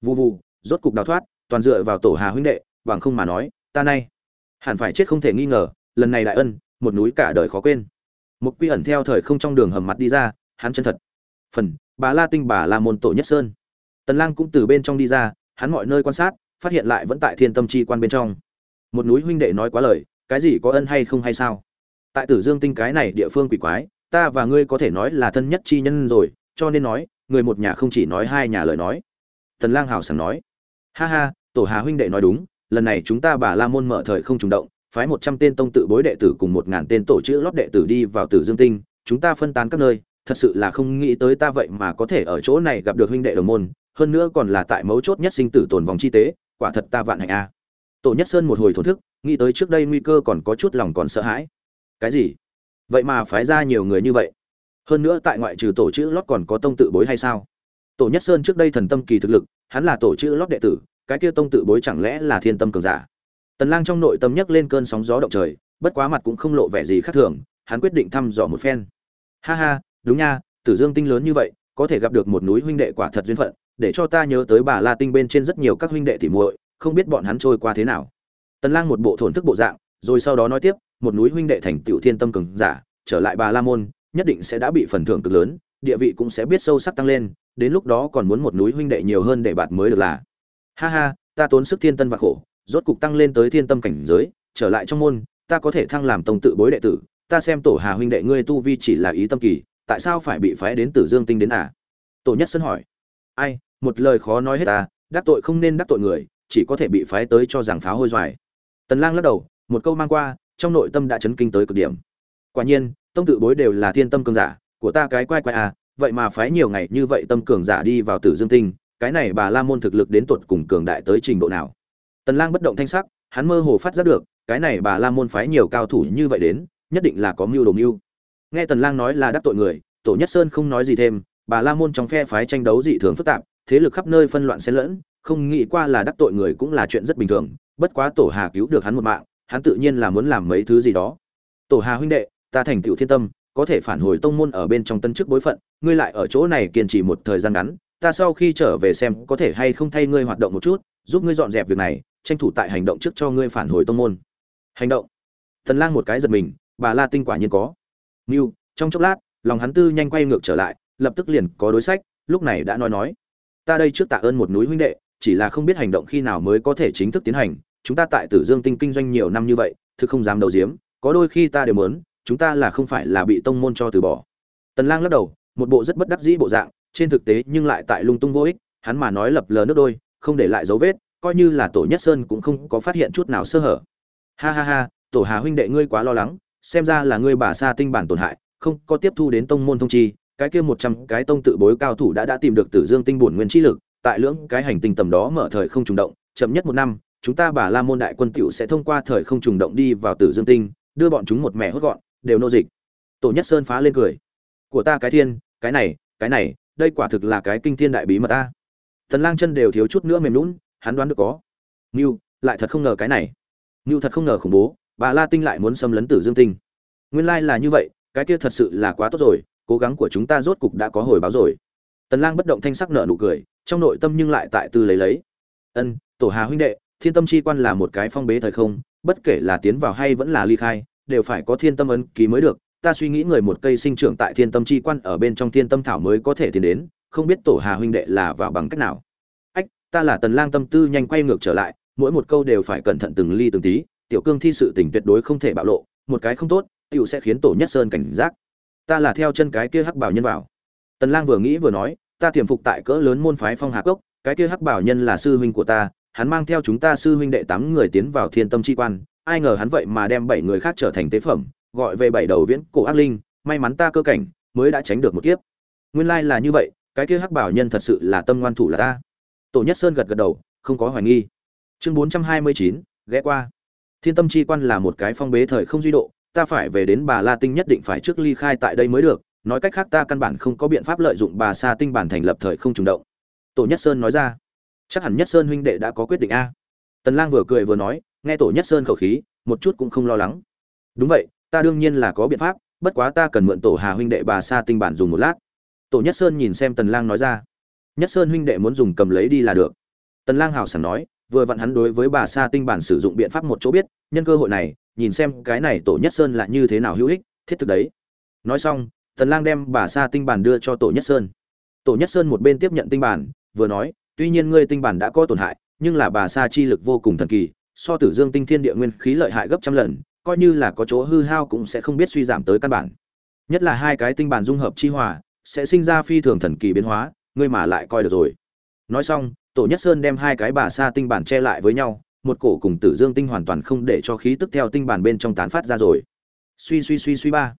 Vu vu, rốt cục đào thoát, toàn dựa vào tổ Hà huynh đệ, bằng không mà nói, ta nay hẳn phải chết không thể nghi ngờ, lần này đại ân, một núi cả đời khó quên. Một quy ẩn theo thời không trong đường hầm mặt đi ra, hắn chân thật. Phần, bà La Tinh bà là môn tổ nhất sơn. Tần Lang cũng từ bên trong đi ra, hắn mọi nơi quan sát, phát hiện lại vẫn tại Thiên Tâm chi quan bên trong. Một núi huynh đệ nói quá lời, cái gì có ân hay không hay sao? Tại Tử Dương Tinh cái này địa phương quỷ quái, ta và ngươi có thể nói là thân nhất chi nhân rồi, cho nên nói, người một nhà không chỉ nói hai nhà lời nói. Tần Lang hào sảng nói, ha ha, tổ Hà huynh đệ nói đúng, lần này chúng ta bà La môn mở thời không trùng động, phái 100 tên tông tự bối đệ tử cùng 1000 tên tổ chữ lót đệ tử đi vào Tử Dương Tinh, chúng ta phân tán các nơi, thật sự là không nghĩ tới ta vậy mà có thể ở chỗ này gặp được huynh đệ đồng môn, hơn nữa còn là tại mấu chốt nhất sinh tử tồn vòng chi tế, quả thật ta vạn hạnh a. Tổ Nhất Sơn một hồi thổ thức, nghĩ tới trước đây nguy cơ còn có chút lòng còn sợ hãi. Cái gì? Vậy mà phái ra nhiều người như vậy? Hơn nữa tại ngoại trừ tổ chữ lót còn có tông tự bối hay sao? Tổ Nhất Sơn trước đây thần tâm kỳ thực lực, hắn là tổ chữ lót đệ tử, cái kia tông tự bối chẳng lẽ là thiên tâm cường giả? Tần Lang trong nội tâm nhấc lên cơn sóng gió động trời, bất quá mặt cũng không lộ vẻ gì khác thường, hắn quyết định thăm dò một phen. Ha ha, đúng nha, Tử Dương tinh lớn như vậy, có thể gặp được một núi huynh đệ quả thật duyên phận, để cho ta nhớ tới bà La tinh bên trên rất nhiều các huynh đệ tỉ muội, không biết bọn hắn trôi qua thế nào. Tần Lang một bộ thổn thức bộ dạng, rồi sau đó nói tiếp, một núi huynh đệ thành tiểu thiên tâm cường giả, trở lại bà La môn, nhất định sẽ đã bị phần thưởng cực lớn, địa vị cũng sẽ biết sâu sắc tăng lên, đến lúc đó còn muốn một núi huynh đệ nhiều hơn để bạt mới được là. Ha ha, ta tốn sức thiên tân và khổ, rốt cục tăng lên tới thiên tâm cảnh giới, trở lại trong môn, ta có thể thăng làm tông tự bối đệ tử, ta xem tổ Hà huynh đệ ngươi tu vi chỉ là ý tâm kỳ, tại sao phải bị phái đến Tử Dương tinh đến à? Tổ Nhất sân hỏi. Ai, một lời khó nói hết ta, đắc tội không nên đắc tội người, chỉ có thể bị phái tới cho rằng pháo hôi doài. Tần Lang lắc đầu, một câu mang qua, trong nội tâm đã chấn kinh tới cực điểm. Quả nhiên, tông tự bối đều là thiên tâm cường giả, của ta cái quay quay à, vậy mà phái nhiều ngày như vậy tâm cường giả đi vào Tử Dương tinh, cái này bà La môn thực lực đến tuột cùng cường đại tới trình độ nào? Tần Lang bất động thanh sắc, hắn mơ hồ phát giác được, cái này bà La môn phái nhiều cao thủ như vậy đến, nhất định là có mưu đồ mưu. Nghe Tần Lang nói là đắc tội người, Tổ Nhất Sơn không nói gì thêm, bà La môn trong phe phái tranh đấu dị thường phức tạp, thế lực khắp nơi phân loạn xen lẫn, không nghĩ qua là đắc tội người cũng là chuyện rất bình thường, bất quá Tổ Hà cứu được hắn một mạng, hắn tự nhiên là muốn làm mấy thứ gì đó. Tổ Hà huynh đệ, ta thành tựu thiên tâm, có thể phản hồi tông môn ở bên trong tân chức bối phận, ngươi lại ở chỗ này kiên trì một thời gian ngắn, ta sau khi trở về xem có thể hay không thay ngươi hoạt động một chút, giúp ngươi dọn dẹp việc này, tranh thủ tại hành động trước cho ngươi phản hồi tông môn. Hành động? Thần Lang một cái giật mình, bà La tinh quả nhiên có. Niu, trong chốc lát, lòng hắn tư nhanh quay ngược trở lại, lập tức liền có đối sách, lúc này đã nói nói, ta đây trước tạ ơn một núi huynh đệ, chỉ là không biết hành động khi nào mới có thể chính thức tiến hành, chúng ta tại Tử Dương Tinh kinh doanh nhiều năm như vậy, thực không dám đầu diếm, có đôi khi ta đều muốn, chúng ta là không phải là bị tông môn cho từ bỏ. Tần Lang lắc đầu, một bộ rất bất đắc dĩ bộ dạng, trên thực tế nhưng lại tại lung tung vô ích, hắn mà nói lập lờ nước đôi, không để lại dấu vết, coi như là tổ nhất sơn cũng không có phát hiện chút nào sơ hở. Ha ha ha, tổ Hà huynh đệ ngươi quá lo lắng, xem ra là ngươi bà sa tinh bản tổn hại, không có tiếp thu đến tông môn thông chi, cái kia một trăm cái tông tự bối cao thủ đã đã tìm được Tử Dương tinh bổn nguyên chi lực, tại lưỡng cái hành tinh tầm đó mở thời không trùng động, chậm nhất một năm, chúng ta bà La môn đại quân tiểu sẽ thông qua thời không trùng động đi vào Tử Dương tinh, đưa bọn chúng một mẹ hốt gọn, đều nô dịch. Tổ Nhất Sơn phá lên cười. Của ta cái thiên, cái này, cái này, đây quả thực là cái kinh thiên đại bí mật ta. Tần Lang chân đều thiếu chút nữa mềm lún hắn đoán được có. Nưu, lại thật không ngờ cái này. Nưu thật không ngờ khủng bố, bà La tinh lại muốn xâm lấn Tử Dương tinh. Nguyên lai là như vậy, cái kia thật sự là quá tốt rồi, cố gắng của chúng ta rốt cục đã có hồi báo rồi. Tần Lang bất động thanh sắc nở nụ cười, trong nội tâm nhưng lại tại tư lấy lấy. Ân, Tổ Hà huynh đệ, Thiên Tâm chi quan là một cái phong bế thời không, bất kể là tiến vào hay vẫn là ly khai, đều phải có Thiên Tâm ấn ký mới được. Ta suy nghĩ người một cây sinh trưởng tại Thiên Tâm chi quan ở bên trong Thiên Tâm thảo mới có thể tiến đến, không biết Tổ Hà huynh đệ là vào bằng cách nào. Ách, ta là Tần Lang tâm tư nhanh quay ngược trở lại, mỗi một câu đều phải cẩn thận từng ly từng tí, tiểu cương thi sự tình tuyệt đối không thể bạo lộ, một cái không tốt, tiểu sẽ khiến Tổ Nhất Sơn cảnh giác. Ta là theo chân cái kia hắc bảo nhân vào. Tần Lang vừa nghĩ vừa nói, ta tiềm phục tại cỡ lớn môn phái Phong Hà Cốc, cái kia hắc bảo nhân là sư huynh của ta, hắn mang theo chúng ta sư huynh đệ tám người tiến vào Thiên Tâm chi quan, ai ngờ hắn vậy mà đem bảy người khác trở thành tế phẩm, gọi về bảy đầu viễn cổ ác linh, may mắn ta cơ cảnh, mới đã tránh được một kiếp. Nguyên lai là như vậy, cái kia hắc bảo nhân thật sự là tâm ngoan thủ là ta. Tổ Nhất Sơn gật gật đầu, không có hoài nghi. Chương 429, ghé qua. Thiên Tâm chi quan là một cái phong bế thời không duy độ, ta phải về đến Bà La Tinh nhất định phải trước ly khai tại đây mới được, nói cách khác ta căn bản không có biện pháp lợi dụng Bà Sa Tinh bản thành lập thời không trùng động. Tổ Nhất Sơn nói ra. Chắc hẳn Nhất Sơn huynh đệ đã có quyết định a. Tần Lang vừa cười vừa nói, nghe Tổ Nhất Sơn khẩu khí, một chút cũng không lo lắng. Đúng vậy, ta đương nhiên là có biện pháp, bất quá ta cần mượn Tổ Hà huynh đệ Bà Sa Tinh bản dùng một lát. Tổ Nhất Sơn nhìn xem Tần Lang nói ra. Nhất Sơn huynh đệ muốn dùng cầm lấy đi là được. tần lang hào sảng nói vừa vặn hắn đối với bà sa tinh bản sử dụng biện pháp một chỗ biết nhân cơ hội này nhìn xem cái này tổ nhất sơn là như thế nào hữu ích thiết thực đấy nói xong tần lang đem bà sa tinh bản đưa cho tổ nhất sơn tổ nhất sơn một bên tiếp nhận tinh bản vừa nói tuy nhiên ngươi tinh bản đã có tổn hại nhưng là bà sa chi lực vô cùng thần kỳ so tử dương tinh thiên địa nguyên khí lợi hại gấp trăm lần, coi như là có chỗ hư hao cũng sẽ không biết suy giảm tới căn bản. Nhất là hai cái tinh bản dung hợp chi hòa, sẽ sinh ra phi thường thần kỳ biến hóa, ngươi mà lại coi được rồi. Nói xong, tổ nhất sơn đem hai cái bà sa tinh bản che lại với nhau, một cổ cùng tử dương tinh hoàn toàn không để cho khí tức theo tinh bản bên trong tán phát ra rồi. Suy suy suy suy ba.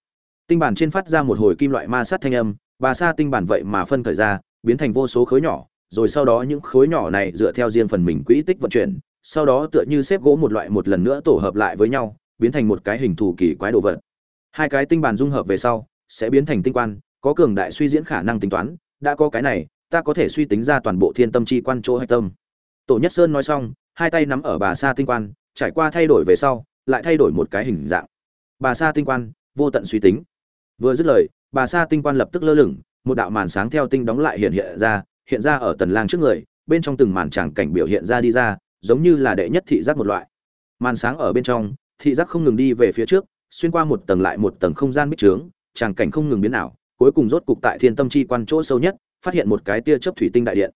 Tinh bản trên phát ra một hồi kim loại ma sát thanh âm, bà sa tinh bản vậy mà phân khởi ra, biến thành vô số khối nhỏ, rồi sau đó những khối nhỏ này dựa theo riêng phần mình quỹ tích vận chuyển sau đó tựa như xếp gỗ một loại một lần nữa tổ hợp lại với nhau, biến thành một cái hình thù kỳ quái đồ vật. Hai cái tinh bàn dung hợp về sau, sẽ biến thành tinh quan, có cường đại suy diễn khả năng tính toán, đã có cái này, ta có thể suy tính ra toàn bộ thiên tâm chi quan chỗ hạch tâm. Tổ nhất sơn nói xong, hai tay nắm ở bà sa tinh quan, trải qua thay đổi về sau, lại thay đổi một cái hình dạng. Bà sa tinh quan, vô tận suy tính. Vừa dứt lời, bà sa tinh quan lập tức lơ lửng, một đạo màn sáng theo tinh đóng lại hiện hiện ra hiện ra ở tần lang trước người, bên trong từng màn tràng cảnh biểu hiện ra đi ra giống như là đệ nhất thị giác một loại. Màn sáng ở bên trong, thị giác không ngừng đi về phía trước, xuyên qua một tầng lại một tầng không gian bích trướng, tràng cảnh không ngừng biến ảo, cuối cùng rốt cục tại thiên tâm chi quan chỗ sâu nhất, phát hiện một cái tia chớp thủy tinh đại điện.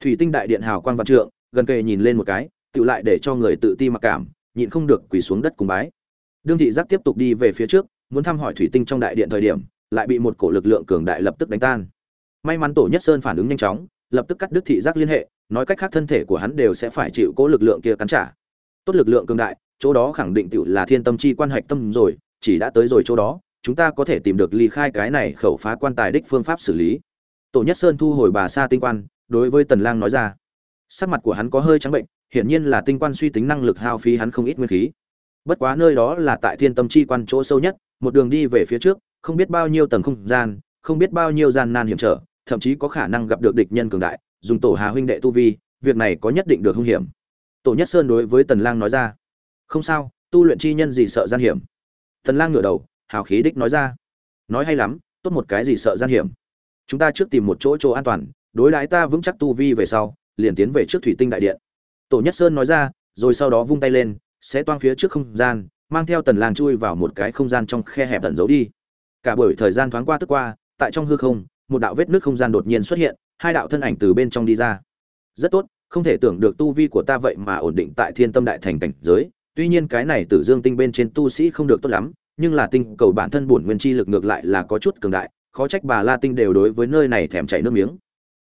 Thủy tinh đại điện hào quang vạn trượng, gần kề nhìn lên một cái tự lại để cho người tự ti mặc cảm, nhịn không được quỳ xuống đất cùng bái. Đương thị giác tiếp tục đi về phía trước, muốn thăm hỏi thủy tinh trong đại điện thời điểm, lại bị một cổ lực lượng cường đại lập tức đánh tan. May mắn tổ nhất sơn phản ứng nhanh chóng, lập tức cắt đứt thị giác liên hệ nói cách khác thân thể của hắn đều sẽ phải chịu cố lực lượng kia cắn trả. Tốt lực lượng cường đại, chỗ đó khẳng định tiểu là thiên tâm chi quan hạch tâm rồi, chỉ đã tới rồi chỗ đó, chúng ta có thể tìm được ly khai cái này khẩu phá quan tài đích phương pháp xử lý. Tổ nhất sơn thu hồi bà sa tinh quan, đối với tần lang nói ra. Sắc mặt của hắn có hơi trắng bệnh, hiển nhiên là tinh quan suy tính năng lực hao phí hắn không ít nguyên khí. Bất quá nơi đó là tại thiên tâm chi quan chỗ sâu nhất, một đường đi về phía trước, không biết bao nhiêu tầng không gian, không biết bao nhiêu gian nan hiểm trở, thậm chí có khả năng gặp được địch nhân cường đại dùng tổ hà huynh đệ tu vi, việc này có nhất định được hung hiểm. Tổ nhất sơn đối với tần lang nói ra. Không sao, tu luyện chi nhân gì sợ gian hiểm. Tần lang ngửa đầu, hào khí đích nói ra. Nói hay lắm, tốt một cái gì sợ gian hiểm. Chúng ta trước tìm một chỗ chỗ an toàn, đối đãi ta vững chắc tu vi về sau, liền tiến về trước thủy tinh đại điện. Tổ nhất sơn nói ra, rồi sau đó vung tay lên, sẽ toang phía trước không gian, mang theo tần lang chui vào một cái không gian trong khe hẹp tận giấu đi. Cả buổi thời gian thoáng qua tức qua, tại trong hư không, một đạo vết nước không gian đột nhiên xuất hiện hai đạo thân ảnh từ bên trong đi ra. Rất tốt, không thể tưởng được tu vi của ta vậy mà ổn định tại thiên tâm đại thành cảnh giới. Tuy nhiên cái này tử dương tinh bên trên tu sĩ không được tốt lắm, nhưng là tinh cầu bản thân bổn nguyên chi lực ngược lại là có chút cường đại, khó trách bà la tinh đều đối với nơi này thèm chảy nước miếng.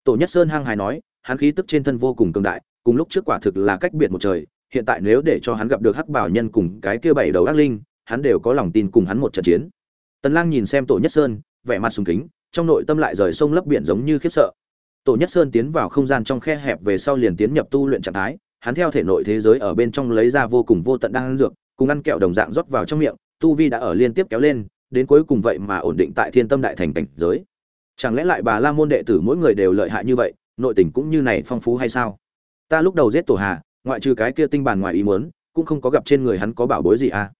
Tổ nhất sơn hăng hài nói, hắn khí tức trên thân vô cùng cường đại, cùng lúc trước quả thực là cách biệt một trời, hiện tại nếu để cho hắn gặp được hắc bảo nhân cùng cái kia bảy đầu ác linh, hắn đều có lòng tin cùng hắn một trận chiến. Tần lang nhìn xem tổ nhất sơn, vẻ mặt sùng kính, trong nội tâm lại rời sông lấp biển giống như khiếp sợ tổ nhất sơn tiến vào không gian trong khe hẹp về sau liền tiến nhập tu luyện trạng thái, hắn theo thể nội thế giới ở bên trong lấy ra vô cùng vô tận đang ăn dược, cùng ăn kẹo đồng dạng rót vào trong miệng, tu vi đã ở liên tiếp kéo lên, đến cuối cùng vậy mà ổn định tại thiên tâm đại thành cảnh giới. Chẳng lẽ lại bà la môn đệ tử mỗi người đều lợi hại như vậy, nội tình cũng như này phong phú hay sao? Ta lúc đầu giết tổ hà, ngoại trừ cái kia tinh bàn ngoài ý muốn, cũng không có gặp trên người hắn có bảo bối gì à?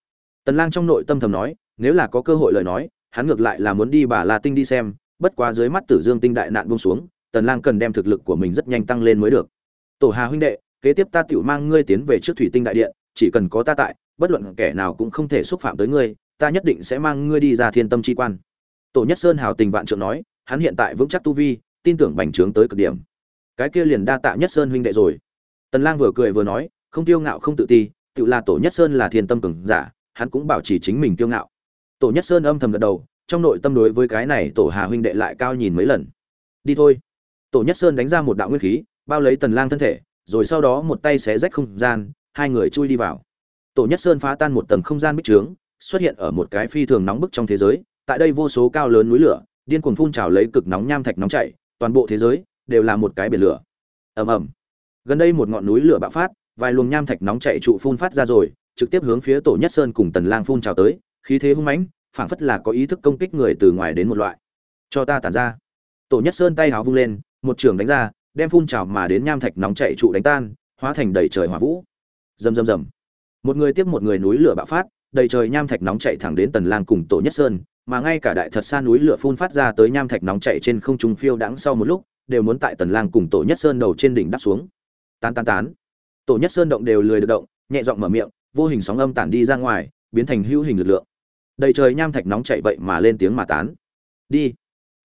Tần lang trong nội tâm thầm nói, nếu là có cơ hội lời nói, hắn ngược lại là muốn đi bà la tinh đi xem, bất quá dưới mắt tử dương tinh đại nạn buông xuống tần lang cần đem thực lực của mình rất nhanh tăng lên mới được. Tổ hà huynh đệ, kế tiếp ta tiểu mang ngươi tiến về trước thủy tinh đại điện, chỉ cần có ta tại, bất luận kẻ nào cũng không thể xúc phạm tới ngươi, ta nhất định sẽ mang ngươi đi ra thiên tâm chi quan. Tổ nhất sơn hào tình vạn trượng nói, hắn hiện tại vững chắc tu vi, tin tưởng bành trướng tới cực điểm. Cái kia liền đa tạ nhất sơn huynh đệ rồi. Tần lang vừa cười vừa nói, không tiêu ngạo không tự ti, tự là tổ nhất sơn là thiên tâm cường giả, hắn cũng bảo trì chính mình tiêu ngạo. Tổ nhất sơn âm thầm gật đầu, trong nội tâm đối với cái này tổ hà huynh đệ lại cao nhìn mấy lần. Đi thôi tổ nhất sơn đánh ra một đạo nguyên khí, bao lấy tần lang thân thể, rồi sau đó một tay xé rách không gian, hai người chui đi vào. Tổ nhất sơn phá tan một tầng không gian bích trướng, xuất hiện ở một cái phi thường nóng bức trong thế giới, tại đây vô số cao lớn núi lửa, điên cuồng phun trào lấy cực nóng nham thạch nóng chảy, toàn bộ thế giới đều là một cái biển lửa. Ầm ầm. Gần đây một ngọn núi lửa bạo phát, vài luồng nham thạch nóng chảy trụ phun phát ra rồi, trực tiếp hướng phía tổ nhất sơn cùng tần lang phun trào tới, khí thế hung mãnh, phảng phất là có ý thức công kích người từ ngoài đến một loại. Cho ta tản ra. Tổ nhất sơn tay háo vung lên một trường đánh ra, đem phun trào mà đến nham thạch nóng chảy trụ đánh tan, hóa thành đầy trời hỏa vũ. Rầm rầm rầm. Một người tiếp một người núi lửa bạo phát, đầy trời nham thạch nóng chạy thẳng đến tần lang cùng tổ nhất sơn, mà ngay cả đại thật xa núi lửa phun phát ra tới nham thạch nóng chạy trên không trung phiêu đãng sau một lúc, đều muốn tại tần lang cùng tổ nhất sơn đầu trên đỉnh đáp xuống. Tán tán tán. Tổ nhất sơn động đều lười được động, nhẹ giọng mở miệng, vô hình sóng âm tản đi ra ngoài, biến thành hữu hình lực lượng. Đầy trời nham thạch nóng chạy vậy mà lên tiếng mà tán. Đi.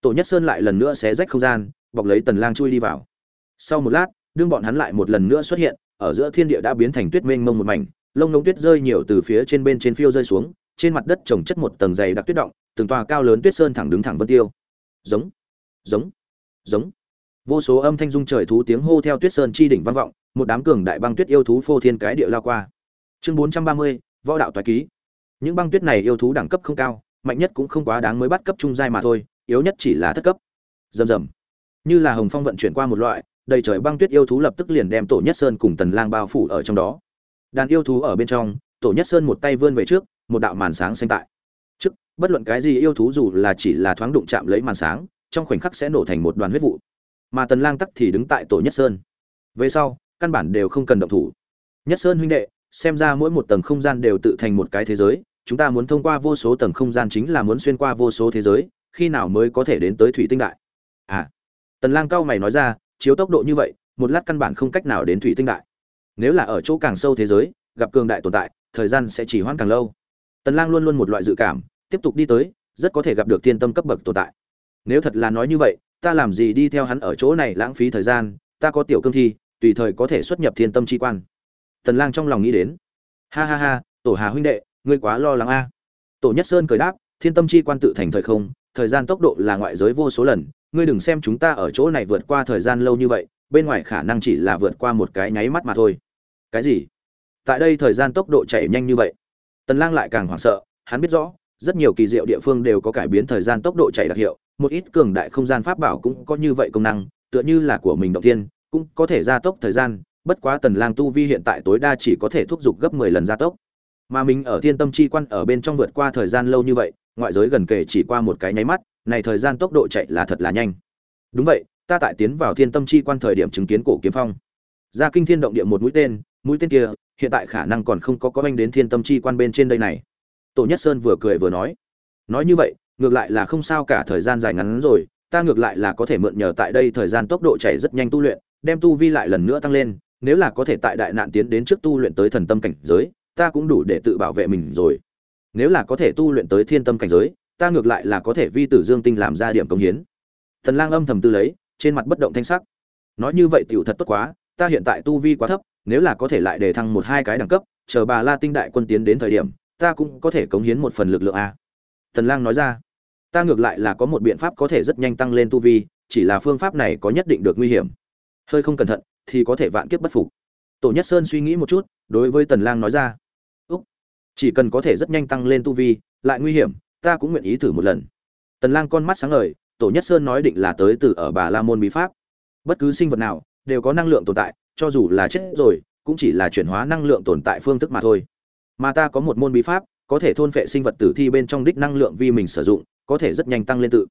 Tổ nhất sơn lại lần nữa xé rách không gian bọc lấy tần lang chui đi vào. Sau một lát đương bọn hắn lại một lần nữa xuất hiện ở giữa thiên địa đã biến thành tuyết mênh mông một mảnh lông ngông tuyết rơi nhiều từ phía trên bên trên phiêu rơi xuống trên mặt đất trồng chất một tầng dày đặc tuyết động từng tòa cao lớn tuyết sơn thẳng đứng thẳng vân tiêu. Giống giống giống. Vô số âm thanh dung trời thú tiếng hô theo tuyết sơn chi đỉnh vang vọng một đám cường đại băng tuyết yêu thú phô thiên cái địa lao qua. Chương 430, võ đạo toái ký. Những băng tuyết này yêu thú đẳng cấp không cao mạnh nhất cũng không quá đáng mới bắt cấp trung giai mà thôi yếu nhất chỉ là thất cấp. Rầm rầm như là hồng phong vận chuyển qua một loại, đầy trời băng tuyết yêu thú lập tức liền đem tổ nhất sơn cùng tần lang bao phủ ở trong đó. Đàn yêu thú ở bên trong, tổ nhất sơn một tay vươn về trước, một đạo màn sáng xanh tại. Trước, bất luận cái gì yêu thú dù là chỉ là thoáng đụng chạm lấy màn sáng, trong khoảnh khắc sẽ nổ thành một đoàn huyết vụ. Mà tần lang tắc thì đứng tại tổ nhất sơn. Về sau, căn bản đều không cần động thủ. Nhất sơn huynh đệ, xem ra mỗi một tầng không gian đều tự thành một cái thế giới, chúng ta muốn thông qua vô số tầng không gian chính là muốn xuyên qua vô số thế giới, khi nào mới có thể đến tới thủy tinh đại? À tần lang cao mày nói ra, chiếu tốc độ như vậy, một lát căn bản không cách nào đến thủy tinh đại. Nếu là ở chỗ càng sâu thế giới, gặp cường đại tồn tại, thời gian sẽ chỉ hoãn càng lâu. Tần lang luôn luôn một loại dự cảm, tiếp tục đi tới, rất có thể gặp được thiên tâm cấp bậc tồn tại. Nếu thật là nói như vậy, ta làm gì đi theo hắn ở chỗ này lãng phí thời gian, ta có tiểu cương thi, tùy thời có thể xuất nhập thiên tâm chi quan. Tần lang trong lòng nghĩ đến. Ha ha ha, tổ hà huynh đệ, ngươi quá lo lắng a. Tổ nhất sơn cười đáp, thiên tâm chi quan tự thành thời không, thời gian tốc độ là ngoại giới vô số lần ngươi đừng xem chúng ta ở chỗ này vượt qua thời gian lâu như vậy, bên ngoài khả năng chỉ là vượt qua một cái nháy mắt mà thôi. Cái gì? Tại đây thời gian tốc độ chạy nhanh như vậy. Tần lang lại càng hoảng sợ, hắn biết rõ, rất nhiều kỳ diệu địa phương đều có cải biến thời gian tốc độ chạy đặc hiệu, một ít cường đại không gian pháp bảo cũng có như vậy công năng, tựa như là của mình động thiên, cũng có thể gia tốc thời gian, bất quá tần lang tu vi hiện tại tối đa chỉ có thể thúc giục gấp 10 lần gia tốc. Mà mình ở thiên tâm chi quan ở bên trong vượt qua thời gian lâu như vậy, ngoại giới gần kể chỉ qua một cái nháy mắt này thời gian tốc độ chạy là thật là nhanh. Đúng vậy, ta tại tiến vào thiên tâm chi quan thời điểm chứng kiến cổ kiếm phong. Ra kinh thiên động địa một mũi tên mũi tên kia, hiện tại khả năng còn không có có anh đến thiên tâm chi quan bên trên đây này. Tổ nhất sơn vừa cười vừa nói. Nói như vậy, ngược lại là không sao cả thời gian dài ngắn rồi, ta ngược lại là có thể mượn nhờ tại đây thời gian tốc độ chạy rất nhanh tu luyện, đem tu vi lại lần nữa tăng lên, nếu là có thể tại đại nạn tiến đến trước tu luyện tới thần tâm cảnh giới, ta cũng đủ để tự bảo vệ mình rồi. Nếu là có thể tu luyện tới thiên tâm cảnh giới ta ngược lại là có thể vi tử dương tinh làm ra điểm công hiến. Thần lang âm thầm tư lấy, trên mặt bất động thanh sắc. Nói như vậy tiểu thật tốt quá, ta hiện tại tu vi quá thấp, nếu là có thể lại đề thăng một hai cái đẳng cấp, chờ bà la tinh đại quân tiến đến thời điểm, ta cũng có thể cống hiến một phần lực lượng a. Thần lang nói ra, ta ngược lại là có một biện pháp có thể rất nhanh tăng lên tu vi, chỉ là phương pháp này có nhất định được nguy hiểm. Hơi không cẩn thận, thì có thể vạn kiếp bất phục. Tổ nhất sơn suy nghĩ một chút, đối với tần lang nói ra, úc, chỉ cần có thể rất nhanh tăng lên tu vi, lại nguy hiểm ta cũng nguyện ý thử một lần. Tần lang con mắt sáng ngời, tổ nhất sơn nói định là tới từ ở bà la môn bí pháp. Bất cứ sinh vật nào, đều có năng lượng tồn tại, cho dù là chết rồi, cũng chỉ là chuyển hóa năng lượng tồn tại phương thức mà thôi. Mà ta có một môn bí pháp, có thể thôn phệ sinh vật tử thi bên trong đích năng lượng vi mình sử dụng, có thể rất nhanh tăng lên tự.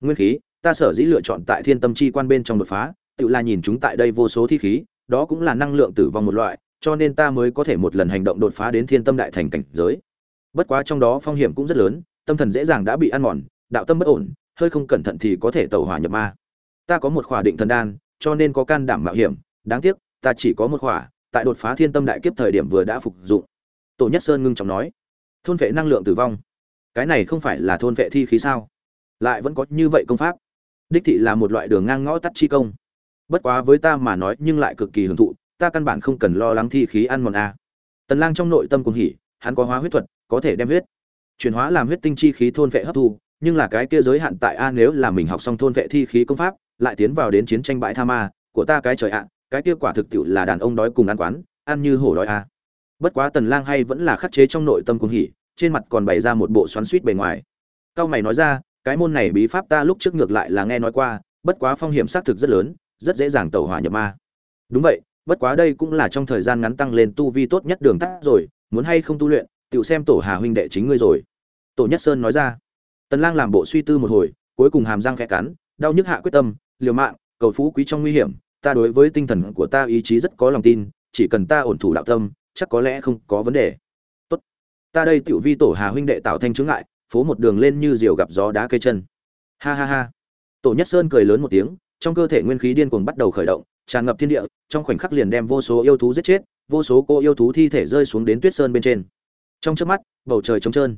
Nguyên khí, ta sở dĩ lựa chọn tại thiên tâm chi quan bên trong đột phá, tự là nhìn chúng tại đây vô số thi khí, đó cũng là năng lượng tử vong một loại, cho nên ta mới có thể một lần hành động đột phá đến thiên tâm đại thành cảnh giới. Bất quá trong đó phong hiểm cũng rất lớn tâm thần dễ dàng đã bị ăn mòn, đạo tâm bất ổn, hơi không cẩn thận thì có thể tẩu hỏa nhập ma. Ta có một khỏa định thần đan, cho nên có can đảm mạo hiểm, đáng tiếc, ta chỉ có một khỏa, tại đột phá thiên tâm đại kiếp thời điểm vừa đã phục dụng. Tổ nhất sơn ngưng trọng nói, thôn vệ năng lượng tử vong. Cái này không phải là thôn vệ thi khí sao? Lại vẫn có như vậy công pháp. Đích thị là một loại đường ngang ngõ tắt chi công. Bất quá với ta mà nói nhưng lại cực kỳ hưởng thụ, ta căn bản không cần lo lắng thi khí ăn mòn a. Tần lang trong nội tâm cũng hỉ, hắn có hóa huyết thuật, có thể đem huyết chuyển hóa làm huyết tinh chi khí thôn vệ hấp thu, nhưng là cái kia giới hạn tại a nếu là mình học xong thôn vệ thi khí công pháp, lại tiến vào đến chiến tranh bãi tha ma, của ta cái trời ạ, cái kia quả thực tiệu là đàn ông đói cùng ăn quán, ăn như hổ đói a. Bất quá tần lang hay vẫn là khắc chế trong nội tâm cuồng hỉ, trên mặt còn bày ra một bộ xoắn xuýt bề ngoài. Cao mày nói ra, cái môn này bí pháp ta lúc trước ngược lại là nghe nói qua, bất quá phong hiểm xác thực rất lớn, rất dễ dàng tẩu hỏa nhập ma. Đúng vậy, bất quá đây cũng là trong thời gian ngắn tăng lên tu vi tốt nhất đường tắt rồi, muốn hay không tu luyện tự xem tổ hà huynh đệ chính ngươi rồi. Tổ nhất sơn nói ra. Tần lang làm bộ suy tư một hồi, cuối cùng hàm răng khẽ cắn, đau nhức hạ quyết tâm, liều mạng, cầu phú quý trong nguy hiểm, ta đối với tinh thần của ta ý chí rất có lòng tin, chỉ cần ta ổn thủ đạo tâm, chắc có lẽ không có vấn đề. Tốt. Ta đây tiểu vi tổ hà huynh đệ tạo thanh chướng ngại, phố một đường lên như diều gặp gió đá cây chân. Ha ha ha. Tổ nhất sơn cười lớn một tiếng, trong cơ thể nguyên khí điên cuồng bắt đầu khởi động, tràn ngập thiên địa, trong khoảnh khắc liền đem vô số yêu thú giết chết, vô số cô yêu thú thi thể rơi xuống đến tuyết sơn bên trên trong trước mắt, bầu trời trống trơn.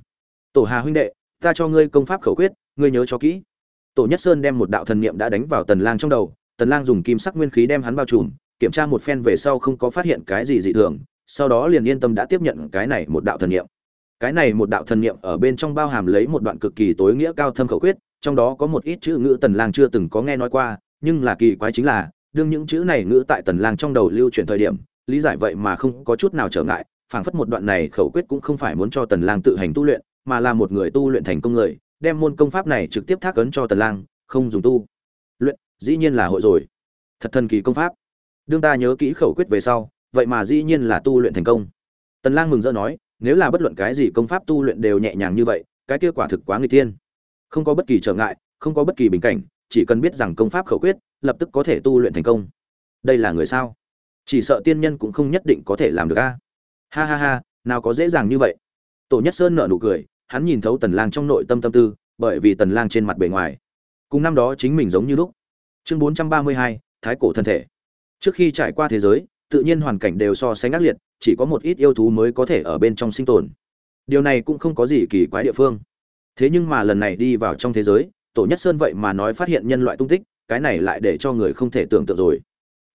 Tổ hà huynh đệ, ta cho ngươi công pháp khẩu quyết, ngươi nhớ cho kỹ. Tổ nhất sơn đem một đạo thần niệm đã đánh vào tần lang trong đầu, tần lang dùng kim sắc nguyên khí đem hắn bao trùm, kiểm tra một phen về sau không có phát hiện cái gì dị thường, sau đó liền yên tâm đã tiếp nhận cái này một đạo thần niệm. Cái này một đạo thần niệm ở bên trong bao hàm lấy một đoạn cực kỳ tối nghĩa cao thâm khẩu quyết, trong đó có một ít chữ ngữ tần lang chưa từng có nghe nói qua, nhưng là kỳ quái chính là, đương những chữ này ngữ tại tần lang trong đầu lưu truyền thời điểm, lý giải vậy mà không có chút nào trở ngại phảng phất một đoạn này khẩu quyết cũng không phải muốn cho tần lang tự hành tu luyện, mà là một người tu luyện thành công người, đem môn công pháp này trực tiếp thác ấn cho tần lang, không dùng tu. Luyện, dĩ nhiên là hội rồi. Thật thần kỳ công pháp. Đương ta nhớ kỹ khẩu quyết về sau, vậy mà dĩ nhiên là tu luyện thành công. Tần lang mừng rỡ nói, nếu là bất luận cái gì công pháp tu luyện đều nhẹ nhàng như vậy, cái kia quả thực quá nguy thiên. Không có bất kỳ trở ngại, không có bất kỳ bình cảnh, chỉ cần biết rằng công pháp khẩu quyết, lập tức có thể tu luyện thành công. Đây là người sao? Chỉ sợ tiên nhân cũng không nhất định có thể làm được a ha ha ha nào có dễ dàng như vậy. Tổ nhất sơn nở nụ cười hắn nhìn thấu tần lang trong nội tâm tâm tư bởi vì tần lang trên mặt bề ngoài. Cùng năm đó chính mình giống như lúc. Chương 432, thái cổ thân thể. Trước khi trải qua thế giới tự nhiên hoàn cảnh đều so sánh ác liệt chỉ có một ít yêu thú mới có thể ở bên trong sinh tồn. Điều này cũng không có gì kỳ quái địa phương. Thế nhưng mà lần này đi vào trong thế giới tổ nhất sơn vậy mà nói phát hiện nhân loại tung tích cái này lại để cho người không thể tưởng tượng rồi.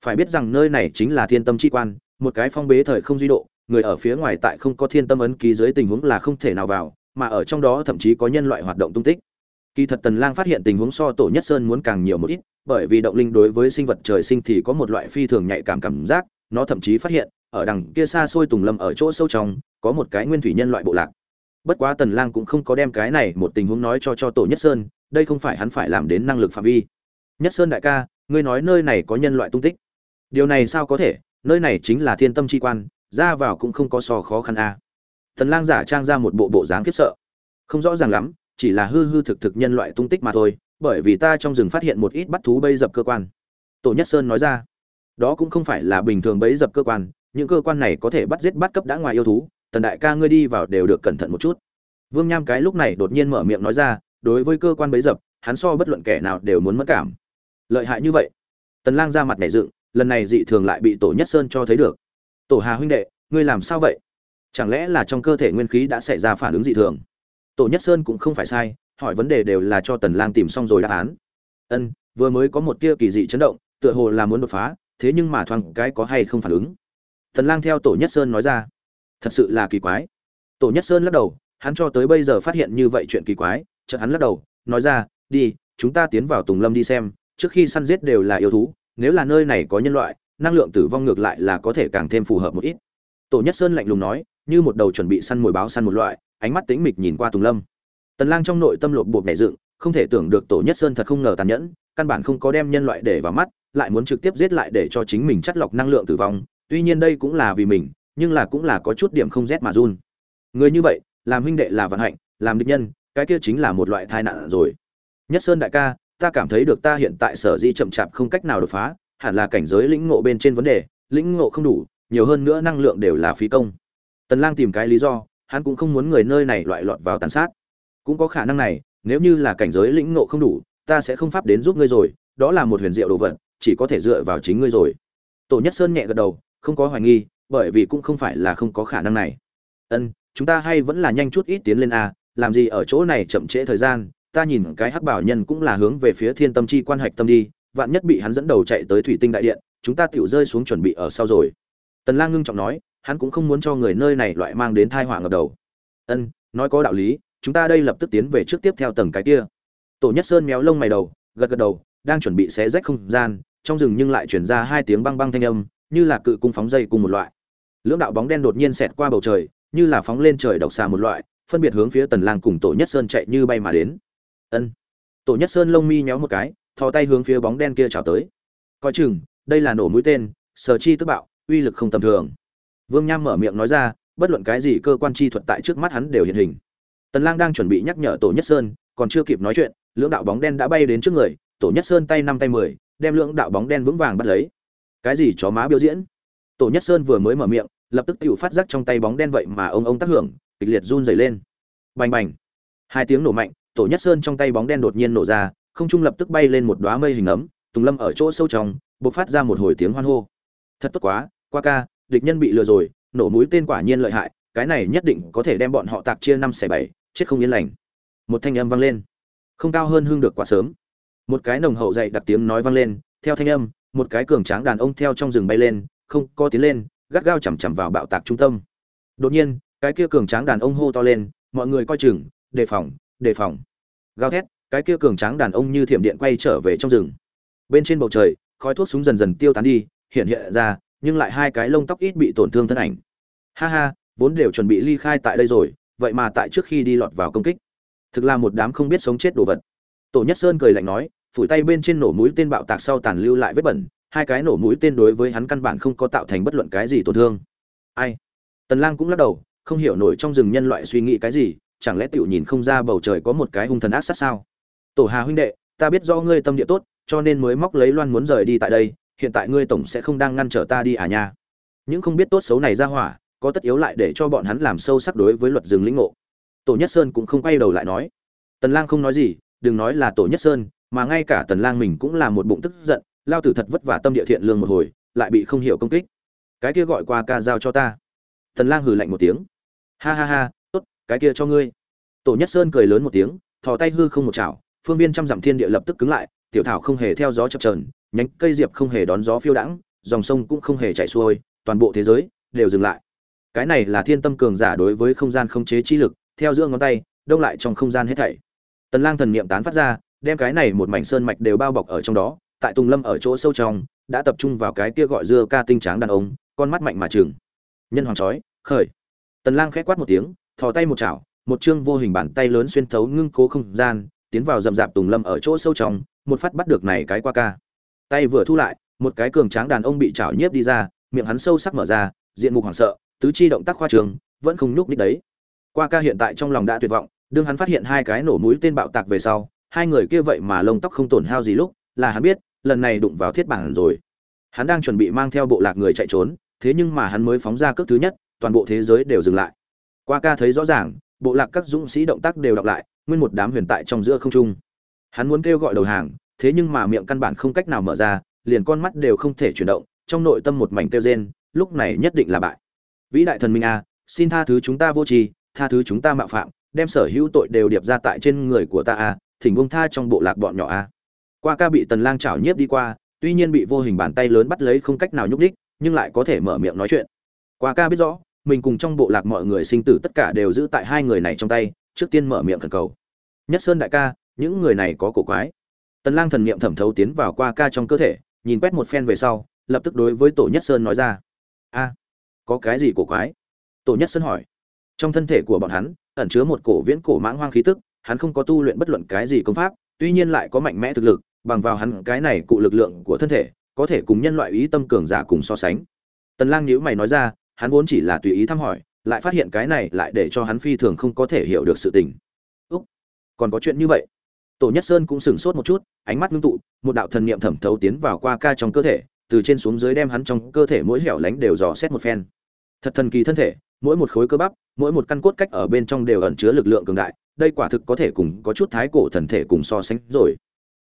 Phải biết rằng nơi này chính là thiên tâm chi quan một cái phong bế thời không duy độ người ở phía ngoài tại không có thiên tâm ấn ký dưới tình huống là không thể nào vào, mà ở trong đó thậm chí có nhân loại hoạt động tung tích. Kỳ thật tần lang phát hiện tình huống so tổ nhất sơn muốn càng nhiều một ít, bởi vì động linh đối với sinh vật trời sinh thì có một loại phi thường nhạy cảm cảm giác, nó thậm chí phát hiện, ở đằng kia xa xôi tùng lâm ở chỗ sâu trong, có một cái nguyên thủy nhân loại bộ lạc. Bất quá tần lang cũng không có đem cái này một tình huống nói cho cho tổ nhất sơn, đây không phải hắn phải làm đến năng lực phạm vi. Nhất sơn đại ca, ngươi nói nơi này có nhân loại tung tích. Điều này sao có thể? Nơi này chính là thiên tâm chi quan ra vào cũng không có so khó khăn a. À. tần lang giả trang ra một bộ bộ dáng kiếp sợ. Không rõ ràng lắm, chỉ là hư hư thực thực nhân loại tung tích mà thôi, bởi vì ta trong rừng phát hiện một ít bắt thú bấy dập cơ quan. Tổ nhất sơn nói ra, đó cũng không phải là bình thường bấy dập cơ quan, những cơ quan này có thể bắt giết bắt cấp đã ngoài yêu thú, tần đại ca ngươi đi vào đều được cẩn thận một chút. Vương nham cái lúc này đột nhiên mở miệng nói ra, đối với cơ quan bấy dập, hắn so bất luận kẻ nào đều muốn mất cảm. Lợi hại như vậy. Tần lang ra mặt nhảy dựng, lần này dị thường lại bị tổ nhất sơn cho thấy được tổ hà huynh đệ, ngươi làm sao vậy? Chẳng lẽ là trong cơ thể nguyên khí đã xảy ra phản ứng dị thường? Tổ nhất sơn cũng không phải sai, hỏi vấn đề đều là cho tần lang tìm xong rồi đáp án. Ân, vừa mới có một tia kỳ dị chấn động, tựa hồ là muốn đột phá, thế nhưng mà thoáng cái có hay không phản ứng? Tần lang theo tổ nhất sơn nói ra. Thật sự là kỳ quái. Tổ nhất sơn lắc đầu, hắn cho tới bây giờ phát hiện như vậy chuyện kỳ quái, chợt hắn lắc đầu, nói ra, đi, chúng ta tiến vào tùng lâm đi xem, trước khi săn giết đều là yêu thú, nếu là nơi này có nhân loại năng lượng tử vong ngược lại là có thể càng thêm phù hợp một ít. Tổ nhất sơn lạnh lùng nói, như một đầu chuẩn bị săn mồi báo săn một loại, ánh mắt tĩnh mịch nhìn qua tùng lâm. Tần lang trong nội tâm lột bột nảy dựng, không thể tưởng được tổ nhất sơn thật không ngờ tàn nhẫn, căn bản không có đem nhân loại để vào mắt, lại muốn trực tiếp giết lại để cho chính mình chắt lọc năng lượng tử vong, tuy nhiên đây cũng là vì mình, nhưng là cũng là có chút điểm không rét mà run. Người như vậy, làm huynh đệ là vận hạnh, làm địch nhân, cái kia chính là một loại tai nạn rồi. Nhất sơn đại ca, ta cảm thấy được ta hiện tại sở di chậm chạp không cách nào đột phá hẳn là cảnh giới lĩnh ngộ bên trên vấn đề, lĩnh ngộ không đủ, nhiều hơn nữa năng lượng đều là phí công. Tần lang tìm cái lý do, hắn cũng không muốn người nơi này loại lọt vào tàn sát. Cũng có khả năng này, nếu như là cảnh giới lĩnh ngộ không đủ, ta sẽ không pháp đến giúp ngươi rồi, đó là một huyền diệu đồ vật, chỉ có thể dựa vào chính ngươi rồi. Tổ nhất sơn nhẹ gật đầu, không có hoài nghi, bởi vì cũng không phải là không có khả năng này. Ân, chúng ta hay vẫn là nhanh chút ít tiến lên a, làm gì ở chỗ này chậm trễ thời gian, ta nhìn cái hắc bảo nhân cũng là hướng về phía thiên tâm chi quan hạch tâm đi vạn nhất bị hắn dẫn đầu chạy tới thủy tinh đại điện, chúng ta tiểu rơi xuống chuẩn bị ở sau rồi. Tần lang ngưng trọng nói, hắn cũng không muốn cho người nơi này loại mang đến tai họa ngập đầu. Ân, nói có đạo lý, chúng ta đây lập tức tiến về trước tiếp theo tầng cái kia. Tổ nhất sơn méo lông mày đầu, gật gật đầu, đang chuẩn bị xé rách không gian, trong rừng nhưng lại truyền ra hai tiếng băng băng thanh âm, như là cự cung phóng dây cùng một loại. Lưỡng đạo bóng đen đột nhiên xẹt qua bầu trời, như là phóng lên trời độc xà một loại, phân biệt hướng phía tần lang cùng tổ nhất sơn chạy như bay mà đến. Ân. Tổ nhất sơn lông mi nhéo một cái thò tay hướng phía bóng đen kia chào tới. Coi chừng, đây là nổ mũi tên, sở chi tức bạo, uy lực không tầm thường. Vương nham mở miệng nói ra, bất luận cái gì cơ quan chi thuật tại trước mắt hắn đều hiện hình. Tần lang đang chuẩn bị nhắc nhở tổ nhất sơn, còn chưa kịp nói chuyện, lưỡng đạo bóng đen đã bay đến trước người, tổ nhất sơn tay năm tay mười, đem lưỡng đạo bóng đen vững vàng bắt lấy. Cái gì chó má biểu diễn? Tổ nhất sơn vừa mới mở miệng, lập tức tự phát giác trong tay bóng đen vậy mà ông ông tác hưởng, kịch liệt run rẩy lên. Bành bành. Hai tiếng nổ mạnh, tổ nhất sơn trong tay bóng đen đột nhiên nổ ra không trung lập tức bay lên một đóa mây hình ấm, tùng lâm ở chỗ sâu trong, bộc phát ra một hồi tiếng hoan hô. Thật tốt quá, qua ca, địch nhân bị lừa rồi, nổ mũi tên quả nhiên lợi hại, cái này nhất định có thể đem bọn họ tạc chia năm xẻ bảy, chết không yên lành. Một thanh âm vang lên. Không cao hơn hương được quá sớm. Một cái nồng hậu dậy đặt tiếng nói vang lên, theo thanh âm, một cái cường tráng đàn ông theo trong rừng bay lên, không có tiến lên, gắt gao chằm chằm vào bạo tạc trung tâm. Đột nhiên, cái kia cường tráng đàn ông hô to lên, mọi người coi chừng, đề phòng đề phòng. Gào thét cái kia cường tráng đàn ông như thiểm điện quay trở về trong rừng. Bên trên bầu trời, khói thuốc súng dần dần tiêu tán đi, hiện hiện ra, nhưng lại hai cái lông tóc ít bị tổn thương thân ảnh. Ha ha, vốn đều chuẩn bị ly khai tại đây rồi, vậy mà tại trước khi đi lọt vào công kích. Thực là một đám không biết sống chết đồ vật. Tổ nhất sơn cười lạnh nói, phủi tay bên trên nổ mũi tên bạo tạc sau tàn lưu lại vết bẩn, hai cái nổ mũi tên đối với hắn căn bản không có tạo thành bất luận cái gì tổn thương. Ai? Tần lang cũng lắc đầu, không hiểu nổi trong rừng nhân loại suy nghĩ cái gì, chẳng lẽ tiểu nhìn không ra bầu trời có một cái hung thần ác sát sao? Tổ hà huynh đệ, ta biết do ngươi tâm địa tốt, cho nên mới móc lấy loan muốn rời đi tại đây, hiện tại ngươi tổng sẽ không đang ngăn trở ta đi à nha. Những không biết tốt xấu này ra hỏa, có tất yếu lại để cho bọn hắn làm sâu sắc đối với luật rừng lĩnh ngộ. Tổ nhất sơn cũng không quay đầu lại nói. Tần lang không nói gì, đừng nói là tổ nhất sơn, mà ngay cả tần lang mình cũng là một bụng tức giận, lao tử thật vất vả tâm địa thiện lương một hồi, lại bị không hiểu công kích. Cái kia gọi qua ca giao cho ta. Tần lang hừ lạnh một tiếng. Ha ha ha, tốt, cái kia cho ngươi. Tổ nhất sơn cười lớn một tiếng, thò tay hư không một chảo phương viên trăm dặm thiên địa lập tức cứng lại, tiểu thảo không hề theo gió chập chờn, nhánh cây diệp không hề đón gió phiêu đãng, dòng sông cũng không hề chảy xuôi, toàn bộ thế giới đều dừng lại. Cái này là thiên tâm cường giả đối với không gian không chế chi lực, theo giữa ngón tay, đông lại trong không gian hết thảy. Tần lang thần niệm tán phát ra, đem cái này một mảnh sơn mạch đều bao bọc ở trong đó, tại tùng lâm ở chỗ sâu trong, đã tập trung vào cái kia gọi dưa ca tinh tráng đàn ông, con mắt mạnh mà trường nhân hoàng chói, khởi. Tần lang khẽ quát một tiếng, thò tay một chảo, một chương vô hình bàn tay lớn xuyên thấu ngưng cố không gian tiến vào rậm rạp tùng lâm ở chỗ sâu trong, một phát bắt được này cái qua ca. Tay vừa thu lại, một cái cường tráng đàn ông bị chảo nhiếp đi ra, miệng hắn sâu sắc mở ra, diện mục hoảng sợ, tứ chi động tác khoa trường, vẫn không nhúc nhích đấy. Qua ca hiện tại trong lòng đã tuyệt vọng, đương hắn phát hiện hai cái nổ mũi tên bạo tạc về sau, hai người kia vậy mà lông tóc không tổn hao gì lúc, là hắn biết, lần này đụng vào thiết bản rồi. Hắn đang chuẩn bị mang theo bộ lạc người chạy trốn, thế nhưng mà hắn mới phóng ra cước thứ nhất, toàn bộ thế giới đều dừng lại. Qua ca thấy rõ ràng bộ lạc các dũng sĩ động tác đều đọc lại, nguyên một đám huyền tại trong giữa không trung. Hắn muốn kêu gọi đầu hàng, thế nhưng mà miệng căn bản không cách nào mở ra, liền con mắt đều không thể chuyển động, trong nội tâm một mảnh kêu rên, lúc này nhất định là bại. Vĩ đại thần minh a, xin tha thứ chúng ta vô tri, tha thứ chúng ta mạo phạm, đem sở hữu tội đều điệp ra tại trên người của ta a, thỉnh bông tha trong bộ lạc bọn nhỏ a. Qua ca bị tần lang chảo nhiếp đi qua, tuy nhiên bị vô hình bàn tay lớn bắt lấy không cách nào nhúc đích nhưng lại có thể mở miệng nói chuyện. Qua ca biết rõ mình cùng trong bộ lạc mọi người sinh tử tất cả đều giữ tại hai người này trong tay, trước tiên mở miệng thần cầu. Nhất sơn đại ca, những người này có cổ quái. Tần lang thần niệm thẩm thấu tiến vào qua ca trong cơ thể, nhìn quét một phen về sau, lập tức đối với tổ nhất sơn nói ra. A, có cái gì cổ quái? Tổ nhất sơn hỏi. Trong thân thể của bọn hắn, ẩn chứa một cổ viễn cổ mãng hoang khí tức, hắn không có tu luyện bất luận cái gì công pháp, tuy nhiên lại có mạnh mẽ thực lực, bằng vào hắn cái này cụ lực lượng của thân thể, có thể cùng nhân loại ý tâm cường giả cùng so sánh. Tần lang nhíu mày nói ra hắn vốn chỉ là tùy ý thăm hỏi, lại phát hiện cái này lại để cho hắn phi thường không có thể hiểu được sự tình. Úc, còn có chuyện như vậy? Tổ nhất sơn cũng sửng sốt một chút, ánh mắt ngưng tụ, một đạo thần niệm thẩm thấu tiến vào qua ca trong cơ thể, từ trên xuống dưới đem hắn trong cơ thể mỗi hẻo lánh đều dò xét một phen. Thật thần kỳ thân thể, mỗi một khối cơ bắp, mỗi một căn cốt cách ở bên trong đều ẩn chứa lực lượng cường đại, đây quả thực có thể cùng có chút thái cổ thần thể cùng so sánh rồi.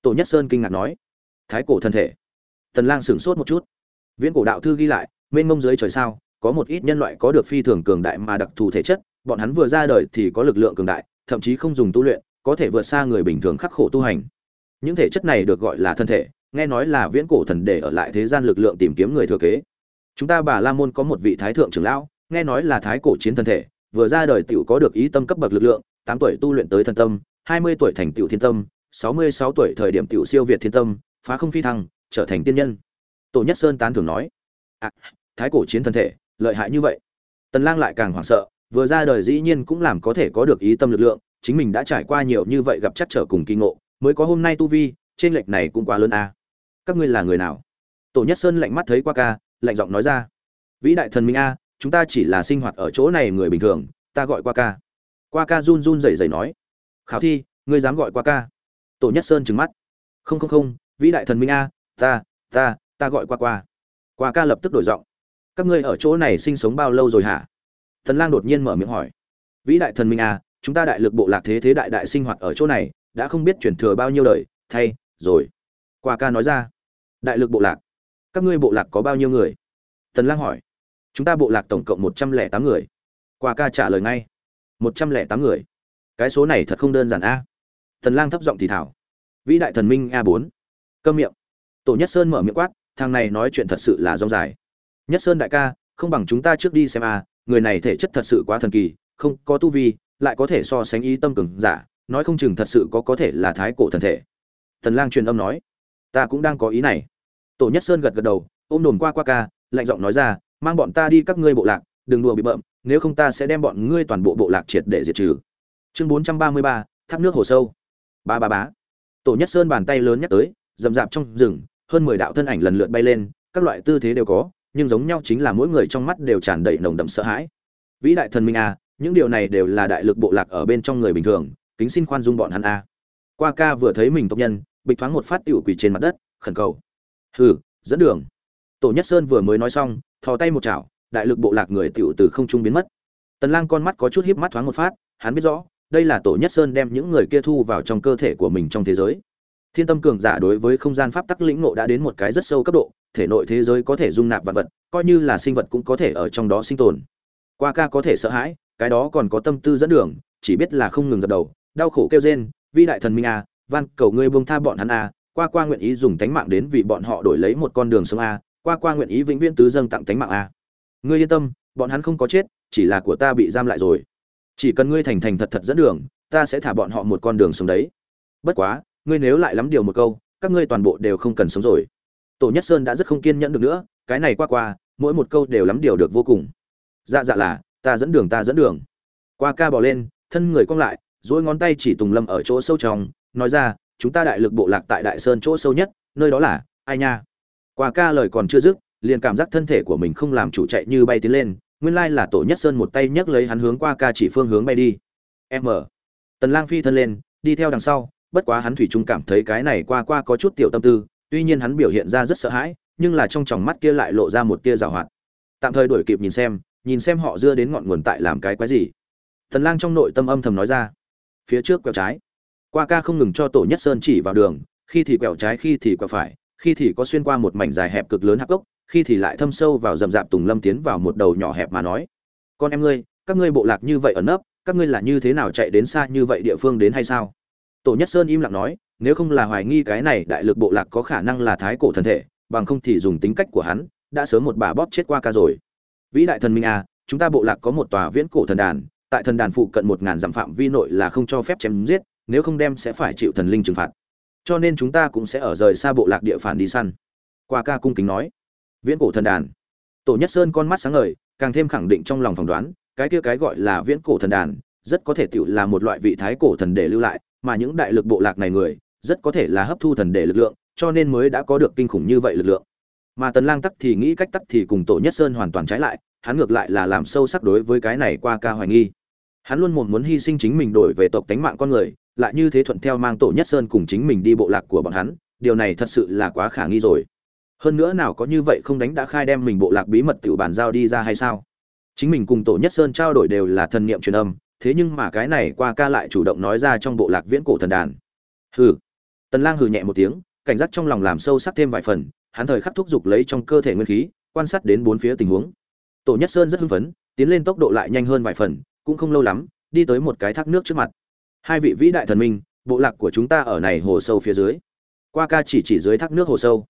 Tổ nhất sơn kinh ngạc nói, thái cổ thần thể? Tần lang sửng sốt một chút. Viễn cổ đạo thư ghi lại, mênh mông dưới trời sao? Có một ít nhân loại có được phi thường cường đại mà đặc thù thể chất bọn hắn vừa ra đời thì có lực lượng cường đại thậm chí không dùng tu luyện có thể vượt xa người bình thường khắc khổ tu hành. Những thể chất này được gọi là thân thể nghe nói là viễn cổ thần để ở lại thế gian lực lượng tìm kiếm người thừa kế. Chúng ta bà la môn có một vị thái thượng trưởng lão nghe nói là thái cổ chiến thân thể vừa ra đời tiểu có được ý tâm cấp bậc lực lượng 8 tuổi tu luyện tới thần tâm hai mươi tuổi thành tiểu thiên tâm sáu mươi sáu tuổi thời điểm tiểu siêu việt thiên tâm phá không phi thăng trở thành tiên nhân. Tổ nhất sơn tán thưởng nói à, thái cổ chiến thân thể lợi hại như vậy. Tần lang lại càng hoảng sợ, vừa ra đời dĩ nhiên cũng làm có thể có được ý tâm lực lượng, chính mình đã trải qua nhiều như vậy gặp chắc trở cùng kỳ ngộ, mới có hôm nay tu vi, trên lệch này cũng quá lớn a các ngươi là người nào? Tổ nhất sơn lạnh mắt thấy qua ca, lạnh giọng nói ra. Vĩ đại thần minh a, chúng ta chỉ là sinh hoạt ở chỗ này người bình thường, ta gọi qua ca. Qua ca run run rẩy rẩy nói. Khảo thi, ngươi dám gọi qua ca. Tổ nhất sơn trừng mắt. Không không không, vĩ đại thần minh a, ta ta ta gọi qua qua. Qua ca lập tức đổi giọng các ngươi ở chỗ này sinh sống bao lâu rồi hả? Thần lang đột nhiên mở miệng hỏi. Vĩ đại thần minh a chúng ta đại lực bộ lạc thế thế đại đại sinh hoạt ở chỗ này, đã không biết chuyển thừa bao nhiêu đời, thay, rồi. Qua ca nói ra. Đại lực bộ lạc. Các ngươi bộ lạc có bao nhiêu người? Tần lang hỏi. Chúng ta bộ lạc tổng cộng một trăm lẻ tám người. Qua ca trả lời ngay. một trăm lẻ tám người. Cái số này thật không đơn giản a. Tần lang thấp giọng thì thảo. Vĩ đại thần minh a bốn. câm miệng. Tổ nhất sơn mở miệng quát, thằng này nói chuyện thật sự là rong dài nhất sơn đại ca không bằng chúng ta trước đi xem a người này thể chất thật sự quá thần kỳ không có tu vi lại có thể so sánh ý tâm cường giả nói không chừng thật sự có có thể là thái cổ thần thể. Tần lang truyền âm nói ta cũng đang có ý này. Tổ nhất sơn gật gật đầu ôm đồn qua qua ca lạnh giọng nói ra mang bọn ta đi các ngươi bộ lạc đừng đùa bị bợm nếu không ta sẽ đem bọn ngươi toàn bộ bộ lạc triệt để diệt trừ. Chương 433, thác nước hồ sâu. Ba ba bá tổ nhất sơn bàn tay lớn nhắc tới rầm rạp trong rừng hơn mười đạo thân ảnh lần lượt bay lên các loại tư thế đều có nhưng giống nhau chính là mỗi người trong mắt đều tràn đầy nồng đậm sợ hãi. Vĩ đại thần minh a, những điều này đều là đại lực bộ lạc ở bên trong người bình thường, kính xin khoan dung bọn hắn a. Qua ca vừa thấy mình tộc nhân, bịch thoáng một phát tiểu quỳ trên mặt đất, khẩn cầu. Hừ, dẫn đường. Tổ nhất sơn vừa mới nói xong, thò tay một chảo, đại lực bộ lạc người tiểu từ không trung biến mất. Tần lang con mắt có chút híp mắt thoáng một phát, hắn biết rõ, đây là tổ nhất sơn đem những người kia thu vào trong cơ thể của mình trong thế giới. Thiên tâm cường giả đối với không gian pháp tắc lĩnh ngộ đã đến một cái rất sâu cấp độ thể nội thế giới có thể dung nạp vật vật, coi như là sinh vật cũng có thể ở trong đó sinh tồn. Qua ca có thể sợ hãi, cái đó còn có tâm tư dẫn đường, chỉ biết là không ngừng dập đầu, đau khổ kêu rên, vi đại thần minh a, van cầu ngươi buông tha bọn hắn a, qua qua nguyện ý dùng tánh mạng đến vì bọn họ đổi lấy một con đường sống a, qua qua nguyện ý vĩnh viễn tứ dâng tặng tánh mạng a. Ngươi yên tâm, bọn hắn không có chết, chỉ là của ta bị giam lại rồi. Chỉ cần ngươi thành thành thật thật dẫn đường, ta sẽ thả bọn họ một con đường sống đấy. Bất quá, ngươi nếu lại lắm điều một câu, các ngươi toàn bộ đều không cần sống rồi tổ nhất sơn đã rất không kiên nhẫn được nữa, cái này qua qua, mỗi một câu đều lắm điều được vô cùng. Dạ dạ là, ta dẫn đường ta dẫn đường. Qua ca bỏ lên, thân người cong lại dỗi ngón tay chỉ tùng lâm ở chỗ sâu trong, nói ra, chúng ta đại lực bộ lạc tại đại sơn chỗ sâu nhất, nơi đó là, ai nha? Qua ca lời còn chưa dứt, liền cảm giác thân thể của mình không làm chủ chạy như bay tiến lên, nguyên lai là tổ nhất sơn một tay nhấc lấy hắn hướng qua ca chỉ phương hướng bay đi. M. Tần lang phi thân lên, đi theo đằng sau, bất quá hắn thủy chung cảm thấy cái này qua qua có chút tiểu tâm tư tuy nhiên hắn biểu hiện ra rất sợ hãi, nhưng là trong tròng mắt kia lại lộ ra một tia rào hoạt. Tạm thời đuổi kịp nhìn xem nhìn xem họ dưa đến ngọn nguồn tại làm cái quái gì. Tần lang trong nội tâm âm thầm nói ra. Phía trước quẹo trái. Qua ca không ngừng cho tổ nhất sơn chỉ vào đường, khi thì quẹo trái, khi thì quẹo phải, khi thì có xuyên qua một mảnh dài hẹp cực lớn hạp gốc, khi thì lại thâm sâu vào rậm rạp tùng lâm tiến vào một đầu nhỏ hẹp mà nói. Con em ngươi, các ngươi bộ lạc như vậy ẩn nấp, các ngươi là như thế nào chạy đến xa như vậy địa phương đến hay sao? Tổ nhất sơn im lặng nói nếu không là hoài nghi cái này đại lực bộ lạc có khả năng là thái cổ thần thể, bằng không thì dùng tính cách của hắn, đã sớm một bà bóp chết qua ca rồi. Vĩ đại thần minh à chúng ta bộ lạc có một tòa viễn cổ thần đàn, tại thần đàn phụ cận một ngàn dặm phạm vi nội là không cho phép chém giết, nếu không đem sẽ phải chịu thần linh trừng phạt. Cho nên chúng ta cũng sẽ ở rời xa bộ lạc địa phản đi săn. Qua ca cung kính nói. Viễn cổ thần đàn. Tổ nhất sơn con mắt sáng ngời, càng thêm khẳng định trong lòng phỏng đoán, cái kia cái gọi là viễn cổ thần đàn, rất có thể tiểu là một loại vị thái cổ thần để lưu lại, mà những đại lực bộ lạc này người rất có thể là hấp thu thần để lực lượng, cho nên mới đã có được kinh khủng như vậy lực lượng. Mà tần lang tắc thì nghĩ cách tắc thì cùng tổ nhất sơn hoàn toàn trái lại, hắn ngược lại là làm sâu sắc đối với cái này qua ca hoài nghi. Hắn luôn muốn muốn hy sinh chính mình đổi về tộc tánh mạng con người, lại như thế thuận theo mang tổ nhất sơn cùng chính mình đi bộ lạc của bọn hắn, điều này thật sự là quá khả nghi rồi. Hơn nữa nào có như vậy không đánh đã khai đem mình bộ lạc bí mật tiểu bản giao đi ra hay sao? Chính mình cùng tổ nhất sơn trao đổi đều là thần niệm truyền âm, thế nhưng mà cái này qua ca lại chủ động nói ra trong bộ lạc viễn cổ thần đàn. Hừ tần lang hừ nhẹ một tiếng, cảnh giác trong lòng làm sâu sắc thêm vài phần, hắn thời khắc thúc giục lấy trong cơ thể nguyên khí, quan sát đến bốn phía tình huống. Tổ nhất sơn rất hưng phấn, tiến lên tốc độ lại nhanh hơn vài phần, cũng không lâu lắm, đi tới một cái thác nước trước mặt. Hai vị vĩ đại thần minh, bộ lạc của chúng ta ở này hồ sâu phía dưới. Qua ca chỉ chỉ dưới thác nước hồ sâu.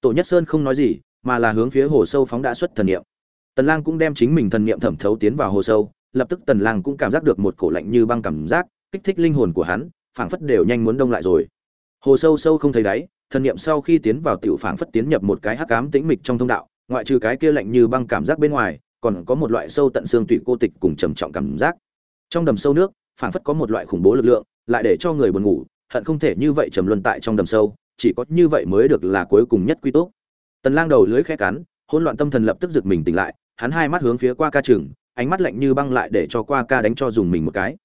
Tổ nhất sơn không nói gì, mà là hướng phía hồ sâu phóng đã xuất thần niệm. Tần lang cũng đem chính mình thần niệm thẩm thấu tiến vào hồ sâu, lập tức tần lang cũng cảm giác được một cổ lạnh như băng cảm giác, kích thích linh hồn của hắn, phảng phất đều nhanh muốn đông lại rồi hồ sâu sâu không thấy đáy, thần niệm sau khi tiến vào tiểu phảng phất tiến nhập một cái hắc ám tĩnh mịch trong thông đạo, ngoại trừ cái kia lạnh như băng cảm giác bên ngoài, còn có một loại sâu tận xương tụy cô tịch cùng trầm trọng cảm giác. Trong đầm sâu nước, phảng phất có một loại khủng bố lực lượng, lại để cho người buồn ngủ, hận không thể như vậy trầm luân tại trong đầm sâu, chỉ có như vậy mới được là cuối cùng nhất quy tốt tần lang đầu lưỡi khẽ cắn, hỗn loạn tâm thần lập tức giật mình tỉnh lại, hắn hai mắt hướng phía qua ca trường, ánh mắt lạnh như băng lại để cho qua ca đánh cho dùng mình một cái.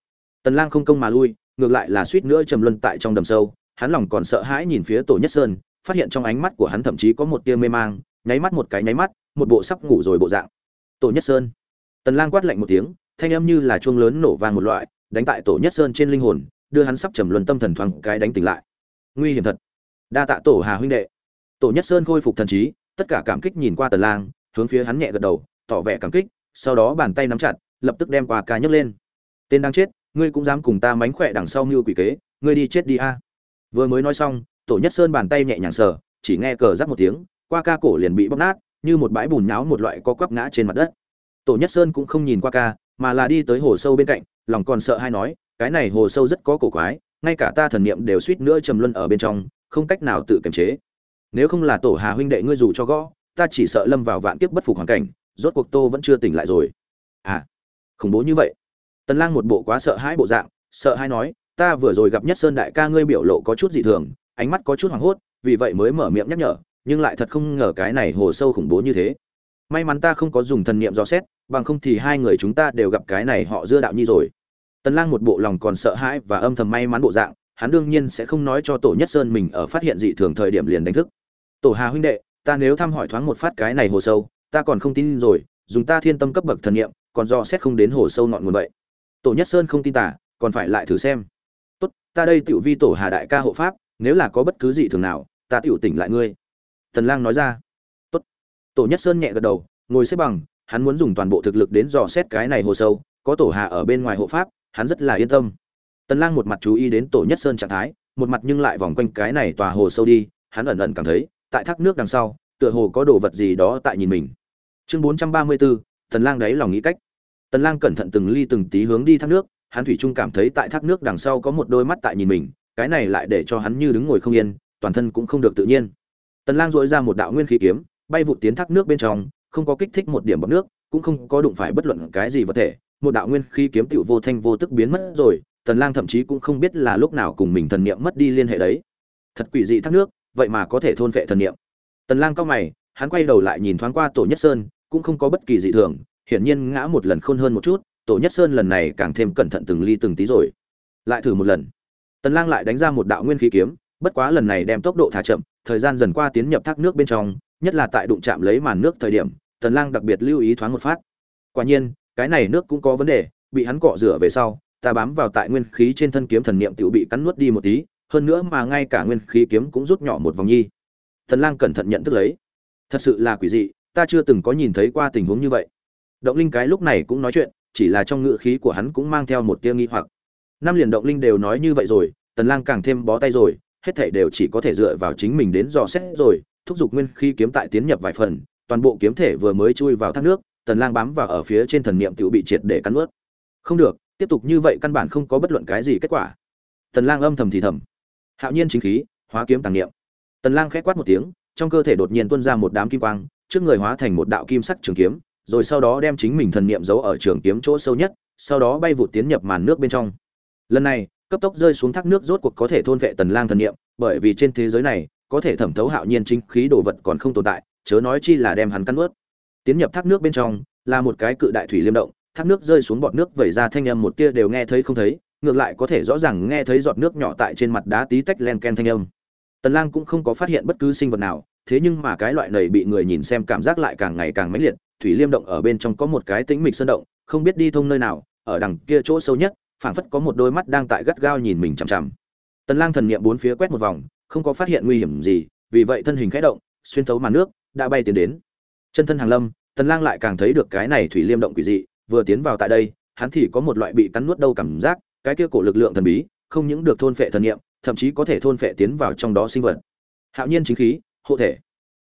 Tần lang không công mà lui, ngược lại là suýt nữa trầm luân tại trong đầm sâu hắn lòng còn sợ hãi nhìn phía tổ nhất sơn, phát hiện trong ánh mắt của hắn thậm chí có một tia mê mang, nháy mắt một cái nháy mắt, một bộ sắp ngủ rồi bộ dạng. Tổ nhất sơn. Tần lang quát lạnh một tiếng, thanh âm như là chuông lớn nổ vang một loại, đánh tại tổ nhất sơn trên linh hồn, đưa hắn sắp trầm luân tâm thần thoáng cái đánh tỉnh lại. Nguy hiểm thật. Đa tạ tổ hà huynh đệ. Tổ nhất sơn khôi phục thần trí, tất cả cảm kích nhìn qua tần lang, hướng phía hắn nhẹ gật đầu, tỏ vẻ cảm kích, sau đó bàn tay nắm chặt, lập tức đem quà ca nhấc lên. Tên đang chết, ngươi cũng dám cùng ta mánh khỏe đằng sau mưu quỷ kế, ngươi đi chết đi a vừa mới nói xong, tổ nhất sơn bàn tay nhẹ nhàng sờ, chỉ nghe cờ rắc một tiếng, qua ca cổ liền bị bóc nát, như một bãi bùn nháo một loại có quắp ngã trên mặt đất. Tổ nhất sơn cũng không nhìn qua ca, mà là đi tới hồ sâu bên cạnh, lòng còn sợ hay nói, cái này hồ sâu rất có cổ quái, ngay cả ta thần niệm đều suýt nữa trầm luân ở bên trong, không cách nào tự kiềm chế. Nếu không là tổ hà huynh đệ ngươi dù cho gõ, ta chỉ sợ lâm vào vạn kiếp bất phục hoàn cảnh, rốt cuộc tô vẫn chưa tỉnh lại rồi. À khủng bố như vậy. Tần lang một bộ quá sợ hãi bộ dạng, sợ hãi nói ta vừa rồi gặp nhất sơn đại ca ngươi biểu lộ có chút dị thường, ánh mắt có chút hoảng hốt, vì vậy mới mở miệng nhắc nhở, nhưng lại thật không ngờ cái này hồ sâu khủng bố như thế. May mắn ta không có dùng thần niệm dò xét, bằng không thì hai người chúng ta đều gặp cái này họ dưa đạo nhi rồi. Tần lang một bộ lòng còn sợ hãi và âm thầm may mắn bộ dạng, hắn đương nhiên sẽ không nói cho tổ nhất sơn mình ở phát hiện dị thường thời điểm liền đánh thức. Tổ hà huynh đệ, ta nếu thăm hỏi thoáng một phát cái này hồ sâu, ta còn không tin rồi, dùng ta thiên tâm cấp bậc thần niệm, còn do xét không đến hồ sâu ngọn nguồn vậy. Tổ nhất sơn không tin tả còn phải lại thử xem tốt ta đây tiểu vi tổ hà đại ca hộ pháp nếu là có bất cứ gì thường nào ta tiểu tỉnh lại ngươi. Tần lang nói ra. Tốt. Tổ nhất sơn nhẹ gật đầu ngồi xếp bằng hắn muốn dùng toàn bộ thực lực đến dò xét cái này hồ sâu có tổ hà ở bên ngoài hộ pháp hắn rất là yên tâm. Tần lang một mặt chú ý đến tổ nhất sơn trạng thái một mặt nhưng lại vòng quanh cái này tòa hồ sâu đi hắn ẩn ẩn cảm thấy tại thác nước đằng sau tựa hồ có đồ vật gì đó tại nhìn mình. Chương 434, tần lang đấy lòng nghĩ cách. Tần lang cẩn thận từng ly từng tí hướng đi thác nước hắn thủy chung cảm thấy tại thác nước đằng sau có một đôi mắt tại nhìn mình, cái này lại để cho hắn như đứng ngồi không yên, toàn thân cũng không được tự nhiên. Tần lang dội ra một đạo nguyên khí kiếm, bay vụt tiến thác nước bên trong, không có kích thích một điểm bọt nước, cũng không có đụng phải bất luận cái gì vật thể. Một đạo nguyên khí kiếm tiểu vô thanh vô tức biến mất rồi, tần lang thậm chí cũng không biết là lúc nào cùng mình thần niệm mất đi liên hệ đấy. Thật quỷ dị thác nước, vậy mà có thể thôn vệ thần niệm. Tần lang cao mày, hắn quay đầu lại nhìn thoáng qua tổ nhất sơn, cũng không có bất kỳ dị thường, hiển nhiên ngã một lần khôn hơn một chút tổ nhất sơn lần này càng thêm cẩn thận từng ly từng tí rồi. Lại thử một lần. Tần lang lại đánh ra một đạo nguyên khí kiếm, bất quá lần này đem tốc độ thả chậm, thời gian dần qua tiến nhập thác nước bên trong, nhất là tại đụng chạm lấy màn nước thời điểm, tần lang đặc biệt lưu ý thoáng một phát. Quả nhiên, cái này nước cũng có vấn đề, bị hắn cọ rửa về sau, ta bám vào tại nguyên khí trên thân kiếm thần niệm tiểu bị cắn nuốt đi một tí, hơn nữa mà ngay cả nguyên khí kiếm cũng rút nhỏ một vòng nhi. Tần lang cẩn thận nhận thức lấy. Thật sự là quỷ dị, ta chưa từng có nhìn thấy qua tình huống như vậy. Động linh cái lúc này cũng nói chuyện chỉ là trong ngữ khí của hắn cũng mang theo một tia nghi hoặc. Năm liền động linh đều nói như vậy rồi, tần lang càng thêm bó tay rồi, hết thảy đều chỉ có thể dựa vào chính mình đến dò xét rồi, thúc giục nguyên khí kiếm tại tiến nhập vài phần, toàn bộ kiếm thể vừa mới chui vào thác nước, tần lang bám vào ở phía trên thần niệm tiểu bị triệt để cắn nuốt. Không được, tiếp tục như vậy căn bản không có bất luận cái gì kết quả. Tần lang âm thầm thì thầm. Hạo nhiên chính khí, hóa kiếm tàng niệm. Tần lang khẽ quát một tiếng, trong cơ thể đột nhiên tuôn ra một đám kim quang, trước người hóa thành một đạo kim sắc trường kiếm rồi sau đó đem chính mình thần niệm giấu ở trường kiếm chỗ sâu nhất, sau đó bay vụt tiến nhập màn nước bên trong. Lần này, cấp tốc rơi xuống thác nước rốt cuộc có thể thôn vệ tần lang thần niệm, bởi vì trên thế giới này, có thể thẩm thấu hạo nhiên chính khí đồ vật còn không tồn tại, chớ nói chi là đem hắn cắn nuốt. Tiến nhập thác nước bên trong, là một cái cự đại thủy liêm động, thác nước rơi xuống bọt nước vẩy ra thanh âm một tia đều nghe thấy không thấy, ngược lại có thể rõ ràng nghe thấy giọt nước nhỏ tại trên mặt đá tí tách len ken thanh âm. Tần lang cũng không có phát hiện bất cứ sinh vật nào, thế nhưng mà cái loại này bị người nhìn xem cảm giác lại càng ngày càng mãnh liệt thủy liêm động ở bên trong có một cái tĩnh mịch sơn động, không biết đi thông nơi nào, ở đằng kia chỗ sâu nhất, phảng phất có một đôi mắt đang tại gắt gao nhìn mình chằm chằm. Tần lang thần niệm bốn phía quét một vòng, không có phát hiện nguy hiểm gì, vì vậy thân hình khẽ động, xuyên thấu màn nước, đã bay tiến đến. Chân thân hàng lâm, tần lang lại càng thấy được cái này thủy liêm động quỷ dị, vừa tiến vào tại đây, hắn thì có một loại bị cắn nuốt đâu cảm giác, cái kia cổ lực lượng thần bí, không những được thôn phệ thần niệm, thậm chí có thể thôn phệ tiến vào trong đó sinh vật. Hạo nhiên chính khí, hộ thể.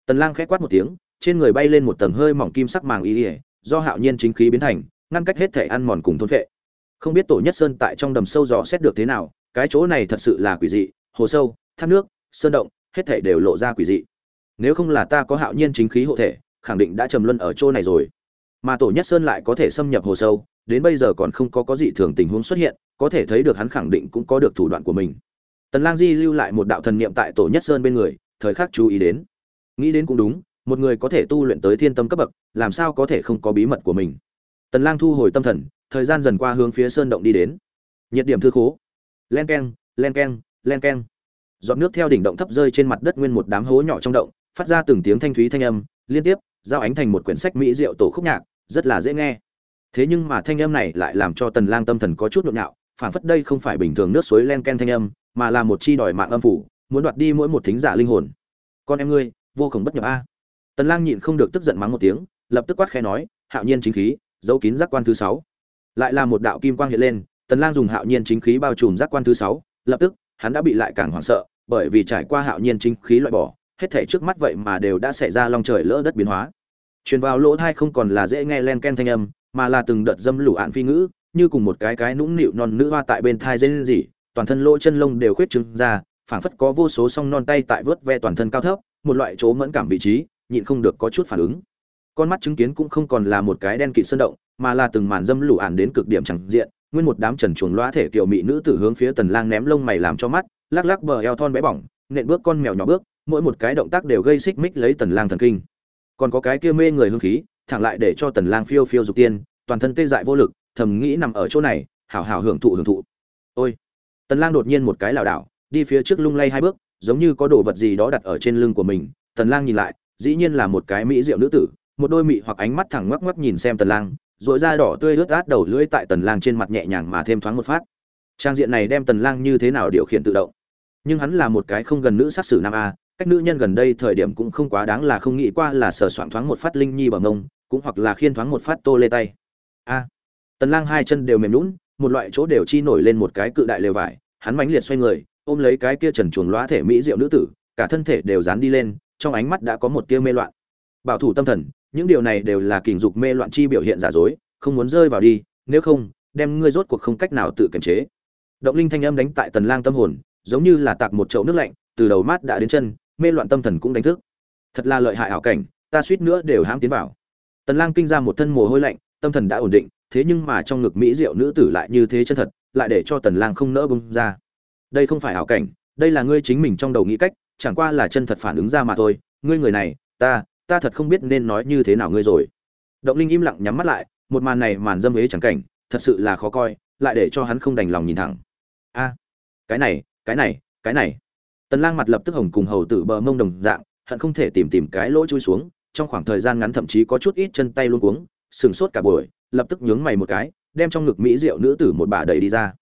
Tần lang khẽ quát một tiếng trên người bay lên một tầng hơi mỏng kim sắc màng y ỉa do hạo nhiên chính khí biến thành, ngăn cách hết thể ăn mòn cùng thôn phệ. Không biết tổ nhất sơn tại trong đầm sâu dò xét được thế nào, cái chỗ này thật sự là quỷ dị, hồ sâu, thác nước, sơn động, hết thể đều lộ ra quỷ dị. Nếu không là ta có hạo nhiên chính khí hộ thể, khẳng định đã trầm luân ở chỗ này rồi. Mà tổ nhất sơn lại có thể xâm nhập hồ sâu, đến bây giờ còn không có có dị thường tình huống xuất hiện, có thể thấy được hắn khẳng định cũng có được thủ đoạn của mình. Tần lang di lưu lại một đạo thần niệm tại tổ nhất sơn bên người, thời khắc chú ý đến. Nghĩ đến cũng đúng một người có thể tu luyện tới thiên tâm cấp bậc, làm sao có thể không có bí mật của mình? Tần lang thu hồi tâm thần, thời gian dần qua hướng phía sơn động đi đến. Nhiệt điểm thư khố. Len keng len keng len keng. Giọt nước theo đỉnh động thấp rơi trên mặt đất nguyên một đám hố nhỏ trong động, phát ra từng tiếng thanh thúy thanh âm, liên tiếp, giao ánh thành một quyển sách mỹ diệu tổ khúc nhạc, rất là dễ nghe. Thế nhưng mà thanh âm này lại làm cho tần lang tâm thần có chút nhộn nhạo phản phất đây không phải bình thường nước suối len ken thanh âm, mà là một chi đòi mạng âm phủ, muốn đoạt đi mỗi một thính giả linh hồn. Con em ngươi, vô cùng bất nhập a tần lang nhịn không được tức giận mắng một tiếng, lập tức quát khẽ nói, hạo nhiên chính khí, giấu kín giác quan thứ sáu. Lại là một đạo kim quang hiện lên, tần lang dùng hạo nhiên chính khí bao trùm giác quan thứ sáu, lập tức, hắn đã bị lại càng hoảng sợ, bởi vì trải qua hạo nhiên chính khí loại bỏ, hết thảy trước mắt vậy mà đều đã xảy ra long trời lỡ đất biến hóa. Truyền vào lỗ thai không còn là dễ nghe len ken thanh âm, mà là từng đợt dâm lũ ạn phi ngữ, như cùng một cái cái nũng nịu non nữ hoa tại bên thai dây gì toàn thân lỗ chân lông đều khuyết trứng ra, phảng phất có vô số song non tay tại vớt ve toàn thân cao thấp, một loại chỗ mẫn cảm vị trí nhịn không được có chút phản ứng. Con mắt chứng kiến cũng không còn là một cái đen kịt sơn động, mà là từng màn dâm lũ ản đến cực điểm chẳng diện, nguyên một đám trần chuồng loa thể kiểu mỹ nữ tử hướng phía tần lang ném lông mày làm cho mắt, lắc lắc bờ eo thon bé bỏng, nện bước con mèo nhỏ bước, mỗi một cái động tác đều gây xích mích lấy tần lang thần kinh. Còn có cái kia mê người hương khí, thẳng lại để cho tần lang phiêu phiêu dục tiên, toàn thân tê dại vô lực, thầm nghĩ nằm ở chỗ này, hảo hảo hưởng thụ hưởng thụ. Ôi! Tần lang đột nhiên một cái lảo đảo, đi phía trước lung lay hai bước, giống như có đồ vật gì đó đặt ở trên lưng của mình, tần lang nhìn lại dĩ nhiên là một cái mỹ diệu nữ tử, một đôi mị hoặc ánh mắt thẳng ngoắc ngoắc nhìn xem tần lang rồi da đỏ tươi lướt át đầu lưỡi tại tần lang trên mặt nhẹ nhàng mà thêm thoáng một phát. Trang diện này đem tần lang như thế nào điều khiển tự động? Nhưng hắn là một cái không gần nữ sát sử nam a, cách nữ nhân gần đây thời điểm cũng không quá đáng là không nghĩ qua là sờ soạn thoáng một phát linh nhi bằng ngông, cũng hoặc là khiên thoáng một phát tô lê tay. A, tần lang hai chân đều mềm lún một loại chỗ đều chi nổi lên một cái cự đại lều vải, hắn mãnh liệt xoay người, ôm lấy cái kia trần chuồng lóa thể mỹ diệu nữ tử, cả thân thể đều dán đi lên trong ánh mắt đã có một tia mê loạn. Bảo thủ tâm thần, những điều này đều là kình dục mê loạn chi biểu hiện giả dối, không muốn rơi vào đi, nếu không, đem ngươi rốt cuộc không cách nào tự kiềm chế. Động linh thanh âm đánh tại tần lang tâm hồn, giống như là tạc một chậu nước lạnh, từ đầu mát đã đến chân, mê loạn tâm thần cũng đánh thức. Thật là lợi hại ảo cảnh, ta suýt nữa đều hãm tiến vào. Tần lang kinh ra một thân mồ hôi lạnh, tâm thần đã ổn định, thế nhưng mà trong ngực mỹ diệu nữ tử lại như thế chân thật, lại để cho tần lang không nỡ bung ra. Đây không phải ảo cảnh, đây là ngươi chính mình trong đầu nghĩ cách chẳng qua là chân thật phản ứng ra mà thôi. Ngươi người này, ta ta thật không biết nên nói như thế nào ngươi rồi. Động linh im lặng nhắm mắt lại, một màn này màn dâm ế chẳng cảnh, thật sự là khó coi, lại để cho hắn không đành lòng nhìn thẳng. A, cái này cái này cái này. Tần lang mặt lập tức hồng cùng hầu tử bờ mông đồng dạng, hận không thể tìm tìm cái lỗ chui xuống, trong khoảng thời gian ngắn thậm chí có chút ít chân tay luôn cuống, sừng sốt cả buổi, lập tức nhướng mày một cái, đem trong ngực mỹ rượu nữ tử một bà đầy đi ra.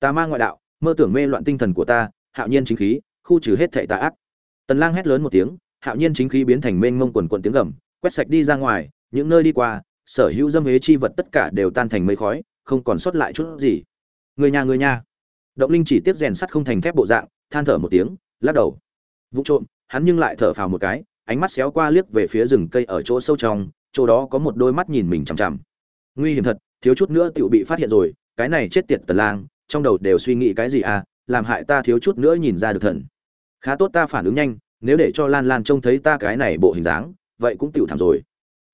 Ta mang ngoại đạo, mơ tưởng mê loạn tinh thần của ta, hạo nhiên chính khí, khu trừ hết thệ tà ác tần lang hét lớn một tiếng, hạo nhiên chính khí biến thành mênh mông quần quần tiếng gầm, quét sạch đi ra ngoài, những nơi đi qua, sở hữu dâm hế chi vật tất cả đều tan thành mây khói, không còn sót lại chút gì. Người nhà người nhà. Động linh chỉ tiếp rèn sắt không thành thép bộ dạng, than thở một tiếng, lắc đầu. Vũ trộm, hắn nhưng lại thở phào một cái, ánh mắt xéo qua liếc về phía rừng cây ở chỗ sâu trong, chỗ đó có một đôi mắt nhìn mình chằm chằm. Nguy hiểm thật, thiếu chút nữa tiểu bị phát hiện rồi, cái này chết tiệt tần lang, trong đầu đều suy nghĩ cái gì à làm hại ta thiếu chút nữa nhìn ra được thần khá tốt ta phản ứng nhanh, nếu để cho lan lan trông thấy ta cái này bộ hình dáng, vậy cũng tiểu thảm rồi.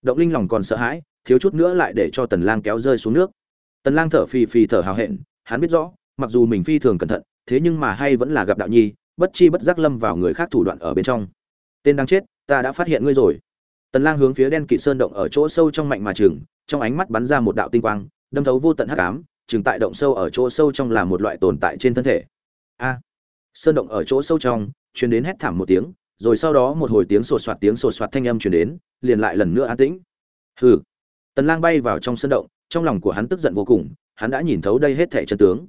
Động linh lòng còn sợ hãi, thiếu chút nữa lại để cho tần lang kéo rơi xuống nước. Tần lang thở phì phì thở hào hẹn, hắn biết rõ, mặc dù mình phi thường cẩn thận, thế nhưng mà hay vẫn là gặp đạo nhi, bất chi bất giác lâm vào người khác thủ đoạn ở bên trong. Tên đang chết, ta đã phát hiện ngươi rồi. Tần lang hướng phía đen kỵ sơn động ở chỗ sâu trong mạnh mà trường trong ánh mắt bắn ra một đạo tinh quang, đâm thấu vô tận hắc ám trường tại động sâu ở chỗ sâu trong là một loại tồn tại trên thân thể. A! Sơn động ở chỗ sâu trong truyền đến hét thảm một tiếng, rồi sau đó một hồi tiếng sột soạt tiếng sột soạt thanh âm truyền đến, liền lại lần nữa an tĩnh. Hừ. Tần lang bay vào trong sân động, trong lòng của hắn tức giận vô cùng, hắn đã nhìn thấu đây hết thảy chân tướng.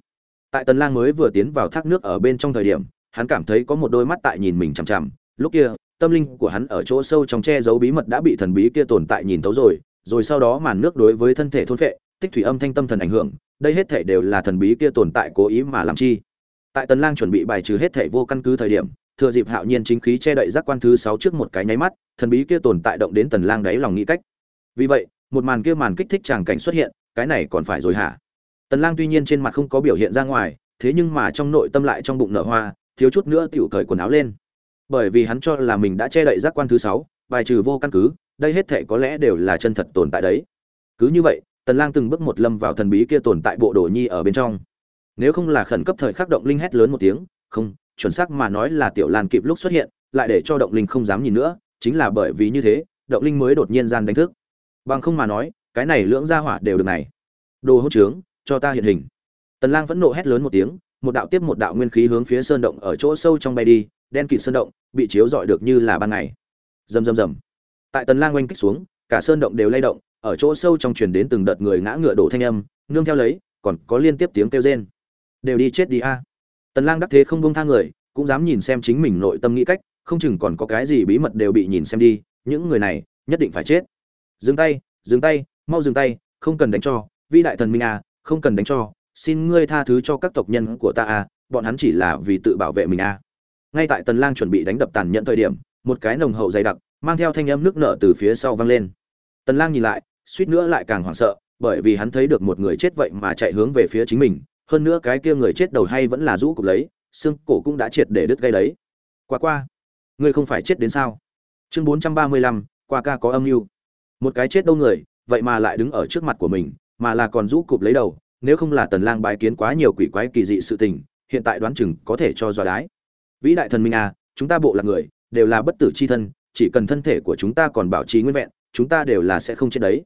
Tại tần lang mới vừa tiến vào thác nước ở bên trong thời điểm, hắn cảm thấy có một đôi mắt tại nhìn mình chằm chằm. Lúc kia, tâm linh của hắn ở chỗ sâu trong che giấu bí mật đã bị thần bí kia tồn tại nhìn thấu rồi rồi sau đó màn nước đối với thân thể thôn phệ, tích thủy âm thanh tâm thần ảnh hưởng, đây hết thảy đều là thần bí kia tồn tại cố ý mà làm chi. Tại tần lang chuẩn bị bài trừ hết thảy vô căn cứ thời điểm thừa dịp hạo nhiên chính khí che đậy giác quan thứ sáu trước một cái nháy mắt, thần bí kia tồn tại động đến tần lang đáy lòng nghĩ cách. Vì vậy, một màn kia màn kích thích tràng cảnh xuất hiện, cái này còn phải rồi hả? Tần lang tuy nhiên trên mặt không có biểu hiện ra ngoài, thế nhưng mà trong nội tâm lại trong bụng nở hoa, thiếu chút nữa tiểu cởi quần áo lên. Bởi vì hắn cho là mình đã che đậy giác quan thứ sáu, bài trừ vô căn cứ, đây hết thảy có lẽ đều là chân thật tồn tại đấy. Cứ như vậy, tần lang từng bước một lâm vào thần bí kia tồn tại bộ đồ nhi ở bên trong. Nếu không là khẩn cấp thời khắc động linh hét lớn một tiếng, không chuẩn xác mà nói là tiểu lan kịp lúc xuất hiện, lại để cho động linh không dám nhìn nữa, chính là bởi vì như thế, động linh mới đột nhiên gian đánh thức. Bằng không mà nói, cái này lưỡng gia hỏa đều được này. Đồ hỗn trướng, cho ta hiện hình. Tần lang vẫn nộ hét lớn một tiếng, một đạo tiếp một đạo nguyên khí hướng phía sơn động ở chỗ sâu trong bay đi, đen kịt sơn động, bị chiếu rọi được như là ban ngày. Rầm rầm rầm. Tại tần lang oanh kích xuống, cả sơn động đều lay động, ở chỗ sâu trong truyền đến từng đợt người ngã ngựa đổ thanh âm, nương theo lấy, còn có liên tiếp tiếng kêu rên. Đều đi chết đi a tần lang đắc thế không buông tha người, cũng dám nhìn xem chính mình nội tâm nghĩ cách, không chừng còn có cái gì bí mật đều bị nhìn xem đi, những người này nhất định phải chết. Dừng tay dừng tay, mau dừng tay, không cần đánh cho, vĩ đại thần minh à không cần đánh cho, xin ngươi tha thứ cho các tộc nhân của ta à bọn hắn chỉ là vì tự bảo vệ mình à. Ngay tại tần lang chuẩn bị đánh đập tàn nhẫn thời điểm, một cái nồng hậu dày đặc, mang theo thanh âm nước nợ từ phía sau vang lên. Tần lang nhìn lại, suýt nữa lại càng hoảng sợ, bởi vì hắn thấy được một người chết vậy mà chạy hướng về phía chính mình hơn nữa cái kia người chết đầu hay vẫn là rũ cục lấy xương cổ cũng đã triệt để đứt gây đấy. Qua qua ngươi không phải chết đến sao? Chương 435, qua ca có âm mưu. Một cái chết đâu người vậy mà lại đứng ở trước mặt của mình mà là còn rũ cụp lấy đầu nếu không là tần lang bái kiến quá nhiều quỷ quái kỳ dị sự tình hiện tại đoán chừng có thể cho dọa đái. Vĩ đại thần minh à chúng ta bộ là người đều là bất tử chi thân chỉ cần thân thể của chúng ta còn bảo trì nguyên vẹn chúng ta đều là sẽ không chết đấy.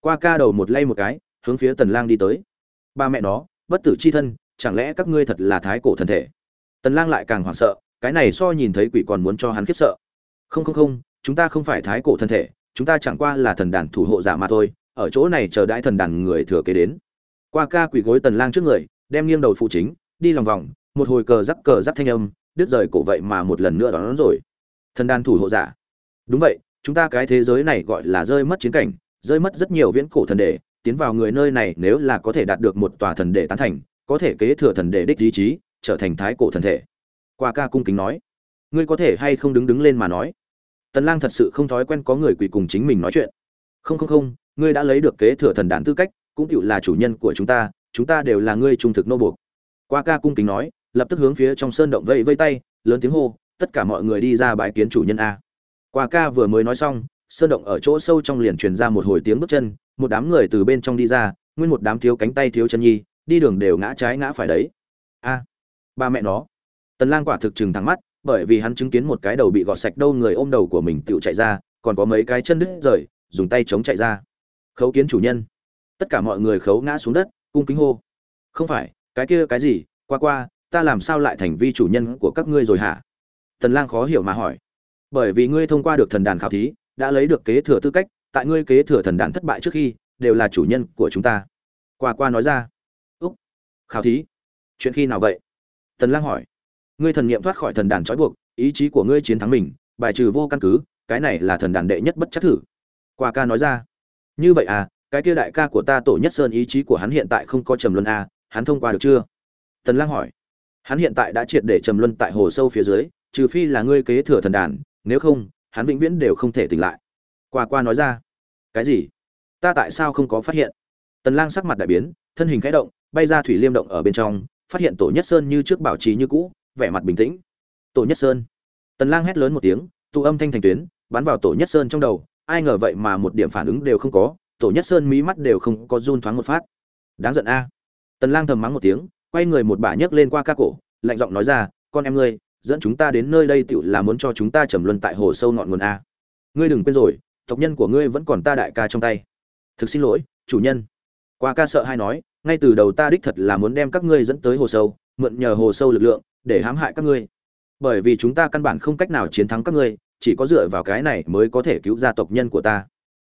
Qua ca đầu một lay một cái hướng phía tần lang đi tới. Ba mẹ nó bất tử chi thân chẳng lẽ các ngươi thật là thái cổ thần thể? Tần lang lại càng hoảng sợ cái này so nhìn thấy quỷ còn muốn cho hắn khiếp sợ. Không không không chúng ta không phải thái cổ thân thể chúng ta chẳng qua là thần đàn thủ hộ giả mà thôi ở chỗ này chờ đãi thần đàn người thừa kế đến. Qua ca quỷ gối tần lang trước người đem nghiêng đầu phụ chính đi lòng vòng một hồi cờ rắc cờ rắc thanh âm đứt rời cổ vậy mà một lần nữa đón, đón rồi. Thần đàn thủ hộ giả. Đúng vậy chúng ta cái thế giới này gọi là rơi mất chiến cảnh rơi mất rất nhiều viễn cổ thần đề tiến vào người nơi này nếu là có thể đạt được một tòa thần đệ tán thành, có thể kế thừa thần đệ đích ý chí, trở thành thái cổ thần thể. Qua ca cung kính nói. Ngươi có thể hay không đứng đứng lên mà nói? Tần lang thật sự không thói quen có người quỳ cùng chính mình nói chuyện. Không không không, ngươi đã lấy được kế thừa thần đàn tư cách, cũng tựu là chủ nhân của chúng ta chúng ta đều là ngươi trung thực nô buộc. Qua ca cung kính nói, lập tức hướng phía trong sơn động vây vây tay, lớn tiếng hô, tất cả mọi người đi ra bãi kiến chủ nhân a. Qua ca vừa mới nói xong, sơn động ở chỗ sâu trong liền truyền ra một hồi tiếng bước chân một đám người từ bên trong đi ra, nguyên một đám thiếu cánh tay thiếu chân nhi, đi đường đều ngã trái ngã phải đấy. A, ba mẹ nó. Tần lang quả thực chừng thẳng mắt, bởi vì hắn chứng kiến một cái đầu bị gọt sạch đâu người ôm đầu của mình tựu chạy ra, còn có mấy cái chân đứt rời, dùng tay chống chạy ra. Khấu kiến chủ nhân. Tất cả mọi người khấu ngã xuống đất, cung kính hô. Không phải, cái kia cái gì? Qua qua, ta làm sao lại thành vi chủ nhân của các ngươi rồi hả? Tần lang khó hiểu mà hỏi. Bởi vì ngươi thông qua được thần đàn khảo thí, đã lấy được kế thừa tư cách tại ngươi kế thừa thần đàn thất bại trước khi, đều là chủ nhân của chúng ta. Qua qua nói ra. Úc. Khảo thí. Chuyện khi nào vậy? Tần lang hỏi. Ngươi thần niệm thoát khỏi thần đàn trói buộc, ý chí của ngươi chiến thắng mình, bài trừ vô căn cứ, cái này là thần đàn đệ nhất bất chắc thử. Qua ca nói ra. Như vậy à cái kia đại ca của ta tổ nhất sơn ý chí của hắn hiện tại không có trầm luân à hắn thông qua được chưa? Tần lang hỏi. Hắn hiện tại đã triệt để trầm luân tại hồ sâu phía dưới, trừ phi là ngươi kế thừa thần đàn, nếu không, hắn vĩnh viễn đều không thể tỉnh lại. Qua qua nói ra cái gì? Ta tại sao không có phát hiện? Tần lang sắc mặt đại biến, thân hình khẽ động, bay ra thủy liêm động ở bên trong, phát hiện tổ nhất sơn như trước bảo trì như cũ, vẻ mặt bình tĩnh. Tổ nhất sơn. Tần lang hét lớn một tiếng, tụ âm thanh thành tuyến, bắn vào tổ nhất sơn trong đầu, ai ngờ vậy mà một điểm phản ứng đều không có, tổ nhất sơn mí mắt đều không có run thoáng một phát. Đáng giận a. Tần lang thầm mắng một tiếng, quay người một bà nhấc lên qua ca cổ, lạnh giọng nói ra, con em ngươi, dẫn chúng ta đến nơi đây tựu là muốn cho chúng ta trầm luân tại hồ sâu ngọn nguồn a. Ngươi đừng quên rồi tộc nhân của ngươi vẫn còn ta đại ca trong tay. Thực xin lỗi, chủ nhân. Qua ca sợ hay nói, ngay từ đầu ta đích thật là muốn đem các ngươi dẫn tới hồ sâu, mượn nhờ hồ sâu lực lượng, để hãm hại các ngươi. Bởi vì chúng ta căn bản không cách nào chiến thắng các ngươi, chỉ có dựa vào cái này mới có thể cứu ra tộc nhân của ta.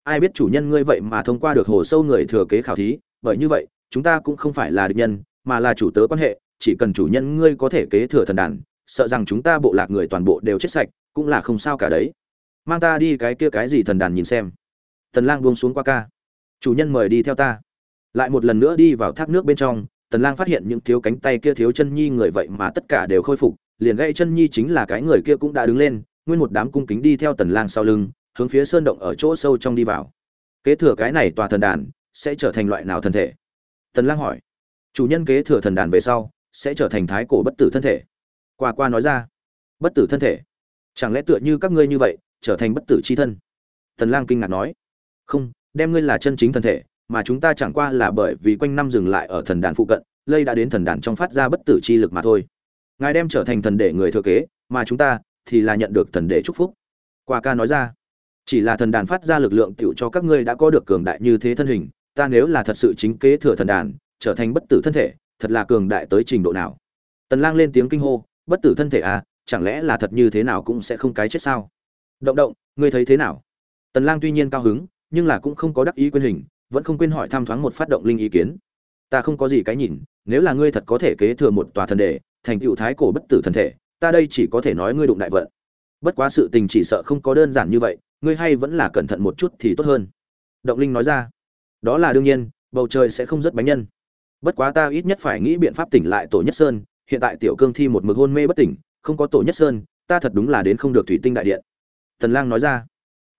Ai biết chủ nhân ngươi vậy mà thông qua được hồ sâu người thừa kế khảo thí, bởi như vậy, chúng ta cũng không phải là địch nhân, mà là chủ tớ quan hệ, chỉ cần chủ nhân ngươi có thể kế thừa thần đàn, sợ rằng chúng ta bộ lạc người toàn bộ đều chết sạch, cũng là không sao cả đấy mang ta đi cái kia cái gì thần đàn nhìn xem. Tần lang buông xuống qua ca. Chủ nhân mời đi theo ta. Lại một lần nữa đi vào thác nước bên trong, tần lang phát hiện những thiếu cánh tay kia thiếu chân nhi người vậy mà tất cả đều khôi phục, liền gãy chân nhi chính là cái người kia cũng đã đứng lên, nguyên một đám cung kính đi theo tần lang sau lưng, hướng phía sơn động ở chỗ sâu trong đi vào. Kế thừa cái này tòa thần đàn, sẽ trở thành loại nào thân thể? Tần lang hỏi. Chủ nhân kế thừa thần đàn về sau, sẽ trở thành thái cổ bất tử thân thể. Qua qua nói ra. Bất tử thân thể? Chẳng lẽ tựa như các ngươi như vậy trở thành bất tử chi thân. Tần lang kinh ngạc nói, không, đem ngươi là chân chính thân thể, mà chúng ta chẳng qua là bởi vì quanh năm dừng lại ở thần đàn phụ cận, lây đã đến thần đàn trong phát ra bất tử chi lực mà thôi. Ngài đem trở thành thần để người thừa kế, mà chúng ta thì là nhận được thần để chúc phúc. Qua ca nói ra, chỉ là thần đàn phát ra lực lượng tiểu cho các ngươi đã có được cường đại như thế thân hình, ta nếu là thật sự chính kế thừa thần đàn, trở thành bất tử thân thể, thật là cường đại tới trình độ nào? Tần lang lên tiếng kinh hô, bất tử thân thể à chẳng lẽ là thật như thế nào cũng sẽ không cái chết sao? Động động, ngươi thấy thế nào? Tần lang tuy nhiên cao hứng, nhưng là cũng không có đắc ý quên hình, vẫn không quên hỏi tham thoáng một phát động linh ý kiến. Ta không có gì cái nhìn, nếu là ngươi thật có thể kế thừa một tòa thần đề thành tựu thái cổ bất tử thần thể, ta đây chỉ có thể nói ngươi đụng đại vận. Bất quá sự tình chỉ sợ không có đơn giản như vậy, ngươi hay vẫn là cẩn thận một chút thì tốt hơn. Động linh nói ra. Đó là đương nhiên, bầu trời sẽ không rất bánh nhân. Bất quá ta ít nhất phải nghĩ biện pháp tỉnh lại tổ nhất sơn, hiện tại tiểu cương thi một mực hôn mê bất tỉnh, không có tổ nhất sơn, ta thật đúng là đến không được thủy tinh đại điện tần lang nói ra.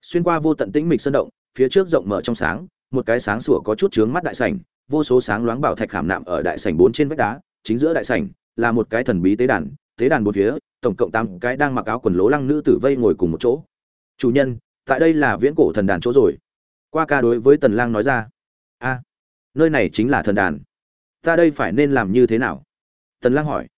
Xuyên qua vô tận tĩnh mịch sơn động, phía trước rộng mở trong sáng, một cái sáng sủa có chút chướng mắt đại sảnh, vô số sáng loáng bảo thạch khảm nạm ở đại sảnh bốn trên vách đá, chính giữa đại sảnh là một cái thần bí tế đàn tế đàn bốn phía, tổng cộng tám cái đang mặc áo quần lố lăng nữ tử vây ngồi cùng một chỗ. Chủ nhân, tại đây là viễn cổ thần đàn chỗ rồi. Qua ca đối với tần lang nói ra. A, nơi này chính là thần đàn. Ta đây phải nên làm như thế nào? Tần lang hỏi.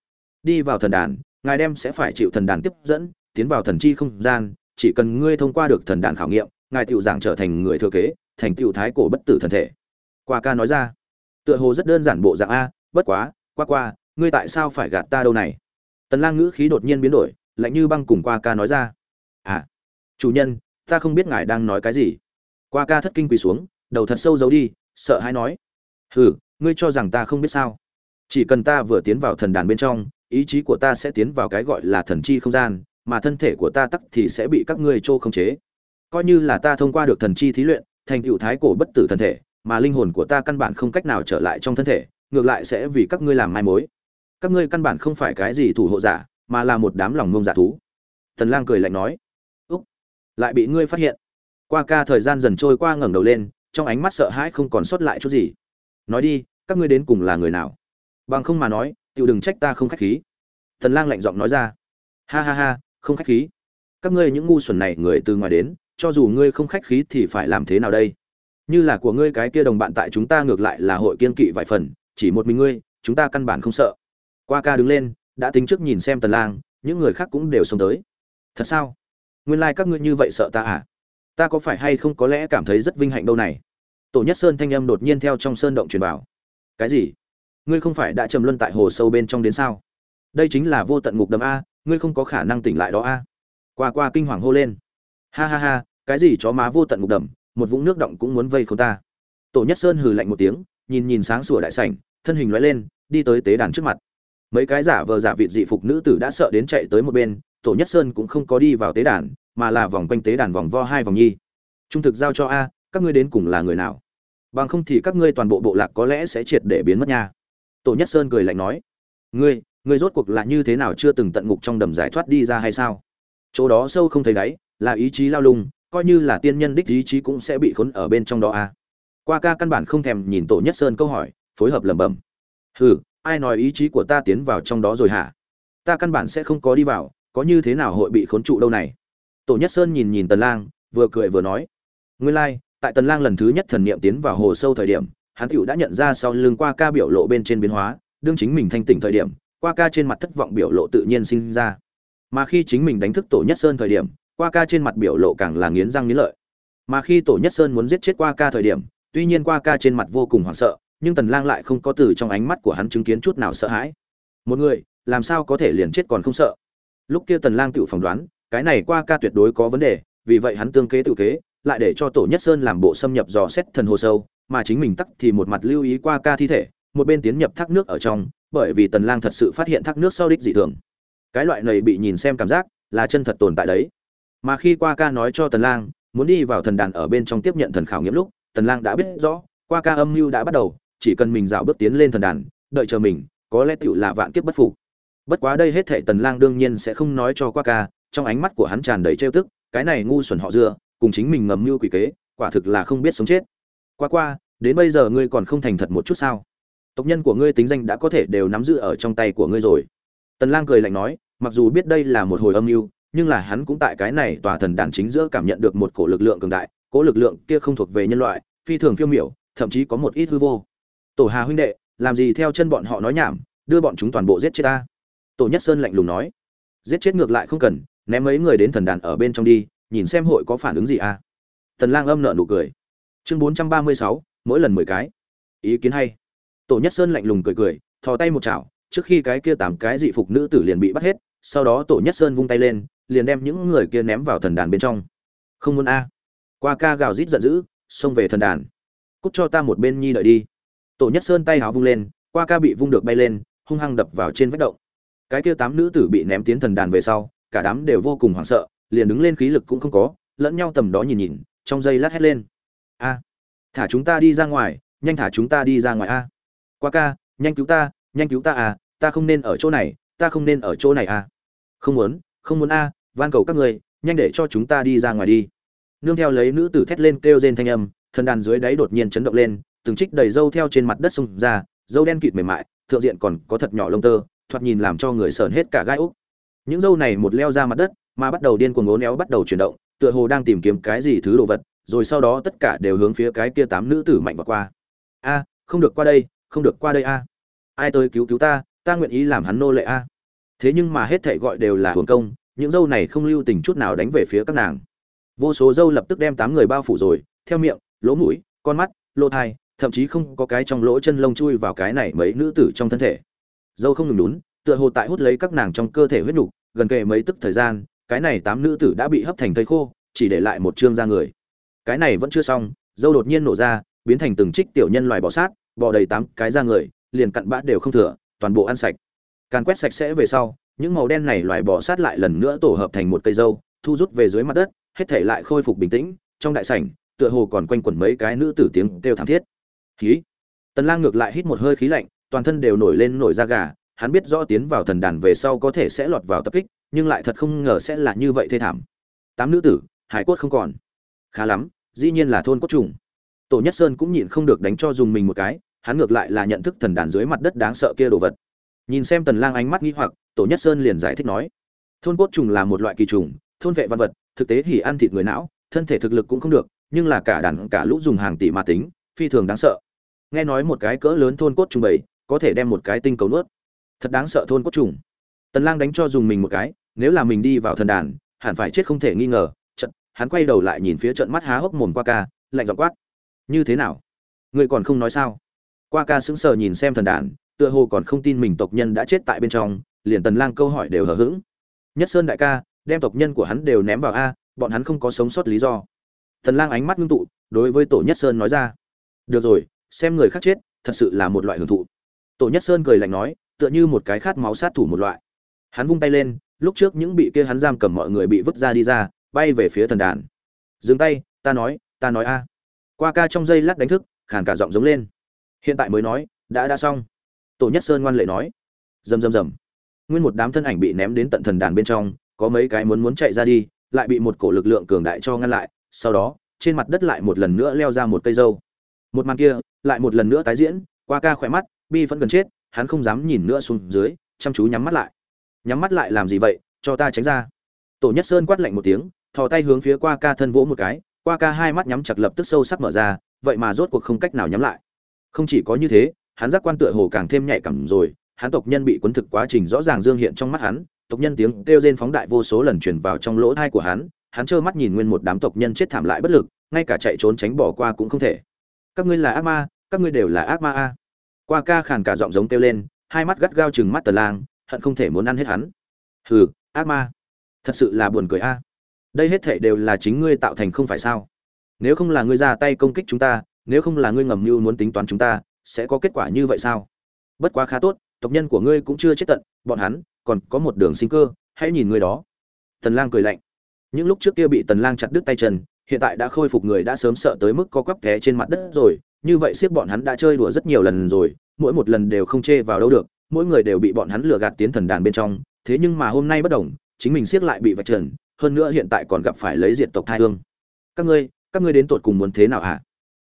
Đi vào thần đàn, ngài đem sẽ phải chịu thần đàn tiếp dẫn, tiến vào thần chi không gian chỉ cần ngươi thông qua được thần đàn khảo nghiệm, ngài tiểu giảng trở thành người thừa kế, thành tiểu thái cổ bất tử thần thể. Qua ca nói ra. Tựa hồ rất đơn giản bộ dạng a, bất quá, qua qua, ngươi tại sao phải gạt ta đâu này? Tần lang ngữ khí đột nhiên biến đổi, lạnh như băng cùng qua ca nói ra. À chủ nhân, ta không biết ngài đang nói cái gì. Qua ca thất kinh quỳ xuống, đầu thật sâu giấu đi, sợ hãi nói. Hừ, ngươi cho rằng ta không biết sao? Chỉ cần ta vừa tiến vào thần đàn bên trong, ý chí của ta sẽ tiến vào cái gọi là thần chi không gian mà thân thể của ta tắc thì sẽ bị các ngươi trô không chế. Coi như là ta thông qua được thần chi thí luyện, thành tựu thái cổ bất tử thân thể, mà linh hồn của ta căn bản không cách nào trở lại trong thân thể, ngược lại sẽ vì các ngươi làm mai mối. Các ngươi căn bản không phải cái gì thủ hộ giả, mà là một đám lòng ngông giả thú. Tần lang cười lạnh nói. Úc, lại bị ngươi phát hiện. Qua ca thời gian dần trôi qua ngẩng đầu lên, trong ánh mắt sợ hãi không còn sót lại chút gì. Nói đi, các ngươi đến cùng là người nào? Bằng không mà nói, tiểu đừng trách ta không khách khí. Tần lang lạnh giọng nói ra. Ha ha ha không khách khí. Các ngươi những ngu xuẩn này, người từ ngoài đến, cho dù ngươi không khách khí thì phải làm thế nào đây? Như là của ngươi cái kia đồng bạn tại chúng ta ngược lại là hội kiên kỵ vài phần, chỉ một mình ngươi, chúng ta căn bản không sợ. Qua ca đứng lên, đã tính trước nhìn xem tần lang, những người khác cũng đều xông tới. Thật sao? Nguyên lai like các ngươi như vậy sợ ta à? Ta có phải hay không có lẽ cảm thấy rất vinh hạnh đâu này? Tổ nhất sơn thanh âm đột nhiên theo trong sơn động truyền vào. Cái gì? Ngươi không phải đã trầm luân tại hồ sâu bên trong đến sao? Đây chính là vô tận ngục đầm a ngươi không có khả năng tỉnh lại đó a. Qua qua kinh hoàng hô lên. Ha ha ha, cái gì chó má vô tận ngục đầm, một vũng nước động cũng muốn vây không ta. Tổ nhất sơn hừ lạnh một tiếng, nhìn nhìn sáng sủa đại sảnh, thân hình lóe lên, đi tới tế đàn trước mặt. Mấy cái giả vờ giả vịt dị phục nữ tử đã sợ đến chạy tới một bên, tổ nhất sơn cũng không có đi vào tế đàn, mà là vòng quanh tế đàn vòng vo hai vòng nhi. Trung thực giao cho a, các ngươi đến cùng là người nào? Bằng không thì các ngươi toàn bộ bộ lạc có lẽ sẽ triệt để biến mất nha. Tổ nhất sơn cười lạnh nói, ngươi ngươi rốt cuộc là như thế nào chưa từng tận ngục trong đầm giải thoát đi ra hay sao? Chỗ đó sâu không thấy đáy là ý chí lao lung coi như là tiên nhân đích ý chí cũng sẽ bị khốn ở bên trong đó a qua ca căn bản không thèm nhìn tổ nhất sơn câu hỏi phối hợp lẩm bẩm. Hừ ai nói ý chí của ta tiến vào trong đó rồi hả? Ta căn bản sẽ không có đi vào có như thế nào hội bị khốn trụ đâu này? Tổ nhất sơn nhìn nhìn tần lang vừa cười vừa nói. Nguyên lai like, tại tần lang lần thứ nhất thần niệm tiến vào hồ sâu thời điểm hắn tiểu đã nhận ra sau lưng qua ca biểu lộ bên trên biến hóa đương chính mình thanh tỉnh thời điểm qua ca trên mặt thất vọng biểu lộ tự nhiên sinh ra. Mà khi chính mình đánh thức tổ nhất sơn thời điểm, qua ca trên mặt biểu lộ càng là nghiến răng nghiến lợi. Mà khi tổ nhất sơn muốn giết chết qua ca thời điểm, tuy nhiên qua ca trên mặt vô cùng hoảng sợ, nhưng tần lang lại không có từ trong ánh mắt của hắn chứng kiến chút nào sợ hãi. Một người, làm sao có thể liền chết còn không sợ? Lúc kia tần lang tự phỏng đoán, cái này qua ca tuyệt đối có vấn đề, vì vậy hắn tương kế tự kế, lại để cho tổ nhất sơn làm bộ xâm nhập dò xét thần hồ sâu, mà chính mình tắc thì một mặt lưu ý qua ca thi thể, một bên tiến nhập thác nước ở trong bởi vì tần lang thật sự phát hiện thác nước sau đích dị thường. Cái loại này bị nhìn xem cảm giác là chân thật tồn tại đấy. Mà khi qua ca nói cho tần lang, muốn đi vào thần đàn ở bên trong tiếp nhận thần khảo nghiệm lúc, tần lang đã biết rõ, qua ca âm mưu đã bắt đầu, chỉ cần mình dạo bước tiến lên thần đàn, đợi chờ mình, có lẽ tiểu là vạn kiếp bất phục. Bất quá đây hết thảy tần lang đương nhiên sẽ không nói cho qua ca, trong ánh mắt của hắn tràn đầy trêu tức, cái này ngu xuẩn họ dưa, cùng chính mình ngầm mưu quỷ kế, quả thực là không biết sống chết. Qua qua, đến bây giờ ngươi còn không thành thật một chút sao? Tộc nhân của ngươi tính danh đã có thể đều nắm giữ ở trong tay của ngươi rồi. Tần lang cười lạnh nói mặc dù biết đây là một hồi âm mưu nhưng là hắn cũng tại cái này tòa thần đàn chính giữa cảm nhận được một cổ lực lượng cường đại cổ lực lượng kia không thuộc về nhân loại phi thường phiêu miểu thậm chí có một ít hư vô. Tổ hà huynh đệ làm gì theo chân bọn họ nói nhảm đưa bọn chúng toàn bộ giết chết ta. Tổ nhất sơn lạnh lùng nói giết chết ngược lại không cần ném mấy người đến thần đàn ở bên trong đi nhìn xem hội có phản ứng gì à. Tần lang âm nợ nụ cười. Chương 436, mỗi lần 10 cái. Ý kiến hay tổ nhất sơn lạnh lùng cười cười, thò tay một chảo, trước khi cái kia tám cái dị phục nữ tử liền bị bắt hết, sau đó tổ nhất sơn vung tay lên, liền đem những người kia ném vào thần đàn bên trong. Không muốn a. Qua ca gào rít giận dữ, xông về thần đàn. Cút cho ta một bên nhi đợi đi. Tổ nhất sơn tay háo vung lên, qua ca bị vung được bay lên, hung hăng đập vào trên vách động. Cái kia tám nữ tử bị ném tiến thần đàn về sau, cả đám đều vô cùng hoảng sợ, liền đứng lên khí lực cũng không có, lẫn nhau tầm đó nhìn nhìn, trong giây lát hét lên. A, thả chúng ta đi ra ngoài, nhanh thả chúng ta đi ra ngoài a qua ca, nhanh cứu ta, nhanh cứu ta à ta không nên ở chỗ này, ta không nên ở chỗ này à. Không muốn không muốn a, van cầu các người, nhanh để cho chúng ta đi ra ngoài đi. Nương theo lấy nữ tử thét lên kêu rên thanh âm thân đàn dưới đáy đột nhiên chấn động lên, từng trích đầy dâu theo trên mặt đất xông ra dâu đen kịt mềm mại, thượng diện còn có thật nhỏ lông tơ, thoạt nhìn làm cho người sờn hết cả gai úc. Những dâu này một leo ra mặt đất, mà bắt đầu điên cuồng ngố néo bắt đầu chuyển động, tựa hồ đang tìm kiếm cái gì thứ đồ vật, rồi sau đó tất cả đều hướng phía cái kia tám nữ tử mạnh vào qua. A, không được qua đây không được qua đây a. Ai tới cứu cứu ta ta nguyện ý làm hắn nô lệ a. Thế nhưng mà hết thảy gọi đều là hưởng công, những dâu này không lưu tình chút nào đánh về phía các nàng. Vô số dâu lập tức đem tám người bao phủ rồi, theo miệng, lỗ mũi, con mắt, lỗ thai, thậm chí không có cái trong lỗ chân lông chui vào cái này mấy nữ tử trong thân thể. Dâu không ngừng lún tựa hồ tại hút lấy các nàng trong cơ thể huyết nhục, gần kề mấy tức thời gian, cái này tám nữ tử đã bị hấp thành thây khô, chỉ để lại một chương da người. Cái này vẫn chưa xong, dâu đột nhiên nổ ra, biến thành từng trích tiểu nhân loài bò sát bò đầy tám cái ra người, liền cặn bã đều không thừa, toàn bộ ăn sạch. Càn quét sạch sẽ về sau, những màu đen này loài bò sát lại lần nữa tổ hợp thành một cây dâu, thu rút về dưới mặt đất, hết thể lại khôi phục bình tĩnh, trong đại sảnh, tựa hồ còn quanh quẩn mấy cái nữ tử tiếng kêu thảm thiết. Khí. Tần lang ngược lại hít một hơi khí lạnh, toàn thân đều nổi lên nổi da gà, hắn biết rõ tiến vào thần đàn về sau có thể sẽ lọt vào tập kích, nhưng lại thật không ngờ sẽ là như vậy thê thảm. Tám nữ tử, hải cốt không còn. Khá lắm, dĩ nhiên là thôn cốt trùng tổ nhất sơn cũng nhịn không được đánh cho dùng mình một cái, hắn ngược lại là nhận thức thần đàn dưới mặt đất đáng sợ kia đồ vật. Nhìn xem tần lang ánh mắt nghi hoặc, tổ nhất sơn liền giải thích nói, thôn cốt trùng là một loại kỳ trùng, thôn vệ văn vật, thực tế hỉ ăn thịt người não, thân thể thực lực cũng không được, nhưng là cả đàn cả lũ dùng hàng tỷ mà tính, phi thường đáng sợ. Nghe nói một cái cỡ lớn thôn cốt trùng bảy có thể đem một cái tinh cầu nuốt. Thật đáng sợ thôn cốt trùng. Tần lang đánh cho dùng mình một cái, nếu là mình đi vào thần đàn, hẳn phải chết không thể nghi ngờ trận hắn quay đầu lại nhìn phía trận mắt há hốc mồm qua ca, lạnh giọng quát như thế nào? Ngươi còn không nói sao? Qua ca sững sờ nhìn xem thần đàn, tựa hồ còn không tin mình tộc nhân đã chết tại bên trong, liền tần lang câu hỏi đều hờ hững. Nhất sơn đại ca, đem tộc nhân của hắn đều ném vào a, bọn hắn không có sống sót lý do. Thần lang ánh mắt ngưng tụ, đối với tổ nhất sơn nói ra. Được rồi, xem người khác chết, thật sự là một loại hưởng thụ. Tổ nhất sơn cười lạnh nói, tựa như một cái khát máu sát thủ một loại. Hắn vung tay lên, lúc trước những bị kia hắn giam cầm mọi người bị vứt ra đi ra, bay về phía thần đàn. Dừng tay, ta nói ta nói a qua ca trong dây lát đánh thức, khàn cả giọng giống lên. Hiện tại mới nói, đã đã xong. Tổ nhất sơn ngoan lệ nói. Rầm rầm rầm. Nguyên một đám thân ảnh bị ném đến tận thần đàn bên trong, có mấy cái muốn muốn chạy ra đi, lại bị một cổ lực lượng cường đại cho ngăn lại, sau đó, trên mặt đất lại một lần nữa leo ra một cây dâu. Một màn kia, lại một lần nữa tái diễn, qua ca khỏe mắt, bi vẫn gần chết, hắn không dám nhìn nữa xuống dưới, chăm chú nhắm mắt lại. Nhắm mắt lại làm gì vậy, cho ta tránh ra. Tổ nhất sơn quát lạnh một tiếng, thò tay hướng phía qua ca thân vỗ một cái qua ca hai mắt nhắm chặt lập tức sâu sắc mở ra, vậy mà rốt cuộc không cách nào nhắm lại. Không chỉ có như thế, hắn giác quan tựa hồ càng thêm nhạy cảm rồi, hắn tộc nhân bị cuốn thực quá trình rõ ràng dương hiện trong mắt hắn, tộc nhân tiếng kêu rên phóng đại vô số lần truyền vào trong lỗ thai của hắn hắn trơ mắt nhìn nguyên một đám tộc nhân chết thảm lại bất lực, ngay cả chạy trốn tránh bỏ qua cũng không thể. Các ngươi là ác ma, các ngươi đều là ác ma a. Qua ca khàn cả giọng giống kêu lên, hai mắt gắt gao chừng mắt tần lang, hận không thể muốn ăn hết hắn. Hừ, ác ma. Thật sự là buồn cười a đây hết thảy đều là chính ngươi tạo thành không phải sao? Nếu không là ngươi ra tay công kích chúng ta, nếu không là ngươi ngầm mưu muốn tính toán chúng ta, sẽ có kết quả như vậy sao? Bất quá khá tốt, tộc nhân của ngươi cũng chưa chết tận, bọn hắn còn có một đường sinh cơ, hãy nhìn ngươi đó. Tần lang cười lạnh. Những lúc trước kia bị tần lang chặt đứt tay chân, hiện tại đã khôi phục người đã sớm sợ tới mức co quắp té trên mặt đất rồi, như vậy siết bọn hắn đã chơi đùa rất nhiều lần rồi, mỗi một lần đều không chê vào đâu được, mỗi người đều bị bọn hắn lừa gạt tiến thần đàn bên trong, thế nhưng mà hôm nay bất đồng, chính mình siết lại bị vạch trần hơn nữa hiện tại còn gặp phải lấy diệt tộc thai hương. Các ngươi các ngươi đến tột cùng muốn thế nào hả?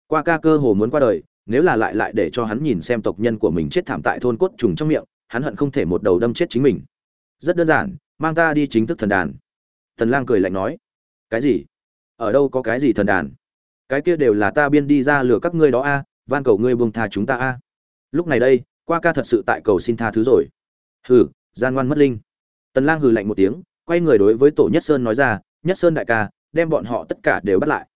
Qua ca cơ hồ muốn qua đời, nếu là lại lại để cho hắn nhìn xem tộc nhân của mình chết thảm tại thôn cốt trùng trong miệng, hắn hận không thể một đầu đâm chết chính mình. Rất đơn giản, mang ta đi chính thức thần đàn. Thần lang cười lạnh nói, cái gì? Ở đâu có cái gì thần đàn? Cái kia đều là ta biên đi ra lừa các ngươi đó a, van cầu ngươi buông tha chúng ta a. Lúc này đây, qua ca thật sự tại cầu xin tha thứ rồi. Hừ, gian ngoan mất linh. Tần lang hừ lạnh một tiếng quay người đối với tổ nhất sơn nói ra, nhất sơn đại ca, đem bọn họ tất cả đều bắt lại.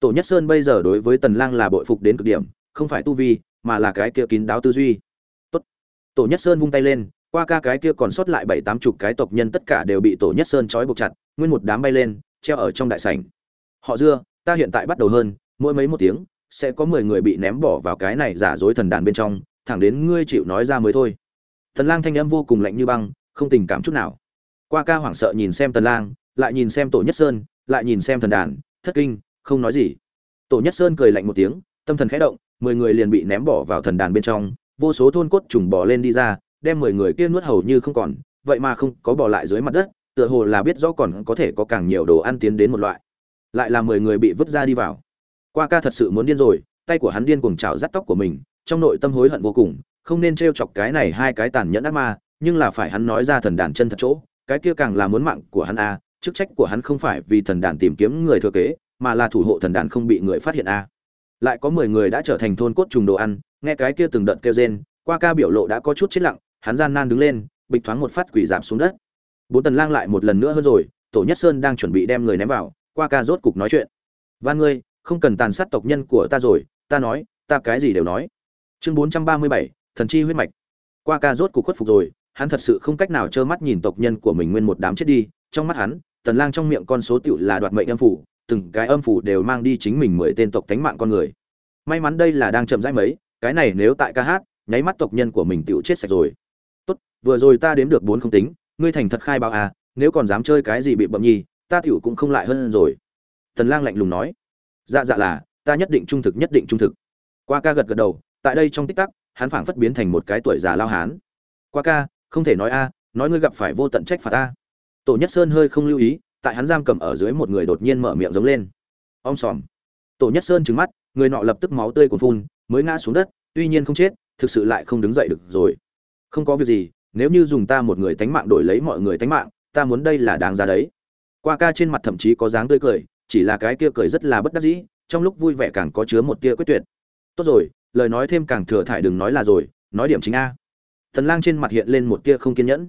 Tổ nhất sơn bây giờ đối với tần lang là bội phục đến cực điểm, không phải tu vi, mà là cái kia kín đáo tư duy. Tốt. Tổ nhất sơn vung tay lên, qua ca cái kia còn sót lại bảy tám chục cái tộc nhân tất cả đều bị tổ nhất sơn trói buộc chặt, nguyên một đám bay lên, treo ở trong đại sảnh. Họ dưa, ta hiện tại bắt đầu hơn, mỗi mấy một tiếng, sẽ có mười người bị ném bỏ vào cái này giả dối thần đàn bên trong, thẳng đến ngươi chịu nói ra mới thôi. Tần lang thanh âm vô cùng lạnh như băng, không tình cảm chút nào qua ca hoảng sợ nhìn xem tần lang, lại nhìn xem tổ nhất sơn, lại nhìn xem thần đàn, thất kinh, không nói gì. Tổ nhất sơn cười lạnh một tiếng, tâm thần khẽ động, mười người liền bị ném bỏ vào thần đàn bên trong, vô số thôn cốt trùng bò lên đi ra, đem mười người kia nuốt hầu như không còn, vậy mà không có bỏ lại dưới mặt đất, tựa hồ là biết rõ còn có thể có càng nhiều đồ ăn tiến đến một loại. Lại là mười người bị vứt ra đi vào. Qua ca thật sự muốn điên rồi, tay của hắn điên cuồng chảo rắt tóc của mình, trong nội tâm hối hận vô cùng, không nên t chọc cái này hai cái tàn nhẫn ác ma, nhưng là phải hắn nói ra thần đàn chân thật chỗ cái kia càng là muốn mạng của hắn a chức trách của hắn không phải vì thần đàn tìm kiếm người thừa kế mà là thủ hộ thần đàn không bị người phát hiện a. Lại có mười người đã trở thành thôn cốt trùng đồ ăn nghe cái kia từng đợt kêu rên qua ca biểu lộ đã có chút chết lặng hắn gian nan đứng lên bịch thoáng một phát quỷ giảm xuống đất. Bốn tần lang lại một lần nữa hơn rồi tổ nhất sơn đang chuẩn bị đem người ném vào qua ca rốt cục nói chuyện. Van ngươi không cần tàn sát tộc nhân của ta rồi ta nói ta cái gì đều nói. Chương 437, thần chi huyết mạch. Qua ca rốt cục khuất phục rồi hắn thật sự không cách nào trơ mắt nhìn tộc nhân của mình nguyên một đám chết đi, trong mắt hắn, tần lang trong miệng con số tiểu là đoạt mệnh âm phủ, từng cái âm phủ đều mang đi chính mình mười tên tộc thánh mạng con người. May mắn đây là đang chậm rãi mấy, cái này nếu tại ca hát, nháy mắt tộc nhân của mình tiểu chết sạch rồi. Tốt, vừa rồi ta đếm được bốn không tính, ngươi thành thật khai báo à nếu còn dám chơi cái gì bị bậm nhi ta tiểu cũng không lại hơn rồi. Tần lang lạnh lùng nói. Dạ dạ là, ta nhất định trung thực, nhất định trung thực. Qua ca gật gật đầu, tại đây trong tích tắc, hắn phảng phất biến thành một cái tuổi già lao hán. Qua ca không thể nói a, nói ngươi gặp phải vô tận trách phạt ta. Tổ nhất sơn hơi không lưu ý, tại hắn giam cầm ở dưới một người đột nhiên mở miệng giống lên. Om sòm. Tổ nhất sơn trừng mắt, người nọ lập tức máu tươi cuồn phun, mới ngã xuống đất, tuy nhiên không chết, thực sự lại không đứng dậy được rồi. Không có việc gì, nếu như dùng ta một người tánh mạng đổi lấy mọi người tánh mạng, ta muốn đây là đáng giá đấy. Qua ca trên mặt thậm chí có dáng tươi cười, chỉ là cái kia cười rất là bất đắc dĩ, trong lúc vui vẻ càng có chứa một tia quyết tuyệt. Tốt rồi, lời nói thêm càng thừa thải đừng nói là rồi, nói điểm chính a. Tần lang trên mặt hiện lên một tia không kiên nhẫn.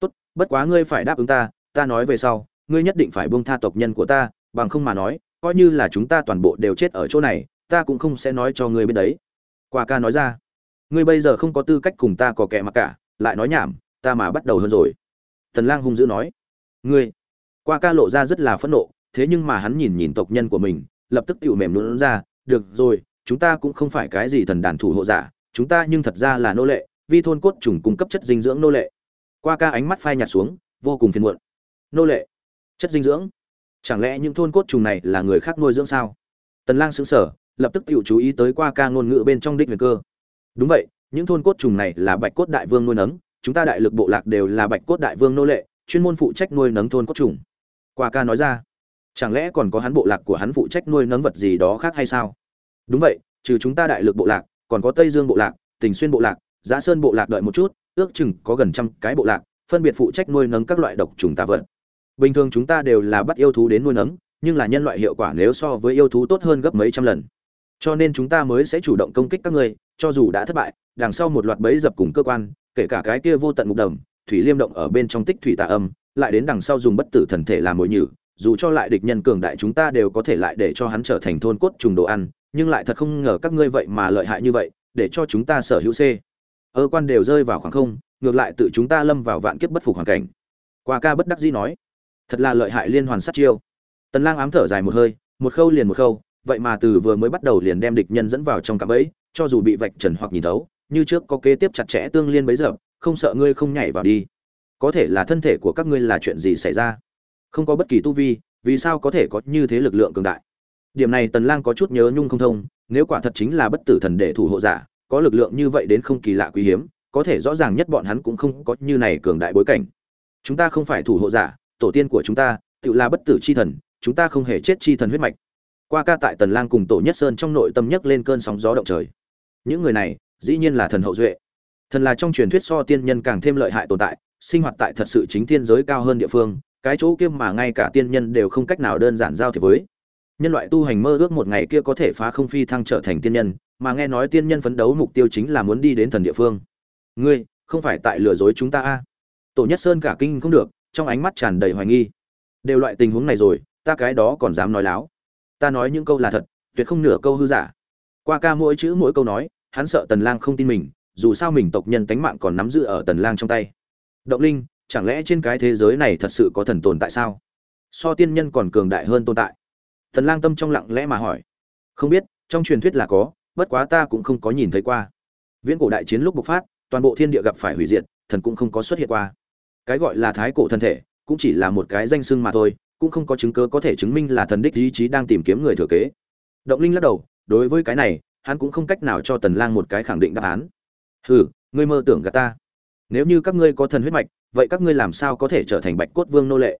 Tốt, bất quá ngươi phải đáp ứng ta ta nói về sau, ngươi nhất định phải buông tha tộc nhân của ta, bằng không mà nói, coi như là chúng ta toàn bộ đều chết ở chỗ này, ta cũng không sẽ nói cho ngươi biết đấy. Qua ca nói ra. Ngươi bây giờ không có tư cách cùng ta có kẻ mà cả, lại nói nhảm, ta mà bắt đầu hơn rồi. Tần lang hung dữ nói. Ngươi. Qua ca lộ ra rất là phẫn nộ, thế nhưng mà hắn nhìn nhìn tộc nhân của mình, lập tức tiểu mềm nhũn ra. Được rồi, chúng ta cũng không phải cái gì thần đàn thủ hộ giả, chúng ta nhưng thật ra là nô lệ vi thôn cốt trùng cung cấp chất dinh dưỡng nô lệ. Qua ca ánh mắt phai nhạt xuống, vô cùng phiền muộn. Nô lệ? Chất dinh dưỡng? Chẳng lẽ những thôn cốt trùng này là người khác nuôi dưỡng sao? Tần lang sững sờ, lập tức tiểu chú ý tới qua ca ngôn ngữ bên trong đích nguyên cơ. Đúng vậy, những thôn cốt trùng này là bạch cốt đại vương nuôi nấng, chúng ta đại lực bộ lạc đều là bạch cốt đại vương nô lệ, chuyên môn phụ trách nuôi nấng thôn cốt trùng. Qua ca nói ra, chẳng lẽ còn có hắn bộ lạc của hắn phụ trách nuôi nấng vật gì đó khác hay sao? Đúng vậy, trừ chúng ta đại lực bộ lạc, còn có tây dương bộ lạc, tình xuyên bộ lạc Giá sơn bộ lạc đợi một chút, ước chừng có gần trăm cái bộ lạc, phân biệt phụ trách nuôi nấng các loại độc trùng tà vật. Bình thường chúng ta đều là bắt yêu thú đến nuôi nấng, nhưng là nhân loại hiệu quả nếu so với yêu thú tốt hơn gấp mấy trăm lần. Cho nên chúng ta mới sẽ chủ động công kích các ngươi, cho dù đã thất bại, đằng sau một loạt bẫy dập cùng cơ quan, kể cả cái kia vô tận mục đầm, thủy liêm động ở bên trong tích thủy tà âm, lại đến đằng sau dùng bất tử thần thể làm mồi nhử, dù cho lại địch nhân cường đại chúng ta đều có thể lại để cho hắn trở thành thôn cốt trùng đồ ăn, nhưng lại thật không ngờ các ngươi vậy mà lợi hại như vậy, để cho chúng ta sở hữu c ơ quan đều rơi vào khoảng không, ngược lại tự chúng ta lâm vào vạn kiếp bất phục hoàn cảnh. Qua ca bất đắc dĩ nói, thật là lợi hại liên hoàn sát chiêu. Tần lang ám thở dài một hơi, một khâu liền một khâu, vậy mà từ vừa mới bắt đầu liền đem địch nhân dẫn vào trong cạm bẫy, cho dù bị vạch trần hoặc nhìn thấu, như trước có kế tiếp chặt chẽ tương liên bấy giờ, không sợ ngươi không nhảy vào đi. Có thể là thân thể của các ngươi là chuyện gì xảy ra? Không có bất kỳ tu vi, vì sao có thể có như thế lực lượng cường đại? Điểm này tần lang có chút nhớ nhung không thông, nếu quả thật chính là bất tử thần để thủ hộ giả có lực lượng như vậy đến không kỳ lạ quý hiếm, có thể rõ ràng nhất bọn hắn cũng không có như này cường đại bối cảnh. Chúng ta không phải thủ hộ giả, tổ tiên của chúng ta, tự là bất tử chi thần, chúng ta không hề chết chi thần huyết mạch. Qua ca tại tần lang cùng tổ nhất sơn trong nội tâm nhất lên cơn sóng gió động trời. Những người này, dĩ nhiên là thần hậu duệ. Thần là trong truyền thuyết so tiên nhân càng thêm lợi hại tồn tại, sinh hoạt tại thật sự chính thiên giới cao hơn địa phương, cái chỗ kia mà ngay cả tiên nhân đều không cách nào đơn giản giao thiệp với. Nhân loại tu hành mơ ước một ngày kia có thể phá không phi thăng trở thành tiên nhân mà nghe nói tiên nhân phấn đấu mục tiêu chính là muốn đi đến thần địa phương. Ngươi, không phải tại lừa dối chúng ta a? À? tổ nhất sơn cả kinh không được, trong ánh mắt tràn đầy hoài nghi. Đều loại tình huống này rồi, ta cái đó còn dám nói láo. Ta nói những câu là thật, tuyệt không nửa câu hư giả. Qua ca mỗi chữ mỗi câu nói, hắn sợ tần lang không tin mình, dù sao mình tộc nhân tánh mạng còn nắm giữ ở tần lang trong tay. Động linh, chẳng lẽ trên cái thế giới này thật sự có thần tồn tại sao? So tiên nhân còn cường đại hơn tồn tại. Tần lang tâm trong lặng lẽ mà hỏi. Không biết, trong truyền thuyết là có bất quá ta cũng không có nhìn thấy qua. Viễn cổ đại chiến lúc bộc phát, toàn bộ thiên địa gặp phải hủy diệt, thần cũng không có xuất hiện qua. Cái gọi là thái cổ thân thể, cũng chỉ là một cái danh xưng mà thôi, cũng không có chứng cứ có thể chứng minh là thần đích ý chí đang tìm kiếm người thừa kế. Động linh lắc đầu, đối với cái này, hắn cũng không cách nào cho tần lang một cái khẳng định đáp án. Hừ, ngươi mơ tưởng gạt ta. Nếu như các ngươi có thần huyết mạch, vậy các ngươi làm sao có thể trở thành bạch cốt vương nô lệ?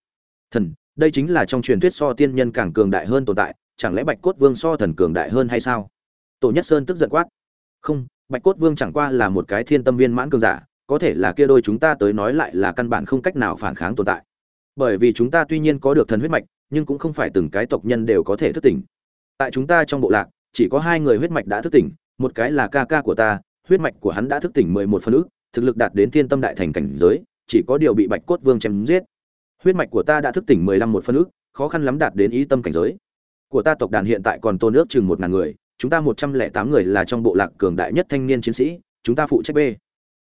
Thần, đây chính là trong truyền thuyết so tiên nhân càng cường đại hơn tồn tại, chẳng lẽ bạch cốt vương so thần cường đại hơn hay sao? Tổ nhất sơn tức giận quát. Không, bạch cốt vương chẳng qua là một cái thiên tâm viên mãn cường giả, có thể là kia đôi chúng ta tới nói lại là căn bản không cách nào phản kháng tồn tại. Bởi vì chúng ta tuy nhiên có được thần huyết mạch, nhưng cũng không phải từng cái tộc nhân đều có thể thức tỉnh. Tại chúng ta trong bộ lạc, chỉ có hai người huyết mạch đã thức tỉnh, một cái là ca ca của ta, huyết mạch của hắn đã thức tỉnh mười một phân ước thực lực đạt đến thiên tâm đại thành cảnh giới, chỉ có điều bị bạch cốt vương chém giết. Huyết mạch của ta đã thức tỉnh mười lăm một phân ước khó khăn lắm đạt đến ý tâm cảnh giới. Của ta tộc đàn hiện tại còn tôn ước chừng một ngàn người chúng ta một trăm lẻ tám người là trong bộ lạc cường đại nhất thanh niên chiến sĩ, chúng ta phụ trách b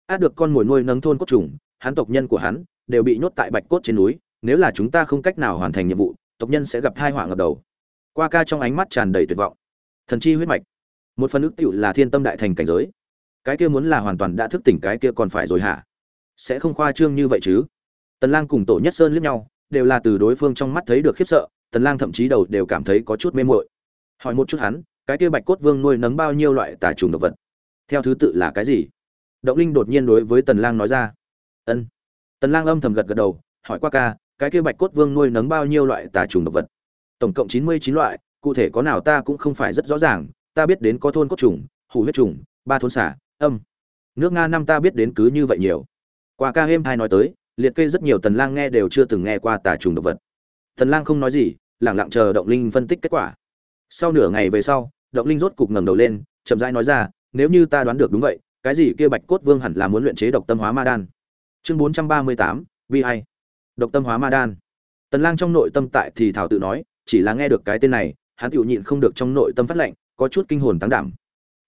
át được con mồi nuôi nấng thôn cốt trùng, hắn tộc nhân của hắn đều bị nhốt tại bạch cốt trên núi, nếu là chúng ta không cách nào hoàn thành nhiệm vụ, tộc nhân sẽ gặp tai họa ngập đầu. Qua ca trong ánh mắt tràn đầy tuyệt vọng. Thần chi huyết mạch. Một phần ức tiểu là thiên tâm đại thành cảnh giới. Cái kia muốn là hoàn toàn đã thức tỉnh cái kia còn phải rồi hả? Sẽ không khoa trương như vậy chứ? Tần lang cùng tổ nhất sơn liếc nhau, đều là từ đối phương trong mắt thấy được khiếp sợ, tần lang thậm chí đầu đều cảm thấy có chút mê muội. Hỏi một chút hắn cái kia bạch cốt vương nuôi nấng bao nhiêu loại tà trùng động vật? Theo thứ tự là cái gì? Động linh đột nhiên đối với tần lang nói ra. Ân. Tần lang âm thầm gật gật đầu, hỏi qua ca, cái kia bạch cốt vương nuôi nấng bao nhiêu loại tà trùng động vật? Tổng cộng 99 loại, cụ thể có nào ta cũng không phải rất rõ ràng, ta biết đến có thôn cốt trùng, hủ huyết trùng, ba thôn xả, âm. Nước nga năm ta biết đến cứ như vậy nhiều. Qua ca êm hai nói tới, liệt kê rất nhiều tần lang nghe đều chưa từng nghe qua tà trùng động vật. Tần lang không nói gì, lặng lặng chờ động linh phân tích kết quả. Sau nửa ngày về sau động linh rốt cục ngẩng đầu lên chậm rãi nói ra nếu như ta đoán được đúng vậy cái gì kia bạch cốt vương hẳn là muốn luyện chế độc tâm hóa ma đan. Chương 438, vi hay độc tâm hóa ma đan. Tần lang trong nội tâm tại thì thảo tự nói chỉ là nghe được cái tên này hắn tự nhịn không được trong nội tâm phát lệnh có chút kinh hồn tăng đảm.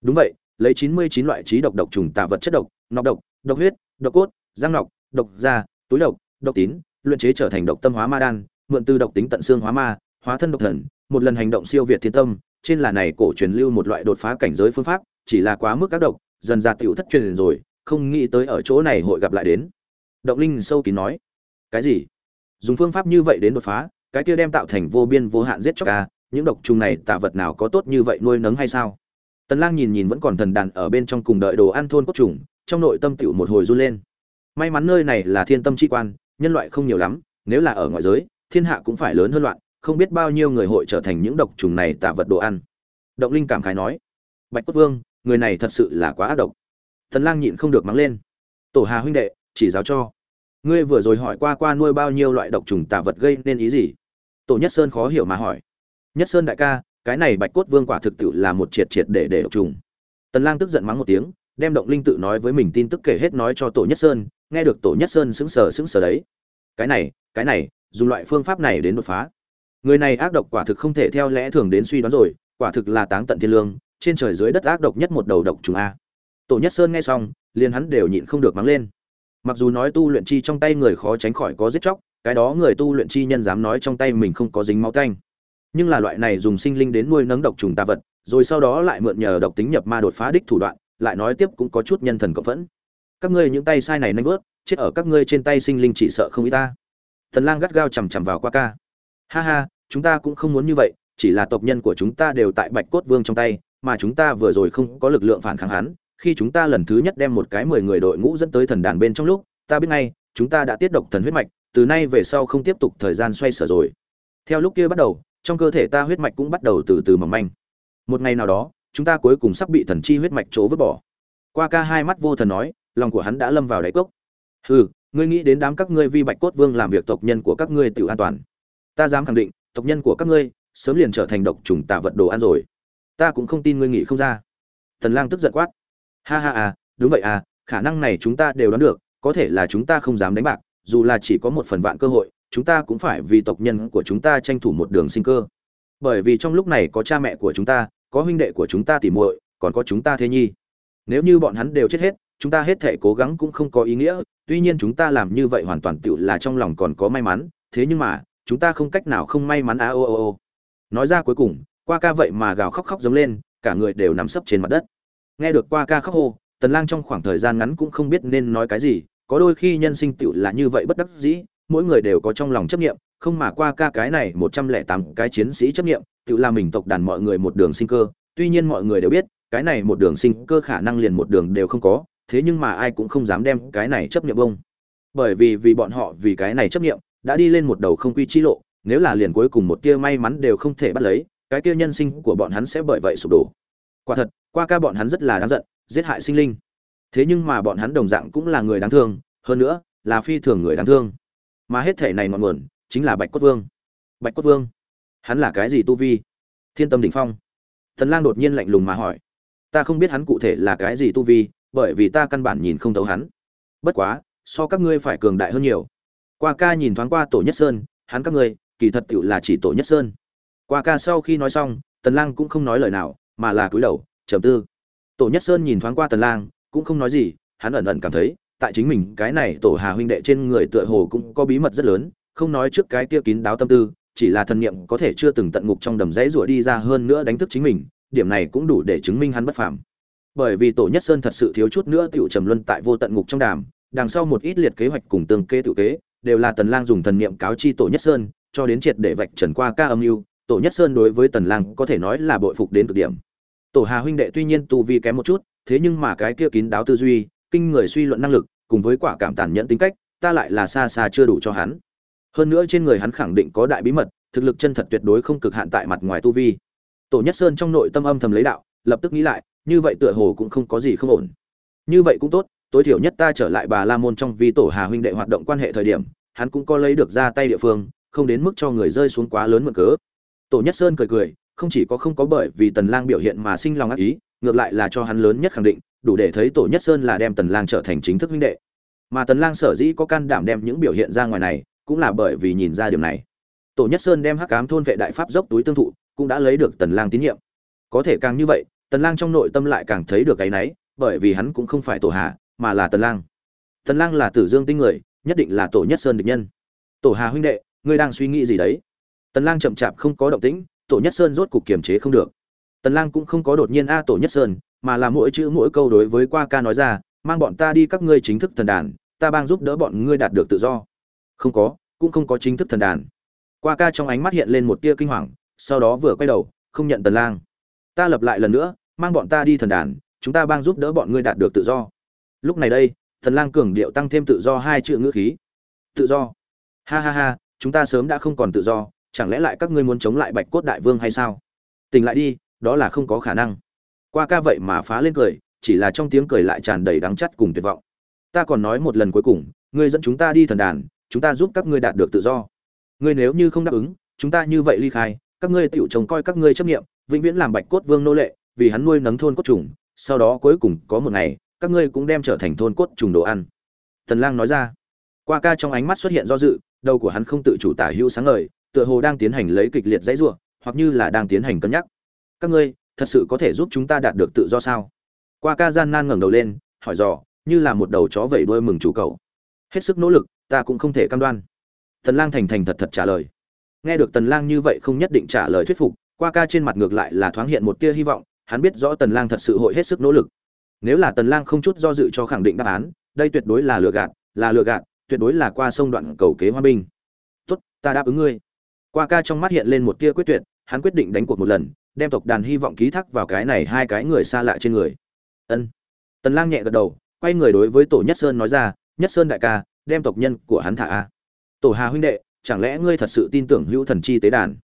Đúng vậy lấy 99 loại trí độc độc trùng tạ vật chất độc nọc độc độc huyết độc cốt răng nọc độc da túi độc độc tín luyện chế trở thành độc tâm hóa ma đan mượn từ độc tính tận xương hóa ma hóa thân độc thần một lần hành động siêu việt thiên tâm trên là này cổ truyền lưu một loại đột phá cảnh giới phương pháp, chỉ là quá mức các độc, dần ra tiểu thất truyền rồi, không nghĩ tới ở chỗ này hội gặp lại đến. Động linh sâu kín nói, cái gì? Dùng phương pháp như vậy đến đột phá, cái kia đem tạo thành vô biên vô hạn giết chóc ca những độc trùng này tạ vật nào có tốt như vậy nuôi nấng hay sao? Tần lang nhìn nhìn vẫn còn thần đàn ở bên trong cùng đợi đồ ăn thôn cốt trùng, trong nội tâm tiểu một hồi run lên. May mắn nơi này là thiên tâm chi quan, nhân loại không nhiều lắm, nếu là ở ngoại giới, thiên hạ cũng phải lớn hơn loạn không biết bao nhiêu người hội trở thành những độc trùng này tạ vật đồ ăn. Động linh cảm khái nói, bạch cốt vương, người này thật sự là quá ác độc. Tần lang nhịn không được mắng lên, tổ hà huynh đệ, chỉ giáo cho. Ngươi vừa rồi hỏi qua qua nuôi bao nhiêu loại độc trùng tạ vật gây nên ý gì? Tổ nhất sơn khó hiểu mà hỏi, nhất sơn đại ca, cái này bạch cốt vương quả thực tự là một triệt triệt để để độc trùng. Tần lang tức giận mắng một tiếng, đem động linh tự nói với mình tin tức kể hết nói cho tổ nhất sơn, nghe được tổ nhất sơn sững sờ sững sờ đấy. Cái này cái này, dùng loại phương pháp này đến đột phá người này ác độc quả thực không thể theo lẽ thường đến suy đoán rồi, quả thực là táng tận thiên lương, trên trời dưới đất ác độc nhất một đầu độc trùng a. Tổ nhất sơn nghe xong, liền hắn đều nhịn không được mắng lên. Mặc dù nói tu luyện chi trong tay người khó tránh khỏi có giết chóc, cái đó người tu luyện chi nhân dám nói trong tay mình không có dính máu canh. Nhưng là loại này dùng sinh linh đến nuôi nấng độc trùng tà vật, rồi sau đó lại mượn nhờ độc tính nhập ma đột phá đích thủ đoạn, lại nói tiếp cũng có chút nhân thần cộng phẫn. Các ngươi những tay sai này nanh vớt, chết ở các ngươi trên tay sinh linh chỉ sợ không ý ta. Thần lang gắt gao chằm chằm vào qua ca ha ha, chúng ta cũng không muốn như vậy, chỉ là tộc nhân của chúng ta đều tại bạch cốt vương trong tay, mà chúng ta vừa rồi không có lực lượng phản kháng hắn, khi chúng ta lần thứ nhất đem một cái mười người đội ngũ dẫn tới thần đàn bên trong lúc, ta biết ngay, chúng ta đã tiết độc thần huyết mạch, từ nay về sau không tiếp tục thời gian xoay sở rồi. Theo lúc kia bắt đầu, trong cơ thể ta huyết mạch cũng bắt đầu từ từ mỏng manh. Một ngày nào đó, chúng ta cuối cùng sắp bị thần chi huyết mạch chỗ vứt bỏ. Qua ca hai mắt vô thần nói, lòng của hắn đã lâm vào đáy cốc. Hừ, ngươi nghĩ đến đám các ngươi vi bạch cốt vương làm việc tộc nhân của các ngươi tự an toàn ta dám khẳng định, tộc nhân của các ngươi sớm liền trở thành độc trùng tạ vật đồ ăn rồi. Ta cũng không tin ngươi nghĩ không ra. Thần lang tức giận quát. Ha ha à đúng vậy à khả năng này chúng ta đều đoán được, có thể là chúng ta không dám đánh bạc, dù là chỉ có một phần vạn cơ hội, chúng ta cũng phải vì tộc nhân của chúng ta tranh thủ một đường sinh cơ. Bởi vì trong lúc này có cha mẹ của chúng ta, có huynh đệ của chúng ta tỉ muội, còn có chúng ta thế nhi. Nếu như bọn hắn đều chết hết, chúng ta hết thể cố gắng cũng không có ý nghĩa, tuy nhiên chúng ta làm như vậy hoàn toàn tựu là trong lòng còn có may mắn, thế nhưng mà chúng ta không cách nào không may mắn a o o o nói ra cuối cùng, qua ca vậy mà gào khóc khóc giống lên, cả người đều nằm sấp trên mặt đất. Nghe được qua ca khóc hô, tần lang trong khoảng thời gian ngắn cũng không biết nên nói cái gì, có đôi khi nhân sinh tựu là như vậy bất đắc dĩ, mỗi người đều có trong lòng chấp niệm, không mà qua ca cái này một trăm lẻ tám cái chiến sĩ chấp niệm, tựu là mình tộc đàn mọi người một đường sinh cơ. Tuy nhiên mọi người đều biết, cái này một đường sinh cơ khả năng liền một đường đều không có, thế nhưng mà ai cũng không dám đem cái này chấp niệm bông. Bởi vì vì bọn họ vì cái này chấp niệm đã đi lên một đầu không quy chi lộ, nếu là liền cuối cùng một tia may mắn đều không thể bắt lấy, cái tia nhân sinh của bọn hắn sẽ bởi vậy sụp đổ. Quả thật, qua ca bọn hắn rất là đáng giận, giết hại sinh linh. Thế nhưng mà bọn hắn đồng dạng cũng là người đáng thương, hơn nữa, là phi thường người đáng thương. Mà hết thể này ngọn nguồn, chính là bạch cốt vương. Bạch cốt vương? Hắn là cái gì tu vi? Thiên tâm đỉnh phong. Thần lang đột nhiên lạnh lùng mà hỏi. Ta không biết hắn cụ thể là cái gì tu vi, bởi vì ta căn bản nhìn không thấu hắn. Bất quá, so các ngươi phải cường đại hơn nhiều qua ca nhìn thoáng qua tổ nhất sơn, hắn các ngươi, kỳ thật tựu là chỉ tổ nhất sơn. Qua ca sau khi nói xong, tần lang cũng không nói lời nào, mà là cúi đầu, trầm tư. Tổ nhất sơn nhìn thoáng qua tần lang, cũng không nói gì, hắn ẩn ẩn cảm thấy, tại chính mình cái này tổ hà huynh đệ trên người tựa hồ cũng có bí mật rất lớn, không nói trước cái kia kín đáo tâm tư, chỉ là thần niệm có thể chưa từng tận ngục trong đầm rẫy rủa đi ra hơn nữa đánh thức chính mình, điểm này cũng đủ để chứng minh hắn bất phàm. Bởi vì tổ nhất sơn thật sự thiếu chút nữa tiểu trầm luân tại vô tận ngục trong đàm, đằng sau một ít liệt kế hoạch cùng tương kê tự kế đều là tần lang dùng thần niệm cáo chi tổ nhất sơn, cho đến triệt để vạch trần qua ca âm mưu, tổ nhất sơn đối với tần lang có thể nói là bội phục đến cực điểm. Tổ hà huynh đệ tuy nhiên tu vi kém một chút, thế nhưng mà cái kia kín đáo tư duy, kinh người suy luận năng lực, cùng với quả cảm tàn nhẫn tính cách, ta lại là xa xa chưa đủ cho hắn. Hơn nữa trên người hắn khẳng định có đại bí mật, thực lực chân thật tuyệt đối không cực hạn tại mặt ngoài tu vi. Tổ nhất sơn trong nội tâm âm thầm lấy đạo, lập tức nghĩ lại, như vậy tựa hồ cũng không có gì không ổn. Như vậy cũng tốt tối thiểu nhất ta trở lại bà la môn trong vi tổ hà huynh đệ hoạt động quan hệ thời điểm, hắn cũng có lấy được ra tay địa phương, không đến mức cho người rơi xuống quá lớn mượn cớ. Tổ nhất sơn cười cười, không chỉ có không có bởi vì tần lang biểu hiện mà sinh lòng ác ý, ngược lại là cho hắn lớn nhất khẳng định, đủ để thấy tổ nhất sơn là đem tần lang trở thành chính thức huynh đệ. Mà tần lang sở dĩ có can đảm đem những biểu hiện ra ngoài này, cũng là bởi vì nhìn ra điều này. Tổ nhất sơn đem hắc ám thôn vệ đại pháp dốc túi tương thụ, cũng đã lấy được tần lang tín nhiệm. Có thể càng như vậy, tần lang trong nội tâm lại càng thấy được cái nấy bởi vì hắn cũng không phải tổ hà mà là tần lang. Tần lang là tử dương tinh người, nhất định là tổ nhất sơn địch nhân. Tổ hà huynh đệ, ngươi đang suy nghĩ gì đấy? Tần lang chậm chạp không có động tĩnh, tổ nhất sơn rốt cục kiềm chế không được. Tần lang cũng không có đột nhiên a, tổ nhất sơn, mà là mỗi chữ mỗi câu đối với qua ca nói ra, mang bọn ta đi các ngươi chính thức thần đàn, ta bang giúp đỡ bọn ngươi đạt được tự do. Không có, cũng không có chính thức thần đàn. Qua ca trong ánh mắt hiện lên một tia kinh hoàng, sau đó vừa quay đầu, không nhận tần lang. Ta lập lại lần nữa, mang bọn ta đi thần đàn, chúng ta bang giúp đỡ bọn ngươi đạt được tự do lúc này đây, thần lang cường điệu tăng thêm tự do hai chữ ngữ khí. Tự do. Ha ha ha, chúng ta sớm đã không còn tự do, chẳng lẽ lại các ngươi muốn chống lại bạch cốt đại vương hay sao? Tỉnh lại đi, đó là không có khả năng. Qua ca vậy mà phá lên cười, chỉ là trong tiếng cười lại tràn đầy đắng chắt cùng tuyệt vọng. Ta còn nói một lần cuối cùng, ngươi dẫn chúng ta đi thần đàn, chúng ta giúp các ngươi đạt được tự do. Ngươi nếu như không đáp ứng, chúng ta như vậy ly khai, các ngươi tựu trông coi các ngươi chấp nghiệm vĩnh viễn làm bạch cốt vương nô lệ, vì hắn nuôi nấng thôn cốt trùng, sau đó cuối cùng có một ngày các ngươi cũng đem trở thành thôn cốt trùng đồ ăn. Tần lang nói ra. Qua ca trong ánh mắt xuất hiện do dự, đầu của hắn không tự chủ tả hữu sáng ngời, tựa hồ đang tiến hành lấy kịch liệt dãy rủa, hoặc như là đang tiến hành cân nhắc. Các ngươi, thật sự có thể giúp chúng ta đạt được tự do sao? Qua ca gian nan ngẩng đầu lên, hỏi dò, như là một đầu chó vẩy đuôi mừng chủ cầu hết sức nỗ lực, ta cũng không thể cam đoan. Tần lang thành thành thật thật trả lời. Nghe được tần lang như vậy không nhất định trả lời thuyết phục, qua ca trên mặt ngược lại là thoáng hiện một tia hy vọng, hắn biết rõ tần lang thật sự hội hết sức nỗ lực nếu là tần lang không chút do dự cho khẳng định đáp án, đây tuyệt đối là lừa gạt, là lừa gạt, tuyệt đối là qua sông đoạn cầu kế hoa binh. Tốt, ta đáp ứng ngươi. Qua ca trong mắt hiện lên một tia quyết tuyệt, hắn quyết định đánh cuộc một lần, đem tộc đàn hy vọng ký thác vào cái này hai cái người xa lạ trên người. Ân. Tần lang nhẹ gật đầu, quay người đối với tổ nhất sơn nói ra, nhất sơn đại ca, đem tộc nhân của hắn thả a. Tổ hà huynh đệ, chẳng lẽ ngươi thật sự tin tưởng hữu thần chi tế đàn?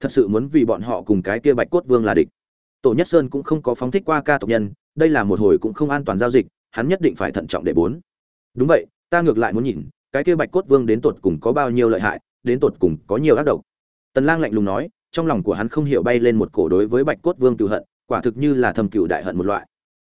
Thật sự muốn vì bọn họ cùng cái kia bạch cốt vương là địch? Tổ nhất sơn cũng không có phóng thích qua ca tộc nhân đây là một hồi cũng không an toàn giao dịch, hắn nhất định phải thận trọng để bốn. Đúng vậy, ta ngược lại muốn nhìn, cái kia bạch cốt vương đến tột cùng có bao nhiêu lợi hại, đến tột cùng có nhiều ác độc. Tần lang lạnh lùng nói, trong lòng của hắn không hiểu bay lên một cổ đối với bạch cốt vương cựu hận, quả thực như là thầm cựu đại hận một loại.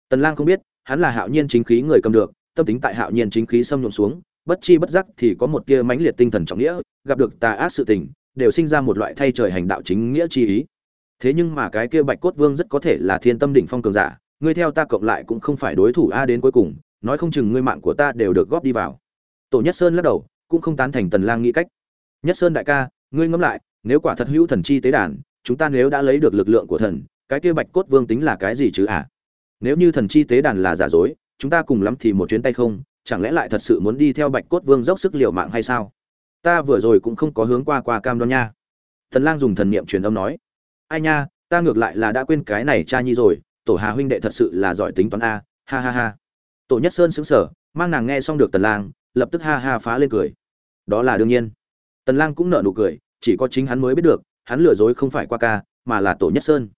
Tần lang không biết, hắn là hạo nhiên chính khí người cầm được, tâm tính tại hạo nhiên chính khí xâm nhuộm xuống, bất chi bất giác thì có một tia mãnh liệt tinh thần trọng nghĩa, gặp được tà ác sự tình, đều sinh ra một loại thay trời hành đạo chính nghĩa chi ý. Thế nhưng mà cái kia bạch cốt vương rất có thể là thiên tâm đỉnh phong cường giả ngươi theo ta cộng lại cũng không phải đối thủ a đến cuối cùng, nói không chừng ngươi mạng của ta đều được góp đi vào. Tổ nhất sơn lắc đầu, cũng không tán thành tần lang nghĩ cách. Nhất sơn đại ca, ngươi ngẫm lại, nếu quả thật hữu thần chi tế đàn, chúng ta nếu đã lấy được lực lượng của thần, cái kia bạch cốt vương tính là cái gì chứ à nếu như thần chi tế đàn là giả dối, chúng ta cùng lắm thì một chuyến tay không, chẳng lẽ lại thật sự muốn đi theo bạch cốt vương dốc sức liều mạng hay sao? Ta vừa rồi cũng không có hướng qua qua cam đoan nha. Tần lang dùng thần niệm truyền âm nói. Ai nha, ta ngược lại là đã quên cái này cha nhi rồi tổ hà huynh đệ thật sự là giỏi tính toán a, ha ha ha. Tổ nhất sơn xứng sở mang nàng nghe xong được tần lang, lập tức ha ha phá lên cười. Đó là đương nhiên. Tần lang cũng nở nụ cười, chỉ có chính hắn mới biết được, hắn lừa dối không phải qua ca, mà là tổ nhất sơn.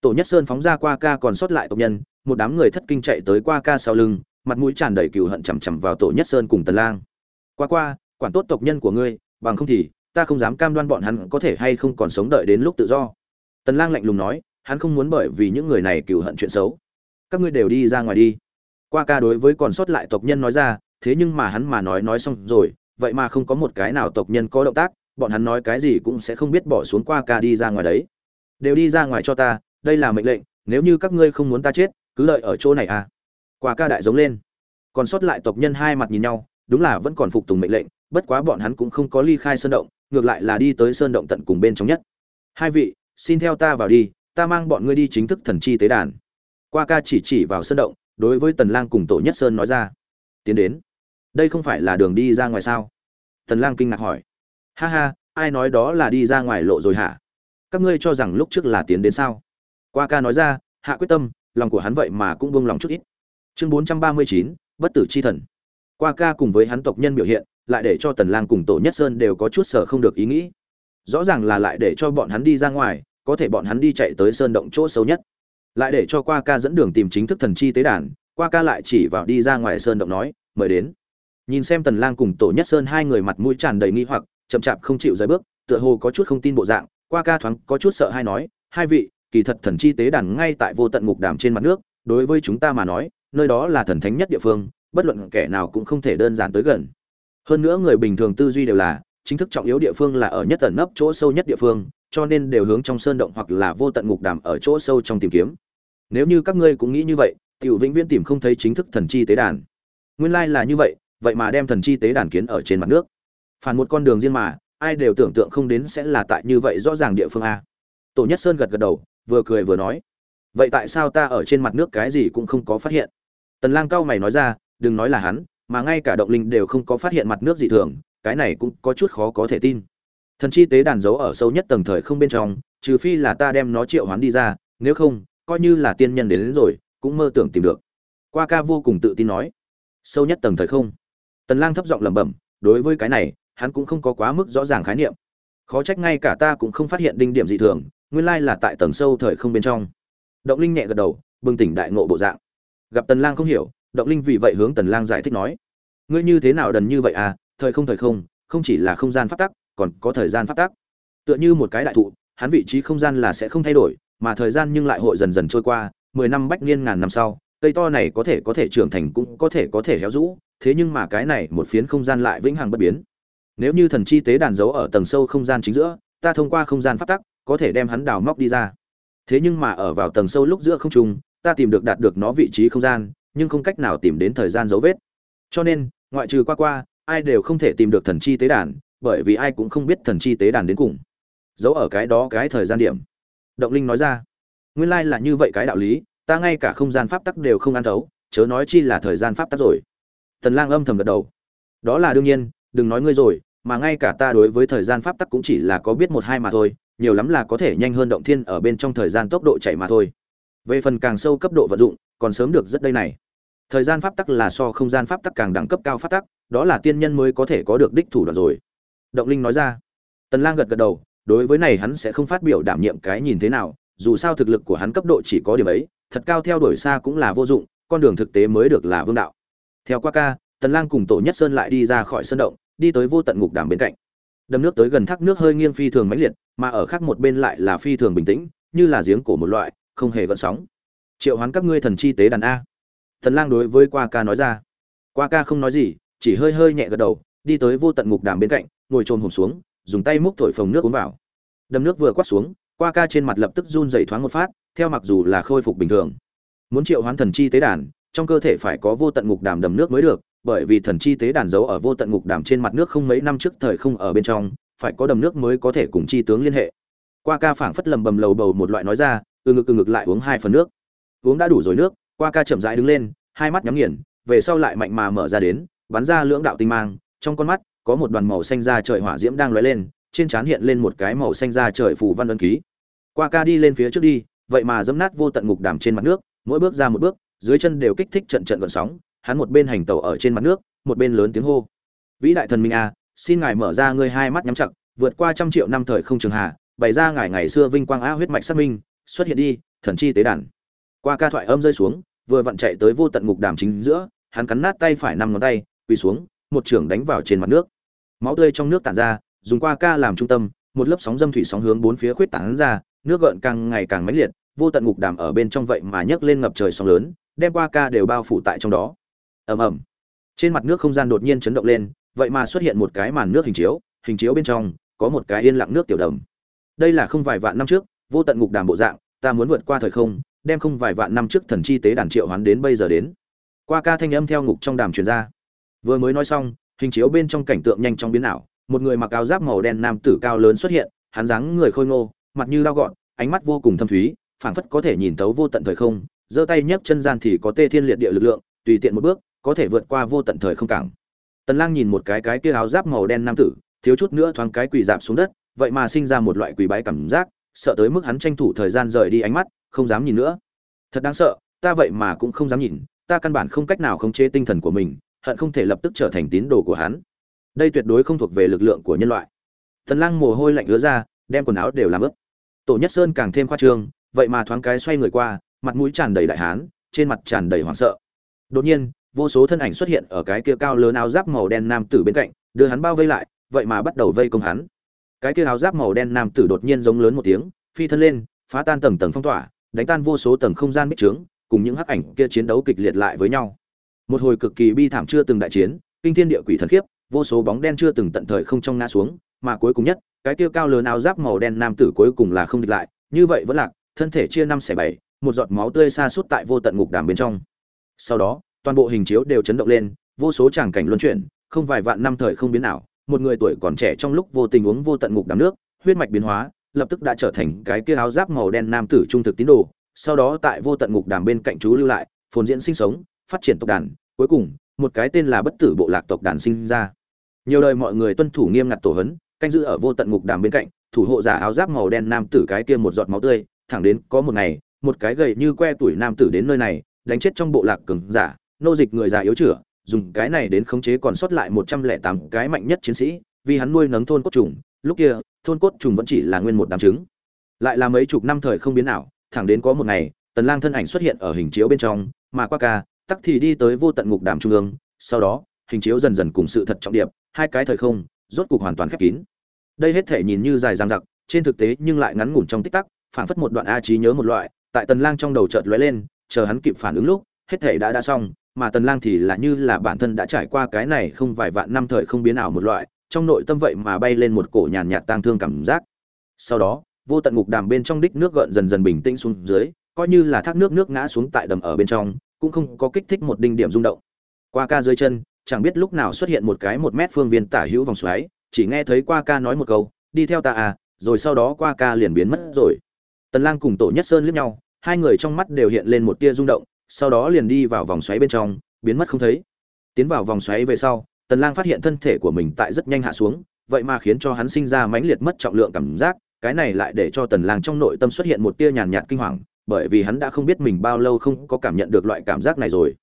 Tổ nhất sơn phóng ra qua ca còn sót lại tộc nhân, một đám người thất kinh chạy tới qua ca sau lưng, mặt mũi tràn đầy cừu hận chằm chằm vào tổ nhất sơn cùng tần lang. Qua qua, quản tốt tộc nhân của ngươi, bằng không thì, ta không dám cam đoan bọn hắn có thể hay không còn sống đợi đến lúc tự do. Tần lang lạnh lùng nói hắn không muốn bởi vì những người này cừu hận chuyện xấu. Các ngươi đều đi ra ngoài đi. Qua ca đối với còn sót lại tộc nhân nói ra, thế nhưng mà hắn mà nói nói xong rồi, vậy mà không có một cái nào tộc nhân có động tác, bọn hắn nói cái gì cũng sẽ không biết bỏ xuống qua ca đi ra ngoài đấy. Đều đi ra ngoài cho ta, đây là mệnh lệnh, nếu như các ngươi không muốn ta chết, cứ đợi ở chỗ này à. Qua ca đại giống lên. Còn sót lại tộc nhân hai mặt nhìn nhau, đúng là vẫn còn phục tùng mệnh lệnh, bất quá bọn hắn cũng không có ly khai sơn động, ngược lại là đi tới sơn động tận cùng bên trong nhất. Hai vị, xin theo ta vào đi ta mang bọn ngươi đi chính thức thần chi tế đàn. Qua ca chỉ chỉ vào sân động đối với tần lang cùng tổ nhất sơn nói ra. Tiến đến. Đây không phải là đường đi ra ngoài sao? Tần lang kinh ngạc hỏi. Ha ha ai nói đó là đi ra ngoài lộ rồi hả? Các ngươi cho rằng lúc trước là tiến đến sao? Qua ca nói ra hạ quyết tâm lòng của hắn vậy mà cũng buông lòng chút ít. Chương 439, bất tử chi thần. Qua ca cùng với hắn tộc nhân biểu hiện lại để cho tần lang cùng tổ nhất sơn đều có chút sở không được ý nghĩ. Rõ ràng là lại để cho bọn hắn đi ra ngoài có thể bọn hắn đi chạy tới sơn động chỗ sâu nhất. Lại để cho qua ca dẫn đường tìm chính thức thần chi tế đàn, qua ca lại chỉ vào đi ra ngoài sơn động nói, mời đến. Nhìn xem tần lang cùng tổ nhất sơn hai người mặt mũi tràn đầy nghi hoặc, chậm chạp không chịu rời bước, tựa hồ có chút không tin bộ dạng, qua ca thoáng có chút sợ hai nói, hai vị, kỳ thật thần chi tế đàn ngay tại vô tận ngục đàm trên mặt nước, đối với chúng ta mà nói, nơi đó là thần thánh nhất địa phương, bất luận kẻ nào cũng không thể đơn giản tới gần. Hơn nữa người bình thường tư duy đều là chính thức trọng yếu địa phương là ở nhất tận nấp chỗ sâu nhất địa phương, cho nên đều hướng trong sơn động hoặc là vô tận ngục đàm ở chỗ sâu trong tìm kiếm. Nếu như các ngươi cũng nghĩ như vậy, tiểu vĩnh viễn tìm không thấy chính thức thần chi tế đàn. Nguyên lai là như vậy vậy mà đem thần chi tế đàn kiến ở trên mặt nước. Phản một con đường riêng mà, ai đều tưởng tượng không đến sẽ là tại như vậy rõ ràng địa phương a. Tổ nhất sơn gật gật đầu, vừa cười vừa nói, vậy tại sao ta ở trên mặt nước cái gì cũng không có phát hiện? Tần lang cao mày nói ra, đừng nói là hắn, mà ngay cả động linh đều không có phát hiện mặt nước dị thường cái này cũng có chút khó có thể tin. Thần chi tế đàn giấu ở sâu nhất tầng thời không bên trong trừ phi là ta đem nó triệu hoán đi ra nếu không coi như là tiên nhân đến, đến rồi cũng mơ tưởng tìm được. Qua ca vô cùng tự tin nói. Sâu nhất tầng thời không. Tần lang thấp giọng lẩm bẩm đối với cái này hắn cũng không có quá mức rõ ràng khái niệm. Khó trách ngay cả ta cũng không phát hiện đinh điểm dị thường nguyên lai là tại tầng sâu thời không bên trong. Động linh nhẹ gật đầu bừng tỉnh đại ngộ bộ dạng. Gặp tần lang không hiểu động linh vì vậy hướng tần lang giải thích nói. Ngươi như thế nào đần như vậy à thời không thời không không chỉ là không gian pháp tắc, còn có thời gian pháp tắc. Tựa như một cái đại thụ, hắn vị trí không gian là sẽ không thay đổi, mà thời gian nhưng lại hội dần dần trôi qua, mười năm bách niên ngàn năm sau, cây to này có thể có thể trưởng thành cũng có thể có thể héo rũ, thế nhưng mà cái này một phiến không gian lại vĩnh hằng bất biến. Nếu như thần chi tế đàn giấu ở tầng sâu không gian chính giữa, ta thông qua không gian pháp tắc, có thể đem hắn đào móc đi ra. Thế nhưng mà ở vào tầng sâu lúc giữa không trung, ta tìm được đạt được nó vị trí không gian, nhưng không cách nào tìm đến thời gian dấu vết. Cho nên, ngoại trừ qua qua ai đều không thể tìm được thần chi tế đàn, bởi vì ai cũng không biết thần chi tế đàn đến cùng. Giấu ở cái đó cái thời gian điểm. Động linh nói ra, nguyên lai là như vậy cái đạo lý, ta ngay cả không gian pháp tắc đều không ăn thấu, chớ nói chi là thời gian pháp tắc rồi. Tần lang âm thầm gật đầu, đó là đương nhiên, đừng nói ngươi rồi, mà ngay cả ta đối với thời gian pháp tắc cũng chỉ là có biết một hai mà thôi, nhiều lắm là có thể nhanh hơn động thiên ở bên trong thời gian tốc độ chạy mà thôi. Về phần càng sâu cấp độ vận dụng, còn sớm được rất đây này. Thời gian pháp tắc là so không gian pháp tắc càng đẳng cấp cao pháp tắc đó là tiên nhân mới có thể có được đích thủ đoạn rồi. Động linh nói ra. Tần lang gật gật đầu, đối với này hắn sẽ không phát biểu đảm nhiệm cái nhìn thế nào, dù sao thực lực của hắn cấp độ chỉ có điểm ấy, thật cao theo đuổi xa cũng là vô dụng, con đường thực tế mới được là vương đạo. Theo qua ca, tần lang cùng tổ nhất sơn lại đi ra khỏi sân động, đi tới vô tận ngục đàm bên cạnh. Đầm nước tới gần thác nước hơi nghiêng phi thường mãnh liệt, mà ở khác một bên lại là phi thường bình tĩnh, như là giếng cổ một loại, không hề gợn sóng. Triệu hoán các ngươi thần chi tế đàn a. Tần lang đối với qua ca nói ra. Qua ca không nói gì chỉ hơi hơi nhẹ gật đầu, đi tới vô tận ngục đàm bên cạnh, ngồi trồm hổm xuống, dùng tay múc thổi phồng nước uống vào. Đầm nước vừa quát xuống, qua ca trên mặt lập tức run rẩy thoáng một phát, theo mặc dù là khôi phục bình thường. Muốn triệu hoán thần chi tế đàn, trong cơ thể phải có vô tận ngục đàm đầm nước mới được, bởi vì thần chi tế đàn giấu ở vô tận ngục đàm trên mặt nước không mấy năm trước thời không ở bên trong, phải có đầm nước mới có thể cùng chi tướng liên hệ. Qua ca phảng phất lầm bầm lầu bầu một loại nói ra, từ ngực từ ngực lại uống hai phần nước. Uống đã đủ rồi nước, qua ca chậm rãi đứng lên, hai mắt nhắm nghiền, về sau lại mạnh mà mở ra đến bắn ra lưỡng đạo tinh mang, trong con mắt có một đoàn màu xanh da trời hỏa diễm đang lóe lên, trên trán hiện lên một cái màu xanh da trời phù văn ấn ký. Qua ca đi lên phía trước đi, vậy mà dẫm nát vô tận ngục đàm trên mặt nước, mỗi bước ra một bước, dưới chân đều kích thích trận trận gợn sóng, hắn một bên hành tẩu ở trên mặt nước, một bên lớn tiếng hô. Vĩ đại thần minh a, xin ngài mở ra ngươi hai mắt nhắm chặt, vượt qua trăm triệu năm thời không trường hạ, bày ra ngài ngày xưa vinh quang a huyết mạch xác minh, xuất hiện đi, thần chi tế đàn. Qua ca thoại âm rơi xuống, vừa vặn chạy tới vô tận ngục đàm chính giữa, hắn cắn nát tay phải năm ngón tay quỳ xuống, một trưởng đánh vào trên mặt nước. Máu tươi trong nước tản ra, dùng qua ca làm trung tâm, một lớp sóng dâm thủy sóng hướng bốn phía khuyết tán ra, nước gợn càng ngày càng mãnh liệt, vô tận ngục đàm ở bên trong vậy mà nhấc lên ngập trời sóng lớn, đem qua ca đều bao phủ tại trong đó. Ầm ầm. Trên mặt nước không gian đột nhiên chấn động lên, vậy mà xuất hiện một cái màn nước hình chiếu hình chiếu bên trong, có một cái yên lặng nước tiểu đầm. Đây là không vài vạn năm trước, vô tận ngục đàm bộ dạng, ta muốn vượt qua thời không, đem không vài vạn năm trước thần chi tế đàn triệu hoán đến bây giờ đến. Qua ca thanh âm theo ngục trong đàm truyền ra vừa mới nói xong, hình chiếu bên trong cảnh tượng nhanh chóng biến ảo. Một người mặc áo giáp màu đen nam tử cao lớn xuất hiện, hắn dáng người khôi ngô, mặt như lao gọn, ánh mắt vô cùng thâm thúy, phảng phất có thể nhìn tấu vô tận thời không, giơ tay nhấc chân gian thì có tê thiên liệt địa lực lượng, tùy tiện một bước, có thể vượt qua vô tận thời không cảng. Tần lang nhìn một cái cái kia áo giáp màu đen nam tử, thiếu chút nữa thoáng cái quỳ dạp xuống đất, vậy mà sinh ra một loại quỳ bái cảm giác, sợ tới mức hắn tranh thủ thời gian rời đi ánh mắt, không dám nhìn nữa. Thật đáng sợ, ta vậy mà cũng không dám nhìn, ta căn bản không cách nào khống chế tinh thần của mình hận không thể lập tức trở thành tín đồ của hắn. Đây tuyệt đối không thuộc về lực lượng của nhân loại. Tần lang mồ hôi lạnh ứa ra, đem quần áo đều làm ướt. Tổ nhất sơn càng thêm khoa trương, vậy mà thoáng cái xoay người qua, mặt mũi tràn đầy đại hán, trên mặt tràn đầy hoảng sợ. Đột nhiên, vô số thân ảnh xuất hiện ở cái kia cao lớn áo giáp màu đen nam tử bên cạnh, đưa hắn bao vây lại, vậy mà bắt đầu vây công hắn. Cái kia áo giáp màu đen nam tử đột nhiên giống lớn một tiếng, phi thân lên, phá tan tầng tầng phong tỏa, đánh tan vô số tầng không gian bích trướng, cùng những hắc ảnh kia chiến đấu kịch liệt lại với nhau một hồi cực kỳ bi thảm chưa từng đại chiến, kinh thiên địa quỷ thần khiếp, vô số bóng đen chưa từng tận thời không trong ngã xuống, mà cuối cùng nhất, cái kia cao lớn áo giáp màu đen nam tử cuối cùng là không địch lại, như vậy vẫn lạc, thân thể chia năm xẻ bảy, một giọt máu tươi xa suốt tại vô tận ngục đàm bên trong. Sau đó, toàn bộ hình chiếu đều chấn động lên, vô số tràng cảnh luân chuyển, không vài vạn năm thời không biến nào một người tuổi còn trẻ trong lúc vô tình uống vô tận ngục đàm nước, huyết mạch biến hóa, lập tức đã trở thành cái kia áo giáp màu đen nam tử trung thực tín đồ, sau đó tại vô tận ngục đàm bên cạnh chú lưu lại, phồn diễn sinh sống phát triển tộc đàn, cuối cùng, một cái tên là bất tử bộ lạc tộc đàn sinh ra. Nhiều đời mọi người tuân thủ nghiêm ngặt tổ hấn, canh giữ ở vô tận ngục đàm bên cạnh, thủ hộ giả áo giáp màu đen nam tử cái kia một giọt máu tươi, thẳng đến có một ngày, một cái gầy như que tuổi nam tử đến nơi này, đánh chết trong bộ lạc cường giả, nô dịch người già yếu chữa dùng cái này đến khống chế còn sót lại một trăm lẻ tám cái mạnh nhất chiến sĩ, vì hắn nuôi nấng thôn cốt trùng. Lúc kia, thôn cốt trùng vẫn chỉ là nguyên một đám trứng. Lại là mấy chục năm thời không biến nào thẳng đến có một ngày, tần lang thân ảnh xuất hiện ở hình chiếu bên trong, mà qua ca tắc thì đi tới vô tận ngục đàm trung ương, sau đó, hình chiếu dần dần cùng sự thật trọng điệp, hai cái thời không, rốt cục hoàn toàn khép kín. Đây hết thể nhìn như dài dang dặc, trên thực tế nhưng lại ngắn ngủn trong tích tắc phản phất một đoạn a trí nhớ một loại, tại tần lang trong đầu chợt lóe lên, chờ hắn kịp phản ứng lúc, hết thể đã đã xong, mà tần lang thì là như là bản thân đã trải qua cái này không vài vạn năm thời không biến ảo một loại, trong nội tâm vậy mà bay lên một cổ nhàn nhạt tang thương cảm giác. Sau đó, vô tận ngục đàm bên trong đích nước gợn dần dần bình tĩnh xuống dưới, coi như là thác nước nước ngã xuống tại đầm ở bên trong cũng không có kích thích một đinh điểm rung động. Qua ca dưới chân, chẳng biết lúc nào xuất hiện một cái một mét phương viên tả hữu vòng xoáy, chỉ nghe thấy qua ca nói một câu, đi theo ta à rồi sau đó qua ca liền biến mất rồi. Tần lang cùng tổ nhất sơn liếc nhau, hai người trong mắt đều hiện lên một tia rung động, sau đó liền đi vào vòng xoáy bên trong, biến mất không thấy. Tiến vào vòng xoáy về sau, tần lang phát hiện thân thể của mình tại rất nhanh hạ xuống, vậy mà khiến cho hắn sinh ra mãnh liệt mất trọng lượng cảm giác, cái này lại để cho tần lang trong nội tâm xuất hiện một tia nhàn nhạt kinh hoàng bởi vì hắn đã không biết mình bao lâu không có cảm nhận được loại cảm giác này rồi.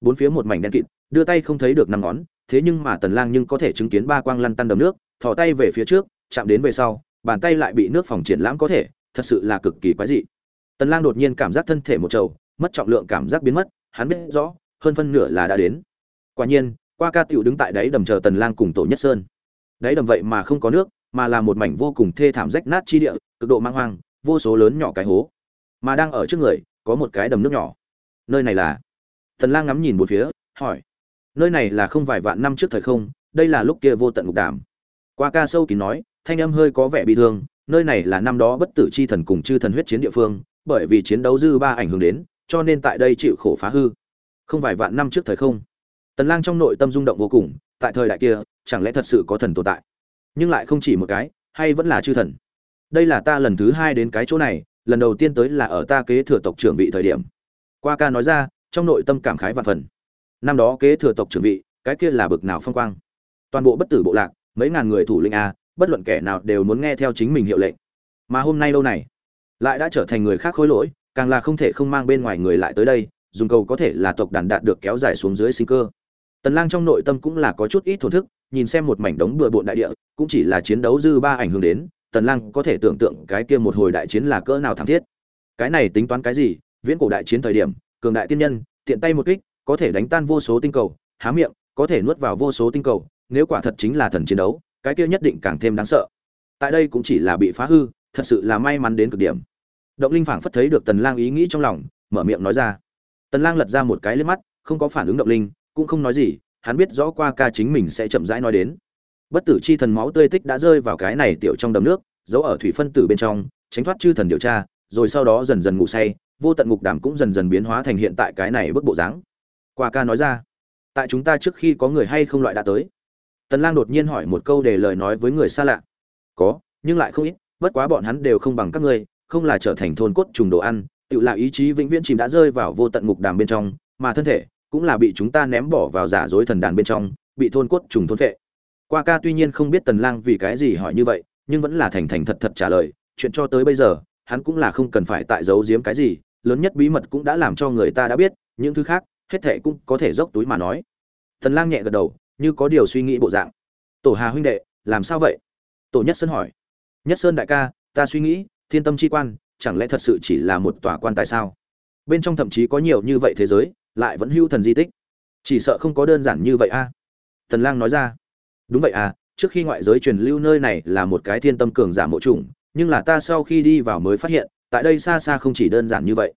Bốn phía một mảnh đen kịt, đưa tay không thấy được năm ngón, thế nhưng mà tần lang nhưng có thể chứng kiến ba quang lăn tăn đầm nước, thò tay về phía trước, chạm đến về sau, bàn tay lại bị nước phòng triển lãm có thể, thật sự là cực kỳ quái dị. Tần lang đột nhiên cảm giác thân thể một trầu, mất trọng lượng cảm giác biến mất, hắn biết rõ, hơn phân nửa là đã đến. Quả nhiên, qua ca tiểu đứng tại đáy đầm chờ tần lang cùng tổ nhất sơn. Đáy đầm vậy mà không có nước, mà là một mảnh vô cùng thê thảm rách nát chi địa, cực độ mang hoang, vô số lớn nhỏ cái hố mà đang ở trước người, có một cái đầm nước nhỏ. Nơi này là? Tần lang ngắm nhìn một phía, hỏi. Nơi này là không vài vạn năm trước thời không, đây là lúc kia vô tận ngục đàm. Qua ca sâu kín nói, thanh âm hơi có vẻ bị thương, nơi này là năm đó bất tử chi thần cùng chư thần huyết chiến địa phương, bởi vì chiến đấu dư ba ảnh hưởng đến, cho nên tại đây chịu khổ phá hư. Không vài vạn năm trước thời không. Tần lang trong nội tâm rung động vô cùng, tại thời đại kia, chẳng lẽ thật sự có thần tồn tại? Nhưng lại không chỉ một cái, hay vẫn là chư thần? Đây là ta lần thứ hai đến cái chỗ này lần đầu tiên tới là ở ta kế thừa tộc trưởng vị thời điểm. Qua ca nói ra, trong nội tâm cảm khái và phần. Năm đó kế thừa tộc trưởng vị, cái kia là bực nào phong quang. Toàn bộ bất tử bộ lạc, mấy ngàn người thủ lĩnh a, bất luận kẻ nào đều muốn nghe theo chính mình hiệu lệnh. Mà hôm nay lâu này, lại đã trở thành người khác khối lỗi, càng là không thể không mang bên ngoài người lại tới đây, dùng cầu có thể là tộc đàn đạt được kéo dài xuống dưới sinh cơ. Tần lang trong nội tâm cũng là có chút ít thổn thức, nhìn xem một mảnh đống bừa bộn đại địa, cũng chỉ là chiến đấu dư ba ảnh hưởng đến tần lang có thể tưởng tượng cái kia một hồi đại chiến là cỡ nào thảm thiết. Cái này tính toán cái gì? Viễn cổ đại chiến thời điểm, cường đại tiên nhân, tiện tay một kích, có thể đánh tan vô số tinh cầu, há miệng, có thể nuốt vào vô số tinh cầu, nếu quả thật chính là thần chiến đấu, cái kia nhất định càng thêm đáng sợ. Tại đây cũng chỉ là bị phá hư, thật sự là may mắn đến cực điểm. Động linh phảng phất thấy được tần lang ý nghĩ trong lòng, mở miệng nói ra. Tần lang lật ra một cái lên mắt, không có phản ứng động linh, cũng không nói gì, hắn biết rõ qua ca chính mình sẽ chậm rãi nói đến bất tử chi thần máu tươi tích đã rơi vào cái này tiểu trong đầm nước, giấu ở thủy phân tử bên trong, tránh thoát chư thần điều tra, rồi sau đó dần dần ngủ say, vô tận ngục đảm cũng dần dần biến hóa thành hiện tại cái này bức bộ dáng. Qua ca nói ra, tại chúng ta trước khi có người hay không loại đã tới? Tần lang đột nhiên hỏi một câu để lời nói với người xa lạ. Có, nhưng lại không ít, bất quá bọn hắn đều không bằng các ngươi, không là trở thành thôn cốt trùng đồ ăn, tự là ý chí vĩnh viễn chìm đã rơi vào vô tận ngục đàm bên trong, mà thân thể cũng là bị chúng ta ném bỏ vào giả dối thần đàn bên trong, bị thôn cốt trùng thôn phệ qua ca tuy nhiên không biết tần lang vì cái gì hỏi như vậy, nhưng vẫn là thành thành thật thật trả lời, chuyện cho tới bây giờ, hắn cũng là không cần phải tại giấu giếm cái gì, lớn nhất bí mật cũng đã làm cho người ta đã biết, những thứ khác, hết thệ cũng có thể dốc túi mà nói. Tần lang nhẹ gật đầu, như có điều suy nghĩ bộ dạng. Tổ hà huynh đệ, làm sao vậy? Tổ nhất sơn hỏi. Nhất sơn đại ca, ta suy nghĩ, thiên tâm chi quan, chẳng lẽ thật sự chỉ là một tòa quan tài sao? Bên trong thậm chí có nhiều như vậy thế giới, lại vẫn hưu thần di tích. Chỉ sợ không có đơn giản như vậy a. Tần lang nói ra đúng vậy à trước khi ngoại giới truyền lưu nơi này là một cái thiên tâm cường giả mộ chủng, nhưng là ta sau khi đi vào mới phát hiện, tại đây xa xa không chỉ đơn giản như vậy.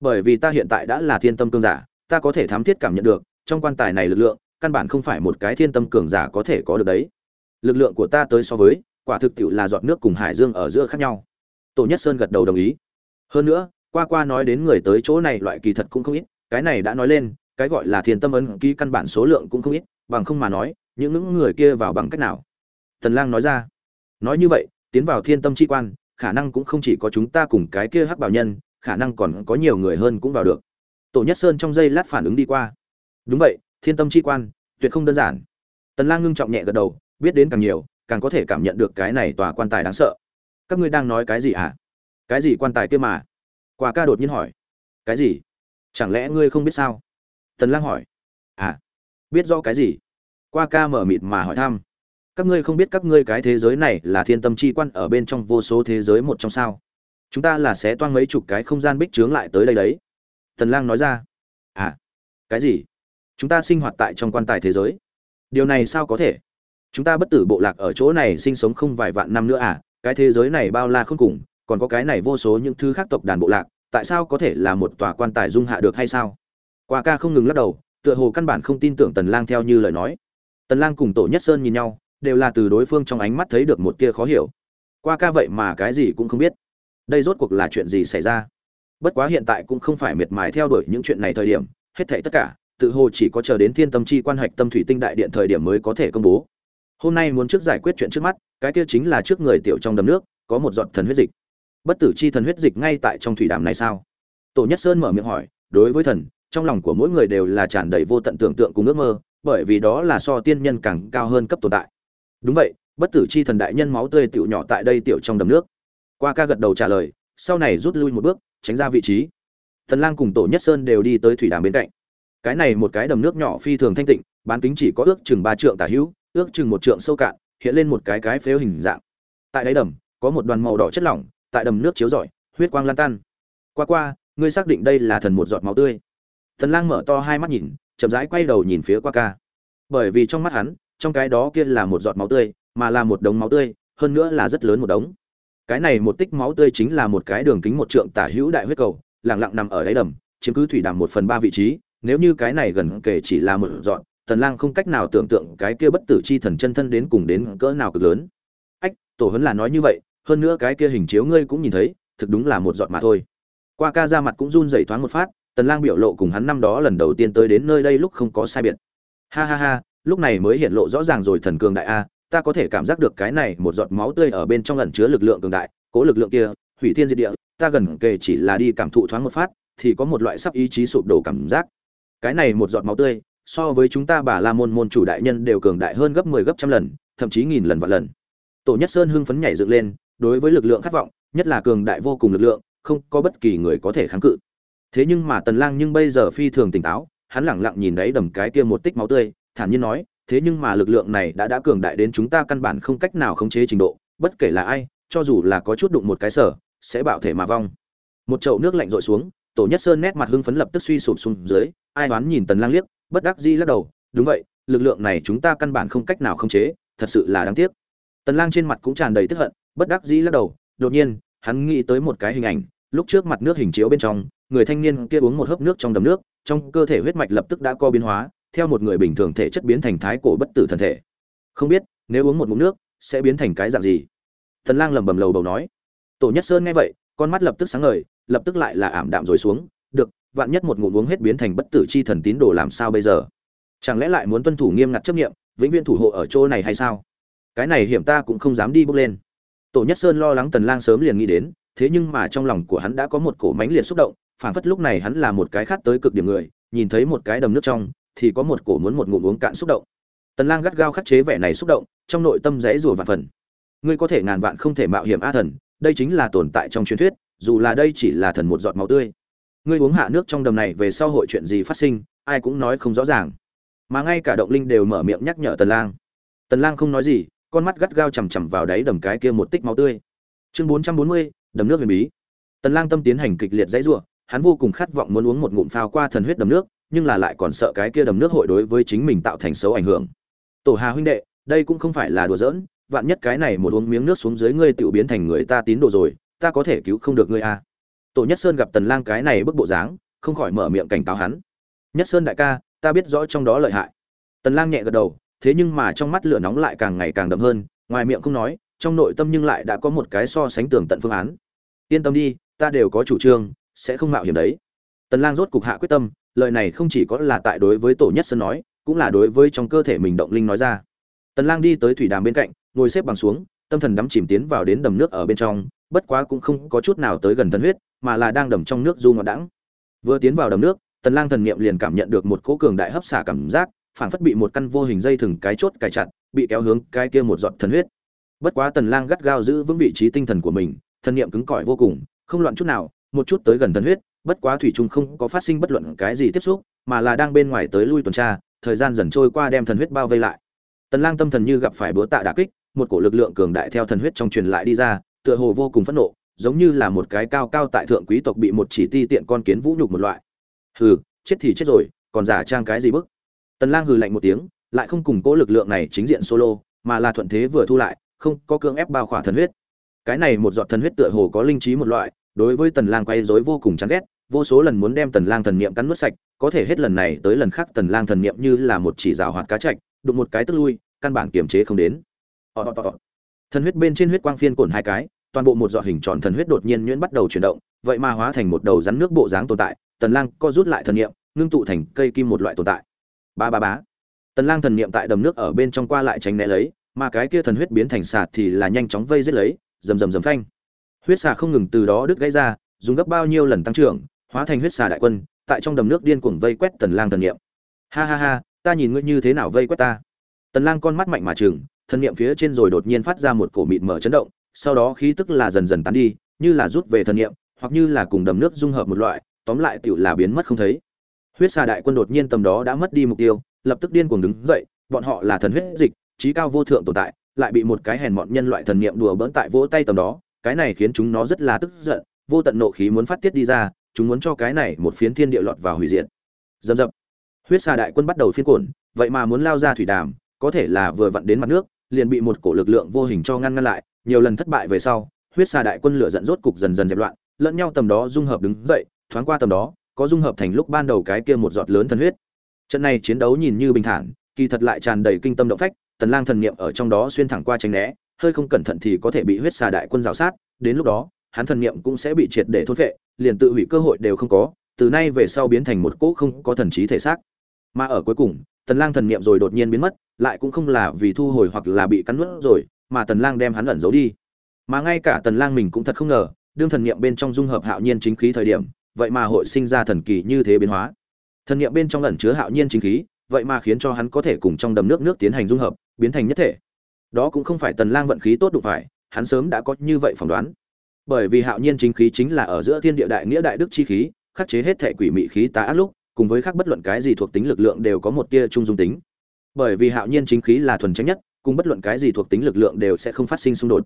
Bởi vì ta hiện tại đã là thiên tâm cường giả, ta có thể thám thiết cảm nhận được, trong quan tài này lực lượng, căn bản không phải một cái thiên tâm cường giả có thể có được đấy. Lực lượng của ta tới so với, quả thực tiệu là giọt nước cùng hải dương ở giữa khác nhau. Tổ nhất sơn gật đầu đồng ý. Hơn nữa, qua qua nói đến người tới chỗ này loại kỳ thật cũng không ít, cái này đã nói lên, cái gọi là thiên tâm ấn ký căn bản số lượng cũng không ít, bằng không mà nói những những người kia vào bằng cách nào? Tần lang nói ra. Nói như vậy, tiến vào thiên tâm chi quan, khả năng cũng không chỉ có chúng ta cùng cái kia hắc bảo nhân, khả năng còn có nhiều người hơn cũng vào được. Tổ nhất sơn trong giây lát phản ứng đi qua. Đúng vậy, thiên tâm chi quan, tuyệt không đơn giản. Tần lang ngưng trọng nhẹ gật đầu, biết đến càng nhiều, càng có thể cảm nhận được cái này tòa quan tài đáng sợ. Các ngươi đang nói cái gì à? cái gì quan tài kia mà? Quả ca đột nhiên hỏi. Cái gì? Chẳng lẽ ngươi không biết sao? Tần lang hỏi. À biết rõ cái gì? Qua ca mở mịt mà hỏi thăm. Các ngươi không biết các ngươi cái thế giới này là thiên tâm chi quan ở bên trong vô số thế giới một trong sao? Chúng ta là sẽ toan mấy chục cái không gian bích trướng lại tới đây đấy. Tần lang nói ra. À cái gì? Chúng ta sinh hoạt tại trong quan tài thế giới. Điều này sao có thể? Chúng ta bất tử bộ lạc ở chỗ này sinh sống không vài vạn năm nữa à? Cái thế giới này bao la không cùng, còn có cái này vô số những thứ khác tộc đàn bộ lạc, tại sao có thể là một tòa quan tài dung hạ được hay sao? Qua ca không ngừng lắc đầu, tựa hồ căn bản không tin tưởng tần lang theo như lời nói tần lang cùng tổ nhất sơn nhìn nhau, đều là từ đối phương trong ánh mắt thấy được một tia khó hiểu. Qua ca vậy mà cái gì cũng không biết. Đây rốt cuộc là chuyện gì xảy ra? Bất quá hiện tại cũng không phải miệt mài theo đuổi những chuyện này thời điểm, hết thảy tất cả, tự hồ chỉ có chờ đến thiên tâm chi quan hạch tâm thủy tinh đại điện thời điểm mới có thể công bố. Hôm nay muốn trước giải quyết chuyện trước mắt, cái kia chính là trước người tiểu trong đầm nước, có một giọt thần huyết dịch. Bất tử chi thần huyết dịch ngay tại trong thủy đàm này sao? Tổ nhất sơn mở miệng hỏi, đối với thần, trong lòng của mỗi người đều là tràn đầy vô tận tưởng tượng cùng ước mơ bởi vì đó là so tiên nhân càng cao hơn cấp tồn tại. Đúng vậy, bất tử chi thần đại nhân máu tươi tiểu nhỏ tại đây tiểu trong đầm nước. Qua ca gật đầu trả lời, sau này rút lui một bước, tránh ra vị trí. Thần lang cùng tổ nhất sơn đều đi tới thủy đàm bên cạnh. Cái này một cái đầm nước nhỏ phi thường thanh tịnh, bán kính chỉ có ước chừng ba trượng tả hữu, ước chừng một trượng sâu cạn, hiện lên một cái cái phếu hình dạng. Tại đáy đầm, có một đoàn màu đỏ chất lỏng, tại đầm nước chiếu rọi, huyết quang lan tan. Qua qua, ngươi xác định đây là thần một giọt máu tươi. Thần lang mở to hai mắt nhìn chậm rãi quay đầu nhìn phía qua ca bởi vì trong mắt hắn, trong cái đó kia là một giọt máu tươi, mà là một đống máu tươi, hơn nữa là rất lớn một đống. Cái này một tích máu tươi chính là một cái đường kính một trượng tả hữu đại huyết cầu lẳng lặng nằm ở đáy đầm, chiếm cứ thủy đàm một phần ba vị trí, nếu như cái này gần kể chỉ là một dọn tần lang không cách nào tưởng tượng cái kia bất tử chi thần chân thân đến cùng đến cỡ nào cực lớn. Ách, tổ huấn là nói như vậy, hơn nữa cái kia hình chiếu ngươi cũng nhìn thấy, thực đúng là một giọt mà thôi. Qua ca ra mặt cũng run rẩy thoáng một phát tần lang biểu lộ cùng hắn năm đó lần đầu tiên tới đến nơi đây lúc không có sai biệt. Ha ha ha, lúc này mới hiện lộ rõ ràng rồi thần cường đại a, ta có thể cảm giác được cái này một giọt máu tươi ở bên trong ẩn chứa lực lượng cường đại, cố lực lượng kia, hủy thiên diệt địa, ta gần kề chỉ là đi cảm thụ thoáng một phát, thì có một loại sắp ý chí sụp đổ cảm giác. Cái này một giọt máu tươi, so với chúng ta bà la môn môn chủ đại nhân đều cường đại hơn gấp 10 gấp trăm lần, thậm chí nghìn lần vạn lần. Tổ nhất sơn hưng phấn nhảy dựng lên, đối với lực lượng khát vọng, nhất là cường đại vô cùng lực lượng, không có bất kỳ người có thể kháng cự thế nhưng mà tần lang nhưng bây giờ phi thường tỉnh táo, hắn lẳng lặng nhìn đấy đầm cái kia một tích máu tươi, thản nhiên nói, thế nhưng mà lực lượng này đã đã cường đại đến chúng ta căn bản không cách nào khống chế trình độ, bất kể là ai, cho dù là có chút đụng một cái sở, sẽ bạo thể mà vong. Một chậu nước lạnh rội xuống, tổ nhất sơn nét mặt hưng phấn lập tức suy sụp xuống dưới, ai đoán nhìn tần lang liếc, bất đắc dĩ lắc đầu, đúng vậy, lực lượng này chúng ta căn bản không cách nào khống chế, thật sự là đáng tiếc. Tần lang trên mặt cũng tràn đầy tức hận, bất đắc dĩ lắc đầu, đột nhiên, hắn nghĩ tới một cái hình ảnh, lúc trước mặt nước hình chiếu bên trong người thanh niên kia uống một hớp nước trong đầm nước trong cơ thể huyết mạch lập tức đã co biến hóa theo một người bình thường thể chất biến thành thái cổ bất tử thần thể. Không biết nếu uống một ngụm nước sẽ biến thành cái dạng gì? Tần lang lẩm bẩm lầu bầu nói. Tổ nhất sơn nghe vậy con mắt lập tức sáng ngời lập tức lại là ảm đạm rồi xuống. Được vạn nhất một ngụm uống hết biến thành bất tử chi thần tín đồ làm sao bây giờ? Chẳng lẽ lại muốn tuân thủ nghiêm ngặt chấp niệm, vĩnh viễn thủ hộ ở chỗ này hay sao? Cái này hiểm ta cũng không dám đi bước lên. Tổ nhất sơn lo lắng tần lang sớm liền nghĩ đến thế nhưng mà trong lòng của hắn đã có một cổ mãnh liệt xúc động phản phất lúc này hắn là một cái khát tới cực điểm người nhìn thấy một cái đầm nước trong thì có một cổ muốn một ngụm uống cạn xúc động. Tần lang gắt gao khắc chế vẻ này xúc động trong nội tâm rẽ rùa vạn phần. Ngươi có thể ngàn vạn không thể mạo hiểm a thần đây chính là tồn tại trong truyền thuyết dù là đây chỉ là thần một giọt máu tươi. Ngươi uống hạ nước trong đầm này về sau hội chuyện gì phát sinh ai cũng nói không rõ ràng. Mà ngay cả động linh đều mở miệng nhắc nhở tần lang. Tần lang không nói gì con mắt gắt gao chằm chằm vào đáy đầm cái kia một tích máu tươi. Chương 440, đầm nước huyền bí. Tần lang tâm tiến hành kịch liệt dãy rủa hắn vô cùng khát vọng muốn uống một ngụm phao qua thần huyết đầm nước, nhưng là lại còn sợ cái kia đầm nước hội đối với chính mình tạo thành xấu ảnh hưởng. Tổ hà huynh đệ, đây cũng không phải là đùa giỡn, vạn nhất cái này một uống miếng nước xuống dưới ngươi tiểu biến thành người ta tín đồ rồi, ta có thể cứu không được ngươi à. Tổ nhất sơn gặp tần lang cái này bức bộ dáng, không khỏi mở miệng cảnh cáo hắn. Nhất sơn đại ca, ta biết rõ trong đó lợi hại. Tần lang nhẹ gật đầu, thế nhưng mà trong mắt lửa nóng lại càng ngày càng đậm hơn, ngoài miệng không nói, trong nội tâm nhưng lại đã có một cái so sánh tường tận phương án. Yên tâm đi, ta đều có chủ trương sẽ không mạo hiểm đấy. Tần lang rốt cục hạ quyết tâm, lời này không chỉ có là tại đối với tổ nhất sơn nói, cũng là đối với trong cơ thể mình động linh nói ra. Tần lang đi tới thủy đàm bên cạnh, ngồi xếp bằng xuống, tâm thần đắm chìm tiến vào đến đầm nước ở bên trong, bất quá cũng không có chút nào tới gần thần huyết, mà là đang đầm trong nước du ngọt đãng. Vừa tiến vào đầm nước, tần lang thần niệm liền cảm nhận được một cỗ cường đại hấp xả cảm giác, phảng phất bị một căn vô hình dây thừng cái chốt cài chặt, bị kéo hướng cái kia một giọt thần huyết. Bất quá tần lang gắt gao giữ vững vị trí tinh thần của mình, thần niệm cứng cỏi vô cùng, không loạn chút nào một chút tới gần thần huyết, bất quá thủy trung không có phát sinh bất luận cái gì tiếp xúc, mà là đang bên ngoài tới lui tuần tra, thời gian dần trôi qua đem thần huyết bao vây lại. Tần lang tâm thần như gặp phải búa tạ đả kích, một cổ lực lượng cường đại theo thần huyết trong truyền lại đi ra, tựa hồ vô cùng phẫn nộ, giống như là một cái cao cao tại thượng quý tộc bị một chỉ ti tiện con kiến vũ nhục một loại. Hừ, chết thì chết rồi, còn giả trang cái gì bức? Tần lang hừ lạnh một tiếng, lại không cùng cố lực lượng này chính diện solo, mà là thuận thế vừa thu lại, không có cưỡng ép bao khỏa thần huyết. Cái này một giọt thần huyết tựa hồ có linh trí một loại đối với tần lang quay rối vô cùng chán ghét, vô số lần muốn đem tần lang thần niệm cắn nuốt sạch, có thể hết lần này tới lần khác tần lang thần niệm như là một chỉ rào hoạt cá chạch, đụng một cái tức lui, căn bản kiềm chế không đến. Thần huyết bên trên huyết quang phiên cuộn hai cái, toàn bộ một dọa hình tròn thần huyết đột nhiên nhuyễn bắt đầu chuyển động, vậy mà hóa thành một đầu rắn nước bộ dáng tồn tại, tần lang co rút lại thần niệm, ngưng tụ thành cây kim một loại tồn tại. Ba ba bá tần lang thần niệm tại đầm nước ở bên trong qua lại tránh né lấy, mà cái kia thần huyết biến thành sạt thì là nhanh chóng vây giết lấy, rầm rầm rầm phanh huyết xà không ngừng từ đó đứt gãy ra, dùng gấp bao nhiêu lần tăng trưởng, hóa thành huyết xà đại quân, tại trong đầm nước điên cuồng vây quét tần lang thần niệm. Ha ha ha, ta nhìn ngươi như thế nào vây quét ta. Tần lang con mắt mạnh mà trừng, thần niệm phía trên rồi đột nhiên phát ra một cổ mịt mở chấn động, sau đó khí tức là dần dần tán đi, như là rút về thần niệm, hoặc như là cùng đầm nước dung hợp một loại, tóm lại tiểu là biến mất không thấy. Huyết xà đại quân đột nhiên tầm đó đã mất đi mục tiêu, lập tức điên cuồng đứng dậy, bọn họ là thần huyết dịch, trí cao vô thượng tồn tại, lại bị một cái hèn mọn nhân loại thần niệm đùa bỡn tại vỗ tay tầm đó cái này khiến chúng nó rất là tức giận vô tận nộ khí muốn phát tiết đi ra chúng muốn cho cái này một phiến thiên địa lọt vào hủy diệt. Dầm dập. Huyết xà đại quân bắt đầu phiên cuộn, vậy mà muốn lao ra thủy đàm có thể là vừa vặn đến mặt nước liền bị một cổ lực lượng vô hình cho ngăn ngăn lại nhiều lần thất bại về sau huyết xà đại quân lửa giận rốt cục dần dần dẹp loạn lẫn nhau tầm đó dung hợp đứng dậy thoáng qua tầm đó có dung hợp thành lúc ban đầu cái kia một giọt lớn thần huyết. Trận này chiến đấu nhìn như bình thản kỳ thật lại tràn đầy kinh tâm động phách tần lang thần niệm ở trong đó xuyên thẳng qua tránh né hơi không cẩn thận thì có thể bị huyết xà đại quân rào sát, đến lúc đó, hắn thần niệm cũng sẽ bị triệt để thôn vệ liền tự hủy cơ hội đều không có, từ nay về sau biến thành một cỗ không có thần trí thể xác. Mà ở cuối cùng, tần lang thần niệm rồi đột nhiên biến mất, lại cũng không là vì thu hồi hoặc là bị cắn nuốt rồi, mà tần lang đem hắn ẩn giấu đi. Mà ngay cả tần lang mình cũng thật không ngờ, đương thần niệm bên trong dung hợp hạo nhiên chính khí thời điểm, vậy mà hội sinh ra thần kỳ như thế biến hóa. Thần niệm bên trong ẩn chứa hạo nhiên chính khí, vậy mà khiến cho hắn có thể cùng trong đầm nước nước tiến hành dung hợp, biến thành nhất thể đó cũng không phải tần lang vận khí tốt đụng phải, hắn sớm đã có như vậy phỏng đoán. Bởi vì hạo nhiên chính khí chính là ở giữa thiên địa đại nghĩa đại đức chi khí, khắc chế hết thể quỷ mị khí tà ác lúc, cùng với khác bất luận cái gì thuộc tính lực lượng đều có một tia trung dung tính. Bởi vì hạo nhiên chính khí là thuần tránh nhất, cùng bất luận cái gì thuộc tính lực lượng đều sẽ không phát sinh xung đột.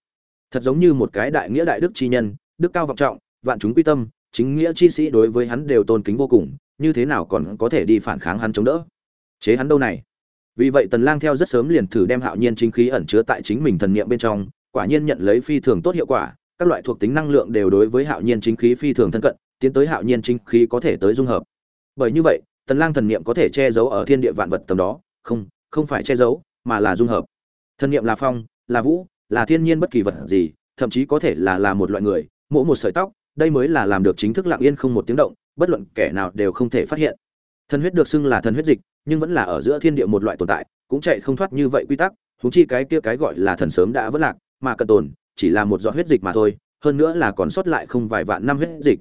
Thật giống như một cái đại nghĩa đại đức chi nhân, đức cao vọng trọng, vạn chúng quy tâm, chính nghĩa chi sĩ đối với hắn đều tôn kính vô cùng, như thế nào còn có thể đi phản kháng hắn chống đỡ? Chế hắn đâu này? Vì vậy tần lang theo rất sớm liền thử đem hạo nhiên chính khí ẩn chứa tại chính mình thần niệm bên trong, quả nhiên nhận lấy phi thường tốt hiệu quả, các loại thuộc tính năng lượng đều đối với hạo nhiên chính khí phi thường thân cận, tiến tới hạo nhiên chính khí có thể tới dung hợp. Bởi như vậy, tần lang thần niệm có thể che giấu ở thiên địa vạn vật tầm đó, không không phải che giấu, mà là dung hợp. Thần niệm là phong, là vũ, là thiên nhiên bất kỳ vật gì, thậm chí có thể là là một loại người, mỗi một sợi tóc, đây mới là làm được chính thức lặng yên không một tiếng động, bất luận kẻ nào đều không thể phát hiện thần huyết được xưng là thần huyết dịch, nhưng vẫn là ở giữa thiên địa một loại tồn tại, cũng chạy không thoát như vậy quy tắc húng chi cái kia cái gọi là thần sớm đã vỡ lạc, mà cần tồn, chỉ là một giọt huyết dịch mà thôi, hơn nữa là còn sót lại không vài vạn năm huyết dịch.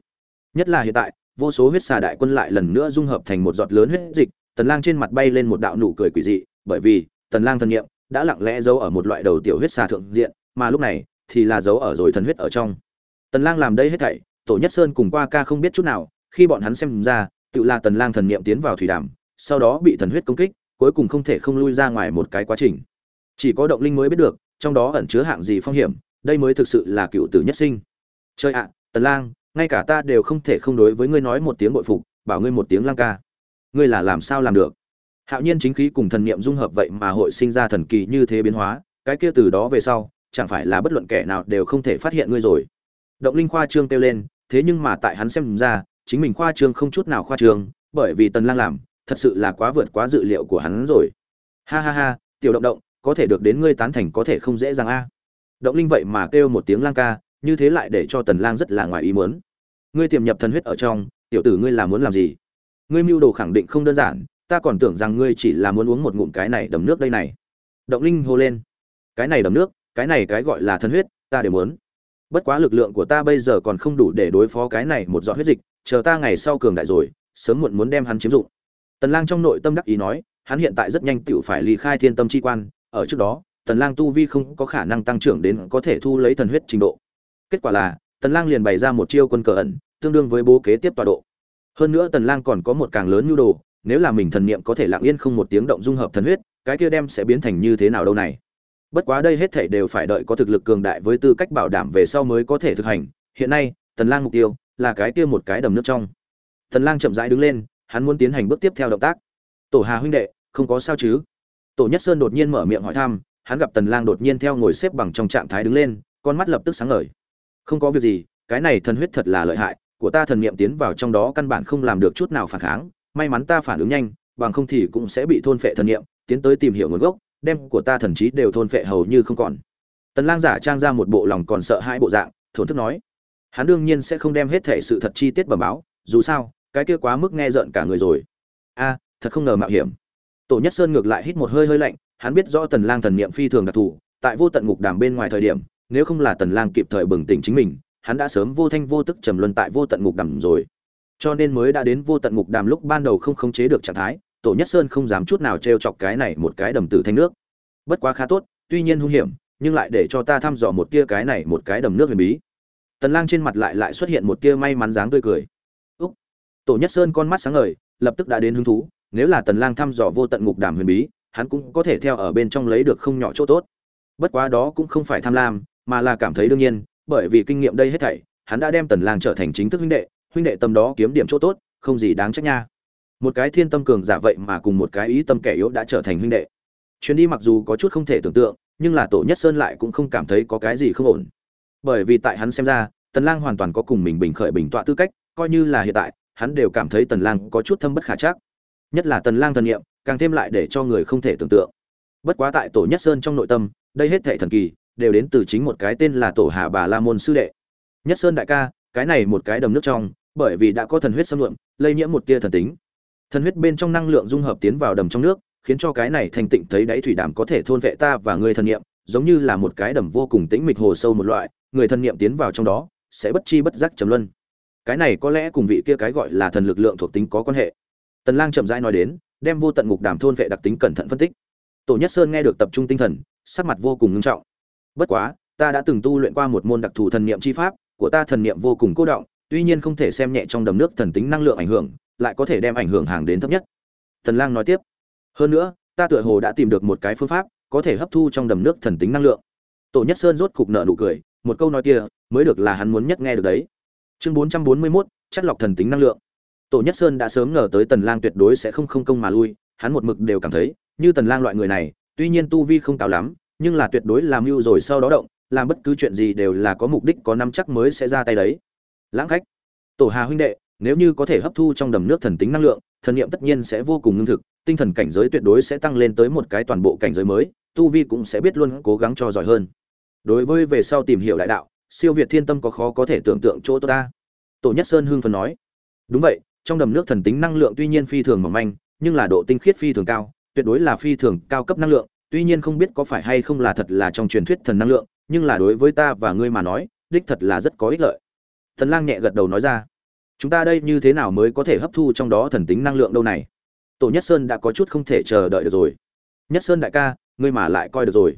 Nhất là hiện tại, vô số huyết xà đại quân lại lần nữa dung hợp thành một giọt lớn huyết dịch, tần lang trên mặt bay lên một đạo nụ cười quỷ dị, bởi vì, tần lang thần niệm đã lặng lẽ giấu ở một loại đầu tiểu huyết xà thượng diện, mà lúc này, thì là giấu ở rồi thần huyết ở trong. Tần lang làm đây hết thảy, tổ nhất sơn cùng qua ca không biết chút nào, khi bọn hắn xem ra tự là tần lang thần niệm tiến vào thủy đàm, sau đó bị thần huyết công kích, cuối cùng không thể không lui ra ngoài một cái quá trình. Chỉ có động linh mới biết được, trong đó ẩn chứa hạng gì phong hiểm, đây mới thực sự là cựu tử nhất sinh. Chơi ạ, tần lang, ngay cả ta đều không thể không đối với ngươi nói một tiếng bội phục, bảo ngươi một tiếng lang ca. Ngươi là làm sao làm được? Hạo nhiên chính khí cùng thần niệm dung hợp vậy mà hội sinh ra thần kỳ như thế biến hóa, cái kia từ đó về sau, chẳng phải là bất luận kẻ nào đều không thể phát hiện ngươi rồi. Động linh khoa trương kêu lên, thế nhưng mà tại hắn xem ra chính mình khoa trương không chút nào khoa trương, bởi vì tần lang làm, thật sự là quá vượt quá dự liệu của hắn rồi. Ha ha ha, tiểu động động, có thể được đến ngươi tán thành có thể không dễ dàng a. Động linh vậy mà kêu một tiếng lang ca, như thế lại để cho tần lang rất là ngoài ý muốn. Ngươi tiềm nhập thần huyết ở trong, tiểu tử ngươi là muốn làm gì? Ngươi mưu đồ khẳng định không đơn giản, ta còn tưởng rằng ngươi chỉ là muốn uống một ngụm cái này đầm nước đây này. Động linh hô lên. Cái này đầm nước, cái này cái gọi là thần huyết, ta đều muốn. Bất quá lực lượng của ta bây giờ còn không đủ để đối phó cái này một giọt huyết dịch chờ ta ngày sau cường đại rồi, sớm muộn muốn đem hắn chiếm dụng. Tần lang trong nội tâm đắc ý nói, hắn hiện tại rất nhanh tiểu phải ly khai thiên tâm chi quan, ở trước đó, tần lang tu vi không có khả năng tăng trưởng đến có thể thu lấy thần huyết trình độ. Kết quả là, tần lang liền bày ra một chiêu quân cờ ẩn, tương đương với bố kế tiếp tọa độ. Hơn nữa tần lang còn có một càng lớn nhu đồ, nếu là mình thần niệm có thể lặng yên không một tiếng động dung hợp thần huyết, cái kia đem sẽ biến thành như thế nào đâu này. Bất quá đây hết thảy đều phải đợi có thực lực cường đại với tư cách bảo đảm về sau mới có thể thực hành. Hiện nay, tần lang mục tiêu là cái kia một cái đầm nước trong. Tần lang chậm rãi đứng lên, hắn muốn tiến hành bước tiếp theo động tác. Tổ hà huynh đệ, không có sao chứ? Tổ nhất sơn đột nhiên mở miệng hỏi thăm, hắn gặp tần lang đột nhiên theo ngồi xếp bằng trong trạng thái đứng lên, con mắt lập tức sáng ngời. Không có việc gì, cái này thần huyết thật là lợi hại, của ta thần niệm tiến vào trong đó căn bản không làm được chút nào phản kháng, may mắn ta phản ứng nhanh, bằng không thì cũng sẽ bị thôn phệ thần niệm, tiến tới tìm hiểu nguồn gốc, đem của ta thần trí đều thôn phệ hầu như không còn. Tần lang giả trang ra một bộ lòng còn sợ hãi bộ dạng, thổn thức nói hắn đương nhiên sẽ không đem hết thể sự thật chi tiết bẩm báo, dù sao, cái kia quá mức nghe rợn cả người rồi. A, thật không ngờ mạo hiểm. Tổ nhất sơn ngược lại hít một hơi hơi lạnh, hắn biết rõ tần lang thần niệm phi thường đặc thù, tại vô tận ngục đàm bên ngoài thời điểm, nếu không là tần lang kịp thời bừng tỉnh chính mình, hắn đã sớm vô thanh vô tức trầm luân tại vô tận ngục đàm rồi. Cho nên mới đã đến vô tận ngục đàm lúc ban đầu không khống chế được trạng thái, tổ nhất sơn không dám chút nào trêu chọc cái này một cái đầm tử thanh nước. Bất quá khá tốt, tuy nhiên hung hiểm, nhưng lại để cho ta thăm dò một tia cái này một cái đầm nước huyền bí tần lang trên mặt lại lại xuất hiện một tia may mắn dáng tươi cười. Úc. Tổ nhất sơn con mắt sáng ngời, lập tức đã đến hứng thú, nếu là tần lang thăm dò vô tận ngục đàm huyền bí, hắn cũng có thể theo ở bên trong lấy được không nhỏ chỗ tốt. Bất quá đó cũng không phải tham lam, mà là cảm thấy đương nhiên, bởi vì kinh nghiệm đây hết thảy, hắn đã đem tần lang trở thành chính thức huynh đệ huynh đệ tâm đó kiếm điểm chỗ tốt, không gì đáng trách nha. Một cái thiên tâm cường giả vậy mà cùng một cái ý tâm kẻ yếu đã trở thành huynh đệ. Chuyến đi mặc dù có chút không thể tưởng tượng, nhưng là tổ nhất sơn lại cũng không cảm thấy có cái gì không ổn bởi vì tại hắn xem ra, tần lang hoàn toàn có cùng mình bình khởi bình tọa tư cách, coi như là hiện tại, hắn đều cảm thấy tần lang có chút thâm bất khả chắc. Nhất là tần lang thần niệm, càng thêm lại để cho người không thể tưởng tượng. Bất quá tại tổ nhất sơn trong nội tâm, đây hết thảy thần kỳ, đều đến từ chính một cái tên là tổ hà bà la môn sư đệ. Nhất sơn đại ca, cái này một cái đầm nước trong, bởi vì đã có thần huyết xâm lượm, lây nhiễm một tia thần tính. Thần huyết bên trong năng lượng dung hợp tiến vào đầm trong nước, khiến cho cái này thành tịnh thấy đáy thủy đàm có thể thôn vệ ta và người thần niệm giống như là một cái đầm vô cùng tĩnh mịch hồ sâu một loại người thần niệm tiến vào trong đó sẽ bất chi bất giác trầm luân. Cái này có lẽ cùng vị kia cái gọi là thần lực lượng thuộc tính có quan hệ. Tần lang chậm rãi nói đến đem vô tận ngục đàm thôn vệ đặc tính cẩn thận phân tích. Tổ nhất sơn nghe được tập trung tinh thần sắc mặt vô cùng nghiêm trọng. Bất quá ta đã từng tu luyện qua một môn đặc thù thần niệm chi pháp của ta thần niệm vô cùng cô động tuy nhiên không thể xem nhẹ trong đầm nước thần tính năng lượng ảnh hưởng lại có thể đem ảnh hưởng hàng đến thấp nhất. Tần Lang nói tiếp, hơn nữa, ta tựa hồ đã tìm được một cái phương pháp, có thể hấp thu trong đầm nước thần tính năng lượng. Tổ Nhất Sơn rốt cục nợ nụ cười, một câu nói kia, mới được là hắn muốn nhất nghe được đấy. Chương 441, chất lọc thần tính năng lượng. Tổ Nhất Sơn đã sớm ngờ tới Tần Lang tuyệt đối sẽ không không công mà lui, hắn một mực đều cảm thấy, như Tần Lang loại người này, tuy nhiên tu vi không cao lắm, nhưng là tuyệt đối làm mưu rồi sau đó động, làm bất cứ chuyện gì đều là có mục đích có năm chắc mới sẽ ra tay đấy. Lãng khách, Tổ Hà huynh đệ, nếu như có thể hấp thu trong đầm nước thần tính năng lượng, thần niệm tất nhiên sẽ vô cùng ngưng thực, tinh thần cảnh giới tuyệt đối sẽ tăng lên tới một cái toàn bộ cảnh giới mới, tu vi cũng sẽ biết luôn cố gắng cho giỏi hơn. Đối với về sau tìm hiểu đại đạo, siêu việt thiên tâm có khó có thể tưởng tượng chỗ ta. Tổ Nhất Sơn hưng phấn nói. Đúng vậy, trong đầm nước thần tính năng lượng tuy nhiên phi thường mỏng manh, nhưng là độ tinh khiết phi thường cao, tuyệt đối là phi thường cao cấp năng lượng, tuy nhiên không biết có phải hay không là thật là trong truyền thuyết thần năng lượng, nhưng là đối với ta và ngươi mà nói, đích thật là rất có ích lợi. Thần Lang nhẹ gật đầu nói ra chúng ta đây như thế nào mới có thể hấp thu trong đó thần tính năng lượng đâu này? Tổ nhất sơn đã có chút không thể chờ đợi được rồi. Nhất sơn đại ca, ngươi mà lại coi được rồi.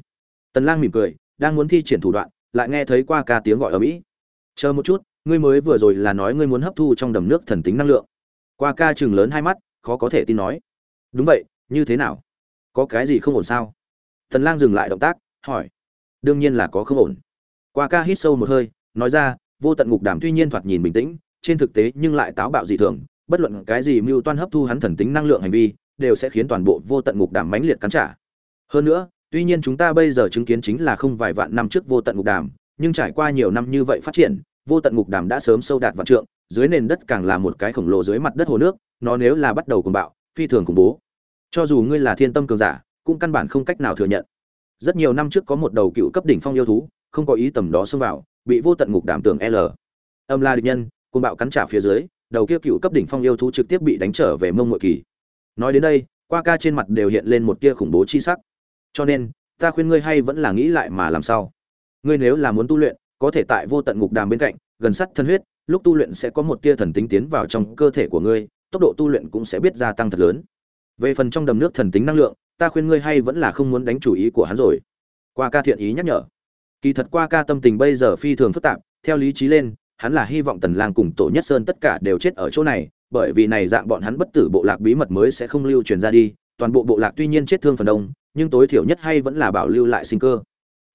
Tần lang mỉm cười, đang muốn thi triển thủ đoạn, lại nghe thấy qua ca tiếng gọi ở mỹ. Chờ một chút, ngươi mới vừa rồi là nói ngươi muốn hấp thu trong đầm nước thần tính năng lượng. Qua ca chừng lớn hai mắt, khó có thể tin nói. Đúng vậy, như thế nào? Có cái gì không ổn sao? Tần lang dừng lại động tác, hỏi. Đương nhiên là có không ổn. Qua ca hít sâu một hơi, nói ra, vô tận ngục đàm tuy nhiên thoạt nhìn bình tĩnh trên thực tế nhưng lại táo bạo dị thường, bất luận cái gì mưu toan hấp thu hắn thần tính năng lượng hành vi, đều sẽ khiến toàn bộ vô tận ngục đàm mãnh liệt cắn trả. Hơn nữa, tuy nhiên chúng ta bây giờ chứng kiến chính là không vài vạn năm trước vô tận ngục đàm, nhưng trải qua nhiều năm như vậy phát triển, vô tận ngục đàm đã sớm sâu đạt vạn trượng, dưới nền đất càng là một cái khổng lồ dưới mặt đất hồ nước, nó nếu là bắt đầu cùng bạo, phi thường khủng bố. Cho dù ngươi là thiên tâm cường giả, cũng căn bản không cách nào thừa nhận. Rất nhiều năm trước có một đầu cựu cấp đỉnh phong yêu thú, không có ý tầm đó xông vào, bị vô tận ngục đàm tường L. Âm La địch nhân, côn bạo cắn trả phía dưới, đầu kia cựu cấp đỉnh phong yêu thú trực tiếp bị đánh trở về mông ngội kỳ. Nói đến đây, qua ca trên mặt đều hiện lên một tia khủng bố chi sắc. Cho nên, ta khuyên ngươi hay vẫn là nghĩ lại mà làm sao? Ngươi nếu là muốn tu luyện, có thể tại vô tận ngục đàm bên cạnh, gần sắt thân huyết, lúc tu luyện sẽ có một tia thần tính tiến vào trong cơ thể của ngươi, tốc độ tu luyện cũng sẽ biết gia tăng thật lớn. Về phần trong đầm nước thần tính năng lượng, ta khuyên ngươi hay vẫn là không muốn đánh chủ ý của hắn rồi. Qua ca thiện ý nhắc nhở. Kỳ thật qua ca tâm tình bây giờ phi thường phức tạp, theo lý trí lên hắn là hy vọng Tần Lang cùng Tổ Nhất Sơn tất cả đều chết ở chỗ này, bởi vì này dạng bọn hắn bất tử bộ lạc bí mật mới sẽ không lưu truyền ra đi, toàn bộ bộ lạc tuy nhiên chết thương phần đông, nhưng tối thiểu nhất hay vẫn là bảo lưu lại sinh cơ.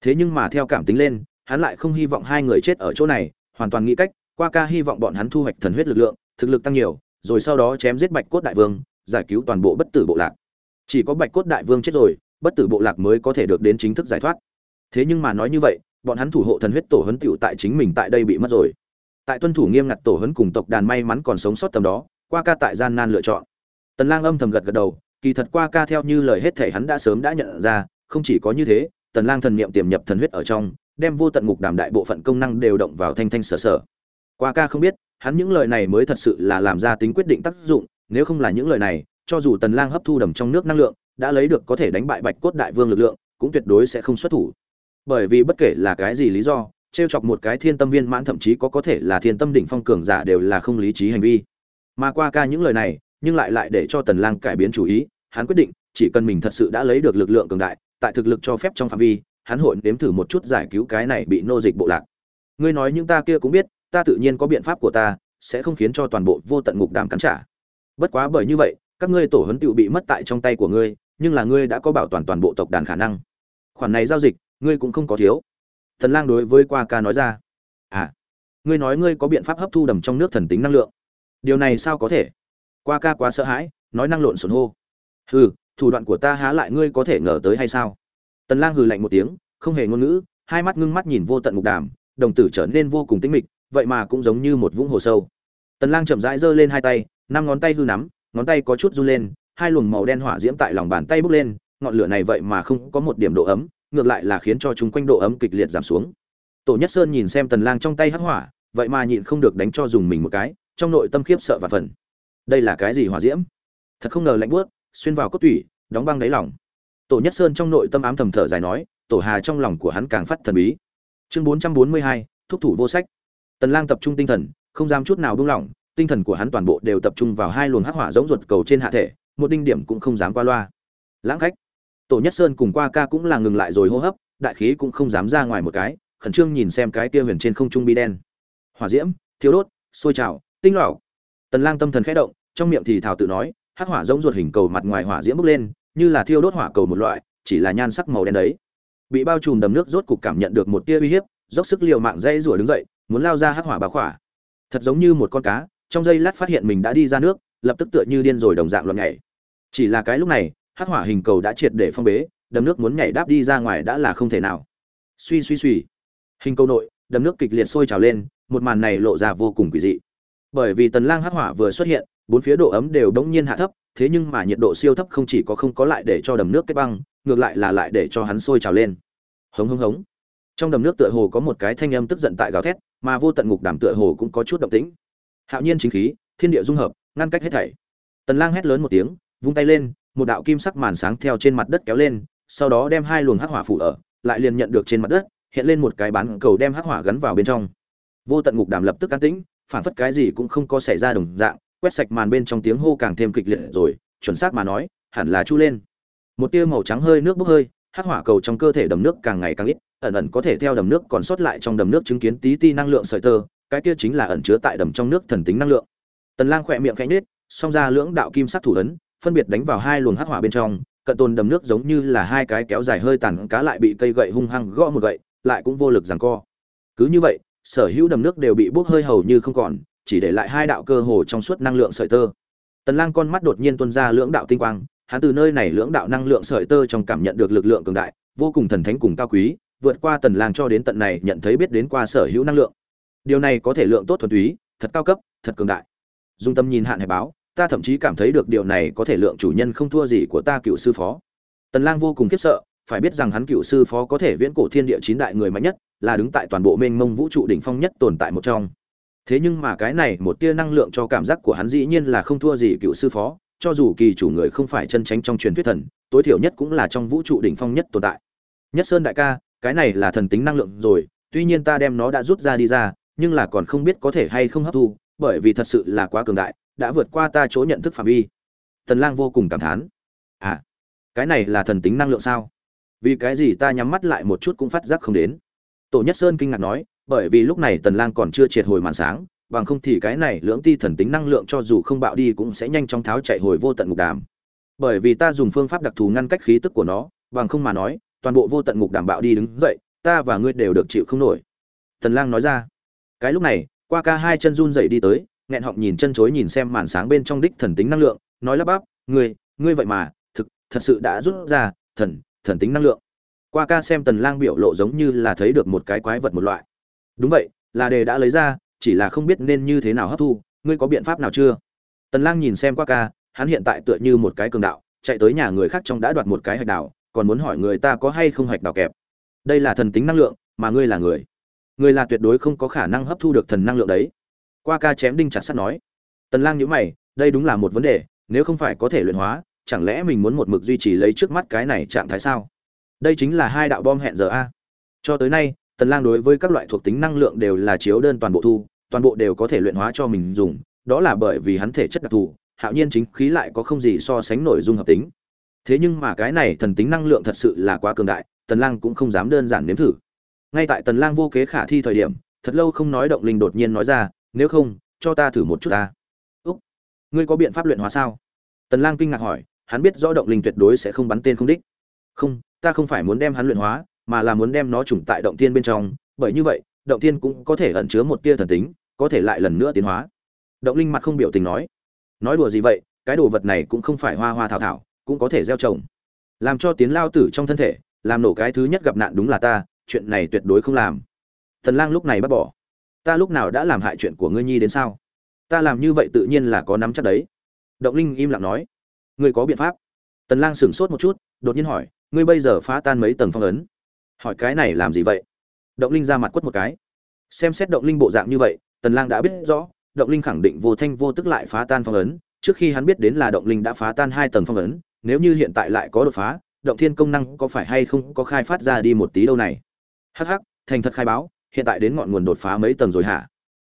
Thế nhưng mà theo cảm tính lên, hắn lại không hy vọng hai người chết ở chỗ này, hoàn toàn nghĩ cách, qua ca hy vọng bọn hắn thu hoạch thần huyết lực lượng, thực lực tăng nhiều, rồi sau đó chém giết Bạch Cốt Đại Vương, giải cứu toàn bộ bất tử bộ lạc. Chỉ có Bạch Cốt Đại Vương chết rồi, bất tử bộ lạc mới có thể được đến chính thức giải thoát. Thế nhưng mà nói như vậy, bọn hắn thủ hộ thần huyết tổ huấn tiểu tại chính mình tại đây bị mất rồi tại tuân thủ nghiêm ngặt tổ hấn cùng tộc đàn may mắn còn sống sót tầm đó, qua ca tại gian nan lựa chọn. Tần lang âm thầm gật gật đầu, kỳ thật qua ca theo như lời hết thể hắn đã sớm đã nhận ra, không chỉ có như thế, tần lang thần niệm tiềm nhập thần huyết ở trong, đem vô tận ngục đàm đại bộ phận công năng đều động vào thanh thanh sở sở. Qua ca không biết, hắn những lời này mới thật sự là làm ra tính quyết định tác dụng, nếu không là những lời này, cho dù tần lang hấp thu đầm trong nước năng lượng, đã lấy được có thể đánh bại bạch cốt đại vương lực lượng, cũng tuyệt đối sẽ không xuất thủ. Bởi vì bất kể là cái gì lý do trêu chọc một cái thiên tâm viên mãn thậm chí có có thể là thiên tâm đỉnh phong cường giả đều là không lý trí hành vi. Mà qua ca những lời này, nhưng lại lại để cho Tần Lang cải biến chủ ý, hắn quyết định, chỉ cần mình thật sự đã lấy được lực lượng cường đại, tại thực lực cho phép trong phạm vi, hắn hội nếm thử một chút giải cứu cái này bị nô dịch bộ lạc. Ngươi nói những ta kia cũng biết, ta tự nhiên có biện pháp của ta, sẽ không khiến cho toàn bộ vô tận ngục đàm cắn trả. Bất quá bởi như vậy, các ngươi tổ huấn tiểu bị mất tại trong tay của ngươi, nhưng là ngươi đã có bảo toàn toàn bộ tộc đàn khả năng. Khoản này giao dịch, ngươi cũng không có thiếu. Thần Lang đối với Qua Ca nói ra: "À, ngươi nói ngươi có biện pháp hấp thu đầm trong nước thần tính năng lượng? Điều này sao có thể?" Qua Ca quá sợ hãi, nói năng lộn xộn hô: "Hừ, thủ đoạn của ta há lại ngươi có thể ngờ tới hay sao?" Tần Lang hừ lạnh một tiếng, không hề ngôn ngữ, hai mắt ngưng mắt nhìn vô tận ngục đàm, đồng tử trở nên vô cùng tĩnh mịch, vậy mà cũng giống như một vũng hồ sâu. Tần Lang chậm rãi giơ lên hai tay, năm ngón tay hư nắm, ngón tay có chút run lên, hai luồng màu đen hỏa diễm tại lòng bàn tay bốc lên, ngọn lửa này vậy mà không có một điểm độ ấm, ngược lại là khiến cho chúng quanh độ ấm kịch liệt giảm xuống. Tổ nhất sơn nhìn xem tần lang trong tay hắc hỏa vậy mà nhịn không được đánh cho dùng mình một cái trong nội tâm khiếp sợ và phần đây là cái gì hỏa diễm? Thật không ngờ lạnh buốt xuyên vào cốt tủy đóng băng đáy lòng. Tổ nhất sơn trong nội tâm ám thầm thở dài nói tổ hà trong lòng của hắn càng phát thần bí. Chương 442, thúc thủ vô sách. Tần lang tập trung tinh thần không dám chút nào buông lỏng tinh thần của hắn toàn bộ đều tập trung vào hai luồng hắc hỏa giống ruột cầu trên hạ thể một đinh điểm cũng không dám qua loa. Lãng khách tổ nhất sơn cùng qua ca cũng là ngừng lại rồi hô hấp, đại khí cũng không dám ra ngoài một cái, khẩn trương nhìn xem cái kia huyền trên không trung bi đen. Hỏa diễm thiếu đốt, sôi trào, tinh lỏng tần lang tâm thần khẽ động, trong miệng thì thảo tự nói, hắc hỏa giống ruột hình cầu mặt ngoài hỏa diễm bốc lên, như là thiêu đốt hỏa cầu một loại, chỉ là nhan sắc màu đen đấy. Bị bao trùm đầm nước rốt cục cảm nhận được một tia uy hiếp, dốc sức liều mạng dây rủa đứng dậy, muốn lao ra hắc hỏa bá khỏa. Thật giống như một con cá, trong giây lát phát hiện mình đã đi ra nước, lập tức tựa như điên rồi đồng dạng loạn nhảy. Chỉ là cái lúc này hắc hỏa hình cầu đã triệt để phong bế, đầm nước muốn nhảy đáp đi ra ngoài đã là không thể nào. Suy suy suy. Hình cầu nội, đầm nước kịch liệt sôi trào lên, một màn này lộ ra vô cùng quỷ dị. Bởi vì tần lang hắc hỏa vừa xuất hiện, bốn phía độ ấm đều đống nhiên hạ thấp, thế nhưng mà nhiệt độ siêu thấp không chỉ có không có lại để cho đầm nước kết băng, ngược lại là lại để cho hắn sôi trào lên. Hống hống hống. Trong đầm nước tựa hồ có một cái thanh âm tức giận tại gào thét, mà vô tận ngục đàm tựa hồ cũng có chút động tĩnh. Hạo nhiên chính khí, thiên địa dung hợp, ngăn cách hết thảy. Tần lang hét lớn một tiếng, vung tay lên một đạo kim sắc màn sáng theo trên mặt đất kéo lên, sau đó đem hai luồng hắc hỏa phủ ở, lại liền nhận được trên mặt đất, hiện lên một cái bán cầu đem hắc hỏa gắn vào bên trong. Vô tận ngục đàm lập tức an tĩnh, phản phất cái gì cũng không có xảy ra đồng dạng, quét sạch màn bên trong tiếng hô càng thêm kịch liệt rồi, chuẩn xác mà nói, hẳn là chu lên. Một tia màu trắng hơi nước bốc hơi, hắc hỏa cầu trong cơ thể đầm nước càng ngày càng ít, ẩn ẩn có thể theo đầm nước còn sót lại trong đầm nước chứng kiến tí ti năng lượng sợi tơ, cái kia chính là ẩn chứa tại đầm trong nước thần tính năng lượng. Tần lang khỏe miệng khẽ nết song ra lưỡng đạo kim sắc thủ ấn phân biệt đánh vào hai luồng hắc hỏa bên trong, cận tồn đầm nước giống như là hai cái kéo dài hơi tàn cá lại bị cây gậy hung hăng gõ một gậy, lại cũng vô lực giằng co. Cứ như vậy, sở hữu đầm nước đều bị bốc hơi hầu như không còn, chỉ để lại hai đạo cơ hồ trong suốt năng lượng sợi tơ. Tần lang con mắt đột nhiên tuôn ra lưỡng đạo tinh quang, hắn từ nơi này lưỡng đạo năng lượng sợi tơ trong cảm nhận được lực lượng cường đại, vô cùng thần thánh cùng cao quý, vượt qua tần lang cho đến tận này nhận thấy biết đến qua sở hữu năng lượng. Điều này có thể lượng tốt thuần túy, thật cao cấp, thật cường đại. Dung tâm nhìn hạn hải báo ta thậm chí cảm thấy được điều này có thể lượng chủ nhân không thua gì của ta cựu sư phó. Tần lang vô cùng khiếp sợ, phải biết rằng hắn cựu sư phó có thể viễn cổ thiên địa chín đại người mạnh nhất, là đứng tại toàn bộ mênh mông vũ trụ đỉnh phong nhất tồn tại một trong. Thế nhưng mà cái này một tia năng lượng cho cảm giác của hắn dĩ nhiên là không thua gì cựu sư phó, cho dù kỳ chủ người không phải chân tránh trong truyền thuyết thần, tối thiểu nhất cũng là trong vũ trụ đỉnh phong nhất tồn tại. Nhất sơn đại ca, cái này là thần tính năng lượng rồi, tuy nhiên ta đem nó đã rút ra đi ra, nhưng là còn không biết có thể hay không hấp thu, bởi vì thật sự là quá cường đại đã vượt qua ta chỗ nhận thức phạm vi. Tần lang vô cùng cảm thán. À cái này là thần tính năng lượng sao? Vì cái gì ta nhắm mắt lại một chút cũng phát giác không đến? Tổ nhất sơn kinh ngạc nói, bởi vì lúc này tần lang còn chưa triệt hồi màn sáng, bằng không thì cái này lưỡng ti thần tính năng lượng cho dù không bạo đi cũng sẽ nhanh chóng tháo chạy hồi vô tận ngục đàm. Bởi vì ta dùng phương pháp đặc thù ngăn cách khí tức của nó, bằng không mà nói, toàn bộ vô tận ngục đàm bạo đi đứng dậy, ta và ngươi đều được chịu không nổi. Tần lang nói ra, cái lúc này, qua ca hai chân run rẩy đi tới nghẹn họng nhìn chân chối nhìn xem màn sáng bên trong đích thần tính năng lượng, nói lắp bắp, ngươi ngươi vậy mà, thực, thật sự đã rút ra thần thần tính năng lượng. Qua ca xem tần lang biểu lộ giống như là thấy được một cái quái vật một loại. Đúng vậy, là đề đã lấy ra, chỉ là không biết nên như thế nào hấp thu, ngươi có biện pháp nào chưa? Tần lang nhìn xem qua ca, hắn hiện tại tựa như một cái cường đạo, chạy tới nhà người khác trong đã đoạt một cái hạch đào còn muốn hỏi người ta có hay không hạch đào kẹp. Đây là thần tính năng lượng, mà ngươi là người. Ngươi là tuyệt đối không có khả năng hấp thu được thần năng lượng đấy qua ca chém đinh chặt sắt nói. Tần lang nhíu mày, đây đúng là một vấn đề, nếu không phải có thể luyện hóa, chẳng lẽ mình muốn một mực duy trì lấy trước mắt cái này trạng thái sao? Đây chính là hai đạo bom hẹn giờ a. Cho tới nay, tần lang đối với các loại thuộc tính năng lượng đều là chiếu đơn toàn bộ thu, toàn bộ đều có thể luyện hóa cho mình dùng, đó là bởi vì hắn thể chất đặc thù, hạo nhiên chính khí lại có không gì so sánh nổi dung hợp tính. Thế nhưng mà cái này thần tính năng lượng thật sự là quá cường đại, tần lang cũng không dám đơn giản nếm thử. Ngay tại tần lang vô kế khả thi thời điểm, thật lâu không nói động linh đột nhiên nói ra nếu không, cho ta thử một chút ta. Úc, ngươi có biện pháp luyện hóa sao? Tần lang kinh ngạc hỏi, hắn biết rõ động linh tuyệt đối sẽ không bắn tên không đích. Không, ta không phải muốn đem hắn luyện hóa, mà là muốn đem nó trùng tại động thiên bên trong, bởi như vậy, động thiên cũng có thể ẩn chứa một tia thần tính, có thể lại lần nữa tiến hóa. Động linh mặt không biểu tình nói. Nói đùa gì vậy, cái đồ vật này cũng không phải hoa hoa thảo thảo, cũng có thể gieo trồng. Làm cho tiến lao tử trong thân thể, làm nổ cái thứ nhất gặp nạn đúng là ta, chuyện này tuyệt đối không làm. Thần lang lúc này bắt bỏ ta lúc nào đã làm hại chuyện của ngươi nhi đến sao? Ta làm như vậy tự nhiên là có nắm chắc đấy. Động linh im lặng nói. Ngươi có biện pháp? Tần lang sửng sốt một chút, đột nhiên hỏi, ngươi bây giờ phá tan mấy tầng phong ấn? Hỏi cái này làm gì vậy? Động linh ra mặt quất một cái. Xem xét động linh bộ dạng như vậy, tần lang đã biết rõ, động linh khẳng định vô thanh vô tức lại phá tan phong ấn. Trước khi hắn biết đến là động linh đã phá tan hai tầng phong ấn, nếu như hiện tại lại có đột phá, động thiên công năng có phải hay không có khai phát ra đi một tí đâu này? Hắc hắc, thành thật khai báo hiện tại đến ngọn nguồn đột phá mấy tầng rồi hả?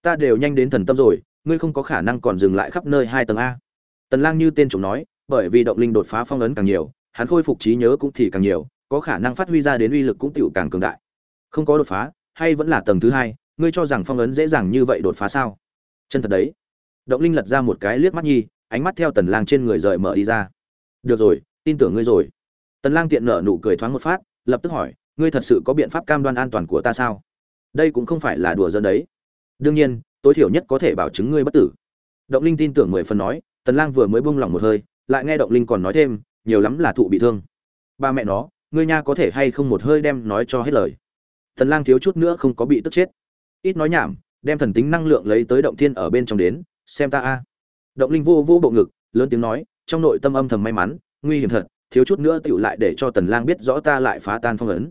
Ta đều nhanh đến thần tâm rồi, ngươi không có khả năng còn dừng lại khắp nơi hai tầng a. Tần lang như tên chủng nói, bởi vì động linh đột phá phong ấn càng nhiều, hắn khôi phục trí nhớ cũng thì càng nhiều, có khả năng phát huy ra đến uy lực cũng tiểu càng cường đại. Không có đột phá, hay vẫn là tầng thứ hai, ngươi cho rằng phong ấn dễ dàng như vậy đột phá sao? Chân thật đấy. Động linh lật ra một cái liếc mắt nhi, ánh mắt theo tần lang trên người rời mở đi ra. Được rồi, tin tưởng ngươi rồi. Tần lang tiện nở nụ cười thoáng một phát, lập tức hỏi, ngươi thật sự có biện pháp cam đoan an toàn của ta sao? Đây cũng không phải là đùa giỡn đấy. Đương nhiên, tối thiểu nhất có thể bảo chứng ngươi bất tử. Động linh tin tưởng mười phần nói, tần lang vừa mới buông lòng một hơi, lại nghe động linh còn nói thêm, nhiều lắm là thụ bị thương. Ba mẹ nó, ngươi nha có thể hay không một hơi đem nói cho hết lời. Tần lang thiếu chút nữa không có bị tức chết. Ít nói nhảm, đem thần tính năng lượng lấy tới động thiên ở bên trong đến, xem ta a. Động linh vô vô bộ ngực, lớn tiếng nói, trong nội tâm âm thầm may mắn, nguy hiểm thật, thiếu chút nữa tựu lại để cho tần lang biết rõ ta lại phá tan phong ấn.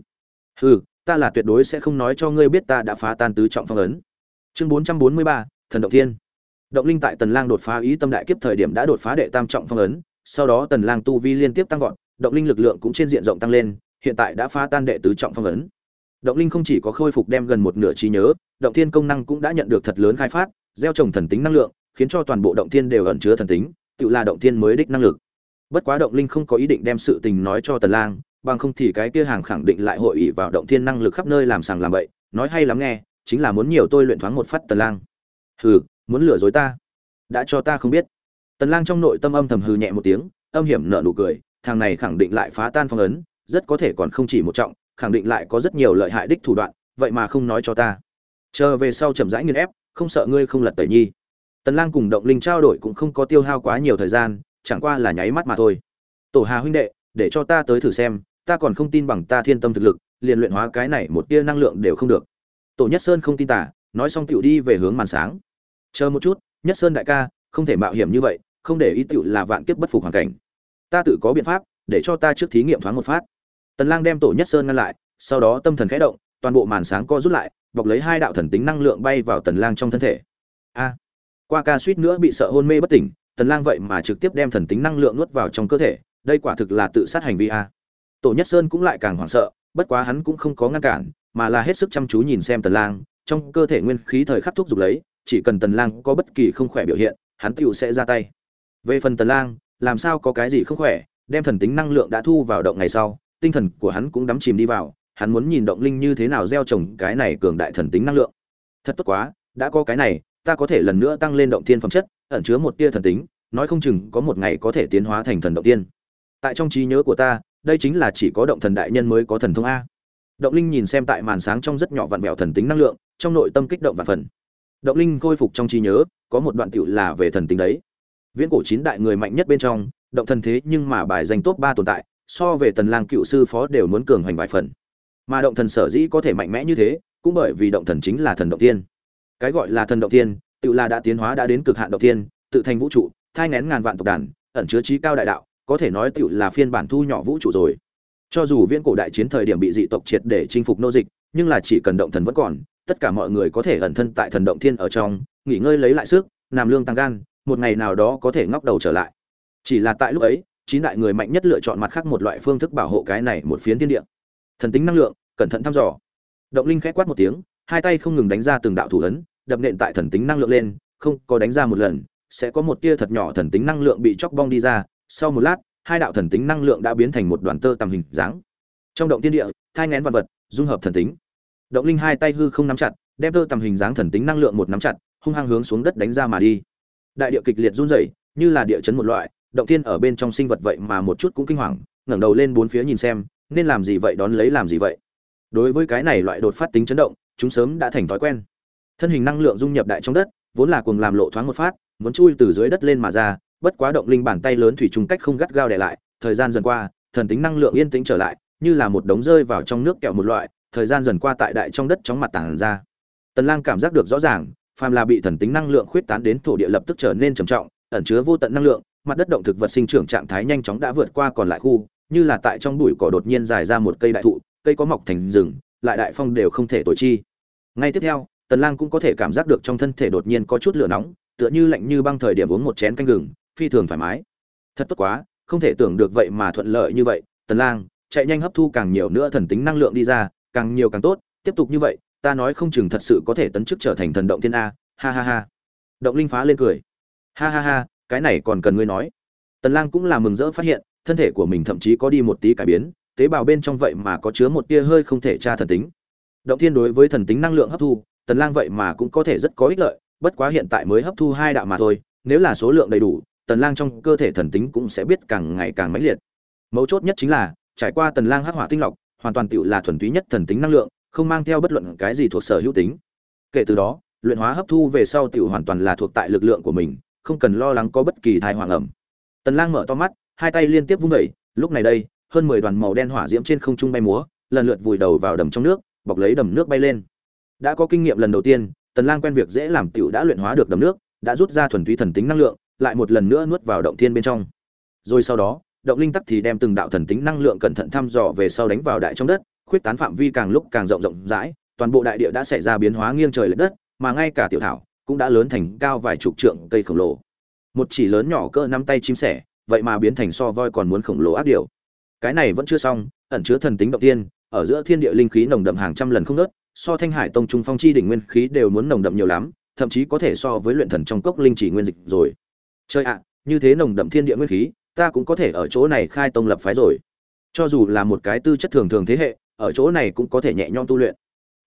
Hừ ta là tuyệt đối sẽ không nói cho ngươi biết ta đã phá tan tứ trọng phong ấn. Chương 443, thần động thiên. Động linh tại tần lang đột phá ý tâm đại kiếp thời điểm đã đột phá đệ tam trọng phong ấn sau đó tần lang tu vi liên tiếp tăng vọt động linh lực lượng cũng trên diện rộng tăng lên hiện tại đã phá tan đệ tứ trọng phong ấn. Động linh không chỉ có khôi phục đem gần một nửa trí nhớ động thiên công năng cũng đã nhận được thật lớn khai phát gieo trồng thần tính năng lượng khiến cho toàn bộ động thiên đều ẩn chứa thần tính tự là động thiên mới đích năng lực. Bất quá động linh không có ý định đem sự tình nói cho tần lang bằng không thì cái kia hàng khẳng định lại hội ý vào động thiên năng lực khắp nơi làm sàng làm bậy, nói hay lắm nghe, chính là muốn nhiều tôi luyện thoáng một phát tần lang. Hừ, muốn lừa dối ta? Đã cho ta không biết. Tần lang trong nội tâm âm thầm hừ nhẹ một tiếng, âm hiểm nở nụ cười, thằng này khẳng định lại phá tan phong ấn, rất có thể còn không chỉ một trọng, khẳng định lại có rất nhiều lợi hại đích thủ đoạn, vậy mà không nói cho ta. Chờ về sau chậm rãi nghiên ép, không sợ ngươi không lật tẩy nhi. Tần lang cùng động linh trao đổi cũng không có tiêu hao quá nhiều thời gian, chẳng qua là nháy mắt mà thôi. Tổ hà huynh đệ, để cho ta tới thử xem ta còn không tin bằng ta thiên tâm thực lực, liền luyện hóa cái này một tia năng lượng đều không được. Tổ nhất sơn không tin tả, nói xong tiểu đi về hướng màn sáng. Chờ một chút, nhất sơn đại ca, không thể mạo hiểm như vậy, không để ý tiểu là vạn kiếp bất phục hoàn cảnh. Ta tự có biện pháp, để cho ta trước thí nghiệm thoáng một phát. Tần lang đem tổ nhất sơn ngăn lại, sau đó tâm thần khẽ động, toàn bộ màn sáng co rút lại, bọc lấy hai đạo thần tính năng lượng bay vào tần lang trong thân thể. A! Qua ca suýt nữa bị sợ hôn mê bất tỉnh, tần lang vậy mà trực tiếp đem thần tính năng lượng nuốt vào trong cơ thể, đây quả thực là tự sát hành vi a tổ nhất sơn cũng lại càng hoảng sợ, bất quá hắn cũng không có ngăn cản, mà là hết sức chăm chú nhìn xem tần lang, trong cơ thể nguyên khí thời khắc thúc giục lấy, chỉ cần tần lang có bất kỳ không khỏe biểu hiện, hắn tựu sẽ ra tay. Về phần tần lang, làm sao có cái gì không khỏe, đem thần tính năng lượng đã thu vào động ngày sau, tinh thần của hắn cũng đắm chìm đi vào, hắn muốn nhìn động linh như thế nào gieo trồng cái này cường đại thần tính năng lượng. Thật tốt quá, đã có cái này, ta có thể lần nữa tăng lên động thiên phẩm chất, ẩn chứa một tia thần tính, nói không chừng có một ngày có thể tiến hóa thành thần động tiên. Tại trong trí nhớ của ta đây chính là chỉ có động thần đại nhân mới có thần thông a. Động linh nhìn xem tại màn sáng trong rất nhỏ vạn vẹo thần tính năng lượng, trong nội tâm kích động và phần. Động linh khôi phục trong trí nhớ, có một đoạn tiểu là về thần tính đấy. Viễn cổ chín đại người mạnh nhất bên trong, động thần thế nhưng mà bài danh top ba tồn tại, so về tần lang cựu sư phó đều muốn cường hoành vài phần. Mà động thần sở dĩ có thể mạnh mẽ như thế, cũng bởi vì động thần chính là thần động tiên. Cái gọi là thần động tiên, tự là đã tiến hóa đã đến cực hạn động tiên, tự thành vũ trụ, thai ngén ngàn vạn tộc đàn, ẩn chứa trí cao đại đạo có thể nói tiểu là phiên bản thu nhỏ vũ trụ rồi. Cho dù viễn cổ đại chiến thời điểm bị dị tộc triệt để chinh phục nô dịch, nhưng là chỉ cần động thần vẫn còn, tất cả mọi người có thể ẩn thân tại thần động thiên ở trong, nghỉ ngơi lấy lại sức làm lương tăng gan, một ngày nào đó có thể ngóc đầu trở lại. Chỉ là tại lúc ấy, chín đại người mạnh nhất lựa chọn mặt khác một loại phương thức bảo hộ cái này một phiến thiên địa. Thần tính năng lượng, cẩn thận thăm dò. Động linh khẽ quát một tiếng, hai tay không ngừng đánh ra từng đạo thủ ấn, đập nện tại thần tính năng lượng lên, không có đánh ra một lần, sẽ có một tia thật nhỏ thần tính năng lượng bị chóc bong đi ra sau một lát, hai đạo thần tính năng lượng đã biến thành một đoàn tơ tầm hình dáng. Trong động tiên địa, thai ngén vật vật, dung hợp thần tính. Động linh hai tay hư không nắm chặt, đem tơ tầm hình dáng thần tính năng lượng một nắm chặt, hung hăng hướng xuống đất đánh ra mà đi. Đại địa kịch liệt run rẩy, như là địa chấn một loại, động tiên ở bên trong sinh vật vậy mà một chút cũng kinh hoàng, ngẩng đầu lên bốn phía nhìn xem, nên làm gì vậy đón lấy làm gì vậy. Đối với cái này loại đột phát tính chấn động, chúng sớm đã thành thói quen. Thân hình năng lượng dung nhập đại trong đất, vốn là cuồng làm lộ thoáng một phát, muốn chui từ dưới đất lên mà ra bất quá động linh bàn tay lớn thủy trùng cách không gắt gao để lại, thời gian dần qua, thần tính năng lượng yên tĩnh trở lại, như là một đống rơi vào trong nước kẹo một loại, thời gian dần qua tại đại trong đất chóng mặt tản ra. Tần lang cảm giác được rõ ràng, phàm là bị thần tính năng lượng khuyết tán đến thổ địa lập tức trở nên trầm trọng, ẩn chứa vô tận năng lượng, mặt đất động thực vật sinh trưởng trạng thái nhanh chóng đã vượt qua còn lại khu, như là tại trong bụi cỏ đột nhiên dài ra một cây đại thụ, cây có mọc thành rừng, lại đại phong đều không thể tối chi. Ngay tiếp theo, tần lang cũng có thể cảm giác được trong thân thể đột nhiên có chút lửa nóng, tựa như lạnh như băng thời điểm uống một chén canh gừng phi thường thoải mái. Thật tốt quá, không thể tưởng được vậy mà thuận lợi như vậy. Tần lang, chạy nhanh hấp thu càng nhiều nữa thần tính năng lượng đi ra, càng nhiều càng tốt. Tiếp tục như vậy, ta nói không chừng thật sự có thể tấn chức trở thành thần động thiên a. Ha ha ha. Động linh phá lên cười. Ha ha ha, cái này còn cần ngươi nói. Tần lang cũng là mừng rỡ phát hiện, thân thể của mình thậm chí có đi một tí cải biến, tế bào bên trong vậy mà có chứa một tia hơi không thể tra thần tính. Động thiên đối với thần tính năng lượng hấp thu, tần lang vậy mà cũng có thể rất có ích lợi, bất quá hiện tại mới hấp thu hai đạo mà thôi, nếu là số lượng đầy đủ tần lang trong cơ thể thần tính cũng sẽ biết càng ngày càng mãnh liệt. Mấu chốt nhất chính là, trải qua tần lang hắc hỏa tinh lọc, hoàn toàn tiểu là thuần túy nhất thần tính năng lượng, không mang theo bất luận cái gì thuộc sở hữu tính. Kể từ đó, luyện hóa hấp thu về sau tiểu hoàn toàn là thuộc tại lực lượng của mình, không cần lo lắng có bất kỳ thai hoàng ẩm tần lang mở to mắt, hai tay liên tiếp vung vẩy lúc này đây, hơn 10 đoàn màu đen hỏa diễm trên không trung bay múa, lần lượt vùi đầu vào đầm trong nước, bọc lấy đầm nước bay lên. Đã có kinh nghiệm lần đầu tiên, tần lang quen việc dễ làm tiểu đã luyện hóa được đầm nước, đã rút ra thuần túy thần tính năng lượng lại một lần nữa nuốt vào động thiên bên trong. Rồi sau đó, động linh tắc thì đem từng đạo thần tính năng lượng cẩn thận thăm dò về sau đánh vào đại trong đất, khuyết tán phạm vi càng lúc càng rộng rộng rãi, toàn bộ đại địa đã xảy ra biến hóa nghiêng trời lệch đất, mà ngay cả tiểu thảo cũng đã lớn thành cao vài chục trượng cây khổng lồ. Một chỉ lớn nhỏ cỡ nắm tay chim sẻ, vậy mà biến thành so voi còn muốn khổng lồ áp điều cái này vẫn chưa xong, ẩn chứa thần tính động tiên ở giữa thiên địa linh khí nồng đậm hàng trăm lần không nớt so thanh hải tông trung phong chi đỉnh nguyên khí đều muốn nồng đậm nhiều lắm, thậm chí có thể so với luyện thần trong cốc linh chỉ nguyên dịch rồi chơi ạ, như thế nồng đậm thiên địa nguyên khí, ta cũng có thể ở chỗ này khai tông lập phái rồi. Cho dù là một cái tư chất thường thường thế hệ, ở chỗ này cũng có thể nhẹ nhõm tu luyện.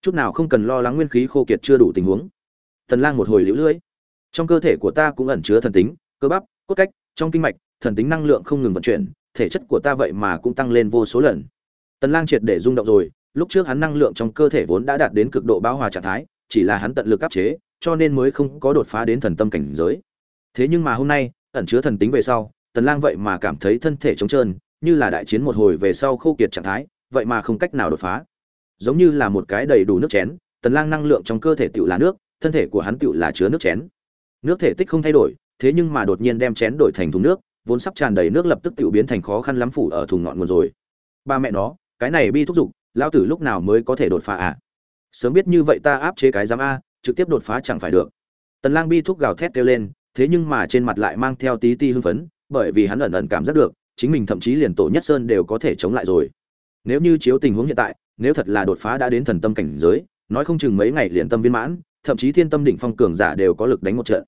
Chút nào không cần lo lắng nguyên khí khô kiệt chưa đủ tình huống. Tần lang một hồi liễu lưỡi trong cơ thể của ta cũng ẩn chứa thần tính, cơ bắp, cốt cách, trong kinh mạch, thần tính năng lượng không ngừng vận chuyển, thể chất của ta vậy mà cũng tăng lên vô số lần. Tần lang triệt để rung động rồi, lúc trước hắn năng lượng trong cơ thể vốn đã đạt đến cực độ bão hòa trạng thái, chỉ là hắn tận lực áp chế, cho nên mới không có đột phá đến thần tâm cảnh giới thế nhưng mà hôm nay, ẩn chứa thần tính về sau, tần lang vậy mà cảm thấy thân thể trống trơn, như là đại chiến một hồi về sau khô kiệt trạng thái, vậy mà không cách nào đột phá. Giống như là một cái đầy đủ nước chén, tần lang năng lượng trong cơ thể tựu là nước, thân thể của hắn tựu là chứa nước chén. Nước thể tích không thay đổi, thế nhưng mà đột nhiên đem chén đổi thành thùng nước, vốn sắp tràn đầy nước lập tức tựu biến thành khó khăn lắm phủ ở thùng ngọn nguồn rồi. Ba mẹ nó, cái này bi thúc giục, lão tử lúc nào mới có thể đột phá à? Sớm biết như vậy ta áp chế cái giám a, trực tiếp đột phá chẳng phải được. Tần lang bi thúc gào thét kêu lên thế nhưng mà trên mặt lại mang theo tí ti hưng phấn, bởi vì hắn ẩn ẩn cảm giác được, chính mình thậm chí liền tổ nhất sơn đều có thể chống lại rồi. Nếu như chiếu tình huống hiện tại, nếu thật là đột phá đã đến thần tâm cảnh giới, nói không chừng mấy ngày liền tâm viên mãn, thậm chí thiên tâm đỉnh phong cường giả đều có lực đánh một trận.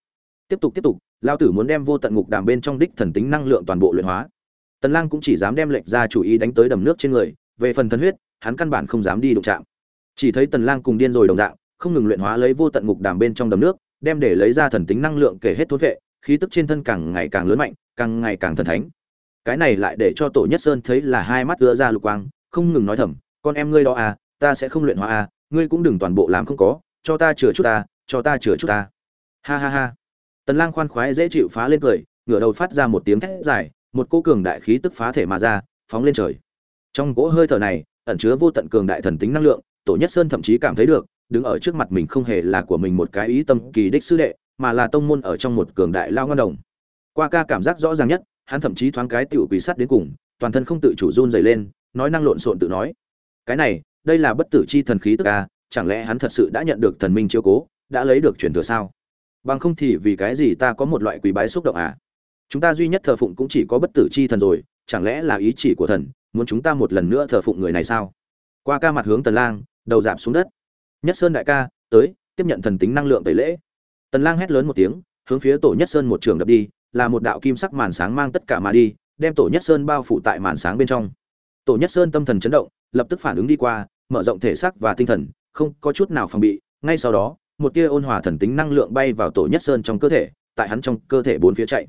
Tiếp tục tiếp tục Lão tử muốn đem vô tận ngục đàm bên trong đích thần tính năng lượng toàn bộ luyện hóa. Tần lang cũng chỉ dám đem lệnh ra chủ ý đánh tới đầm nước trên người, về phần thần huyết, hắn căn bản không dám đi đụng chạm. Chỉ thấy tần lang cùng điên rồi đồng dạng, không ngừng luyện hóa lấy vô tận ngục đàm bên trong đầm nước đem để lấy ra thần tính năng lượng kể hết thốn vệ, khí tức trên thân càng ngày càng lớn mạnh, càng ngày càng thần thánh. Cái này lại để cho tổ nhất sơn thấy là hai mắt đưa ra lục quang, không ngừng nói thầm, con em ngươi đó à ta sẽ không luyện hóa à ngươi cũng đừng toàn bộ làm không có, cho ta chừa chút ta, cho ta chừa chút ta. Ha ha ha. Tần lang khoan khoái dễ chịu phá lên cười, ngửa đầu phát ra một tiếng thét dài, một cô cường đại khí tức phá thể mà ra, phóng lên trời. Trong cỗ hơi thở này, ẩn chứa vô tận cường đại thần tính năng lượng, tổ nhất sơn thậm chí cảm thấy được đứng ở trước mặt mình không hề là của mình một cái ý tâm kỳ đích sư đệ, mà là tông môn ở trong một cường đại lao ngân đồng. Qua ca cảm giác rõ ràng nhất, hắn thậm chí thoáng cái tiểu quỷ sắt đến cùng, toàn thân không tự chủ run rẩy lên, nói năng lộn xộn tự nói. Cái này, đây là bất tử chi thần khí tức a chẳng lẽ hắn thật sự đã nhận được thần minh chiếu cố, đã lấy được truyền thừa sao? Bằng không thì vì cái gì ta có một loại quỷ bái xúc động à? Chúng ta duy nhất thờ phụng cũng chỉ có bất tử chi thần rồi, chẳng lẽ là ý chỉ của thần, muốn chúng ta một lần nữa thờ phụng người này sao? Qua ca mặt hướng tần lang, đầu giảm xuống đất nhất sơn đại ca, tới, tiếp nhận thần tính năng lượng tẩy lễ. Tần lang hét lớn một tiếng, hướng phía tổ nhất sơn một trường đập đi, là một đạo kim sắc màn sáng mang tất cả mà đi, đem tổ nhất sơn bao phủ tại màn sáng bên trong. Tổ nhất sơn tâm thần chấn động, lập tức phản ứng đi qua, mở rộng thể xác và tinh thần, không có chút nào phòng bị. Ngay sau đó, một tia ôn hòa thần tính năng lượng bay vào tổ nhất sơn trong cơ thể, tại hắn trong cơ thể bốn phía chạy.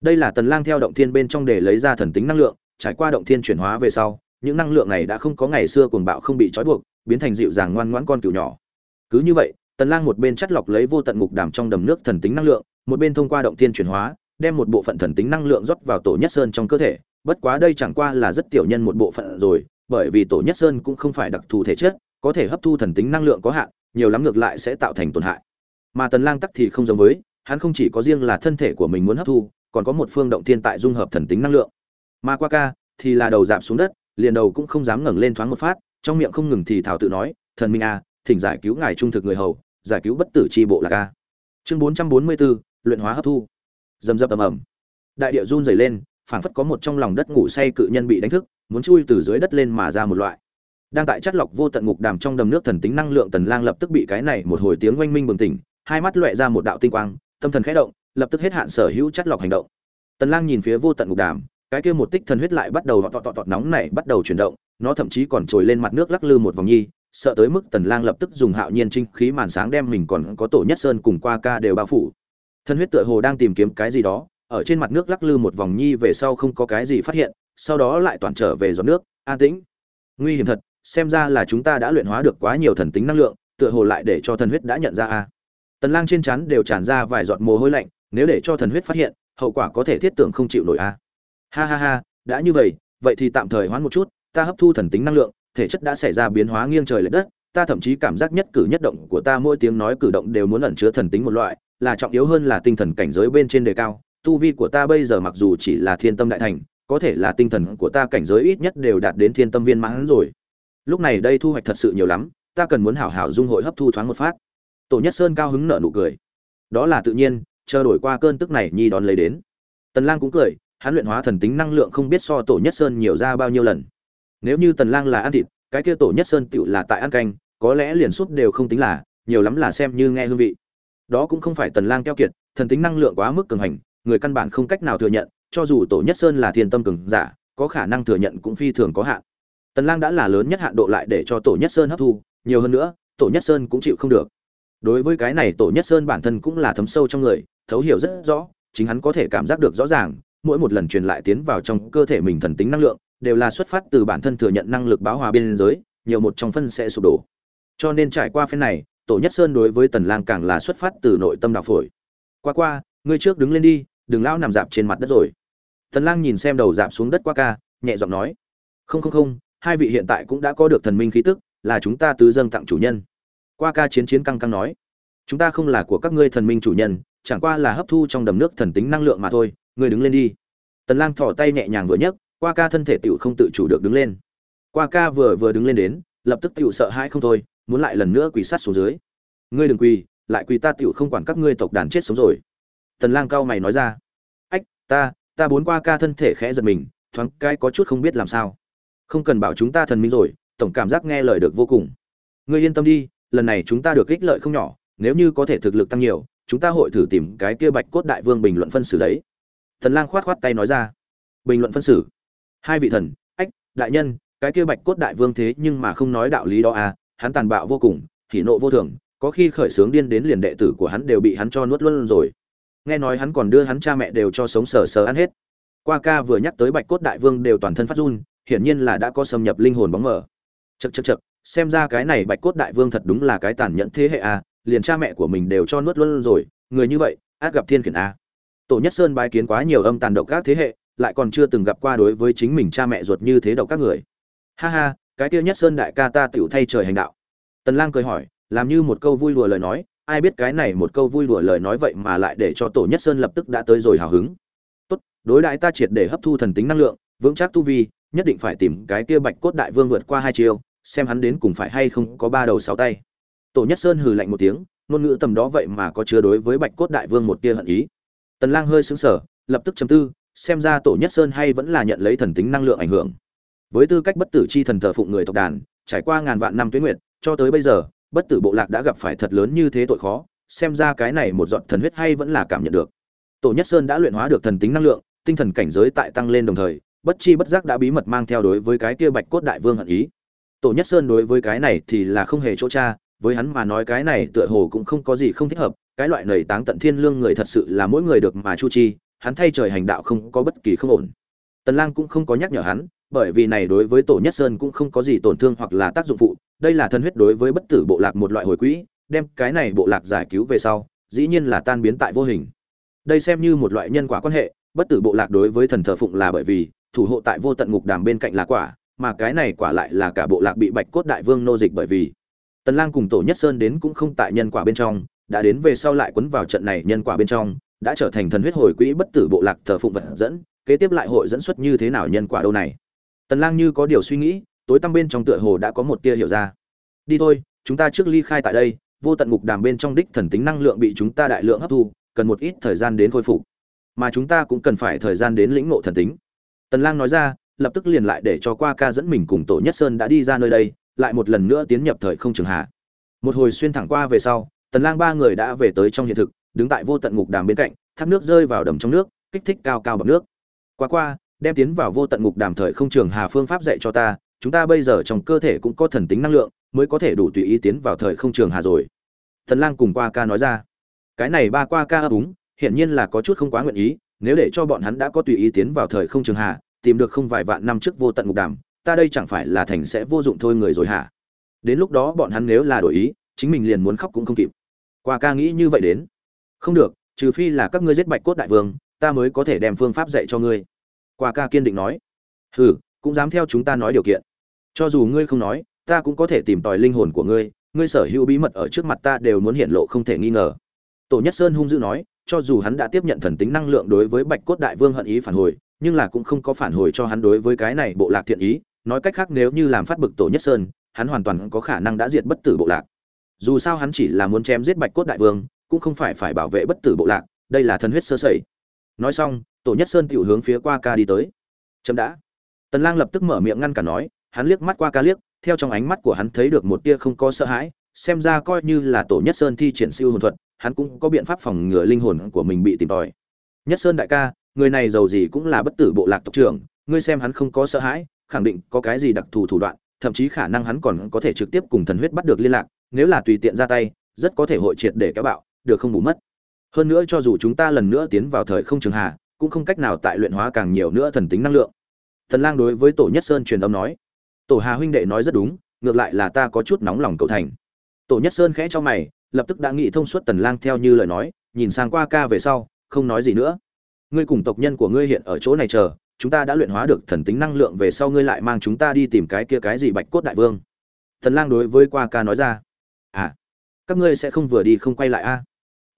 Đây là tần lang theo động thiên bên trong để lấy ra thần tính năng lượng, trải qua động thiên chuyển hóa về sau, những năng lượng này đã không có ngày xưa cuồng bạo không bị trói buộc biến thành dịu dàng ngoan ngoãn con cừu nhỏ. Cứ như vậy, tần lang một bên chắt lọc lấy vô tận ngục đàm trong đầm nước thần tính năng lượng, một bên thông qua động thiên chuyển hóa, đem một bộ phận thần tính năng lượng rót vào tổ nhất sơn trong cơ thể. Bất quá đây chẳng qua là rất tiểu nhân một bộ phận rồi, bởi vì tổ nhất sơn cũng không phải đặc thù thể chất, có thể hấp thu thần tính năng lượng có hạn, nhiều lắm ngược lại sẽ tạo thành tổn hại. Mà tần lang tắc thì không giống với, hắn không chỉ có riêng là thân thể của mình muốn hấp thu, còn có một phương động thiên tại dung hợp thần tính năng lượng. Mà qua ca thì là đầu dạp xuống đất, liền đầu cũng không dám ngẩng lên thoáng một phát trong miệng không ngừng thì thảo tự nói thần minh a thỉnh giải cứu ngài trung thực người hầu giải cứu bất tử chi bộ lạc a. Chương 444, luyện hóa hấp thu. Dầm dập ầm ầm. Đại địa run rẩy lên phảng phất có một trong lòng đất ngủ say cự nhân bị đánh thức muốn chui từ dưới đất lên mà ra một loại. Đang tại chất lọc vô tận ngục đàm trong đầm nước thần tính năng lượng tần lang lập tức bị cái này một hồi tiếng oanh minh bừng tỉnh hai mắt loẹ ra một đạo tinh quang tâm thần khẽ động lập tức hết hạn sở hữu chất lọc hành động. Tần lang nhìn phía vô tận ngục đàm cái kia một tích thần huyết lại bắt đầu tọt tọt tọt nóng này bắt đầu chuyển động nó thậm chí còn trồi lên mặt nước lắc lư một vòng nhi, sợ tới mức tần lang lập tức dùng hạo nhiên trinh khí màn sáng đem mình còn có tổ nhất sơn cùng qua ca đều bao phủ. Thần huyết tựa hồ đang tìm kiếm cái gì đó, ở trên mặt nước lắc lư một vòng nhi về sau không có cái gì phát hiện, sau đó lại toàn trở về giọt nước, an tĩnh. Nguy hiểm thật, xem ra là chúng ta đã luyện hóa được quá nhiều thần tính năng lượng, tựa hồ lại để cho thần huyết đã nhận ra a. Tần lang trên chắn đều tràn ra vài giọt mồ hôi lạnh, nếu để cho thần huyết phát hiện, hậu quả có thể thiết tưởng không chịu nổi a. Ha ha ha, đã như vậy vậy thì tạm thời hoãn một chút ta hấp thu thần tính năng lượng, thể chất đã xảy ra biến hóa nghiêng trời lệch đất, ta thậm chí cảm giác nhất cử nhất động của ta mỗi tiếng nói cử động đều muốn ẩn chứa thần tính một loại, là trọng yếu hơn là tinh thần cảnh giới bên trên đề cao. Tu vi của ta bây giờ mặc dù chỉ là thiên tâm đại thành, có thể là tinh thần của ta cảnh giới ít nhất đều đạt đến thiên tâm viên mãn rồi. Lúc này đây thu hoạch thật sự nhiều lắm, ta cần muốn hảo hảo dung hội hấp thu thoáng một phát. Tổ nhất sơn cao hứng nở nụ cười. Đó là tự nhiên, chờ đổi qua cơn tức này nhi đón lấy đến. Tần lang cũng cười, hắn luyện hóa thần tính năng lượng không biết so tổ nhất sơn nhiều ra bao nhiêu lần nếu như tần lang là ăn thịt, cái kia tổ nhất sơn tựu là tại ăn canh, có lẽ liền suốt đều không tính là, nhiều lắm là xem như nghe hương vị. Đó cũng không phải tần lang keo kiệt, thần tính năng lượng quá mức cường hành, người căn bản không cách nào thừa nhận, cho dù tổ nhất sơn là thiên tâm cường giả, có khả năng thừa nhận cũng phi thường có hạn. Tần lang đã là lớn nhất hạn độ lại để cho tổ nhất sơn hấp thu, nhiều hơn nữa, tổ nhất sơn cũng chịu không được. Đối với cái này tổ nhất sơn bản thân cũng là thấm sâu trong người, thấu hiểu rất rõ, chính hắn có thể cảm giác được rõ ràng, mỗi một lần truyền lại tiến vào trong cơ thể mình thần tính năng lượng đều là xuất phát từ bản thân thừa nhận năng lực báo hòa biên giới, nhiều một trong phân sẽ sụp đổ. Cho nên trải qua phen này, tổ nhất sơn đối với tần lang càng là xuất phát từ nội tâm đạo phổi. Qua qua, ngươi trước đứng lên đi, đừng lão nằm dạp trên mặt đất rồi. Tần lang nhìn xem đầu dạp xuống đất qua ca, nhẹ giọng nói, không không không, hai vị hiện tại cũng đã có được thần minh khí tức, là chúng ta tứ dâng tặng chủ nhân. Qua ca chiến chiến căng căng nói, chúng ta không là của các ngươi thần minh chủ nhân, chẳng qua là hấp thu trong đầm nước thần tính năng lượng mà thôi, ngươi đứng lên đi. Tần lang thò tay nhẹ nhàng vừa nhấc qua ca thân thể tiểu không tự chủ được đứng lên. Qua ca vừa vừa đứng lên đến, lập tức tiểu sợ hãi không thôi, muốn lại lần nữa quỳ sát xuống dưới. Ngươi đừng quỳ, lại quỳ ta tiểu không quản các ngươi tộc đàn chết sống rồi. Tần lang cao mày nói ra. Ách, ta ta bốn qua ca thân thể khẽ giật mình, thoáng cái có chút không biết làm sao. Không cần bảo chúng ta thần minh rồi, tổng cảm giác nghe lời được vô cùng. Ngươi yên tâm đi, lần này chúng ta được ích lợi không nhỏ, nếu như có thể thực lực tăng nhiều, chúng ta hội thử tìm cái kia bạch cốt đại vương bình luận phân xử đấy. Thần lang khoát khoát tay nói ra. Bình luận phân xử? Hai vị thần, ách, đại nhân, cái kia bạch cốt đại vương thế nhưng mà không nói đạo lý đó à hắn tàn bạo vô cùng, hỉ nộ vô thường, có khi khởi sướng điên đến liền đệ tử của hắn đều bị hắn cho nuốt luôn rồi. Nghe nói hắn còn đưa hắn cha mẹ đều cho sống sờ sờ ăn hết. Qua ca vừa nhắc tới bạch cốt đại vương đều toàn thân phát run, hiển nhiên là đã có xâm nhập linh hồn bóng mờ. Chật chật chật xem ra cái này bạch cốt đại vương thật đúng là cái tàn nhẫn thế hệ à liền cha mẹ của mình đều cho nuốt luôn rồi, người như vậy, át gặp thiên khiển a à. tổ nhất sơn bái kiến quá nhiều âm tàn độc các thế hệ lại còn chưa từng gặp qua đối với chính mình cha mẹ ruột như thế độc các người. Ha ha, cái kia nhất sơn đại ca ta tựu thay trời hành đạo. Tần lang cười hỏi, làm như một câu vui đùa lời nói, ai biết cái này một câu vui đùa lời nói vậy mà lại để cho tổ nhất sơn lập tức đã tới rồi hào hứng. Tốt, đối đại ta triệt để hấp thu thần tính năng lượng, vững chắc tu vi, nhất định phải tìm cái kia bạch cốt đại vương vượt qua hai chiều xem hắn đến cùng phải hay không có ba đầu sáu tay. Tổ nhất sơn hừ lạnh một tiếng, ngôn ngữ tầm đó vậy mà có chứa đối với bạch cốt đại vương một tia hận ý. Tần lang hơi sững sờ, lập tức chấm tư xem ra tổ nhất sơn hay vẫn là nhận lấy thần tính năng lượng ảnh hưởng. Với tư cách bất tử chi thần thờ phụng người tộc đàn, trải qua ngàn vạn năm tuyến nguyệt, cho tới bây giờ, bất tử bộ lạc đã gặp phải thật lớn như thế tội khó, xem ra cái này một giọt thần huyết hay vẫn là cảm nhận được. Tổ nhất sơn đã luyện hóa được thần tính năng lượng, tinh thần cảnh giới tại tăng lên đồng thời, bất chi bất giác đã bí mật mang theo đối với cái kia bạch cốt đại vương hận ý. Tổ nhất sơn đối với cái này thì là không hề chỗ cha với hắn mà nói cái này tựa hồ cũng không có gì không thích hợp, cái loại nầy táng tận thiên lương người thật sự là mỗi người được mà chu chi hắn thay trời hành đạo không có bất kỳ không ổn. Tần lang cũng không có nhắc nhở hắn, bởi vì này đối với tổ nhất sơn cũng không có gì tổn thương hoặc là tác dụng phụ, đây là thân huyết đối với bất tử bộ lạc một loại hồi quỹ, đem cái này bộ lạc giải cứu về sau, dĩ nhiên là tan biến tại vô hình. Đây xem như một loại nhân quả quan hệ, bất tử bộ lạc đối với thần thờ phụng là bởi vì, thủ hộ tại vô tận ngục đàm bên cạnh là quả, mà cái này quả lại là cả bộ lạc bị bạch cốt đại vương nô dịch bởi vì. Tần lang cùng tổ nhất sơn đến cũng không tại nhân quả bên trong, đã đến về sau lại quấn vào trận này nhân quả bên trong đã trở thành thần huyết hồi quỹ bất tử bộ lạc thờ phụng vật dẫn, kế tiếp lại hội dẫn xuất như thế nào nhân quả đâu này? Tần lang như có điều suy nghĩ, tối tăm bên trong tựa hồ đã có một tia hiểu ra. Đi thôi, chúng ta trước ly khai tại đây, vô tận ngục đàm bên trong đích thần tính năng lượng bị chúng ta đại lượng hấp thu, cần một ít thời gian đến khôi phục. Mà chúng ta cũng cần phải thời gian đến lĩnh ngộ thần tính. Tần lang nói ra, lập tức liền lại để cho qua ca dẫn mình cùng tổ nhất sơn đã đi ra nơi đây, lại một lần nữa tiến nhập thời không trường hạ. Một hồi xuyên thẳng qua về sau, tần lang ba người đã về tới trong hiện thực đứng tại vô tận ngục đàm bên cạnh, thác nước rơi vào đầm trong nước, kích thích cao cao bậc nước. Qua qua, đem tiến vào vô tận ngục đàm thời không trường hà phương pháp dạy cho ta, chúng ta bây giờ trong cơ thể cũng có thần tính năng lượng, mới có thể đủ tùy ý tiến vào thời không trường hà rồi. Thần lang cùng qua ca nói ra. Cái này ba qua ca ấp úng hiện nhiên là có chút không quá nguyện ý, nếu để cho bọn hắn đã có tùy ý tiến vào thời không trường hà, tìm được không vài vạn năm trước vô tận ngục đàm, ta đây chẳng phải là thành sẽ vô dụng thôi người rồi hả? Đến lúc đó bọn hắn nếu là đổi ý, chính mình liền muốn khóc cũng không kịp. Qua ca nghĩ như vậy đến không được, trừ phi là các ngươi giết bạch cốt đại vương, ta mới có thể đem phương pháp dạy cho ngươi. Qua ca kiên định nói. Hừ, cũng dám theo chúng ta nói điều kiện. Cho dù ngươi không nói, ta cũng có thể tìm tòi linh hồn của ngươi ngươi sở hữu bí mật ở trước mặt ta đều muốn hiện lộ không thể nghi ngờ. Tổ nhất sơn hung dữ nói, cho dù hắn đã tiếp nhận thần tính năng lượng đối với bạch cốt đại vương hận ý phản hồi, nhưng là cũng không có phản hồi cho hắn đối với cái này bộ lạc thiện ý, nói cách khác nếu như làm phát bực tổ nhất sơn, hắn hoàn toàn có khả năng đã diệt bất tử bộ lạc. Dù sao hắn chỉ là muốn chém giết bạch cốt đại vương cũng không phải phải bảo vệ bất tử bộ lạc, đây là thân huyết sơ sẩy. Nói xong, tổ nhất sơn tiểu hướng phía qua ca đi tới. Chậm đã. Tần lang lập tức mở miệng ngăn cả nói, hắn liếc mắt qua ca liếc, theo trong ánh mắt của hắn thấy được một tia không có sợ hãi, xem ra coi như là tổ nhất sơn thi triển siêu hồn thuật, hắn cũng có biện pháp phòng ngừa linh hồn của mình bị tìm tòi. Nhất sơn đại ca, người này giàu gì cũng là bất tử bộ lạc tộc trưởng, ngươi xem hắn không có sợ hãi, khẳng định có cái gì đặc thù thủ đoạn, thậm chí khả năng hắn còn có thể trực tiếp cùng thần huyết bắt được liên lạc, nếu là tùy tiện ra tay, rất có thể hội triệt để kéo bạo được không bù mất. Hơn nữa cho dù chúng ta lần nữa tiến vào thời không trường hà, cũng không cách nào tại luyện hóa càng nhiều nữa thần tính năng lượng. Thần lang đối với tổ nhất sơn truyền âm nói, tổ hà huynh đệ nói rất đúng, ngược lại là ta có chút nóng lòng cầu thành. Tổ nhất sơn khẽ cho mày, lập tức đã nghĩ thông suốt tần lang theo như lời nói, nhìn sang qua ca về sau, không nói gì nữa. Ngươi cùng tộc nhân của ngươi hiện ở chỗ này chờ, chúng ta đã luyện hóa được thần tính năng lượng về sau ngươi lại mang chúng ta đi tìm cái kia cái gì bạch cốt đại vương. Thần lang đối với qua ca nói ra à các ngươi sẽ không vừa đi không quay lại a? à?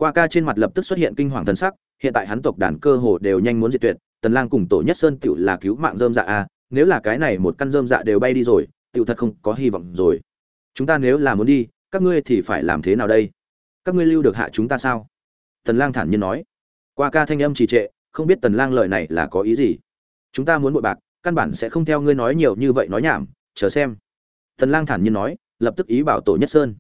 Qua ca trên mặt lập tức xuất hiện kinh hoàng thần sắc, hiện tại hắn tộc đàn cơ hồ đều nhanh muốn diệt tuyệt, tần lang cùng tổ nhất sơn tiểu là cứu mạng rơm dạ a à? nếu là cái này một căn rơm dạ đều bay đi rồi, tiểu thật không có hy vọng rồi. Chúng ta nếu là muốn đi, các ngươi thì phải làm thế nào đây? Các ngươi lưu được hạ chúng ta sao? Tần lang thản nhiên nói. Qua ca thanh âm trì trệ, không biết tần lang lời này là có ý gì. Chúng ta muốn bội bạc, căn bản sẽ không theo ngươi nói nhiều như vậy nói nhảm, chờ xem. Tần lang thản nhiên nói, lập tức ý bảo tổ nhất sơn.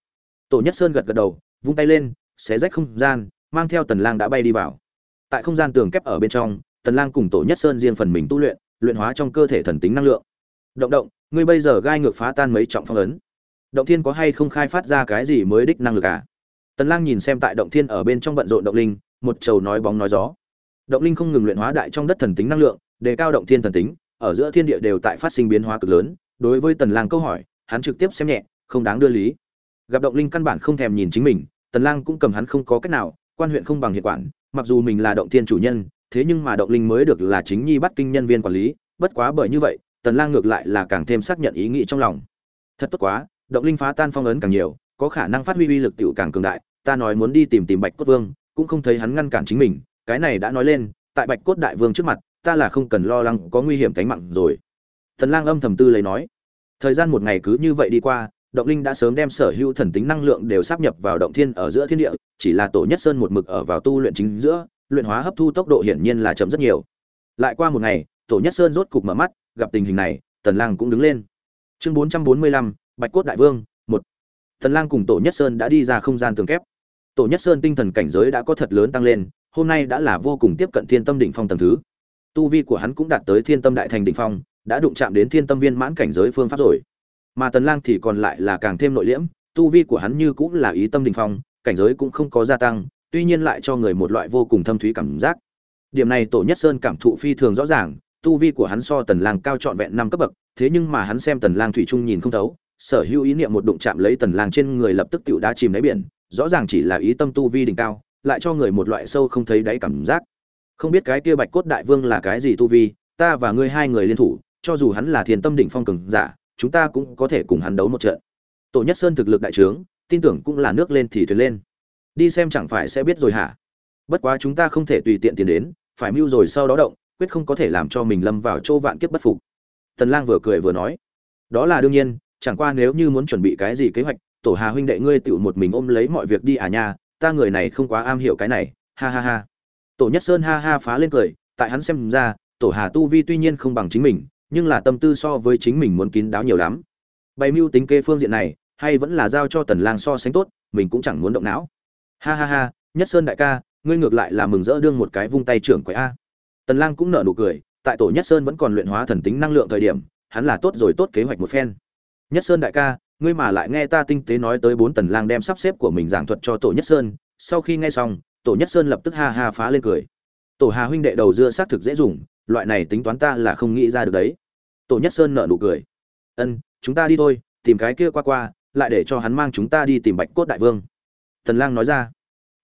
Tổ nhất sơn gật gật đầu, vung tay lên xé rách không gian, mang theo tần lang đã bay đi vào. Tại không gian tường kép ở bên trong, tần lang cùng tổ nhất sơn riêng phần mình tu luyện luyện hóa trong cơ thể thần tính năng lượng. Động động, ngươi bây giờ gai ngược phá tan mấy trọng phong ấn. Động thiên có hay không khai phát ra cái gì mới đích năng lực à? Tần lang nhìn xem tại động thiên ở bên trong bận rộn động linh, một trầu nói bóng nói gió. Động linh không ngừng luyện hóa đại trong đất thần tính năng lượng, đề cao động thiên thần tính, ở giữa thiên địa đều tại phát sinh biến hóa cực lớn, đối với tần lang câu hỏi, hắn trực tiếp xem nhẹ, không đáng đưa lý. Gặp động linh căn bản không thèm nhìn chính mình tần lang cũng cầm hắn không có cách nào, quan huyện không bằng hiện quản, mặc dù mình là động thiên chủ nhân, thế nhưng mà động linh mới được là chính nhi bắt kinh nhân viên quản lý, bất quá bởi như vậy, tần lang ngược lại là càng thêm xác nhận ý nghĩ trong lòng. Thật tốt quá, động linh phá tan phong ấn càng nhiều, có khả năng phát huy uy lực tiểu càng cường đại, ta nói muốn đi tìm tìm bạch cốt vương, cũng không thấy hắn ngăn cản chính mình, cái này đã nói lên, tại bạch cốt đại vương trước mặt, ta là không cần lo lắng có nguy hiểm cánh mạng rồi. Tần lang âm thầm tư lấy nói, thời gian một ngày cứ như vậy đi qua động linh đã sớm đem sở hữu thần tính năng lượng đều sáp nhập vào động thiên ở giữa thiên địa chỉ là tổ nhất sơn một mực ở vào tu luyện chính giữa luyện hóa hấp thu tốc độ hiển nhiên là chậm rất nhiều. Lại qua một ngày tổ nhất sơn rốt cục mở mắt gặp tình hình này tần lang cũng đứng lên. Chương 445, bạch cốt đại vương một. Tần lang cùng tổ nhất sơn đã đi ra không gian tường kép. Tổ nhất sơn tinh thần cảnh giới đã có thật lớn tăng lên hôm nay đã là vô cùng tiếp cận thiên tâm đỉnh phong tầng thứ. Tu vi của hắn cũng đạt tới thiên tâm đại thành đỉnh phong đã đụng chạm đến thiên tâm viên mãn cảnh giới phương pháp rồi mà tần lang thì còn lại là càng thêm nội liễm, tu vi của hắn như cũng là ý tâm đỉnh phong, cảnh giới cũng không có gia tăng, tuy nhiên lại cho người một loại vô cùng thâm thúy cảm giác. Điểm này tổ nhất sơn cảm thụ phi thường rõ ràng, tu vi của hắn so tần lang cao trọn vẹn năm cấp bậc, thế nhưng mà hắn xem tần lang thủy trung nhìn không thấu, sở hữu ý niệm một đụng chạm lấy tần lang trên người lập tức tiểu đá chìm đáy biển, rõ ràng chỉ là ý tâm tu vi đỉnh cao, lại cho người một loại sâu không thấy đáy cảm giác. Không biết cái kia bạch cốt đại vương là cái gì tu vi, ta và ngươi hai người liên thủ, cho dù hắn là thiên tâm đỉnh phong cường giả chúng ta cũng có thể cùng hắn đấu một trận. Tổ nhất sơn thực lực đại trướng, tin tưởng cũng là nước lên thì thuyền lên. Đi xem chẳng phải sẽ biết rồi hả? Bất quá chúng ta không thể tùy tiện tiền đến, phải mưu rồi sau đó động, quyết không có thể làm cho mình lâm vào chỗ vạn kiếp bất phục. Tần lang vừa cười vừa nói, đó là đương nhiên, chẳng qua nếu như muốn chuẩn bị cái gì kế hoạch, tổ hà huynh đệ ngươi tự một mình ôm lấy mọi việc đi à nha, ta người này không quá am hiểu cái này, ha ha ha. Tổ nhất sơn ha ha phá lên cười, tại hắn xem ra, tổ hà tu vi tuy nhiên không bằng chính mình nhưng là tâm tư so với chính mình muốn kín đáo nhiều lắm. Bày mưu tính kê phương diện này, hay vẫn là giao cho tần lang so sánh tốt, mình cũng chẳng muốn động não. Ha ha ha, nhất sơn đại ca, ngươi ngược lại là mừng rỡ đương một cái vung tay trưởng quậy a. Tần lang cũng nở nụ cười, tại tổ nhất sơn vẫn còn luyện hóa thần tính năng lượng thời điểm, hắn là tốt rồi tốt kế hoạch một phen. Nhất sơn đại ca, ngươi mà lại nghe ta tinh tế nói tới bốn tần lang đem sắp xếp của mình giảng thuật cho tổ nhất sơn, sau khi nghe xong, tổ nhất sơn lập tức ha ha phá lên cười. Tổ hà huynh đệ đầu dưa xác thực dễ dùng, loại này tính toán ta là không nghĩ ra được đấy tổ nhất sơn nở nụ cười. Ân, chúng ta đi thôi, tìm cái kia qua qua, lại để cho hắn mang chúng ta đi tìm bạch cốt đại vương. Tần lang nói ra.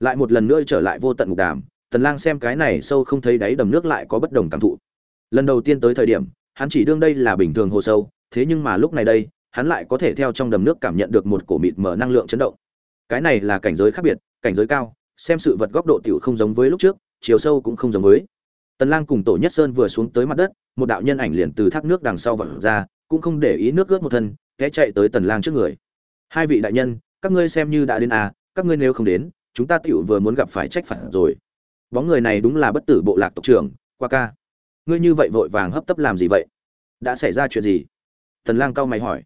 Lại một lần nữa trở lại vô tận ngục đàm, tần lang xem cái này sâu không thấy đáy đầm nước lại có bất đồng cảm thụ. Lần đầu tiên tới thời điểm, hắn chỉ đương đây là bình thường hồ sâu, thế nhưng mà lúc này đây, hắn lại có thể theo trong đầm nước cảm nhận được một cổ mịt mở năng lượng chấn động. Cái này là cảnh giới khác biệt, cảnh giới cao, xem sự vật góc độ tiểu không giống với lúc trước, chiều sâu cũng không giống với tần lang cùng tổ nhất sơn vừa xuống tới mặt đất, một đạo nhân ảnh liền từ thác nước đằng sau vọt ra, cũng không để ý nước ướt một thân, té chạy tới tần lang trước người. Hai vị đại nhân, các ngươi xem như đã đến à các ngươi nếu không đến, chúng ta tiểu vừa muốn gặp phải trách phạt rồi. Bóng người này đúng là bất tử bộ lạc tộc trưởng, qua ca. Ngươi như vậy vội vàng hấp tấp làm gì vậy? Đã xảy ra chuyện gì? Tần lang cao mày hỏi.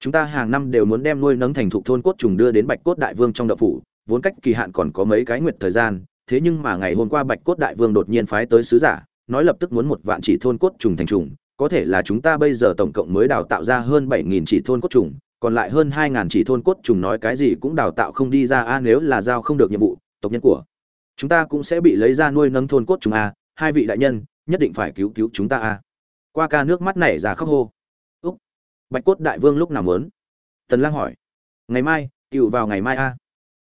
Chúng ta hàng năm đều muốn đem nuôi nấng thành thục thôn cốt trùng đưa đến bạch cốt đại vương trong đậu phủ, vốn cách kỳ hạn còn có mấy cái nguyệt thời gian thế nhưng mà ngày hôm qua bạch cốt đại vương đột nhiên phái tới sứ giả, nói lập tức muốn một vạn chỉ thôn cốt trùng thành trùng, có thể là chúng ta bây giờ tổng cộng mới đào tạo ra hơn bảy nghìn chỉ thôn cốt trùng, còn lại hơn hai ngàn chỉ thôn cốt trùng nói cái gì cũng đào tạo không đi ra a, nếu là giao không được nhiệm vụ, tộc nhân của chúng ta cũng sẽ bị lấy ra nuôi nấng thôn cốt trùng a, hai vị đại nhân, nhất định phải cứu cứu chúng ta a. Qua ca nước mắt nảy ra khóc hô. Úc. Bạch cốt đại vương lúc nào muốn? Tần lang hỏi. Ngày mai, tựu vào ngày mai a.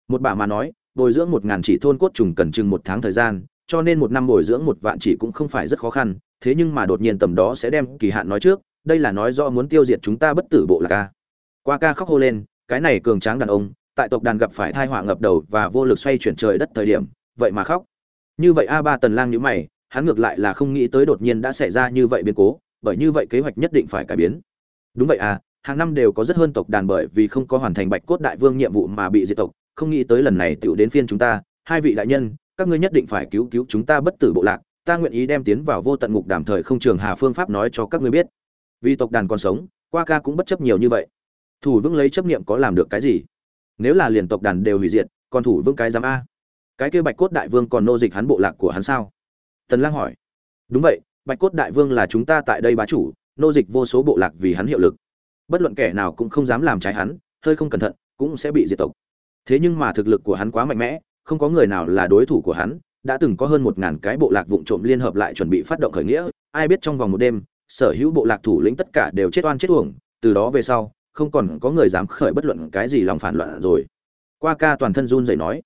Một bà mà nói bồi dưỡng một ngàn chỉ thôn cốt trùng cần chừng một tháng thời gian, cho nên một năm bồi dưỡng một vạn chỉ cũng không phải rất khó khăn, thế nhưng mà đột nhiên tầm đó sẽ đem kỳ hạn nói trước, đây là nói do muốn tiêu diệt chúng ta bất tử bộ lạc ca qua ca khóc hô lên, cái này cường tráng đàn ông, tại tộc đàn gặp phải thai họa ngập đầu và vô lực xoay chuyển trời đất thời điểm, vậy mà khóc. Như vậy a ba tần lang nhíu mày, hắn ngược lại là không nghĩ tới đột nhiên đã xảy ra như vậy biến cố, bởi như vậy kế hoạch nhất định phải cải biến. Đúng vậy à hàng năm đều có rất hơn tộc đàn bởi vì không có hoàn thành bạch cốt đại vương nhiệm vụ mà bị diệt tộc không nghĩ tới lần này tựu đến phiên chúng ta, hai vị đại nhân, các ngươi nhất định phải cứu cứu chúng ta bất tử bộ lạc, ta nguyện ý đem tiến vào vô tận ngục đàm thời không trường hà phương pháp nói cho các ngươi biết. Vì tộc đàn còn sống, qua ca cũng bất chấp nhiều như vậy. Thủ vững lấy chấp niệm có làm được cái gì? Nếu là liền tộc đàn đều hủy diệt, còn thủ vững cái giám a. Cái kia bạch cốt đại vương còn nô dịch hắn bộ lạc của hắn sao? Tần lang hỏi. Đúng vậy, bạch cốt đại vương là chúng ta tại đây bá chủ, nô dịch vô số bộ lạc vì hắn hiệu lực. Bất luận kẻ nào cũng không dám làm trái hắn, hơi không cẩn thận, cũng sẽ bị diệt tộc thế nhưng mà thực lực của hắn quá mạnh mẽ, không có người nào là đối thủ của hắn, đã từng có hơn một ngàn cái bộ lạc vụng trộm liên hợp lại chuẩn bị phát động khởi nghĩa, ai biết trong vòng một đêm, sở hữu bộ lạc thủ lĩnh tất cả đều chết oan chết uổng, từ đó về sau, không còn có người dám khởi bất luận cái gì lòng phản loạn rồi. Qua ca toàn thân run rẩy nói,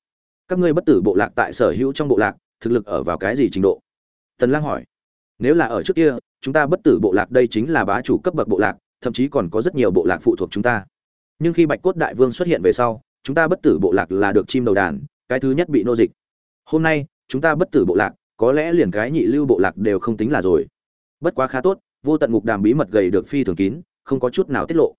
các ngươi bất tử bộ lạc tại sở hữu trong bộ lạc, thực lực ở vào cái gì trình độ? Tần lang hỏi, nếu là ở trước kia, chúng ta bất tử bộ lạc đây chính là bá chủ cấp bậc bộ lạc, thậm chí còn có rất nhiều bộ lạc phụ thuộc chúng ta. Nhưng khi bạch cốt đại vương xuất hiện về sau chúng ta bất tử bộ lạc là được chim đầu đàn, cái thứ nhất bị nô dịch. Hôm nay, chúng ta bất tử bộ lạc, có lẽ liền cái nhị lưu bộ lạc đều không tính là rồi. Bất quá khá tốt, vô tận ngục đàm bí mật gầy được phi thường kín, không có chút nào tiết lộ.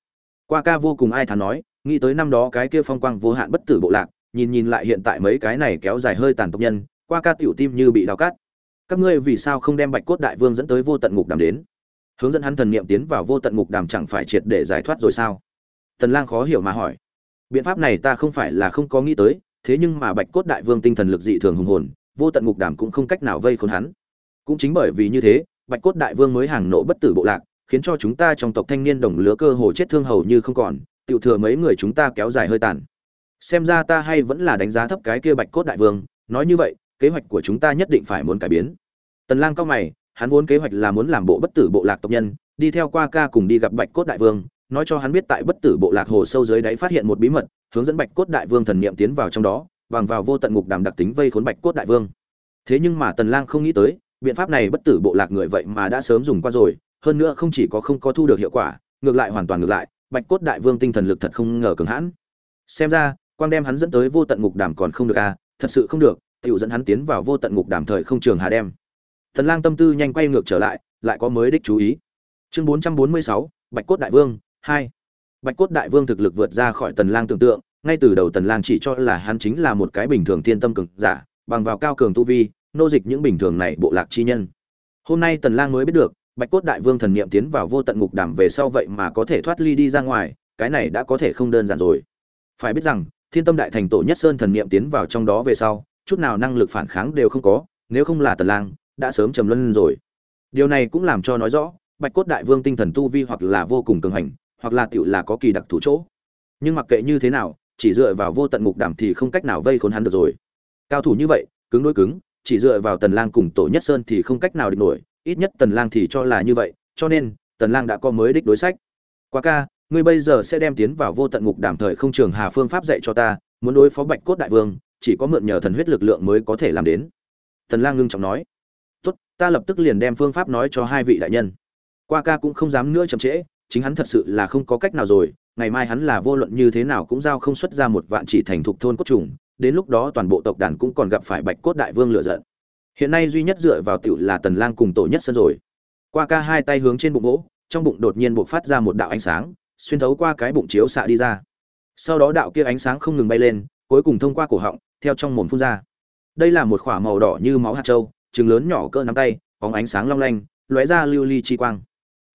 Qua ca vô cùng ai thán nói, nghĩ tới năm đó cái kia phong quang vô hạn bất tử bộ lạc, nhìn nhìn lại hiện tại mấy cái này kéo dài hơi tàn tộc nhân, qua ca tiểu tim như bị đào cắt các ngươi vì sao không đem bạch cốt đại vương dẫn tới vô tận ngục đàm đến? Hướng dẫn hắn thần niệm tiến vào vô tận ngục đàm chẳng phải triệt để giải thoát rồi sao? Tần lang khó hiểu mà hỏi biện pháp này ta không phải là không có nghĩ tới, thế nhưng mà bạch cốt đại vương tinh thần lực dị thường hùng hồn, vô tận ngục đàm cũng không cách nào vây khốn hắn. Cũng chính bởi vì như thế, bạch cốt đại vương mới hàng nộ bất tử bộ lạc, khiến cho chúng ta trong tộc thanh niên đồng lứa cơ hồ chết thương hầu như không còn, tiểu thừa mấy người chúng ta kéo dài hơi tàn. Xem ra ta hay vẫn là đánh giá thấp cái kia bạch cốt đại vương, nói như vậy, kế hoạch của chúng ta nhất định phải muốn cải biến. Tần lang cao mày, hắn vốn kế hoạch là muốn làm bộ bất tử bộ lạc tộc nhân, đi theo qua ca cùng đi gặp bạch cốt đại vương nói cho hắn biết tại bất tử bộ lạc hồ sâu dưới đáy phát hiện một bí mật hướng dẫn bạch cốt đại vương thần niệm tiến vào trong đó bằng vào vô tận ngục đàm đặc tính vây khốn bạch cốt đại vương. Thế nhưng mà tần lang không nghĩ tới biện pháp này bất tử bộ lạc người vậy mà đã sớm dùng qua rồi hơn nữa không chỉ có không có thu được hiệu quả ngược lại hoàn toàn ngược lại bạch cốt đại vương tinh thần lực thật không ngờ cường hãn. Xem ra quang đem hắn dẫn tới vô tận ngục đàm còn không được à thật sự không được tiểu dẫn hắn tiến vào vô tận ngục đàm thời không trường hà đem. Thần lang tâm tư nhanh quay ngược trở lại lại có mới đích chú ý. Chương 446, bạch cốt đại vương 2. bạch cốt đại vương thực lực vượt ra khỏi tần lang tưởng tượng, ngay từ đầu tần lang chỉ cho là hắn chính là một cái bình thường thiên tâm cường giả, bằng vào cao cường tu vi, nô dịch những bình thường này bộ lạc chi nhân hôm nay tần lang mới biết được, bạch cốt đại vương thần niệm tiến vào vô tận ngục đàm về sau vậy mà có thể thoát ly đi ra ngoài, cái này đã có thể không đơn giản rồi phải biết rằng, thiên tâm đại thành tổ nhất sơn thần niệm tiến vào trong đó về sau, chút nào năng lực phản kháng đều không có, nếu không là tần lang, đã sớm trầm luân rồi điều này cũng làm cho nói rõ, bạch cốt đại vương tinh thần tu vi hoặc là vô cùng cường hành hoặc là tiểu là có kỳ đặc thủ chỗ. Nhưng mặc kệ như thế nào, chỉ dựa vào vô tận ngục đảm thì không cách nào vây khốn hắn được rồi. Cao thủ như vậy, cứng đối cứng, chỉ dựa vào tần lang cùng tổ nhất sơn thì không cách nào địch nổi, ít nhất tần lang thì cho là như vậy, cho nên, tần lang đã có mới đích đối sách. Qua ca, ngươi bây giờ sẽ đem tiến vào vô tận ngục đảm thời không trường hà phương pháp dạy cho ta, muốn đối phó bạch cốt đại vương, chỉ có mượn nhờ thần huyết lực lượng mới có thể làm đến. Tần lang ngưng trọng nói. Tốt, ta lập tức liền đem phương pháp nói cho hai vị đại nhân. Qua ca cũng không dám nữa chậm trễ chính hắn thật sự là không có cách nào rồi, ngày mai hắn là vô luận như thế nào cũng giao không xuất ra một vạn chỉ thành thục thôn cốt trùng, đến lúc đó toàn bộ tộc đàn cũng còn gặp phải bạch cốt đại vương lựa giận. Hiện nay duy nhất dựa vào tiểu là tần lang cùng tổ nhất sân rồi. Qua ca hai tay hướng trên bụng gỗ, trong bụng đột nhiên bộc phát ra một đạo ánh sáng, xuyên thấu qua cái bụng chiếu xạ đi ra. Sau đó đạo kia ánh sáng không ngừng bay lên, cuối cùng thông qua cổ họng, theo trong mồm phun ra. Đây là một khỏa màu đỏ như máu hạt châu trứng lớn nhỏ cỡ nắm tay, bóng ánh sáng long lanh, lóe ra lưu ly chi quang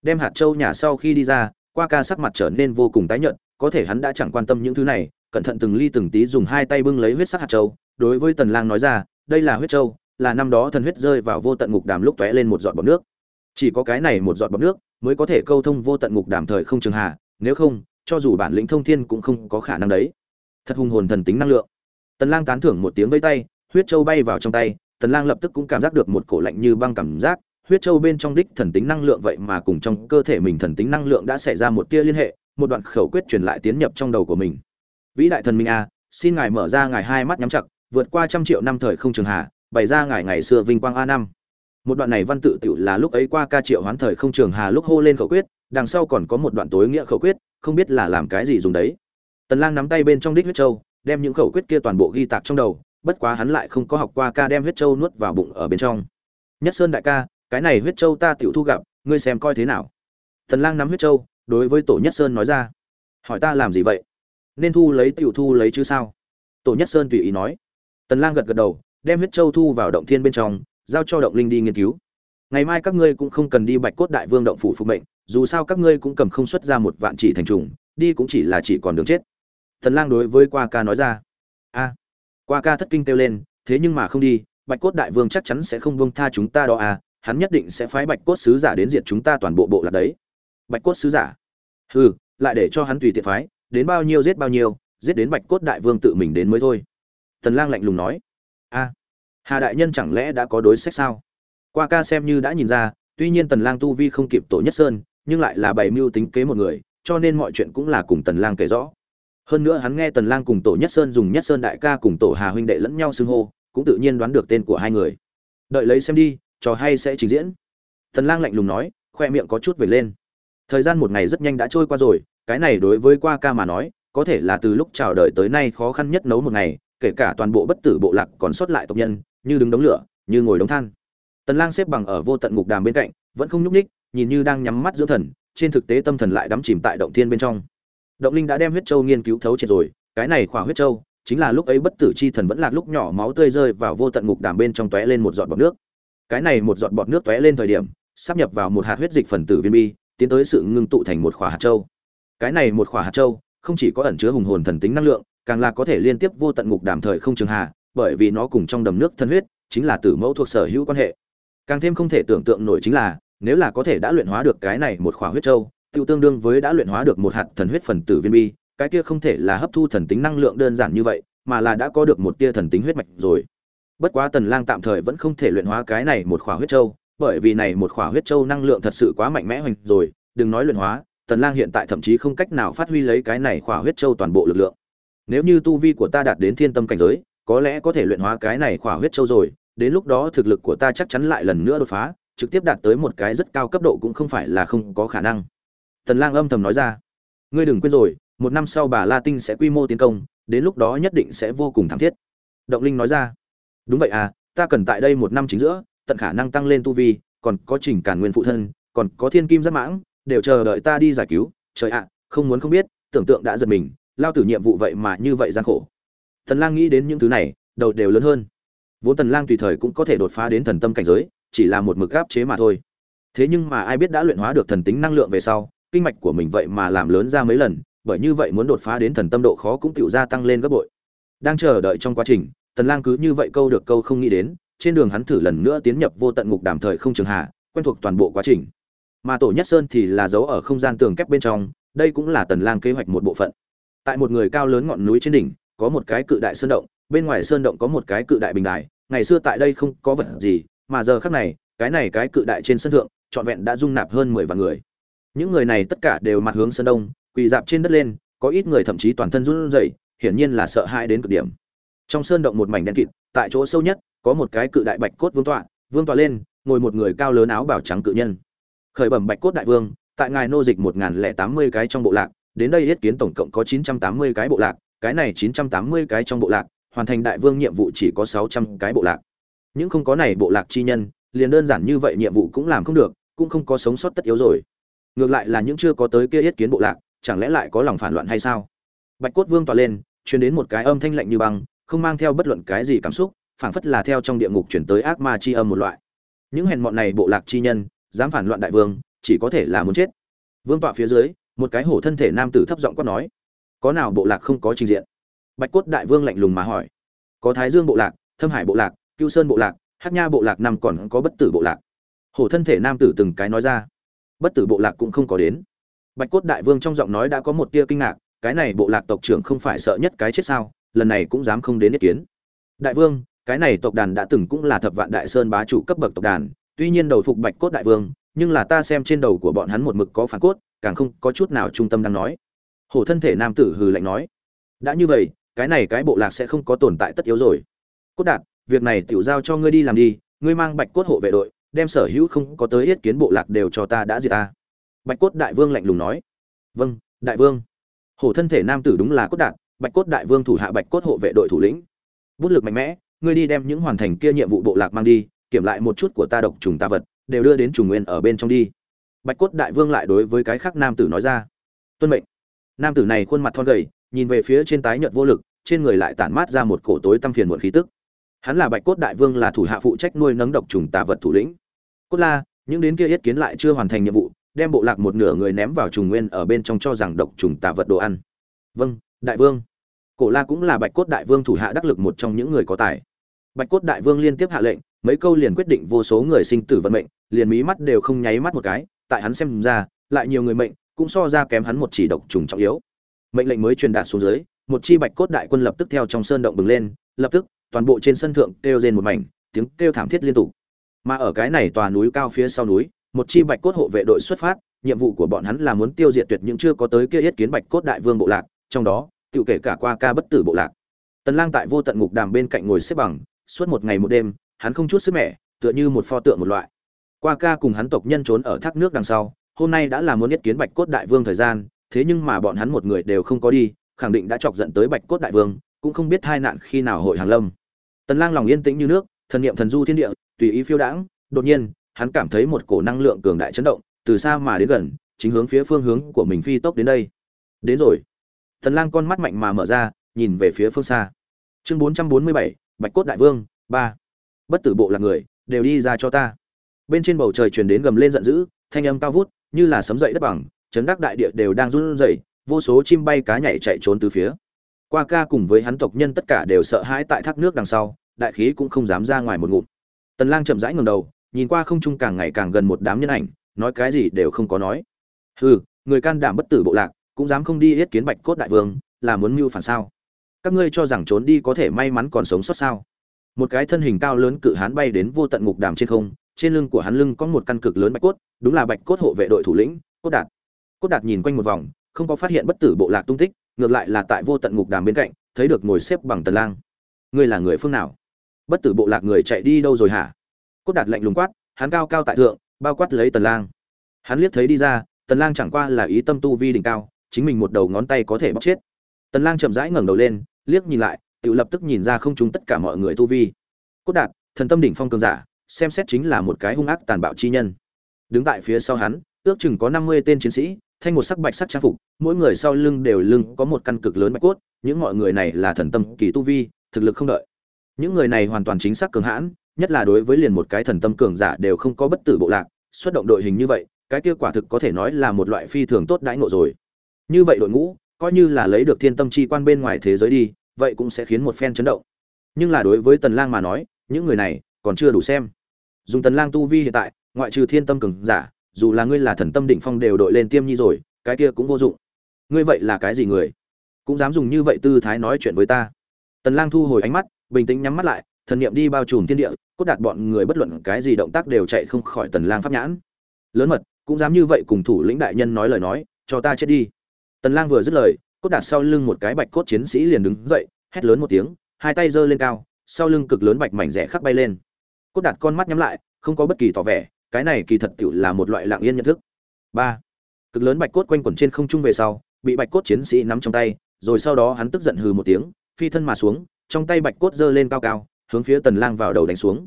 đem hạt châu nhả sau khi đi ra, qua ca sắc mặt trở nên vô cùng tái nhợt, có thể hắn đã chẳng quan tâm những thứ này, cẩn thận từng ly từng tí dùng hai tay bưng lấy huyết sắc hạt châu, đối với tần lang nói ra, đây là huyết châu, là năm đó thần huyết rơi vào vô tận ngục đàm lúc tóe lên một giọt bọt nước. Chỉ có cái này một giọt bọt nước mới có thể câu thông vô tận ngục đàm thời không trường hạ nếu không, cho dù bản lĩnh thông thiên cũng không có khả năng đấy. Thật hùng hồn thần tính năng lượng. Tần lang tán thưởng một tiếng vây tay, huyết châu bay vào trong tay, tần lang lập tức cũng cảm giác được một cổ lạnh như băng cảm giác huyết châu bên trong đích thần tính năng lượng vậy mà cùng trong cơ thể mình thần tính năng lượng đã xảy ra một tia liên hệ, một đoạn khẩu quyết truyền lại tiến nhập trong đầu của mình. Vĩ đại thần minh a, xin ngài mở ra ngài hai mắt nhắm chặt, vượt qua trăm triệu năm thời không trường hạ, bày ra ngài ngày xưa vinh quang a năm. Một đoạn này văn tự tiểu là lúc ấy qua ca triệu hoán thời không trường hà lúc hô lên khẩu quyết, đằng sau còn có một đoạn tối nghĩa khẩu quyết, không biết là làm cái gì dùng đấy. Tần lang nắm tay bên trong đích huyết châu, đem những khẩu quyết kia toàn bộ ghi tạc trong đầu, bất quá hắn lại không có học qua ca đem huyết châu nuốt vào bụng ở bên trong. Nhất sơn đại ca cái này huyết châu ta tiểu thu gặp, ngươi xem coi thế nào. Tần lang nắm huyết châu, đối với tổ nhất sơn nói ra. Hỏi ta làm gì vậy? Nên thu lấy tiểu thu lấy chứ sao? Tổ nhất sơn tùy ý nói. Tần lang gật gật đầu, đem huyết châu thu vào động thiên bên trong, giao cho động linh đi nghiên cứu. Ngày mai các ngươi cũng không cần đi bạch cốt đại vương động phủ phục mệnh, dù sao các ngươi cũng cầm không xuất ra một vạn chỉ thành trùng, đi cũng chỉ là chỉ còn đường chết. Tần lang đối với qua ca nói ra. A, qua ca thất kinh kêu lên, thế nhưng mà không đi, bạch cốt đại vương chắc chắn sẽ không buông tha chúng ta đó à hắn nhất định sẽ phái bạch cốt sứ giả đến diệt chúng ta toàn bộ bộ lạc đấy. Bạch cốt sứ giả? Hừ, lại để cho hắn tùy tiện phái, đến bao nhiêu giết bao nhiêu, giết đến bạch cốt đại vương tự mình đến mới thôi. Tần lang lạnh lùng nói. A, hà đại nhân chẳng lẽ đã có đối sách sao? Qua ca xem như đã nhìn ra, tuy nhiên tần lang tu vi không kịp tổ nhất sơn, nhưng lại là bày mưu tính kế một người, cho nên mọi chuyện cũng là cùng tần lang kể rõ. Hơn nữa hắn nghe tần lang cùng tổ nhất sơn dùng nhất sơn đại ca cùng tổ hà huynh đệ lẫn nhau xưng hô, cũng tự nhiên đoán được tên của hai người. Đợi lấy xem đi trò hay sẽ trình diễn. Tần lang lạnh lùng nói, khoe miệng có chút về lên. Thời gian một ngày rất nhanh đã trôi qua rồi, cái này đối với qua ca mà nói, có thể là từ lúc chào đời tới nay khó khăn nhất nấu một ngày, kể cả toàn bộ bất tử bộ lạc còn sót lại tộc nhân, như đứng đống lửa, như ngồi đống than. Tần lang xếp bằng ở vô tận ngục đàm bên cạnh, vẫn không nhúc nhích, nhìn như đang nhắm mắt dưỡng thần, trên thực tế tâm thần lại đắm chìm tại động thiên bên trong. Động linh đã đem huyết châu nghiên cứu thấu triệt rồi, cái này khỏa huyết châu, chính là lúc ấy bất tử chi thần vẫn là lúc nhỏ máu tươi rơi vào vô tận ngục đàm bên trong tóe lên một giọt bọt nước cái này một giọt bọt nước tóe lên thời điểm, sắp nhập vào một hạt huyết dịch phần tử viên bi, tiến tới sự ngưng tụ thành một khỏa hạt châu. Cái này một khỏa hạt châu, không chỉ có ẩn chứa hùng hồn thần tính năng lượng, càng là có thể liên tiếp vô tận ngục đàm thời không trường hà, bởi vì nó cùng trong đầm nước thân huyết, chính là tử mẫu thuộc sở hữu quan hệ. Càng thêm không thể tưởng tượng nổi chính là, nếu là có thể đã luyện hóa được cái này một khỏa huyết châu, tiêu tương đương với đã luyện hóa được một hạt thần huyết phần tử viên bi, cái kia không thể là hấp thu thần tính năng lượng đơn giản như vậy, mà là đã có được một tia thần tính huyết mạch rồi bất quá tần lang tạm thời vẫn không thể luyện hóa cái này một khỏa huyết châu, bởi vì này một khỏa huyết châu năng lượng thật sự quá mạnh mẽ hoành rồi, đừng nói luyện hóa, tần lang hiện tại thậm chí không cách nào phát huy lấy cái này khỏa huyết châu toàn bộ lực lượng. Nếu như tu vi của ta đạt đến thiên tâm cảnh giới, có lẽ có thể luyện hóa cái này khỏa huyết châu rồi, đến lúc đó thực lực của ta chắc chắn lại lần nữa đột phá, trực tiếp đạt tới một cái rất cao cấp độ cũng không phải là không có khả năng. Tần lang âm thầm nói ra. Ngươi đừng quên rồi, một năm sau bà la tinh sẽ quy mô tiến công, đến lúc đó nhất định sẽ vô cùng thảm thiết. Động linh nói ra đúng vậy à ta cần tại đây một năm chính giữa, tận khả năng tăng lên tu vi, còn có trình cản nguyên phụ thân, còn có thiên kim giáp mãng, đều chờ đợi ta đi giải cứu. Trời ạ, không muốn không biết, tưởng tượng đã giật mình, lao tử nhiệm vụ vậy mà như vậy gian khổ. Tần lang nghĩ đến những thứ này, đầu đều lớn hơn. Vốn tần lang tùy thời cũng có thể đột phá đến thần tâm cảnh giới, chỉ là một mực áp chế mà thôi. Thế nhưng mà ai biết đã luyện hóa được thần tính năng lượng về sau, kinh mạch của mình vậy mà làm lớn ra mấy lần, bởi như vậy muốn đột phá đến thần tâm độ khó cũng tiểu gia tăng lên gấp bội. Đang chờ đợi trong quá trình tần lang cứ như vậy câu được câu không nghĩ đến, trên đường hắn thử lần nữa tiến nhập vô tận ngục đàm thời không trường hạ, quen thuộc toàn bộ quá trình. Mà tổ nhất sơn thì là giấu ở không gian tường kép bên trong, đây cũng là tần lang kế hoạch một bộ phận. Tại một người cao lớn ngọn núi trên đỉnh, có một cái cự đại sơn động, bên ngoài sơn động có một cái cự đại bình đài, ngày xưa tại đây không có vật gì, mà giờ khắc này, cái này cái cự đại trên sân thượng, trọn vẹn đã dung nạp hơn mười vạn người. Những người này tất cả đều mặt hướng sơn đông, quỳ dạp trên đất lên, có ít người thậm chí toàn thân run rẩy, hiển nhiên là sợ hãi đến cực điểm trong sơn động một mảnh đen kịt, tại chỗ sâu nhất, có một cái cự đại bạch cốt vương tọa vương tọa lên, ngồi một người cao lớn áo bào trắng cự nhân. Khởi bẩm bạch cốt đại vương, tại ngài nô dịch một nghìn tám mươi cái trong bộ lạc, đến đây yết kiến tổng cộng có chín trăm tám mươi cái bộ lạc, cái này chín trăm tám mươi cái trong bộ lạc, hoàn thành đại vương nhiệm vụ chỉ có sáu trăm cái bộ lạc. Những không có này bộ lạc chi nhân, liền đơn giản như vậy nhiệm vụ cũng làm không được, cũng không có sống sót tất yếu rồi. Ngược lại là những chưa có tới kia yết kiến bộ lạc, chẳng lẽ lại có lòng phản loạn hay sao? Bạch cốt vương tọa lên, truyền đến một cái âm thanh lạnh như băng không mang theo bất luận cái gì cảm xúc, phảng phất là theo trong địa ngục chuyển tới ác ma chi âm một loại. Những hèn mọn này bộ lạc chi nhân, dám phản loạn đại vương, chỉ có thể là muốn chết. Vương tọa phía dưới, một cái hổ thân thể nam tử thấp giọng quát nói, có nào bộ lạc không có trình diện? Bạch cốt đại vương lạnh lùng mà hỏi, có thái dương bộ lạc, thâm hải bộ lạc cưu sơn bộ lạc hát nha bộ lạc năm còn có bất tử bộ lạc. Hổ thân thể nam tử từng cái nói ra, bất tử bộ lạc cũng không có đến. Bạch cốt đại vương trong giọng nói đã có một tia kinh ngạc, cái này bộ lạc tộc trưởng không phải sợ nhất cái chết sao? Lần này cũng dám không đến ý kiến. Đại vương, cái này tộc đàn đã từng cũng là thập vạn đại sơn bá chủ cấp bậc tộc đàn, tuy nhiên đầu phục bạch cốt đại vương, nhưng là ta xem trên đầu của bọn hắn một mực có phản cốt, càng không có chút nào trung tâm đang nói. Hổ thân thể nam tử hừ lạnh nói, đã như vậy, cái này cái bộ lạc sẽ không có tồn tại tất yếu rồi. Cốt đạt việc này tiểu giao cho ngươi đi làm đi, ngươi mang bạch cốt hộ vệ đội, đem sở hữu không có tới yết kiến bộ lạc đều cho ta đã diệt ta. Bạch cốt đại vương lạnh lùng nói vâng đại vương. Hổ thân thể nam tử đúng là cốt đạt bạch cốt đại vương thủ hạ bạch cốt hộ vệ đội thủ lĩnh. Bút lực mạnh mẽ, ngươi đi đem những hoàn thành kia nhiệm vụ bộ lạc mang đi, kiểm lại một chút của ta độc trùng ta vật, đều đưa đến trùng nguyên ở bên trong đi. Bạch cốt đại vương lại đối với cái khác nam tử nói ra. Tuân mệnh. Nam tử này khuôn mặt thon gầy, nhìn về phía trên tái nhợt vô lực, trên người lại tản mát ra một cổ tối tăm phiền muộn khí tức. Hắn là bạch cốt đại vương là thủ hạ phụ trách nuôi nấng độc trùng tà vật thủ lĩnh. Cốt la, những đến kia yết kiến lại chưa hoàn thành nhiệm vụ, đem bộ lạc một nửa người ném vào trùng nguyên ở bên trong cho rằng độc trùng tà vật đồ ăn. Vâng đại vương cổ la cũng là bạch cốt đại vương thủ hạ đắc lực một trong những người có tài. Bạch cốt đại vương liên tiếp hạ lệnh, mấy câu liền quyết định vô số người sinh tử vận mệnh, liền mí mắt đều không nháy mắt một cái, tại hắn xem ra, lại nhiều người mệnh, cũng so ra kém hắn một chỉ độc trùng trọng yếu. Mệnh lệnh mới truyền đạt xuống dưới, một chi bạch cốt đại quân lập tức theo trong sơn động bừng lên, lập tức, toàn bộ trên sân thượng kêu rên một mảnh, tiếng kêu thảm thiết liên tục. Mà ở cái này tòa núi cao phía sau núi, một chi bạch cốt hộ vệ đội xuất phát, nhiệm vụ của bọn hắn là muốn tiêu diệt tuyệt những chưa có tới kia yết kiến bạch cốt đại vương bộ lạc, trong đó tự kể cả qua ca bất tử bộ lạc. Tần lang tại vô tận ngục đàm bên cạnh ngồi xếp bằng, suốt một ngày một đêm, hắn không chút sức mẻ, tựa như một pho tượng một loại. Qua ca cùng hắn tộc nhân trốn ở thác nước đằng sau, hôm nay đã là muốn yết kiến bạch cốt đại vương thời gian, thế nhưng mà bọn hắn một người đều không có đi, khẳng định đã chọc giận tới bạch cốt đại vương, cũng không biết hai nạn khi nào hội hàng lâm. Tần lang lòng yên tĩnh như nước, thần niệm thần du thiên địa, tùy ý phiêu đãng, đột nhiên, hắn cảm thấy một cổ năng lượng cường đại chấn động, từ xa mà đến gần, chính hướng phía phương hướng của mình phi tốc đến đây. Đến rồi tần lang con mắt mạnh mà mở ra nhìn về phía phương xa. Chương 447, bạch cốt đại vương 3. bất tử bộ là người đều đi ra cho ta. Bên trên bầu trời truyền đến gầm lên giận dữ thanh âm cao vút như là sấm dậy đất bằng chấn đắc đại địa đều đang run rẩy vô số chim bay cá nhảy chạy trốn từ phía. Qua ca cùng với hắn tộc nhân tất cả đều sợ hãi tại thác nước đằng sau đại khí cũng không dám ra ngoài một ngụm. Tần lang chậm rãi ngẩng đầu nhìn qua không trung càng ngày càng gần một đám nhân ảnh nói cái gì đều không có nói. Hừ người can đảm bất tử bộ lạc cũng dám không đi yết kiến bạch cốt đại vương, là muốn mưu phản sao? Các ngươi cho rằng trốn đi có thể may mắn còn sống sót sao? Một cái thân hình cao lớn cự hán bay đến vô tận ngục đàm trên không, trên lưng của hắn lưng có một căn cực lớn bạch cốt, đúng là bạch cốt hộ vệ đội thủ lĩnh, cốt đạt. Cốt đạt nhìn quanh một vòng, không có phát hiện bất tử bộ lạc tung tích, ngược lại là tại vô tận ngục đàm bên cạnh, thấy được ngồi xếp bằng tần lang. Ngươi là người phương nào? Bất tử bộ lạc người chạy đi đâu rồi hả? Cốt đạt lạnh lùng quát, hắn cao cao tại thượng, bao quát lấy tần lang. Hắn liếc thấy đi ra, tần lang chẳng qua là ý tâm tu vi đỉnh cao chính mình một đầu ngón tay có thể bóc chết. Tần lang chậm rãi ngẩng đầu lên, liếc nhìn lại tự lập tức nhìn ra không chúng tất cả mọi người tu vi. Cốt đạt, thần tâm đỉnh phong cường giả, xem xét chính là một cái hung ác tàn bạo chi nhân. Đứng tại phía sau hắn, ước chừng có 50 tên chiến sĩ, thanh một sắc bạch sắc trang phục, mỗi người sau lưng đều lưng có một căn cực lớn bạch cốt, những mọi người này là thần tâm kỳ tu vi, thực lực không đợi. Những người này hoàn toàn chính xác cường hãn, nhất là đối với liền một cái thần tâm cường giả đều không có bất tử bộ lạc, xuất động đội hình như vậy, cái kia quả thực có thể nói là một loại phi thường tốt đãi ngộ rồi như vậy đội ngũ, coi như là lấy được thiên tâm chi quan bên ngoài thế giới đi, vậy cũng sẽ khiến một phen chấn động. Nhưng là đối với tần lang mà nói, những người này còn chưa đủ xem. Dùng tần lang tu vi hiện tại, ngoại trừ thiên tâm cường giả, dù là ngươi là thần tâm định phong đều đội lên tiêm nhi rồi, cái kia cũng vô dụng. Ngươi vậy là cái gì người? Cũng dám dùng như vậy tư thái nói chuyện với ta. Tần lang thu hồi ánh mắt, bình tĩnh nhắm mắt lại, thần niệm đi bao trùm thiên địa, cốt đạt bọn người bất luận cái gì động tác đều chạy không khỏi tần lang pháp nhãn. Lớn mật, cũng dám như vậy cùng thủ lĩnh đại nhân nói lời nói, cho ta chết đi tần lang vừa dứt lời, cốt đạt sau lưng một cái bạch cốt chiến sĩ liền đứng dậy, hét lớn một tiếng, hai tay giơ lên cao, sau lưng cực lớn bạch mảnh rẻ khắc bay lên. Cốt đạt con mắt nhắm lại, không có bất kỳ tỏ vẻ, cái này kỳ thật tiểu là một loại lặng yên nhận thức. Ba, cực lớn bạch cốt quanh quẩn trên không trung về sau, bị bạch cốt chiến sĩ nắm trong tay, rồi sau đó hắn tức giận hừ một tiếng, phi thân mà xuống, trong tay bạch cốt giơ lên cao cao, hướng phía tần lang vào đầu đánh xuống.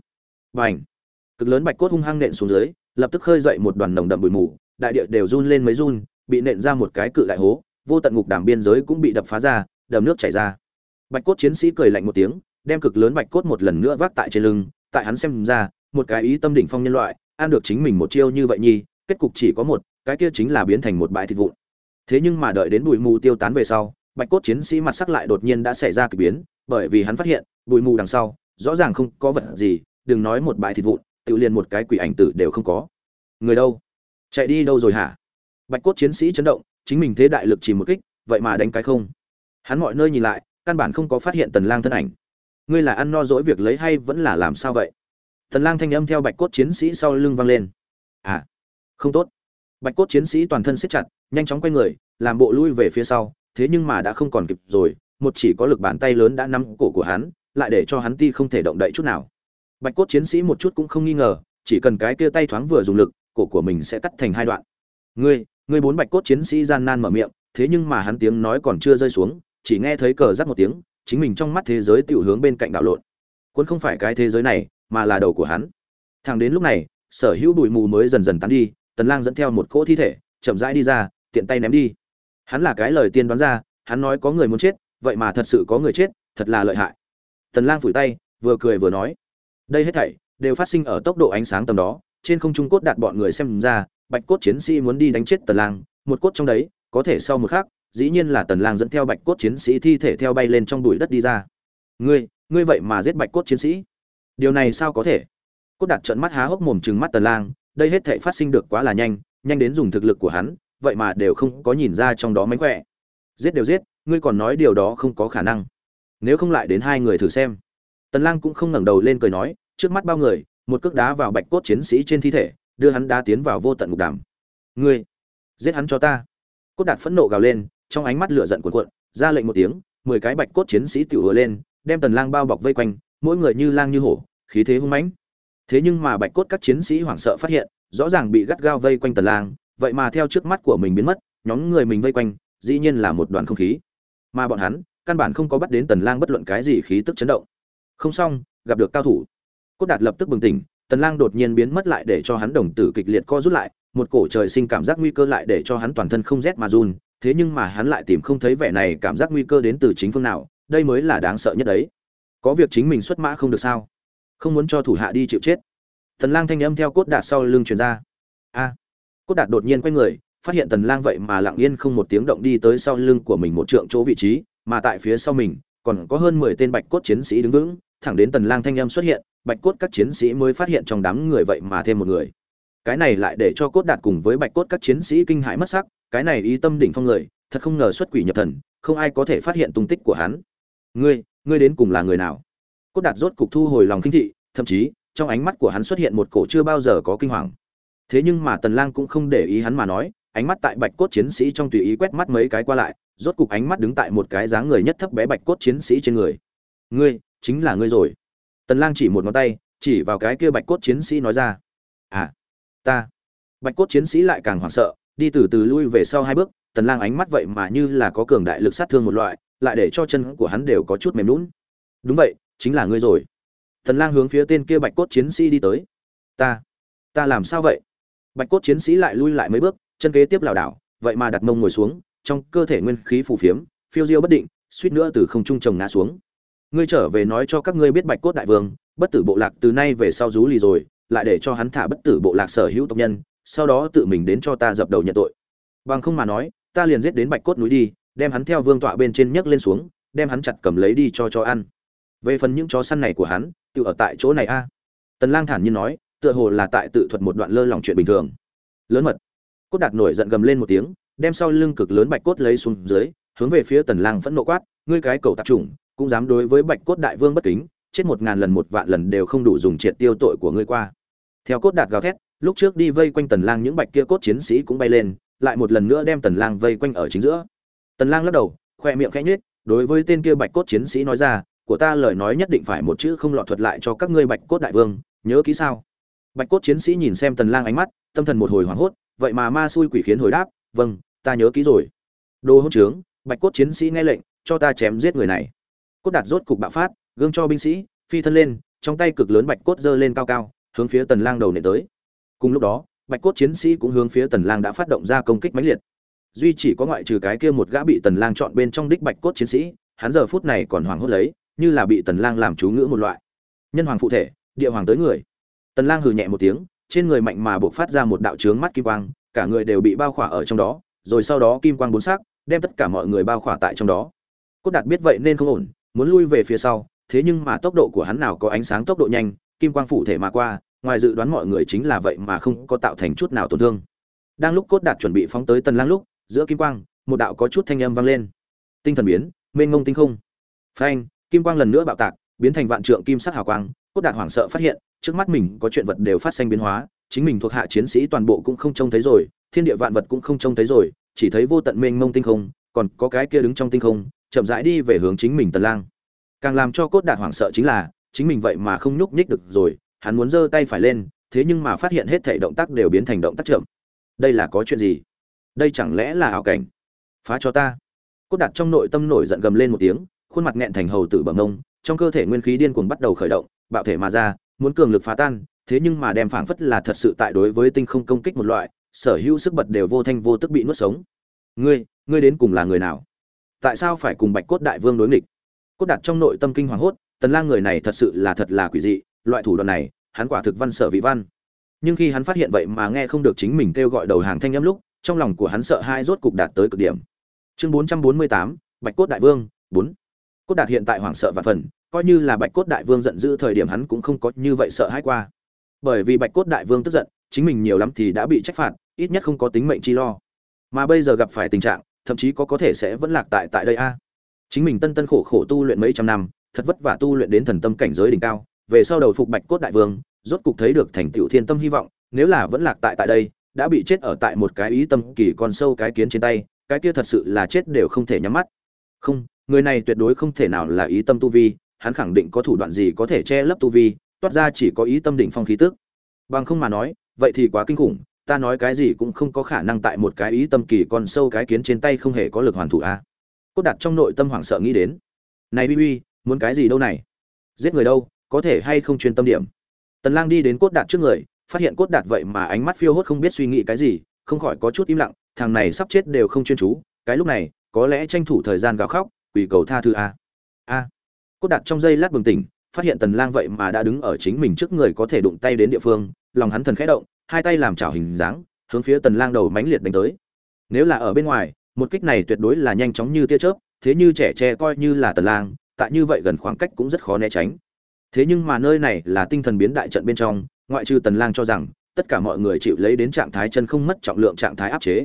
Bành! Cực lớn bạch cốt hung hăng nện xuống dưới, lập tức khơi dậy một đoàn nồng đậm bụi mù, đại địa đều run lên mấy run bị nện ra một cái cự đại hố, vô tận ngục đàm biên giới cũng bị đập phá ra, đầm nước chảy ra. Bạch cốt chiến sĩ cười lạnh một tiếng, đem cực lớn bạch cốt một lần nữa vác tại trên lưng, tại hắn xem ra, một cái ý tâm đỉnh phong nhân loại, ăn được chính mình một chiêu như vậy nhi kết cục chỉ có một, cái kia chính là biến thành một bãi thịt vụn. Thế nhưng mà đợi đến bụi mù tiêu tán về sau, bạch cốt chiến sĩ mặt sắc lại đột nhiên đã xảy ra kỳ biến, bởi vì hắn phát hiện, bụi mù đằng sau, rõ ràng không có vật gì, đừng nói một bãi thịt vụn, tự liền một cái quỷ ảnh tử đều không có. Người đâu? Chạy đi đâu rồi hả? Bạch cốt chiến sĩ chấn động, chính mình thế đại lực chỉ một kích, vậy mà đánh cái không. Hắn mọi nơi nhìn lại, căn bản không có phát hiện tần lang thân ảnh. Ngươi là ăn no dỗi việc lấy hay vẫn là làm sao vậy? Tần lang thanh âm theo bạch cốt chiến sĩ sau lưng vang lên. À không tốt. Bạch cốt chiến sĩ toàn thân siết chặt, nhanh chóng quay người, làm bộ lui về phía sau, thế nhưng mà đã không còn kịp rồi, một chỉ có lực bàn tay lớn đã nắm cổ của hắn, lại để cho hắn ti không thể động đậy chút nào. Bạch cốt chiến sĩ một chút cũng không nghi ngờ, chỉ cần cái kia tay thoáng vừa dùng lực, cổ của mình sẽ cắt thành hai đoạn. Ngươi Người bốn bạch cốt chiến sĩ gian nan mở miệng, thế nhưng mà hắn tiếng nói còn chưa rơi xuống, chỉ nghe thấy cờ rắc một tiếng, chính mình trong mắt thế giới tiểu hướng bên cạnh đảo lộn. Quân không phải cái thế giới này, mà là đầu của hắn. Thẳng đến lúc này, sở hữu bụi mù mới dần dần tán đi, tần lang dẫn theo một cỗ thi thể, chậm rãi đi ra, tiện tay ném đi. Hắn là cái lời tiên đoán ra, hắn nói có người muốn chết, vậy mà thật sự có người chết, thật là lợi hại. Tần lang phủi tay, vừa cười vừa nói, đây hết thảy đều phát sinh ở tốc độ ánh sáng tầm đó, trên không trung cốt đạt bọn người xem ra bạch cốt chiến sĩ muốn đi đánh chết tần lang, một cốt trong đấy, có thể sau một khắc, dĩ nhiên là tần lang dẫn theo bạch cốt chiến sĩ thi thể theo bay lên trong bụi đất đi ra. Ngươi ngươi vậy mà giết bạch cốt chiến sĩ. Điều này sao có thể? Cốt đạt trợn mắt há hốc mồm trừng mắt tần lang, đây hết thảy phát sinh được quá là nhanh nhanh đến dùng thực lực của hắn, vậy mà đều không có nhìn ra trong đó mánh khỏe. Giết đều giết, ngươi còn nói điều đó không có khả năng. Nếu không lại đến hai người thử xem. Tần lang cũng không ngẩng đầu lên cười nói, trước mắt bao người, một cước đá vào bạch cốt chiến sĩ trên thi thể đưa hắn đá tiến vào vô tận ngục đàm. Ngươi, giết hắn cho ta. Cốt đạt phẫn nộ gào lên, trong ánh mắt lửa giận cuộn cuộn, ra lệnh một tiếng, mười cái bạch cốt chiến sĩ tiểu ùa lên, đem tần lang bao bọc vây quanh, mỗi người như lang như hổ, khí thế hung mãnh. Thế nhưng mà bạch cốt các chiến sĩ hoảng sợ phát hiện, rõ ràng bị gắt gao vây quanh tần lang, vậy mà theo trước mắt của mình biến mất, nhóm người mình vây quanh, dĩ nhiên là một đoàn không khí. Mà bọn hắn, căn bản không có bắt đến tần lang bất luận cái gì khí tức chấn động. Không xong, gặp được cao thủ. Cốt đạt lập tức bừng tỉnh tần lang đột nhiên biến mất lại để cho hắn đồng tử kịch liệt co rút lại, một cổ trời sinh cảm giác nguy cơ lại để cho hắn toàn thân không rét mà run, thế nhưng mà hắn lại tìm không thấy vẻ này cảm giác nguy cơ đến từ chính phương nào, đây mới là đáng sợ nhất đấy. Có việc chính mình xuất mã không được sao? Không muốn cho thủ hạ đi chịu chết. Tần lang thanh âm theo cốt đạt sau lưng truyền ra. A! Cốt đạt đột nhiên quay người, phát hiện tần lang vậy mà lặng yên không một tiếng động đi tới sau lưng của mình một trượng chỗ vị trí, mà tại phía sau mình, còn có hơn 10 tên bạch cốt chiến sĩ đứng vững thẳng đến tần lang thanh âm xuất hiện, bạch cốt các chiến sĩ mới phát hiện trong đám người vậy mà thêm một người. Cái này lại để cho cốt đạt cùng với bạch cốt các chiến sĩ kinh hãi mất sắc, cái này ý tâm đỉnh phong người, thật không ngờ xuất quỷ nhập thần, không ai có thể phát hiện tung tích của hắn. Ngươi ngươi đến cùng là người nào? Cốt đạt rốt cục thu hồi lòng kinh thị, thậm chí, trong ánh mắt của hắn xuất hiện một cổ chưa bao giờ có kinh hoàng. Thế nhưng mà tần lang cũng không để ý hắn mà nói, ánh mắt tại bạch cốt chiến sĩ trong tùy ý quét mắt mấy cái qua lại, rốt cục ánh mắt đứng tại một cái dáng người nhất thấp bé bạch cốt chiến sĩ trên người. Ngươi chính là ngươi rồi. Tần lang chỉ một ngón tay, chỉ vào cái kia bạch cốt chiến sĩ nói ra. À ta. Bạch cốt chiến sĩ lại càng hoảng sợ, đi từ từ lui về sau hai bước, tần lang ánh mắt vậy mà như là có cường đại lực sát thương một loại, lại để cho chân của hắn đều có chút mềm lún đúng vậy, chính là ngươi rồi. Tần lang hướng phía tên kia bạch cốt chiến sĩ đi tới. Ta ta làm sao vậy? Bạch cốt chiến sĩ lại lui lại mấy bước, chân kế tiếp lảo đảo, vậy mà đặt mông ngồi xuống, trong cơ thể nguyên khí phù phiếm, phiêu diêu bất định, suýt nữa từ không trung trồng ngã xuống ngươi trở về nói cho các ngươi biết bạch cốt đại vương, bất tử bộ lạc từ nay về sau rú lì rồi, lại để cho hắn thả bất tử bộ lạc sở hữu tộc nhân, sau đó tự mình đến cho ta dập đầu nhận tội. Bằng không mà nói, ta liền giết đến bạch cốt núi đi, đem hắn theo vương tọa bên trên nhấc lên xuống, đem hắn chặt cầm lấy đi cho cho ăn. Về phần những chó săn này của hắn, tự ở tại chỗ này a. Tần lang thản nhiên nói, tựa hồ là tại tự thuật một đoạn lơ lỏng chuyện bình thường. Lớn mật. Cốt đạt nổi giận gầm lên một tiếng, đem sau lưng cực lớn bạch cốt lấy xuống dưới, hướng về phía tần lang phẫn nộ quát, ngươi cái cầu tạp chủng cũng dám đối với bạch cốt đại vương bất kính, chết một ngàn lần một vạn lần đều không đủ dùng triệt tiêu tội của ngươi qua. Theo cốt đạt gào thét, lúc trước đi vây quanh tần lang những bạch kia cốt chiến sĩ cũng bay lên, lại một lần nữa đem tần lang vây quanh ở chính giữa. Tần lang lắc đầu, khoe miệng khẽ nhếch, đối với tên kia bạch cốt chiến sĩ nói ra, của ta lời nói nhất định phải một chữ không lọt thuật lại cho các ngươi bạch cốt đại vương, nhớ kỹ sao? Bạch cốt chiến sĩ nhìn xem tần lang ánh mắt, tâm thần một hồi hoảng hốt, vậy mà ma xui quỷ khiến hồi đáp vâng ta nhớ kỹ rồi. Đồ hỗn trướng, bạch cốt chiến sĩ nghe lệnh, cho ta chém giết người này cốt đạt rốt cục bạo phát, gương cho binh sĩ, phi thân lên, trong tay cực lớn bạch cốt giơ lên cao cao, hướng phía tần lang đầu nện tới. Cùng lúc đó, bạch cốt chiến sĩ cũng hướng phía tần lang đã phát động ra công kích mãnh liệt. Duy chỉ có ngoại trừ cái kia một gã bị tần lang chọn bên trong đích bạch cốt chiến sĩ, hắn giờ phút này còn hoảng hốt lấy, như là bị tần lang làm chú ngữ một loại. Nhân hoàng phụ thể, địa hoàng tới người. Tần lang hừ nhẹ một tiếng, trên người mạnh mà bộc phát ra một đạo chướng mắt kim quang, cả người đều bị bao khỏa ở trong đó, rồi sau đó kim quang bốn sắc, đem tất cả mọi người bao khỏa tại trong đó. Cốt đạt biết vậy nên không ổn muốn lui về phía sau, thế nhưng mà tốc độ của hắn nào có ánh sáng tốc độ nhanh, kim quang phụ thể mà qua, ngoài dự đoán mọi người chính là vậy mà không có tạo thành chút nào tổn thương. Đang lúc cốt đạt chuẩn bị phóng tới tần lang lúc, giữa kim quang, một đạo có chút thanh âm vang lên. Tinh thần biến, mênh ngông tinh không. Phanh, kim quang lần nữa bạo tạc, biến thành vạn trượng kim sắc hào quang, cốt đạt hoảng sợ phát hiện, trước mắt mình có chuyện vật đều phát sinh biến hóa, chính mình thuộc hạ chiến sĩ toàn bộ cũng không trông thấy rồi, thiên địa vạn vật cũng không trông thấy rồi, chỉ thấy vô tận mênh mông tinh không, còn có cái kia đứng trong tinh không chậm rãi đi về hướng chính mình tần lang. Càng làm cho cốt đạt hoảng sợ chính là, chính mình vậy mà không nhúc nhích được rồi, hắn muốn giơ tay phải lên, thế nhưng mà phát hiện hết thảy động tác đều biến thành động tác chậm. Đây là có chuyện gì? Đây chẳng lẽ là ảo cảnh? Phá cho ta. Cốt đạt trong nội tâm nổi giận gầm lên một tiếng, khuôn mặt nghẹn thành hầu tử bẩm ngông, trong cơ thể nguyên khí điên cuồng bắt đầu khởi động, bạo thể mà ra, muốn cường lực phá tan, thế nhưng mà đem phảng phất là thật sự tại đối với tinh không công kích một loại, sở hữu sức bật đều vô thanh vô tức bị nuốt sống. Ngươi ngươi đến cùng là người nào? Tại sao phải cùng bạch cốt đại vương đối nghịch? Cốt đạt trong nội tâm kinh hoàng hốt tần lang người này thật sự là thật là quỷ dị loại thủ đoạn này hắn quả thực văn sở vị văn. Nhưng khi hắn phát hiện vậy mà nghe không được chính mình kêu gọi đầu hàng thanh âm lúc trong lòng của hắn sợ hai rốt cục đạt tới cực điểm. Chương 448, bạch cốt đại vương 4. cốt đạt hiện tại hoảng sợ và phần coi như là bạch cốt đại vương giận dữ thời điểm hắn cũng không có như vậy sợ hãi qua. Bởi vì bạch cốt đại vương tức giận chính mình nhiều lắm thì đã bị trách phạt ít nhất không có tính mệnh chi lo. Mà bây giờ gặp phải tình trạng thậm chí có có thể sẽ vẫn lạc tại tại đây a. Chính mình tân tân khổ khổ tu luyện mấy trăm năm, thật vất vả tu luyện đến thần tâm cảnh giới đỉnh cao, về sau đầu phục bạch cốt đại vương, rốt cục thấy được thành tựu thiên tâm hy vọng, nếu là vẫn lạc tại tại đây, đã bị chết ở tại một cái ý tâm kỳ con sâu cái kiến trên tay, cái kia thật sự là chết đều không thể nhắm mắt. Không, người này tuyệt đối không thể nào là ý tâm tu vi, hắn khẳng định có thủ đoạn gì có thể che lấp tu vi, toát ra chỉ có ý tâm đỉnh phong khí tức. Bằng không mà nói, vậy thì quá kinh khủng ta nói cái gì cũng không có khả năng tại một cái ý tâm kỳ con sâu cái kiến trên tay không hề có lực hoàn thủ a. Cốt đặt trong nội tâm hoảng sợ nghĩ đến. Này bi bi, muốn cái gì đâu này? Giết người đâu, có thể hay không chuyên tâm điểm? Tần lang đi đến cốt đạt trước người, phát hiện cốt đạt vậy mà ánh mắt phiêu hốt không biết suy nghĩ cái gì, không khỏi có chút im lặng, thằng này sắp chết đều không chuyên chú, cái lúc này, có lẽ tranh thủ thời gian gào khóc, quỳ cầu tha thứ a. A. Cốt đạt trong giây lát bừng tỉnh, phát hiện tần lang vậy mà đã đứng ở chính mình trước người có thể đụng tay đến địa phương, lòng hắn thần khẽ động hai tay làm chảo hình dáng, hướng phía tần lang đầu mãnh liệt đánh tới. Nếu là ở bên ngoài, một kích này tuyệt đối là nhanh chóng như tia chớp, thế như trẻ tre coi như là tần lang, tại như vậy gần khoảng cách cũng rất khó né tránh. Thế nhưng mà nơi này là tinh thần biến đại trận bên trong, ngoại trừ tần lang cho rằng, tất cả mọi người chịu lấy đến trạng thái chân không mất trọng lượng trạng thái áp chế.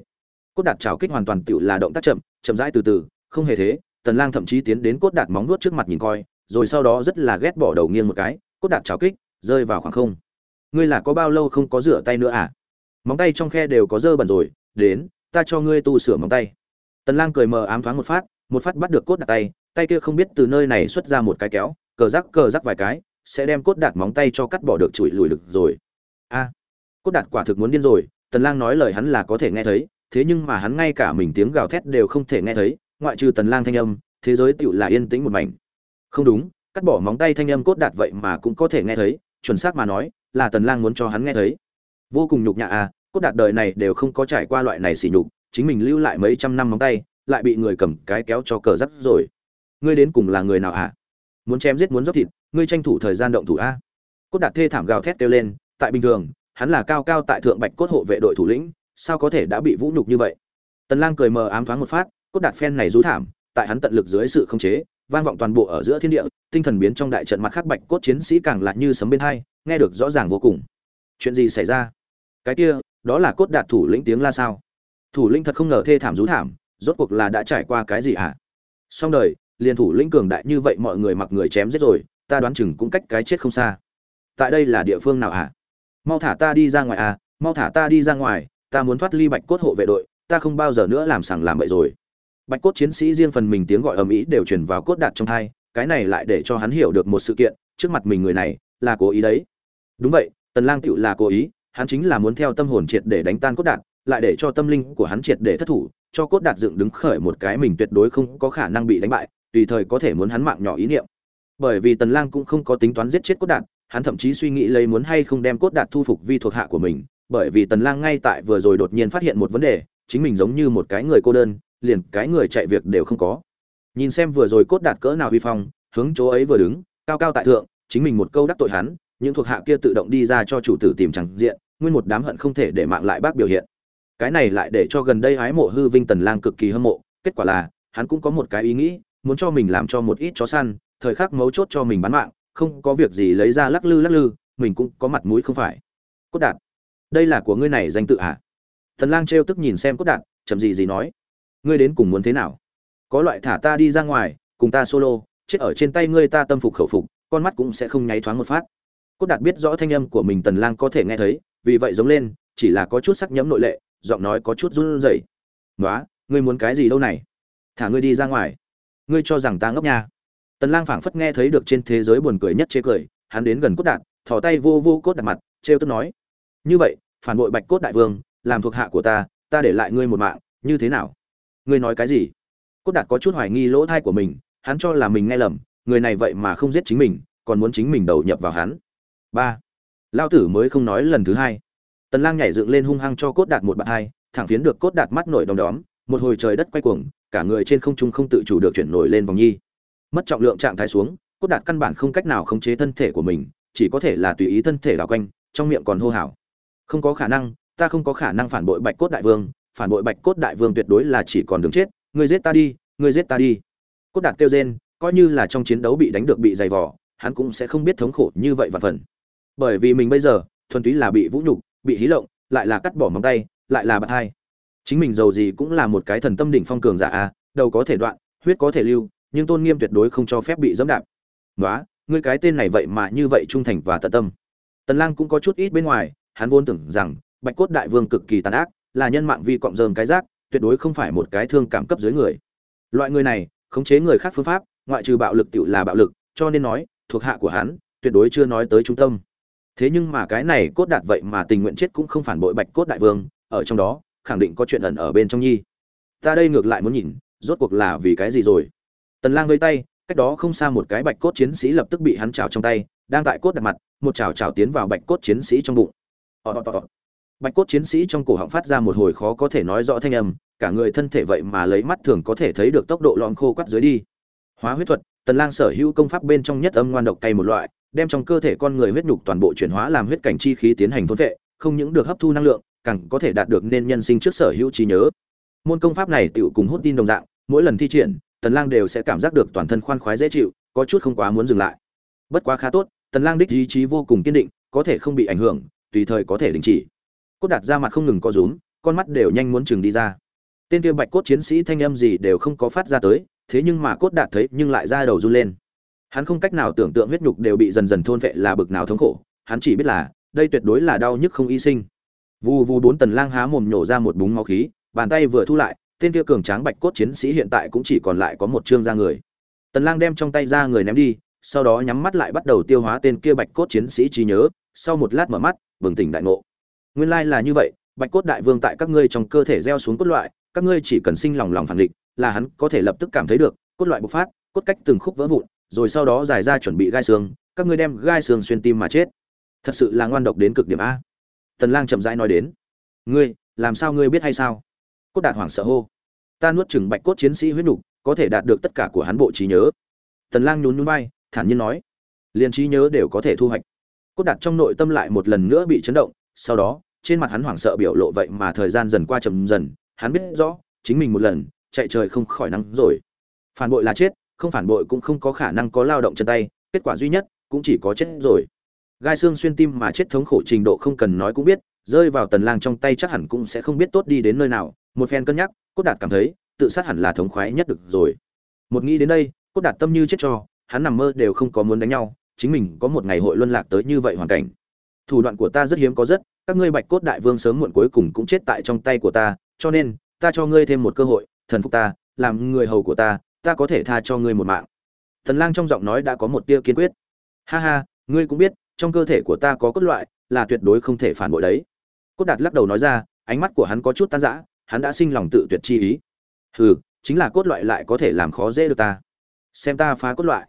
Cốt đạt chảo kích hoàn toàn tiểu là động tác chậm chậm rãi từ từ, không hề thế, tần lang thậm chí tiến đến cốt đạt móng nuốt trước mặt nhìn coi, rồi sau đó rất là ghét bỏ đầu nghiêng một cái, cốt đạt chảo kích rơi vào khoảng không ngươi là có bao lâu không có rửa tay nữa à? Móng tay trong khe đều có dơ bẩn rồi, đến, ta cho ngươi tu sửa móng tay. Tần lang cười mờ ám thoáng một phát một phát bắt được cốt đặt tay tay kia không biết từ nơi này xuất ra một cái kéo, cờ rắc cờ rắc vài cái, sẽ đem cốt đạt móng tay cho cắt bỏ được chùi lùi được rồi. A, cốt đạt quả thực muốn điên rồi, tần lang nói lời hắn là có thể nghe thấy, thế nhưng mà hắn ngay cả mình tiếng gào thét đều không thể nghe thấy, ngoại trừ tần lang thanh âm, thế giới tựu là yên tĩnh một mảnh. Không đúng, cắt bỏ móng tay thanh âm cốt đạt vậy mà cũng có thể nghe thấy, chuẩn xác mà nói là tần lang muốn cho hắn nghe thấy. Vô cùng nhục nhã à cốt đạt đời này đều không có trải qua loại này xỉ nhục, chính mình lưu lại mấy trăm năm móng tay, lại bị người cầm cái kéo cho cờ rắc rồi. Ngươi đến cùng là người nào à? Muốn chém giết muốn dốc thịt, ngươi tranh thủ thời gian động thủ a cốt đạt thê thảm gào thét kêu lên, tại bình thường, hắn là cao cao tại thượng bạch cốt hộ vệ đội thủ lĩnh, sao có thể đã bị vũ nhục như vậy? Tần lang cười mờ ám thoáng một phát, cốt đạt phen này rú thảm, tại hắn tận lực dưới sự không chế, vang vọng toàn bộ ở giữa thiên địa, tinh thần biến trong đại trận mặt khắc bạch cốt chiến sĩ càng lại như sấm bên hai nghe được rõ ràng vô cùng. Chuyện gì xảy ra? Cái kia, đó là cốt đạt thủ lĩnh tiếng la sao? Thủ lĩnh thật không ngờ thê thảm rú thảm, rốt cuộc là đã trải qua cái gì hả? Xong đời, liền thủ lĩnh cường đại như vậy mọi người mặc người chém giết rồi, ta đoán chừng cũng cách cái chết không xa. Tại đây là địa phương nào hả? Mau thả ta đi ra ngoài à mau thả ta đi ra ngoài, ta muốn thoát ly bạch cốt hộ vệ đội, ta không bao giờ nữa làm sằng làm bậy rồi. Bạch cốt chiến sĩ riêng phần mình tiếng gọi ầm ĩ đều truyền vào cốt đạt trong thai cái này lại để cho hắn hiểu được một sự kiện, trước mặt mình người này là cố ý đấy. Đúng vậy, tần lang tựu là cố ý, hắn chính là muốn theo tâm hồn triệt để đánh tan cốt đạt lại để cho tâm linh của hắn triệt để thất thủ, cho cốt đạt dựng đứng khởi một cái mình tuyệt đối không có khả năng bị đánh bại, tùy thời có thể muốn hắn mạng nhỏ ý niệm. Bởi vì tần lang cũng không có tính toán giết chết cốt đạt hắn thậm chí suy nghĩ lấy muốn hay không đem cốt đạt thu phục vi thuộc hạ của mình, bởi vì tần lang ngay tại vừa rồi đột nhiên phát hiện một vấn đề, chính mình giống như một cái người cô đơn, liền cái người chạy việc đều không có. Nhìn xem vừa rồi cốt đạt cỡ nào vi phong, hướng chỗ ấy vừa đứng, cao cao tại thượng chính mình một câu đắc tội hắn, những thuộc hạ kia tự động đi ra cho chủ tử tìm chẳng diện, nguyên một đám hận không thể để mạng lại bác biểu hiện. Cái này lại để cho gần đây ái mộ hư vinh tần lang cực kỳ hâm mộ, kết quả là, hắn cũng có một cái ý nghĩ, muốn cho mình làm cho một ít chó săn, thời khắc mấu chốt cho mình bán mạng, không có việc gì lấy ra lắc lư lắc lư, mình cũng có mặt mũi không phải. Cốt đạt, đây là của ngươi này danh tự à? tần lang trêu tức nhìn xem cốt đạt, chậm gì gì nói. Ngươi đến cùng muốn thế nào? Có loại thả ta đi ra ngoài, cùng ta solo, chết ở trên tay ngươi ta tâm phục khẩu phục con mắt cũng sẽ không nháy thoáng một phát. Cốt đạt biết rõ thanh âm của mình tần lang có thể nghe thấy, vì vậy giống lên, chỉ là có chút sắc nhẫm nội lệ, giọng nói có chút run rẩy. Nói ngươi muốn cái gì đâu này? Thả ngươi đi ra ngoài. Ngươi cho rằng ta ngốc nha. Tần lang phảng phất nghe thấy được trên thế giới buồn cười nhất chế cười, hắn đến gần cốt đạt, thò tay vô vô cốt đạt mặt treo tức nói, như vậy, phản bội bạch cốt đại vương, làm thuộc hạ của ta ta để lại ngươi một mạng, như thế nào? Ngươi nói cái gì? Cốt đạt có chút hoài nghi lỗ thai của mình, hắn cho là mình nghe lầm người này vậy mà không giết chính mình, còn muốn chính mình đầu nhập vào hắn. Ba. Lao tử mới không nói lần thứ hai. Tần lang nhảy dựng lên hung hăng cho cốt đạt một bạn hai, thẳng phiến được cốt đạt mắt nổi đom đóm, một hồi trời đất quay cuồng, cả người trên không trung không tự chủ được chuyển nổi lên vòng nhi. Mất trọng lượng trạng thái xuống, cốt đạt căn bản không cách nào khống chế thân thể của mình, chỉ có thể là tùy ý thân thể đảo quanh, trong miệng còn hô hào. Không có khả năng, ta không có khả năng phản bội bạch cốt đại vương, phản bội bạch cốt đại vương tuyệt đối là chỉ còn đường chết, ngươi giết ta đi, ngươi giết ta đi. Cốt đạt kêu rên coi như là trong chiến đấu bị đánh được bị dày vò, hắn cũng sẽ không biết thống khổ như vậy và phần. Bởi vì mình bây giờ, thuần túy là bị vũ nhục, bị hí lộng, lại là cắt bỏ móng tay, lại là bạc hai. Chính mình giàu gì cũng là một cái thần tâm đỉnh phong cường giả a, đầu có thể đoạn, huyết có thể lưu, nhưng tôn nghiêm tuyệt đối không cho phép bị dẫm đạp. Nói ngươi cái tên này vậy mà như vậy trung thành và tận tâm. Tần lang cũng có chút ít bên ngoài, hắn vốn tưởng rằng, bạch cốt đại vương cực kỳ tàn ác, là nhân mạng vi cọm rơm cái rác, tuyệt đối không phải một cái thương cảm cấp dưới người. Loại người này, khống chế người khác phương pháp ngoại trừ bạo lực tiểu là bạo lực cho nên nói thuộc hạ của hắn tuyệt đối chưa nói tới trung tâm. Thế nhưng mà cái này cốt đạt vậy mà tình nguyện chết cũng không phản bội bạch cốt đại vương ở trong đó khẳng định có chuyện ẩn ở bên trong nhi. Ta đây ngược lại muốn nhìn rốt cuộc là vì cái gì rồi? Tần lang vây tay cách đó không xa một cái bạch cốt chiến sĩ lập tức bị hắn chảo trong tay đang tại cốt đặt mặt một chảo chảo tiến vào bạch cốt chiến sĩ trong bụng. Ọ, ọ, ọ. bạch cốt chiến sĩ trong cổ họng phát ra một hồi khó có thể nói rõ thanh âm cả người thân thể vậy mà lấy mắt thường có thể thấy được tốc độ lõm khô quắt dưới đi hóa huyết thuật, tần lang sở hữu công pháp bên trong nhất âm ngoan độc cay một loại, đem trong cơ thể con người huyết nhục toàn bộ chuyển hóa làm huyết cảnh chi khí tiến hành thôn vệ, không những được hấp thu năng lượng, càng có thể đạt được nên nhân sinh trước sở hữu trí nhớ. Môn công pháp này tựu cùng hút tin đồng dạng, mỗi lần thi triển, tần lang đều sẽ cảm giác được toàn thân khoan khoái dễ chịu, có chút không quá muốn dừng lại. Bất quá khá tốt, tần lang đích ý chí vô cùng kiên định, có thể không bị ảnh hưởng, tùy thời có thể đình chỉ. Cốt đạt ra mặt không ngừng có rúm, con mắt đều nhanh muốn chừng đi ra. Tên kia bạch cốt chiến sĩ thanh âm gì đều không có phát ra tới thế nhưng mà cốt đạt thấy nhưng lại ra đầu run lên. Hắn không cách nào tưởng tượng huyết nhục đều bị dần dần thôn vệ là bực nào thống khổ, hắn chỉ biết là, đây tuyệt đối là đau nhức không y sinh. Vù vù bốn tần lang há mồm nhổ ra một búng máu khí, bàn tay vừa thu lại, tên kia cường tráng bạch cốt chiến sĩ hiện tại cũng chỉ còn lại có một trương da người. Tần lang đem trong tay ra người ném đi, sau đó nhắm mắt lại bắt đầu tiêu hóa tên kia bạch cốt chiến sĩ trí nhớ, sau một lát mở mắt, bừng tỉnh đại ngộ. Nguyên lai là như vậy, bạch cốt đại vương tại các ngươi trong cơ thể gieo xuống cốt loại, các ngươi chỉ cần sinh lòng lòng phản định là hắn có thể lập tức cảm thấy được, cốt loại bộc phát, cốt cách từng khúc vỡ vụn, rồi sau đó giải ra chuẩn bị gai xương, các ngươi đem gai xương xuyên tim mà chết. Thật sự là ngoan độc đến cực điểm a. Tần lang chậm rãi nói đến. Ngươi, làm sao ngươi biết hay sao? Cốt đạt hoảng sợ hô. Ta nuốt chừng bạch cốt chiến sĩ huyết nục, có thể đạt được tất cả của hắn bộ trí nhớ. Tần lang nhún nhún vai, thản nhiên nói. Liền trí nhớ đều có thể thu hoạch. Cốt đạt trong nội tâm lại một lần nữa bị chấn động, sau đó, trên mặt hắn hoảng sợ biểu lộ vậy mà thời gian dần qua chậm dần, hắn biết rõ, chính mình một lần chạy trời không khỏi nắng rồi. Phản bội là chết, không phản bội cũng không có khả năng có lao động chân tay, kết quả duy nhất cũng chỉ có chết rồi. Gai xương xuyên tim mà chết thống khổ trình độ không cần nói cũng biết, rơi vào tần lang trong tay chắc hẳn cũng sẽ không biết tốt đi đến nơi nào. Một phen cân nhắc, cốt đạt cảm thấy, tự sát hẳn là thống khoái nhất được rồi. Một nghĩ đến đây, cốt đạt tâm như chết cho, hắn nằm mơ đều không có muốn đánh nhau, chính mình có một ngày hội luân lạc tới như vậy hoàn cảnh. Thủ đoạn của ta rất hiếm có rất, các ngươi bạch cốt đại vương sớm muộn cuối cùng cũng chết tại trong tay của ta, cho nên, ta cho ngươi thêm một cơ hội thần phục ta, làm người hầu của ta ta có thể tha cho ngươi một mạng. Thần lang trong giọng nói đã có một tia kiên quyết. Ha ha, ngươi cũng biết, trong cơ thể của ta có cốt loại, là tuyệt đối không thể phản bội đấy. Cốt đạt lắc đầu nói ra, ánh mắt của hắn có chút tan rã, hắn đã sinh lòng tự tuyệt chi ý. Hừ, chính là cốt loại lại có thể làm khó dễ được ta. Xem ta phá cốt loại.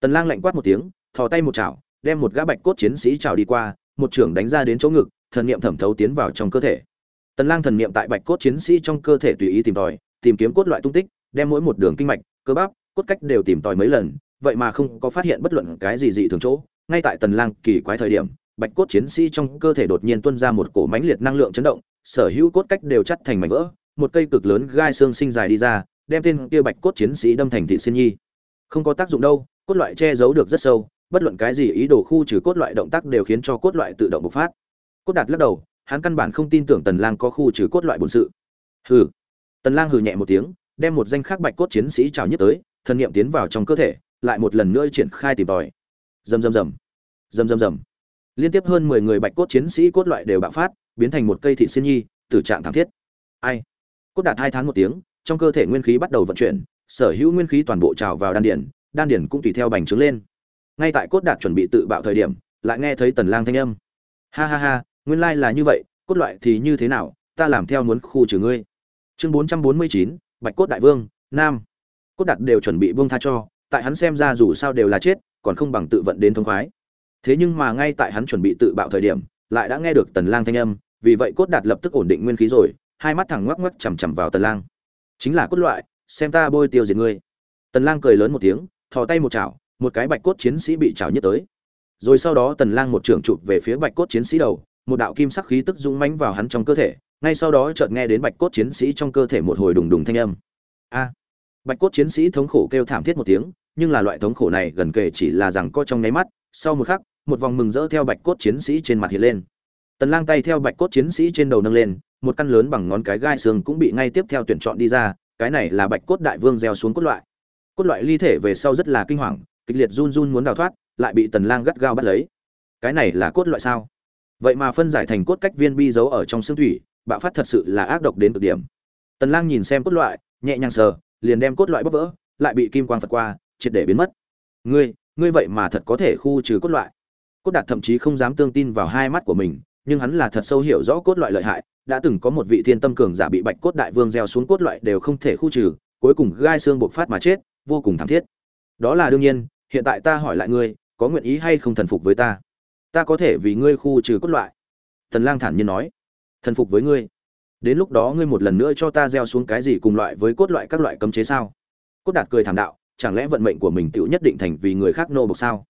Tần lang lạnh quát một tiếng, thò tay một chảo, đem một gã bạch cốt chiến sĩ chảo đi qua, một trưởng đánh ra đến chỗ ngực, thần niệm thẩm thấu tiến vào trong cơ thể. Tần lang thần niệm tại bạch cốt chiến sĩ trong cơ thể tùy ý tìm tòi tìm kiếm cốt loại tung tích, đem mỗi một đường kinh mạch, cơ bắp, cốt cách đều tìm tòi mấy lần, vậy mà không có phát hiện bất luận cái gì dị thường chỗ. Ngay tại tần lang kỳ quái thời điểm, bạch cốt chiến sĩ trong cơ thể đột nhiên tuôn ra một cổ mãnh liệt năng lượng chấn động, sở hữu cốt cách đều chắt thành mảnh vỡ, một cây cực lớn gai xương sinh dài đi ra, đem tên kia bạch cốt chiến sĩ đâm thành thị xuyên nhi. Không có tác dụng đâu, cốt loại che giấu được rất sâu, bất luận cái gì ý đồ khu trừ cốt loại động tác đều khiến cho cốt loại tự động bộc phát. Cốt đạt lắc đầu, hắn căn bản không tin tưởng tần lang có khu trừ cốt loại bổn sự. Hừ tần lang hừ nhẹ một tiếng, đem một danh khắc bạch cốt chiến sĩ chào nhất tới, thần niệm tiến vào trong cơ thể, lại một lần nữa triển khai tìm tòi. Rầm rầm rầm. Rầm rầm rầm. Liên tiếp hơn 10 người bạch cốt chiến sĩ cốt loại đều bạo phát, biến thành một cây thị xin nhi, tử trạng thảm thiết. Ai? Cốt đạt hai tháng một tiếng, trong cơ thể nguyên khí bắt đầu vận chuyển, sở hữu nguyên khí toàn bộ trào vào đan điển đan điển cũng tùy theo bành trướng lên. Ngay tại cốt đạt chuẩn bị tự bạo thời điểm, lại nghe thấy tần lang thanh âm. Ha ha ha, nguyên lai là như vậy, cốt loại thì như thế nào, ta làm theo muốn khu trừ ngươi chương 449, bạch cốt đại vương nam. Cốt đạt đều chuẩn bị vương tha cho tại hắn xem ra dù sao đều là chết còn không bằng tự vận đến thông khoái. Thế nhưng mà ngay tại hắn chuẩn bị tự bạo thời điểm lại đã nghe được tần lang thanh âm vì vậy cốt đạt lập tức ổn định nguyên khí rồi hai mắt thẳng ngoắc ngoắc chằm chằm vào tần lang. Chính là cốt loại xem ta bôi tiêu diệt ngươi. Tần lang cười lớn một tiếng thò tay một chảo một cái bạch cốt chiến sĩ bị chảo nhất tới. Rồi sau đó tần lang một trường chụp về phía bạch cốt chiến sĩ đầu một đạo kim sắc khí tức dũng mãnh vào hắn trong cơ thể ngay sau đó chợt nghe đến bạch cốt chiến sĩ trong cơ thể một hồi đùng đùng thanh âm. A! Bạch cốt chiến sĩ thống khổ kêu thảm thiết một tiếng, nhưng là loại thống khổ này gần kể chỉ là rằng co trong nháy mắt, sau một khắc, một vòng mừng rỡ theo bạch cốt chiến sĩ trên mặt hiện lên. Tần lang tay theo bạch cốt chiến sĩ trên đầu nâng lên, một căn lớn bằng ngón cái gai xương cũng bị ngay tiếp theo tuyển chọn đi ra, cái này là bạch cốt đại vương gieo xuống cốt loại. Cốt loại ly thể về sau rất là kinh hoàng, kịch liệt run run muốn đào thoát, lại bị tần lang gắt gao bắt lấy. Cái này là cốt loại sao? Vậy mà phân giải thành cốt cách viên bi giấu ở trong xương thủy bạo phát thật sự là ác độc đến cực điểm. Tần lang nhìn xem cốt loại, nhẹ nhàng sờ, liền đem cốt loại bóc vỡ, lại bị kim quang phật qua, triệt để biến mất. Ngươi ngươi vậy mà thật có thể khu trừ cốt loại. Cốt đạt thậm chí không dám tương tin vào hai mắt của mình, nhưng hắn là thật sâu hiểu rõ cốt loại lợi hại, đã từng có một vị thiên tâm cường giả bị bạch cốt đại vương gieo xuống cốt loại đều không thể khu trừ, cuối cùng gai xương buộc phát mà chết, vô cùng thảm thiết. Đó là đương nhiên, hiện tại ta hỏi lại ngươi, có nguyện ý hay không thần phục với ta? Ta có thể vì ngươi khu trừ cốt loại. Tần lang thản nhiên nói thần phục với ngươi. Đến lúc đó ngươi một lần nữa cho ta gieo xuống cái gì cùng loại với cốt loại các loại cấm chế sao? Cốt đạt cười thảm đạo, chẳng lẽ vận mệnh của mình tựu nhất định thành vì người khác nô bộc sao?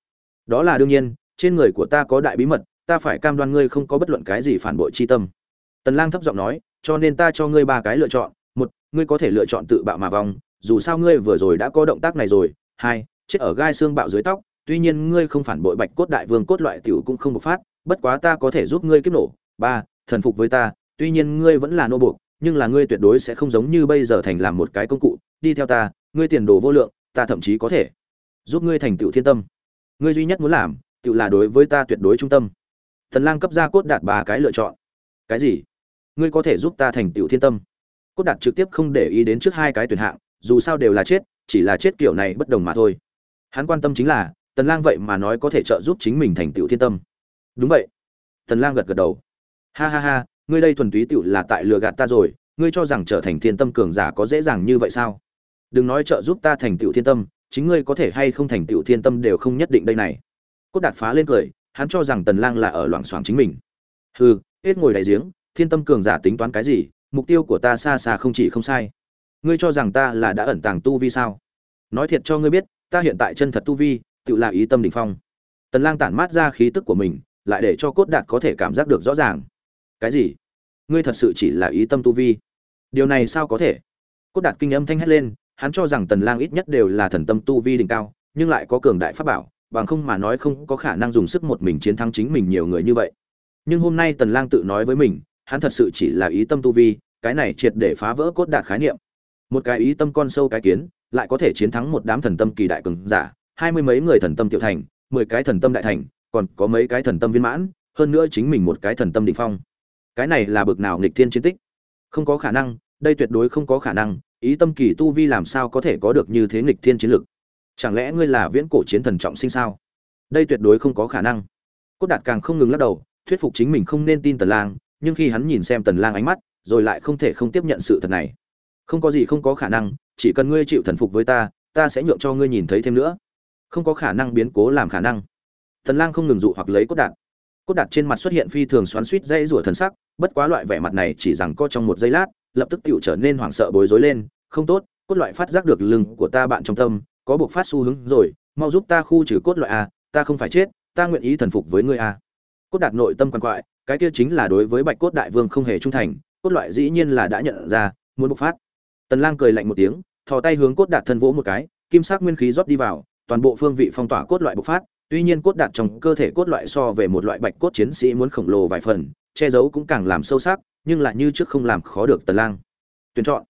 Đó là đương nhiên, trên người của ta có đại bí mật, ta phải cam đoan ngươi không có bất luận cái gì phản bội chi tâm. Tần lang thấp giọng nói, cho nên ta cho ngươi ba cái lựa chọn. Một, ngươi có thể lựa chọn tự bạo mà vong, dù sao ngươi vừa rồi đã có động tác này rồi. Hai, chết ở gai xương bạo dưới tóc, tuy nhiên ngươi không phản bội bạch cốt đại vương cốt loại tiểu cũng không bộc phát, bất quá ta có thể giúp ngươi kiếp nổ. Ba thần phục với ta, tuy nhiên ngươi vẫn là nô buộc, nhưng là ngươi tuyệt đối sẽ không giống như bây giờ thành làm một cái công cụ, đi theo ta, ngươi tiền đồ vô lượng, ta thậm chí có thể giúp ngươi thành tựu thiên tâm. Ngươi duy nhất muốn làm tự là đối với ta tuyệt đối trung tâm. Thần lang cấp ra cốt đạt ba cái lựa chọn. Cái gì? Ngươi có thể giúp ta thành tựu thiên tâm. Cốt đạt trực tiếp không để ý đến trước hai cái tuyển hạng, dù sao đều là chết, chỉ là chết kiểu này bất đồng mà thôi. Hắn quan tâm chính là, tần lang vậy mà nói có thể trợ giúp chính mình thành tựu thiên tâm. Đúng vậy. Tần lang gật gật đầu ha ha ha, ngươi đây thuần túy tựu là tại lừa gạt ta rồi, ngươi cho rằng trở thành thiên tâm cường giả có dễ dàng như vậy sao? Đừng nói trợ giúp ta thành tựu thiên tâm, chính ngươi có thể hay không thành tựu thiên tâm đều không nhất định đây này. Cốt đạt phá lên cười, hắn cho rằng tần lang là ở loạn xoảng chính mình. Hừ, hết ngồi đại giếng, thiên tâm cường giả tính toán cái gì, mục tiêu của ta xa xa không chỉ không sai. Ngươi cho rằng ta là đã ẩn tàng tu vi sao? Nói thiệt cho ngươi biết, ta hiện tại chân thật tu vi tự là ý tâm đỉnh phong. Tần lang tản mát ra khí tức của mình, lại để cho cốt đạt có thể cảm giác được rõ ràng cái gì? Ngươi thật sự chỉ là ý tâm tu vi? Điều này sao có thể? Cốt đạt kinh âm thanh hét lên, hắn cho rằng tần lang ít nhất đều là thần tâm tu vi đỉnh cao, nhưng lại có cường đại pháp bảo, bằng không mà nói không có khả năng dùng sức một mình chiến thắng chính mình nhiều người như vậy. Nhưng hôm nay tần lang tự nói với mình, hắn thật sự chỉ là ý tâm tu vi, cái này triệt để phá vỡ cốt đạt khái niệm. Một cái ý tâm con sâu cái kiến, lại có thể chiến thắng một đám thần tâm kỳ đại cường giả, hai mươi mấy người thần tâm tiểu thành, mười cái thần tâm đại thành, còn có mấy cái thần tâm viên mãn, hơn nữa chính mình một cái thần tâm đỉnh phong cái này là bực nào nghịch thiên chiến tích? Không có khả năng, đây tuyệt đối không có khả năng, ý tâm kỳ tu vi làm sao có thể có được như thế nghịch thiên chiến lực? Chẳng lẽ ngươi là viễn cổ chiến thần trọng sinh sao? Đây tuyệt đối không có khả năng. Cốt đạt càng không ngừng lắc đầu, thuyết phục chính mình không nên tin tần lang, nhưng khi hắn nhìn xem tần lang ánh mắt, rồi lại không thể không tiếp nhận sự thật này. Không có gì không có khả năng, chỉ cần ngươi chịu thần phục với ta ta sẽ nhượng cho ngươi nhìn thấy thêm nữa. Không có khả năng biến cố làm khả năng. Tần lang không ngừng dụ hoặc lấy cốt đạt. Cốt đạt trên mặt xuất hiện phi thường xoắn xuýt dây rủa thần sắc bất quá loại vẻ mặt này chỉ rằng có trong một giây lát, lập tức tựu trở nên hoảng sợ bối rối lên, không tốt, cốt loại phát giác được lưng của ta bạn trong tâm, có buộc phát xu hướng rồi, mau giúp ta khu trừ cốt loại a, ta không phải chết, ta nguyện ý thần phục với ngươi a. Cốt đạt nội tâm quan quại, cái kia chính là đối với bạch cốt đại vương không hề trung thành, cốt loại dĩ nhiên là đã nhận ra, muốn bộc phát. Tần lang cười lạnh một tiếng, thò tay hướng cốt đạt thân vỗ một cái, kim sắc nguyên khí rót đi vào, toàn bộ phương vị phong tỏa cốt loại bộc phát, tuy nhiên cốt đạt trong cơ thể cốt loại so về một loại bạch cốt chiến sĩ muốn khổng lồ vài phần che giấu cũng càng làm sâu sắc, nhưng lại như trước không làm khó được tần lang. Tuyển chọn.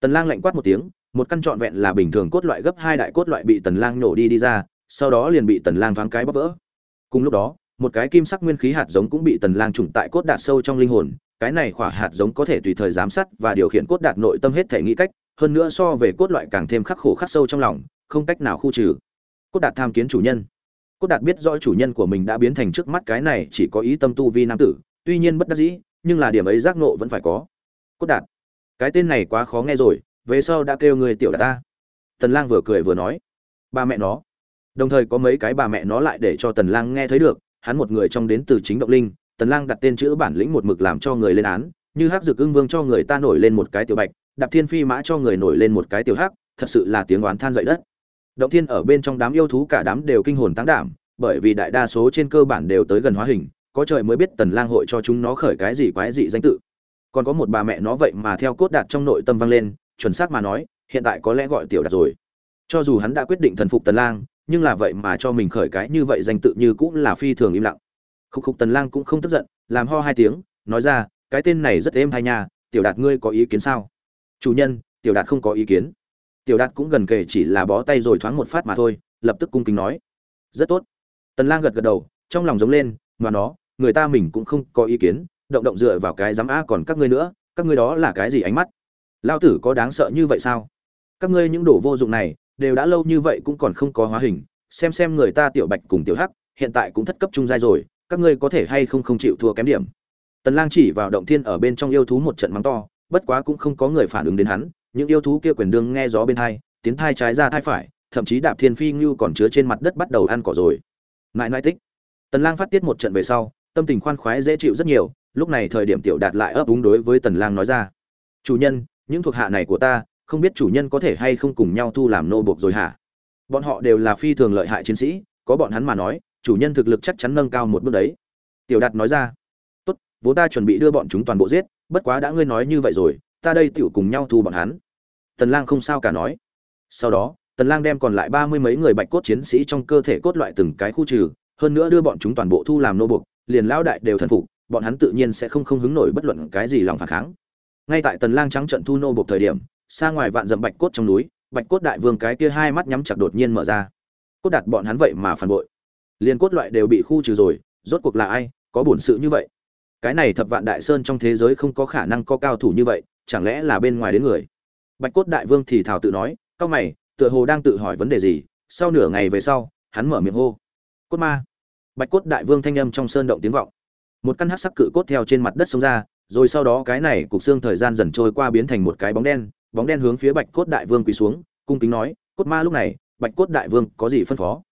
Tần lang lạnh quát một tiếng, một căn trọn vẹn là bình thường cốt loại gấp hai đại cốt loại bị tần lang nổ đi đi ra, sau đó liền bị tần lang thoáng cái bóp vỡ. Cùng lúc đó, một cái kim sắc nguyên khí hạt giống cũng bị tần lang trùng tại cốt đạt sâu trong linh hồn, cái này khỏa hạt giống có thể tùy thời giám sát và điều khiển cốt đạt nội tâm hết thể nghĩ cách, hơn nữa so về cốt loại càng thêm khắc khổ khắc sâu trong lòng, không cách nào khu trừ. Cốt đạt tham kiến chủ nhân. Cốt đạt biết rõ chủ nhân của mình đã biến thành trước mắt cái này chỉ có ý tâm tu vi nam tử tuy nhiên bất đắc dĩ, nhưng là điểm ấy giác nộ vẫn phải có. Cốt đạt, cái tên này quá khó nghe rồi, về sau đã kêu người tiểu đạt ta. Tần lang vừa cười vừa nói. Ba mẹ nó. Đồng thời có mấy cái bà mẹ nó lại để cho tần lang nghe thấy được, hắn một người trong đến từ chính động linh, tần lang đặt tên chữ bản lĩnh một mực làm cho người lên án, như hắc dược ưng vương cho người ta nổi lên một cái tiểu bạch, đạp thiên phi mã cho người nổi lên một cái tiểu hắc, thật sự là tiếng oán than dậy đất. Động thiên ở bên trong đám yêu thú cả đám đều kinh hồn tăng đảm, bởi vì đại đa số trên cơ bản đều tới gần hóa hình có trời mới biết tần lang hội cho chúng nó khởi cái gì quái gì danh tự. Còn có một bà mẹ nó vậy mà theo cốt đạt trong nội tâm vang lên, chuẩn xác mà nói, hiện tại có lẽ gọi tiểu đạt rồi. Cho dù hắn đã quyết định thần phục tần lang, nhưng là vậy mà cho mình khởi cái như vậy danh tự như cũng là phi thường im lặng. Khúc khúc tần lang cũng không tức giận, làm ho hai tiếng, nói ra, cái tên này rất êm hay nha, tiểu đạt ngươi có ý kiến sao? Chủ nhân, tiểu đạt không có ý kiến. Tiểu đạt cũng gần kề chỉ là bó tay rồi thoáng một phát mà thôi, lập tức cung kính nói. Rất tốt. Tần lang gật gật đầu, trong lòng giống lên, mà nó người ta mình cũng không có ý kiến, động động dựa vào cái dám a còn các ngươi nữa, các ngươi đó là cái gì ánh mắt? Lao tử có đáng sợ như vậy sao? Các ngươi những đồ vô dụng này, đều đã lâu như vậy cũng còn không có hóa hình, xem xem người ta tiểu bạch cùng tiểu hắc, hiện tại cũng thất cấp trung giai rồi, các ngươi có thể hay không không chịu thua kém điểm? Tần lang chỉ vào động thiên ở bên trong yêu thú một trận mắng to, bất quá cũng không có người phản ứng đến hắn, những yêu thú kia quyền đương nghe gió bên hai, tiến thai trái ra thai phải, thậm chí đạp thiên phi như còn chứa trên mặt đất bắt đầu ăn cỏ rồi. Ngại mãi tích. Tần lang phát tiết một trận về sau tâm tình khoan khoái dễ chịu rất nhiều, lúc này thời điểm tiểu đạt lại ấp úng đối với tần lang nói ra. Chủ nhân, những thuộc hạ này của ta, không biết chủ nhân có thể hay không cùng nhau thu làm nô buộc rồi hả? Bọn họ đều là phi thường lợi hại chiến sĩ, có bọn hắn mà nói, chủ nhân thực lực chắc chắn nâng cao một bước đấy. Tiểu đạt nói ra. Tốt vốn ta chuẩn bị đưa bọn chúng toàn bộ giết, bất quá đã ngươi nói như vậy rồi, ta đây tiểu cùng nhau thu bọn hắn. Tần lang không sao cả nói. Sau đó, tần lang đem còn lại ba mươi mấy người bạch cốt chiến sĩ trong cơ thể cốt loại từng cái khu trừ, hơn nữa đưa bọn chúng toàn bộ thu làm nô buộc liền lão đại đều thần phục, bọn hắn tự nhiên sẽ không không hứng nổi bất luận cái gì lòng phản kháng. Ngay tại tần lang trắng trận thu nô buộc thời điểm, xa ngoài vạn dặm bạch cốt trong núi, bạch cốt đại vương cái kia hai mắt nhắm chặt đột nhiên mở ra. Cốt đặt bọn hắn vậy mà phản bội. Liền cốt loại đều bị khu trừ rồi, rốt cuộc là ai, có bổn sự như vậy? Cái này thập vạn đại sơn trong thế giới không có khả năng có cao thủ như vậy, chẳng lẽ là bên ngoài đến người? Bạch cốt đại vương thì thào tự nói, cao mày, tựa hồ đang tự hỏi vấn đề gì? Sau nửa ngày về sau, hắn mở miệng hô, cốt ma bạch cốt đại vương thanh âm trong sơn động tiếng vọng. Một căn hắc sắc cự cốt theo trên mặt đất xông ra, rồi sau đó cái này cục xương thời gian dần trôi qua biến thành một cái bóng đen bóng đen hướng phía bạch cốt đại vương quỳ xuống, cung kính nói, cốt ma lúc này, bạch cốt đại vương, có gì phân phó?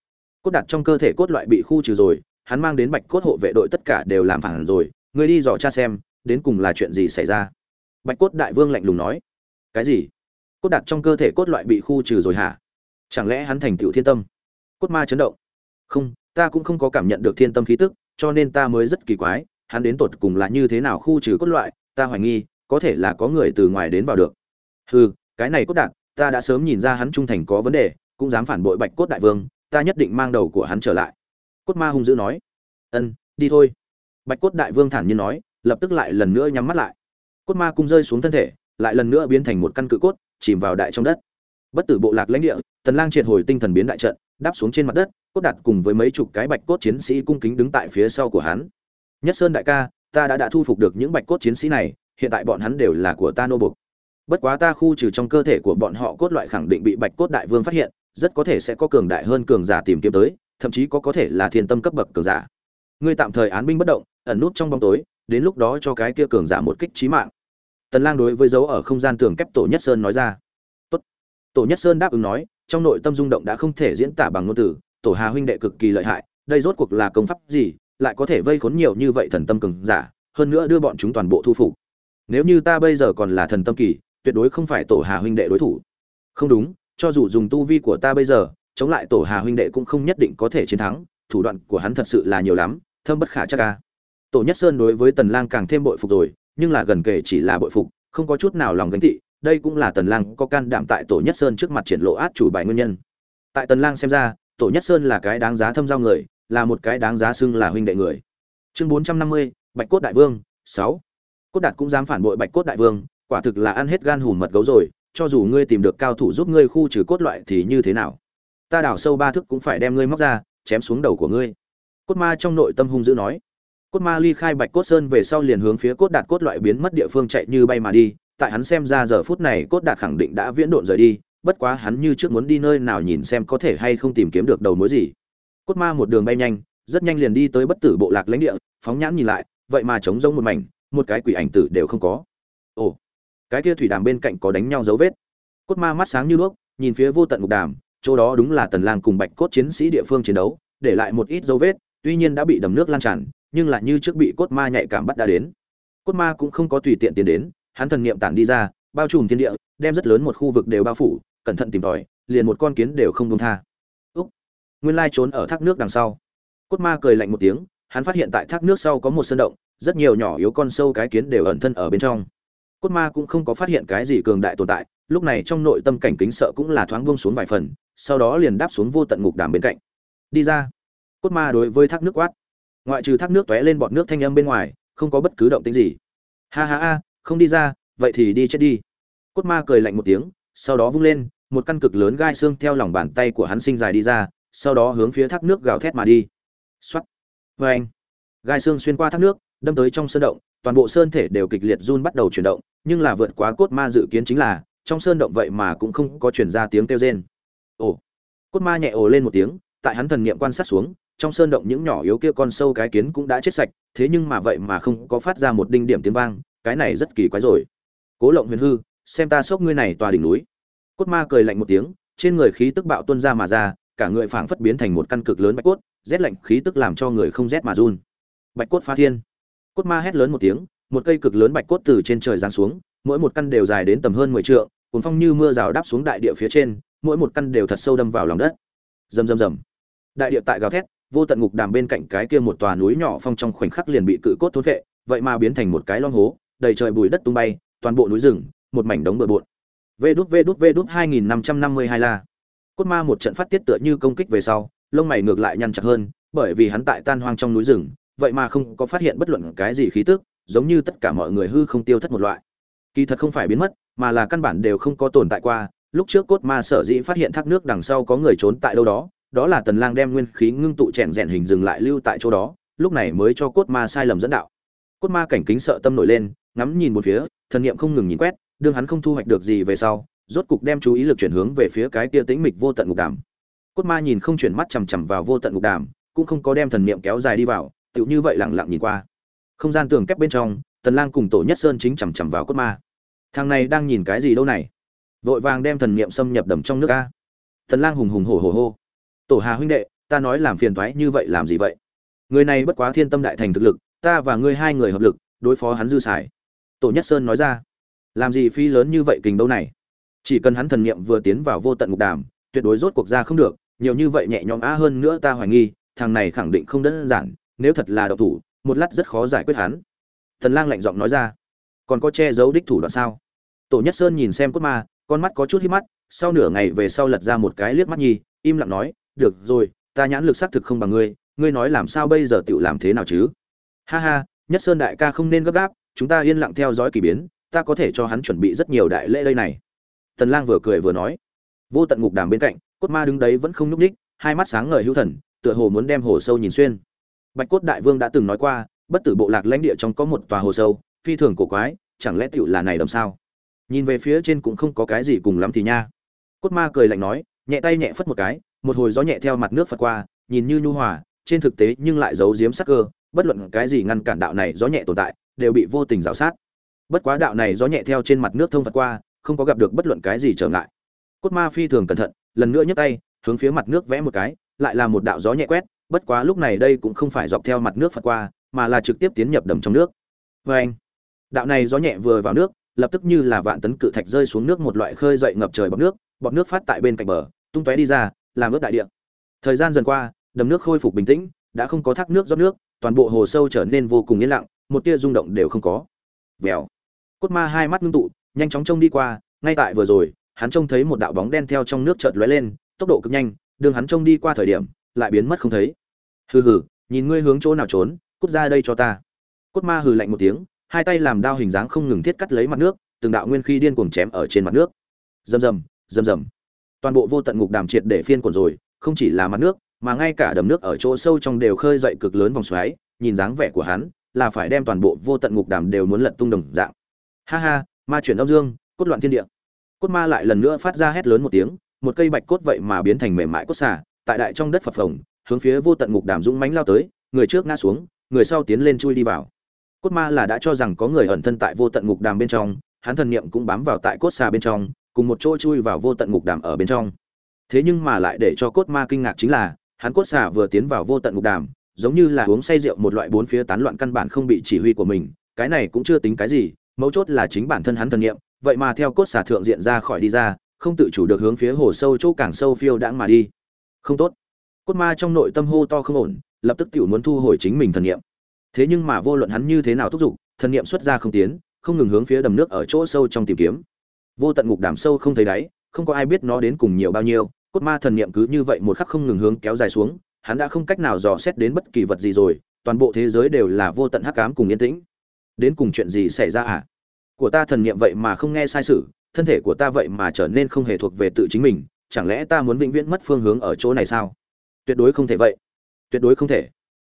Cốt đặt trong cơ thể cốt loại bị khu trừ rồi, hắn mang đến bạch cốt hộ vệ đội tất cả đều làm phản rồi người đi dò cha xem, đến cùng là chuyện gì xảy ra? Bạch cốt đại vương lạnh lùng nói, cái gì? Cốt đặt trong cơ thể cốt loại bị khu trừ rồi hả? Chẳng lẽ hắn thành tựu thiên tâm? Cốt ma chấn động, không ta cũng không có cảm nhận được thiên tâm khí tức, cho nên ta mới rất kỳ quái, hắn đến tột cùng là như thế nào khu trừ cốt loại, ta hoài nghi, có thể là có người từ ngoài đến vào được. Hừ, cái này cốt đạt ta đã sớm nhìn ra hắn trung thành có vấn đề, cũng dám phản bội bạch cốt đại vương, ta nhất định mang đầu của hắn trở lại. Cốt ma hung dữ nói. Ân, đi thôi. Bạch cốt đại vương thản nhiên nói, lập tức lại lần nữa nhắm mắt lại. Cốt ma cung rơi xuống thân thể, lại lần nữa biến thành một căn cự cốt, chìm vào đại trong đất. Bất tử bộ lạc lãnh địa, tần lang triệt hồi tinh thần biến đại trận, đáp xuống trên mặt đất cốt đặt cùng với mấy chục cái bạch cốt chiến sĩ cung kính đứng tại phía sau của hắn. Nhất sơn đại ca, ta đã đã thu phục được những bạch cốt chiến sĩ này, hiện tại bọn hắn đều là của ta nô bộc. Bất quá ta khu trừ trong cơ thể của bọn họ cốt loại khẳng định bị bạch cốt đại vương phát hiện, rất có thể sẽ có cường đại hơn cường giả tìm kiếm tới, thậm chí có có thể là thiên tâm cấp bậc cường giả. Ngươi tạm thời án binh bất động, ẩn nút trong bóng tối, đến lúc đó cho cái kia cường giả một kích chí mạng. Tần lang đối với dấu ở không gian tường kép tổ nhất sơn nói ra. Tốt. Tổ nhất sơn đáp ứng nói, trong nội tâm rung động đã không thể diễn tả bằng ngôn từ tổ hà huynh đệ cực kỳ lợi hại, đây rốt cuộc là công pháp gì, lại có thể vây khốn nhiều như vậy thần tâm cường giả, hơn nữa đưa bọn chúng toàn bộ thu phục. Nếu như ta bây giờ còn là thần tâm kỳ, tuyệt đối không phải tổ hà huynh đệ đối thủ. Không đúng, cho dù dùng tu vi của ta bây giờ, chống lại tổ hà huynh đệ cũng không nhất định có thể chiến thắng, thủ đoạn của hắn thật sự là nhiều lắm, thâm bất khả chắc ca tổ nhất sơn đối với tần lang càng thêm bội phục rồi, nhưng là gần kể chỉ là bội phục, không có chút nào lòng gánh tị, đây cũng là tần lang có can đảm tại tổ nhất sơn trước mặt triển lộ át chủ bài nguyên nhân. Tại tần lang xem ra tổ nhất sơn là cái đáng giá thâm giao người là một cái đáng giá xưng là huynh đệ người. Chương 450, bạch cốt đại vương 6. cốt đạt cũng dám phản bội bạch cốt đại vương quả thực là ăn hết gan hùm mật gấu rồi cho dù ngươi tìm được cao thủ giúp ngươi khu trừ cốt loại thì như thế nào? Ta đào sâu ba thức cũng phải đem ngươi móc ra chém xuống đầu của ngươi. Cốt ma trong nội tâm hung dữ nói. Cốt ma ly khai bạch cốt sơn về sau liền hướng phía cốt đạt cốt loại biến mất địa phương chạy như bay mà đi tại hắn xem ra giờ phút này cốt đạt khẳng định đã viễn độn rời đi bất quá hắn như trước muốn đi nơi nào nhìn xem có thể hay không tìm kiếm được đầu mối gì. Cốt ma một đường bay nhanh, rất nhanh liền đi tới bất tử bộ lạc lãnh địa, phóng nhãn nhìn lại, vậy mà trống rỗng một mảnh, một cái quỷ ảnh tử đều không có. Ồ, cái kia thủy đàm bên cạnh có đánh nhau dấu vết. Cốt ma mắt sáng như đuốc, nhìn phía vô tận ngục đàm, chỗ đó đúng là tần lang cùng bạch cốt chiến sĩ địa phương chiến đấu, để lại một ít dấu vết, tuy nhiên đã bị đầm nước lan tràn, nhưng lại như trước bị cốt ma nhạy cảm bắt đã đến. Cốt ma cũng không có tùy tiện tiến đến, hắn thần niệm tản đi ra, bao trùm thiên địa, đem rất lớn một khu vực đều bao phủ cẩn thận tìm tòi, liền một con kiến đều không đông tha. Úc. Nguyên lai trốn ở thác nước đằng sau. Cốt ma cười lạnh một tiếng, hắn phát hiện tại thác nước sau có một sơn động, rất nhiều nhỏ yếu con sâu cái kiến đều ẩn thân ở bên trong. Cốt ma cũng không có phát hiện cái gì cường đại tồn tại, lúc này trong nội tâm cảnh kính sợ cũng là thoáng buông xuống vài phần, sau đó liền đáp xuống vô tận ngục đàm bên cạnh. Đi ra. Cốt ma đối với thác nước quát. Ngoại trừ thác nước tóe lên bọt nước thanh âm bên ngoài, không có bất cứ động tĩnh gì. Ha ha ha, không đi ra, vậy thì đi chết đi. Cốt ma cười lạnh một tiếng sau đó vung lên, một căn cực lớn gai xương theo lòng bàn tay của hắn sinh dài đi ra, sau đó hướng phía thác nước gào thét mà đi. Xoắt vê vâng. anh gai xương xuyên qua thác nước, đâm tới trong sơn động, toàn bộ sơn thể đều kịch liệt run bắt đầu chuyển động, nhưng là vượt quá cốt ma dự kiến chính là, trong sơn động vậy mà cũng không có chuyển ra tiếng kêu rên. Ồ. Cốt ma nhẹ ồ lên một tiếng, tại hắn thần niệm quan sát xuống, trong sơn động những nhỏ yếu kia con sâu cái kiến cũng đã chết sạch, thế nhưng mà vậy mà không có phát ra một đinh điểm tiếng vang, cái này rất kỳ quái rồi. Cố lộng huyền hư xem ta sốc ngươi này tòa đỉnh núi. Cốt ma cười lạnh một tiếng, trên người khí tức bạo tuôn ra mà ra, cả người phảng phất biến thành một căn cực lớn bạch cốt, rét lạnh khí tức làm cho người không rét mà run. Bạch cốt phá thiên. Cốt ma hét lớn một tiếng, một cây cực lớn bạch cốt từ trên trời giáng xuống, mỗi một căn đều dài đến tầm hơn mười trượng, cuốn phong như mưa rào đáp xuống đại địa phía trên, mỗi một căn đều thật sâu đâm vào lòng đất. Rầm rầm rầm. Đại địa tại gào thét, vô tận ngục đàm bên cạnh cái kia một tòa núi nhỏ phong trong khoảnh khắc liền bị cự cốt thôn vệ vậy mà biến thành một cái lon hố, đầy trời bụi đất tung bay, toàn bộ núi rừng một mảnh đống bừa bộn. Vê đút vê đút vê đút hai nghìn năm trăm năm mươi hai la. Cốt ma một trận phát tiết tựa như công kích về sau, lông mày ngược lại nhăn chặt hơn, bởi vì hắn tại tan hoang trong núi rừng, vậy mà không có phát hiện bất luận cái gì khí tức, giống như tất cả mọi người hư không tiêu thất một loại. Kỳ thật không phải biến mất, mà là căn bản đều không có tồn tại qua. Lúc trước cốt ma sở dĩ phát hiện thác nước đằng sau có người trốn tại đâu đó đó là tần lang đem nguyên khí ngưng tụ chèn rèn hình dừng lại lưu tại chỗ đó, lúc này mới cho cốt ma sai lầm dẫn đạo. Cốt ma cảnh kính sợ tâm nổi lên, ngắm nhìn một phía, thần niệm không ngừng nhìn quét đương hắn không thu hoạch được gì về sau, rốt cục đem chú ý lực chuyển hướng về phía cái kia tĩnh mịch vô tận ngục đàm. Cốt ma nhìn không chuyển mắt chằm chằm vào vô tận ngục đàm, cũng không có đem thần niệm kéo dài đi vào, tựu như vậy lặng lặng nhìn qua. Không gian tường kép bên trong, tần lang cùng tổ nhất sơn chính chằm chằm vào cốt ma. Thằng này đang nhìn cái gì đâu này? Vội vàng đem thần niệm xâm nhập đầm trong nước a. Tần lang hùng hùng hổ hổ hô. Tổ hà huynh đệ, ta nói làm phiền toái như vậy làm gì vậy? Người này bất quá thiên tâm đại thành thực lực, ta và ngươi hai người hợp lực, đối phó hắn dư xài. Tổ nhất sơn nói ra làm gì phi lớn như vậy kình đâu này? Chỉ cần hắn thần niệm vừa tiến vào vô tận ngục đàm, tuyệt đối rốt cuộc ra không được, nhiều như vậy nhẹ nhõm á hơn nữa ta hoài nghi, thằng này khẳng định không đơn giản, nếu thật là độc thủ, một lát rất khó giải quyết hắn. Thần lang lạnh giọng nói ra. Còn có che giấu đích thủ đoạn sao? Tổ nhất sơn nhìn xem cốt ma, con mắt có chút hít mắt, sau nửa ngày về sau lật ra một cái liếc mắt nhi, im lặng nói, được rồi, ta nhãn lực xác thực không bằng ngươi ngươi nói làm sao bây giờ tựu làm thế nào chứ? Ha ha, nhất sơn đại ca không nên gấp gáp, chúng ta yên lặng theo dõi kỳ biến ta có thể cho hắn chuẩn bị rất nhiều đại lễ đây này. Tần lang vừa cười vừa nói. Vô tận ngục đàm bên cạnh, cốt ma đứng đấy vẫn không nhúc ních hai mắt sáng ngời hữu thần, tựa hồ muốn đem hồ sâu nhìn xuyên. Bạch cốt đại vương đã từng nói qua, bất tử bộ lạc lãnh địa trong có một tòa hồ sâu, phi thường cổ quái, chẳng lẽ tiểu là này đầm sao? Nhìn về phía trên cũng không có cái gì cùng lắm thì nha. Cốt ma cười lạnh nói, nhẹ tay nhẹ phất một cái, một hồi gió nhẹ theo mặt nước phật qua, nhìn như nhu hòa, trên thực tế nhưng lại giấu giếm sắc cơ, bất luận cái gì ngăn cản đạo này gió nhẹ tồn tại, đều bị vô tình rào sát bất quá đạo này gió nhẹ theo trên mặt nước thông phật qua, không có gặp được bất luận cái gì trở ngại. Cốt ma phi thường cẩn thận, lần nữa nhấc tay, hướng phía mặt nước vẽ một cái, lại là một đạo gió nhẹ quét, bất quá lúc này đây cũng không phải dọc theo mặt nước phật qua, mà là trực tiếp tiến nhập đầm trong nước. Vê anh, đạo này gió nhẹ vừa vào nước, lập tức như là vạn tấn cự thạch rơi xuống nước một loại khơi dậy ngập trời bọc nước, bọt nước phát tại bên cạnh bờ, tung tóe đi ra, làm ướt đại địa. Thời gian dần qua, đầm nước khôi phục bình tĩnh, đã không có thác nước rót nước, toàn bộ hồ sâu trở nên vô cùng yên lặng, một tia rung động đều không có vèo. Cốt ma hai mắt ngưng tụ, nhanh chóng trông đi qua, ngay tại vừa rồi, hắn trông thấy một đạo bóng đen theo trong nước chợt lóe lên, tốc độ cực nhanh, đường hắn trông đi qua thời điểm, lại biến mất không thấy. Hừ hừ, nhìn ngươi hướng chỗ nào trốn, cút ra đây cho ta. Cốt ma hừ lạnh một tiếng, hai tay làm đao hình dáng không ngừng thiết cắt lấy mặt nước, từng đạo nguyên khí điên cuồng chém ở trên mặt nước. Rầm rầm rầm rầm. Toàn bộ vô tận ngục đàm triệt để phiên cuộn rồi, không chỉ là mặt nước, mà ngay cả đầm nước ở chỗ sâu trong đều khơi dậy cực lớn vòng xoáy, nhìn dáng vẻ của hắn là phải đem toàn bộ vô tận ngục đàm đều muốn lật tung đồng dạng. Ha ha, ma chuyển âm dương, cốt loạn thiên địa. Cốt ma lại lần nữa phát ra hét lớn một tiếng, một cây bạch cốt vậy mà biến thành mềm mại cốt xả tại đại trong đất phập phồng, hướng phía vô tận ngục đàm dũng mãnh lao tới, người trước ngã xuống, người sau tiến lên chui đi vào. Cốt ma là đã cho rằng có người ẩn thân tại vô tận ngục đàm bên trong, hắn thần niệm cũng bám vào tại cốt xà bên trong, cùng một chỗ chui vào vô tận ngục đàm ở bên trong. Thế nhưng mà lại để cho cốt ma kinh ngạc chính là, hắn cốt xà vừa tiến vào vô tận ngục đàm giống như là uống say rượu một loại bốn phía tán loạn căn bản không bị chỉ huy của mình, cái này cũng chưa tính cái gì, mấu chốt là chính bản thân hắn thần niệm vậy mà theo cốt xà thượng diện ra khỏi đi ra, không tự chủ được hướng phía hồ sâu chỗ càng sâu phiêu đãng mà đi. Không tốt. Cốt ma trong nội tâm hô to không ổn, lập tức tiểu muốn thu hồi chính mình thần niệm thế nhưng mà vô luận hắn như thế nào thúc giục, thần niệm xuất ra không tiến, không ngừng hướng phía đầm nước ở chỗ sâu trong tìm kiếm. Vô tận ngục đảm sâu không thấy đáy, không có ai biết nó đến cùng nhiều bao nhiêu, cốt ma thần niệm cứ như vậy một khắc không ngừng hướng kéo dài xuống hắn đã không cách nào dò xét đến bất kỳ vật gì rồi, toàn bộ thế giới đều là vô tận hắc ám cùng yên tĩnh. Đến cùng chuyện gì xảy ra à? Của ta thần niệm vậy mà không nghe sai sự, thân thể của ta vậy mà trở nên không hề thuộc về tự chính mình, chẳng lẽ ta muốn vĩnh viễn mất phương hướng ở chỗ này sao? Tuyệt đối không thể vậy. Tuyệt đối không thể.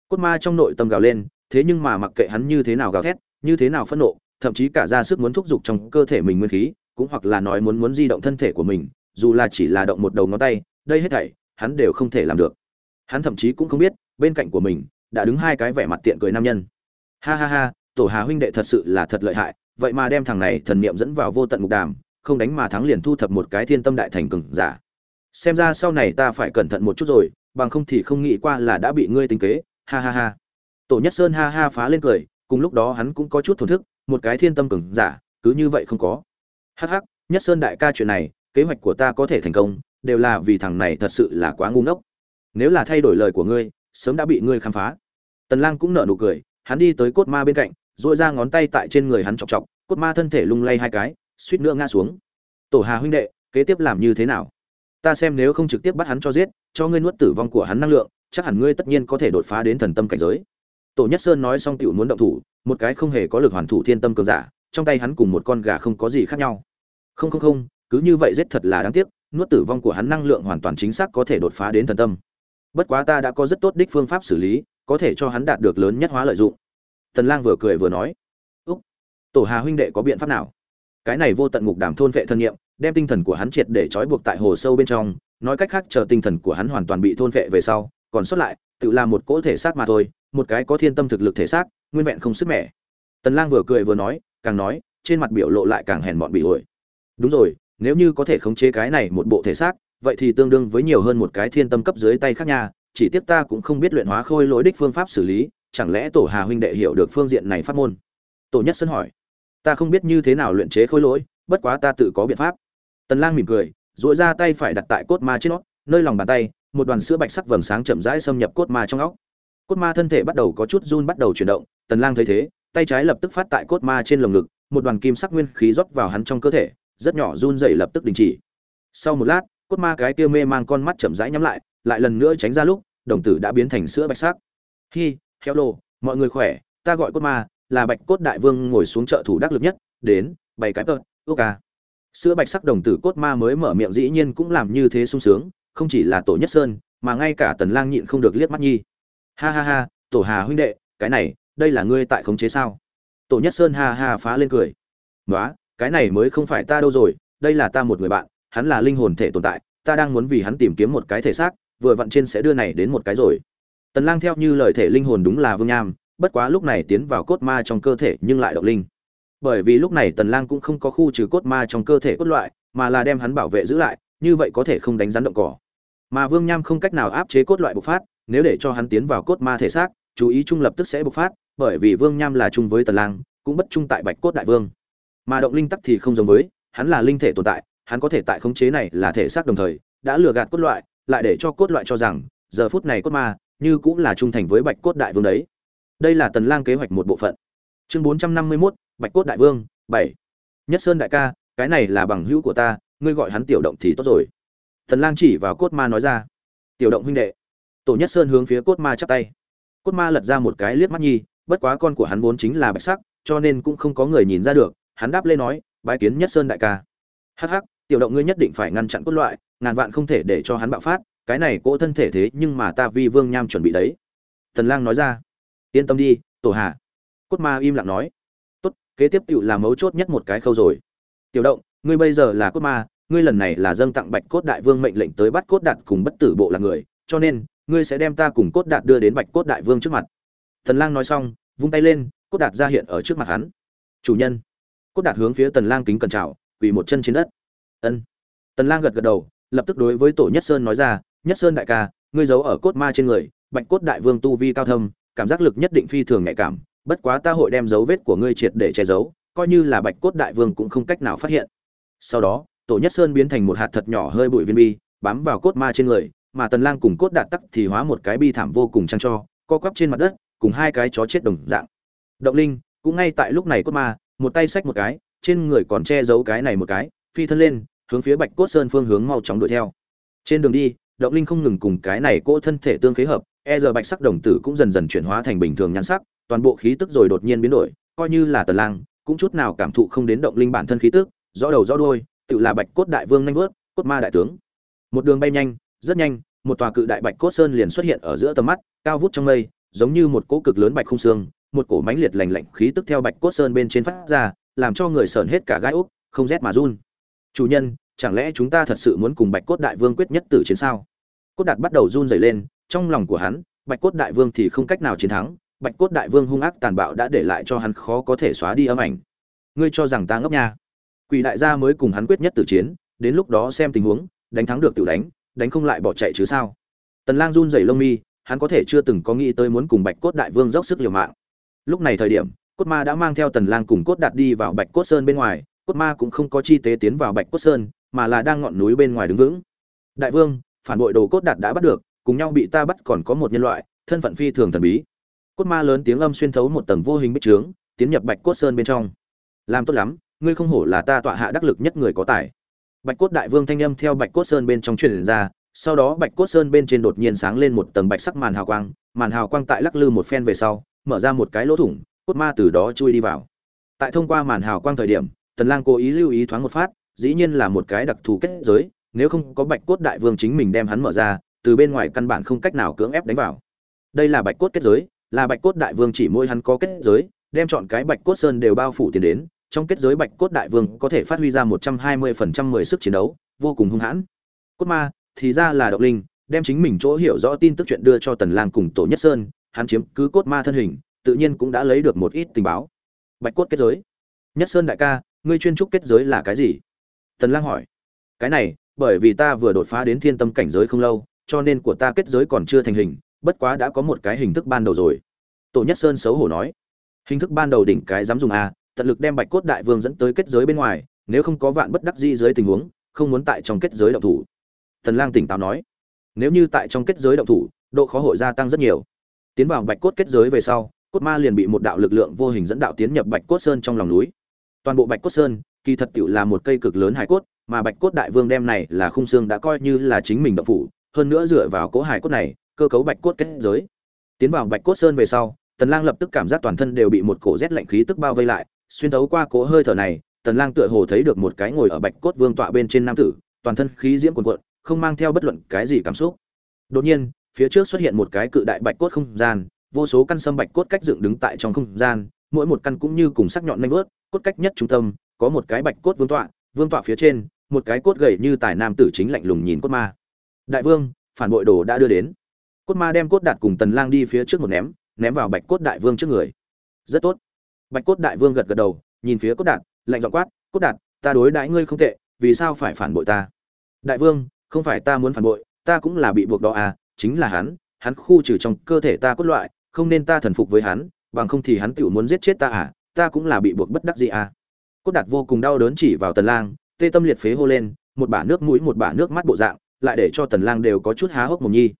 Cốt ma trong nội tâm gào lên, thế nhưng mà mặc kệ hắn như thế nào gào thét, như thế nào phẫn nộ, thậm chí cả ra sức muốn thúc giục trong cơ thể mình nguyên khí, cũng hoặc là nói muốn muốn di động thân thể của mình, dù là chỉ là động một đầu ngón tay, đây hết thảy, hắn đều không thể làm được hắn thậm chí cũng không biết, bên cạnh của mình, đã đứng hai cái vẻ mặt tiện cười nam nhân. Ha ha ha, tổ hà huynh đệ thật sự là thật lợi hại, vậy mà đem thằng này thần niệm dẫn vào vô tận mục đàm, không đánh mà thắng liền thu thập một cái thiên tâm đại thành cường giả. Xem ra sau này ta phải cẩn thận một chút rồi, bằng không thì không nghĩ qua là đã bị ngươi tính kế, ha ha ha. Tổ nhất sơn ha ha phá lên cười, cùng lúc đó hắn cũng có chút thổn thức, một cái thiên tâm cường giả, cứ như vậy không có. Hắc hắc, nhất sơn đại ca chuyện này, kế hoạch của ta có thể thành công, đều là vì thằng này thật sự là quá ngu ngốc nếu là thay đổi lời của ngươi, sớm đã bị ngươi khám phá. Tần lang cũng nở nụ cười, hắn đi tới cốt ma bên cạnh, duỗi ra ngón tay tại trên người hắn chọc chọc, cốt ma thân thể lung lay hai cái, suýt nữa ngã xuống. Tổ hà huynh đệ, kế tiếp làm như thế nào? Ta xem nếu không trực tiếp bắt hắn cho giết, cho ngươi nuốt tử vong của hắn năng lượng, chắc hẳn ngươi tất nhiên có thể đột phá đến thần tâm cảnh giới. Tổ nhất sơn nói xong tiểu muốn động thủ, một cái không hề có lực hoàn thủ thiên tâm cường giả, trong tay hắn cùng một con gà không có gì khác nhau. Không không không, cứ như vậy giết thật là đáng tiếc, nuốt tử vong của hắn năng lượng hoàn toàn chính xác có thể đột phá đến thần tâm bất quá ta đã có rất tốt đích phương pháp xử lý, có thể cho hắn đạt được lớn nhất hóa lợi dụng. Tần lang vừa cười vừa nói. Úc, tổ hà huynh đệ có biện pháp nào? Cái này vô tận ngục đàm thôn vệ thân nghiệm đem tinh thần của hắn triệt để trói buộc tại hồ sâu bên trong, nói cách khác chờ tinh thần của hắn hoàn toàn bị thôn vệ về sau, còn sót lại, tự là một cỗ thể xác mà thôi, một cái có thiên tâm thực lực thể xác, nguyên vẹn không sức mẻ. Tần lang vừa cười vừa nói, càng nói, trên mặt biểu lộ lại càng hèn mọn bị ổi. Đúng rồi, nếu như có thể khống chế cái này một bộ thể xác vậy thì tương đương với nhiều hơn một cái thiên tâm cấp dưới tay khác nha, chỉ tiếc ta cũng không biết luyện hóa khôi lỗi đích phương pháp xử lý, chẳng lẽ tổ hà huynh đệ hiểu được phương diện này pháp môn? Tổ nhất sân hỏi. Ta không biết như thế nào luyện chế khôi lỗi, bất quá ta tự có biện pháp. Tần lang mỉm cười, duỗi ra tay phải đặt tại cốt ma trên nó nơi lòng bàn tay, một đoàn sữa bạch sắc vầng sáng chậm rãi xâm nhập cốt ma trong óc. Cốt ma thân thể bắt đầu có chút run bắt đầu chuyển động, tần lang thấy thế, tay trái lập tức phát tại cốt ma trên lồng ngực, một đoàn kim sắc nguyên khí rót vào hắn trong cơ thể, rất nhỏ run rẩy lập tức đình chỉ. Sau một lát cốt ma cái kia mê mang con mắt chậm rãi nhắm lại lại lần nữa tránh ra lúc, đồng tử đã biến thành sữa bạch sắc. Hi khéo lô, mọi người khỏe, ta gọi cốt ma, là bạch cốt đại vương ngồi xuống trợ thủ đắc lực nhất, đến bảy cái tợt ước ca. Sữa bạch sắc đồng tử cốt ma mới mở miệng dĩ nhiên cũng làm như thế sung sướng, không chỉ là tổ nhất sơn, mà ngay cả tần lang nhịn không được liếc mắt nhi. Ha ha ha, tổ hà huynh đệ, cái này, đây là ngươi tại khống chế sao? Tổ nhất sơn ha ha phá lên cười. Nói cái này mới không phải ta đâu rồi, đây là ta một người bạn hắn là linh hồn thể tồn tại, ta đang muốn vì hắn tìm kiếm một cái thể xác, vừa vặn trên sẽ đưa này đến một cái rồi. Tần lang theo như lời thể linh hồn đúng là vương nham, bất quá lúc này tiến vào cốt ma trong cơ thể nhưng lại động linh. Bởi vì lúc này tần lang cũng không có khu trừ cốt ma trong cơ thể cốt loại, mà là đem hắn bảo vệ giữ lại, như vậy có thể không đánh rắn động cỏ. Mà vương nham không cách nào áp chế cốt loại bộc phát, nếu để cho hắn tiến vào cốt ma thể xác, chú ý trung lập tức sẽ bộc phát, bởi vì vương nham là chung với tần lang, cũng bất chung tại bạch cốt đại vương. Mà động linh tắc thì không giống với, hắn là linh thể tồn tại hắn có thể tại khống chế này là thể xác đồng thời đã lừa gạt cốt loại lại để cho cốt loại cho rằng giờ phút này cốt ma như cũng là trung thành với bạch cốt đại vương đấy. Đây là tần lang kế hoạch một bộ phận. Chương 451, bạch cốt đại vương 7. nhất sơn đại ca cái này là bằng hữu của ta ngươi gọi hắn tiểu động thì tốt rồi. Tần lang chỉ vào cốt ma nói ra. Tiểu động huynh đệ. Tổ nhất sơn hướng phía cốt ma chắp tay. Cốt ma lật ra một cái liếc mắt nhi bất quá con của hắn vốn chính là bạch sắc cho nên cũng không có người nhìn ra được hắn đáp lên nói bái kiến nhất sơn đại ca. Hắc hắc tiểu động ngươi nhất định phải ngăn chặn cốt loại, ngàn vạn không thể để cho hắn bạo phát, cái này cỗ thân thể thế nhưng mà ta vi vương nham chuẩn bị đấy. Tần lang nói ra. Yên tâm đi, tổ hà. Cốt ma im lặng nói. Tốt, kế tiếp tiểu là mấu chốt nhất một cái khâu rồi. Tiểu động, ngươi bây giờ là cốt ma, ngươi lần này là dâng tặng bạch cốt đại vương mệnh lệnh tới bắt cốt đạt cùng bất tử bộ là người, cho nên, ngươi sẽ đem ta cùng cốt đạt đưa đến bạch cốt đại vương trước mặt. Tần lang nói xong, vung tay lên, cốt đạt ra hiện ở trước mặt hắn. Chủ nhân. Cốt đạt hướng phía tần lang kính cẩn chào, quỳ một chân trên đất ân. Tần lang gật gật đầu, lập tức đối với tổ nhất sơn nói ra, nhất sơn đại ca, ngươi giấu ở cốt ma trên người, bạch cốt đại vương tu vi cao thâm, cảm giác lực nhất định phi thường nhạy cảm, bất quá ta hội đem dấu vết của ngươi triệt để che giấu, coi như là bạch cốt đại vương cũng không cách nào phát hiện. Sau đó, tổ nhất sơn biến thành một hạt thật nhỏ hơi bụi viên bi, bám vào cốt ma trên người, mà tần lang cùng cốt đạt tắc thì hóa một cái bi thảm vô cùng trang cho, co quắp trên mặt đất, cùng hai cái chó chết đồng dạng. Động linh, cũng ngay tại lúc này cốt ma, một tay xách một cái, trên người còn che giấu cái này một cái, phi thân lên hướng phía bạch cốt sơn phương hướng mau chóng đuổi theo. Trên đường đi, động linh không ngừng cùng cái này cỗ thân thể tương kế hợp e giờ bạch sắc đồng tử cũng dần dần chuyển hóa thành bình thường nhan sắc, toàn bộ khí tức rồi đột nhiên biến đổi, coi như là tần lang, cũng chút nào cảm thụ không đến động linh bản thân khí tức, rõ đầu rõ đuôi, tự là bạch cốt đại vương nhanh vớt, cốt ma đại tướng. Một đường bay nhanh, rất nhanh, một tòa cự đại bạch cốt sơn liền xuất hiện ở giữa tầm mắt, cao vút trong mây, giống như một cỗ cực lớn bạch không xương, một cổ mãnh liệt lạnh lạnh khí tức theo bạch cốt sơn bên trên phát ra, làm cho người sởn hết cả gai úc không rét mà run chủ nhân, chẳng lẽ chúng ta thật sự muốn cùng bạch cốt đại vương quyết nhất tử chiến sao? Cốt đạt bắt đầu run rẩy lên, trong lòng của hắn, bạch cốt đại vương thì không cách nào chiến thắng. Bạch cốt đại vương hung ác tàn bạo đã để lại cho hắn khó có thể xóa đi âm ảnh. Ngươi cho rằng ta ngốc nha? Quỷ đại gia mới cùng hắn quyết nhất tử chiến, đến lúc đó xem tình huống, đánh thắng được tự đánh đánh không lại bỏ chạy chứ sao? Tần lang run rẩy lông mi, hắn có thể chưa từng có nghĩ tới muốn cùng bạch cốt đại vương dốc sức liều mạng. Lúc này thời điểm, cốt ma đã mang theo tần lang cùng cốt đạt đi vào bạch cốt sơn bên ngoài cốt ma cũng không có chi tế tiến vào bạch cốt sơn, mà là đang ngọn núi bên ngoài đứng vững. Đại vương, phản bội đồ cốt đạt đã bắt được, cùng nhau bị ta bắt còn có một nhân loại, thân phận phi thường thần bí. Cốt ma lớn tiếng âm xuyên thấu một tầng vô hình bích trướng, tiến nhập bạch cốt sơn bên trong. Làm tốt lắm, ngươi không hổ là ta tọa hạ đắc lực nhất người có tài. Bạch cốt đại vương thanh âm theo bạch cốt sơn bên trong truyền ra, sau đó bạch cốt sơn bên trên đột nhiên sáng lên một tầng bạch sắc màn hào quang, màn hào quang tại lắc lư một phen về sau, mở ra một cái lỗ thủng, cốt ma từ đó chui đi vào. Tại thông qua màn hào quang thời điểm tần lang cố ý lưu ý thoáng một phát, dĩ nhiên là một cái đặc thù kết giới, nếu không có bạch cốt đại vương chính mình đem hắn mở ra, từ bên ngoài căn bản không cách nào cưỡng ép đánh vào. Đây là bạch cốt kết giới, là bạch cốt đại vương chỉ mỗi hắn có kết giới, đem chọn cái bạch cốt sơn đều bao phủ tiền đến, trong kết giới bạch cốt đại vương có thể phát huy ra một trăm hai mươi phần trăm mười sức chiến đấu, vô cùng hung hãn. Cốt ma thì ra là động linh, đem chính mình chỗ hiểu rõ tin tức chuyện đưa cho tần lang cùng tổ nhất sơn, hắn chiếm cứ cốt ma thân hình, tự nhiên cũng đã lấy được một ít tình báo. Bạch cốt kết giới. Nhất sơn đại ca ngươi chuyên trúc kết giới là cái gì? Tần lang hỏi. Cái này, bởi vì ta vừa đột phá đến thiên tâm cảnh giới không lâu, cho nên của ta kết giới còn chưa thành hình, bất quá đã có một cái hình thức ban đầu rồi. Tổ nhất sơn xấu hổ nói. Hình thức ban đầu đỉnh cái dám dùng a, tận lực đem bạch cốt đại vương dẫn tới kết giới bên ngoài, nếu không có vạn bất đắc di dưới tình huống, không muốn tại trong kết giới động thủ. Tần lang tỉnh táo nói. Nếu như tại trong kết giới động thủ, độ khó hội gia tăng rất nhiều. Tiến vào bạch cốt kết giới về sau, cốt ma liền bị một đạo lực lượng vô hình dẫn đạo tiến nhập bạch cốt sơn trong lòng núi toàn bộ bạch cốt sơn, kỳ thật tiểu là một cây cực lớn hải cốt, mà bạch cốt đại vương đem này là khung xương đã coi như là chính mình động phủ, hơn nữa dựa vào cỗ hải cốt này, cơ cấu bạch cốt kết giới. Tiến vào bạch cốt sơn về sau, tần lang lập tức cảm giác toàn thân đều bị một cổ rét lạnh khí tức bao vây lại, xuyên thấu qua cỗ hơi thở này, tần lang tựa hồ thấy được một cái ngồi ở bạch cốt vương tọa bên trên nam tử, toàn thân khí diễm cuồn cuộn, không mang theo bất luận cái gì cảm xúc. Đột nhiên, phía trước xuất hiện một cái cự đại bạch cốt không gian, vô số căn sâm bạch cốt cách dựng đứng tại trong không gian mỗi một căn cũng như cùng sắc nhọn nanh vớt, cốt cách nhất trung tâm, có một cái bạch cốt vương tọa vương tọa phía trên, một cái cốt gầy như tài nam tử chính lạnh lùng nhìn cốt ma. Đại vương, phản bội đồ đã đưa đến. Cốt ma đem cốt đạt cùng tần lang đi phía trước một ném ném vào bạch cốt đại vương trước người. Rất tốt. Bạch cốt đại vương gật gật đầu, nhìn phía cốt đạt, lạnh giọng quát, cốt đạt, ta đối đãi ngươi không tệ, vì sao phải phản bội ta? Đại vương, không phải ta muốn phản bội, ta cũng là bị buộc đó à chính là hắn hắn khu trừ trong cơ thể ta cốt loại, không nên ta thần phục với hắn bằng không thì hắn tựu muốn giết chết ta à ta cũng là bị buộc bất đắc dĩ à. Cốt đạt vô cùng đau đớn chỉ vào tần lang tê tâm liệt phế hô lên một bả nước mũi một bả nước mắt bộ dạng lại để cho tần lang đều có chút há hốc mồm nhi.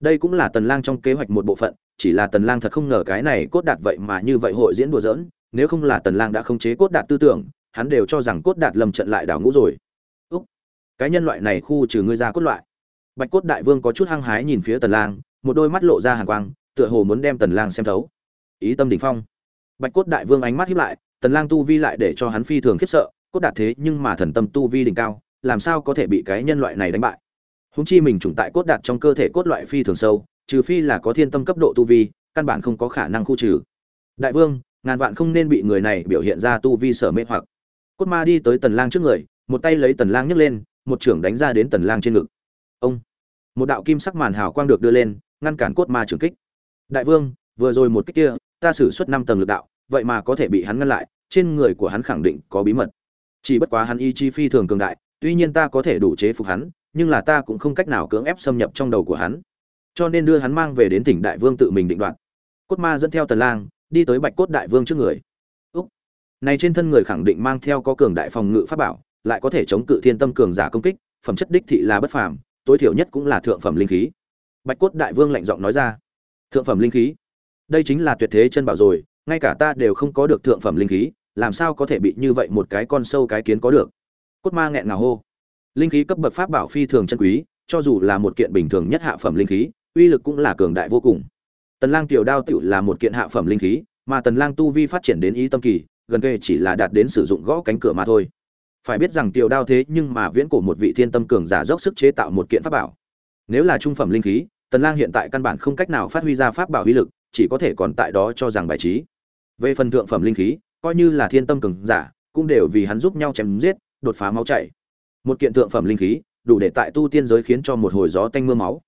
Đây cũng là tần lang trong kế hoạch một bộ phận chỉ là tần lang thật không ngờ cái này cốt đạt vậy mà như vậy hội diễn đùa giỡn nếu không là tần lang đã không chế cốt đạt tư tưởng hắn đều cho rằng cốt đạt lầm trận lại đảo ngũ rồi. Úc, cái nhân loại này khu trừ ngươi ra cốt loại. Bạch cốt đại vương có chút hăng hái nhìn phía tần lang một đôi mắt lộ ra hàn quang tựa hồ muốn đem tần lang xem thấu ý tâm đỉnh phong. Bạch cốt đại vương ánh mắt híp lại, tần lang tu vi lại để cho hắn phi thường khiếp sợ, cốt đạt thế nhưng mà thần tâm tu vi đỉnh cao, làm sao có thể bị cái nhân loại này đánh bại? Húng chi mình trùng tại cốt đạt trong cơ thể cốt loại phi thường sâu, trừ phi là có thiên tâm cấp độ tu vi, căn bản không có khả năng khu trừ. Đại vương, ngàn vạn không nên bị người này biểu hiện ra tu vi sở mê hoặc. Cốt ma đi tới tần lang trước người, một tay lấy tần lang nhấc lên, một trưởng đánh ra đến tần lang trên ngực. Ông! Một đạo kim sắc màn hào quang được đưa lên, ngăn cản cốt ma trưởng kích. Đại vương, vừa rồi một kích kia ta sử xuất năm tầng lực đạo, vậy mà có thể bị hắn ngăn lại, trên người của hắn khẳng định có bí mật. Chỉ bất quá hắn ý chi phi thường cường đại, tuy nhiên ta có thể đủ chế phục hắn, nhưng là ta cũng không cách nào cưỡng ép xâm nhập trong đầu của hắn. Cho nên đưa hắn mang về đến tỉnh đại vương tự mình định đoạt. Cốt ma dẫn theo tần lang, đi tới bạch cốt đại vương trước người. Úc. Này trên thân người khẳng định mang theo có cường đại phòng ngự pháp bảo, lại có thể chống cự thiên tâm cường giả công kích, phẩm chất đích thị là bất phàm, tối thiểu nhất cũng là thượng phẩm linh khí. Bạch cốt đại vương lạnh giọng nói ra. Thượng phẩm linh khí? Đây chính là tuyệt thế chân bảo rồi, ngay cả ta đều không có được thượng phẩm linh khí, làm sao có thể bị như vậy một cái con sâu cái kiến có được? Cốt ma nghẹn ngào hô. Linh khí cấp bậc pháp bảo phi thường chân quý, cho dù là một kiện bình thường nhất hạ phẩm linh khí, uy lực cũng là cường đại vô cùng. Tần lang tiểu đao tiểu là một kiện hạ phẩm linh khí, mà tần lang tu vi phát triển đến ý tâm kỳ, gần kề chỉ là đạt đến sử dụng gõ cánh cửa mà thôi. Phải biết rằng tiểu đao thế nhưng mà viễn cổ một vị thiên tâm cường giả dốc sức chế tạo một kiện pháp bảo. Nếu là trung phẩm linh khí tần lang hiện tại căn bản không cách nào phát huy ra pháp bảo uy lực, chỉ có thể còn tại đó cho rằng bài trí. Về phần thượng phẩm linh khí, coi như là thiên tâm cường giả, cũng đều vì hắn giúp nhau chém giết, đột phá máu chảy. Một kiện thượng phẩm linh khí, đủ để tại tu tiên giới khiến cho một hồi gió tanh mưa máu.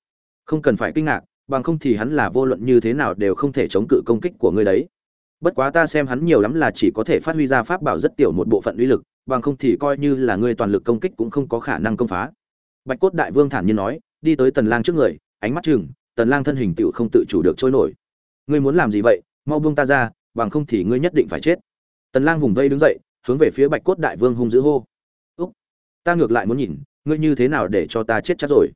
Không cần phải kinh ngạc, bằng không thì hắn là vô luận như thế nào đều không thể chống cự công kích của ngươi đấy. Bất quá ta xem hắn nhiều lắm là chỉ có thể phát huy ra pháp bảo rất tiểu một bộ phận uy lực, bằng không thì coi như là ngươi toàn lực công kích cũng không có khả năng công phá. Bạch cốt đại vương thản nhiên nói, đi tới tần lang trước người ánh mắt chừng, tần lang thân hình tựu không tự chủ được trôi nổi. Ngươi muốn làm gì vậy? Mau buông ta ra, bằng không thì ngươi nhất định phải chết. Tần lang vùng vây đứng dậy, hướng về phía bạch cốt đại vương hung dữ hô. Úc, ta ngược lại muốn nhìn, ngươi như thế nào để cho ta chết chắc rồi?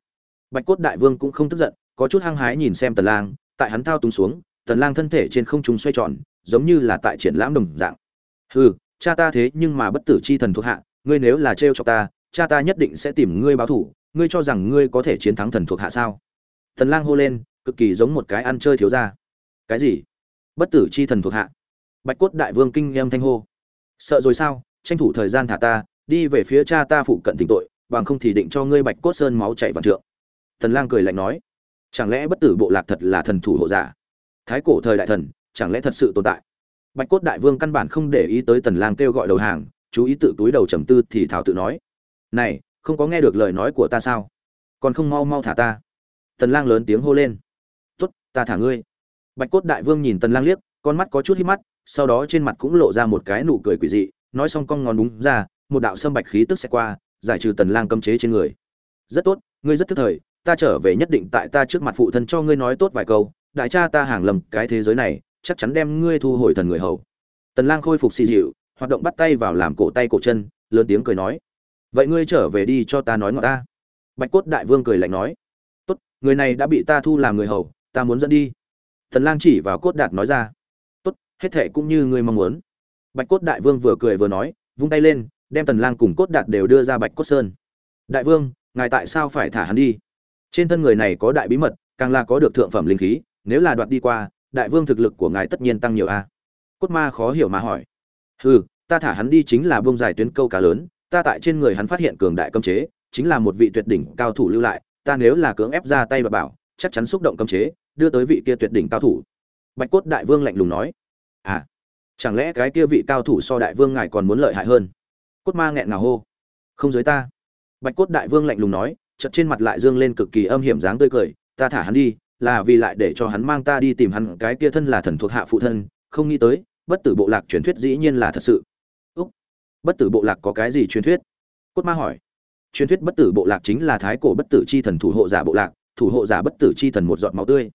Bạch cốt đại vương cũng không tức giận, có chút hăng hái nhìn xem tần lang, tại hắn thao túng xuống, tần lang thân thể trên không trung xoay tròn, giống như là tại triển lãm đồng dạng. Hừ, cha ta thế nhưng mà bất tử chi thần thuộc hạ, ngươi nếu là trêu cho ta, cha ta nhất định sẽ tìm ngươi báo thù, ngươi cho rằng ngươi có thể chiến thắng thần thuộc hạ sao? Tần lang hô lên, cực kỳ giống một cái ăn chơi thiếu gia. Cái gì? Bất tử chi thần thuộc hạ. Bạch cốt đại vương kinh nghiêm thanh hô. Sợ rồi sao? Tranh thủ thời gian thả ta, đi về phía cha ta phụ cận tỉnh tội, bằng không thì định cho ngươi bạch cốt sơn máu chảy vạn trượng. Tần lang cười lạnh nói. Chẳng lẽ bất tử bộ lạc thật là thần thủ hộ giả? Thái cổ thời đại thần, chẳng lẽ thật sự tồn tại? Bạch cốt đại vương căn bản không để ý tới tần lang kêu gọi đầu hàng, chú ý tự túi đầu trầm tư thì thảo tự nói. Này, không có nghe được lời nói của ta sao? Còn không mau mau thả ta tần lang lớn tiếng hô lên. Tốt, ta thả ngươi. Bạch cốt đại vương nhìn tần lang liếc, con mắt có chút hí mắt, sau đó trên mặt cũng lộ ra một cái nụ cười quỷ dị, nói xong con ngón đúng ra, một đạo sâm bạch khí tức sẽ qua, giải trừ tần lang cấm chế trên người. Rất tốt, ngươi rất thức thời, ta trở về nhất định tại ta trước mặt phụ thân cho ngươi nói tốt vài câu, đại cha ta hàng lầm cái thế giới này, chắc chắn đem ngươi thu hồi thần người hầu. Tần lang khôi phục xì dịu, hoạt động bắt tay vào làm cổ tay cổ chân, lớn tiếng cười nói, vậy ngươi trở về đi cho ta nói ngọt ta. Bạch cốt đại vương cười lạnh nói người này đã bị ta thu làm người hầu, ta muốn dẫn đi. Tần lang chỉ vào cốt đạt nói ra. Tốt, hết thệ cũng như ngươi mong muốn. Bạch cốt đại vương vừa cười vừa nói, vung tay lên, đem tần lang cùng cốt đạt đều đưa ra bạch cốt sơn. Đại vương, ngài tại sao phải thả hắn đi? Trên thân người này có đại bí mật, càng là có được thượng phẩm linh khí, nếu là đoạt đi qua, đại vương thực lực của ngài tất nhiên tăng nhiều a. Cốt ma khó hiểu mà hỏi. Hừ, ta thả hắn đi chính là bông dài tuyến câu cá lớn, ta tại trên người hắn phát hiện cường đại cấm chế, chính là một vị tuyệt đỉnh cao thủ lưu lại ta nếu là cưỡng ép ra tay và bảo, chắc chắn xúc động cấm chế, đưa tới vị kia tuyệt đỉnh cao thủ. Bạch cốt đại vương lạnh lùng nói. À chẳng lẽ cái kia vị cao thủ so đại vương ngài còn muốn lợi hại hơn? Cốt ma nghẹn ngào hô. Không giới ta. Bạch cốt đại vương lạnh lùng nói, chợt trên mặt lại dương lên cực kỳ âm hiểm dáng tươi cười. Ta thả hắn đi, là vì lại để cho hắn mang ta đi tìm hắn, cái kia thân là thần thuộc hạ phụ thân, không nghĩ tới, bất tử bộ lạc truyền thuyết dĩ nhiên là thật sự. Úc. Bất tử bộ lạc có cái gì truyền thuyết? Cốt ma hỏi truyền thuyết bất tử bộ lạc chính là thái cổ bất tử chi thần thủ hộ giả bộ lạc, thủ hộ giả bất tử chi thần một giọt máu tươi.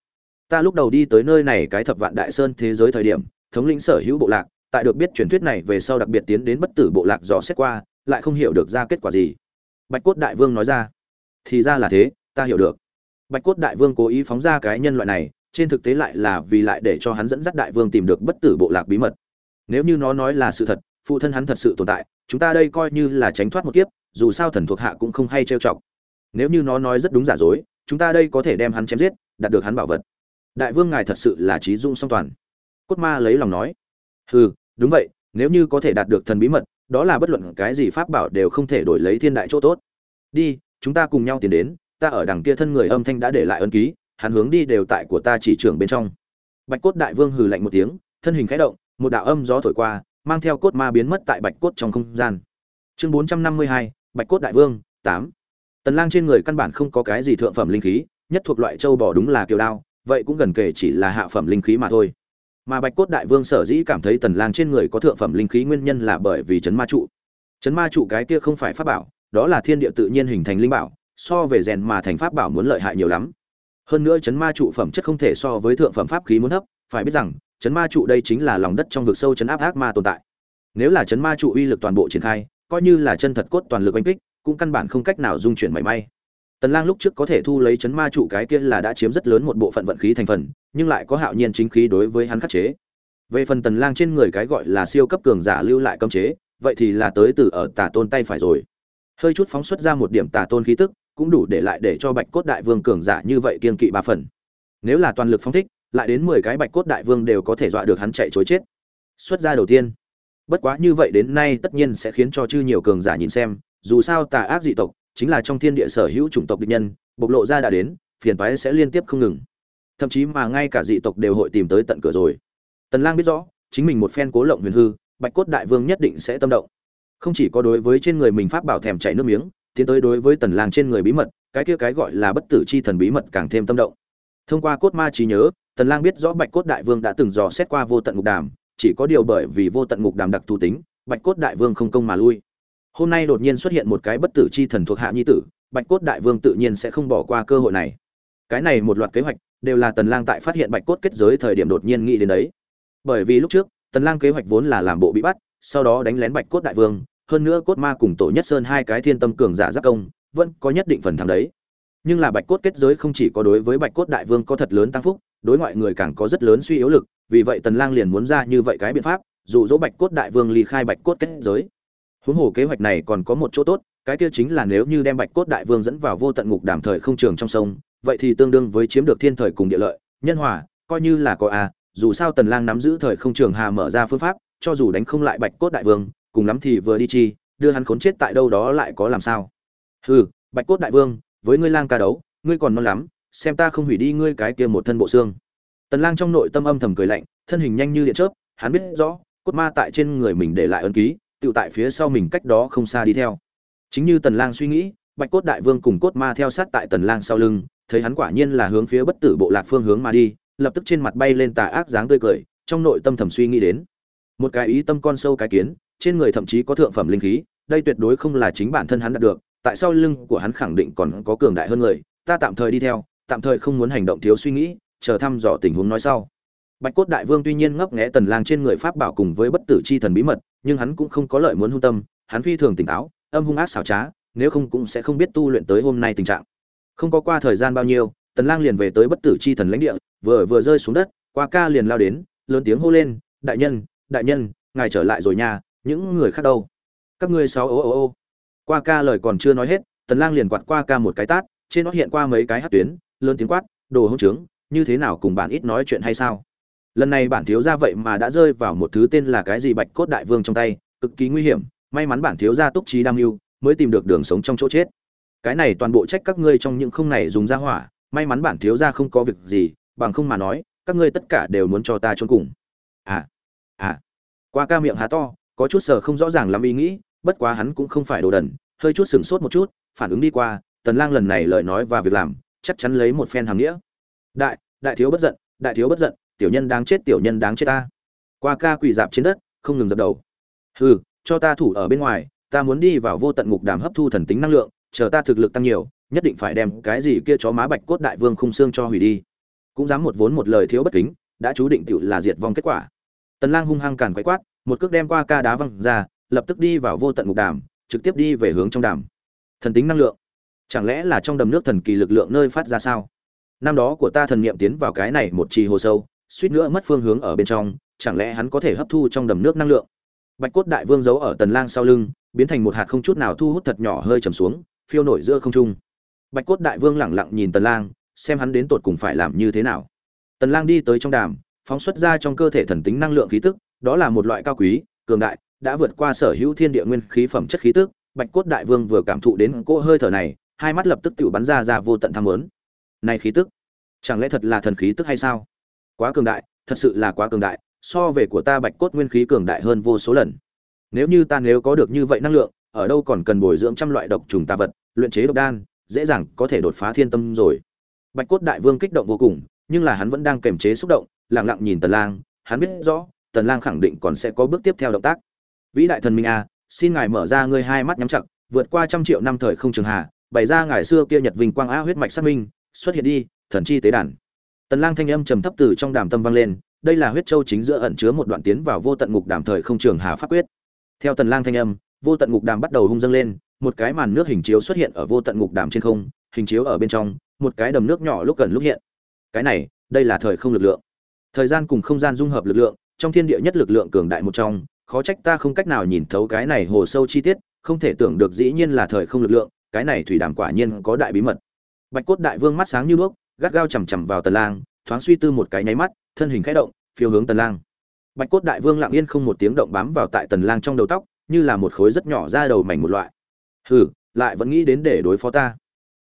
Ta lúc đầu đi tới nơi này cái thập vạn đại sơn thế giới thời điểm, thống lĩnh sở hữu bộ lạc, tại được biết truyền thuyết này về sau đặc biệt tiến đến bất tử bộ lạc dò xét qua, lại không hiểu được ra kết quả gì. Bạch cốt đại vương nói ra, thì ra là thế, ta hiểu được. Bạch cốt đại vương cố ý phóng ra cái nhân loại này, trên thực tế lại là vì lại để cho hắn dẫn dắt đại vương tìm được bất tử bộ lạc bí mật. Nếu như nó nói là sự thật, phụ thân hắn thật sự tồn tại, chúng ta đây coi như là tránh thoát một kiếp dù sao thần thuộc hạ cũng không hay trêu chọc. Nếu như nó nói rất đúng giả dối, chúng ta đây có thể đem hắn chém giết, đạt được hắn bảo vật. Đại vương ngài thật sự là trí dung song toàn. Cốt ma lấy lòng nói. Hừ, đúng vậy, nếu như có thể đạt được thần bí mật, đó là bất luận cái gì pháp bảo đều không thể đổi lấy thiên đại chỗ tốt. Đi, chúng ta cùng nhau tiến đến, ta ở đằng kia thân người âm thanh đã để lại ân ký, hắn hướng đi đều tại của ta chỉ trưởng bên trong. Bạch cốt đại vương hừ lạnh một tiếng, thân hình khẽ động, một đạo âm gió thổi qua, mang theo cốt ma biến mất tại bạch cốt trong không gian. Chương bốn trăm năm mươi hai bạch cốt đại vương, tám. Tần lang trên người căn bản không có cái gì thượng phẩm linh khí, nhất thuộc loại châu bò đúng là kiều đao, vậy cũng gần kể chỉ là hạ phẩm linh khí mà thôi. Mà bạch cốt đại vương sở dĩ cảm thấy tần lang trên người có thượng phẩm linh khí nguyên nhân là bởi vì chấn ma trụ. Chấn ma trụ cái kia không phải pháp bảo, đó là thiên địa tự nhiên hình thành linh bảo, so về rèn mà thành pháp bảo muốn lợi hại nhiều lắm. Hơn nữa chấn ma trụ phẩm chất không thể so với thượng phẩm pháp khí muốn thấp, phải biết rằng, chấn ma trụ đây chính là lòng đất trong vực sâu chấn áp ác ma tồn tại. Nếu là chấn ma trụ uy lực toàn bộ triển khai coi như là chân thật cốt toàn lực oanh kích, cũng căn bản không cách nào dung chuyển mảy may. Tần lang lúc trước có thể thu lấy chấn ma trụ cái kia là đã chiếm rất lớn một bộ phận vận khí thành phần, nhưng lại có hạo nhiên chính khí đối với hắn khắc chế. Về phần tần lang trên người cái gọi là siêu cấp cường giả lưu lại cấm chế, vậy thì là tới từ ở tà tôn tay phải rồi. Hơi chút phóng xuất ra một điểm tà tôn khí tức, cũng đủ để lại để cho bạch cốt đại vương cường giả như vậy kiên kỵ ba phần. Nếu là toàn lực phóng thích, lại đến 10 cái bạch cốt đại vương đều có thể dọa được hắn chạy trối chết. Xuất ra đầu tiên bất quá như vậy đến nay tất nhiên sẽ khiến cho chư nhiều cường giả nhìn xem, dù sao tà ác dị tộc chính là trong thiên địa sở hữu chủng tộc địch nhân, bộc lộ ra đã đến, phiền toái sẽ liên tiếp không ngừng. Thậm chí mà ngay cả dị tộc đều hội tìm tới tận cửa rồi. Tần lang biết rõ, chính mình một phen cố lộng huyền hư, bạch cốt đại vương nhất định sẽ tâm động. Không chỉ có đối với trên người mình pháp bảo thèm chảy nước miếng, tiến tới đối với tần lang trên người bí mật, cái kia cái gọi là bất tử chi thần bí mật càng thêm tâm động. Thông qua cốt ma trí nhớ, tần lang biết rõ bạch cốt đại vương đã từng dò xét qua vô tận ngục đàm chỉ có điều bởi vì vô tận ngục đàm đặc thù tính, bạch cốt đại vương không công mà lui. Hôm nay đột nhiên xuất hiện một cái bất tử chi thần thuộc hạ nhi tử, bạch cốt đại vương tự nhiên sẽ không bỏ qua cơ hội này. Cái này một loạt kế hoạch, đều là tần lang tại phát hiện bạch cốt kết giới thời điểm đột nhiên nghĩ đến đấy. Bởi vì lúc trước, tần lang kế hoạch vốn là làm bộ bị bắt, sau đó đánh lén bạch cốt đại vương, hơn nữa cốt ma cùng tổ nhất sơn hai cái thiên tâm cường giả giác công, vẫn có nhất định phần thắng đấy. Nhưng là bạch cốt kết giới không chỉ có đối với bạch cốt đại vương có thật lớn tăng phúc, đối ngoại người càng có rất lớn suy yếu lực vì vậy tần lang liền muốn ra như vậy cái biện pháp, dụ dỗ bạch cốt đại vương ly khai bạch cốt kết giới. Huống hồ kế hoạch này còn có một chỗ tốt, cái kia chính là nếu như đem bạch cốt đại vương dẫn vào vô tận ngục đàm thời không trường trong sông, vậy thì tương đương với chiếm được thiên thời cùng địa lợi, nhân hòa, coi như là có a dù sao tần lang nắm giữ thời không trường hà mở ra phương pháp, cho dù đánh không lại bạch cốt đại vương, cùng lắm thì vừa đi chi, đưa hắn khốn chết tại đâu đó lại có làm sao? Hừ, bạch cốt đại vương, với ngươi lang ca đấu, ngươi còn non lắm, xem ta không hủy đi ngươi cái kia một thân bộ xương tần lang trong nội tâm âm thầm cười lạnh, thân hình nhanh như điện chớp, hắn biết rõ, cốt ma tại trên người mình để lại ấn ký tự tại phía sau mình cách đó không xa đi theo. Chính như tần lang suy nghĩ, bạch cốt đại vương cùng cốt ma theo sát tại tần lang sau lưng, thấy hắn quả nhiên là hướng phía bất tử bộ lạc phương hướng mà đi, lập tức trên mặt bay lên tà ác dáng tươi cười, trong nội tâm thầm suy nghĩ đến. Một cái ý tâm con sâu cái kiến, trên người thậm chí có thượng phẩm linh khí, đây tuyệt đối không là chính bản thân hắn đạt được, tại sau lưng của hắn khẳng định còn có cường đại hơn người, ta tạm thời đi theo, tạm thời không muốn hành động thiếu suy nghĩ chờ thăm dò tình huống nói sau. Bạch cốt đại vương tuy nhiên ngấp nghé tần lang trên người pháp bảo cùng với bất tử chi thần bí mật, nhưng hắn cũng không có lợi muốn hung tâm, hắn phi thường tỉnh táo, âm hung ác xảo trá, nếu không cũng sẽ không biết tu luyện tới hôm nay tình trạng. Không có qua thời gian bao nhiêu, tần lang liền về tới bất tử chi thần lãnh địa, vừa vừa rơi xuống đất, qua ca liền lao đến, lớn tiếng hô lên, đại nhân đại nhân, ngài trở lại rồi nha, những người khác đâu? Các ngươi sáu ô ô ô. Qua ca lời còn chưa nói hết, tần lang liền quạt qua ca một cái tát, trên nó hiện qua mấy cái hắc tuyến, lớn tiếng quát, đồ hỗn trướng như thế nào cùng bạn ít nói chuyện hay sao? Lần này bản thiếu gia vậy mà đã rơi vào một thứ tên là cái gì bạch cốt đại vương trong tay, cực kỳ nguy hiểm, may mắn bản thiếu gia túc trí đam mưu, mới tìm được đường sống trong chỗ chết. Cái này toàn bộ trách các ngươi trong những không này dùng ra hỏa, may mắn bản thiếu gia không có việc gì, bằng không mà nói, các ngươi tất cả đều muốn cho ta trốn cùng. À à. Qua ca miệng há to, có chút sờ không rõ ràng lắm ý nghĩ, bất quá hắn cũng không phải đồ đần, hơi chút sừng sốt một chút, phản ứng đi qua, tần lang lần này lời nói và việc làm, chắc chắn lấy một phen hàm nghĩa đại đại thiếu bất giận, đại thiếu bất giận, tiểu nhân đáng chết, tiểu nhân đáng chết ta. Qua ca quỳ dạp trên đất, không ngừng dập đầu. Hừ, cho ta thủ ở bên ngoài, ta muốn đi vào vô tận ngục đàm hấp thu thần tính năng lượng, chờ ta thực lực tăng nhiều, nhất định phải đem cái gì kia chó má bạch cốt đại vương khung xương cho hủy đi. Cũng dám một vốn một lời thiếu bất kính, đã chú định tựu là diệt vong kết quả. Tần lang hung hăng càn quấy quát, một cước đem qua ca đá văng ra, lập tức đi vào vô tận ngục đàm, trực tiếp đi về hướng trong đàm. Thần tính năng lượng. Chẳng lẽ là trong đầm nước thần kỳ lực lượng nơi phát ra sao? Năm đó của ta thần niệm tiến vào cái này một trì hồ sâu, suýt nữa mất phương hướng ở bên trong, chẳng lẽ hắn có thể hấp thu trong đầm nước năng lượng? Bạch cốt đại vương giấu ở tần lang sau lưng, biến thành một hạt không chút nào thu hút thật nhỏ hơi trầm xuống, phiêu nổi giữa không trung. Bạch cốt đại vương lẳng lặng nhìn tần lang, xem hắn đến tột cùng phải làm như thế nào. Tần lang đi tới trong đàm, phóng xuất ra trong cơ thể thần tính năng lượng khí tức, đó là một loại cao quý, cường đại, đã vượt qua sở hữu thiên địa nguyên khí phẩm chất khí tức. Bạch cốt đại vương vừa cảm thụ đến cỗ hơi thở này, hai mắt lập tức tự bắn ra ra vô tận tham muốn này khí tức, chẳng lẽ thật là thần khí tức hay sao? Quá cường đại, thật sự là quá cường đại, so về của ta bạch cốt nguyên khí cường đại hơn vô số lần. Nếu như ta nếu có được như vậy năng lượng, ở đâu còn cần bồi dưỡng trăm loại độc trùng tà vật, luyện chế độc đan, dễ dàng có thể đột phá thiên tâm rồi. Bạch cốt đại vương kích động vô cùng, nhưng là hắn vẫn đang kềm chế xúc động, lặng lặng nhìn tần lang, hắn biết rõ, tần lang khẳng định còn sẽ có bước tiếp theo động tác. Vĩ đại thần minh a, xin ngài mở ra ngươi hai mắt nhắm chặt, vượt qua trăm triệu năm thời không trường hạ, bày ra ngài xưa kia nhật vinh quang a huyết mạch xác minh xuất hiện đi, thần chi tế đàn. Tần lang thanh âm trầm thấp từ trong đàm tâm vang lên, đây là huyết châu chính giữa ẩn chứa một đoạn tiến vào vô tận ngục đàm thời không trường hà pháp quyết. Theo tần lang thanh âm, vô tận ngục đàm bắt đầu hung dâng lên, một cái màn nước hình chiếu xuất hiện ở vô tận ngục đàm trên không, hình chiếu ở bên trong, một cái đầm nước nhỏ lúc gần lúc hiện. Cái này, đây là thời không lực lượng. Thời gian cùng không gian dung hợp lực lượng, trong thiên địa nhất lực lượng cường đại một trong, khó trách ta không cách nào nhìn thấu cái này hồ sâu chi tiết, không thể tưởng được dĩ nhiên là thời không lực lượng, cái này thủy đàm quả nhiên có đại bí mật bạch cốt đại vương mắt sáng như đuốc, gắt gao chằm chằm vào tần lang, thoáng suy tư một cái nháy mắt, thân hình khẽ động, phiêu hướng tần lang. Bạch cốt đại vương lặng yên không một tiếng động bám vào tại tần lang trong đầu tóc, như là một khối rất nhỏ ra đầu mảnh một loại. Hừ, lại vẫn nghĩ đến để đối phó ta.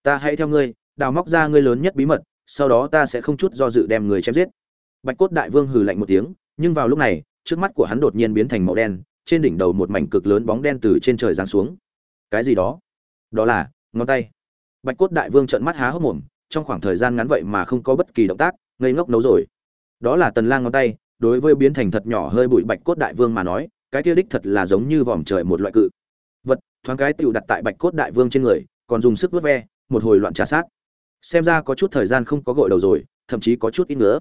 Ta hãy theo ngươi, đào móc ra ngươi lớn nhất bí mật, sau đó ta sẽ không chút do dự đem người chém giết. Bạch cốt đại vương hừ lạnh một tiếng, nhưng vào lúc này, trước mắt của hắn đột nhiên biến thành màu đen, trên đỉnh đầu một mảnh cực lớn bóng đen từ trên trời giáng xuống. Cái gì đó? Đó là, ngón tay bạch cốt đại vương trợn mắt há hốc mồm, trong khoảng thời gian ngắn vậy mà không có bất kỳ động tác, ngây ngốc nấu rồi. Đó là tần lang ngón tay, đối với biến thành thật nhỏ hơi bụi bạch cốt đại vương mà nói, cái kia đích thật là giống như vòm trời một loại cự. Vật, thoáng cái tựu đặt tại bạch cốt đại vương trên người, còn dùng sức vớt ve, một hồi loạn trà sát. Xem ra có chút thời gian không có gội đầu rồi, thậm chí có chút ít nữa.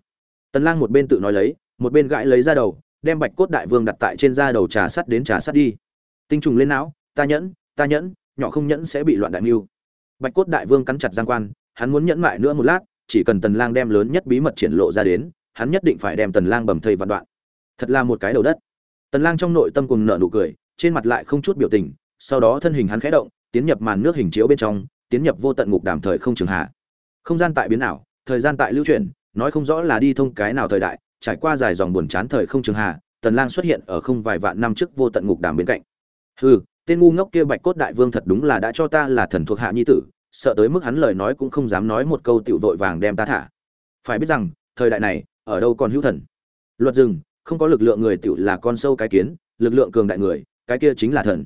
Tần lang một bên tự nói lấy, một bên gãi lấy ra đầu, đem bạch cốt đại vương đặt tại trên da đầu trà sắt đến trà sắt đi. Tinh trùng lên não, ta nhẫn ta nhẫn, nhỏ không nhẫn sẽ bị loạn đại mưu bạch cốt đại vương cắn chặt giang quan, hắn muốn nhẫn mại nữa một lát, chỉ cần tần lang đem lớn nhất bí mật triển lộ ra đến, hắn nhất định phải đem tần lang bầm thây vạn đoạn. Thật là một cái đầu đất. Tần lang trong nội tâm cùng nở nụ cười, trên mặt lại không chút biểu tình, sau đó thân hình hắn khẽ động, tiến nhập màn nước hình chiếu bên trong, tiến nhập vô tận ngục đàm thời không trường hạ. Không gian tại biến ảo, thời gian tại lưu chuyển, nói không rõ là đi thông cái nào thời đại, trải qua dài dòng buồn chán thời không trường hạ, tần lang xuất hiện ở không vài vạn năm trước vô tận ngục đàm bên cạnh. Hừ tên ngu ngốc kia bạch cốt đại vương thật đúng là đã cho ta là thần thuộc hạ nhi tử, sợ tới mức hắn lời nói cũng không dám nói một câu tiểu vội vàng đem ta thả. Phải biết rằng, thời đại này, ở đâu còn hữu thần? Luật rừng, không có lực lượng người tiểu là con sâu cái kiến, lực lượng cường đại người, cái kia chính là thần.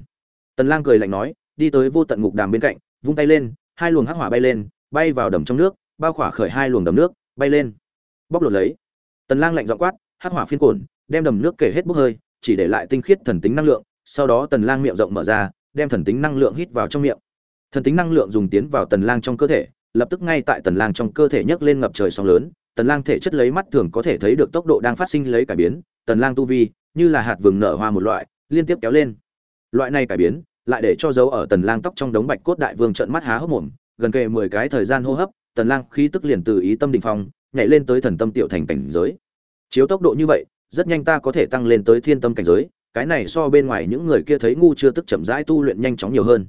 Tần lang cười lạnh nói, đi tới vô tận ngục đàm bên cạnh, vung tay lên, hai luồng hắc hỏa bay lên, bay vào đầm trong nước, bao khỏa khởi hai luồng đầm nước, bay lên. Bóc lột lấy. Tần lang lạnh giọng quát, hắc hỏa phiên cồn đem đầm nước kể hết bốc hơi, chỉ để lại tinh khiết thần tính năng lượng sau đó tần lang miệng rộng mở ra, đem thần tính năng lượng hít vào trong miệng. Thần tính năng lượng dùng tiến vào tần lang trong cơ thể, lập tức ngay tại tần lang trong cơ thể nhấc lên ngập trời sóng lớn, tần lang thể chất lấy mắt thường có thể thấy được tốc độ đang phát sinh lấy cải biến, tần lang tu vi, như là hạt vừng nở hoa một loại, liên tiếp kéo lên. Loại này cải biến, lại để cho dấu ở tần lang tóc trong đống bạch cốt đại vương trợn mắt há hốc mồm, gần kề 10 cái thời gian hô hấp, tần lang khí tức liền từ ý tâm đỉnh phong, nhảy lên tới thần tâm tiểu thành cảnh giới. Chiếu tốc độ như vậy, rất nhanh ta có thể tăng lên tới thiên tâm cảnh giới cái này so bên ngoài những người kia thấy ngu chưa tức chậm rãi tu luyện nhanh chóng nhiều hơn.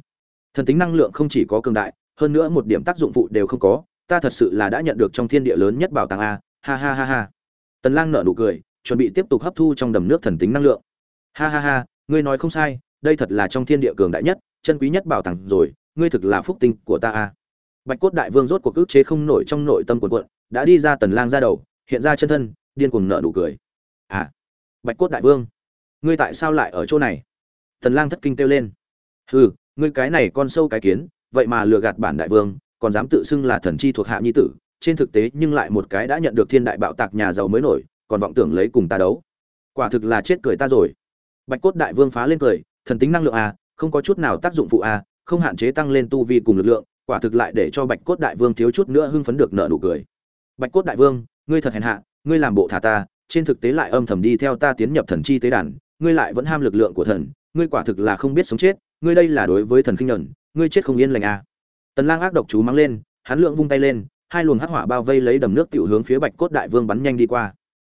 Thần tính năng lượng không chỉ có cường đại, hơn nữa một điểm tác dụng phụ đều không có, ta thật sự là đã nhận được trong thiên địa lớn nhất bảo tàng a, ha ha ha ha. Tần lang nở nụ cười, chuẩn bị tiếp tục hấp thu trong đầm nước thần tính năng lượng. Ha ha ha, ngươi nói không sai, đây thật là trong thiên địa cường đại nhất, chân quý nhất bảo tàng rồi, ngươi thực là phúc tinh của ta a. Bạch cốt đại vương rốt cuộc ức chế không nổi trong nội tâm cuộn cuộn, đã đi ra tần lang ra đầu, hiện ra chân thân, điên cuồng nở nụ cười. À bạch cốt đại vương ngươi tại sao lại ở chỗ này? Tần lang thất kinh kêu lên. Hừ, ngươi cái này con sâu cái kiến, vậy mà lừa gạt bản đại vương, còn dám tự xưng là thần chi thuộc hạ nhi tử, trên thực tế nhưng lại một cái đã nhận được thiên đại bạo tạc nhà giàu mới nổi, còn vọng tưởng lấy cùng ta đấu. Quả thực là chết cười ta rồi. Bạch cốt đại vương phá lên cười, thần tính năng lượng a không có chút nào tác dụng phụ a không hạn chế tăng lên tu vi cùng lực lượng, quả thực lại để cho bạch cốt đại vương thiếu chút nữa hưng phấn được nợ nụ cười. Bạch cốt đại vương, ngươi thật hèn hạ, ngươi làm bộ thả ta, trên thực tế lại âm thầm đi theo ta tiến nhập thần chi tế đàn ngươi lại vẫn ham lực lượng của thần, ngươi quả thực là không biết sống chết, ngươi đây là đối với thần kinh nhẫn ngươi chết không yên lành à. tần lang ác độc chú mang lên, hắn lượng vung tay lên, hai luồng hắc hỏa bao vây lấy đầm nước tiểu hướng phía bạch cốt đại vương bắn nhanh đi qua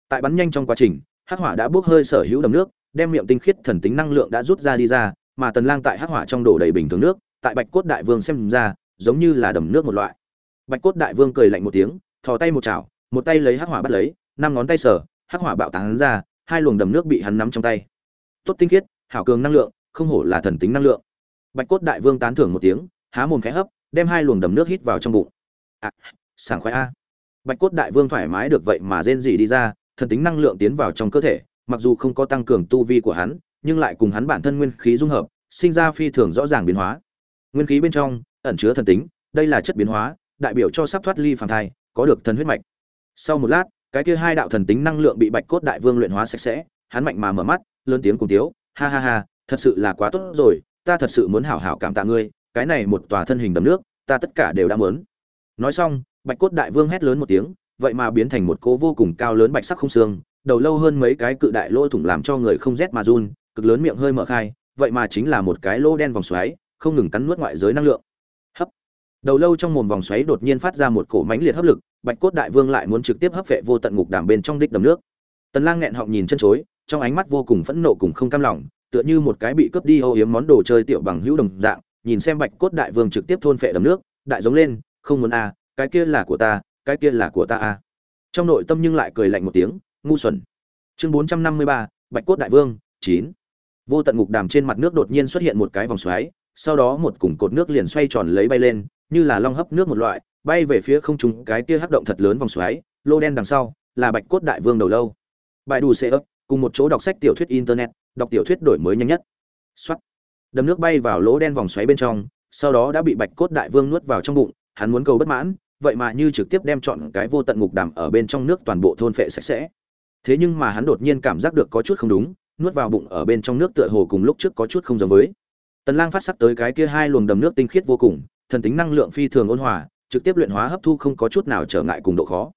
tại bắn nhanh trong quá trình, hắc hỏa đã bốc hơi sở hữu đầm nước, đem miệng tinh khiết thần tính năng lượng đã rút ra đi ra, mà tần lang tại hắc hỏa trong đổ đầy bình thường nước, tại bạch cốt đại vương xem ra, giống như là đầm nước một loại bạch cốt đại vương cười lạnh một tiếng, thò tay một chảo, một tay lấy hắc hỏa bắt lấy, năm ngón tay sở hắc hỏa bạo tán ra hai luồng đầm nước bị hắn nắm trong tay. Tốt tinh khiết hảo cường năng lượng không hổ là thần tính năng lượng. Bạch cốt đại vương tán thưởng một tiếng há mồm khẽ hấp đem hai luồng đầm nước hít vào trong bụng. À, sảng khoái a. Bạch cốt đại vương thoải mái được vậy mà rên rỉ đi ra thần tính năng lượng tiến vào trong cơ thể mặc dù không có tăng cường tu vi của hắn nhưng lại cùng hắn bản thân nguyên khí dung hợp sinh ra phi thường rõ ràng biến hóa. Nguyên khí bên trong ẩn chứa thần tính đây là chất biến hóa đại biểu cho sắp thoát ly phàm thai có được thần huyết mạch. Sau một lát cái kia hai đạo thần tính năng lượng bị bạch cốt đại vương luyện hóa sạch sẽ, hắn mạnh mà mở mắt, lớn tiếng cùng tiếu, ha ha ha, thật sự là quá tốt rồi, ta thật sự muốn hảo hảo cảm tạ ngươi, cái này một tòa thân hình đầm nước, ta tất cả đều đã muốn. Nói xong, bạch cốt đại vương hét lớn một tiếng, vậy mà biến thành một cố vô cùng cao lớn bạch sắc không xương, đầu lâu hơn mấy cái cự đại lỗ thủng làm cho người không rét mà run, cực lớn miệng hơi mở khai, vậy mà chính là một cái lỗ đen vòng xoáy, không ngừng cắn nuốt ngoại giới năng lượng. Hấp. Đầu lâu trong mồm vòng xoáy đột nhiên phát ra một cổ mãnh liệt hấp lực bạch cốt đại vương lại muốn trực tiếp hấp vệ vô tận ngục đàm bên trong đích đầm nước tần lang nghẹn họng nhìn chân chối trong ánh mắt vô cùng phẫn nộ cùng không cam lòng tựa như một cái bị cướp đi ô yếm món đồ chơi tiểu bằng hữu đồng dạng nhìn xem bạch cốt đại vương trực tiếp thôn phệ đầm nước đại giống lên không muốn a à, cái kia là của ta cái kia là của ta a à. trong nội tâm nhưng lại cười lạnh một tiếng ngu xuẩn chương 453, bạch cốt đại vương 9. vô tận ngục đàm trên mặt nước đột nhiên xuất hiện một cái vòng xoáy sau đó một cùng cột nước liền xoay tròn lấy bay lên như là long hấp nước một loại bay về phía không trung, cái kia hấp động thật lớn vòng xoáy, lô đen đằng sau, là bạch cốt đại vương đầu lâu. Bài đủ xe ấp cùng một chỗ đọc sách tiểu thuyết internet, đọc tiểu thuyết đổi mới nhanh nhất. Xuất đầm nước bay vào lỗ đen vòng xoáy bên trong, sau đó đã bị bạch cốt đại vương nuốt vào trong bụng, hắn muốn cầu bất mãn, vậy mà như trực tiếp đem chọn cái vô tận ngục đàm ở bên trong nước toàn bộ thôn phệ sạch sẽ. Thế nhưng mà hắn đột nhiên cảm giác được có chút không đúng, nuốt vào bụng ở bên trong nước tựa hồ cùng lúc trước có chút không giống với. Tần lang phát sắc tới cái kia hai luồng đầm nước tinh khiết vô cùng, thần tính năng lượng phi thường ôn hòa trực tiếp luyện hóa hấp thu không có chút nào trở ngại cùng độ khó.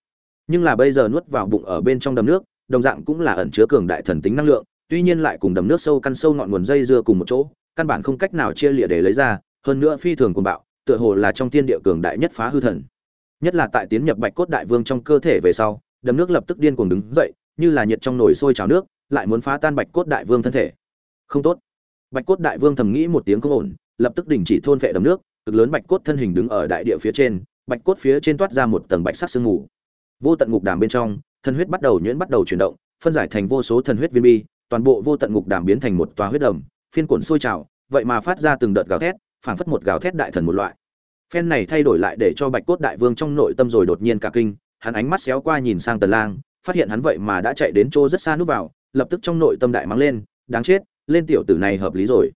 Nhưng là bây giờ nuốt vào bụng ở bên trong đầm nước, đồng dạng cũng là ẩn chứa cường đại thần tính năng lượng, tuy nhiên lại cùng đầm nước sâu căn sâu ngọn nguồn dây dưa cùng một chỗ, căn bản không cách nào chia lìa để lấy ra, hơn nữa phi thường cuồng bạo, tựa hồ là trong tiên địa cường đại nhất phá hư thần. Nhất là tại tiến nhập bạch cốt đại vương trong cơ thể về sau, đầm nước lập tức điên cuồng đứng dậy, như là nhiệt trong nồi sôi trào nước, lại muốn phá tan bạch cốt đại vương thân thể. Không tốt. Bạch cốt đại vương thầm nghĩ một tiếng không ổn, lập tức đình chỉ thôn vệ đầm nước cực lớn bạch cốt thân hình đứng ở đại địa phía trên, bạch cốt phía trên toát ra một tầng bạch sắc sương mù. Vô tận ngục đàm bên trong thân huyết bắt đầu nhuyễn bắt đầu chuyển động, phân giải thành vô số thần huyết viên bi, toàn bộ vô tận ngục đàm biến thành một tòa huyết đầm, phiên cuộn sôi trào, vậy mà phát ra từng đợt gào thét, phảng phất một gào thét đại thần một loại. Phen này thay đổi lại để cho bạch cốt đại vương trong nội tâm rồi đột nhiên cả kinh, hắn ánh mắt xéo qua nhìn sang tần lang, phát hiện hắn vậy mà đã chạy đến chỗ rất xa núp vào, lập tức trong nội tâm đại mắng lên, đáng chết, lên tiểu tử này hợp lý rồi.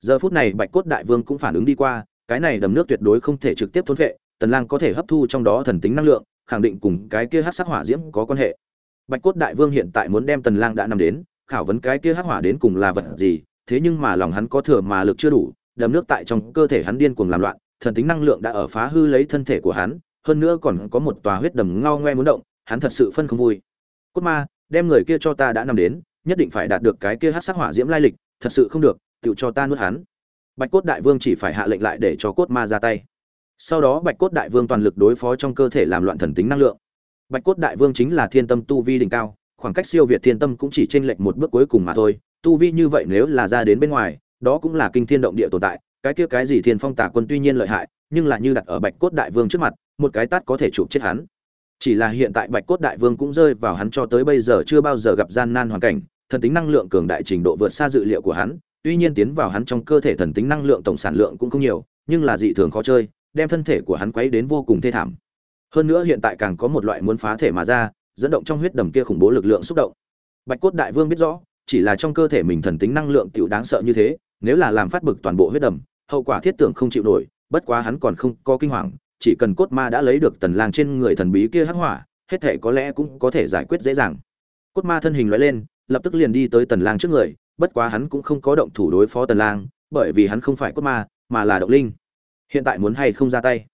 Giờ phút này bạch cốt đại vương cũng phản ứng đi qua cái này đầm nước tuyệt đối không thể trực tiếp thôn vệ, tần lang có thể hấp thu trong đó thần tính năng lượng, khẳng định cùng cái kia hắc sắc hỏa diễm có quan hệ. Bạch cốt đại vương hiện tại muốn đem tần lang đã nằm đến, khảo vấn cái kia hắc hỏa đến cùng là vật gì, thế nhưng mà lòng hắn có thừa mà lực chưa đủ, đầm nước tại trong cơ thể hắn điên cuồng làm loạn, thần tính năng lượng đã ở phá hư lấy thân thể của hắn, hơn nữa còn có một tòa huyết đầm ngao ngoe muốn động, hắn thật sự phân không vui. Cốt ma, đem người kia cho ta đã nằm đến, nhất định phải đạt được cái kia hắc sắc hỏa diễm lai lịch, thật sự không được tự cho ta nuốt hắn bạch cốt đại vương chỉ phải hạ lệnh lại để cho cốt ma ra tay. Sau đó bạch cốt đại vương toàn lực đối phó trong cơ thể làm loạn thần tính năng lượng. Bạch cốt đại vương chính là thiên tâm tu vi đỉnh cao, khoảng cách siêu việt thiên tâm cũng chỉ chênh lệch một bước cuối cùng mà thôi. Tu vi như vậy nếu là ra đến bên ngoài, đó cũng là kinh thiên động địa tồn tại. Cái kia cái gì thiên phong tả quân tuy nhiên lợi hại, nhưng là như đặt ở bạch cốt đại vương trước mặt, một cái tát có thể chụp chết hắn. Chỉ là hiện tại bạch cốt đại vương cũng rơi vào hắn cho tới bây giờ chưa bao giờ gặp gian nan hoàn cảnh, thần tính năng lượng cường đại trình độ vượt xa dự liệu của hắn tuy nhiên tiến vào hắn trong cơ thể thần tính năng lượng tổng sản lượng cũng không nhiều, nhưng là dị thường khó chơi, đem thân thể của hắn quấy đến vô cùng thê thảm. Hơn nữa hiện tại càng có một loại muốn phá thể mà ra, dẫn động trong huyết đầm kia khủng bố lực lượng xúc động. Bạch cốt đại vương biết rõ, chỉ là trong cơ thể mình thần tính năng lượng tiểu đáng sợ như thế, nếu là làm phát bực toàn bộ huyết đầm, hậu quả thiết tưởng không chịu nổi, bất quá hắn còn không có kinh hoàng, chỉ cần cốt ma đã lấy được tần lang trên người thần bí kia hắc hỏa, hết thể có lẽ cũng có thể giải quyết dễ dàng. Cốt ma thân hình lóe lên, lập tức liền đi tới tần lang trước người bất quá hắn cũng không có động thủ đối phó tần lang, bởi vì hắn không phải cốt ma, mà là động linh. Hiện tại muốn hay không ra tay?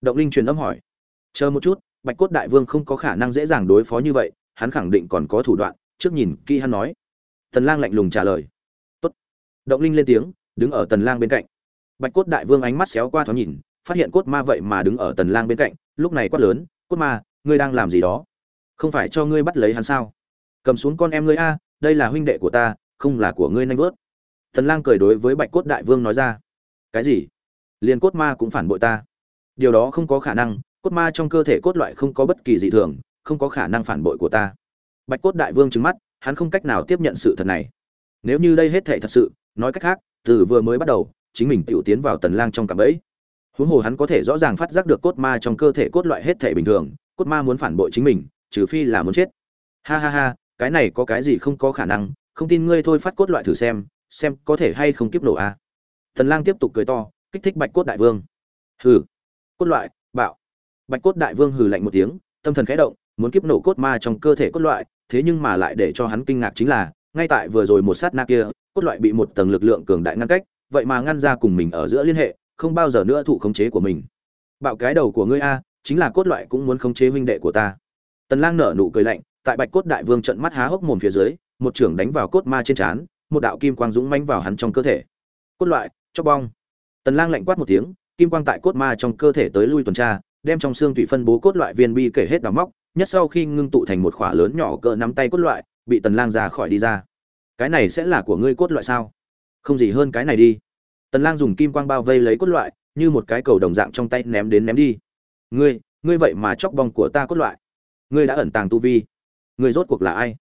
Động linh truyền âm hỏi. Chờ một chút, bạch cốt đại vương không có khả năng dễ dàng đối phó như vậy, hắn khẳng định còn có thủ đoạn, trước nhìn kỹ hắn nói. Tần lang lạnh lùng trả lời. Tốt. Động linh lên tiếng, đứng ở tần lang bên cạnh. Bạch cốt đại vương ánh mắt xéo qua thoáng nhìn, phát hiện cốt ma vậy mà đứng ở tần lang bên cạnh, lúc này quát lớn, cốt ma, ngươi đang làm gì đó? Không phải cho ngươi bắt lấy hắn sao? Cầm xuống con em ngươi a, đây là huynh đệ của ta không là của ngươi nhanh vớt. Tần lang cười đối với bạch cốt đại vương nói ra. Cái gì? Liền cốt ma cũng phản bội ta. Điều đó không có khả năng, cốt ma trong cơ thể cốt loại không có bất kỳ dị thường, không có khả năng phản bội của ta. Bạch cốt đại vương trừng mắt, hắn không cách nào tiếp nhận sự thật này. Nếu như đây hết thảy thật sự, nói cách khác, từ vừa mới bắt đầu, chính mình tiểu tiến vào tần lang trong cạm bẫy. Huống hồ hắn có thể rõ ràng phát giác được cốt ma trong cơ thể cốt loại hết thảy bình thường, cốt ma muốn phản bội chính mình, trừ phi là muốn chết. Ha ha ha, cái này có cái gì không có khả năng không tin ngươi thôi phát cốt loại thử xem xem có thể hay không kiếp nổ a. À. lang tiếp tục cười to, kích thích bạch cốt đại vương. Hừ. Cốt loại, bạo. Bạch cốt đại vương hừ lạnh một tiếng, tâm thần khẽ động, muốn kiếp nổ cốt ma trong cơ thể cốt loại, thế nhưng mà lại để cho hắn kinh ngạc chính là, ngay tại vừa rồi một sát na kia, cốt loại bị một tầng lực lượng cường đại ngăn cách, vậy mà ngăn ra cùng mình ở giữa liên hệ, không bao giờ nữa thụ khống chế của mình. Bạo cái đầu của ngươi a, chính là cốt loại cũng muốn khống chế huynh đệ của ta. Tần lang nở nụ cười lạnh, tại bạch cốt đại vương trận mắt há hốc mồm phía dưới một trưởng đánh vào cốt ma trên trán, một đạo kim quang dũng mãnh vào hắn trong cơ thể. Cốt loại cho bong. Tần lang lạnh quát một tiếng, kim quang tại cốt ma trong cơ thể tới lui tuần tra, đem trong xương thủy phân bố cốt loại viên bi kể hết đào móc, nhất sau khi ngưng tụ thành một khỏa lớn nhỏ cỡ nắm tay cốt loại, bị tần lang ra khỏi đi ra. Cái này sẽ là của ngươi cốt loại sao? Không gì hơn cái này đi. Tần lang dùng kim quang bao vây lấy cốt loại, như một cái cầu đồng dạng trong tay ném đến ném đi. Ngươi ngươi vậy mà chọc bong của ta cốt loại. Ngươi đã ẩn tàng tu vi. Ngươi rốt cuộc là ai?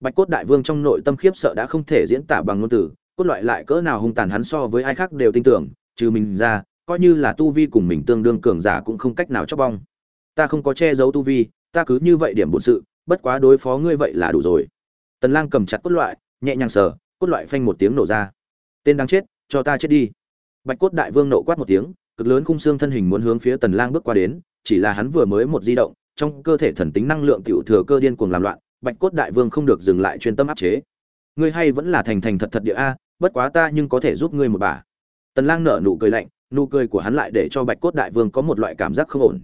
Bạch cốt đại vương trong nội tâm khiếp sợ đã không thể diễn tả bằng ngôn từ, cốt loại lại cỡ nào hung tàn hắn so với ai khác đều tin tưởng, trừ mình ra, coi như là tu vi cùng mình tương đương cường giả cũng không cách nào chọc bong. Ta không có che giấu tu vi, ta cứ như vậy điểm bổn sự, bất quá đối phó ngươi vậy là đủ rồi. Tần lang cầm chặt cốt loại, nhẹ nhàng sờ, cốt loại phanh một tiếng nổ ra. Tên đang chết, cho ta chết đi. Bạch cốt đại vương nộ quát một tiếng, cực lớn khung xương thân hình muốn hướng phía tần lang bước qua đến, chỉ là hắn vừa mới một di động, trong cơ thể thần tính năng lượng tiểu thừa cơ điên cuồng làm loạn bạch cốt đại vương không được dừng lại chuyên tâm áp chế. Ngươi hay vẫn là thành thành thật thật địa a, bất quá ta nhưng có thể giúp ngươi một bà. Tần lang nở nụ cười lạnh, nụ cười của hắn lại để cho bạch cốt đại vương có một loại cảm giác không ổn.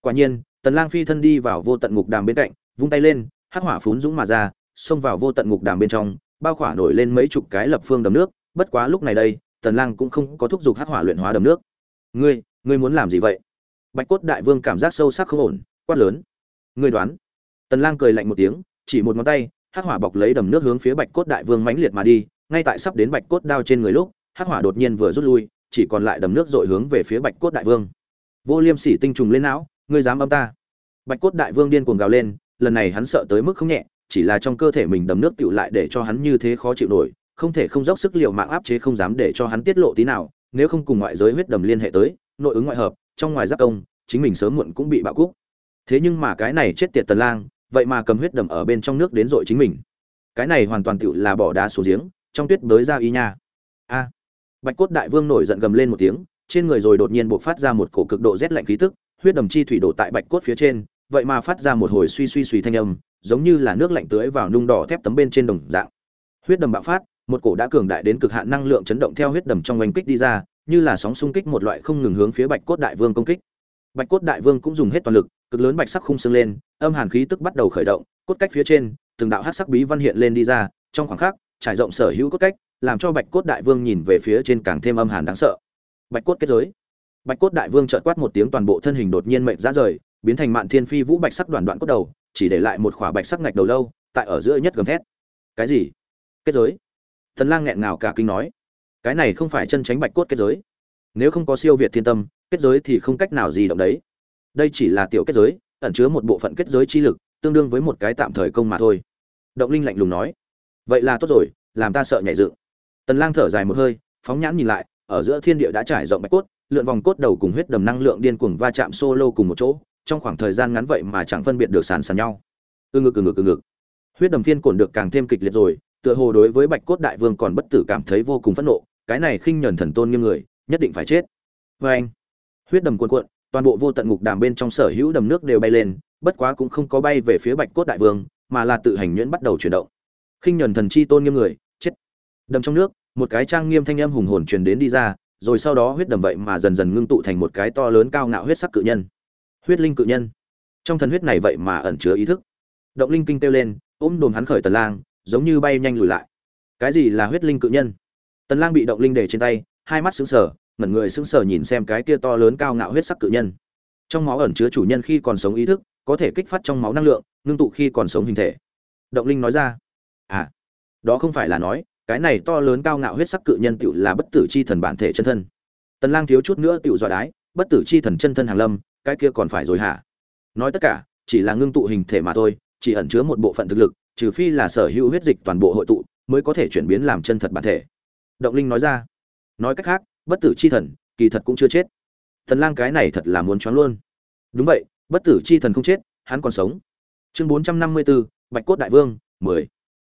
Quả nhiên, tần lang phi thân đi vào vô tận ngục đàm bên cạnh, vung tay lên, hắc hỏa phún dũng mà ra, xông vào vô tận ngục đàm bên trong, bao khỏa nổi lên mấy chục cái lập phương đầm nước, bất quá lúc này đây, tần lang cũng không có thúc giục hắc hỏa luyện hóa đầm nước. Ngươi ngươi muốn làm gì vậy? Bạch cốt đại vương cảm giác sâu sắc không ổn, quát lớn. Ngươi đoán. Tần lang cười lạnh một tiếng chỉ một ngón tay, hắc hỏa bọc lấy đầm nước hướng phía bạch cốt đại vương mãnh liệt mà đi, ngay tại sắp đến bạch cốt đao trên người lúc, hắc hỏa đột nhiên vừa rút lui, chỉ còn lại đầm nước dội hướng về phía bạch cốt đại vương. Vô liêm sỉ tinh trùng lên não, ngươi dám âm ta? Bạch cốt đại vương điên cuồng gào lên, lần này hắn sợ tới mức không nhẹ, chỉ là trong cơ thể mình đầm nước tựu lại để cho hắn như thế khó chịu nổi, không thể không dốc sức liệu mạng áp chế không dám để cho hắn tiết lộ tí nào, nếu không cùng ngoại giới huyết đầm liên hệ tới, nội ứng ngoại hợp, trong ngoài giáp công chính mình sớm muộn cũng bị bạo cúc. Thế nhưng mà cái này chết tiệt tần lang vậy mà cầm huyết đầm ở bên trong nước đến dội chính mình. Cái này hoàn toàn tựu là bỏ đá xuống giếng, trong tuyết bới ra y nha. A. Bạch cốt đại vương nổi giận gầm lên một tiếng, trên người rồi đột nhiên bộc phát ra một cổ cực độ rét lạnh khí tức, huyết đầm chi thủy đổ tại bạch cốt phía trên, vậy mà phát ra một hồi suy suy suy thanh âm, giống như là nước lạnh tưới vào nung đỏ thép tấm bên trên đồng dạng. Huyết đầm bạo phát, một cổ đã cường đại đến cực hạn năng lượng chấn động theo huyết đầm trong oanh kích đi ra, như là sóng xung kích một loại không ngừng hướng phía bạch cốt đại vương công kích bạch cốt đại vương cũng dùng hết toàn lực, cực lớn bạch sắc khung xương lên, âm hàn khí tức bắt đầu khởi động, cốt cách phía trên, từng đạo hắc sắc bí văn hiện lên đi ra, trong khoảng khắc, trải rộng sở hữu cốt cách, làm cho bạch cốt đại vương nhìn về phía trên càng thêm âm hàn đáng sợ. Bạch cốt kết giới. Bạch cốt đại vương chợt quát một tiếng toàn bộ thân hình đột nhiên mệnh ra rời, biến thành mạn thiên phi vũ bạch sắc đoàn đoạn cốt đầu, chỉ để lại một khỏa bạch sắc ngạch đầu lâu, tại ở giữa nhất gầm thét. Cái gì? Kết giới? Thần lang nghẹn ngào cả kinh nói. Cái này không phải chân tránh bạch cốt kết giới. Nếu không có siêu việt thiên tâm kết giới thì không cách nào gì động đấy. Đây chỉ là tiểu kết giới, ẩn chứa một bộ phận kết giới chi lực, tương đương với một cái tạm thời công mà thôi. Động linh lạnh lùng nói. Vậy là tốt rồi, làm ta sợ nhảy dựng. Tần lang thở dài một hơi, phóng nhãn nhìn lại, ở giữa thiên địa đã trải rộng bạch cốt, lượn vòng cốt đầu cùng huyết đầm năng lượng điên cuồng va chạm solo cùng một chỗ, trong khoảng thời gian ngắn vậy mà chẳng phân biệt được sàn sàn nhau. Ừ ngực ừ ngực ừ ngực. Huyết đầm phiên cổn được càng thêm kịch liệt rồi, tựa hồ đối với bạch cốt đại vương còn bất tử cảm thấy vô cùng phẫn nộ, cái này khinh nhẫn thần tôn nghiêm người, nhất định phải chết. Với anh huyết đầm cuồn cuộn, toàn bộ vô tận ngục đàm bên trong sở hữu đầm nước đều bay lên, bất quá cũng không có bay về phía bạch cốt đại vương, mà là tự hành nhuyễn bắt đầu chuyển động. Khinh nhẫn thần chi tôn nghiêm người, chết. Đầm trong nước, một cái trang nghiêm thanh âm hùng hồn truyền đến đi ra, rồi sau đó huyết đầm vậy mà dần dần ngưng tụ thành một cái to lớn cao ngạo huyết sắc cự nhân. Huyết linh cự nhân. Trong thần huyết này vậy mà ẩn chứa ý thức. Động linh kinh kêu lên, ôm đồn hắn khởi tần lang, giống như bay nhanh lùi lại. Cái gì là huyết linh cự nhân? Tần lang bị động linh để trên tay, hai mắt sững sờ ngẩn người sững sờ nhìn xem cái kia to lớn cao ngạo huyết sắc cự nhân. Trong máu ẩn chứa chủ nhân khi còn sống ý thức, có thể kích phát trong máu năng lượng, ngưng tụ khi còn sống hình thể. Động linh nói ra à đó không phải là nói, cái này to lớn cao ngạo huyết sắc cự nhân tựu là bất tử chi thần bản thể chân thân. Tần lang thiếu chút nữa tựu dọa đái, bất tử chi thần chân thân hàng lâm, cái kia còn phải rồi hả? Nói tất cả, chỉ là ngưng tụ hình thể mà thôi, chỉ ẩn chứa một bộ phận thực lực, trừ phi là sở hữu huyết dịch toàn bộ hội tụ, mới có thể chuyển biến làm chân thật bản thể. Động linh nói ra, nói cách khác bất tử chi thần kỳ thật cũng chưa chết. Thần lang cái này thật là muốn choáng luôn. Đúng vậy bất tử chi thần không chết hắn còn sống. Chương 454, bạch cốt đại vương 10.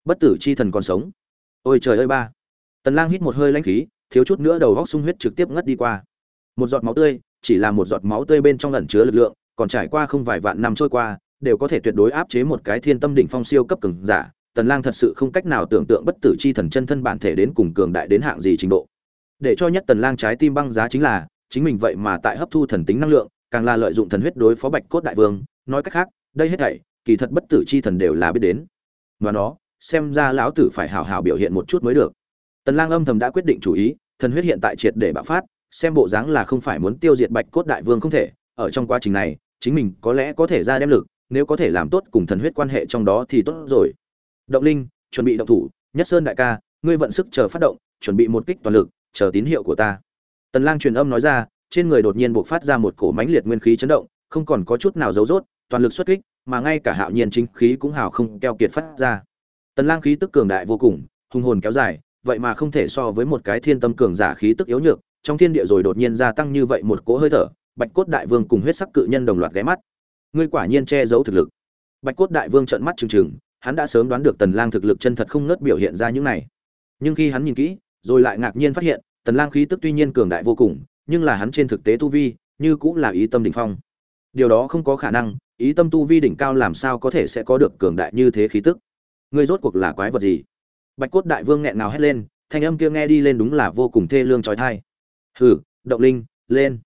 bất tử chi thần còn sống. Ôi trời ơi ba. Tần lang hít một hơi lãnh khí thiếu chút nữa đầu góc sung huyết trực tiếp ngất đi qua. Một giọt máu tươi chỉ là một giọt máu tươi bên trong ẩn chứa lực lượng còn trải qua không vài vạn năm trôi qua đều có thể tuyệt đối áp chế một cái thiên tâm đỉnh phong siêu cấp cường giả. Tần lang thật sự không cách nào tưởng tượng bất tử chi thần chân thân bản thể đến cùng cường đại đến hạng gì trình độ để cho nhất tần lang trái tim băng giá chính là, chính mình vậy mà tại hấp thu thần tính năng lượng, càng là lợi dụng thần huyết đối phó bạch cốt đại vương. Nói cách khác, đây hết thảy, kỳ thật bất tử chi thần đều là biết đến. Và nó, xem ra lão tử phải hào hào biểu hiện một chút mới được. Tần lang âm thầm đã quyết định chủ ý, thần huyết hiện tại triệt để bạo phát, xem bộ dáng là không phải muốn tiêu diệt bạch cốt đại vương không thể. Ở trong quá trình này, chính mình có lẽ có thể ra đem lực, nếu có thể làm tốt cùng thần huyết quan hệ trong đó thì tốt rồi. Động linh, chuẩn bị động thủ. Nhất sơn đại ca, ngươi vận sức chờ phát động, chuẩn bị một kích toàn lực chờ tín hiệu của ta. Tần lang truyền âm nói ra, trên người đột nhiên bộc phát ra một cổ mãnh liệt nguyên khí chấn động, không còn có chút nào giấu rốt toàn lực xuất kích, mà ngay cả hạo nhiên chính khí cũng hào không keo kiệt phát ra. Tần lang khí tức cường đại vô cùng hung hồn kéo dài, vậy mà không thể so với một cái thiên tâm cường giả khí tức yếu nhược, trong thiên địa rồi đột nhiên gia tăng như vậy một cỗ hơi thở, bạch cốt đại vương cùng huyết sắc cự nhân đồng loạt ghé mắt. Ngươi quả nhiên che giấu thực lực. Bạch cốt đại vương trợn mắt trừng trừng, hắn đã sớm đoán được tần lang thực lực chân thật không nớt biểu hiện ra những này. Nhưng khi hắn nhìn kỹ, rồi lại ngạc nhiên phát hiện tần lang khí tức tuy nhiên cường đại vô cùng, nhưng là hắn trên thực tế tu vi, như cũng là ý tâm đỉnh phong. Điều đó không có khả năng, ý tâm tu vi đỉnh cao làm sao có thể sẽ có được cường đại như thế khí tức? Ngươi rốt cuộc là quái vật gì? Bạch cốt đại vương nghẹn ngào hét lên, thanh âm kia nghe đi lên đúng là vô cùng thê lương trói thai. Hừ, động linh, lên.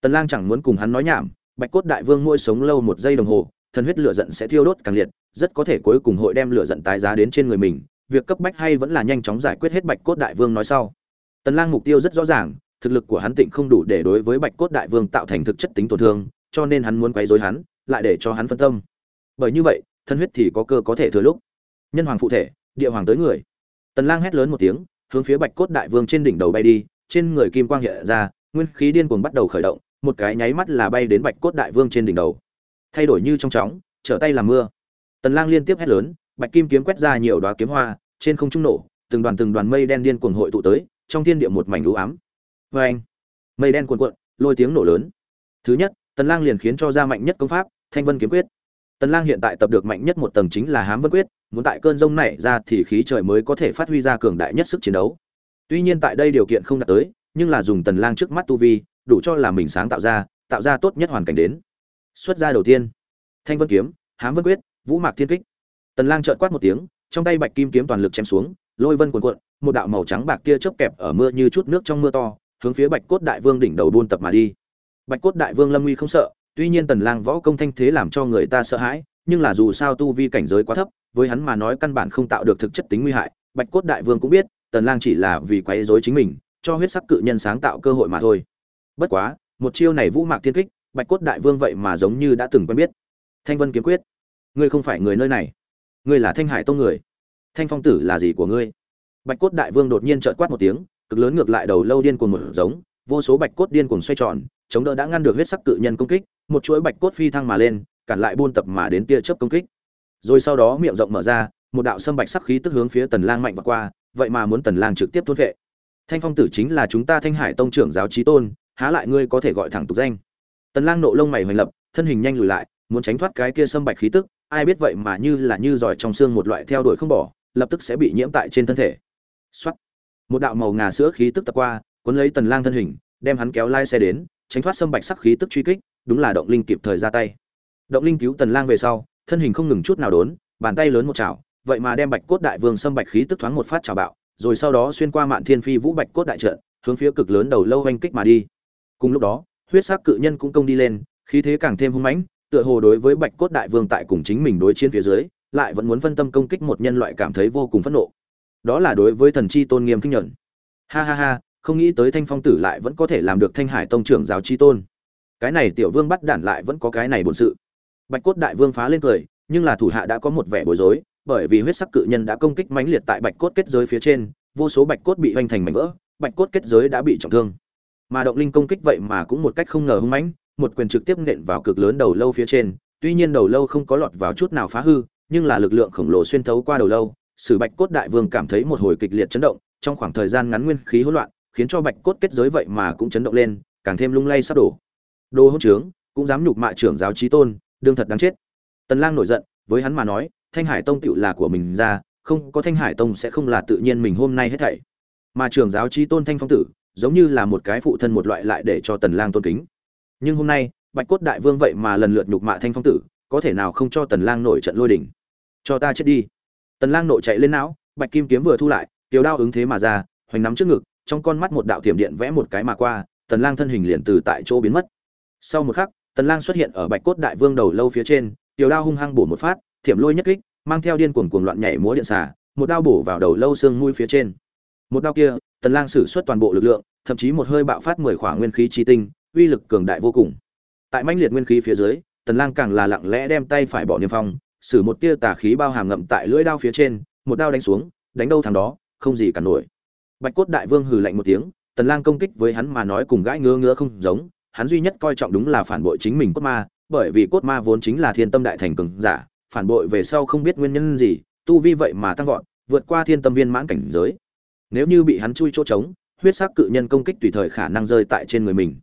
Tần lang chẳng muốn cùng hắn nói nhảm, bạch cốt đại vương mỗi sống lâu một giây đồng hồ, thần huyết lửa giận sẽ thiêu đốt càng liệt, rất có thể cuối cùng hội đem lửa giận tái giá đến trên người mình. Việc cấp bách hay vẫn là nhanh chóng giải quyết hết bạch cốt đại vương nói sau tần lang mục tiêu rất rõ ràng, thực lực của hắn tịnh không đủ để đối với bạch cốt đại vương tạo thành thực chất tính tổn thương, cho nên hắn muốn quấy rối hắn, lại để cho hắn phân tâm. Bởi như vậy, thân huyết thì có cơ có thể thừa lúc. Nhân hoàng phụ thể, địa hoàng tới người. Tần lang hét lớn một tiếng, hướng phía bạch cốt đại vương trên đỉnh đầu bay đi, trên người kim quang hiện ra, nguyên khí điên cuồng bắt đầu khởi động, một cái nháy mắt là bay đến bạch cốt đại vương trên đỉnh đầu. Thay đổi như trong chóng, trở tay làm mưa. Tần lang liên tiếp hét lớn, bạch kim kiếm quét ra nhiều đóa kiếm hoa, trên không trung nổ, từng đoàn từng đoàn mây đen điên cuồng hội tụ tới trong thiên địa một mảnh u ám. Với anh, mây đen cuồn cuộn, lôi tiếng nổ lớn. Thứ nhất, tần lang liền khiến cho ra mạnh nhất công pháp, thanh vân kiếm quyết. Tần lang hiện tại tập được mạnh nhất một tầng chính là hám vân quyết, muốn tại cơn rông này ra thì khí trời mới có thể phát huy ra cường đại nhất sức chiến đấu. Tuy nhiên tại đây điều kiện không đạt tới, nhưng là dùng tần lang trước mắt tu vi, đủ cho là mình sáng tạo ra tạo ra tốt nhất hoàn cảnh đến. Xuất ra đầu tiên, thanh vân kiếm, hám vân quyết, vũ mạc thiên kích. Tần lang trợn quát một tiếng, trong tay bạch kim kiếm toàn lực chém xuống lôi vân cuộn cuộn, một đạo màu trắng bạc kia chớp kẹp ở mưa như chút nước trong mưa to, hướng phía bạch cốt đại vương đỉnh đầu buôn tập mà đi. Bạch cốt đại vương lâm nguy không sợ, tuy nhiên tần lang võ công thanh thế làm cho người ta sợ hãi, nhưng là dù sao tu vi cảnh giới quá thấp, với hắn mà nói căn bản không tạo được thực chất tính nguy hại. Bạch cốt đại vương cũng biết, tần lang chỉ là vì quấy rối chính mình, cho huyết sắc cự nhân sáng tạo cơ hội mà thôi. Bất quá, một chiêu này vũ mạc thiên kích, bạch cốt đại vương vậy mà giống như đã từng quen biết. Thanh vân kiếm quyết, ngươi không phải người nơi này. Ngươi là thanh hải tông người thanh phong tử là gì của ngươi? Bạch cốt đại vương đột nhiên trợn quát một tiếng, cực lớn ngược lại đầu lâu điên cuồng một giống, vô số bạch cốt điên cuồng xoay tròn, chống đỡ đã ngăn được huyết sắc cự nhân công kích, một chuỗi bạch cốt phi thăng mà lên, cản lại buôn tập mà đến tia chớp công kích. Rồi sau đó miệng rộng mở ra, một đạo sâm bạch sắc khí tức hướng phía tần lang mạnh vọt qua, vậy mà muốn tần lang trực tiếp thôn vệ. Thanh phong tử chính là chúng ta thanh hải tông trưởng giáo trí tôn, há lại ngươi có thể gọi thẳng tục danh. Tần lang nộ lông mày hoành lập, thân hình nhanh lùi lại, muốn tránh thoát cái kia sâm bạch khí tức, ai biết vậy mà như là như giỏi trong xương một loại theo đuổi không bỏ lập tức sẽ bị nhiễm tại trên thân thể. Soát. một đạo màu ngà sữa khí tức tập qua, cuốn lấy tần lang thân hình, đem hắn kéo lai xe đến, tránh thoát sâm bạch sắc khí tức truy kích, đúng là động linh kịp thời ra tay. Động linh cứu tần lang về sau, thân hình không ngừng chút nào đốn, bàn tay lớn một chảo, vậy mà đem bạch cốt đại vương sâm bạch khí tức thoáng một phát chảo bạo, rồi sau đó xuyên qua mạn thiên phi vũ bạch cốt đại trận, hướng phía cực lớn đầu lâu hoanh kích mà đi. Cùng lúc đó, huyết sắc cự nhân cũng công đi lên, khí thế càng thêm hung mãnh, tựa hồ đối với bạch cốt đại vương tại cùng chính mình đối chiến phía dưới lại vẫn muốn phân tâm công kích một nhân loại cảm thấy vô cùng phẫn nộ. Đó là đối với thần chi tôn nghiêm kinh nhẫn. ha ha ha, không nghĩ tới thanh phong tử lại vẫn có thể làm được thanh hải tông trưởng giáo chi tôn. Cái này tiểu vương bắt đản lại vẫn có cái này bổn sự. Bạch cốt đại vương phá lên cười, nhưng là thủ hạ đã có một vẻ bối rối, bởi vì huyết sắc cự nhân đã công kích mãnh liệt tại bạch cốt kết giới phía trên, vô số bạch cốt bị hoành thành mảnh vỡ, bạch cốt kết giới đã bị trọng thương. Mà động linh công kích vậy mà cũng một cách không ngờ hung mãnh, một quyền trực tiếp nện vào cực lớn đầu lâu phía trên, tuy nhiên đầu lâu không có lọt vào chút nào phá hư nhưng là lực lượng khổng lồ xuyên thấu qua đầu lâu, sử bạch cốt đại vương cảm thấy một hồi kịch liệt chấn động, trong khoảng thời gian ngắn nguyên khí hỗn loạn, khiến cho bạch cốt kết giới vậy mà cũng chấn động lên, càng thêm lung lay sắp đổ. Đồ hỗn trướng, cũng dám nhục mạ trưởng giáo trí tôn, đương thật đáng chết. Tần lang nổi giận, với hắn mà nói, thanh hải tông tựu là của mình ra, không có thanh hải tông sẽ không là tự nhiên mình hôm nay hết thảy. Mà trưởng giáo trí tôn thanh phong tử, giống như là một cái phụ thân một loại lại để cho tần lang tôn kính. Nhưng hôm nay, bạch cốt đại vương vậy mà lần lượt nhục mạ thanh phong tử có thể nào không cho tần lang nổi trận lôi đỉnh? Cho ta chết đi. Tần lang nội chạy lên não, bạch kim kiếm vừa thu lại, tiểu đao ứng thế mà ra, hoành nắm trước ngực, trong con mắt một đạo thiểm điện vẽ một cái mà qua, tần lang thân hình liền từ tại chỗ biến mất. Sau một khắc, tần lang xuất hiện ở bạch cốt đại vương đầu lâu phía trên, tiểu đao hung hăng bổ một phát, thiểm lôi nhất kích, mang theo điên cuồng cuồng loạn nhảy múa điện xà, một đao bổ vào đầu lâu xương mũi phía trên. Một đao kia, tần lang sử xuất toàn bộ lực lượng, thậm chí một hơi bạo phát mười khỏa nguyên khí chi tinh, uy lực cường đại vô cùng. Tại mãnh liệt nguyên khí phía dưới tần lang càng là lặng lẽ đem tay phải bỏ niêm phong, sử một tia tà khí bao hàm ngậm tại lưỡi đao phía trên, một đao đánh xuống, đánh đâu thằng đó, không gì cả nổi. Bạch cốt đại vương hừ lạnh một tiếng, tần lang công kích với hắn mà nói cùng gãi ngứa ngứa không giống, hắn duy nhất coi trọng đúng là phản bội chính mình cốt ma, bởi vì cốt ma vốn chính là thiên tâm đại thành cường giả, phản bội về sau không biết nguyên nhân gì, tu vi vậy mà tăng vọt, vượt qua thiên tâm viên mãn cảnh giới. Nếu như bị hắn chui chỗ trống, huyết sắc cự nhân công kích tùy thời khả năng rơi tại trên người mình.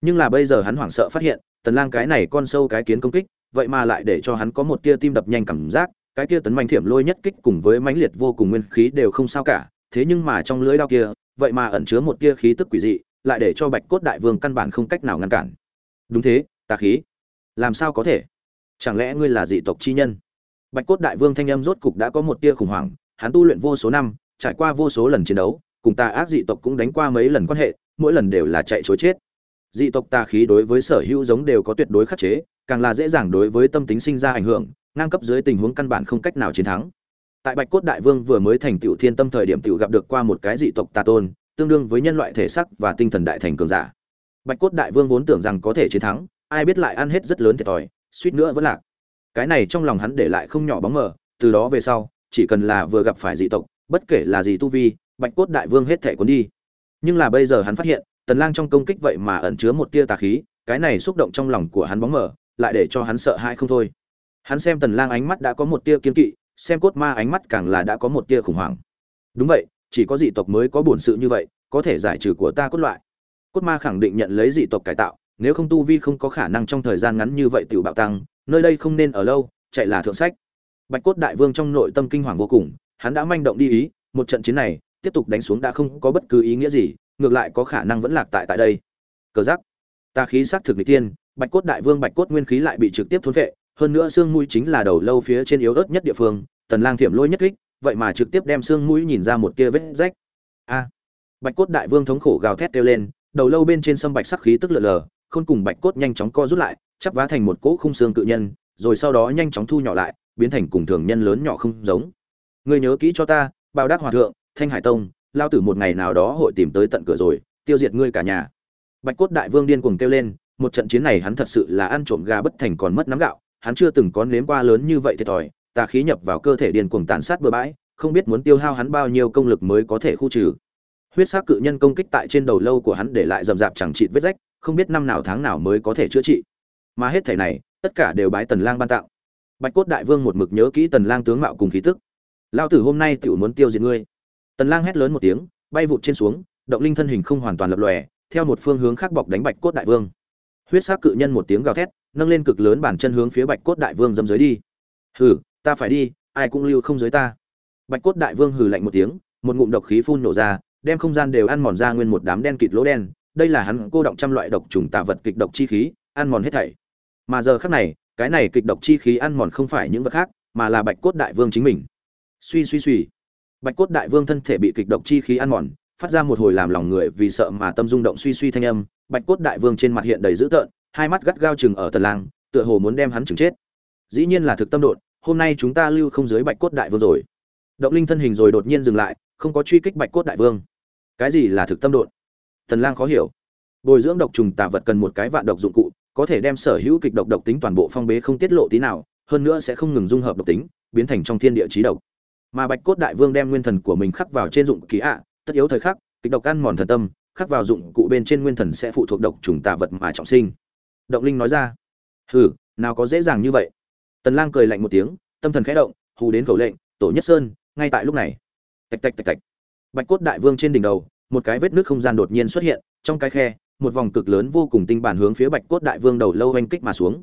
Nhưng là bây giờ hắn hoảng sợ phát hiện tần lang cái này con sâu cái kiến công kích, vậy mà lại để cho hắn có một tia tim đập nhanh cảm giác, cái kia tấn manh thiểm lôi nhất kích cùng với mãnh liệt vô cùng nguyên khí đều không sao cả, thế nhưng mà trong lưới đao kia, vậy mà ẩn chứa một tia khí tức quỷ dị, lại để cho bạch cốt đại vương căn bản không cách nào ngăn cản. Đúng thế, tà khí. Làm sao có thể? Chẳng lẽ ngươi là dị tộc chi nhân? Bạch cốt đại vương thanh âm rốt cục đã có một tia khủng hoảng, hắn tu luyện vô số năm, trải qua vô số lần chiến đấu, cùng tà ác dị tộc cũng đánh qua mấy lần quan hệ, mỗi lần đều là chạy trốn chết dị tộc tà khí đối với sở hữu giống đều có tuyệt đối khắc chế, càng là dễ dàng đối với tâm tính sinh ra ảnh hưởng, ngang cấp dưới tình huống căn bản không cách nào chiến thắng. Tại bạch cốt đại vương vừa mới thành tựu thiên tâm thời điểm tựu gặp được qua một cái dị tộc tà tôn, tương đương với nhân loại thể sắc và tinh thần đại thành cường giả. Bạch cốt đại vương vốn tưởng rằng có thể chiến thắng, ai biết lại ăn hết rất lớn thiệt thòi, suýt nữa vẫn lạc. Cái này trong lòng hắn để lại không nhỏ bóng mờ, từ đó về sau, chỉ cần là vừa gặp phải dị tộc, bất kể là gì tu vi, bạch cốt đại vương hết thể cuốn đi. Nhưng là bây giờ hắn phát hiện tần lang trong công kích vậy mà ẩn chứa một tia tà khí cái này xúc động trong lòng của hắn bóng mở, lại để cho hắn sợ hãi không thôi. Hắn xem tần lang ánh mắt đã có một tia kiên kỵ xem cốt ma ánh mắt càng là đã có một tia khủng hoảng. Đúng vậy chỉ có dị tộc mới có bổn sự như vậy có thể giải trừ của ta cốt loại. Cốt ma khẳng định nhận lấy dị tộc cải tạo nếu không tu vi không có khả năng trong thời gian ngắn như vậy tiểu bạo tăng nơi đây không nên ở lâu chạy là thượng sách. Bạch cốt đại vương trong nội tâm kinh hoàng vô cùng hắn đã manh động đi ý một trận chiến này tiếp tục đánh xuống đã không có bất cứ ý nghĩa gì ngược lại có khả năng vẫn lạc tại tại đây. Cờ giác ta khí sắc thực n tiên bạch cốt đại vương bạch cốt nguyên khí lại bị trực tiếp thôn vệ hơn nữa xương mũi chính là đầu lâu phía trên yếu ớt nhất địa phương, tần lang thiểm lôi nhất kích, vậy mà trực tiếp đem xương mũi nhìn ra một tia vết rách. A. Bạch cốt đại vương thống khổ gào thét kêu lên, đầu lâu bên trên sâm bạch sắc khí tức lờ lờ, khôn cùng bạch cốt nhanh chóng co rút lại, chắp vá thành một cỗ khung xương cự nhân, rồi sau đó nhanh chóng thu nhỏ lại, biến thành cùng thường nhân lớn nhỏ không giống. Ngươi nhớ kỹ cho ta bao đắc hòa thượng, thanh hải tông lao tử một ngày nào đó hội tìm tới tận cửa rồi, tiêu diệt ngươi cả nhà. Bạch cốt đại vương điên cuồng kêu lên, một trận chiến này hắn thật sự là ăn trộm gà bất thành còn mất nắm gạo, hắn chưa từng có nếm qua lớn như vậy thiệt thòi, tà khí nhập vào cơ thể điên cuồng tàn sát bừa bãi, không biết muốn tiêu hao hắn bao nhiêu công lực mới có thể khu trừ. Huyết sắc cự nhân công kích tại trên đầu lâu của hắn để lại rầm rạp chẳng trị vết rách, không biết năm nào tháng nào mới có thể chữa trị. Mà hết thể này, tất cả đều bái tần lang ban tặng. Bạch cốt đại vương một mực nhớ kỹ tần lang tướng mạo cùng khí tức. Lao tử hôm nay tựu muốn tiêu diệt ngươi tần lang hét lớn một tiếng, bay vụt trên xuống, động linh thân hình không hoàn toàn lập lòe, theo một phương hướng khác bọc đánh bạch cốt đại vương. Huyết sắc cự nhân một tiếng gào thét, nâng lên cực lớn bản chân hướng phía bạch cốt đại vương dâm dưới đi. Hừ, ta phải đi, ai cũng lưu không dưới ta. Bạch cốt đại vương hừ lạnh một tiếng, một ngụm độc khí phun nổ ra, đem không gian đều ăn mòn ra nguyên một đám đen kịt lỗ đen, đây là hắn cô động trăm loại độc trùng tà vật kịch độc chi khí, ăn mòn hết thảy. Mà giờ khắc này, cái này kịch độc chi khí ăn mòn không phải những vật khác, mà là bạch cốt đại vương chính mình. Suy suy suy bạch cốt đại vương thân thể bị kịch độc chi khí ăn mòn, phát ra một hồi làm lòng người vì sợ mà tâm rung động suy suy thanh âm. Bạch cốt đại vương trên mặt hiện đầy dữ tợn, hai mắt gắt gao chừng ở tần lang, tựa hồ muốn đem hắn chừng chết. Dĩ nhiên là thực tâm đột. hôm nay chúng ta lưu không dưới bạch cốt đại vương rồi. Động linh thân hình rồi đột nhiên dừng lại, không có truy kích bạch cốt đại vương. Cái gì là thực tâm đột? tần lang khó hiểu. Bồi dưỡng độc trùng tà vật cần một cái vạn độc dụng cụ, có thể đem sở hữu kịch độc độc tính toàn bộ phong bế không tiết lộ tí nào, hơn nữa sẽ không ngừng dung hợp độc tính, biến thành trong thiên địa trí độc mà bạch cốt đại vương đem nguyên thần của mình khắc vào trên dụng ký ạ tất yếu thời khắc kịch độc ăn mòn thần tâm khắc vào dụng cụ bên trên nguyên thần sẽ phụ thuộc độc trùng tà vật mà trọng sinh. Động linh nói ra. Hừ nào có dễ dàng như vậy. Tần lang cười lạnh một tiếng tâm thần khẽ động hù đến khẩu lệnh tổ nhất sơn ngay tại lúc này. Tạch tạch tạch tạch. Bạch cốt đại vương trên đỉnh đầu một cái vết nước không gian đột nhiên xuất hiện trong cái khe một vòng cực lớn vô cùng tinh bản hướng phía bạch cốt đại vương đầu lâu oanh kích mà xuống.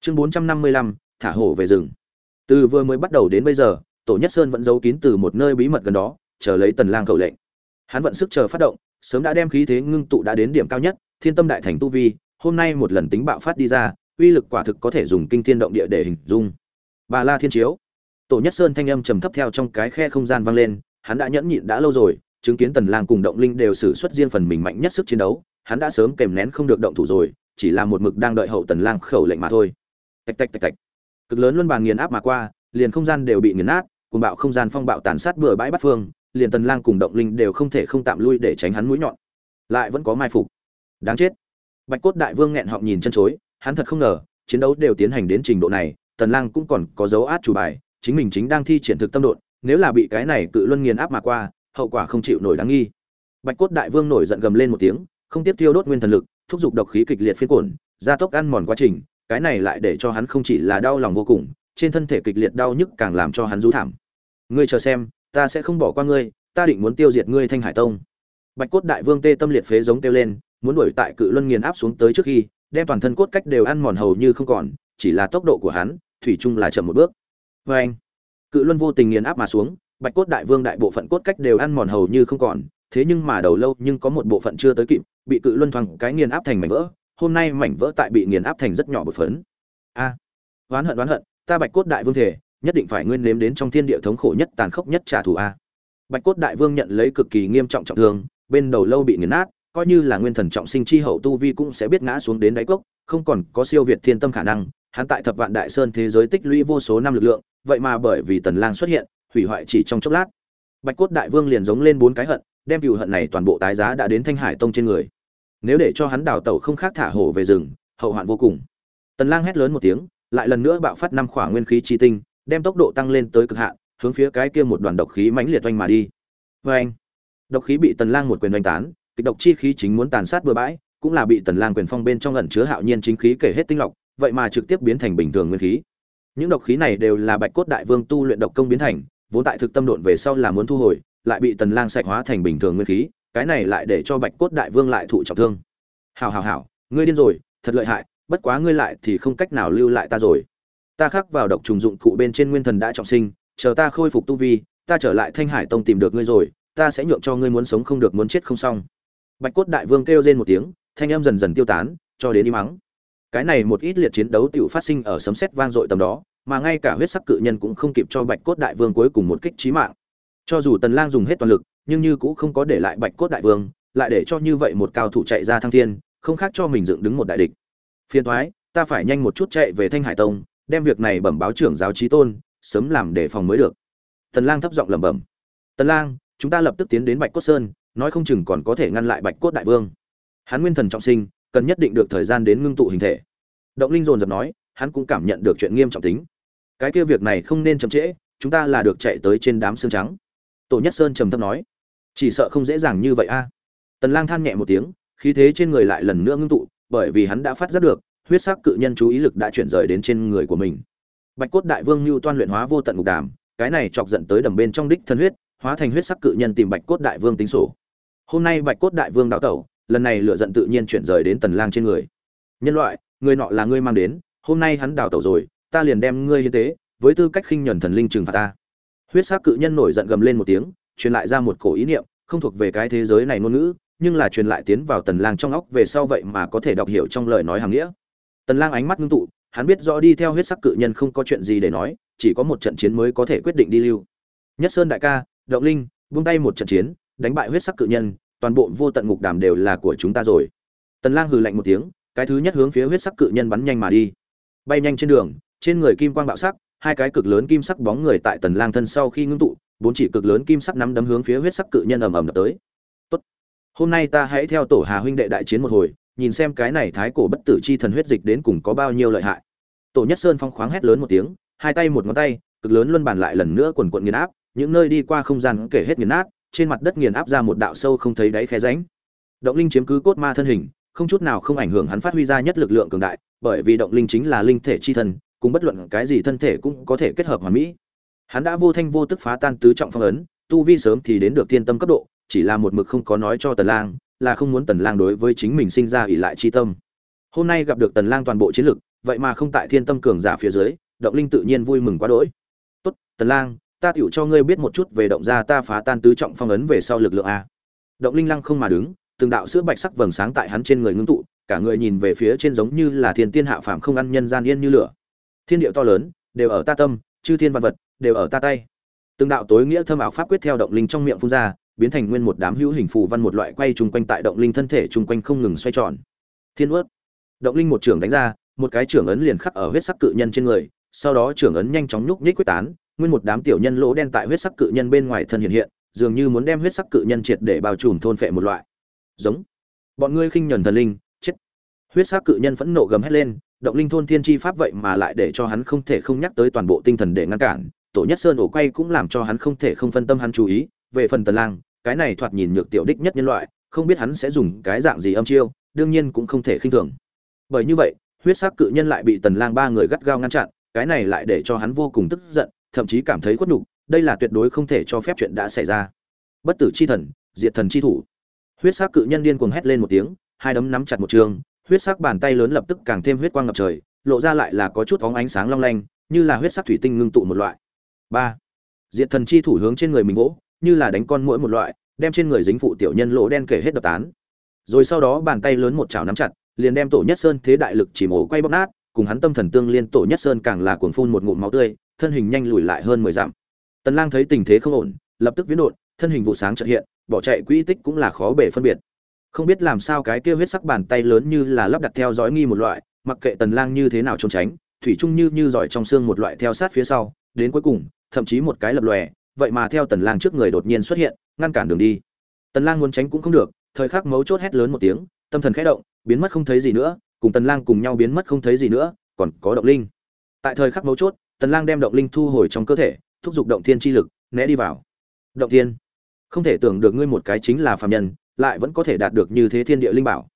Chương 455, thả hổ về rừng. Từ vừa mới bắt đầu đến bây giờ tổ nhất sơn vẫn giấu kín từ một nơi bí mật gần đó, chờ lấy tần lang khẩu lệnh. Hắn vận sức chờ phát động, sớm đã đem khí thế ngưng tụ đã đến điểm cao nhất, thiên tâm đại thành tu vi, hôm nay một lần tính bạo phát đi ra, uy lực quả thực có thể dùng kinh thiên động địa để hình dung. Bà la thiên chiếu. Tổ nhất sơn thanh âm trầm thấp theo trong cái khe không gian vang lên, hắn đã nhẫn nhịn đã lâu rồi, chứng kiến tần lang cùng động linh đều sử xuất riêng phần mình mạnh nhất sức chiến đấu, hắn đã sớm kềm nén không được động thủ rồi, chỉ là một mực đang đợi hậu tần lang khẩu lệnh mà thôi. Tạch tạch tạch tạch. Cực lớn luân bàn nghiền áp mà qua, liền không gian đều bị nghiền nát cùng bạo không gian phong bạo tàn sát bừa bãi bắt phương, liền tần lang cùng động linh đều không thể không tạm lui để tránh hắn mũi nhọn. Lại vẫn có mai phục. Đáng chết. Bạch cốt đại vương nghẹn họng nhìn chân chối, hắn thật không ngờ, chiến đấu đều tiến hành đến trình độ này, tần lang cũng còn có dấu át chủ bài, chính mình chính đang thi triển thực tâm độn, nếu là bị cái này cự luân nghiền áp mà qua, hậu quả không chịu nổi đáng nghi. Bạch cốt đại vương nổi giận gầm lên một tiếng, không tiếp tiêu đốt nguyên thần lực, thúc giục độc khí kịch liệt phiên cổn gia tốc ăn mòn quá trình, cái này lại để cho hắn không chỉ là đau lòng vô cùng, trên thân thể kịch liệt đau nhức càng làm cho hắn rú thảm ngươi chờ xem, ta sẽ không bỏ qua ngươi, ta định muốn tiêu diệt ngươi thanh hải tông. Bạch cốt đại vương tê tâm liệt phế giống kêu lên, muốn đuổi tại cự luân nghiền áp xuống tới trước khi, đem toàn thân cốt cách đều ăn mòn hầu như không còn, chỉ là tốc độ của hắn, thủy chung là chậm một bước. Vê anh cự luân vô tình nghiền áp mà xuống, bạch cốt đại vương đại bộ phận cốt cách đều ăn mòn hầu như không còn, thế nhưng mà đầu lâu nhưng có một bộ phận chưa tới kịp, bị cự luân thoáng cái nghiền áp thành mảnh vỡ, hôm nay mảnh vỡ tại bị nghiền áp thành rất nhỏ một phấn. A! Oán hận oán hận, ta bạch cốt đại vương thể nhất định phải nguyên nếm đến trong thiên địa thống khổ nhất tàn khốc nhất trả thù a. Bạch cốt đại vương nhận lấy cực kỳ nghiêm trọng trọng thương, bên đầu lâu bị nghiền nát, coi như là nguyên thần trọng sinh chi hậu tu vi cũng sẽ biết ngã xuống đến đáy cốc, không còn có siêu việt thiên tâm khả năng, hắn tại thập vạn đại sơn thế giới tích lũy vô số năm lực lượng, vậy mà bởi vì tần lang xuất hiện, hủy hoại chỉ trong chốc lát. Bạch cốt đại vương liền giống lên bốn cái hận, đem cựu hận này toàn bộ tái giá đã đến thanh hải tông trên người. Nếu để cho hắn đào tẩu không khác thả hổ về rừng, hậu hoạn vô cùng. Tần lang hét lớn một tiếng, lại lần nữa bạo phát năm khỏa nguyên khí chi tinh đem tốc độ tăng lên tới cực hạn, hướng phía cái kia một đoàn độc khí mãnh liệt oanh mà đi. Oanh! độc khí bị tần lang một quyền oanh tán, kịch độc chi khí chính muốn tàn sát bừa bãi, cũng là bị tần lang quyền phong bên trong ẩn chứa hạo nhiên chính khí kể hết tinh lọc, vậy mà trực tiếp biến thành bình thường nguyên khí. Những độc khí này đều là bạch cốt đại vương tu luyện độc công biến thành, vốn tại thực tâm độn về sau là muốn thu hồi, lại bị tần lang sạch hóa thành bình thường nguyên khí, cái này lại để cho bạch cốt đại vương lại thụ trọng thương. Hảo hảo hảo, ngươi điên rồi, thật lợi hại, bất quá ngươi lại thì không cách nào lưu lại ta rồi ta khắc vào độc trùng dụng cụ bên trên nguyên thần đã trọng sinh, chờ ta khôi phục tu vi, ta trở lại thanh hải tông tìm được ngươi rồi, ta sẽ nhượng cho ngươi muốn sống không được muốn chết không xong. Bạch cốt đại vương kêu rên một tiếng, thanh âm dần dần tiêu tán, cho đến im mắng cái này một ít liệt chiến đấu tiểu phát sinh ở sấm sét vang dội tầm đó, mà ngay cả huyết sắc cự nhân cũng không kịp cho bạch cốt đại vương cuối cùng một kích chí mạng. Cho dù tần lang dùng hết toàn lực, nhưng như cũng không có để lại bạch cốt đại vương, lại để cho như vậy một cao thủ chạy ra thăng thiên, không khác cho mình dựng đứng một đại địch. Phiền toái, ta phải nhanh một chút chạy về thanh hải tông đem việc này bẩm báo trưởng giáo trí tôn, sớm làm để phòng mới được. Tần lang thấp giọng lẩm bẩm. Tần lang, chúng ta lập tức tiến đến bạch cốt sơn, nói không chừng còn có thể ngăn lại bạch cốt đại vương. Hắn nguyên thần trọng sinh, cần nhất định được thời gian đến ngưng tụ hình thể. Động linh dồn dập nói, hắn cũng cảm nhận được chuyện nghiêm trọng tính. Cái kia việc này không nên chậm trễ, chúng ta là được chạy tới trên đám xương trắng. Tổ nhất sơn trầm thấp nói. Chỉ sợ không dễ dàng như vậy a. Tần lang than nhẹ một tiếng, khí thế trên người lại lần nữa ngưng tụ, bởi vì hắn đã phát giác được huyết sắc cự nhân chú ý lực đã chuyển rời đến trên người của mình. Bạch cốt đại vương lưu toan luyện hóa vô tận ngục đàm, cái này chọc giận tới đầm bên trong đích thân huyết, hóa thành huyết sắc cự nhân tìm bạch cốt đại vương tính sổ. Hôm nay bạch cốt đại vương đào tẩu, lần này lửa giận tự nhiên chuyển rời đến tần lang trên người. Nhân loại, người nọ là ngươi mang đến, hôm nay hắn đào tẩu rồi, ta liền đem ngươi hiến tế, với tư cách khinh nhẫn thần linh trừng phạt ta. Huyết sắc cự nhân nổi giận gầm lên một tiếng, truyền lại ra một cổ ý niệm, không thuộc về cái thế giới này ngôn ngữ, nhưng là truyền lại tiến vào tần lang trong óc về sau vậy mà có thể đọc hiểu trong lời nói hàng nghĩa tần lang ánh mắt ngưng tụ, hắn biết rõ đi theo huyết sắc cự nhân không có chuyện gì để nói, chỉ có một trận chiến mới có thể quyết định đi lưu. Nhất sơn đại ca, động linh, buông tay một trận chiến, đánh bại huyết sắc cự nhân, toàn bộ vô tận ngục đàm đều là của chúng ta rồi. Tần lang hừ lạnh một tiếng, cái thứ nhất hướng phía huyết sắc cự nhân bắn nhanh mà đi. Bay nhanh trên đường, trên người kim quang bạo sắc, hai cái cực lớn kim sắc bóng người tại tần lang thân sau khi ngưng tụ, bốn chỉ cực lớn kim sắc nắm đấm hướng phía huyết sắc cự nhân ầm ầm đập tới. Tốt, hôm nay ta hãy theo tổ hà huynh đệ đại chiến một hồi nhìn xem cái này thái cổ bất tử chi thần huyết dịch đến cùng có bao nhiêu lợi hại. Tổ nhất sơn phong khoáng hét lớn một tiếng, hai tay một ngón tay, cực lớn luân bàn lại lần nữa quần quận nghiền áp, những nơi đi qua không gian kể hết nghiền nát, trên mặt đất nghiền áp ra một đạo sâu không thấy đáy khe ránh động linh chiếm cứ cốt ma thân hình, không chút nào không ảnh hưởng hắn phát huy ra nhất lực lượng cường đại, bởi vì động linh chính là linh thể chi thần, cùng bất luận cái gì thân thể cũng có thể kết hợp hoàn mỹ. Hắn đã vô thanh vô tức phá tan tứ trọng phong ấn, tu vi sớm thì đến được thiên tâm cấp độ, chỉ là một mực không có nói cho tần lang là không muốn tần lang đối với chính mình sinh ra ỷ lại chi tâm. Hôm nay gặp được tần lang toàn bộ chiến lực, vậy mà không tại thiên tâm cường giả phía dưới, động linh tự nhiên vui mừng quá đỗi. Tốt, tần lang, ta tiểu cho ngươi biết một chút về động gia ta phá tan tứ trọng phong ấn về sau lực lượng a. Động linh lăng không mà đứng, từng đạo sữa bạch sắc vầng sáng tại hắn trên người ngưng tụ, cả người nhìn về phía trên giống như là thiên tiên hạ phàm không ăn nhân gian yên như lửa. Thiên địa to lớn, đều ở ta tâm, chư thiên văn vật, đều ở ta tay. Từng đạo tối nghĩa thâm ảo pháp quyết theo động linh trong miệng phun ra biến thành nguyên một đám hữu hình phù văn một loại quay chung quanh tại động linh thân thể chung quanh không ngừng xoay tròn. Thiên ướt. Động linh một trưởng đánh ra, một cái trưởng ấn liền khắc ở huyết sắc cự nhân trên người, sau đó trưởng ấn nhanh chóng nhúc nhích quyết tán, nguyên một đám tiểu nhân lỗ đen tại huyết sắc cự nhân bên ngoài thân hiện hiện, dường như muốn đem huyết sắc cự nhân triệt để bao trùm thôn phệ một loại. Giống. Bọn ngươi khinh nhẫn thần linh, chết. Huyết sắc cự nhân phẫn nộ gầm hét lên, động linh thôn thiên chi pháp vậy mà lại để cho hắn không thể không nhắc tới toàn bộ tinh thần để ngăn cản, tổ nhất sơn ổ quay cũng làm cho hắn không thể không phân tâm hắn chú ý, về phần tần lang cái này thoạt nhìn nhược tiểu đích nhất nhân loại, không biết hắn sẽ dùng cái dạng gì âm chiêu, đương nhiên cũng không thể khinh thường. Bởi như vậy, huyết sắc cự nhân lại bị tần lang ba người gắt gao ngăn chặn, cái này lại để cho hắn vô cùng tức giận, thậm chí cảm thấy khuất nhục, đây là tuyệt đối không thể cho phép chuyện đã xảy ra. Bất tử chi thần, diệt thần chi thủ. Huyết sắc cự nhân điên cuồng hét lên một tiếng, hai đấm nắm chặt một trường, huyết sắc bàn tay lớn lập tức càng thêm huyết quang ngập trời, lộ ra lại là có chút bóng ánh sáng long lanh, như là huyết sắc thủy tinh ngưng tụ một loại. Ba. Diệt thần chi thủ hướng trên người mình vỗ như là đánh con mũi một loại, đem trên người dính phụ tiểu nhân lỗ đen kể hết đập tán. Rồi sau đó bàn tay lớn một chảo nắm chặt, liền đem tổ nhất sơn thế đại lực chỉ mổ quay bóc nát, cùng hắn tâm thần tương liên tổ nhất sơn càng là cuồng phun một ngụm máu tươi, thân hình nhanh lùi lại hơn mười dặm. Tần lang thấy tình thế không ổn, lập tức biến đột thân hình vụ sáng chợt hiện, bỏ chạy quỹ tích cũng là khó bể phân biệt. Không biết làm sao cái kia huyết sắc bàn tay lớn như là lắp đặt theo dõi nghi một loại, mặc kệ tần lang như thế nào trốn tránh, thủy chung như như giỏi trong xương một loại theo sát phía sau, đến cuối cùng, thậm chí một cái lập lòe vậy mà theo tần lang trước người đột nhiên xuất hiện, ngăn cản đường đi. Tần lang muốn tránh cũng không được, thời khắc mấu chốt hét lớn một tiếng, tâm thần khẽ động, biến mất không thấy gì nữa, cùng tần lang cùng nhau biến mất không thấy gì nữa, còn có động linh. Tại thời khắc mấu chốt, tần lang đem động linh thu hồi trong cơ thể, thúc giục động thiên chi lực, né đi vào. Động thiên. Không thể tưởng được ngươi một cái chính là phàm nhân, lại vẫn có thể đạt được như thế thiên địa linh bảo.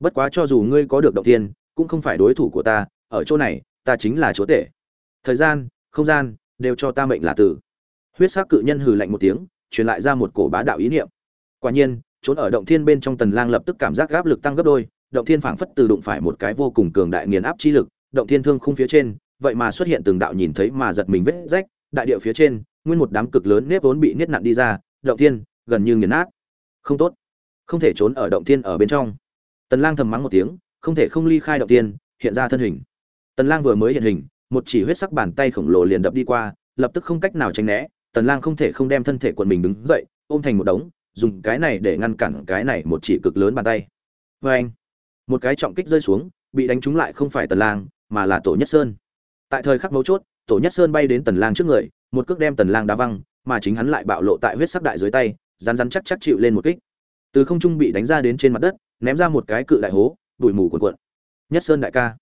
Bất quá cho dù ngươi có được động thiên, cũng không phải đối thủ của ta, ở chỗ này, ta chính là chúa tể. Thời gian, không gian, đều cho ta mệnh là tử huyết sắc cự nhân hừ lạnh một tiếng, truyền lại ra một cổ bá đạo ý niệm. Quả nhiên, trốn ở động thiên bên trong tần lang lập tức cảm giác áp lực tăng gấp đôi, động thiên phảng phất từ đụng phải một cái vô cùng cường đại nghiền áp chi lực, động thiên thương khung phía trên, vậy mà xuất hiện từng đạo nhìn thấy mà giật mình vết rách, đại địa phía trên, nguyên một đám cực lớn nếp vốn bị niết nặn đi ra, động thiên, gần như nghiền nát. Không tốt. Không thể trốn ở động thiên ở bên trong. Tần lang thầm mắng một tiếng, không thể không ly khai động thiên, hiện ra thân hình. Tần lang vừa mới hiện hình, một chỉ huyết sắc bàn tay khổng lồ liền đập đi qua, lập tức không cách nào tránh né tần lang không thể không đem thân thể quần mình đứng dậy, ôm thành một đống, dùng cái này để ngăn cản cái này một chỉ cực lớn bàn tay. Với anh, một cái trọng kích rơi xuống, bị đánh trúng lại không phải tần lang, mà là tổ nhất sơn. Tại thời khắc mấu chốt, tổ nhất sơn bay đến tần lang trước người, một cước đem tần lang đá văng, mà chính hắn lại bạo lộ tại huyết sắc đại dưới tay, rắn rắn chắc chắc chịu lên một kích. Từ không trung bị đánh ra đến trên mặt đất, ném ra một cái cự đại hố, bụi mù cuộn cuộn. Nhất sơn đại ca.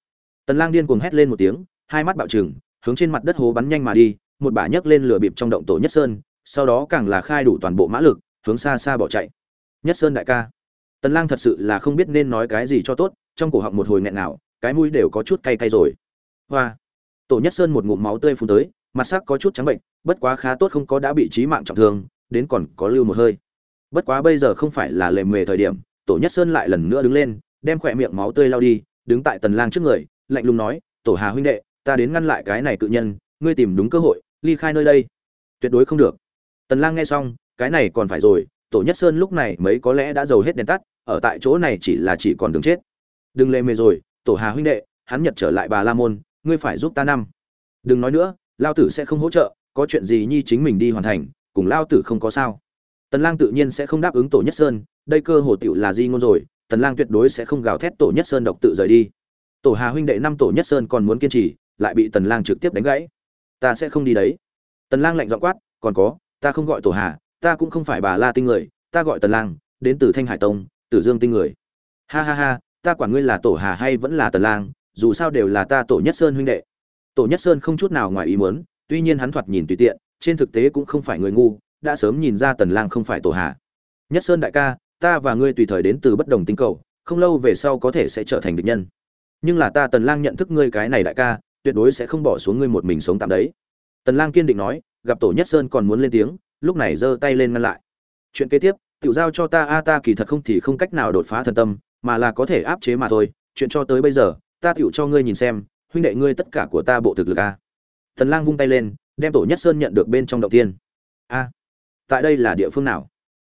Tần lang điên cuồng hét lên một tiếng, hai mắt bạo trừng, hướng trên mặt đất hố bắn nhanh mà đi một bả nhấc lên lửa bịp trong động tổ nhất sơn, sau đó càng là khai đủ toàn bộ mã lực, hướng xa xa bỏ chạy. Nhất sơn đại ca, tần lang thật sự là không biết nên nói cái gì cho tốt, trong cổ họng một hồi nghẹn nào, cái mũi đều có chút cay cay rồi. Hoa, tổ nhất sơn một ngụm máu tươi phun tới, mặt sắc có chút trắng bệnh, bất quá khá tốt không có đã bị chí mạng trọng thương, đến còn có lưu một hơi. Bất quá bây giờ không phải là lề mề thời điểm, tổ nhất sơn lại lần nữa đứng lên, đem khỏe miệng máu tươi lao đi, đứng tại tần lang trước người, lạnh lùng nói, tổ hà huynh đệ, ta đến ngăn lại cái này cự nhân, ngươi tìm đúng cơ hội ly khai nơi đây. Tuyệt đối không được. Tần lang nghe xong, cái này còn phải rồi, tổ nhất sơn lúc này mấy có lẽ đã dầu hết đèn tắt, ở tại chỗ này chỉ là chỉ còn đường chết. Đừng lề mề rồi, tổ hà huynh đệ, hắn nhật trở lại bà la môn, ngươi phải giúp ta năm. Đừng nói nữa, lao tử sẽ không hỗ trợ, có chuyện gì nhi chính mình đi hoàn thành, cùng lao tử không có sao. Tần lang tự nhiên sẽ không đáp ứng tổ nhất sơn, đây cơ hồ tiểu là di ngôn rồi, tần lang tuyệt đối sẽ không gào thét tổ nhất sơn độc tự rời đi. Tổ hà huynh đệ năm tổ nhất sơn còn muốn kiên trì, lại bị tần lang trực tiếp đánh gãy ta sẽ không đi đấy. Tần lang lạnh giọng quát, còn có, ta không gọi tổ hà, ta cũng không phải bà la tinh người, ta gọi tần lang, đến từ thanh hải tông, tử dương tinh người. Ha ha ha, ta quản ngươi là tổ hà hay vẫn là tần lang, dù sao đều là ta tổ nhất sơn huynh đệ. Tổ nhất sơn không chút nào ngoài ý muốn, tuy nhiên hắn thoạt nhìn tùy tiện, trên thực tế cũng không phải người ngu, đã sớm nhìn ra tần lang không phải tổ hà. Nhất sơn đại ca, ta và ngươi tùy thời đến từ bất đồng tinh cầu, không lâu về sau có thể sẽ trở thành địch nhân. Nhưng là ta tần lang nhận thức ngươi cái này đại ca tuyệt đối sẽ không bỏ xuống ngươi một mình sống tạm đấy. Tần lang kiên định nói, gặp tổ nhất sơn còn muốn lên tiếng, lúc này giơ tay lên ngăn lại. Chuyện kế tiếp, tiểu giao cho ta, a, ta kỳ thật không thì không cách nào đột phá thần tâm, mà là có thể áp chế mà thôi. Chuyện cho tới bây giờ, ta tiểu cho ngươi nhìn xem, huynh đệ ngươi tất cả của ta bộ thực lực a. Tần lang vung tay lên, đem tổ nhất sơn nhận được bên trong động tiên a, tại đây là địa phương nào?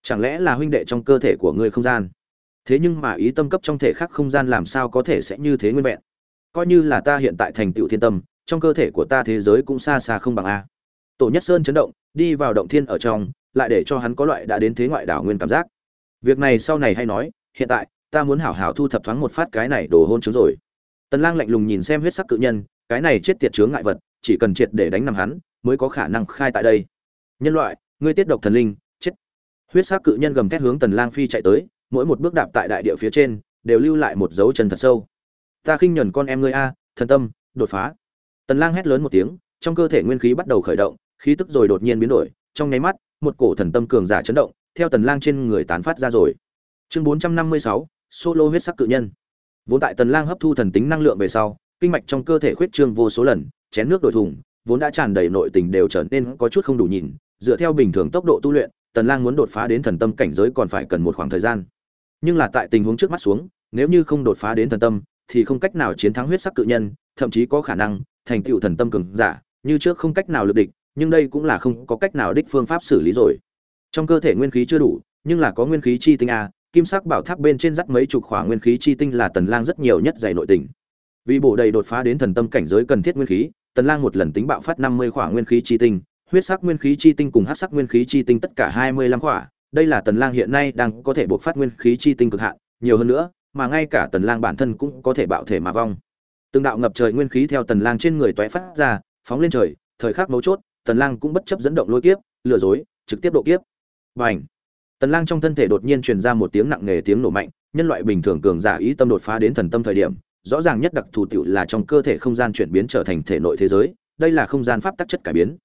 Chẳng lẽ là huynh đệ trong cơ thể của ngươi không gian? Thế nhưng mà ý tâm cấp trong thể khác không gian làm sao có thể sẽ như thế nguyên vẹn? Coi như là ta hiện tại thành tựu thiên tâm, trong cơ thể của ta thế giới cũng xa xa không bằng a. Tổ nhất sơn chấn động, đi vào động thiên ở trong, lại để cho hắn có loại đã đến thế ngoại đảo nguyên cảm giác. Việc này sau này hay nói, hiện tại, ta muốn hảo hảo thu thập thoáng một phát cái này đồ hôn chứng rồi. Tần lang lạnh lùng nhìn xem huyết sắc cự nhân, cái này chết tiệt chướng ngại vật, chỉ cần triệt để đánh nằm hắn, mới có khả năng khai tại đây. Nhân loại, ngươi tiết độc thần linh, chết. Huyết sắc cự nhân gầm thét hướng tần lang phi chạy tới, mỗi một bước đạp tại đại địa phía trên, đều lưu lại một dấu chân thật sâu ta khinh nhẫn con em ngươi a thần tâm đột phá. Tần lang hét lớn một tiếng trong cơ thể nguyên khí bắt đầu khởi động khí tức rồi đột nhiên biến đổi trong nháy mắt một cổ thần tâm cường giả chấn động theo tần lang trên người tán phát ra rồi. Chương 456, solo huyết sắc cự nhân. Vốn tại tần lang hấp thu thần tính năng lượng về sau kinh mạch trong cơ thể khuyết trương vô số lần chén nước đổi thùng vốn đã tràn đầy nội tình đều trở nên có chút không đủ nhìn dựa theo bình thường tốc độ tu luyện tần lang muốn đột phá đến thần tâm cảnh giới còn phải cần một khoảng thời gian. Nhưng là tại tình huống trước mắt xuống nếu như không đột phá đến thần tâm thì không cách nào chiến thắng huyết sắc cự nhân, thậm chí có khả năng thành tựu thần tâm cường giả, như trước không cách nào lực địch, nhưng đây cũng là không có cách nào đích phương pháp xử lý rồi. Trong cơ thể nguyên khí chưa đủ, nhưng là có nguyên khí chi tinh a, kim sắc bảo tháp bên trên dắt mấy chục khỏa nguyên khí chi tinh là tần lang rất nhiều nhất dày nội tình. Vì bổ đầy đột phá đến thần tâm cảnh giới cần thiết nguyên khí, tần lang một lần tính bạo phát 50 khỏa nguyên khí chi tinh, huyết sắc nguyên khí chi tinh cùng hắc sắc nguyên khí chi tinh tất cả 25 khỏa. Đây là tần lang hiện nay đang có thể bộc phát nguyên khí chi tinh cực hạn, nhiều hơn nữa mà ngay cả tần lang bản thân cũng có thể bạo thể mà vong. Từng đạo ngập trời nguyên khí theo tần lang trên người toé phát ra, phóng lên trời, thời khắc mấu chốt, tần lang cũng bất chấp dẫn động lôi kiếp, lừa dối, trực tiếp độ kiếp. Bành! Tần lang trong thân thể đột nhiên truyền ra một tiếng nặng nề tiếng nổ mạnh, nhân loại bình thường cường giả ý tâm đột phá đến thần tâm thời điểm, rõ ràng nhất đặc thù tiểu là trong cơ thể không gian chuyển biến trở thành thể nội thế giới, đây là không gian pháp tắc chất cải biến.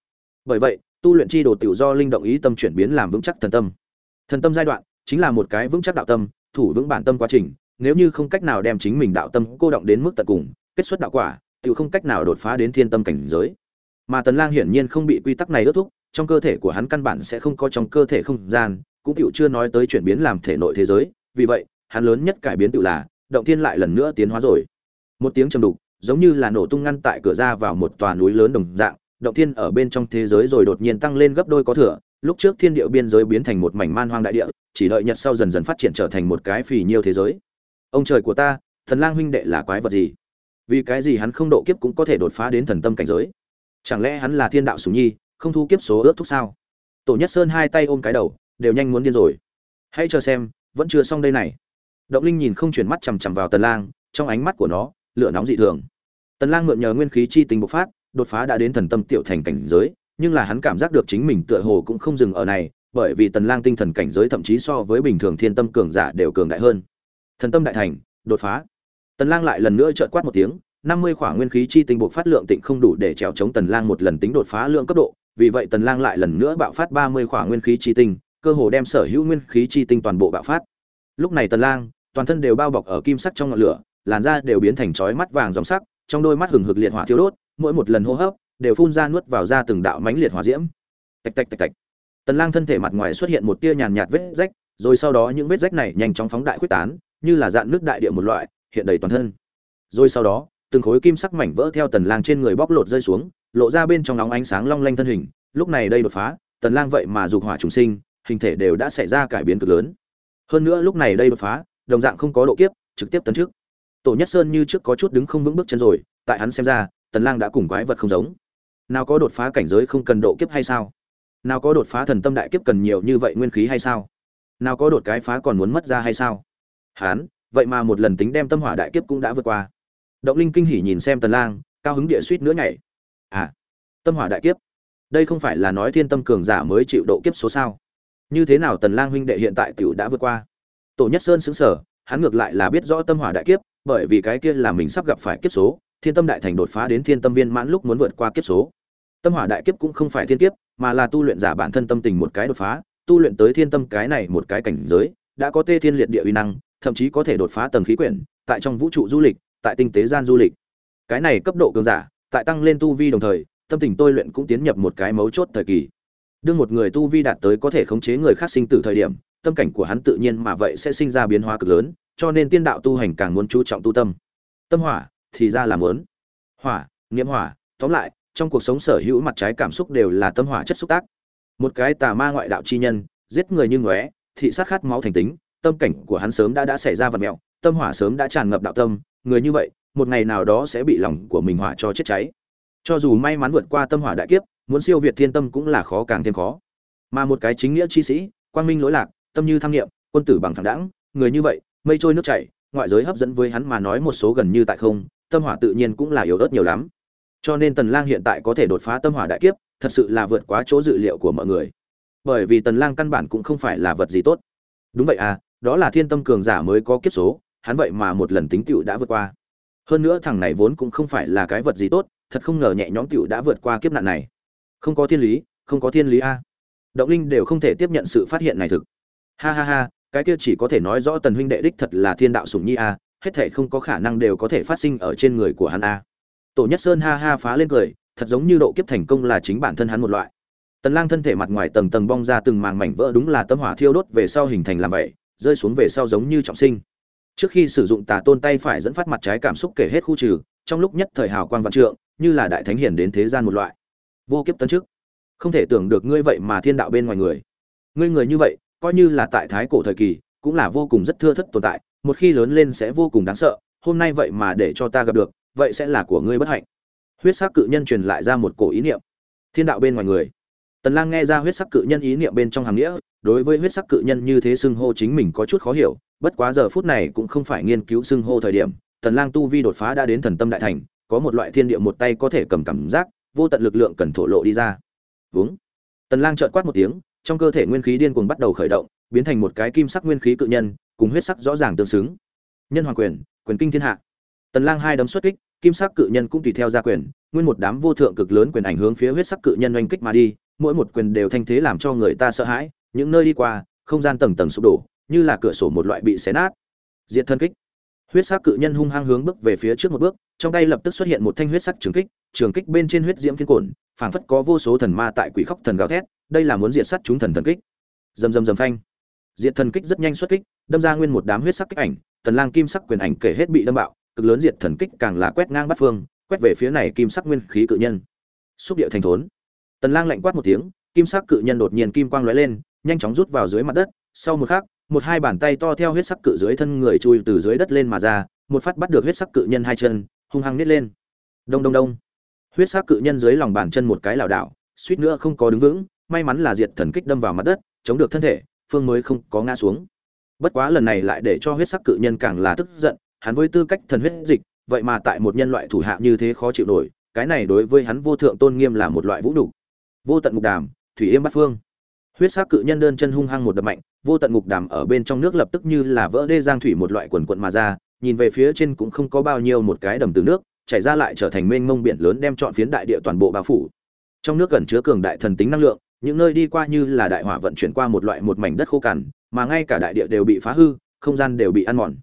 Bởi vậy, tu luyện chi đồ tiểu do linh động ý tâm chuyển biến làm vững chắc thần tâm. Thần tâm giai đoạn chính là một cái vững chắc đạo tâm, thủ vững bản tâm quá trình nếu như không cách nào đem chính mình đạo tâm cô động đến mức tận cùng, kết xuất đạo quả, tiểu không cách nào đột phá đến thiên tâm cảnh giới. Mà tần lang hiển nhiên không bị quy tắc này ước thúc, trong cơ thể của hắn căn bản sẽ không có trong cơ thể không gian, cũng tiểu chưa nói tới chuyển biến làm thể nội thế giới, vì vậy, hắn lớn nhất cải biến tự là, động thiên lại lần nữa tiến hóa rồi. Một tiếng trầm đục, giống như là nổ tung ngăn tại cửa ra vào một tòa núi lớn đồng dạng, động thiên ở bên trong thế giới rồi đột nhiên tăng lên gấp đôi có thừa, lúc trước thiên địa biên giới biến thành một mảnh man hoang đại địa, chỉ đợi nhật sau dần dần phát triển trở thành một cái phì nhiêu thế giới ông trời của ta, thần lang huynh đệ là quái vật gì? Vì cái gì hắn không độ kiếp cũng có thể đột phá đến thần tâm cảnh giới? Chẳng lẽ hắn là thiên đạo sùng nhi, không thu kiếp số ước thúc sao? Tổ nhất sơn hai tay ôm cái đầu, đều nhanh muốn điên rồi. Hãy chờ xem, vẫn chưa xong đây này. Động linh nhìn không chuyển mắt chằm chằm vào tần lang, trong ánh mắt của nó, lửa nóng dị thường. Tần lang mượn nhờ nguyên khí chi tình bộc phát, đột phá đã đến thần tâm tiểu thành cảnh giới, nhưng là hắn cảm giác được chính mình tựa hồ cũng không dừng ở này, bởi vì tần lang tinh thần cảnh giới thậm chí so với bình thường thiên tâm cường giả đều cường đại hơn thần tâm đại thành, đột phá. Tần lang lại lần nữa chợt quát một tiếng 50 khỏa nguyên khí chi tinh bộc phát lượng tịnh không đủ để trèo chống tần lang một lần tính đột phá lượng cấp độ, vì vậy tần lang lại lần nữa bạo phát 30 khỏa nguyên khí chi tinh, cơ hồ đem sở hữu nguyên khí chi tinh toàn bộ bạo phát. Lúc này tần lang, toàn thân đều bao bọc ở kim sắc trong ngọn lửa, làn da đều biến thành chói mắt vàng dòng sắc, trong đôi mắt hừng hực liệt hỏa thiêu đốt, mỗi một lần hô hấp đều phun ra nuốt vào ra từng đạo mãnh liệt hỏa diễm. Tạch tạch tạch tạch. Tần lang thân thể mặt ngoài xuất hiện một tia nhàn nhạt vết rách, rồi sau đó những vết rách này nhanh chóng phóng đại quyết tán như là dạn nước đại địa một loại, hiện đầy toàn thân. Rồi sau đó, từng khối kim sắc mảnh vỡ theo tần lang trên người bóc lột rơi xuống, lộ ra bên trong nóng ánh sáng long lanh thân hình. Lúc này đây đột phá, tần lang vậy mà dục hỏa trùng sinh, hình thể đều đã xảy ra cải biến cực lớn. Hơn nữa lúc này đây đột phá, đồng dạng không có độ kiếp, trực tiếp tấn trước tổ nhất sơn như trước có chút đứng không vững bước chân rồi, tại hắn xem ra, tần lang đã cùng quái vật không giống. Nào có đột phá cảnh giới không cần độ kiếp hay sao? Nào có đột phá thần tâm đại kiếp cần nhiều như vậy nguyên khí hay sao? Nào có đột cái phá còn muốn mất ra hay sao? Hán, vậy mà một lần tính đem tâm hỏa đại kiếp cũng đã vượt qua. Động linh kinh hỉ nhìn xem tần lang cao hứng địa suýt nữa nhảy. À tâm hỏa đại kiếp. Đây không phải là nói thiên tâm cường giả mới chịu độ kiếp số sao? Như thế nào tần lang huynh đệ hiện tại tiểu đã vượt qua? Tổ nhất sơn sững sờ hắn ngược lại là biết rõ tâm hỏa đại kiếp bởi vì cái kia là mình sắp gặp phải kiếp số thiên tâm đại thành đột phá đến thiên tâm viên mãn lúc muốn vượt qua kiếp số. Tâm hỏa đại kiếp cũng không phải thiên kiếp mà là tu luyện giả bản thân tâm tình một cái đột phá tu luyện tới thiên tâm cái này một cái cảnh giới đã có tê thiên liệt địa uy năng thậm chí có thể đột phá tầng khí quyển, tại trong vũ trụ du lịch, tại tinh tế gian du lịch. Cái này cấp độ cường giả, tại tăng lên tu vi đồng thời, tâm tình tôi luyện cũng tiến nhập một cái mấu chốt thời kỳ. Đương một người tu vi đạt tới có thể khống chế người khác sinh tử thời điểm, tâm cảnh của hắn tự nhiên mà vậy sẽ sinh ra biến hóa cực lớn, cho nên tiên đạo tu hành càng muốn chú trọng tu tâm. Tâm hỏa, thì ra là muốn. Hỏa nghiễm hỏa, tóm lại, trong cuộc sống sở hữu mặt trái cảm xúc đều là tâm hỏa chất xúc tác. Một cái tà ma ngoại đạo chi nhân, giết người như ngóe, thị sát khát máu thành tính tâm cảnh của hắn sớm đã đã xảy ra vật mẹo, tâm hỏa sớm đã tràn ngập đạo tâm, người như vậy, một ngày nào đó sẽ bị lòng của mình hỏa cho chết cháy. Cho dù may mắn vượt qua tâm hỏa đại kiếp, muốn siêu việt thiên tâm cũng là khó càng thêm khó. Mà một cái chính nghĩa chi sĩ, quang minh lỗi lạc, tâm như tham nghiệm, quân tử bằng thẳng đẳng người như vậy, mây trôi nước chảy, ngoại giới hấp dẫn với hắn mà nói một số gần như tại không, tâm hỏa tự nhiên cũng là yếu ớt nhiều lắm. Cho nên tần lang hiện tại có thể đột phá tâm hỏa đại kiếp, thật sự là vượt quá chỗ dự liệu của mọi người. Bởi vì tần lang căn bản cũng không phải là vật gì tốt. Đúng vậy à đó là thiên tâm cường giả mới có kiếp số, hắn vậy mà một lần tính tựu đã vượt qua. Hơn nữa thằng này vốn cũng không phải là cái vật gì tốt, thật không ngờ nhẹ nhõm tựu đã vượt qua kiếp nạn này. Không có thiên lý, không có thiên lý a. Động linh đều không thể tiếp nhận sự phát hiện này thực. Ha ha ha, cái kia chỉ có thể nói rõ tần huynh đệ đích thật là thiên đạo sủng nhi a, hết thể không có khả năng đều có thể phát sinh ở trên người của hắn a. Tổ nhất sơn ha ha phá lên cười, thật giống như độ kiếp thành công là chính bản thân hắn một loại. Tần lang thân thể mặt ngoài tầng tầng bong ra từng màng mảnh vỡ đúng là tâm hỏa thiêu đốt về sau hình thành làm vậy rơi xuống về sau giống như trọng sinh. Trước khi sử dụng tà tôn tay phải dẫn phát mặt trái cảm xúc kể hết khu trừ, trong lúc nhất thời hào quang vạn trượng, như là đại thánh hiển đến thế gian một loại. Vô kiếp tấn trước không thể tưởng được ngươi vậy mà thiên đạo bên ngoài người. Ngươi người như vậy, coi như là tại thái cổ thời kỳ, cũng là vô cùng rất thưa thất tồn tại, một khi lớn lên sẽ vô cùng đáng sợ, hôm nay vậy mà để cho ta gặp được, vậy sẽ là của ngươi bất hạnh. Huyết sắc cự nhân truyền lại ra một cổ ý niệm. Thiên đạo bên ngoài người. Tần lang nghe ra huyết sắc cự nhân ý niệm bên trong hàm nghĩa đối với huyết sắc cự nhân như thế xưng hô chính mình có chút khó hiểu, bất quá giờ phút này cũng không phải nghiên cứu xưng hô thời điểm tần lang tu vi đột phá đã đến thần tâm đại thành, có một loại thiên địa một tay có thể cầm cảm giác, vô tận lực lượng cần thổ lộ đi ra. Vướng tần lang chợt quát một tiếng, trong cơ thể nguyên khí điên cuồng bắt đầu khởi động, biến thành một cái kim sắc nguyên khí cự nhân, cùng huyết sắc rõ ràng tương xứng. Nhân hoàng quyền quyền kinh thiên hạ. Tần lang hai đấm xuất kích, kim sắc cự nhân cũng tùy theo ra quyền, nguyên một đám vô thượng cực lớn quyền ảnh hướng phía huyết sắc cự nhân oanh kích mà đi, mỗi một quyền đều thanh thế làm cho người ta sợ hãi những nơi đi qua, không gian tầng tầng sụp đổ, như là cửa sổ một loại bị xé nát. Diệt thân kích. Huyết sắc cự nhân hung hăng hướng bước về phía trước một bước, trong tay lập tức xuất hiện một thanh huyết sắc trường kích trường kích bên trên huyết diễm phiên cổn phảng phất có vô số thần ma tại quỷ khóc thần gào thét, đây là muốn diệt sát chúng thần thần kích. Dầm dầm dầm phanh. Diệt thần kích rất nhanh xuất kích, đâm ra nguyên một đám huyết sắc kích ảnh tần lang kim sắc quyền ảnh kể hết bị đâm bạo, cực lớn diệt thần kích càng là quét ngang bắt phương, quét về phía này kim sắc nguyên khí cự nhân. Xúc điệu thành thốn. Tần lang lạnh quát một tiếng, kim sắc cự nhân đột nhiên kim quang lóe lên nhanh chóng rút vào dưới mặt đất, sau một khắc, một hai bàn tay to theo huyết sắc cự dưới thân người chui từ dưới đất lên mà ra, một phát bắt được huyết sắc cự nhân hai chân, hung hăng nít lên. Đông đông đông. Huyết sắc cự nhân dưới lòng bàn chân một cái lảo đảo, suýt nữa không có đứng vững, may mắn là diệt thần kích đâm vào mặt đất, chống được thân thể, phương mới không có ngã xuống. Bất quá lần này lại để cho huyết sắc cự nhân càng là tức giận, hắn với tư cách thần huyết dịch, vậy mà tại một nhân loại thủ hạ như thế khó chịu nổi, cái này đối với hắn vô thượng tôn nghiêm là một loại vũ đủ vô tận ngục đàm, thủy yêm bát phương huyết sắc cự nhân đơn chân hung hăng một đập mạnh, vô tận ngục đàm ở bên trong nước lập tức như là vỡ đê giang thủy một loại quần quận mà ra, nhìn về phía trên cũng không có bao nhiêu một cái đầm từ nước, chảy ra lại trở thành mênh mông biển lớn đem trọn phiến đại địa toàn bộ bao phủ. Trong nước gần chứa cường đại thần tính năng lượng, những nơi đi qua như là đại hỏa vận chuyển qua một loại một mảnh đất khô cằn, mà ngay cả đại địa đều bị phá hư, không gian đều bị ăn mòn.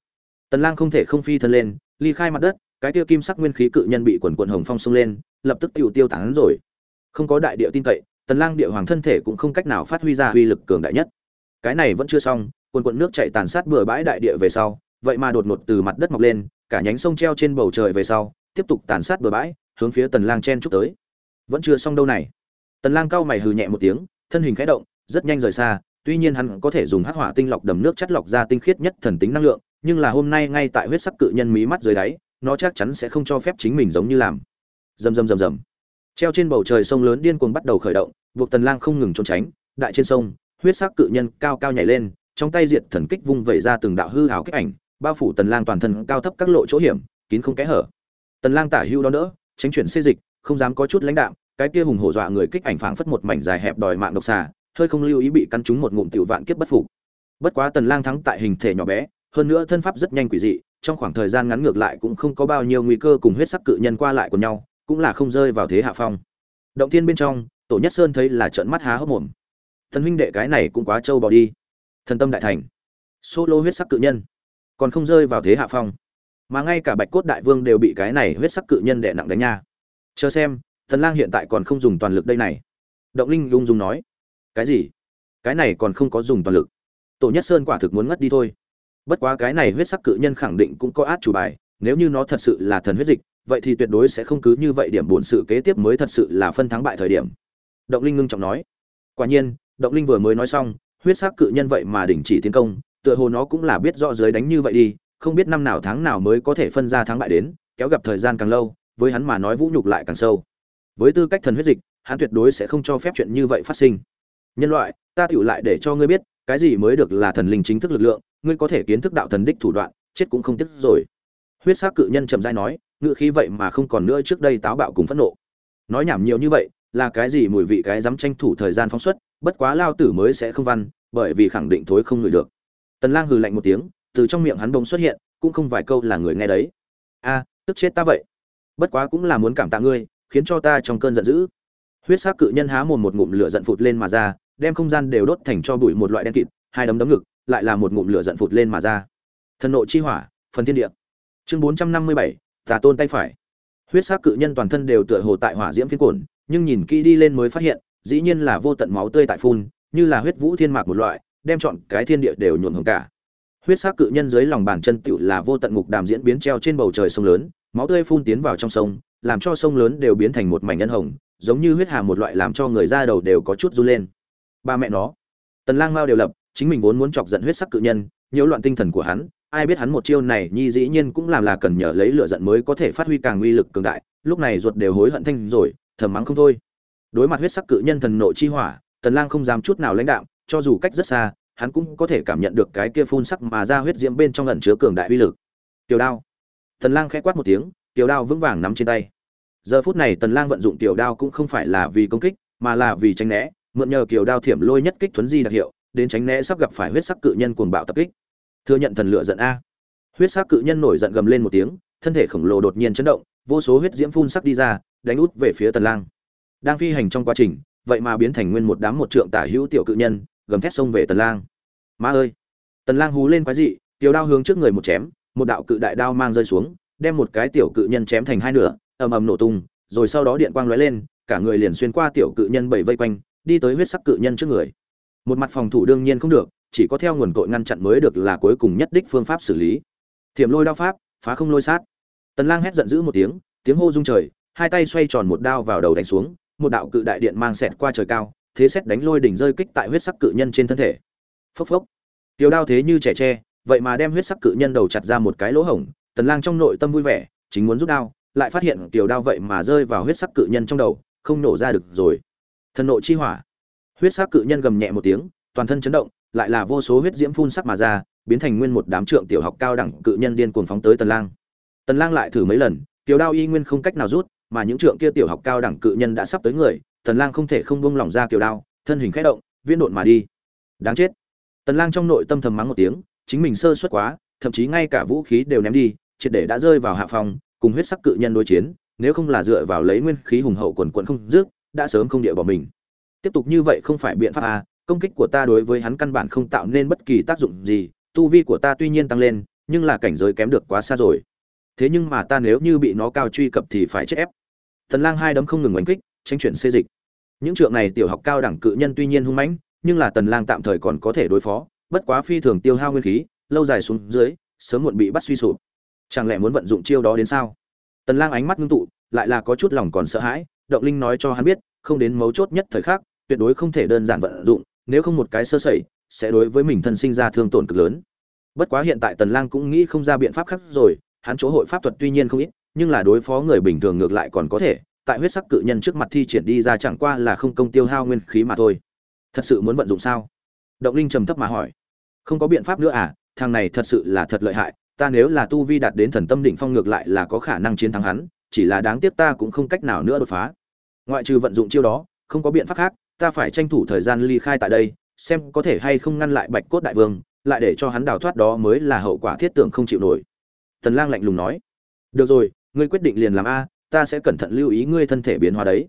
Tần lang không thể không phi thân lên, ly khai mặt đất, cái tiêu kim sắc nguyên khí cự nhân bị quần quần hồng phong xông lên, lập tức tiêu tiêu tán rồi. Không có đại địa tin cậy tần lang địa hoàng thân thể cũng không cách nào phát huy ra uy lực cường đại nhất. Cái này vẫn chưa xong quần quần nước chảy tàn sát bừa bãi đại địa về sau, vậy mà đột ngột từ mặt đất mọc lên, cả nhánh sông treo trên bầu trời về sau, tiếp tục tàn sát bừa bãi, hướng phía tần lang chen chúc tới. Vẫn chưa xong đâu này. Tần lang cao mày hừ nhẹ một tiếng, thân hình khẽ động, rất nhanh rời xa, tuy nhiên hắn có thể dùng hắc hỏa tinh lọc đầm nước chất lọc ra tinh khiết nhất thần tính năng lượng, nhưng là hôm nay ngay tại huyết sắc cự nhân mí mắt dưới đáy, nó chắc chắn sẽ không cho phép chính mình giống như làm. Rầm rầm rầm rầm. Treo trên bầu trời sông lớn điên cuồng bắt đầu khởi động buộc tần lang không ngừng trốn tránh, đại trên sông, huyết sắc cự nhân cao cao nhảy lên, trong tay diệt thần kích vung vẩy ra từng đạo hư ảo kích ảnh, bao phủ tần lang toàn thân cao thấp các lộ chỗ hiểm, kín không kẽ hở. Tần lang tả hưu đó đỡ tránh chuyển xê dịch, không dám có chút lãnh đạm, cái kia hùng hổ dọa người kích ảnh phảng phất một mảnh dài hẹp đòi mạng độc xà, hơi không lưu ý bị cắn trúng một ngụm tiểu vạn kiếp bất phục. Bất quá tần lang thắng tại hình thể nhỏ bé, hơn nữa thân pháp rất nhanh quỷ dị, trong khoảng thời gian ngắn ngược lại cũng không có bao nhiêu nguy cơ cùng huyết sắc cự nhân qua lại của nhau, cũng là không rơi vào thế hạ phong. Động thiên bên trong tổ nhất sơn thấy là trợn mắt há hốc mồm. Thần huynh đệ cái này cũng quá trâu bò đi. Thần tâm đại thành. Solo huyết sắc cự nhân. Còn không rơi vào thế hạ phong. Mà ngay cả bạch cốt đại vương đều bị cái này huyết sắc cự nhân đệ nặng đánh nha. Chờ xem, thần lang hiện tại còn không dùng toàn lực đây này. Động linh lung dung nói. Cái gì? Cái này còn không có dùng toàn lực. Tổ nhất sơn quả thực muốn ngất đi thôi. Bất quá cái này huyết sắc cự nhân khẳng định cũng có át chủ bài. Nếu như nó thật sự là thần huyết dịch, vậy thì tuyệt đối sẽ không cứ như vậy điểm bổn sự kế tiếp mới thật sự là phân thắng bại thời điểm động linh ngưng trọng nói. Quả nhiên, động linh vừa mới nói xong, huyết sắc cự nhân vậy mà đình chỉ tiến công, tựa hồ nó cũng là biết rõ giới đánh như vậy đi, không biết năm nào tháng nào mới có thể phân ra thắng bại đến, kéo gặp thời gian càng lâu, với hắn mà nói vũ nhục lại càng sâu. Với tư cách thần huyết dịch, hắn tuyệt đối sẽ không cho phép chuyện như vậy phát sinh. Nhân loại, ta tựu lại để cho ngươi biết, cái gì mới được là thần linh chính thức lực lượng, ngươi có thể kiến thức đạo thần đích thủ đoạn, chết cũng không tiếc rồi. Huyết sắc cự nhân trầm dai nói ngự khí vậy mà không còn nữa trước đây táo bạo cùng phẫn nộ. Nói nhảm nhiều như vậy là cái gì mùi vị cái dám tranh thủ thời gian phóng xuất, bất quá lao tử mới sẽ không văn, bởi vì khẳng định thối không ngửi được. Tần lang hừ lạnh một tiếng, từ trong miệng hắn bỗng xuất hiện, cũng không vài câu là người nghe đấy. A, tức chết ta vậy. Bất quá cũng là muốn cảm tạ ngươi, khiến cho ta trong cơn giận dữ. Huyết sắc cự nhân há mồm một ngụm lửa giận phụt lên mà ra, đem không gian đều đốt thành cho bụi một loại đen kịt, hai đấm đấm ngực, lại là một ngụm lửa giận phụt lên mà ra. Thần nộ chi hỏa, phần thiên địa. Chương bốn trăm năm mươi bảy, tà tôn tay phải. Huyết sắc cự nhân toàn thân đều tựa hồ tại hỏa diễm phiến cồn nhưng nhìn kỹ đi lên mới phát hiện, dĩ nhiên là vô tận máu tươi tại phun, như là huyết vũ thiên mạc một loại, đem chọn cái thiên địa đều nhuộm hồng cả. Huyết sắc cự nhân dưới lòng bàn chân tựu là vô tận ngục đàm diễn biến treo trên bầu trời sông lớn, máu tươi phun tiến vào trong sông, làm cho sông lớn đều biến thành một mảnh nhân hồng, giống như huyết hà một loại làm cho người da đầu đều có chút run lên. Ba mẹ nó. Tần lang mao đều lập, chính mình vốn muốn chọc giận huyết sắc cự nhân, nhiễu loạn tinh thần của hắn, ai biết hắn một chiêu này nhi dĩ nhiên cũng làm là cần nhờ lấy lửa giận mới có thể phát huy càng uy lực cường đại, lúc này ruột đều hối hận thanh rồi thầm mắng không thôi. Đối mặt huyết sắc cự nhân thần nộ chi hỏa, tần lang không dám chút nào lãnh đạm, cho dù cách rất xa, hắn cũng có thể cảm nhận được cái kia phun sắc mà ra huyết diễm bên trong ẩn chứa cường đại uy lực. Tiểu đao. Tần lang khẽ quát một tiếng, tiểu đao vững vàng nắm trên tay. Giờ phút này tần lang vận dụng tiểu đao cũng không phải là vì công kích, mà là vì tránh né, mượn nhờ kiểu đao thiểm lôi nhất kích thuấn di đặc hiệu, đến tránh né sắp gặp phải huyết sắc cự nhân cuồng bạo tập kích. Thừa nhận thần lửa giận a. Huyết sắc cự nhân nổi giận gầm lên một tiếng, thân thể khổng lồ đột nhiên chấn động vô số huyết diễm phun sắc đi ra, đánh út về phía tần lang. Đang phi hành trong quá trình, vậy mà biến thành nguyên một đám một trượng tả hữu tiểu cự nhân, gầm thét xông về tần lang. Ma ơi! Tần lang hú lên quái dị, tiểu đao hướng trước người một chém, một đạo cự đại đao mang rơi xuống, đem một cái tiểu cự nhân chém thành hai nửa, ầm ầm nổ tung, rồi sau đó điện quang lóe lên, cả người liền xuyên qua tiểu cự nhân bảy vây quanh, đi tới huyết sắc cự nhân trước người. Một mặt phòng thủ đương nhiên không được, chỉ có theo nguồn cội ngăn chặn mới được là cuối cùng nhất đích phương pháp xử lý. Thiểm lôi đao pháp, phá không lôi sát tần lang hét giận dữ một tiếng tiếng hô rung trời, hai tay xoay tròn một đao vào đầu đánh xuống, một đạo cự đại điện mang xẹt qua trời cao, thế xét đánh lôi đỉnh rơi kích tại huyết sắc cự nhân trên thân thể. Phốc phốc. Tiểu đao thế như trẻ tre, vậy mà đem huyết sắc cự nhân đầu chặt ra một cái lỗ hổng, tần lang trong nội tâm vui vẻ, chính muốn rút đao, lại phát hiện tiểu đao vậy mà rơi vào huyết sắc cự nhân trong đầu, không nổ ra được rồi. Thần nộ chi hỏa. Huyết sắc cự nhân gầm nhẹ một tiếng, toàn thân chấn động, lại là vô số huyết diễm phun sắc mà ra, biến thành nguyên một đám trượng tiểu học cao đẳng cự nhân điên cuồng phóng tới tần lang tần lang lại thử mấy lần, tiểu đao y nguyên không cách nào rút, mà những trượng kia tiểu học cao đẳng cự nhân đã sắp tới người, tần lang không thể không buông lỏng ra tiểu đao, thân hình khẽ động, viên độn mà đi. Đáng chết. Tần lang trong nội tâm thầm mắng một tiếng, chính mình sơ suất quá, thậm chí ngay cả vũ khí đều ném đi, triệt để đã rơi vào hạ phòng, cùng huyết sắc cự nhân đối chiến, nếu không là dựa vào lấy nguyên khí hùng hậu quần quần không dứt, đã sớm không địa bỏ mình. Tiếp tục như vậy không phải biện pháp à công kích của ta đối với hắn căn bản không tạo nên bất kỳ tác dụng gì, tu vi của ta tuy nhiên tăng lên, nhưng là cảnh giới kém được quá xa rồi thế nhưng mà ta nếu như bị nó cao truy cập thì phải chết ép. Thần lang hai đấm không ngừng oanh kích, tranh chuyển xê dịch. Những trượng này tiểu học cao đẳng cự nhân tuy nhiên hung mãnh, nhưng là tần lang tạm thời còn có thể đối phó, bất quá phi thường tiêu hao nguyên khí, lâu dài xuống dưới, sớm muộn bị bắt suy sụp. Chẳng lẽ muốn vận dụng chiêu đó đến sao? Tần lang ánh mắt ngưng tụ, lại là có chút lòng còn sợ hãi, động linh nói cho hắn biết, không đến mấu chốt nhất thời khắc, tuyệt đối không thể đơn giản vận dụng, nếu không một cái sơ sẩy, sẽ đối với mình thân sinh ra thương tổn cực lớn. Bất quá hiện tại tần lang cũng nghĩ không ra biện pháp khác rồi hắn chỗ hội pháp thuật tuy nhiên không ít, nhưng là đối phó người bình thường ngược lại còn có thể, tại huyết sắc cự nhân trước mặt thi triển đi ra chẳng qua là không công tiêu hao nguyên khí mà thôi. Thật sự muốn vận dụng sao? Động linh trầm thấp mà hỏi. Không có biện pháp nữa à thằng này thật sự là thật lợi hại, ta nếu là tu vi đạt đến thần tâm đỉnh phong ngược lại là có khả năng chiến thắng hắn, chỉ là đáng tiếc ta cũng không cách nào nữa đột phá. Ngoại trừ vận dụng chiêu đó, không có biện pháp khác, ta phải tranh thủ thời gian ly khai tại đây, xem có thể hay không ngăn lại bạch cốt đại vương, lại để cho hắn đào thoát đó mới là hậu quả thiết tưởng không chịu nổi tần lang lạnh lùng nói, được rồi, ngươi quyết định liền làm a, ta sẽ cẩn thận lưu ý ngươi thân thể biến hóa đấy.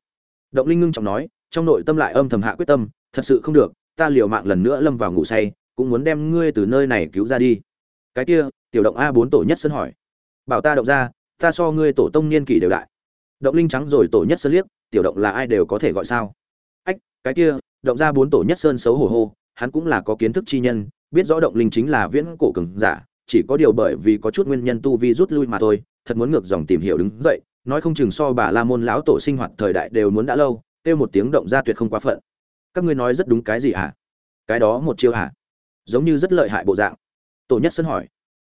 Động linh ngưng trọng nói, trong nội tâm lại âm thầm hạ quyết tâm, thật sự không được, ta liều mạng lần nữa lâm vào ngủ say, cũng muốn đem ngươi từ nơi này cứu ra đi. Cái kia, tiểu động a bốn tổ nhất sân hỏi, bảo ta động ra, ta so ngươi tổ tông niên kỷ đều đại. Động linh trắng rồi tổ nhất sơn liếc, tiểu động là ai đều có thể gọi sao? Ách, cái kia, động ra bốn tổ nhất sơn xấu hổ hô, hắn cũng là có kiến thức chi nhân, biết rõ động linh chính là viễn cổ cường giả chỉ có điều bởi vì có chút nguyên nhân tu vi rút lui mà thôi, thật muốn ngược dòng tìm hiểu đứng dậy, nói không chừng so bà la môn lão tổ sinh hoạt thời đại đều muốn đã lâu, kêu một tiếng động ra tuyệt không quá phận. Các ngươi nói rất đúng cái gì hả? À? cái đó một chiêu hả? À? giống như rất lợi hại bộ dạng. Tổ nhất sân hỏi.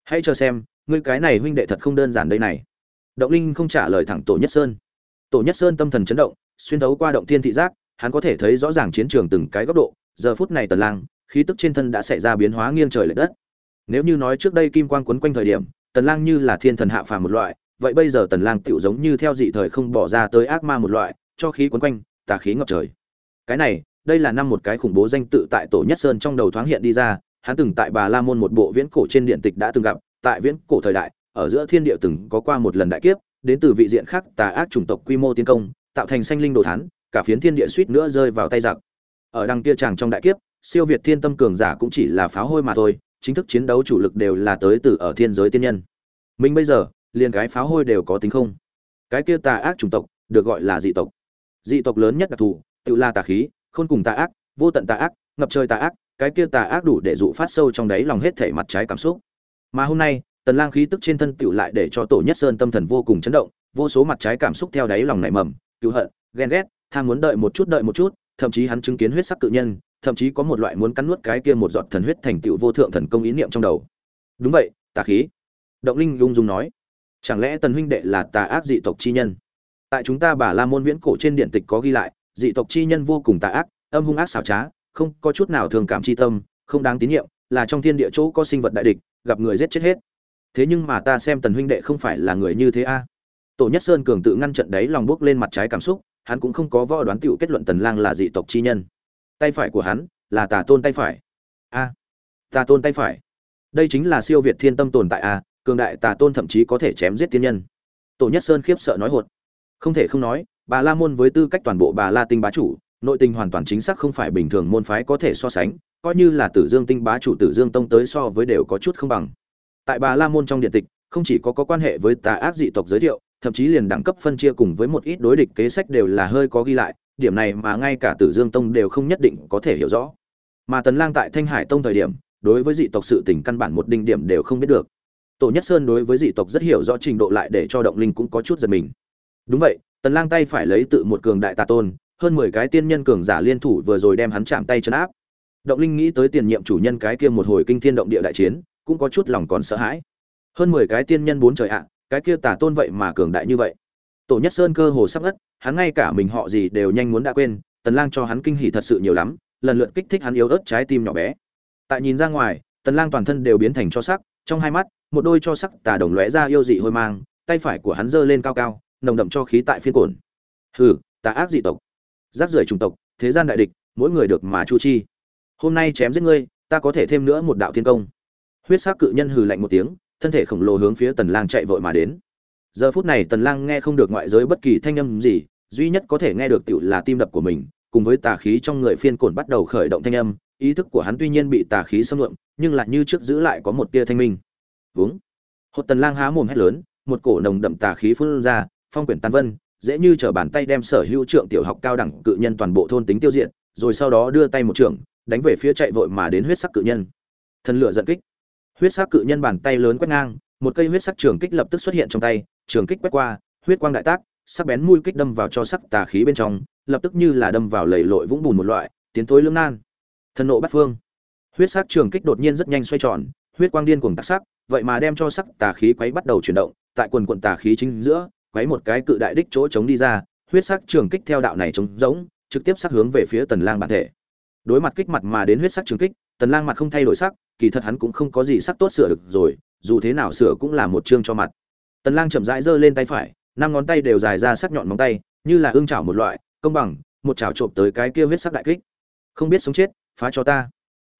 Hãy cho xem, ngươi cái này huynh đệ thật không đơn giản đây này. Động linh không trả lời thẳng tổ nhất sơn. Tổ nhất sơn tâm thần chấn động, xuyên thấu qua động thiên thị giác, hắn có thể thấy rõ ràng chiến trường từng cái góc độ, giờ phút này tần lang, khí tức trên thân đã xảy ra biến hóa nghiêng trời lệch đất nếu như nói trước đây kim quang quấn quanh thời điểm, tần lang như là thiên thần hạ phàm một loại, vậy bây giờ tần lang tiểu giống như theo dị thời không bỏ ra tới ác ma một loại, cho khí quấn quanh, tà khí ngập trời. Cái này, đây là năm một cái khủng bố danh tự tại tổ nhất sơn trong đầu thoáng hiện đi ra, hắn từng tại bà la môn một bộ viễn cổ trên điện tịch đã từng gặp, tại viễn cổ thời đại, ở giữa thiên địa từng có qua một lần đại kiếp, đến từ vị diện khác tà ác chủng tộc quy mô tiến công, tạo thành sanh linh đồ thán, cả phiến thiên địa suýt nữa rơi vào tay giặc. Ở đằng kia chàng trong đại kiếp, siêu việt thiên tâm cường giả cũng chỉ là pháo hôi mà thôi chính thức chiến đấu chủ lực đều là tới từ ở thiên giới tiên nhân. Mình bây giờ, liền cái pháo hôi đều có tính không? Cái kia tà ác chủng tộc, được gọi là dị tộc. Dị tộc lớn nhất đặc thù, tự là tà khí, khôn cùng tà ác, vô tận tà ác, ngập trời tà ác, cái kia tà ác đủ để dụ phát sâu trong đáy lòng hết thể mặt trái cảm xúc. Mà hôm nay, tần lang khí tức trên thân tựu lại để cho tổ nhất sơn tâm thần vô cùng chấn động, vô số mặt trái cảm xúc theo đáy lòng nảy mầm cứu hận, ghen ghét, tham muốn đợi một chút đợi một chút, thậm chí hắn chứng kiến huyết sắc cự nhân thậm chí có một loại muốn cắn nuốt cái kia một giọt thần huyết thành tựu vô thượng thần công ý niệm trong đầu. Đúng vậy, tà khí. Động linh lung dung nói, chẳng lẽ tần huynh đệ là tà ác dị tộc chi nhân? Tại chúng ta bà la môn viễn cổ trên điện tịch có ghi lại, dị tộc chi nhân vô cùng tà ác, âm hung ác xảo trá, không có chút nào thường cảm chi tâm, không đáng tín nhiệm, là trong thiên địa chỗ có sinh vật đại địch, gặp người giết chết hết. Thế nhưng mà ta xem tần huynh đệ không phải là người như thế a. Tổ nhất sơn cường tự ngăn trận đấy lòng bước lên mặt trái cảm xúc, hắn cũng không có võ đoán tựu kết luận tần lang là dị tộc chi nhân tay phải của hắn là tà tôn tay phải. A, tà tôn tay phải. Đây chính là siêu việt thiên tâm tồn tại a, cường đại tà tôn thậm chí có thể chém giết tiên nhân. Tổ nhất sơn khiếp sợ nói hột. Không thể không nói, bà la môn với tư cách toàn bộ bà la tinh bá chủ, nội tình hoàn toàn chính xác không phải bình thường môn phái có thể so sánh, coi như là tử dương tinh bá chủ, tử dương tông tới so với đều có chút không bằng. Tại bà la môn trong điện tịch, không chỉ có có quan hệ với tà ác dị tộc giới thiệu, thậm chí liền đẳng cấp phân chia cùng với một ít đối địch kế sách đều là hơi có ghi lại điểm này mà ngay cả tử dương tông đều không nhất định có thể hiểu rõ. Mà tần lang tại thanh hải tông thời điểm, đối với dị tộc sự tình căn bản một đinh điểm đều không biết được. Tổ nhất sơn đối với dị tộc rất hiểu rõ trình độ lại để cho động linh cũng có chút giật mình. Đúng vậy, tần lang tay phải lấy tự một cường đại tà tôn, hơn 10 cái tiên nhân cường giả liên thủ vừa rồi đem hắn chạm tay chân áp. Động linh nghĩ tới tiền nhiệm chủ nhân cái kia một hồi kinh thiên động địa đại chiến, cũng có chút lòng còn sợ hãi. Hơn 10 cái tiên nhân bốn trời ạ, cái kia tà tôn vậy mà cường đại như vậy. Tổ nhất sơn cơ hồ sắp ngất hắn ngay cả mình họ gì đều nhanh muốn đã quên, tần lang cho hắn kinh hỉ thật sự nhiều lắm, lần lượt kích thích hắn yếu ớt trái tim nhỏ bé. Tại nhìn ra ngoài, tần lang toàn thân đều biến thành cho sắc, trong hai mắt, một đôi cho sắc tà đồng lóe ra yêu dị hôi mang, tay phải của hắn giơ lên cao cao, nồng đậm cho khí tại phiên cồn hừ, tà ác dị tộc. Giáp rưởi trùng tộc, thế gian đại địch, mỗi người được mà chu chi. Hôm nay chém giết ngươi, ta có thể thêm nữa một đạo thiên công. Huyết sắc cự nhân hừ lạnh một tiếng, thân thể khổng lồ hướng phía tần lang chạy vội mà đến. Giờ phút này tần lang nghe không được ngoại giới bất kỳ thanh âm gì duy nhất có thể nghe được tựu là tim đập của mình, cùng với tà khí trong người phiên cổn bắt đầu khởi động thanh âm, ý thức của hắn tuy nhiên bị tà khí xâm lượm nhưng lại như trước giữ lại có một tia thanh minh. Vướng hột tần lang há mồm hét lớn, một cổ nồng đậm tà khí phun ra, phong quyển tàn vân, dễ như trở bàn tay đem sở hữu trượng tiểu học cao đẳng cự nhân toàn bộ thôn tính tiêu diệt, rồi sau đó đưa tay một trường, đánh về phía chạy vội mà đến huyết sắc cự nhân. Thần lửa giận kích. Huyết sắc cự nhân bàn tay lớn quét ngang, một cây huyết sắc trường kích lập tức xuất hiện trong tay, trường kích quét qua, huyết quang đại tác sắc bén mũi kích đâm vào cho sắc tà khí bên trong, lập tức như là đâm vào lầy lội vũng bùn một loại, tiến tối lưỡng nan. Thần nộ bắt phương. Huyết sắc trường kích đột nhiên rất nhanh xoay tròn, huyết quang điên cuồng tác sắc, vậy mà đem cho sắc tà khí quấy bắt đầu chuyển động, tại quần quần tà khí chính giữa, quấy một cái cự đại đích chỗ chống đi ra, huyết sắc trường kích theo đạo này chống giống trực tiếp sắc hướng về phía tần lang bản thể. Đối mặt kích mặt mà đến huyết sắc trường kích, tần lang mặt không thay đổi sắc, kỳ thật hắn cũng không có gì sắc tốt sửa được rồi, dù thế nào sửa cũng là một chương cho mặt. Tần lang chậm rãi giơ lên tay phải năm ngón tay đều dài ra sắc nhọn móng tay, như là ương chảo một loại, công bằng, một chảo trộm tới cái kia huyết sắc đại kích. Không biết sống chết, phá cho ta.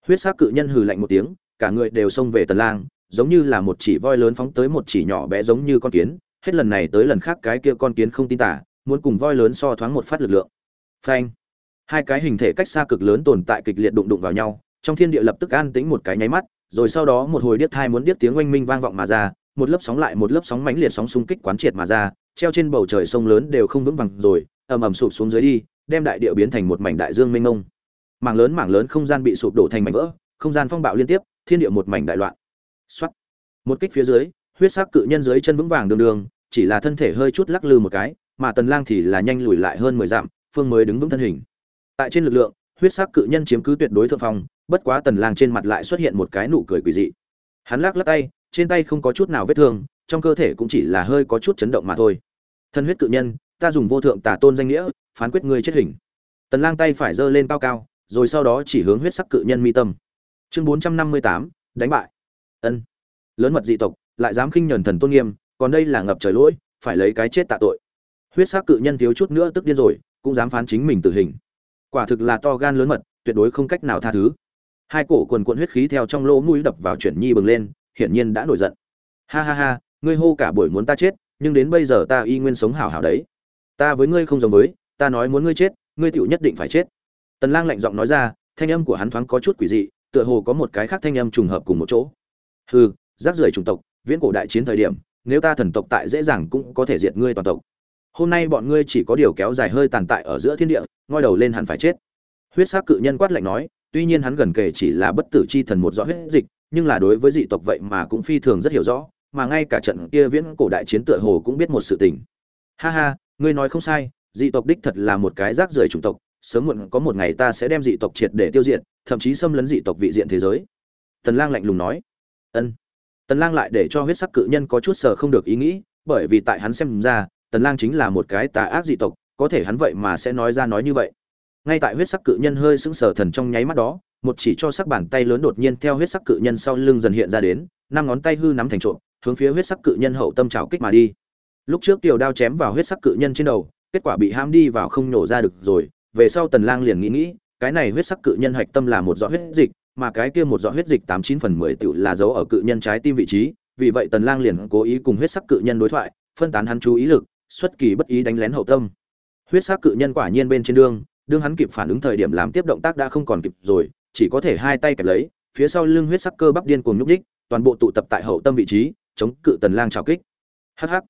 Huyết sắc cự nhân hừ lạnh một tiếng, cả người đều xông về tần lang, giống như là một chỉ voi lớn phóng tới một chỉ nhỏ bé giống như con kiến. Hết lần này tới lần khác cái kia con kiến không tin tả, muốn cùng voi lớn so thoáng một phát lực lượng. Phanh. Hai cái hình thể cách xa cực lớn tồn tại kịch liệt đụng đụng vào nhau, trong thiên địa lập tức an tĩnh một cái nháy mắt, rồi sau đó một hồi điếc thai muốn điếc tiếng oanh minh vang vọng mà ra, một lớp sóng lại một lớp sóng mãnh liệt sóng xung kích quán triệt mà ra treo trên bầu trời sông lớn đều không vững vàng rồi, ầm ầm sụp xuống dưới đi, đem đại địa biến thành một mảnh đại dương mênh mông. Mảng lớn mảng lớn không gian bị sụp đổ thành mảnh vỡ, không gian phong bạo liên tiếp, thiên địa một mảnh đại loạn. Soát. một kích phía dưới, huyết sắc cự nhân dưới chân vững vàng đường đường, chỉ là thân thể hơi chút lắc lư một cái, mà tần lang thì là nhanh lùi lại hơn 10 dặm, phương mới đứng vững thân hình. Tại trên lực lượng, huyết sắc cự nhân chiếm cứ tuyệt đối thượng phong, bất quá tần lang trên mặt lại xuất hiện một cái nụ cười quỷ dị. Hắn lắc lắc tay, trên tay không có chút nào vết thương trong cơ thể cũng chỉ là hơi có chút chấn động mà thôi. Thân huyết cự nhân ta dùng vô thượng tà tôn danh nghĩa phán quyết ngươi chết hình. Tần lang tay phải giơ lên cao cao rồi sau đó chỉ hướng huyết sắc cự nhân mi tâm. Chương 458, đánh bại. Ân. Lớn mật dị tộc lại dám khinh nhẫn thần tôn nghiêm còn đây là ngập trời lỗi phải lấy cái chết tạ tội. Huyết sắc cự nhân thiếu chút nữa tức điên rồi cũng dám phán chính mình tử hình. Quả thực là to gan lớn mật tuyệt đối không cách nào tha thứ. Hai cổ quần cuộn huyết khí theo trong lỗ mũi đập vào chuyển nhi bừng lên hiển nhiên đã nổi giận. Ha ha ha ngươi hô cả buổi muốn ta chết, nhưng đến bây giờ ta y nguyên sống hảo hảo đấy. Ta với ngươi không giống với, ta nói muốn ngươi chết, ngươi tựu nhất định phải chết. Tần lang lạnh giọng nói ra, thanh âm của hắn thoáng có chút quỷ dị, tựa hồ có một cái khác thanh âm trùng hợp cùng một chỗ. Hừ, rác rưởi chủng tộc, viễn cổ đại chiến thời điểm, nếu ta thần tộc tại dễ dàng cũng có thể diệt ngươi toàn tộc. Hôm nay bọn ngươi chỉ có điều kéo dài hơi tàn tại ở giữa thiên địa, ngoi đầu lên hẳn phải chết. Huyết sắc cự nhân quát lạnh nói, tuy nhiên hắn gần kể chỉ là bất tử chi thần một rõ huyết dịch, nhưng là đối với dị tộc vậy mà cũng phi thường rất hiểu rõ mà ngay cả trận kia viễn cổ đại chiến tựa hồ cũng biết một sự tình. Ha ha, ngươi nói không sai, dị tộc đích thật là một cái rác rưởi chủng tộc, sớm muộn có một ngày ta sẽ đem dị tộc triệt để tiêu diệt, thậm chí xâm lấn dị tộc vị diện thế giới. Tần lang lạnh lùng nói. Ân. Tần lang lại để cho huyết sắc cự nhân có chút sờ không được ý nghĩ, bởi vì tại hắn xem ra, tần lang chính là một cái tà ác dị tộc, có thể hắn vậy mà sẽ nói ra nói như vậy. Ngay tại huyết sắc cự nhân hơi sững sờ thần trong nháy mắt đó, một chỉ cho sắc bàn tay lớn đột nhiên theo huyết sắc cự nhân sau lưng dần hiện ra đến, năm ngón tay hư nắm thành trộm hướng phía huyết sắc cự nhân hậu tâm trảo kích mà đi. Lúc trước tiểu đao chém vào huyết sắc cự nhân trên đầu, kết quả bị ham đi vào không nổ ra được rồi, về sau tần lang liền nghĩ nghĩ, cái này huyết sắc cự nhân hạch tâm là một giọt huyết dịch, mà cái kia một giọt huyết dịch tám chín phần mười tiểu là dấu ở cự nhân trái tim vị trí, vì vậy tần lang liền cố ý cùng huyết sắc cự nhân đối thoại, phân tán hắn chú ý lực, xuất kỳ bất ý đánh lén hậu tâm. Huyết sắc cự nhân quả nhiên bên trên đường, đương hắn kịp phản ứng thời điểm làm tiếp động tác đã không còn kịp rồi, chỉ có thể hai tay kẹp lấy, phía sau lưng huyết sắc cơ bắp điên cuồng nhúc nhích, toàn bộ tụ tập tại hậu tâm vị trí chống cự tần lang trào kích. Hắc hắc.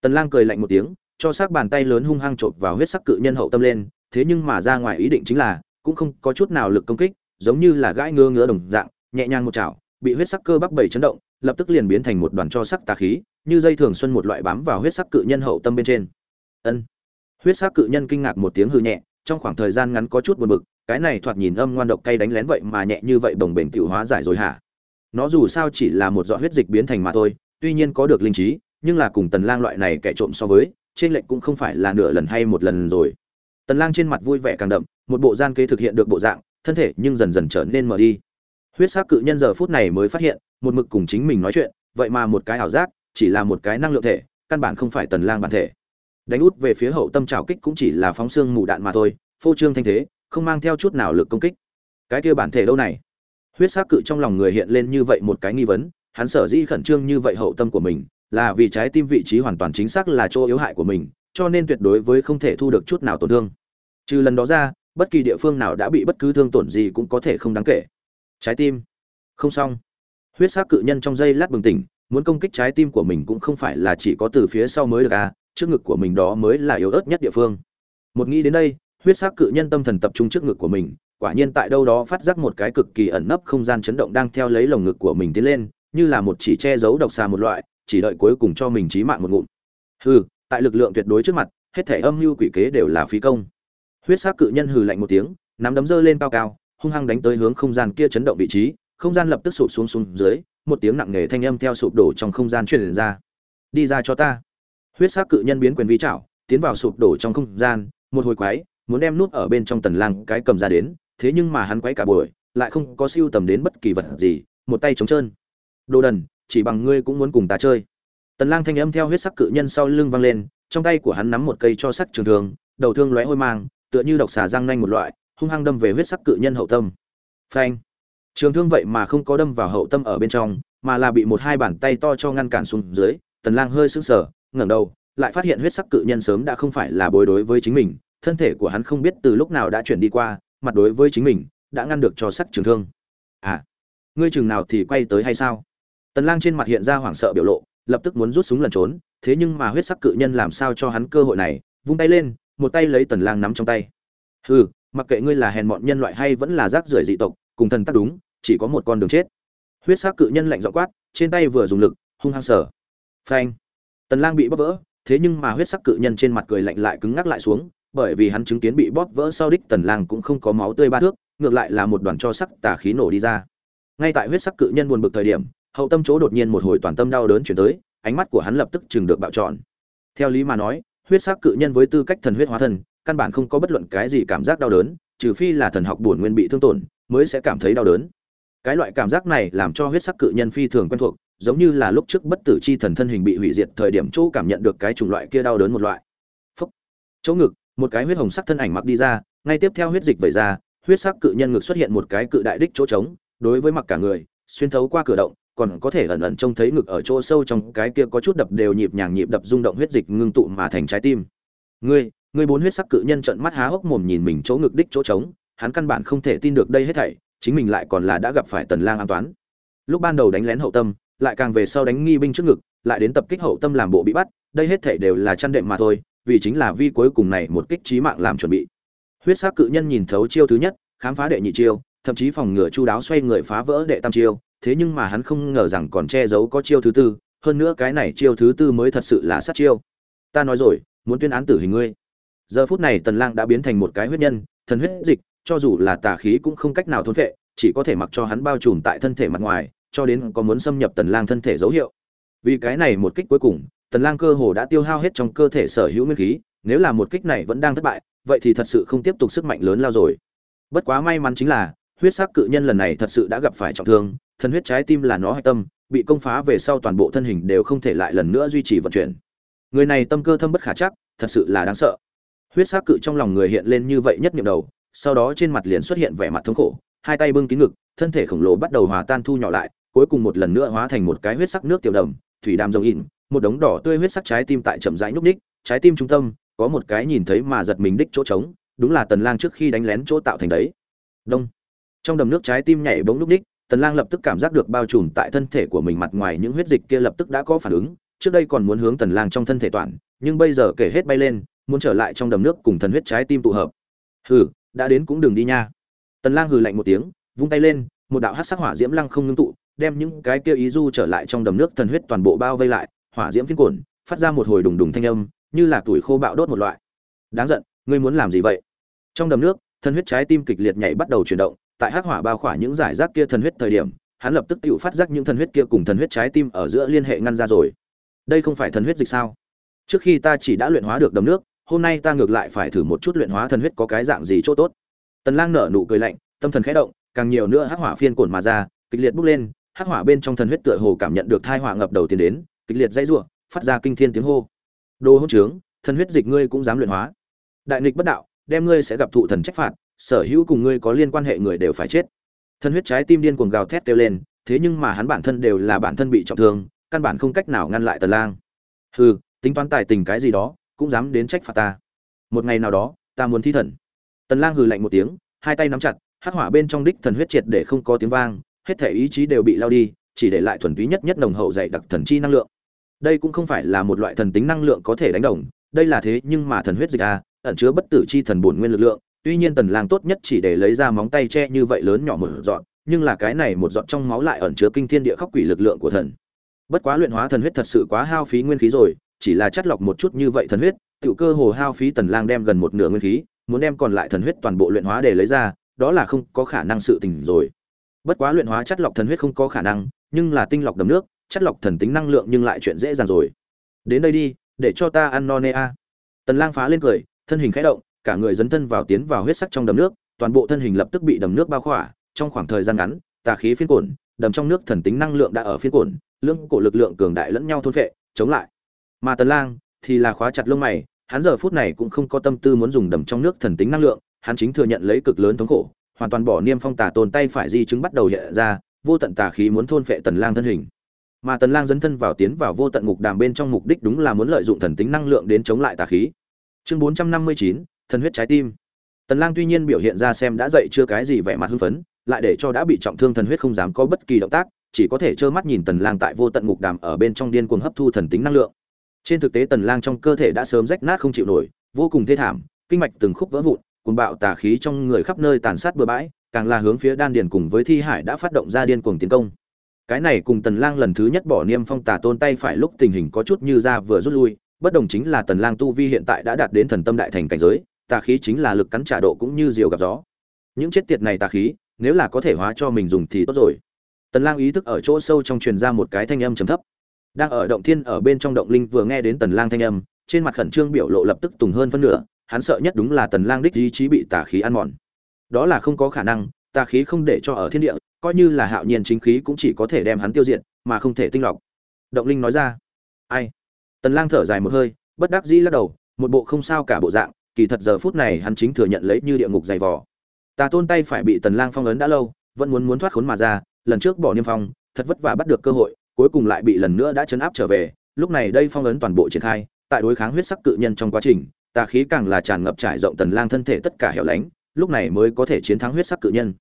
Tần lang cười lạnh một tiếng, cho sắc bàn tay lớn hung hăng chộp vào huyết sắc cự nhân hậu tâm lên, thế nhưng mà ra ngoài ý định chính là, cũng không có chút nào lực công kích, giống như là gãi ngứa ngứa đồng dạng, nhẹ nhàng một chảo, bị huyết sắc cơ bắp bảy chấn động, lập tức liền biến thành một đoàn cho sắc tà khí, như dây thường xuân một loại bám vào huyết sắc cự nhân hậu tâm bên trên. Ân. Huyết sắc cự nhân kinh ngạc một tiếng hư nhẹ, trong khoảng thời gian ngắn có chút buồn bực, cái này thoạt nhìn âm ngoan độc cay đánh lén vậy mà nhẹ như vậy bồng bềnh tiểu hóa giải rồi hả? Nó dù sao chỉ là một giọt huyết dịch biến thành mà thôi tuy nhiên có được linh trí, nhưng là cùng tần lang loại này kẻ trộm so với, trên lệnh cũng không phải là nửa lần hay một lần rồi. Tần lang trên mặt vui vẻ càng đậm, một bộ gian kế thực hiện được bộ dạng, thân thể nhưng dần dần trở nên mờ đi. Huyết sắc cự nhân giờ phút này mới phát hiện, một mực cùng chính mình nói chuyện, vậy mà một cái ảo giác, chỉ là một cái năng lượng thể, căn bản không phải tần lang bản thể. Đánh út về phía hậu tâm trào kích cũng chỉ là phóng xương mù đạn mà thôi, phô trương thanh thế, không mang theo chút nào lực công kích. Cái kia bản thể đâu này? Huyết sắc cự trong lòng người hiện lên như vậy một cái nghi vấn hắn sở dĩ khẩn trương như vậy hậu tâm của mình, là vì trái tim vị trí hoàn toàn chính xác là chỗ yếu hại của mình, cho nên tuyệt đối với không thể thu được chút nào tổn thương. Trừ lần đó ra, bất kỳ địa phương nào đã bị bất cứ thương tổn gì cũng có thể không đáng kể. Trái tim. Không xong. Huyết sắc cự nhân trong giây lát bừng tỉnh, muốn công kích trái tim của mình cũng không phải là chỉ có từ phía sau mới được à trước ngực của mình đó mới là yếu ớt nhất địa phương. Một nghĩ đến đây, huyết sắc cự nhân tâm thần tập trung trước ngực của mình, quả nhiên tại đâu đó phát giác một cái cực kỳ ẩn nấp không gian chấn động đang theo lấy lồng ngực của mình tiến lên như là một chỉ che giấu độc xà một loại, chỉ đợi cuối cùng cho mình chí mạng một ngụm. Hừ, tại lực lượng tuyệt đối trước mặt, hết thể âm mưu quỷ kế đều là phí công. Huyết sắc cự nhân hừ lạnh một tiếng, nắm đấm giơ lên cao cao, hung hăng đánh tới hướng không gian kia chấn động vị trí, không gian lập tức sụp xuống xuống dưới, một tiếng nặng nề thanh âm theo sụp đổ trong không gian truyền ra. Đi ra cho ta. Huyết sắc cự nhân biến quyền vi chảo tiến vào sụp đổ trong không gian, một hồi quái, muốn đem nút ở bên trong tần lang cái cầm ra đến, thế nhưng mà hắn quấy cả buổi, lại không có siêu tầm đến bất kỳ vật gì, một tay trống trơn đồ đần, chỉ bằng ngươi cũng muốn cùng ta chơi. Tần lang thanh âm theo huyết sắc cự nhân sau lưng vang lên, trong tay của hắn nắm một cây cho sắc trường thương, đầu thương lóe hôi mang, tựa như độc xà răng nanh một loại, hung hăng đâm về huyết sắc cự nhân hậu tâm. Phanh! Trường thương vậy mà không có đâm vào hậu tâm ở bên trong, mà là bị một hai bàn tay to cho ngăn cản xuống dưới, tần lang hơi sững sờ, ngẩng đầu, lại phát hiện huyết sắc cự nhân sớm đã không phải là bối đối với chính mình, thân thể của hắn không biết từ lúc nào đã chuyển đi qua, mặt đối với chính mình, đã ngăn được cho sắc trường thương. À ngươi chừng nào thì quay tới hay sao? Tần lang trên mặt hiện ra hoảng sợ biểu lộ, lập tức muốn rút súng lần trốn, thế nhưng mà huyết sắc cự nhân làm sao cho hắn cơ hội này, vung tay lên, một tay lấy tần lang nắm trong tay. Hừ, mặc kệ ngươi là hèn mọn nhân loại hay vẫn là rác rưởi dị tộc, cùng thần tắc đúng, chỉ có một con đường chết. Huyết sắc cự nhân lạnh giọng quát, trên tay vừa dùng lực, hung hăng sở phanh. Tần lang bị bóp vỡ, thế nhưng mà huyết sắc cự nhân trên mặt cười lạnh lại cứng ngắc lại xuống, bởi vì hắn chứng kiến bị bóp vỡ sau đích tần lang cũng không có máu tươi ba thước, ngược lại là một đoàn cho sắc tà khí nổ đi ra. Ngay tại huyết sắc cự nhân buồn bực thời điểm hậu tâm chỗ đột nhiên một hồi toàn tâm đau đớn chuyển tới, ánh mắt của hắn lập tức chừng được bạo tròn. Theo lý mà nói, huyết sắc cự nhân với tư cách thần huyết hóa thân, căn bản không có bất luận cái gì cảm giác đau đớn, trừ phi là thần học bổn nguyên bị thương tổn, mới sẽ cảm thấy đau đớn. Cái loại cảm giác này làm cho huyết sắc cự nhân phi thường quen thuộc, giống như là lúc trước bất tử chi thần thân hình bị hủy diệt thời điểm chỗ cảm nhận được cái chủng loại kia đau đớn một loại. Phúc. Chỗ ngực, một cái huyết hồng sắc thân ảnh mặc đi ra, ngay tiếp theo huyết dịch vẩy ra, huyết sắc cự nhân ngực xuất hiện một cái cự đại đích chỗ trống, đối với mặc cả người, xuyên thấu qua cửa động còn có thể ẩn ẩn trông thấy ngực ở chỗ sâu trong, cái kia có chút đập đều nhịp nhàng nhịp đập rung động huyết dịch ngưng tụ mà thành trái tim. Ngươi ngươi bốn huyết sắc cự nhân trợn mắt há hốc mồm nhìn mình chỗ ngực đích chỗ trống, hắn căn bản không thể tin được đây hết thảy, chính mình lại còn là đã gặp phải tần lang an toán lúc ban đầu đánh lén hậu tâm, lại càng về sau đánh nghi binh trước ngực, lại đến tập kích hậu tâm làm bộ bị bắt, đây hết thảy đều là chăn đệm mà thôi, vì chính là vi cuối cùng này một kích chí mạng làm chuẩn bị. Huyết sắc cự nhân nhìn thấu chiêu thứ nhất, khám phá đệ nhị chiêu, thậm chí phòng ngừa chu đáo xoay người phá vỡ đệ tam chiêu thế nhưng mà hắn không ngờ rằng còn che giấu có chiêu thứ tư, hơn nữa cái này chiêu thứ tư mới thật sự là sát chiêu. Ta nói rồi, muốn tuyên án tử hình ngươi. Giờ phút này tần lang đã biến thành một cái huyết nhân, thần huyết dịch, cho dù là tà khí cũng không cách nào thôn phệ, chỉ có thể mặc cho hắn bao trùm tại thân thể mặt ngoài, cho đến có muốn xâm nhập tần lang thân thể dấu hiệu. Vì cái này một kích cuối cùng, tần lang cơ hồ đã tiêu hao hết trong cơ thể sở hữu nguyên khí, nếu là một kích này vẫn đang thất bại, vậy thì thật sự không tiếp tục sức mạnh lớn lao rồi. Bất quá may mắn chính là, huyết sắc cự nhân lần này thật sự đã gặp phải trọng thương thần huyết trái tim là nó hạch tâm, bị công phá về sau toàn bộ thân hình đều không thể lại lần nữa duy trì vận chuyển. Người này tâm cơ thâm bất khả chắc, thật sự là đáng sợ. Huyết sắc cự trong lòng người hiện lên như vậy nhất niệm đầu, sau đó trên mặt liền xuất hiện vẻ mặt thống khổ, hai tay bưng kín ngực, thân thể khổng lồ bắt đầu hòa tan thu nhỏ lại, cuối cùng một lần nữa hóa thành một cái huyết sắc nước tiểu đầm, thủy đàm dầu in một đống đỏ tươi huyết sắc trái tim tại chậm rãi nhúc ních trái tim trung tâm, có một cái nhìn thấy mà giật mình đích chỗ trống, đúng là tần lang trước khi đánh lén chỗ tạo thành đấy. Đông. Trong đầm nước trái tim nhảy bỗng nhúc ních tần lang lập tức cảm giác được bao trùm tại thân thể của mình mặt ngoài những huyết dịch kia lập tức đã có phản ứng, trước đây còn muốn hướng tần lang trong thân thể toàn, nhưng bây giờ kể hết bay lên, muốn trở lại trong đầm nước cùng thần huyết trái tim tụ hợp. Hừ, đã đến cũng đừng đi nha. Tần lang hừ lạnh một tiếng, vung tay lên, một đạo hắc sắc hỏa diễm lăng không ngưng tụ, đem những cái kia ý du trở lại trong đầm nước thần huyết toàn bộ bao vây lại, hỏa diễm phiến cuộn, phát ra một hồi đùng đùng thanh âm, như là tuổi khô bạo đốt một loại. Đáng giận, ngươi muốn làm gì vậy? Trong đầm nước, thần huyết trái tim kịch liệt nhảy bắt đầu chuyển động tại hắc hỏa bao khỏa những giải rác kia thần huyết thời điểm, hắn lập tức tự phát giác những thần huyết kia cùng thần huyết trái tim ở giữa liên hệ ngăn ra rồi. Đây không phải thần huyết dịch sao? Trước khi ta chỉ đã luyện hóa được đầm nước, hôm nay ta ngược lại phải thử một chút luyện hóa thần huyết có cái dạng gì chỗ tốt. Tần lang nở nụ cười lạnh, tâm thần khẽ động, càng nhiều nữa hắc hỏa phiên cuộn mà ra, kịch liệt bốc lên, hắc hỏa bên trong thần huyết tựa hồ cảm nhận được thai hỏa ngập đầu tiến đến, kịch liệt dãy rủa, phát ra kinh thiên tiếng hô. Đồ hỗn trướng, thần huyết dịch ngươi cũng dám luyện hóa. Đại nghịch bất đạo, đem ngươi sẽ gặp thụ thần trách phạt sở hữu cùng ngươi có liên quan hệ người đều phải chết. Thần huyết trái tim điên cuồng gào thét kêu lên, thế nhưng mà hắn bản thân đều là bản thân bị trọng thương, căn bản không cách nào ngăn lại tần lang. Hừ, tính toán tài tình cái gì đó, cũng dám đến trách phạt ta. Một ngày nào đó, ta muốn thi thần. Tần lang hừ lạnh một tiếng, hai tay nắm chặt, hắc hỏa bên trong đích thần huyết triệt để không có tiếng vang, hết thể ý chí đều bị lao đi, chỉ để lại thuần túy nhất nhất nồng hậu dày đặc thần chi năng lượng. Đây cũng không phải là một loại thần tính năng lượng có thể đánh đồng, đây là thế nhưng mà thần huyết dịch a, ẩn chứa bất tử chi thần bổn nguyên lực lượng tuy nhiên tần lang tốt nhất chỉ để lấy ra móng tay che như vậy lớn nhỏ một dọn nhưng là cái này một dọn trong máu lại ẩn chứa kinh thiên địa khắc quỷ lực lượng của thần. Bất quá luyện hóa thần huyết thật sự quá hao phí nguyên khí rồi, chỉ là chất lọc một chút như vậy thần huyết, tiểu cơ hồ hao phí tần lang đem gần một nửa nguyên khí, muốn đem còn lại thần huyết toàn bộ luyện hóa để lấy ra, đó là không có khả năng sự tình rồi. Bất quá luyện hóa chất lọc thần huyết không có khả năng, nhưng là tinh lọc đầm nước chất lọc thần tính năng lượng nhưng lại chuyện dễ dàng rồi. Đến đây đi, để cho ta ăn no nê a. Tần lang phá lên cười, thân hình khẽ động cả người dấn thân vào tiến vào huyết sắc trong đầm nước toàn bộ thân hình lập tức bị đầm nước bao khỏa trong khoảng thời gian ngắn tà khí phiên cổn đầm trong nước thần tính năng lượng đã ở phiên cổn lưỡng cổ lực lượng cường đại lẫn nhau thôn phệ chống lại. Mà tần lang thì là khóa chặt lông mày hắn giờ phút này cũng không có tâm tư muốn dùng đầm trong nước thần tính năng lượng hắn chính thừa nhận lấy cực lớn thống khổ hoàn toàn bỏ niêm phong tà tồn tay phải di chứng bắt đầu hiện ra vô tận tà khí muốn thôn phệ tần lang thân hình. Mà tần lang dẫn thân vào tiến vào vô tận ngục đàm bên trong mục đích đúng là muốn lợi dụng thần tính năng lượng đến chống lại tà khí. Chương 459, thần huyết trái tim. Tần lang tuy nhiên biểu hiện ra xem đã dậy chưa cái gì vẻ mặt hưng phấn, lại để cho đã bị trọng thương thần huyết không dám có bất kỳ động tác, chỉ có thể trơ mắt nhìn tần lang tại vô tận ngục đàm ở bên trong điên cuồng hấp thu thần tính năng lượng. Trên thực tế tần lang trong cơ thể đã sớm rách nát không chịu nổi, vô cùng thê thảm, kinh mạch từng khúc vỡ vụn, cuồng bạo tà khí trong người khắp nơi tàn sát bừa bãi, càng là hướng phía đan điền cùng với thi hải đã phát động ra điên cuồng tiến công. Cái này cùng tần lang lần thứ nhất bỏ niêm phong tà tôn tay phải lúc tình hình có chút như ra vừa rút lui, bất đồng chính là tần lang tu vi hiện tại đã đạt đến thần tâm đại thành cảnh giới tà khí chính là lực cắn trả độ cũng như diều gặp gió. Những chết tiệt này tà khí, nếu là có thể hóa cho mình dùng thì tốt rồi. Tần lang ý thức ở chỗ sâu trong truyền ra một cái thanh âm trầm thấp. Đang ở động thiên ở bên trong động linh vừa nghe đến tần lang thanh âm, trên mặt khẩn trương biểu lộ lập tức tùng hơn phân nửa, hắn sợ nhất đúng là tần lang đích ý chí bị tà khí ăn mòn. Đó là không có khả năng, tà khí không để cho ở thiên địa, coi như là hạo nhiên chính khí cũng chỉ có thể đem hắn tiêu diệt, mà không thể tinh lọc. Động linh nói ra. Ai? Tần lang thở dài một hơi, bất đắc dĩ lắc đầu, một bộ không sao cả bộ dạng kỳ thật giờ phút này hắn chính thừa nhận lấy như địa ngục dày vò. Tà tôn tay phải bị tần lang phong ấn đã lâu, vẫn muốn muốn thoát khốn mà ra, lần trước bỏ niêm phong, thật vất vả bắt được cơ hội, cuối cùng lại bị lần nữa đã chấn áp trở về. Lúc này đây phong ấn toàn bộ triển khai, tại đối kháng huyết sắc cự nhân trong quá trình tà khí càng là tràn ngập trải rộng tần lang thân thể tất cả hẻo lánh, lúc này mới có thể chiến thắng huyết sắc cự nhân.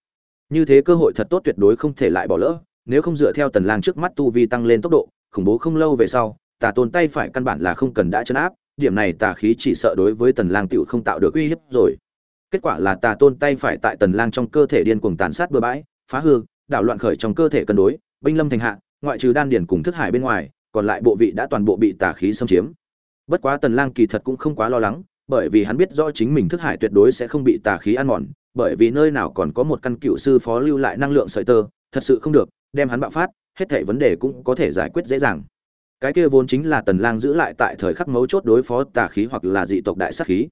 Như thế cơ hội thật tốt tuyệt đối không thể lại bỏ lỡ, nếu không dựa theo tần lang trước mắt tu vi tăng lên tốc độ, khủng bố không lâu về sau tà tôn tay phải căn bản là không cần đã chấn áp điểm này tà khí chỉ sợ đối với tần lang tiểu không tạo được uy hiếp rồi. Kết quả là tà tôn tay phải tại tần lang trong cơ thể điên cuồng tàn sát bừa bãi, phá hư, đảo loạn khởi trong cơ thể cân đối, binh lâm thành hạ, ngoại trừ đan điển cùng thức hải bên ngoài, còn lại bộ vị đã toàn bộ bị tà khí xâm chiếm. Bất quá tần lang kỳ thật cũng không quá lo lắng, bởi vì hắn biết rõ chính mình thức hải tuyệt đối sẽ không bị tà khí ăn mòn, bởi vì nơi nào còn có một căn cựu sư phó lưu lại năng lượng sợi tơ, thật sự không được, đem hắn bạo phát, hết thảy vấn đề cũng có thể giải quyết dễ dàng cái kia vốn chính là tần lang giữ lại tại thời khắc mấu chốt đối phó tà khí hoặc là dị tộc đại sát khí.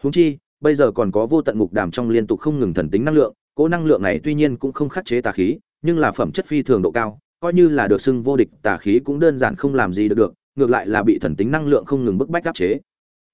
Huống chi, bây giờ còn có vô tận ngục đàm trong liên tục không ngừng thần tính năng lượng cỗ năng lượng này tuy nhiên cũng không khắc chế tà khí, nhưng là phẩm chất phi thường độ cao, coi như là được xưng vô địch, tà khí cũng đơn giản không làm gì được được, ngược lại là bị thần tính năng lượng không ngừng bức bách áp chế.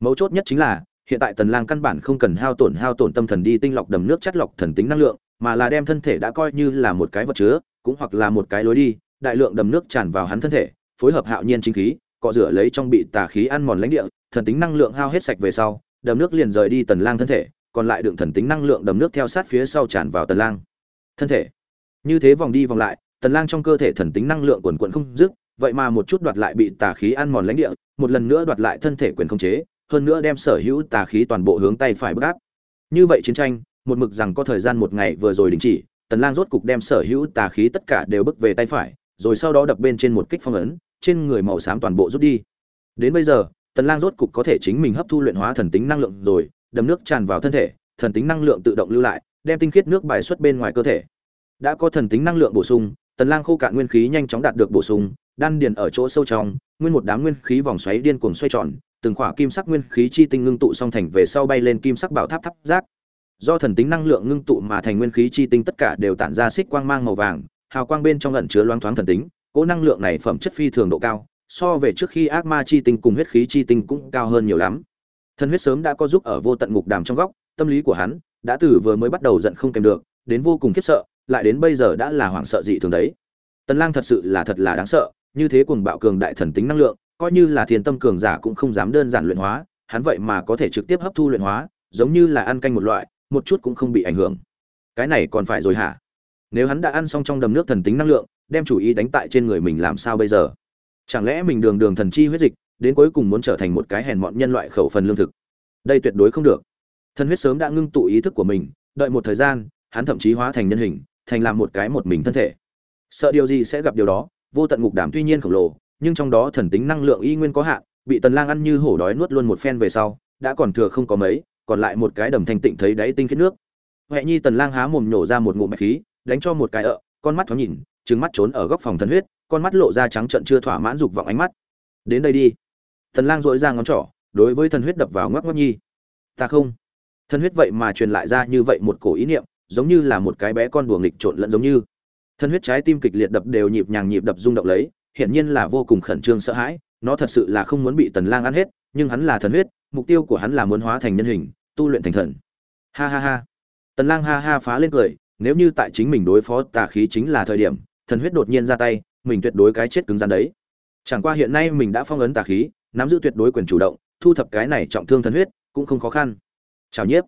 Mấu chốt nhất chính là, hiện tại tần lang căn bản không cần hao tổn hao tổn tâm thần đi tinh lọc đầm nước chất lọc thần tính năng lượng, mà là đem thân thể đã coi như là một cái vật chứa, cũng hoặc là một cái lối đi, đại lượng đầm nước tràn vào hắn thân thể phối hợp hạo nhiên chính khí, cọ rửa lấy trong bị tà khí ăn mòn lãnh địa, thần tính năng lượng hao hết sạch về sau, đầm nước liền rời đi tần lang thân thể, còn lại đựng thần tính năng lượng đầm nước theo sát phía sau tràn vào tần lang. Thân thể. Như thế vòng đi vòng lại, tần lang trong cơ thể thần tính năng lượng quần quần không dứt, vậy mà một chút đoạt lại bị tà khí ăn mòn lãnh địa, một lần nữa đoạt lại thân thể quyền không chế, hơn nữa đem sở hữu tà khí toàn bộ hướng tay phải bức áp. Như vậy chiến tranh, một mực rằng có thời gian một ngày vừa rồi đình chỉ, tần lang rốt cục đem sở hữu tà khí tất cả đều bức về tay phải, rồi sau đó đập bên trên một kích phong ấn trên người màu xám toàn bộ rút đi. Đến bây giờ, tần lang rốt cục có thể chính mình hấp thu luyện hóa thần tính năng lượng rồi, đầm nước tràn vào thân thể, thần tính năng lượng tự động lưu lại, đem tinh khiết nước bài xuất bên ngoài cơ thể. Đã có thần tính năng lượng bổ sung, tần lang khô cạn nguyên khí nhanh chóng đạt được bổ sung, đan điền ở chỗ sâu trong, nguyên một đám nguyên khí vòng xoáy điên cuồng xoay tròn, từng khỏa kim sắc nguyên khí chi tinh ngưng tụ song thành về sau bay lên kim sắc bảo tháp tháp giác. Do thần tính năng lượng ngưng tụ mà thành nguyên khí chi tinh tất cả đều tản ra xích quang mang màu vàng, hào quang bên trong ẩn chứa loáng thoáng thần tính cỗ năng lượng này phẩm chất phi thường độ cao, so về trước khi ác ma chi tinh cùng huyết khí chi tinh cũng cao hơn nhiều lắm. Thần huyết sớm đã có giúp ở vô tận ngục đàm trong góc, tâm lý của hắn đã từ vừa mới bắt đầu giận không kèm được, đến vô cùng khiếp sợ, lại đến bây giờ đã là hoảng sợ dị thường đấy. Tần lang thật sự là thật là đáng sợ, như thế cuồng bạo cường đại thần tính năng lượng, coi như là thiên tâm cường giả cũng không dám đơn giản luyện hóa, hắn vậy mà có thể trực tiếp hấp thu luyện hóa, giống như là ăn canh một loại, một chút cũng không bị ảnh hưởng. Cái này còn phải rồi hả? Nếu hắn đã ăn xong trong đầm nước thần tính năng lượng, đem chủ ý đánh tại trên người mình làm sao bây giờ? Chẳng lẽ mình đường đường thần chi huyết dịch, đến cuối cùng muốn trở thành một cái hèn mọn nhân loại khẩu phần lương thực? Đây tuyệt đối không được. Thần huyết sớm đã ngưng tụ ý thức của mình, đợi một thời gian, hắn thậm chí hóa thành nhân hình, thành làm một cái một mình thân thể. Sợ điều gì sẽ gặp điều đó, vô tận ngục đảm tuy nhiên khổng lồ, nhưng trong đó thần tính năng lượng y nguyên có hạn, bị tần lang ăn như hổ đói nuốt luôn một phen về sau, đã còn thừa không có mấy, còn lại một cái đầm thanh tịnh thấy đáy tinh khiết nước. Huệ nhi tần lang há mồm nhổ ra một ngụm bạch khí đánh cho một cái ợ, con mắt thoáng nhìn, trừng mắt trốn ở góc phòng thần huyết, con mắt lộ ra trắng trợn chưa thỏa mãn dục vọng ánh mắt. Đến đây đi. Thần lang dội ra ngón trỏ, đối với thần huyết đập vào ngoắc ngoắc nhi. Ta không. Thần huyết vậy mà truyền lại ra như vậy một cổ ý niệm, giống như là một cái bé con đùa nghịch trộn lẫn giống như. Thần huyết trái tim kịch liệt đập đều nhịp nhàng nhịp đập rung động lấy, hiển nhiên là vô cùng khẩn trương sợ hãi, nó thật sự là không muốn bị tần lang ăn hết, nhưng hắn là thần huyết, mục tiêu của hắn là muốn hóa thành nhân hình, tu luyện thành thần. Ha ha ha. Tần lang ha ha phá lên cười nếu như tại chính mình đối phó tà khí chính là thời điểm, thần huyết đột nhiên ra tay, mình tuyệt đối cái chết cứng rắn đấy. Chẳng qua hiện nay mình đã phong ấn tà khí, nắm giữ tuyệt đối quyền chủ động, thu thập cái này trọng thương thần huyết, cũng không khó khăn. Chào nhiếp.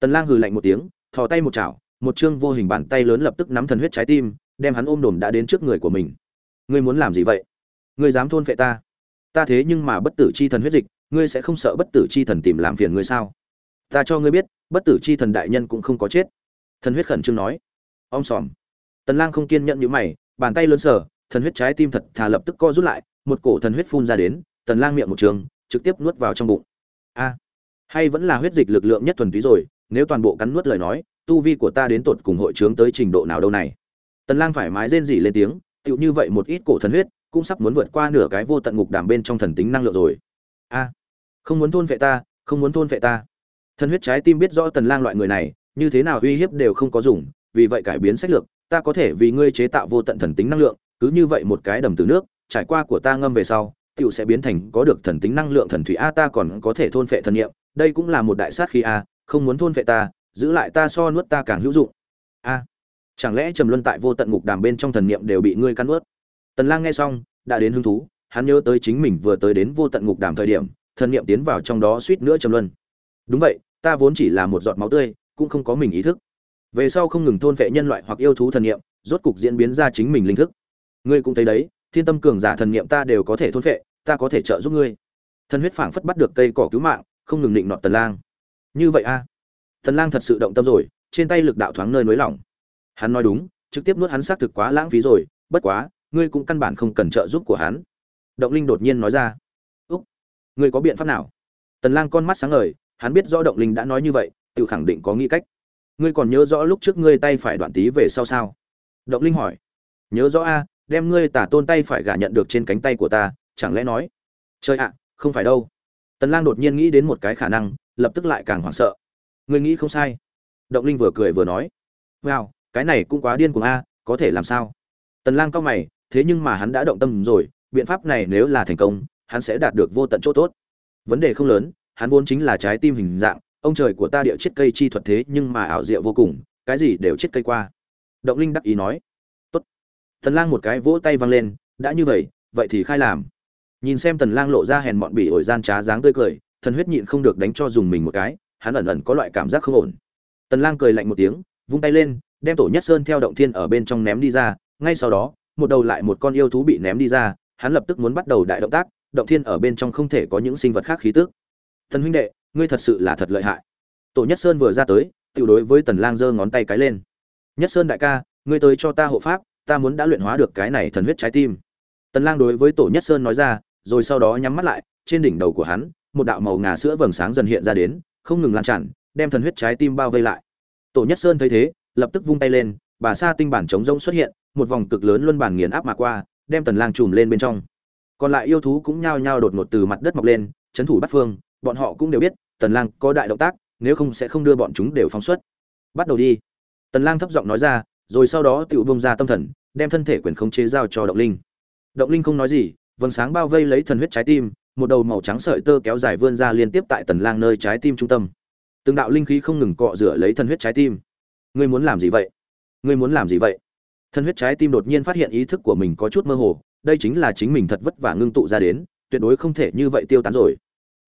Tần lang hừ lạnh một tiếng, thò tay một chảo, một chương vô hình bàn tay lớn lập tức nắm thần huyết trái tim, đem hắn ôm đồm đã đến trước người của mình. Ngươi muốn làm gì vậy? Ngươi dám thôn phệ ta? Ta thế nhưng mà bất tử chi thần huyết dịch, ngươi sẽ không sợ bất tử chi thần tìm làm phiền ngươi sao? Ta cho ngươi biết, bất tử chi thần đại nhân cũng không có chết thần huyết khẩn trương nói. Om sòm. Tần lang không kiên nhẫn như mày, bàn tay lớn sở thần huyết trái tim thật thà lập tức co rút lại, một cổ thần huyết phun ra đến, tần lang miệng một trường, trực tiếp nuốt vào trong bụng. A, hay vẫn là huyết dịch lực lượng nhất thuần túy rồi, nếu toàn bộ cắn nuốt lời nói, tu vi của ta đến tột cùng hội trướng tới trình độ nào đâu này? Tần lang phải mái rên rỉ lên tiếng, tựu như vậy một ít cổ thần huyết, cũng sắp muốn vượt qua nửa cái vô tận ngục đảm bên trong thần tính năng lượng rồi. A, không muốn thôn vệ ta, không muốn thôn vệ ta. Thần huyết trái tim biết rõ tần lang loại người này như thế nào uy hiếp đều không có dùng, vì vậy cải biến sách lược, ta có thể vì ngươi chế tạo vô tận thần tính năng lượng, cứ như vậy một cái đầm từ nước, trải qua của ta ngâm về sau tựu sẽ biến thành có được thần tính năng lượng thần thủy a, ta còn có thể thôn phệ thần niệm, đây cũng là một đại sát khí a, không muốn thôn phệ ta, giữ lại ta so nuốt ta càng hữu dụng. A, chẳng lẽ trầm luân tại vô tận ngục đàm bên trong thần niệm đều bị ngươi cắn nuốt? Tần lang nghe xong, đã đến hứng thú, hắn nhớ tới chính mình vừa tới đến vô tận ngục đàm thời điểm, thần niệm tiến vào trong đó suýt nữa trầm luân. Đúng vậy, ta vốn chỉ là một giọt máu tươi cũng không có mình ý thức. Về sau không ngừng thôn vệ nhân loại hoặc yêu thú thần niệm, rốt cục diễn biến ra chính mình linh thức. Ngươi cũng thấy đấy, thiên tâm cường giả thần niệm ta đều có thể thôn vệ, ta có thể trợ giúp ngươi. Thần huyết phảng phất bắt được cây cỏ cứu mạng, không ngừng định nọt tần lang. Như vậy a? Tần lang thật sự động tâm rồi, trên tay lực đạo thoáng nơi nới lỏng. Hắn nói đúng, trực tiếp nuốt hắn xác thực quá lãng phí rồi, bất quá, ngươi cũng căn bản không cần trợ giúp của hắn. Động linh đột nhiên nói ra. Úc, ngươi có biện pháp nào? Tần lang con mắt sáng ngời, hắn biết rõ động linh đã nói như vậy tự khẳng định có nghĩ cách. Ngươi còn nhớ rõ lúc trước ngươi tay phải đoạn tí về sau sao? Động linh hỏi. Nhớ rõ a, đem ngươi tả tôn tay phải gả nhận được trên cánh tay của ta, chẳng lẽ nói? Trời ạ, không phải đâu. Tần lang đột nhiên nghĩ đến một cái khả năng, lập tức lại càng hoảng sợ. Ngươi nghĩ không sai. Động linh vừa cười vừa nói. Wow, cái này cũng quá điên cuồng a, có thể làm sao? Tần lang cao mày, thế nhưng mà hắn đã động tâm rồi, biện pháp này nếu là thành công, hắn sẽ đạt được vô tận chỗ tốt. Vấn đề không lớn, hắn vốn chính là trái tim hình dạng ông trời của ta địa chết cây chi thuật thế nhưng mà ảo diệu vô cùng, cái gì đều chết cây qua. Động linh đắc ý nói. Tốt. Tần lang một cái vỗ tay vang lên, đã như vậy vậy thì khai làm. Nhìn xem tần lang lộ ra hèn mọn bỉ ổi gian trá dáng tươi cười, thần huyết nhịn không được đánh cho dùng mình một cái, hắn ẩn ẩn có loại cảm giác không ổn. Tần lang cười lạnh một tiếng, vung tay lên, đem tổ nhất sơn theo động thiên ở bên trong ném đi ra, ngay sau đó, một đầu lại một con yêu thú bị ném đi ra, hắn lập tức muốn bắt đầu đại động tác, động thiên ở bên trong không thể có những sinh vật khác khí tức. Thần huynh đệ ngươi thật sự là thật lợi hại. Tổ nhất sơn vừa ra tới tự đối với tần lang giơ ngón tay cái lên. Nhất sơn đại ca, ngươi tới cho ta hộ pháp, ta muốn đã luyện hóa được cái này thần huyết trái tim. Tần lang đối với tổ nhất sơn nói ra, rồi sau đó nhắm mắt lại, trên đỉnh đầu của hắn, một đạo màu ngà sữa vầng sáng dần hiện ra đến, không ngừng lan tràn, đem thần huyết trái tim bao vây lại. Tổ nhất sơn thấy thế, lập tức vung tay lên, bà sa tinh bản chống rông xuất hiện, một vòng cực lớn luân bản nghiền áp mà qua, đem tần lang trùm lên bên trong. Còn lại yêu thú cũng nhao nhao đột ngột từ mặt đất mọc lên, chấn thủ bắt phương bọn họ cũng đều biết, tần lang có đại động tác, nếu không sẽ không đưa bọn chúng đều phóng xuất. Bắt đầu đi. Tần lang thấp giọng nói ra, rồi sau đó tiểu bông ra tâm thần, đem thân thể quyền khống chế giao cho động linh. Động linh không nói gì, vầng sáng bao vây lấy thần huyết trái tim, một đầu màu trắng sợi tơ kéo dài vươn ra liên tiếp tại tần lang nơi trái tim trung tâm. Từng đạo linh khí không ngừng cọ rửa lấy thần huyết trái tim. Ngươi muốn làm gì vậy? Ngươi muốn làm gì vậy? Thần huyết trái tim đột nhiên phát hiện ý thức của mình có chút mơ hồ, đây chính là chính mình thật vất vả ngưng tụ ra đến, tuyệt đối không thể như vậy tiêu tán rồi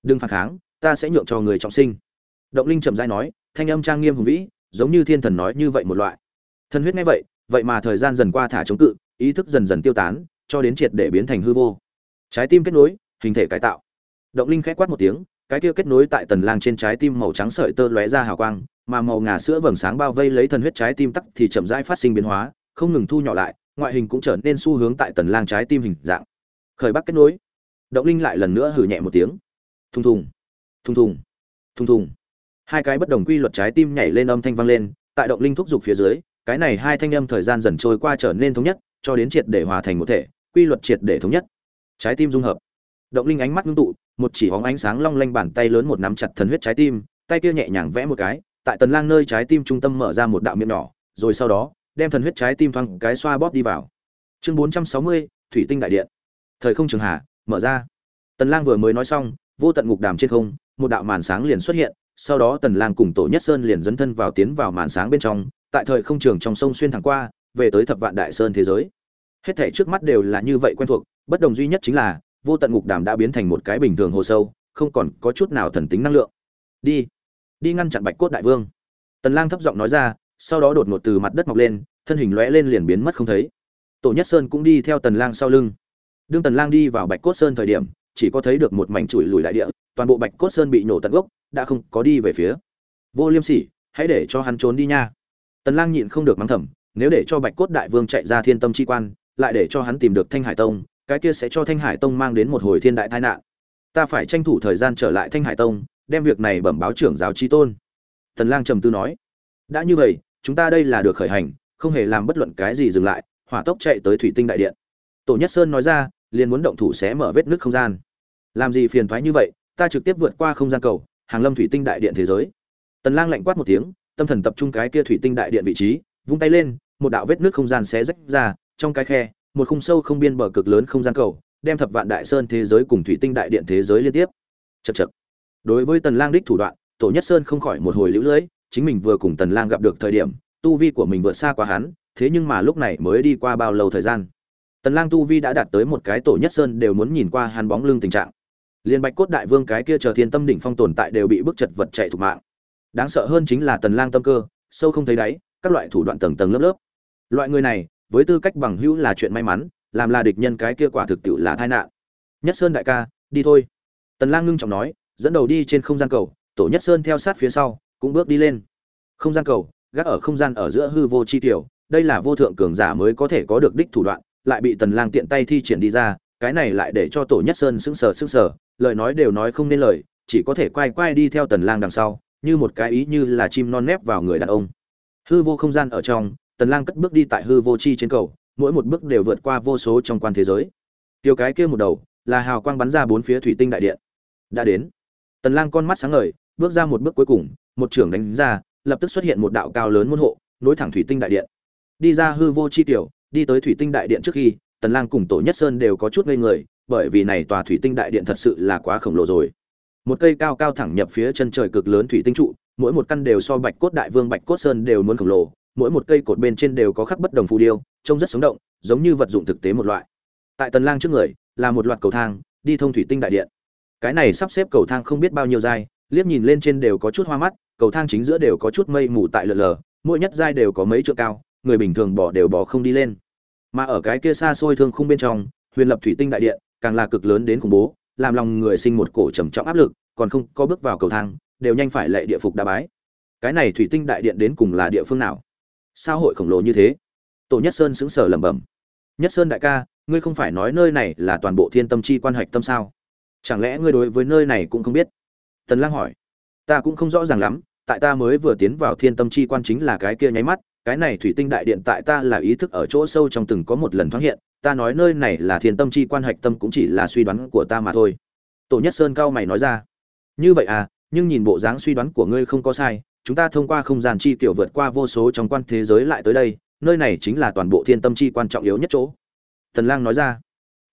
đừng phản kháng, ta sẽ nhượng cho người trọng sinh. Động linh chậm rãi nói, thanh âm trang nghiêm hùng vĩ, giống như thiên thần nói như vậy một loại. Thân huyết nghe vậy vậy mà thời gian dần qua thả chống cự, ý thức dần dần tiêu tán, cho đến triệt để biến thành hư vô. Trái tim kết nối, hình thể cải tạo. Động linh khẽ quát một tiếng, cái kia kết nối tại tần lang trên trái tim màu trắng sợi tơ lóe ra hào quang, mà màu ngà sữa vầng sáng bao vây lấy thần huyết trái tim tắc thì chậm rãi phát sinh biến hóa, không ngừng thu nhỏ lại, ngoại hình cũng trở nên xu hướng tại tần lang trái tim hình dạng. Khởi bắc kết nối. Động linh lại lần nữa hử nhẹ một tiếng thùng thùng thùng thùng thùng thùng. Hai cái bất đồng quy luật trái tim nhảy lên âm thanh vang lên tại động linh thúc giục phía dưới cái này hai thanh âm thời gian dần trôi qua trở nên thống nhất cho đến triệt để hòa thành một thể quy luật triệt để thống nhất. Trái tim dung hợp. Động linh ánh mắt ngưng tụ một chỉ hóng ánh sáng long lanh bàn tay lớn một nắm chặt thần huyết trái tim tay kia nhẹ nhàng vẽ một cái tại tần lang nơi trái tim trung tâm mở ra một đạo miệng nhỏ rồi sau đó đem thần huyết trái tim thoáng cái xoa bóp đi vào. Chương 460, thủy tinh đại điện. Thời không trường hạ mở ra. Tần lang vừa mới nói xong vô tận ngục đàm trên không, một đạo màn sáng liền xuất hiện, sau đó tần lang cùng tổ nhất sơn liền dấn thân vào tiến vào màn sáng bên trong, tại thời không trường trong sông xuyên thẳng qua, về tới thập vạn đại sơn thế giới. Hết thảy trước mắt đều là như vậy quen thuộc, bất đồng duy nhất chính là, vô tận ngục đàm đã biến thành một cái bình thường hồ sâu, không còn có chút nào thần tính năng lượng. Đi đi ngăn chặn bạch cốt đại vương. Tần lang thấp giọng nói ra, sau đó đột ngột từ mặt đất mọc lên, thân hình lóe lên liền biến mất không thấy. Tổ nhất sơn cũng đi theo tần lang sau lưng. Đương tần lang đi vào bạch cốt sơn thời điểm chỉ có thấy được một mảnh chuỗi lùi đại địa, toàn bộ bạch cốt sơn bị nổ tận gốc, đã không có đi về phía. Vô liêm sỉ, hãy để cho hắn trốn đi nha. Tần lang nhịn không được mắng thầm, nếu để cho bạch cốt đại vương chạy ra thiên tâm chi quan, lại để cho hắn tìm được thanh hải tông, cái kia sẽ cho thanh hải tông mang đến một hồi thiên đại tai nạn. Ta phải tranh thủ thời gian trở lại thanh hải tông, đem việc này bẩm báo trưởng giáo chi tôn. Tần lang trầm tư nói. Đã như vậy, chúng ta đây là được khởi hành, không hề làm bất luận cái gì dừng lại, hỏa tốc chạy tới thủy tinh đại điện. Tổ nhất sơn nói ra liền muốn động thủ sẽ mở vết nước không gian. Làm gì phiền toái như vậy, ta trực tiếp vượt qua không gian cầu, hàng lâm thủy tinh đại điện thế giới. Tần lang lạnh quát một tiếng, tâm thần tập trung cái kia thủy tinh đại điện vị trí, vung tay lên, một đạo vết nước không gian xé rách ra, trong cái khe, một khung sâu không biên bờ cực lớn không gian cầu, đem thập vạn đại sơn thế giới cùng thủy tinh đại điện thế giới liên tiếp. Chật chật đối với tần lang đích thủ đoạn, tổ nhất sơn không khỏi một hồi liễu lưỡi chính mình vừa cùng tần lang gặp được thời điểm, tu vi của mình vượt xa quá hắn, thế nhưng mà lúc này mới đi qua bao lâu thời gian? Tần lang tu vi đã đạt tới một cái tổ nhất sơn đều muốn nhìn qua hắn bóng lưng tình trạng. Liên bạch cốt đại vương cái kia chờ thiên tâm đỉnh phong tồn tại đều bị bức chật vật chạy thủ mạng. Đáng sợ hơn chính là tần lang tâm cơ, sâu không thấy đáy, các loại thủ đoạn tầng tầng lớp lớp. Loại người này, với tư cách bằng hữu là chuyện may mắn, làm là địch nhân cái kia quả thực tiệu là tai nạn. Nhất sơn đại ca, đi thôi. Tần lang ngưng trọng nói, dẫn đầu đi trên không gian cầu, tổ nhất sơn theo sát phía sau, cũng bước đi lên. Không gian cầu, gác ở không gian ở giữa hư vô chi tiểu, đây là vô thượng cường giả mới có thể có được đích thủ đoạn lại bị tần lang tiện tay thi triển đi ra, cái này lại để cho tổ nhất sơn sững sờ sững sờ. Lời nói đều nói không nên lời, chỉ có thể quay quay đi theo tần lang đằng sau, như một cái ý như là chim non nép vào người đàn ông. Hư vô không gian ở trong, tần lang cất bước đi tại hư vô chi trên cầu, mỗi một bước đều vượt qua vô số trong quan thế giới. Tiêu cái kia một đầu, là hào quang bắn ra bốn phía thủy tinh đại điện. Đã đến. Tần lang con mắt sáng ngời, bước ra một bước cuối cùng, một trưởng đánh ra, lập tức xuất hiện một đạo cao lớn môn hộ, nối thẳng thủy tinh đại điện. Đi ra hư vô chi tiểu đi tới thủy tinh đại điện trước khi, tần lang cùng tổ nhất sơn đều có chút ngây người, bởi vì này tòa thủy tinh đại điện thật sự là quá khổng lồ rồi. Một cây cao cao thẳng nhập phía chân trời cực lớn thủy tinh trụ, mỗi một căn đều so bạch cốt đại vương bạch cốt sơn đều muốn khổng lồ, mỗi một cây cột bên trên đều có khắc bất đồng phù điêu, trông rất sống động, giống như vật dụng thực tế một loại. Tại tần lang trước người, là một loạt cầu thang, đi thông thủy tinh đại điện. Cái này sắp xếp cầu thang không biết bao nhiêu giai, liếc nhìn lên trên đều có chút hoa mắt, cầu thang chính giữa đều có chút mây mù tại lờ lờ, mỗi nhất giai đều có mấy trượng cao người bình thường bỏ đều bỏ không đi lên. Mà ở cái kia xa xôi thương khung bên trong, huyền lập thủy tinh đại điện, càng là cực lớn đến khủng bố, làm lòng người sinh một cổ trầm trọng áp lực, còn không có bước vào cầu thang, đều nhanh phải lệ địa phục đa bái. Cái này thủy tinh đại điện đến cùng là địa phương nào? Sao hội khổng lồ như thế? Tổ nhất sơn sững sờ lẩm bẩm. Nhất sơn đại ca, ngươi không phải nói nơi này là toàn bộ thiên tâm chi quan hạch tâm sao? Chẳng lẽ ngươi đối với nơi này cũng không biết? Tần lang hỏi. Ta cũng không rõ ràng lắm, tại ta mới vừa tiến vào thiên tâm chi quan chính là cái kia nháy mắt cái này thủy tinh đại điện tại ta là ý thức ở chỗ sâu trong từng có một lần thoáng hiện, ta nói nơi này là thiên tâm chi quan hạch tâm cũng chỉ là suy đoán của ta mà thôi. Tổ nhất sơn cao mày nói ra. Như vậy à nhưng nhìn bộ dáng suy đoán của ngươi không có sai, chúng ta thông qua không gian chi kiểu vượt qua vô số trong quan thế giới lại tới đây, nơi này chính là toàn bộ thiên tâm chi quan trọng yếu nhất chỗ. Tần lang nói ra.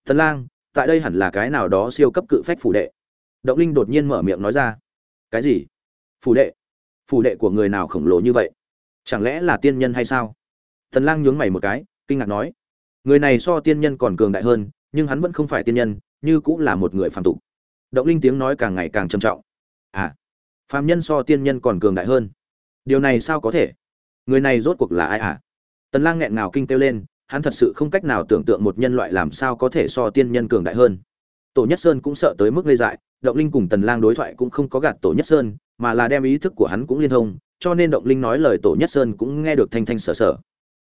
Tần lang, tại đây hẳn là cái nào đó siêu cấp cự phách phủ đệ. Động linh đột nhiên mở miệng nói ra. Cái gì? Phủ đệ. Phủ đệ của người nào khổng lồ như vậy? Chẳng lẽ là tiên nhân hay sao? Tần lang nhướng mày một cái, kinh ngạc nói, người này so tiên nhân còn cường đại hơn, nhưng hắn vẫn không phải tiên nhân, như cũng là một người phàm tục. Động linh tiếng nói càng ngày càng trầm trọng. À phàm nhân so tiên nhân còn cường đại hơn. Điều này sao có thể? Người này rốt cuộc là ai à? tần lang nghẹn ngào kinh kêu lên, hắn thật sự không cách nào tưởng tượng một nhân loại làm sao có thể so tiên nhân cường đại hơn. Tổ nhất sơn cũng sợ tới mức gây dại, động linh cùng tần lang đối thoại cũng không có gạt tổ nhất sơn, mà là đem ý thức của hắn cũng liên thông cho nên động linh nói lời tổ nhất sơn cũng nghe được thanh thanh sở sở.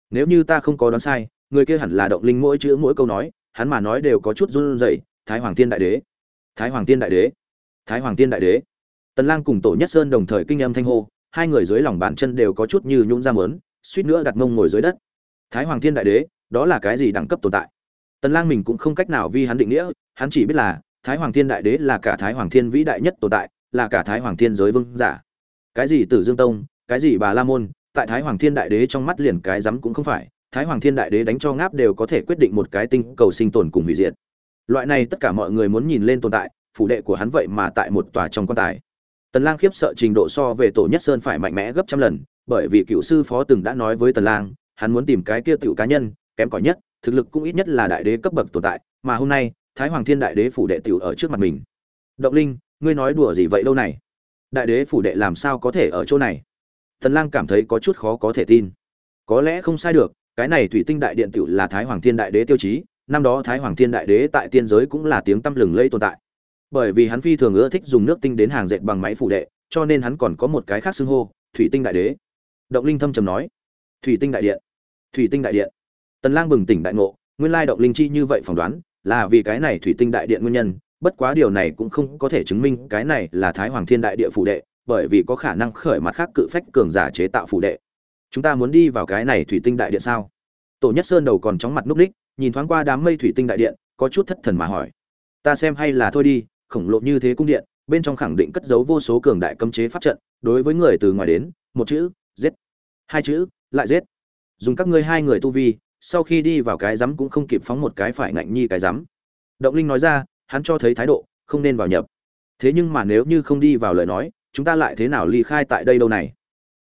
Nếu như ta không có đoán sai, người kia hẳn là động linh mỗi chữ mỗi câu nói, hắn mà nói đều có chút run rẩy, thái hoàng tiên đại đế! Thái hoàng tiên đại đế! Thái hoàng tiên đại đế! Tần lang cùng tổ nhất sơn đồng thời kinh âm thanh hô, hai người dưới lòng bàn chân đều có chút như nhũn ra mớn, suýt nữa đặt mông ngồi dưới đất. Thái hoàng thiên đại đế, đó là cái gì đẳng cấp tồn tại? Tần lang mình cũng không cách nào vi hắn định nghĩa, hắn chỉ biết là thái hoàng thiên đại đế là cả thái hoàng thiên vĩ đại nhất tồn tại, là cả thái hoàng thiên giới vương giả cái gì tử dương tông, cái gì bà la môn, tại thái hoàng thiên đại đế trong mắt liền cái dám cũng không phải, thái hoàng thiên đại đế đánh cho ngáp đều có thể quyết định một cái tinh cầu sinh tồn cùng hủy diệt. Loại này tất cả mọi người muốn nhìn lên tồn tại, phủ đệ của hắn vậy mà tại một tòa trong quan tài. Tần lang khiếp sợ trình độ so về tổ nhất sơn phải mạnh mẽ gấp trăm lần, bởi vì cựu sư phó từng đã nói với tần lang, hắn muốn tìm cái kia tiểu cá nhân, kém cỏi nhất, thực lực cũng ít nhất là đại đế cấp bậc tồn tại, mà hôm nay, thái hoàng thiên đại đế phủ đệ tiểu ở trước mặt mình. Động linh, ngươi nói đùa gì vậy lâu này? Đại đế phủ đệ làm sao có thể ở chỗ này? Tần lang cảm thấy có chút khó có thể tin. Có lẽ không sai được, cái này thủy tinh đại điện tiểu là thái hoàng thiên đại đế tiêu chí, năm đó thái hoàng thiên đại đế tại tiên giới cũng là tiếng tăm lừng lẫy tồn tại. Bởi vì hắn phi thường ưa thích dùng nước tinh đến hàng dệt bằng máy phủ đệ, cho nên hắn còn có một cái khác xưng hô, thủy tinh đại đế. Động linh thâm trầm nói, thủy tinh đại điện, thủy tinh đại điện. Tần lang bừng tỉnh đại ngộ, nguyên lai động linh chi như vậy phỏng đoán là vì cái này thủy tinh đại điện nguyên nhân bất quá điều này cũng không có thể chứng minh cái này là thái hoàng thiên đại địa phủ đệ, bởi vì có khả năng khởi mặt khác cự phách cường giả chế tạo phủ đệ. Chúng ta muốn đi vào cái này thủy tinh đại điện sao? Tổ nhất sơn đầu còn chóng mặt núp đích nhìn thoáng qua đám mây thủy tinh đại điện, có chút thất thần mà hỏi. Ta xem hay là thôi đi, khổng lồ như thế cung điện, bên trong khẳng định cất giấu vô số cường đại cấm chế pháp trận, đối với người từ ngoài đến, một chữ, giết. Hai chữ, lại giết. Dùng các ngươi hai người tu vi, sau khi đi vào cái rắm cũng không kịp phóng một cái phải ngạnh nhi cái rắm động linh nói ra hắn cho thấy thái độ, không nên vào nhập. Thế nhưng mà nếu như không đi vào lời nói, chúng ta lại thế nào ly khai tại đây đâu này?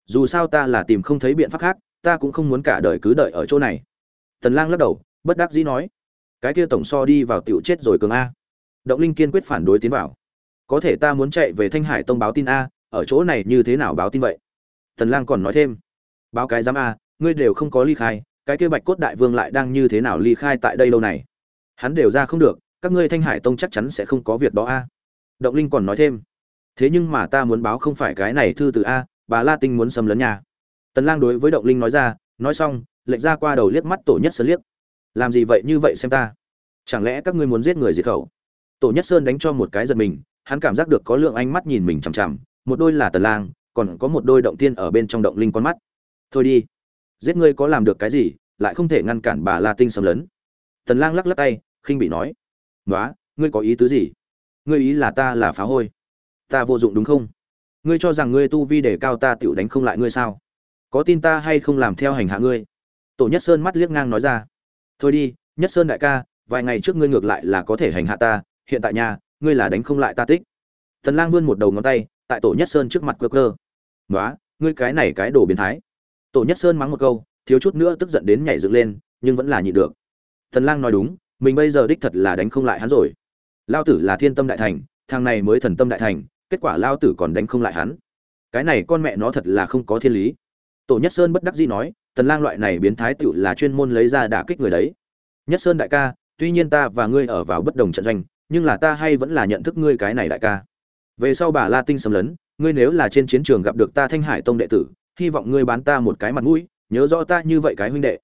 Dù sao ta là tìm không thấy biện pháp khác, ta cũng không muốn cả đời cứ đợi ở chỗ này. Tần lang lắc đầu, bất đắc dĩ nói, cái kia tổng so đi vào tiểu chết rồi cường a. Động linh kiên quyết phản đối tiến vào. Có thể ta muốn chạy về thanh hải tông báo tin a, ở chỗ này như thế nào báo tin vậy? Tần lang còn nói thêm, báo cái giám a, ngươi đều không có ly khai, cái kia bạch cốt đại vương lại đang như thế nào ly khai tại đây lâu này? Hắn đều ra không được các ngươi thanh hải tông chắc chắn sẽ không có việc đó a. Động linh còn nói thêm. Thế nhưng mà ta muốn báo không phải cái này thư từ a, bà la tinh muốn xâm lấn nhà. Tần lang đối với động linh nói ra, nói xong lệnh ra qua đầu liếc mắt tổ nhất sơn liếc. Làm gì vậy như vậy xem ta? Chẳng lẽ các ngươi muốn giết người diệt khẩu? Tổ nhất sơn đánh cho một cái giật mình, hắn cảm giác được có lượng ánh mắt nhìn mình chằm chằm, một đôi là tần lang, còn có một đôi động tiên ở bên trong động linh con mắt. Thôi đi. Giết ngươi có làm được cái gì, lại không thể ngăn cản bà la tinh xâm lấn. Tần lang lắc lắc tay, khinh bị nói. "Nóa, ngươi có ý tứ gì? Ngươi ý là ta là phá hôi. Ta vô dụng đúng không? Ngươi cho rằng ngươi tu vi để cao ta tiểu đánh không lại ngươi sao? Có tin ta hay không làm theo hành hạ ngươi? Tổ nhất sơn mắt liếc ngang nói ra. Thôi đi nhất sơn đại ca vài ngày trước ngươi ngược lại là có thể hành hạ ta hiện tại nhà ngươi là đánh không lại ta tích. Tần lang vươn một đầu ngón tay tại tổ nhất sơn trước mặt cơ cơ "Nóa, ngươi cái này cái đồ biến thái. Tổ nhất sơn mắng một câu thiếu chút nữa tức giận đến nhảy dựng lên nhưng vẫn là nhịn được. Tần lang nói đúng mình bây giờ đích thật là đánh không lại hắn rồi. Lao tử là thiên tâm đại thành, thằng này mới thần tâm đại thành, kết quả lao tử còn đánh không lại hắn. Cái này con mẹ nó thật là không có thiên lý. Tổ nhất sơn bất đắc dĩ nói, tần lang loại này biến thái tựu là chuyên môn lấy ra đả kích người đấy. Nhất sơn đại ca, tuy nhiên ta và ngươi ở vào bất đồng trận doanh, nhưng là ta hay vẫn là nhận thức ngươi cái này đại ca. Về sau bà la tinh xâm lấn, ngươi nếu là trên chiến trường gặp được ta thanh hải tông đệ tử, hy vọng ngươi bán ta một cái mặt mũi, nhớ rõ ta như vậy cái huynh đệ.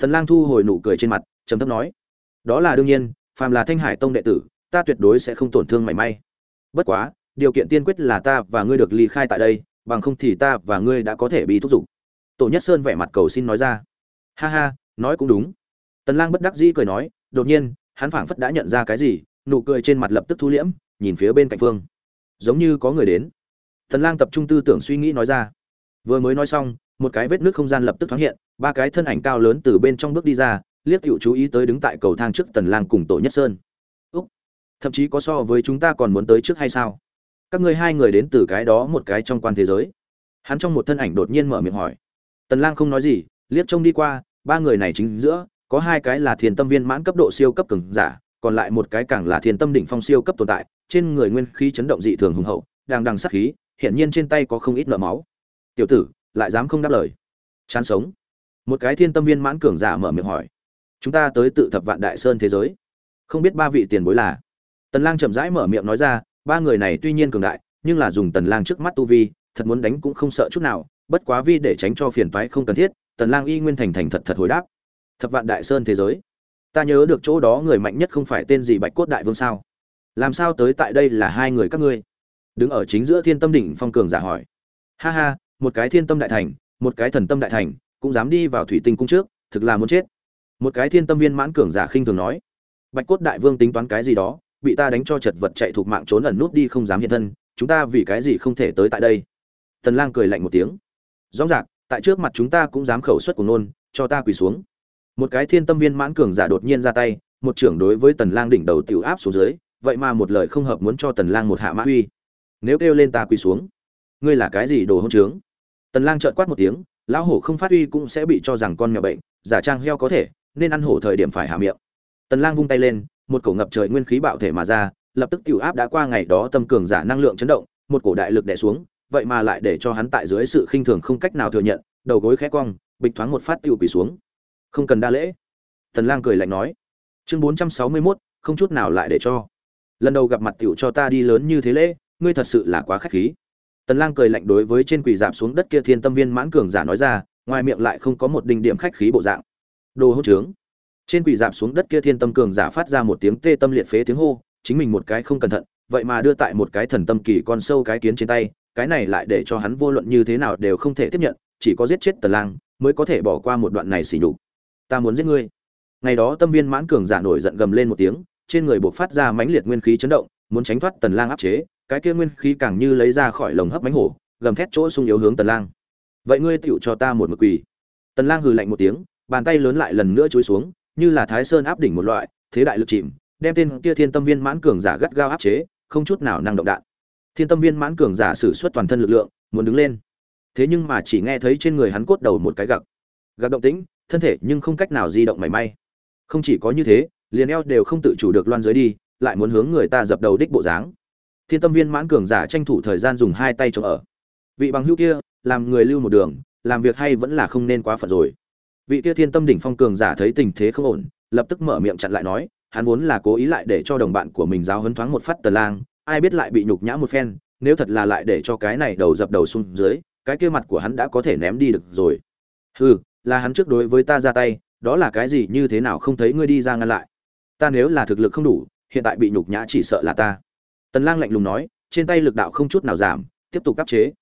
Tần lang thu hồi nụ cười trên mặt, trầm thấp nói đó là đương nhiên, phàm là thanh hải tông đệ tử, ta tuyệt đối sẽ không tổn thương mảy may. Bất quá, điều kiện tiên quyết là ta và ngươi được ly khai tại đây, bằng không thì ta và ngươi đã có thể bị thúc giục. Tổ nhất sơn vẻ mặt cầu xin nói ra. Ha ha, nói cũng đúng. Tần lang bất đắc dĩ cười nói, đột nhiên, hắn phảng phất đã nhận ra cái gì, nụ cười trên mặt lập tức thu liễm, nhìn phía bên cạnh phương. Giống như có người đến. Tần lang tập trung tư tưởng suy nghĩ nói ra. Vừa mới nói xong, một cái vết nước không gian lập tức thoáng hiện, ba cái thân ảnh cao lớn từ bên trong bước đi ra liếc tiểu chú ý tới đứng tại cầu thang trước tần lang cùng tổ nhất sơn. Úc, thậm chí có so với chúng ta còn muốn tới trước hay sao? Các ngươi hai người đến từ cái đó một cái trong quan thế giới. Hắn trong một thân ảnh đột nhiên mở miệng hỏi. Tần lang không nói gì, liếc trông đi qua, ba người này chính giữa, có hai cái là thiên tâm viên mãn cấp độ siêu cấp cường giả, còn lại một cái càng là thiên tâm đỉnh phong siêu cấp tồn tại, trên người nguyên khí chấn động dị thường hùng hậu, đang đằng sát khí hiện nhiên trên tay có không ít nợ máu. Tiểu tử, lại dám không đáp lời. Chán sống. Một cái thiên tâm viên mãn cường giả mở miệng hỏi chúng ta tới tự thập vạn đại sơn thế giới. Không biết ba vị tiền bối là? Tần lang chậm rãi mở miệng nói ra, ba người này tuy nhiên cường đại, nhưng là dùng tần lang trước mắt tu vi, thật muốn đánh cũng không sợ chút nào, bất quá vi để tránh cho phiền toái không cần thiết, tần lang y nguyên thành thành thật thật hồi đáp. Thập vạn đại sơn thế giới. Ta nhớ được chỗ đó người mạnh nhất không phải tên gì bạch cốt đại vương sao? Làm sao tới tại đây là hai người các ngươi? Đứng ở chính giữa thiên tâm đỉnh phong cường giả hỏi. Ha ha, một cái thiên tâm đại thành, một cái thần tâm đại thành, cũng dám đi vào thủy tinh cung trước, thực là muốn chết một cái thiên tâm viên mãn cường giả khinh thường nói, bạch cốt đại vương tính toán cái gì đó, bị ta đánh cho chật vật chạy thuộc mạng trốn ẩn nút đi không dám hiện thân, chúng ta vì cái gì không thể tới tại đây? Tần lang cười lạnh một tiếng. Rõ ràng, tại trước mặt chúng ta cũng dám khẩu xuất của nôn, cho ta quỳ xuống. Một cái thiên tâm viên mãn cường giả đột nhiên ra tay, một trưởng đối với tần lang đỉnh đầu tiểu áp xuống dưới, vậy mà một lời không hợp muốn cho tần lang một hạ mã uy. Nếu kêu lên ta quỳ xuống, ngươi là cái gì đồ hỗn trướng? Tần lang trợn quát một tiếng, lão hổ không phát uy cũng sẽ bị cho rằng con mèo bệnh, giả trang heo có thể nên ăn hổ thời điểm phải hạ miệng. Tần lang vung tay lên một cổ ngập trời nguyên khí bạo thể mà ra lập tức tiểu áp đã qua ngày đó tâm cường giả năng lượng chấn động một cổ đại lực đè xuống vậy mà lại để cho hắn tại dưới sự khinh thường không cách nào thừa nhận đầu gối khẽ cong bịch thoáng một phát tiêu quỳ xuống. Không cần đa lễ. Tần lang cười lạnh nói. Chương 461, không chút nào lại để cho. Lần đầu gặp mặt tiểu cho ta đi lớn như thế lễ ngươi thật sự là quá khách khí. Tần lang cười lạnh đối với trên quỳ giảm xuống đất kia thiên tâm viên mãn cường giả nói ra ngoài miệng lại không có một đinh điểm khách khí bộ dạng đồ hỗn trướng. Trên quỷ dạp xuống đất kia thiên tâm cường giả phát ra một tiếng tê tâm liệt phế tiếng hô, chính mình một cái không cẩn thận, vậy mà đưa tại một cái thần tâm kỳ con sâu cái kiến trên tay, cái này lại để cho hắn vô luận như thế nào đều không thể tiếp nhận, chỉ có giết chết tần lang mới có thể bỏ qua một đoạn này xỉ nhục. Ta muốn giết ngươi. Ngày đó tâm viên mãn cường giả nổi giận gầm lên một tiếng, trên người buộc phát ra mãnh liệt nguyên khí chấn động, muốn tránh thoát tần lang áp chế, cái kia nguyên khí càng như lấy ra khỏi lồng hấp mãnh hổ, gầm thét chỗ sung yếu hướng tần lang. Vậy ngươi tựu cho ta một mực quỳ tần lang hừ lạnh một tiếng bàn tay lớn lại lần nữa chuối xuống, như là thái sơn áp đỉnh một loại, thế đại lực chìm, đem tên kia thiên tâm viên mãn cường giả gắt gao áp chế, không chút nào năng động đạn. Thiên tâm viên mãn cường giả sử xuất toàn thân lực lượng, muốn đứng lên. Thế nhưng mà chỉ nghe thấy trên người hắn cốt đầu một cái gặc. Gặc động tĩnh, thân thể nhưng không cách nào di động mảy may. Không chỉ có như thế, liền eo đều không tự chủ được loan dưới đi, lại muốn hướng người ta dập đầu đích bộ dáng. Thiên tâm viên mãn cường giả tranh thủ thời gian dùng hai tay chống ở. Vị bằng hữu kia, làm người lưu một đường, làm việc hay vẫn là không nên quá phận rồi vị kia thiên tâm đỉnh phong cường giả thấy tình thế không ổn, lập tức mở miệng chặn lại nói, hắn vốn là cố ý lại để cho đồng bạn của mình giáo hấn thoáng một phát tờ lang, ai biết lại bị nhục nhã một phen, nếu thật là lại để cho cái này đầu dập đầu xuống dưới, cái kia mặt của hắn đã có thể ném đi được rồi. Hừ, là hắn trước đối với ta ra tay, đó là cái gì như thế nào không thấy ngươi đi ra ngăn lại. Ta nếu là thực lực không đủ, hiện tại bị nhục nhã chỉ sợ là ta. Tần lang lạnh lùng nói, trên tay lực đạo không chút nào giảm, tiếp tục áp chế.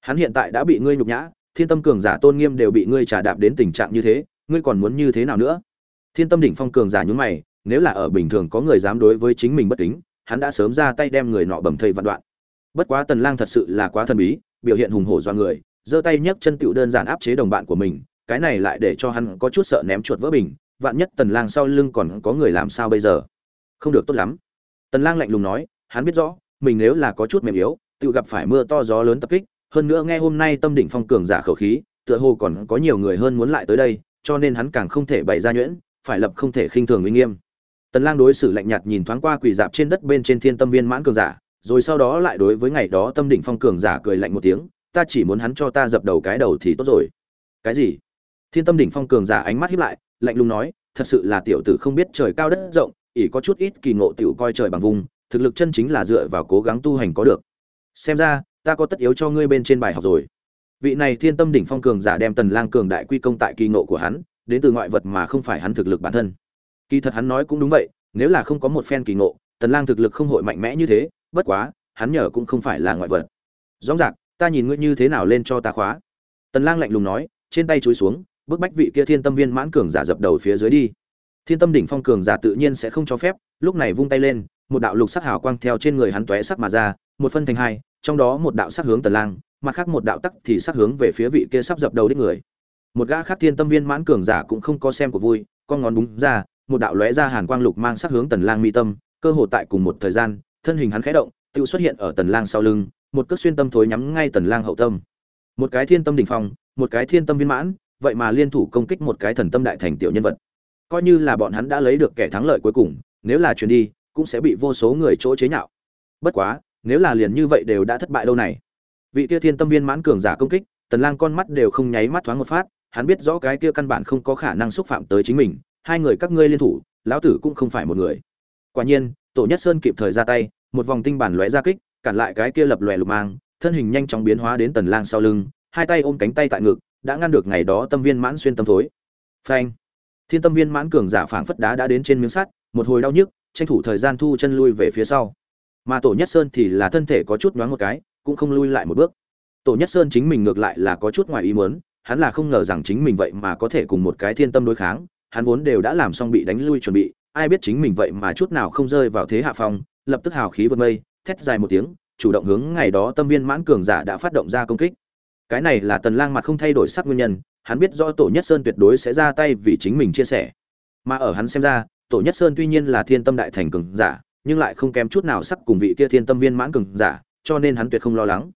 Hắn hiện tại đã bị ngươi nhục nhã thiên tâm cường giả tôn nghiêm đều bị ngươi trả đạp đến tình trạng như thế, ngươi còn muốn như thế nào nữa? Thiên tâm đỉnh phong cường giả nhún mày, nếu là ở bình thường có người dám đối với chính mình bất kính, hắn đã sớm ra tay đem người nọ bầm thây vạn đoạn. Bất quá tần lang thật sự là quá thần bí, biểu hiện hùng hổ do người, giơ tay nhấc chân tựu đơn giản áp chế đồng bạn của mình, cái này lại để cho hắn có chút sợ ném chuột vỡ bình, vạn nhất tần lang sau lưng còn có người làm sao bây giờ? Không được tốt lắm. Tần lang lạnh lùng nói, hắn biết rõ, mình nếu là có chút mềm yếu, tự gặp phải mưa to gió lớn tập kích hơn nữa nghe hôm nay tâm đỉnh phong cường giả khẩu khí, tựa hồ còn có nhiều người hơn muốn lại tới đây, cho nên hắn càng không thể bày ra nhuyễn, phải lập không thể khinh thường uy nghiêm. Tần lang đối xử lạnh nhạt nhìn thoáng qua quỷ dạp trên đất bên trên thiên tâm viên mãn cường giả, rồi sau đó lại đối với ngày đó tâm đỉnh phong cường giả cười lạnh một tiếng, ta chỉ muốn hắn cho ta dập đầu cái đầu thì tốt rồi. Cái gì? Thiên tâm đỉnh phong cường giả ánh mắt híp lại, lạnh lùng nói, thật sự là tiểu tử không biết trời cao đất rộng, ỷ có chút ít kỳ ngộ tiểu coi trời bằng vùng, thực lực chân chính là dựa vào cố gắng tu hành có được. Xem ra ta có tất yếu cho ngươi bên trên bài học rồi. Vị này thiên tâm đỉnh phong cường giả đem tần lang cường đại quy công tại kỳ ngộ của hắn, đến từ ngoại vật mà không phải hắn thực lực bản thân. Kỳ thật hắn nói cũng đúng vậy, nếu là không có một phen kỳ ngộ, tần lang thực lực không hội mạnh mẽ như thế, bất quá, hắn nhờ cũng không phải là ngoại vật. Rõ ràng, ta nhìn ngươi như thế nào lên cho ta khóa. Tần lang lạnh lùng nói, trên tay chúi xuống bước bách vị kia thiên tâm viên mãn cường giả dập đầu phía dưới đi. Thiên tâm đỉnh phong cường giả tự nhiên sẽ không cho phép, lúc này vung tay lên, một đạo lục sắc hào quang theo trên người hắn tóe sắc mà ra, một phân thành hai trong đó một đạo sát hướng tần lang, mặt khác một đạo tắc thì sát hướng về phía vị kia sắp dập đầu đích người. Một gã khác thiên tâm viên mãn cường giả cũng không có xem của vui, con ngón đúng ra, một đạo lóe ra hàn quang lục mang sát hướng tần lang mi tâm, cơ hồ tại cùng một thời gian, thân hình hắn khẽ động, tự xuất hiện ở tần lang sau lưng, một cước xuyên tâm thối nhắm ngay tần lang hậu tâm. Một cái thiên tâm đỉnh phong, một cái thiên tâm viên mãn, vậy mà liên thủ công kích một cái thần tâm đại thành tiểu nhân vật. Coi như là bọn hắn đã lấy được kẻ thắng lợi cuối cùng, nếu là chuyển đi, cũng sẽ bị vô số người chỗ chế nhạo. Bất quá nếu là liền như vậy đều đã thất bại đâu này. Vị kia thiên tâm viên mãn cường giả công kích, tần lang con mắt đều không nháy mắt thoáng một phát, hắn biết rõ cái kia căn bản không có khả năng xúc phạm tới chính mình, hai người các ngươi liên thủ, lão tử cũng không phải một người. Quả nhiên, tổ nhất sơn kịp thời ra tay, một vòng tinh bản lóe ra kích, cản lại cái kia lập lòe lục mang, thân hình nhanh chóng biến hóa đến tần lang sau lưng, hai tay ôm cánh tay tại ngực, đã ngăn được ngày đó tâm viên mãn xuyên tâm thối. Phanh! Thiên tâm viên mãn cường giả phảng phất đá đã đến trên miếng sắt, một hồi đau nhức, tranh thủ thời gian thu chân lui về phía sau mà tổ nhất sơn thì là thân thể có chút nhoáng một cái, cũng không lui lại một bước. Tổ nhất sơn chính mình ngược lại là có chút ngoài ý muốn, hắn là không ngờ rằng chính mình vậy mà có thể cùng một cái thiên tâm đối kháng, hắn vốn đều đã làm xong bị đánh lui chuẩn bị, ai biết chính mình vậy mà chút nào không rơi vào thế hạ phong, lập tức hào khí vượt mây, thét dài một tiếng, chủ động hướng ngày đó tâm viên mãn cường giả đã phát động ra công kích. Cái này là tần lang mặt không thay đổi sắc nguyên nhân, hắn biết rõ tổ nhất sơn tuyệt đối sẽ ra tay vì chính mình chia sẻ. Mà ở hắn xem ra, tổ nhất sơn tuy nhiên là thiên tâm đại thành cường giả nhưng lại không kém chút nào sắc cùng vị kia thiên tâm viên mãn cường giả, cho nên hắn tuyệt không lo lắng.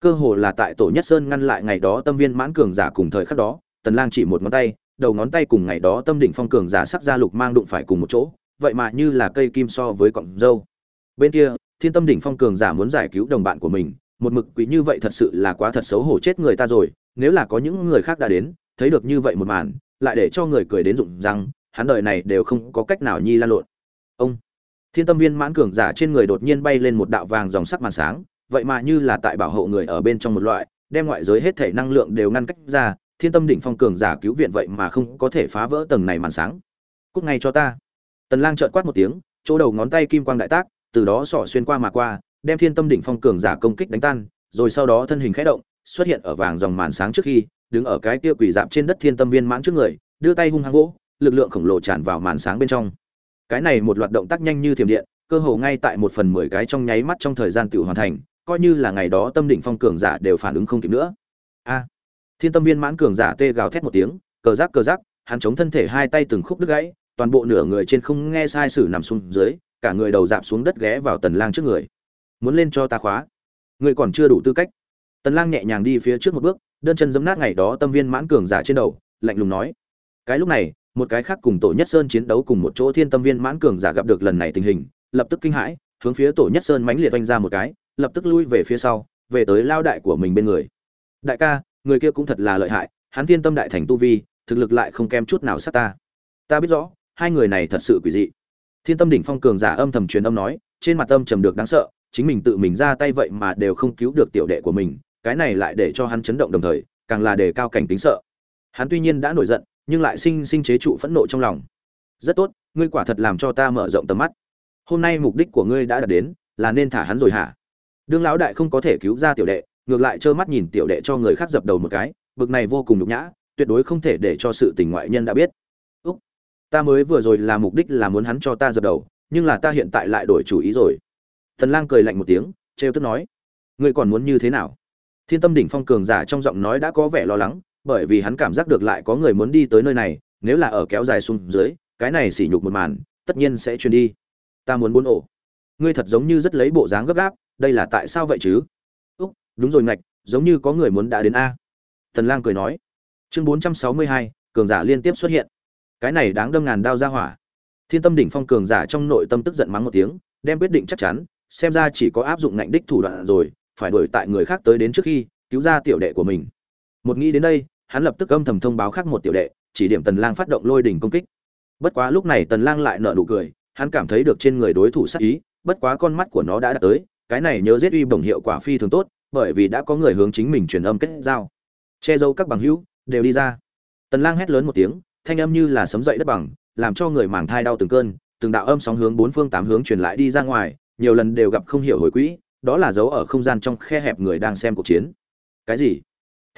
Cơ hồ là tại tổ nhất sơn ngăn lại ngày đó tâm viên mãn cường giả cùng thời khắc đó, tần lang chỉ một ngón tay, đầu ngón tay cùng ngày đó tâm đỉnh phong cường giả sắc ra lục mang đụng phải cùng một chỗ, vậy mà như là cây kim so với cọng dâu. Bên kia, thiên tâm đỉnh phong cường giả muốn giải cứu đồng bạn của mình, một mực quý như vậy thật sự là quá thật xấu hổ chết người ta rồi, nếu là có những người khác đã đến, thấy được như vậy một màn, lại để cho người cười đến rụng răng, hắn đời này đều không có cách nào nhi lan lộn. Ông! Thiên tâm viên mãn cường giả trên người đột nhiên bay lên một đạo vàng dòng sắc màn sáng, vậy mà như là tại bảo hộ người ở bên trong một loại, đem ngoại giới hết thể năng lượng đều ngăn cách ra, thiên tâm đỉnh phong cường giả cứu viện vậy mà không có thể phá vỡ tầng này màn sáng. Cúc ngay cho ta. Tần lang trợn quát một tiếng, chỗ đầu ngón tay kim quang đại tác, từ đó xỏ xuyên qua mà qua, đem thiên tâm đỉnh phong cường giả công kích đánh tan, rồi sau đó thân hình khẽ động, xuất hiện ở vàng dòng màn sáng trước khi, đứng ở cái kia quỷ dạp trên đất thiên tâm viên mãn trước người, đưa tay hung hăng vỗ, lực lượng khổng lồ tràn vào màn sáng bên trong cái này một loạt động tác nhanh như thiểm điện, cơ hồ ngay tại một phần mười cái trong nháy mắt trong thời gian tự hoàn thành, coi như là ngày đó tâm đỉnh phong cường giả đều phản ứng không kịp nữa. A. Thiên tâm viên mãn cường giả tê gào thét một tiếng, cờ rác cờ rác, hắn chống thân thể hai tay từng khúc đứt gãy, toàn bộ nửa người trên không nghe sai sử nằm xuống dưới, cả người đầu dạp xuống đất ghé vào tần lang trước người. Muốn lên cho ta khóa. Người còn chưa đủ tư cách. Tần lang nhẹ nhàng đi phía trước một bước, đơn chân giẫm nát ngày đó tâm viên mãn cường giả trên đầu, lạnh lùng nói. Cái lúc này một cái khác cùng tổ nhất sơn chiến đấu cùng một chỗ thiên tâm viên mãn cường giả gặp được lần này tình hình, lập tức kinh hãi, hướng phía tổ nhất sơn mãnh liệt oanh ra một cái, lập tức lui về phía sau, về tới lao đại của mình bên người. Đại ca, người kia cũng thật là lợi hại, hắn thiên tâm đại thành tu vi, thực lực lại không kém chút nào sát ta. Ta biết rõ, hai người này thật sự quỷ dị. Thiên tâm đỉnh phong cường giả âm thầm truyền âm nói, trên mặt âm trầm được đáng sợ, chính mình tự mình ra tay vậy mà đều không cứu được tiểu đệ của mình, cái này lại để cho hắn chấn động đồng thời, càng là đề cao cảnh tính sợ. Hắn tuy nhiên đã nổi giận nhưng lại sinh sinh chế trụ phẫn nộ trong lòng. Rất tốt, ngươi quả thật làm cho ta mở rộng tầm mắt. Hôm nay mục đích của ngươi đã đạt đến, là nên thả hắn rồi hả? Đương lão đại không có thể cứu ra tiểu đệ, ngược lại trơ mắt nhìn tiểu đệ cho người khác dập đầu một cái, bực này vô cùng nhục nhã, tuyệt đối không thể để cho sự tình ngoại nhân đã biết. Úc, ta mới vừa rồi là mục đích là muốn hắn cho ta dập đầu, nhưng là ta hiện tại lại đổi chủ ý rồi. Thần lang cười lạnh một tiếng, trêu tức nói, ngươi còn muốn như thế nào? Thiên tâm đỉnh phong cường giả trong giọng nói đã có vẻ lo lắng bởi vì hắn cảm giác được lại có người muốn đi tới nơi này, nếu là ở kéo dài xuống dưới, cái này sỉ nhục một màn, tất nhiên sẽ truyền đi. Ta muốn bốn ổ. Ngươi thật giống như rất lấy bộ dáng gấp gáp, đây là tại sao vậy chứ? Úc, đúng rồi ngạch, giống như có người muốn đã đến a. Thần lang cười nói. Chương bốn trăm sáu mươi hai, cường giả liên tiếp xuất hiện. Cái này đáng đâm ngàn đao ra hỏa. Thiên tâm đỉnh phong cường giả trong nội tâm tức giận mắng một tiếng, đem quyết định chắc chắn, xem ra chỉ có áp dụng ngạnh đích thủ đoạn rồi, phải đuổi tại người khác tới đến trước khi, cứu ra tiểu đệ của mình. Một nghĩ đến đây hắn lập tức âm thầm thông báo khác một tiểu đệ, chỉ điểm tần lang phát động lôi đỉnh công kích. Bất quá lúc này tần lang lại nở nụ cười, hắn cảm thấy được trên người đối thủ sát ý, bất quá con mắt của nó đã đạt tới, cái này nhớ giết uy bổng hiệu quả phi thường tốt, bởi vì đã có người hướng chính mình truyền âm kết giao. Che giấu các bằng hữu, đều đi ra. Tần lang hét lớn một tiếng, thanh âm như là sấm dậy đất bằng, làm cho người màng thai đau từng cơn, từng đạo âm sóng hướng bốn phương tám hướng truyền lại đi ra ngoài, nhiều lần đều gặp không hiểu hồi quỹ, đó là dấu ở không gian trong khe hẹp người đang xem cuộc chiến. Cái gì?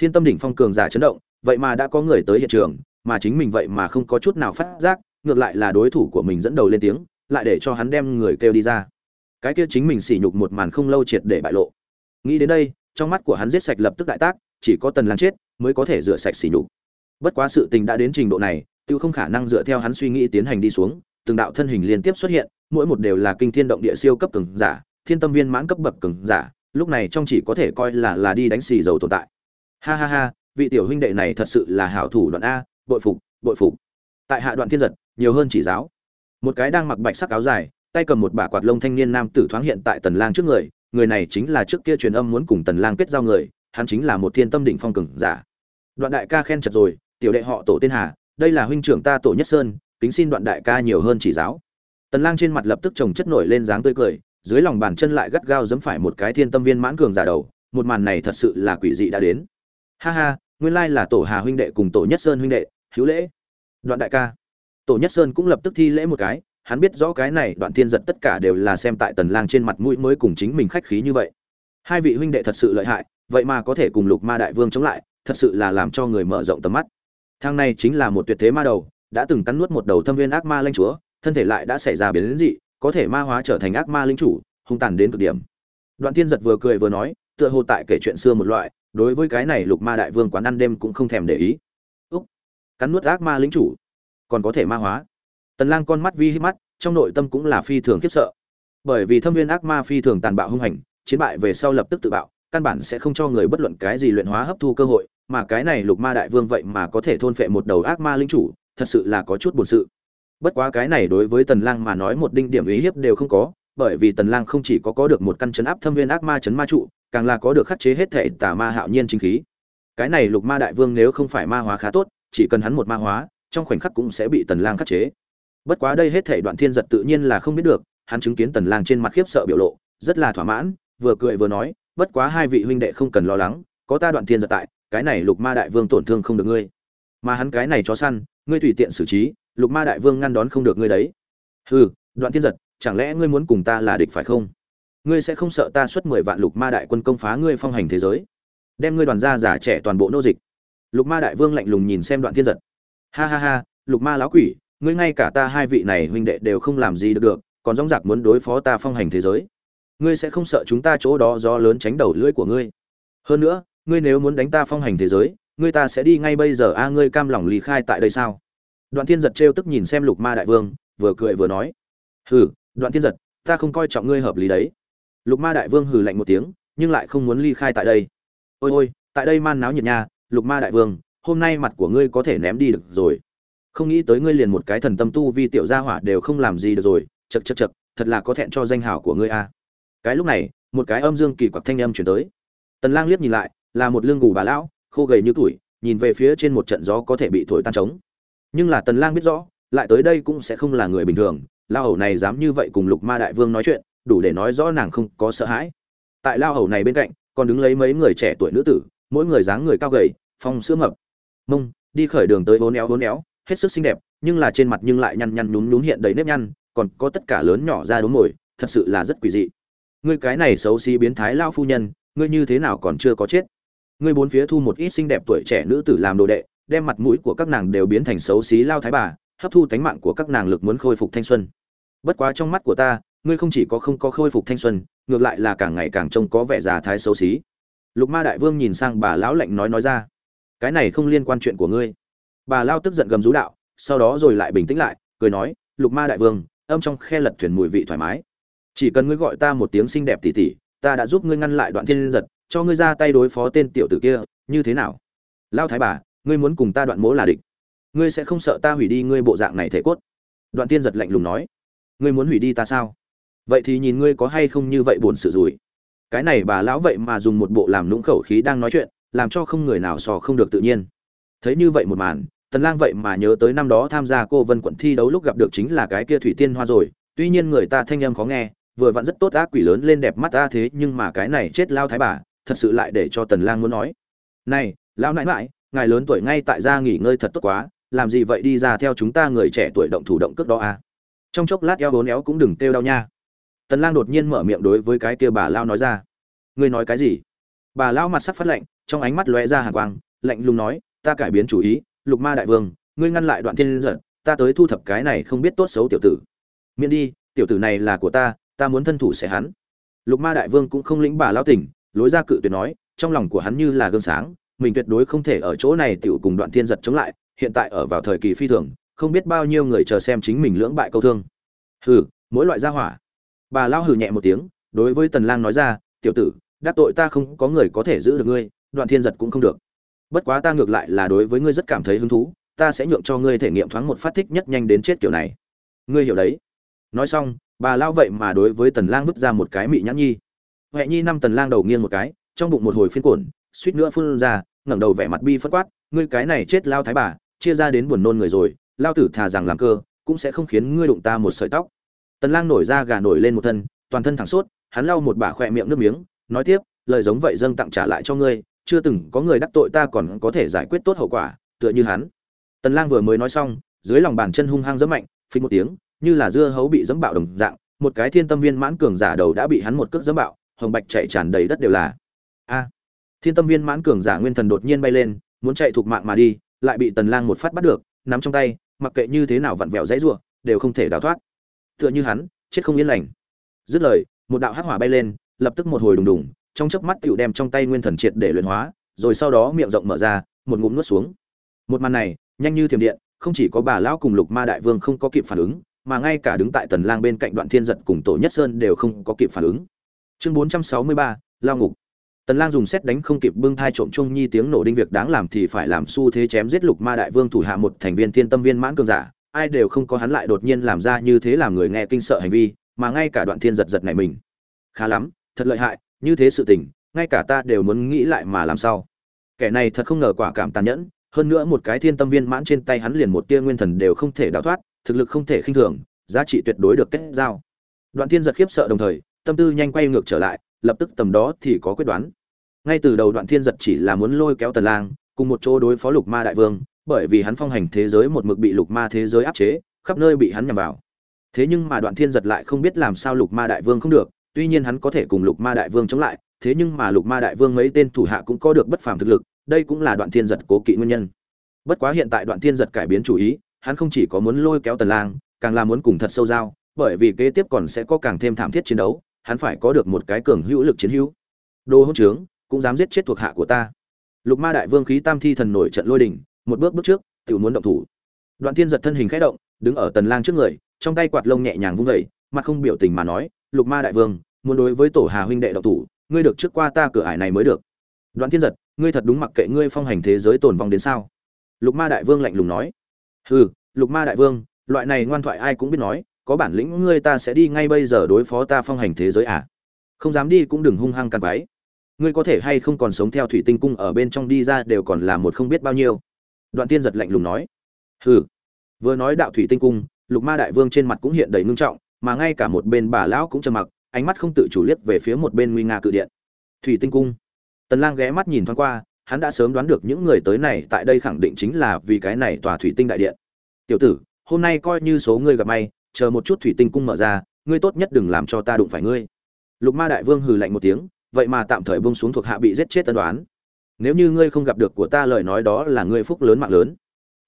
Thiên tâm đỉnh phong cường giả chấn động, vậy mà đã có người tới hiện trường, mà chính mình vậy mà không có chút nào phát giác, ngược lại là đối thủ của mình dẫn đầu lên tiếng, lại để cho hắn đem người kêu đi ra. Cái kia chính mình sỉ nhục một màn không lâu triệt để bại lộ. Nghĩ đến đây, trong mắt của hắn giết sạch lập tức đại tác, chỉ có tần lang chết mới có thể rửa sạch sỉ nhục. Bất quá sự tình đã đến trình độ này, tiêu không khả năng dựa theo hắn suy nghĩ tiến hành đi xuống, từng đạo thân hình liên tiếp xuất hiện, mỗi một đều là kinh thiên động địa siêu cấp cường giả, thiên tâm viên mãn cấp bậc cường giả, lúc này trong chỉ có thể coi là là đi đánh xì dầu tồn tại ha ha ha, vị tiểu huynh đệ này thật sự là hảo thủ đoạn a, bội phục bội phục. Tại hạ đoạn thiên giật, nhiều hơn chỉ giáo. Một cái đang mặc bạch sắc áo dài, tay cầm một bả quạt lông thanh niên nam tử thoáng hiện tại tần lang trước người người này chính là trước kia truyền âm muốn cùng tần lang kết giao người, hắn chính là một thiên tâm đỉnh phong cường giả. Đoạn đại ca khen chặt rồi, tiểu đệ họ tổ tên hà, đây là huynh trưởng ta tổ nhất sơn, kính xin đoạn đại ca nhiều hơn chỉ giáo. Tần lang trên mặt lập tức trồng chất nổi lên dáng tươi cười, dưới lòng bàn chân lại gắt gao giẫm phải một cái thiên tâm viên mãn cường giả đầu, một màn này thật sự là quỷ dị đã đến ha ha, nguyên lai là tổ hà huynh đệ cùng tổ nhất sơn huynh đệ, hữu lễ. Đoạn đại ca. Tổ nhất sơn cũng lập tức thi lễ một cái, hắn biết rõ cái này đoạn thiên giật tất cả đều là xem tại tần lang trên mặt mũi mới cùng chính mình khách khí như vậy. Hai vị huynh đệ thật sự lợi hại, vậy mà có thể cùng lục ma đại vương chống lại, thật sự là làm cho người mở rộng tầm mắt. Thang này chính là một tuyệt thế ma đầu, đã từng cắn nuốt một đầu thâm viên ác ma linh chúa, thân thể lại đã xảy ra biến dị, có thể ma hóa trở thành ác ma linh chủ, hung tàn đến cực điểm. Đoạn thiên giật vừa cười vừa nói, tựa hồ tại kể chuyện xưa một loại đối với cái này lục ma đại vương quán ăn đêm cũng không thèm để ý. Úc, cắn nuốt ác ma lính chủ, còn có thể ma hóa. Tần lang con mắt vi hít mắt, trong nội tâm cũng là phi thường khiếp sợ. Bởi vì thâm viên ác ma phi thường tàn bạo hung hành, chiến bại về sau lập tức tự bạo, căn bản sẽ không cho người bất luận cái gì luyện hóa hấp thu cơ hội, mà cái này lục ma đại vương vậy mà có thể thôn phệ một đầu ác ma linh chủ, thật sự là có chút buồn sự. Bất quá cái này đối với tần lang mà nói một đinh điểm ý hiếp đều không có, bởi vì tần lang không chỉ có có được một căn chấn áp thâm viên ác ma chấn ma trụ càng là có được khắc chế hết thể tà ma hạo nhiên chính khí. Cái này lục ma đại vương nếu không phải ma hóa khá tốt, chỉ cần hắn một ma hóa, trong khoảnh khắc cũng sẽ bị tần lang khắc chế. Bất quá đây hết thể đoạn thiên giật tự nhiên là không biết được, hắn chứng kiến tần lang trên mặt khiếp sợ biểu lộ, rất là thỏa mãn, vừa cười vừa nói, bất quá hai vị huynh đệ không cần lo lắng, có ta đoạn thiên giật tại, cái này lục ma đại vương tổn thương không được ngươi. Mà hắn cái này chó săn, ngươi tùy tiện xử trí, lục ma đại vương ngăn đón không được ngươi đấy. Hừ, đoạn thiên giật, chẳng lẽ ngươi muốn cùng ta là địch phải không? Ngươi sẽ không sợ ta xuất mười vạn lục ma đại quân công phá ngươi phong hành thế giới. Đem ngươi đoàn gia giả trẻ toàn bộ nô dịch. Lục ma đại vương lạnh lùng nhìn xem đoạn thiên giật. Ha ha ha, lục ma lão quỷ, ngươi ngay cả ta hai vị này huynh đệ đều không làm gì được được, còn dóng dạc muốn đối phó ta phong hành thế giới. Ngươi sẽ không sợ chúng ta chỗ đó do lớn tránh đầu lưỡi của ngươi. Hơn nữa, ngươi nếu muốn đánh ta phong hành thế giới, ngươi ta sẽ đi ngay bây giờ. A, ngươi cam lòng lý khai tại đây sao? Đoạn thiên giật trêu tức nhìn xem lục ma đại vương, vừa cười vừa nói. Hừ, đoạn thiên giật, ta không coi trọng ngươi hợp lý đấy lục ma đại vương hừ lạnh một tiếng, nhưng lại không muốn ly khai tại đây. Ôi ôi, tại đây man náo nhiệt nha, lục ma đại vương, hôm nay mặt của ngươi có thể ném đi được rồi. Không nghĩ tới ngươi liền một cái thần tâm tu vi tiểu gia hỏa đều không làm gì được rồi. Chật chật chật thật là có thẹn cho danh hào của ngươi a. Cái lúc này, một cái âm dương kỳ quặc thanh âm chuyển tới. Tần lang liếc nhìn lại, là một lương gù bà lão, khô gầy như tuổi, nhìn về phía trên một trận gió có thể bị thổi tan trống. Nhưng là tần lang biết rõ, lại tới đây cũng sẽ không là người bình thường. Lao hầu này dám như vậy cùng lục ma đại vương nói chuyện đủ để nói rõ nàng không có sợ hãi. Tại lao hầu này bên cạnh, còn đứng lấy mấy người trẻ tuổi nữ tử, mỗi người dáng người cao gầy, phong sữa mập. Mông, đi khởi đường tới bốn éo bốn éo hết sức xinh đẹp, nhưng là trên mặt nhưng lại nhăn nhăn nhún nhún hiện đầy nếp nhăn, còn có tất cả lớn nhỏ ra đốm mồi, thật sự là rất quỷ dị. Ngươi cái này xấu xí biến thái lao phu nhân, ngươi như thế nào còn chưa có chết? Ngươi bốn phía thu một ít xinh đẹp tuổi trẻ nữ tử làm đồ đệ, đem mặt mũi của các nàng đều biến thành xấu xí lao thái bà, hấp thu tánh mạng của các nàng lực muốn khôi phục thanh xuân. Bất quá trong mắt của ta ngươi không chỉ có không có khôi phục thanh xuân, ngược lại là càng ngày càng trông có vẻ già thái xấu xí. Lục ma đại vương nhìn sang bà lão lạnh nói nói ra, cái này không liên quan chuyện của ngươi. Bà lao tức giận gầm rú đạo, sau đó rồi lại bình tĩnh lại, cười nói, lục ma đại vương, âm trong khe lật thuyền mùi vị thoải mái. Chỉ cần ngươi gọi ta một tiếng xinh đẹp tỉ tỉ ta đã giúp ngươi ngăn lại đoạn thiên giật, cho ngươi ra tay đối phó tên tiểu tử kia, như thế nào? Lao thái bà, ngươi muốn cùng ta đoạn mỗ là địch. Ngươi sẽ không sợ ta hủy đi ngươi bộ dạng này thể cốt. Đoạn tiên giật lạnh lùng nói, ngươi muốn hủy đi ta sao? Vậy thì nhìn ngươi có hay không như vậy buồn sự rủi. Cái này bà lão vậy mà dùng một bộ làm lũng khẩu khí đang nói chuyện, làm cho không người nào sò không được tự nhiên. Thấy như vậy một màn, tần lang vậy mà nhớ tới năm đó tham gia cô vân quận thi đấu lúc gặp được chính là cái kia thủy tiên hoa rồi, tuy nhiên người ta thanh âm khó nghe, vừa vặn rất tốt ác quỷ lớn lên đẹp mắt ta thế, nhưng mà cái này chết lao thái bà, thật sự lại để cho tần lang muốn nói. Này, lão nãi nãi, ngài lớn tuổi ngay tại gia nghỉ ngơi thật tốt quá, làm gì vậy đi ra theo chúng ta người trẻ tuổi động thủ động cước đó à? Trong chốc lát eo bốn éo cũng đừng tiêu đau nha tần lang đột nhiên mở miệng đối với cái kia bà lao nói ra. Ngươi nói cái gì? Bà lao mặt sắc phát lạnh, trong ánh mắt lóe ra hàn quang, lạnh lùng nói, ta cải biến chủ ý, lục ma đại vương, ngươi ngăn lại đoạn thiên giận, ta tới thu thập cái này không biết tốt xấu tiểu tử. Miễn đi, tiểu tử này là của ta ta muốn thân thủ sẽ hắn. Lục ma đại vương cũng không lĩnh bà lao tỉnh, lối ra cự tuyệt nói, trong lòng của hắn như là gương sáng, mình tuyệt đối không thể ở chỗ này tiểu cùng đoạn thiên giật chống lại, hiện tại ở vào thời kỳ phi thường, không biết bao nhiêu người chờ xem chính mình lưỡng bại câu thương. Hừ, mỗi loại gia hỏa bà lao hừ nhẹ một tiếng, đối với tần lang nói ra, tiểu tử, đắc tội ta không có người có thể giữ được ngươi, đoạn thiên giật cũng không được. Bất quá ta ngược lại là đối với ngươi rất cảm thấy hứng thú, ta sẽ nhượng cho ngươi thể nghiệm thoáng một phát thích nhất nhanh đến chết kiểu này. Ngươi hiểu đấy. Nói xong, bà lao vậy mà đối với tần lang vứt ra một cái mị nhãn nhi. Huệ nhi năm tần lang đầu nghiêng một cái, trong bụng một hồi phiên cuộn suýt nữa phun ra, ngẩng đầu vẻ mặt bi phất quát, ngươi cái này chết lao thái bà, chia ra đến buồn nôn người rồi, lao tử thà rằng làm cơ, cũng sẽ không khiến ngươi đụng ta một sợi tóc tần lang nổi ra gà nổi lên một thân, toàn thân thẳng sốt, hắn lau một bả khỏe miệng nước miếng, nói tiếp, lời giống vậy dâng tặng trả lại cho ngươi, chưa từng có người đắc tội ta còn có thể giải quyết tốt hậu quả, tựa như hắn. Tần lang vừa mới nói xong, dưới lòng bàn chân hung hăng giẫm mạnh, phình một tiếng, như là dưa hấu bị giẫm bạo đồng dạng, một cái thiên tâm viên mãn cường giả đầu đã bị hắn một cước giẫm bạo, hồng bạch chạy tràn đầy đất đều là. A! Thiên tâm viên mãn cường giả nguyên thần đột nhiên bay lên, muốn chạy thuộc mạng mà đi, lại bị tần lang một phát bắt được, nắm trong tay, mặc kệ như thế nào vặn vẹo dãy rủa, đều không thể đào thoát tựa như hắn chết không yên lành. Dứt lời một đạo hắc hỏa bay lên lập tức một hồi đùng đùng trong chớp mắt tiểu đem trong tay nguyên thần triệt để luyện hóa rồi sau đó miệng rộng mở ra một ngụm nuốt xuống. Một màn này nhanh như thiểm điện không chỉ có bà lão cùng lục ma đại vương không có kịp phản ứng mà ngay cả đứng tại tần lang bên cạnh đoạn thiên giật cùng tổ nhất sơn đều không có kịp phản ứng. Chương 463, lao ngục. Tần lang dùng xét đánh không kịp bưng thai trộm chung nhi tiếng nổ đinh việc đáng làm thì phải làm xu thế chém giết lục ma đại vương thủ hạ một thành viên thiên tâm viên mãn cường giả ai đều không có hắn lại đột nhiên làm ra như thế làm người nghe kinh sợ hành vi, mà ngay cả đoạn thiên giật giật này mình. Khá lắm, thật lợi hại, như thế sự tình, ngay cả ta đều muốn nghĩ lại mà làm sao. Kẻ này thật không ngờ quả cảm tàn nhẫn, hơn nữa một cái thiên tâm viên mãn trên tay hắn liền một tia nguyên thần đều không thể đào thoát, thực lực không thể khinh thường, giá trị tuyệt đối được kết giao. Đoạn thiên giật khiếp sợ đồng thời, tâm tư nhanh quay ngược trở lại, lập tức tầm đó thì có quyết đoán. Ngay từ đầu đoạn thiên giật chỉ là muốn lôi kéo tần lang, cùng một chỗ đối phó lục ma đại vương bởi vì hắn phong hành thế giới một mực bị lục ma thế giới áp chế, khắp nơi bị hắn nhằm vào. Thế nhưng mà đoạn thiên giật lại không biết làm sao lục ma đại vương không được, tuy nhiên hắn có thể cùng lục ma đại vương chống lại, thế nhưng mà lục ma đại vương mấy tên thủ hạ cũng có được bất phàm thực lực, đây cũng là đoạn thiên giật cố kỵ nguyên nhân. Bất quá hiện tại đoạn thiên giật cải biến chủ ý, hắn không chỉ có muốn lôi kéo tần lang, càng là muốn cùng thật sâu giao, bởi vì kế tiếp còn sẽ có càng thêm thảm thiết chiến đấu, hắn phải có được một cái cường hữu lực chiến hữu. Đồ hỗn trướng, cũng dám giết chết thuộc hạ của ta. Lục ma đại vương khí tam thi thần nổi trận lôi đình một bước bước trước tự muốn động thủ. Đoạn thiên giật thân hình khẽ động, đứng ở tần lang trước người, trong tay quạt lông nhẹ nhàng vung vẩy mặt không biểu tình mà nói, lục ma đại vương, muốn đối với tổ hà huynh đệ động thủ, ngươi được trước qua ta cửa ải này mới được. Đoạn thiên giật, ngươi thật đúng mặc kệ ngươi phong hành thế giới tồn vong đến sao? Lục ma đại vương lạnh lùng nói. Hừ, lục ma đại vương, loại này ngoan thoại ai cũng biết nói, có bản lĩnh ngươi ta sẽ đi ngay bây giờ đối phó ta phong hành thế giới à? Không dám đi cũng đừng hung hăng càn quái ngươi có thể hay không còn sống theo thủy tinh cung ở bên trong đi ra đều còn là một không biết bao nhiêu đoạn tiên giật lạnh lùng nói. Hừ. Vừa nói đạo thủy tinh cung, lục ma đại vương trên mặt cũng hiện đầy ngưng trọng, mà ngay cả một bên bà lão cũng trầm mặc, ánh mắt không tự chủ liếc về phía một bên nguy nga cự điện. Thủy tinh cung. Tần lang ghé mắt nhìn thoáng qua, hắn đã sớm đoán được những người tới này tại đây khẳng định chính là vì cái này tòa thủy tinh đại điện. Tiểu tử, hôm nay coi như số ngươi gặp may, chờ một chút thủy tinh cung mở ra, ngươi tốt nhất đừng làm cho ta đụng phải ngươi. Lục ma đại vương hừ lạnh một tiếng, vậy mà tạm thời buông xuống thuộc hạ bị giết chết tân đoán nếu như ngươi không gặp được của ta lời nói đó là ngươi phúc lớn mạng lớn.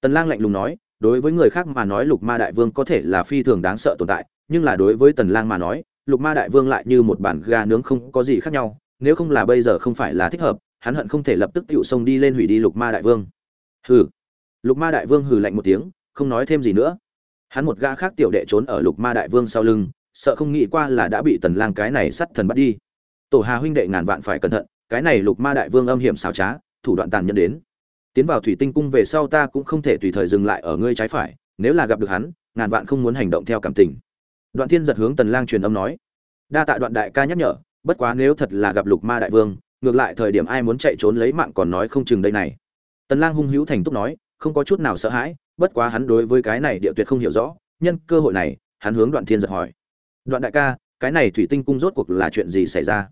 Tần lang lạnh lùng nói, đối với người khác mà nói lục ma đại vương có thể là phi thường đáng sợ tồn tại, nhưng là đối với tần lang mà nói, lục ma đại vương lại như một bản gà nướng không có gì khác nhau, nếu không là bây giờ không phải là thích hợp, hắn hận không thể lập tức tiệu xông đi lên hủy đi lục ma đại vương. Hừ. Lục ma đại vương hừ lạnh một tiếng, không nói thêm gì nữa. Hắn một gã khác tiểu đệ trốn ở lục ma đại vương sau lưng, sợ không nghĩ qua là đã bị tần lang cái này sắt thần bắt đi. Tổ hà huynh đệ ngàn vạn phải cẩn thận cái này lục ma đại vương âm hiểm xảo trá, thủ đoạn tàn nhẫn đến. Tiến vào thủy tinh cung về sau ta cũng không thể tùy thời dừng lại ở ngươi trái phải, nếu là gặp được hắn, ngàn vạn không muốn hành động theo cảm tình. Đoạn thiên giật hướng tần lang truyền âm nói. Đa tạ đoạn đại ca nhắc nhở, bất quá nếu thật là gặp lục ma đại vương, ngược lại thời điểm ai muốn chạy trốn lấy mạng còn nói không chừng đây này. Tần lang hung hữu thành túc nói, không có chút nào sợ hãi, bất quá hắn đối với cái này địa tuyệt không hiểu rõ, nhân cơ hội này, hắn hướng đoạn thiên giật hỏi. Đoạn đại ca, cái này thủy tinh cung rốt cuộc là chuyện gì xảy ra?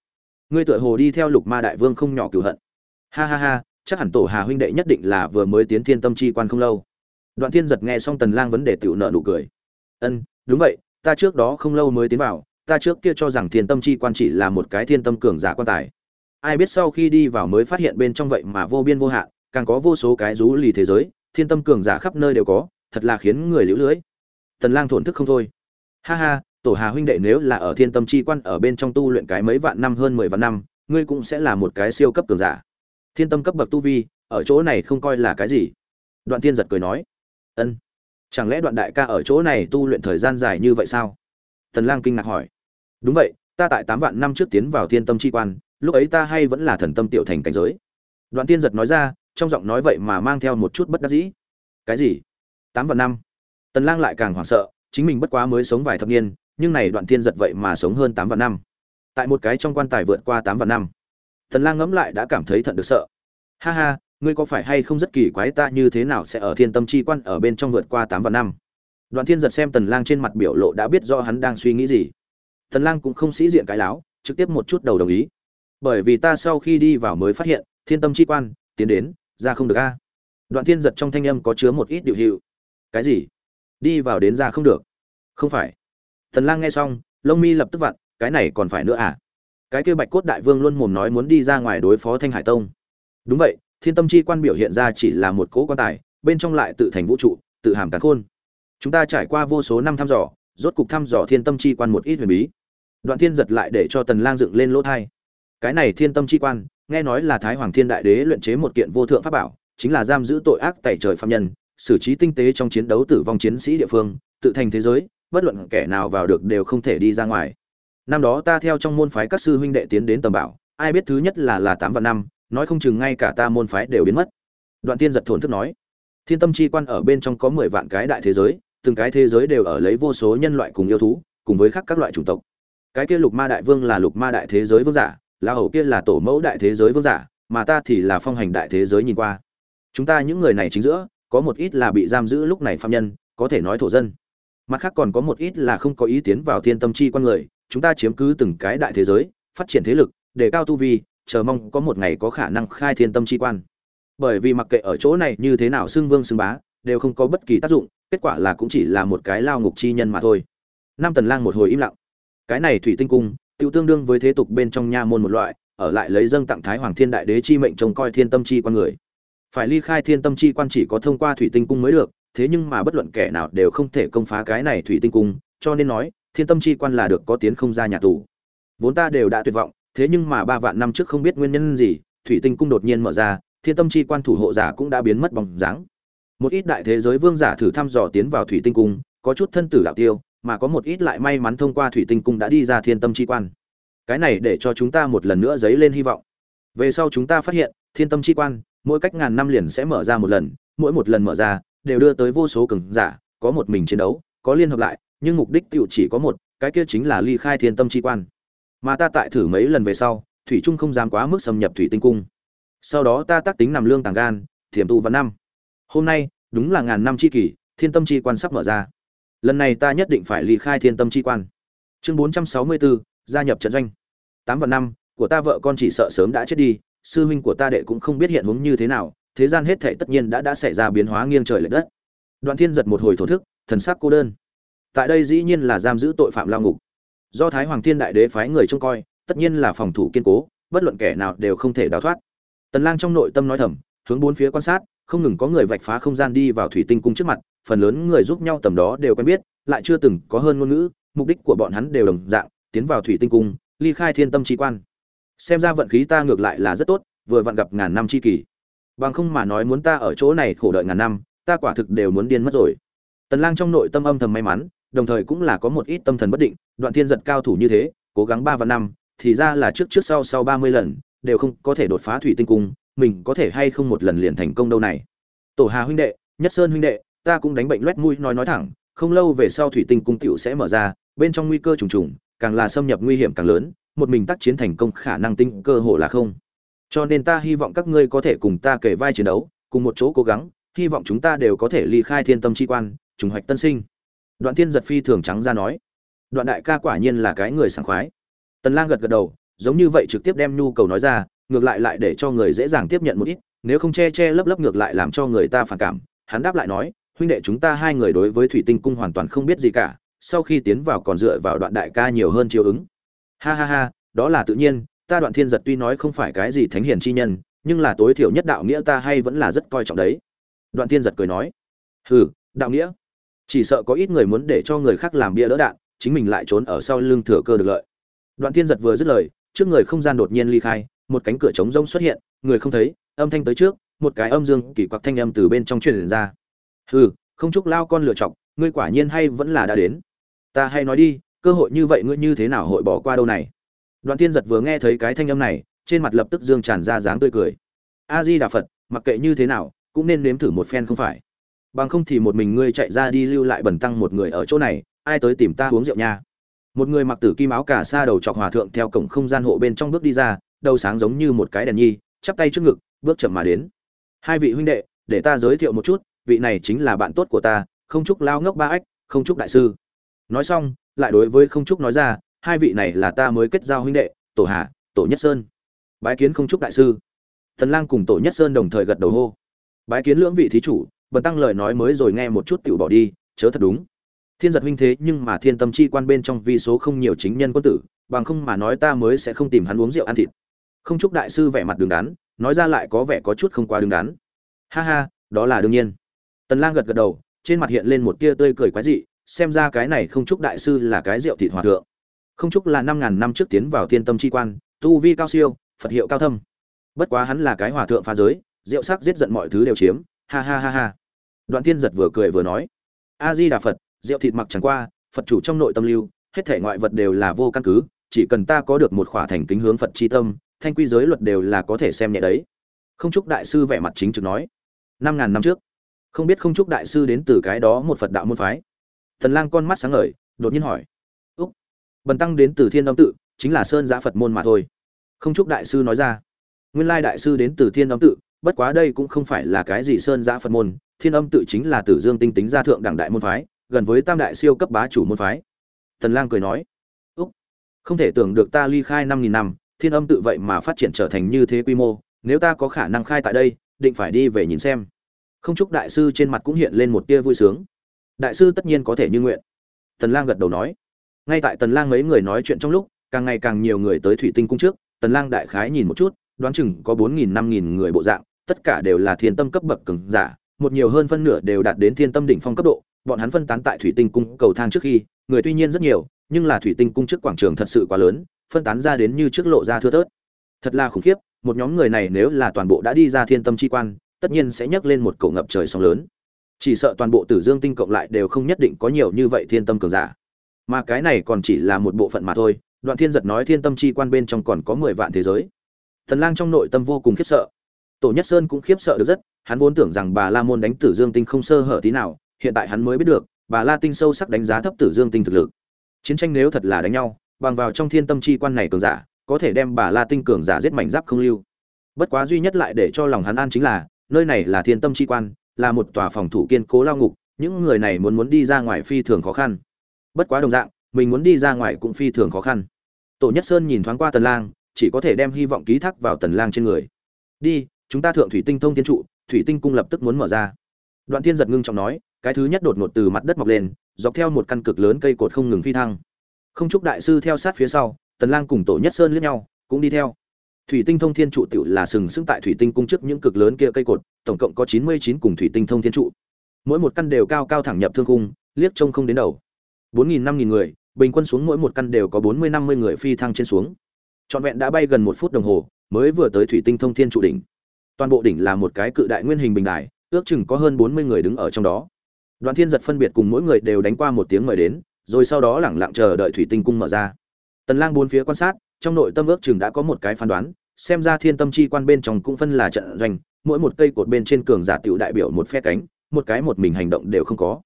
Ngươi tựa hồ đi theo lục ma đại vương không nhỏ cửu hận. Ha ha ha, chắc hẳn tổ hà huynh đệ nhất định là vừa mới tiến thiên tâm chi quan không lâu. Đoạn thiên giật nghe xong tần lang vấn đề tiểu nợ nụ cười. Ân, đúng vậy, ta trước đó không lâu mới tiến vào, ta trước kia cho rằng thiên tâm chi quan chỉ là một cái thiên tâm cường giả quan tài. Ai biết sau khi đi vào mới phát hiện bên trong vậy mà vô biên vô hạn, càng có vô số cái rú lì thế giới, thiên tâm cường giả khắp nơi đều có, thật là khiến người liễu lưới. Tần lang thổn thức không thôi. Ha ha tổ hà huynh đệ nếu là ở thiên tâm chi quan ở bên trong tu luyện cái mấy vạn năm hơn mười vạn năm, ngươi cũng sẽ là một cái siêu cấp cường giả. Thiên tâm cấp bậc tu vi, ở chỗ này không coi là cái gì. Đoạn tiên giật cười nói, ân, chẳng lẽ đoạn đại ca ở chỗ này tu luyện thời gian dài như vậy sao? Tần lang kinh ngạc hỏi, đúng vậy, ta tại tám vạn năm trước tiến vào thiên tâm chi quan, lúc ấy ta hay vẫn là thần tâm tiểu thành cảnh giới. Đoạn tiên giật nói ra, trong giọng nói vậy mà mang theo một chút bất đắc dĩ. Cái gì? Tám vạn năm? Tần lang lại càng hoảng sợ, chính mình bất quá mới sống vài thập niên nhưng này đoạn thiên giật vậy mà sống hơn tám vạn năm tại một cái trong quan tài vượt qua tám vạn năm Thần Lang ngẫm lại đã cảm thấy thận được sợ. Ha ha, ngươi có phải hay không rất kỳ quái ta như thế nào sẽ ở Thiên Tâm Chi Quan ở bên trong vượt qua 8 vạn năm? Đoạn Thiên giật xem Tần Lang trên mặt biểu lộ đã biết rõ hắn đang suy nghĩ gì. Tần Lang cũng không sĩ diện cái láo, trực tiếp một chút đầu đồng ý. Bởi vì ta sau khi đi vào mới phát hiện, Thiên Tâm Chi Quan tiến đến, ra không được a. Đoạn Thiên giật trong thanh âm có chứa một ít điều hiệu. Cái gì? Đi vào đến ra không được? Không phải. Tần Lang nghe xong, lông mi lập tức vặn, cái này còn phải nữa à? cái kia bạch cốt đại vương luôn mồm nói muốn đi ra ngoài đối phó thanh hải tông đúng vậy thiên tâm chi quan biểu hiện ra chỉ là một cỗ quan tài bên trong lại tự thành vũ trụ tự hàm cả khôn chúng ta trải qua vô số năm thăm dò rốt cục thăm dò thiên tâm chi quan một ít huyền bí đoạn thiên giật lại để cho tần lang dựng lên lỗ tai. cái này thiên tâm chi quan nghe nói là thái hoàng thiên đại đế luyện chế một kiện vô thượng pháp bảo chính là giam giữ tội ác tẩy trời phạm nhân xử trí tinh tế trong chiến đấu tử vong chiến sĩ địa phương, tự thành thế giới, bất luận kẻ nào vào được đều không thể đi ra ngoài. Năm đó ta theo trong môn phái các sư huynh đệ tiến đến tầm bảo, ai biết thứ nhất là là tám vạn năm, nói không chừng ngay cả ta môn phái đều biến mất. Đoạn tiên giật thổn thức nói, thiên tâm chi quan ở bên trong có mười vạn cái đại thế giới, từng cái thế giới đều ở lấy vô số nhân loại cùng yêu thú, cùng với khác các loại chủng tộc. Cái kia lục ma đại vương là lục ma đại thế giới vương giả, la hầu kia là tổ mẫu đại thế giới vương giả, mà ta thì là phong hành đại thế giới nhìn qua. Chúng ta những người này chính giữa có một ít là bị giam giữ lúc này phạm nhân, có thể nói thổ dân. Mặt khác còn có một ít là không có ý tiến vào thiên tâm chi quan người, chúng ta chiếm cứ từng cái đại thế giới, phát triển thế lực, để cao tu vi, chờ mong có một ngày có khả năng khai thiên tâm chi quan. Bởi vì mặc kệ ở chỗ này như thế nào xưng vương xưng bá, đều không có bất kỳ tác dụng, kết quả là cũng chỉ là một cái lao ngục chi nhân mà thôi. Nam tần lang một hồi im lặng. Cái này thủy tinh cung tiêu tương đương với thế tục bên trong nha môn một loại, ở lại lấy dâng tặng thái hoàng thiên đại đế chi mệnh trông coi thiên tâm chi quan người phải ly khai thiên tâm chi quan chỉ có thông qua thủy tinh cung mới được, thế nhưng mà bất luận kẻ nào đều không thể công phá cái này thủy tinh cung, cho nên nói, thiên tâm chi quan là được có tiến không ra nhà tù. Vốn ta đều đã tuyệt vọng, thế nhưng mà ba vạn năm trước không biết nguyên nhân gì, thủy tinh cung đột nhiên mở ra, thiên tâm chi quan thủ hộ giả cũng đã biến mất bóng dáng. Một ít đại thế giới vương giả thử thăm dò tiến vào thủy tinh cung, có chút thân tử đạo tiêu, mà có một ít lại may mắn thông qua thủy tinh cung đã đi ra thiên tâm chi quan. Cái này để cho chúng ta một lần nữa dấy lên hy vọng. Về sau chúng ta phát hiện, thiên tâm chi quan mỗi cách ngàn năm liền sẽ mở ra một lần mỗi một lần mở ra đều đưa tới vô số cường giả có một mình chiến đấu có liên hợp lại nhưng mục đích tiểu chỉ có một, cái kia chính là ly khai thiên tâm chi quan. Mà ta tại thử mấy lần về sau, thủy trung không dám quá mức xâm nhập thủy tinh cung. Sau đó ta tác tính nằm lương tàng gan, thiểm tu văn năm. Hôm nay, đúng là ngàn năm chi kỷ, thiên tâm chi quan sắp mở ra. Lần này ta nhất định phải ly khai thiên tâm chi quan. Chương 464, gia nhập trận doanh. Tám và năm, của ta vợ con chỉ sợ sớm đã chết đi, sư huynh của ta đệ cũng không biết hiện hướng như thế nào, thế gian hết thảy tất nhiên đã đã xảy ra biến hóa nghiêng trời lệch đất. Đoạn Thiên giật một hồi thổ thức, thần sắc cô đơn. Tại đây dĩ nhiên là giam giữ tội phạm lao ngục. Do thái hoàng thiên đại đế phái người trông coi tất nhiên là phòng thủ kiên cố bất luận kẻ nào đều không thể đào thoát. Tần lang trong nội tâm nói thầm hướng bốn phía quan sát không ngừng có người vạch phá không gian đi vào thủy tinh cung trước mặt phần lớn người giúp nhau tầm đó đều quen biết lại chưa từng có hơn ngôn ngữ mục đích của bọn hắn đều đồng dạng tiến vào thủy tinh cung ly khai thiên tâm chi quan xem ra vận khí ta ngược lại là rất tốt vừa vặn gặp ngàn năm chi kỳ bằng không mà nói muốn ta ở chỗ này khổ đợi ngàn năm ta quả thực đều muốn điên mất rồi tần lang trong nội tâm âm thầm may mắn đồng thời cũng là có một ít tâm thần bất định, Đoạn Thiên giật cao thủ như thế, cố gắng ba và năm, thì ra là trước trước sau sau 30 lần, đều không có thể đột phá thủy tinh cung, mình có thể hay không một lần liền thành công đâu này. Tổ Hà huynh đệ, Nhất Sơn huynh đệ, ta cũng đánh bệnh loét mũi nói nói thẳng, không lâu về sau thủy tinh cung tiểu sẽ mở ra, bên trong nguy cơ trùng trùng, càng là xâm nhập nguy hiểm càng lớn, một mình tác chiến thành công khả năng tinh cơ hội là không. Cho nên ta hy vọng các ngươi có thể cùng ta kể vai chiến đấu, cùng một chỗ cố gắng, hy vọng chúng ta đều có thể ly khai thiên tâm chi quan, trùng hoạch tân sinh. Đoạn thiên giật phi thường trắng ra nói. Đoạn đại ca quả nhiên là cái người sảng khoái. Tần lang gật gật đầu giống như vậy trực tiếp đem nhu cầu nói ra ngược lại lại để cho người dễ dàng tiếp nhận một ít nếu không che che lấp lấp ngược lại làm cho người ta phản cảm. Hắn đáp lại nói huynh đệ chúng ta hai người đối với thủy tinh cung hoàn toàn không biết gì cả sau khi tiến vào còn dựa vào đoạn đại ca nhiều hơn chiếu ứng ha ha ha, đó là tự nhiên, ta đoạn thiên giật tuy nói không phải cái gì thánh hiền chi nhân, nhưng là tối thiểu nhất đạo nghĩa ta hay vẫn là rất coi trọng đấy. Đoạn thiên giật cười nói, hừ, đạo nghĩa. Chỉ sợ có ít người muốn để cho người khác làm bia đỡ đạn, chính mình lại trốn ở sau lưng thừa cơ được lợi. Đoạn thiên giật vừa dứt lời, trước người không gian đột nhiên ly khai, một cánh cửa trống rông xuất hiện, người không thấy, âm thanh tới trước, một cái âm dương kỳ quặc thanh âm từ bên trong truyền ra. Hừ, không chúc lao con lựa chọc, ngươi quả nhiên hay vẫn là đã đến. Ta hay nói đi cơ hội như vậy ngươi như thế nào hội bỏ qua đâu này? Đoạn thiên giật vừa nghe thấy cái thanh âm này, trên mặt lập tức dương tràn ra dáng tươi cười. A di đà phật, mặc kệ như thế nào, cũng nên nếm thử một phen không phải? Bằng không thì một mình ngươi chạy ra đi lưu lại bẩn tăng một người ở chỗ này, ai tới tìm ta uống rượu nha? Một người mặc tử kim áo cả xa đầu chọc hòa thượng theo cổng không gian hộ bên trong bước đi ra, đầu sáng giống như một cái đèn nhi, chắp tay trước ngực, bước chậm mà đến. Hai vị huynh đệ, để ta giới thiệu một chút, vị này chính là bạn tốt của ta, không chúc lao ngốc ba ách, không chúc đại sư. Nói xong lại đối với không Trúc nói ra, hai vị này là ta mới kết giao huynh đệ, tổ hà, tổ nhất sơn. Bái kiến không Trúc đại sư. Thần lang cùng tổ nhất sơn đồng thời gật đầu hô. Bái kiến lưỡng vị thí chủ, bần tăng lời nói mới rồi nghe một chút tiểu bỏ đi, chớ thật đúng. Thiên giật huynh thế nhưng mà thiên tâm chi quan bên trong vi số không nhiều chính nhân quân tử, bằng không mà nói ta mới sẽ không tìm hắn uống rượu ăn thịt. Không chúc đại sư vẻ mặt đứng đắn, nói ra lại có vẻ có chút không quá đứng đắn. Ha ha, đó là đương nhiên. Tần lang gật gật đầu, trên mặt hiện lên một tia tươi cười quái dị xem ra cái này không chúc đại sư là cái rượu thịt hòa thượng. Không chúc là năm ngàn năm trước tiến vào thiên tâm chi quan, tu vi cao siêu, phật hiệu cao thâm. Bất quá hắn là cái hòa thượng phá giới, rượu sắc giết giận mọi thứ đều chiếm, ha ha ha ha. Đoạn thiên giật vừa cười vừa nói a di đà phật, rượu thịt mặc chẳng qua, phật chủ trong nội tâm lưu, hết thể ngoại vật đều là vô căn cứ, chỉ cần ta có được một khỏa thành kính hướng phật chi tâm, thanh quy giới luật đều là có thể xem nhẹ đấy. Không chúc đại sư vẻ mặt chính trực nói, năm ngàn năm trước, không biết không chúc đại sư đến từ cái đó một phật đạo môn phái thần lang con mắt sáng ngời, đột nhiên hỏi. Úc, bần tăng đến từ thiên âm tự, chính là sơn giã phật môn mà thôi. Không chúc đại sư nói ra. Nguyên lai đại sư đến từ thiên âm tự, bất quá đây cũng không phải là cái gì sơn giã phật môn, thiên âm tự chính là tử dương tinh tính gia thượng đẳng đại môn phái, gần với tam đại siêu cấp bá chủ môn phái. Tần lang cười nói. Úc, không thể tưởng được ta ly khai năm nghìn năm, thiên âm tự vậy mà phát triển trở thành như thế quy mô, nếu ta có khả năng khai tại đây, định phải đi về nhìn xem. Không chúc đại sư trên mặt cũng hiện lên một tia vui sướng đại sư tất nhiên có thể như nguyện. Tần lang gật đầu nói. Ngay tại tần lang mấy người nói chuyện trong lúc, càng ngày càng nhiều người tới thủy tinh cung trước, tần lang đại khái nhìn một chút, đoán chừng có bốn nghìn, năm nghìn người bộ dạng, tất cả đều là thiên tâm cấp bậc cường giả, một nhiều hơn phân nửa đều đạt đến thiên tâm đỉnh phong cấp độ, bọn hắn phân tán tại thủy tinh cung cầu thang trước khi, người tuy nhiên rất nhiều, nhưng là thủy tinh cung trước quảng trường thật sự quá lớn, phân tán ra đến như trước lộ ra thưa thớt. Thật là khủng khiếp, một nhóm người này nếu là toàn bộ đã đi ra thiên tâm chi quan, tất nhiên sẽ nhấc lên một cổ ngập trời sóng lớn chỉ sợ toàn bộ tử dương tinh cộng lại đều không nhất định có nhiều như vậy thiên tâm cường giả. Mà cái này còn chỉ là một bộ phận mà thôi, đoạn thiên giật nói thiên tâm chi quan bên trong còn có mười vạn thế giới. Thần lang trong nội tâm vô cùng khiếp sợ. Tổ nhất sơn cũng khiếp sợ được rất, hắn vốn tưởng rằng bà la môn đánh tử dương tinh không sơ hở tí nào, hiện tại hắn mới biết được, bà la tinh sâu sắc đánh giá thấp tử dương tinh thực lực. Chiến tranh nếu thật là đánh nhau, bằng vào trong thiên tâm chi quan này cường giả, có thể đem bà la tinh cường giả giết mảnh giáp không lưu. Bất quá duy nhất lại để cho lòng hắn an chính là, nơi này là thiên tâm chi quan là một tòa phòng thủ kiên cố lao ngục, những người này muốn muốn đi ra ngoài phi thường khó khăn. Bất quá đồng dạng, mình muốn đi ra ngoài cũng phi thường khó khăn. Tổ nhất sơn nhìn thoáng qua tần lang, chỉ có thể đem hy vọng ký thác vào tần lang trên người. Đi, chúng ta thượng thủy tinh thông thiên trụ, thủy tinh cung lập tức muốn mở ra. Đoạn thiên giật ngưng trọng nói, cái thứ nhất đột ngột từ mặt đất mọc lên, dọc theo một căn cực lớn cây cột không ngừng phi thăng. Không chúc đại sư theo sát phía sau, tần lang cùng tổ nhất sơn liếc nhau, cũng đi theo. Thủy tinh thông thiên trụ tiểu là sừng sững tại thủy tinh cung trước những cực lớn kia cây cột tổng cộng có 99 cùng thủy tinh thông thiên trụ. Mỗi một căn đều cao cao thẳng nhập thương cung liếc trông không đến đầu. 4.000 5.000 người, bình quân xuống mỗi một căn đều có 40 50 người phi thăng trên xuống. Trọn vẹn đã bay gần một phút đồng hồ, mới vừa tới thủy tinh thông thiên trụ đỉnh. Toàn bộ đỉnh là một cái cự đại nguyên hình bình đài, ước chừng có hơn 40 người đứng ở trong đó. Đoàn thiên giật phân biệt cùng mỗi người đều đánh qua một tiếng mời đến, rồi sau đó lẳng lặng chờ đợi thủy tinh cung mở ra. Tần lang bốn phía quan sát, trong nội tâm ước chừng đã có một cái phán đoán xem ra thiên tâm chi quan bên trong cũng phân là trận doanh mỗi một cây cột bên trên cường giả tiểu đại biểu một phe cánh một cái một mình hành động đều không có.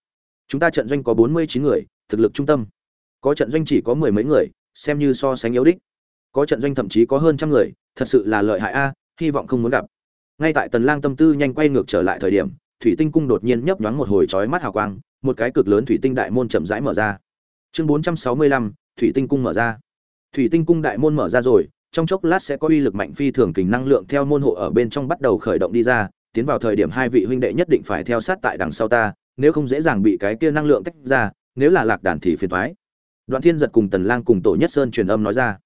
Chúng ta trận doanh có 49 người thực lực trung tâm. Có trận doanh chỉ có mười mấy người xem như so sánh yếu đích. Có trận doanh thậm chí có hơn trăm người thật sự là lợi hại a hy vọng không muốn gặp. Ngay tại tần lang tâm tư nhanh quay ngược trở lại thời điểm thủy tinh cung đột nhiên nhấp nhoáng một hồi chói mắt hào quang một cái cực lớn thủy tinh đại môn chậm rãi mở ra. Chương 465, thủy tinh cung mở ra. Thủy tinh cung đại môn mở ra rồi trong chốc lát sẽ có uy lực mạnh phi thường kình năng lượng theo môn hộ ở bên trong bắt đầu khởi động đi ra, tiến vào thời điểm hai vị huynh đệ nhất định phải theo sát tại đằng sau ta, nếu không dễ dàng bị cái kia năng lượng tách ra, nếu là lạc đàn thì phiền toái. Đoạn thiên giật cùng tần lang cùng tổ nhất sơn truyền âm nói ra.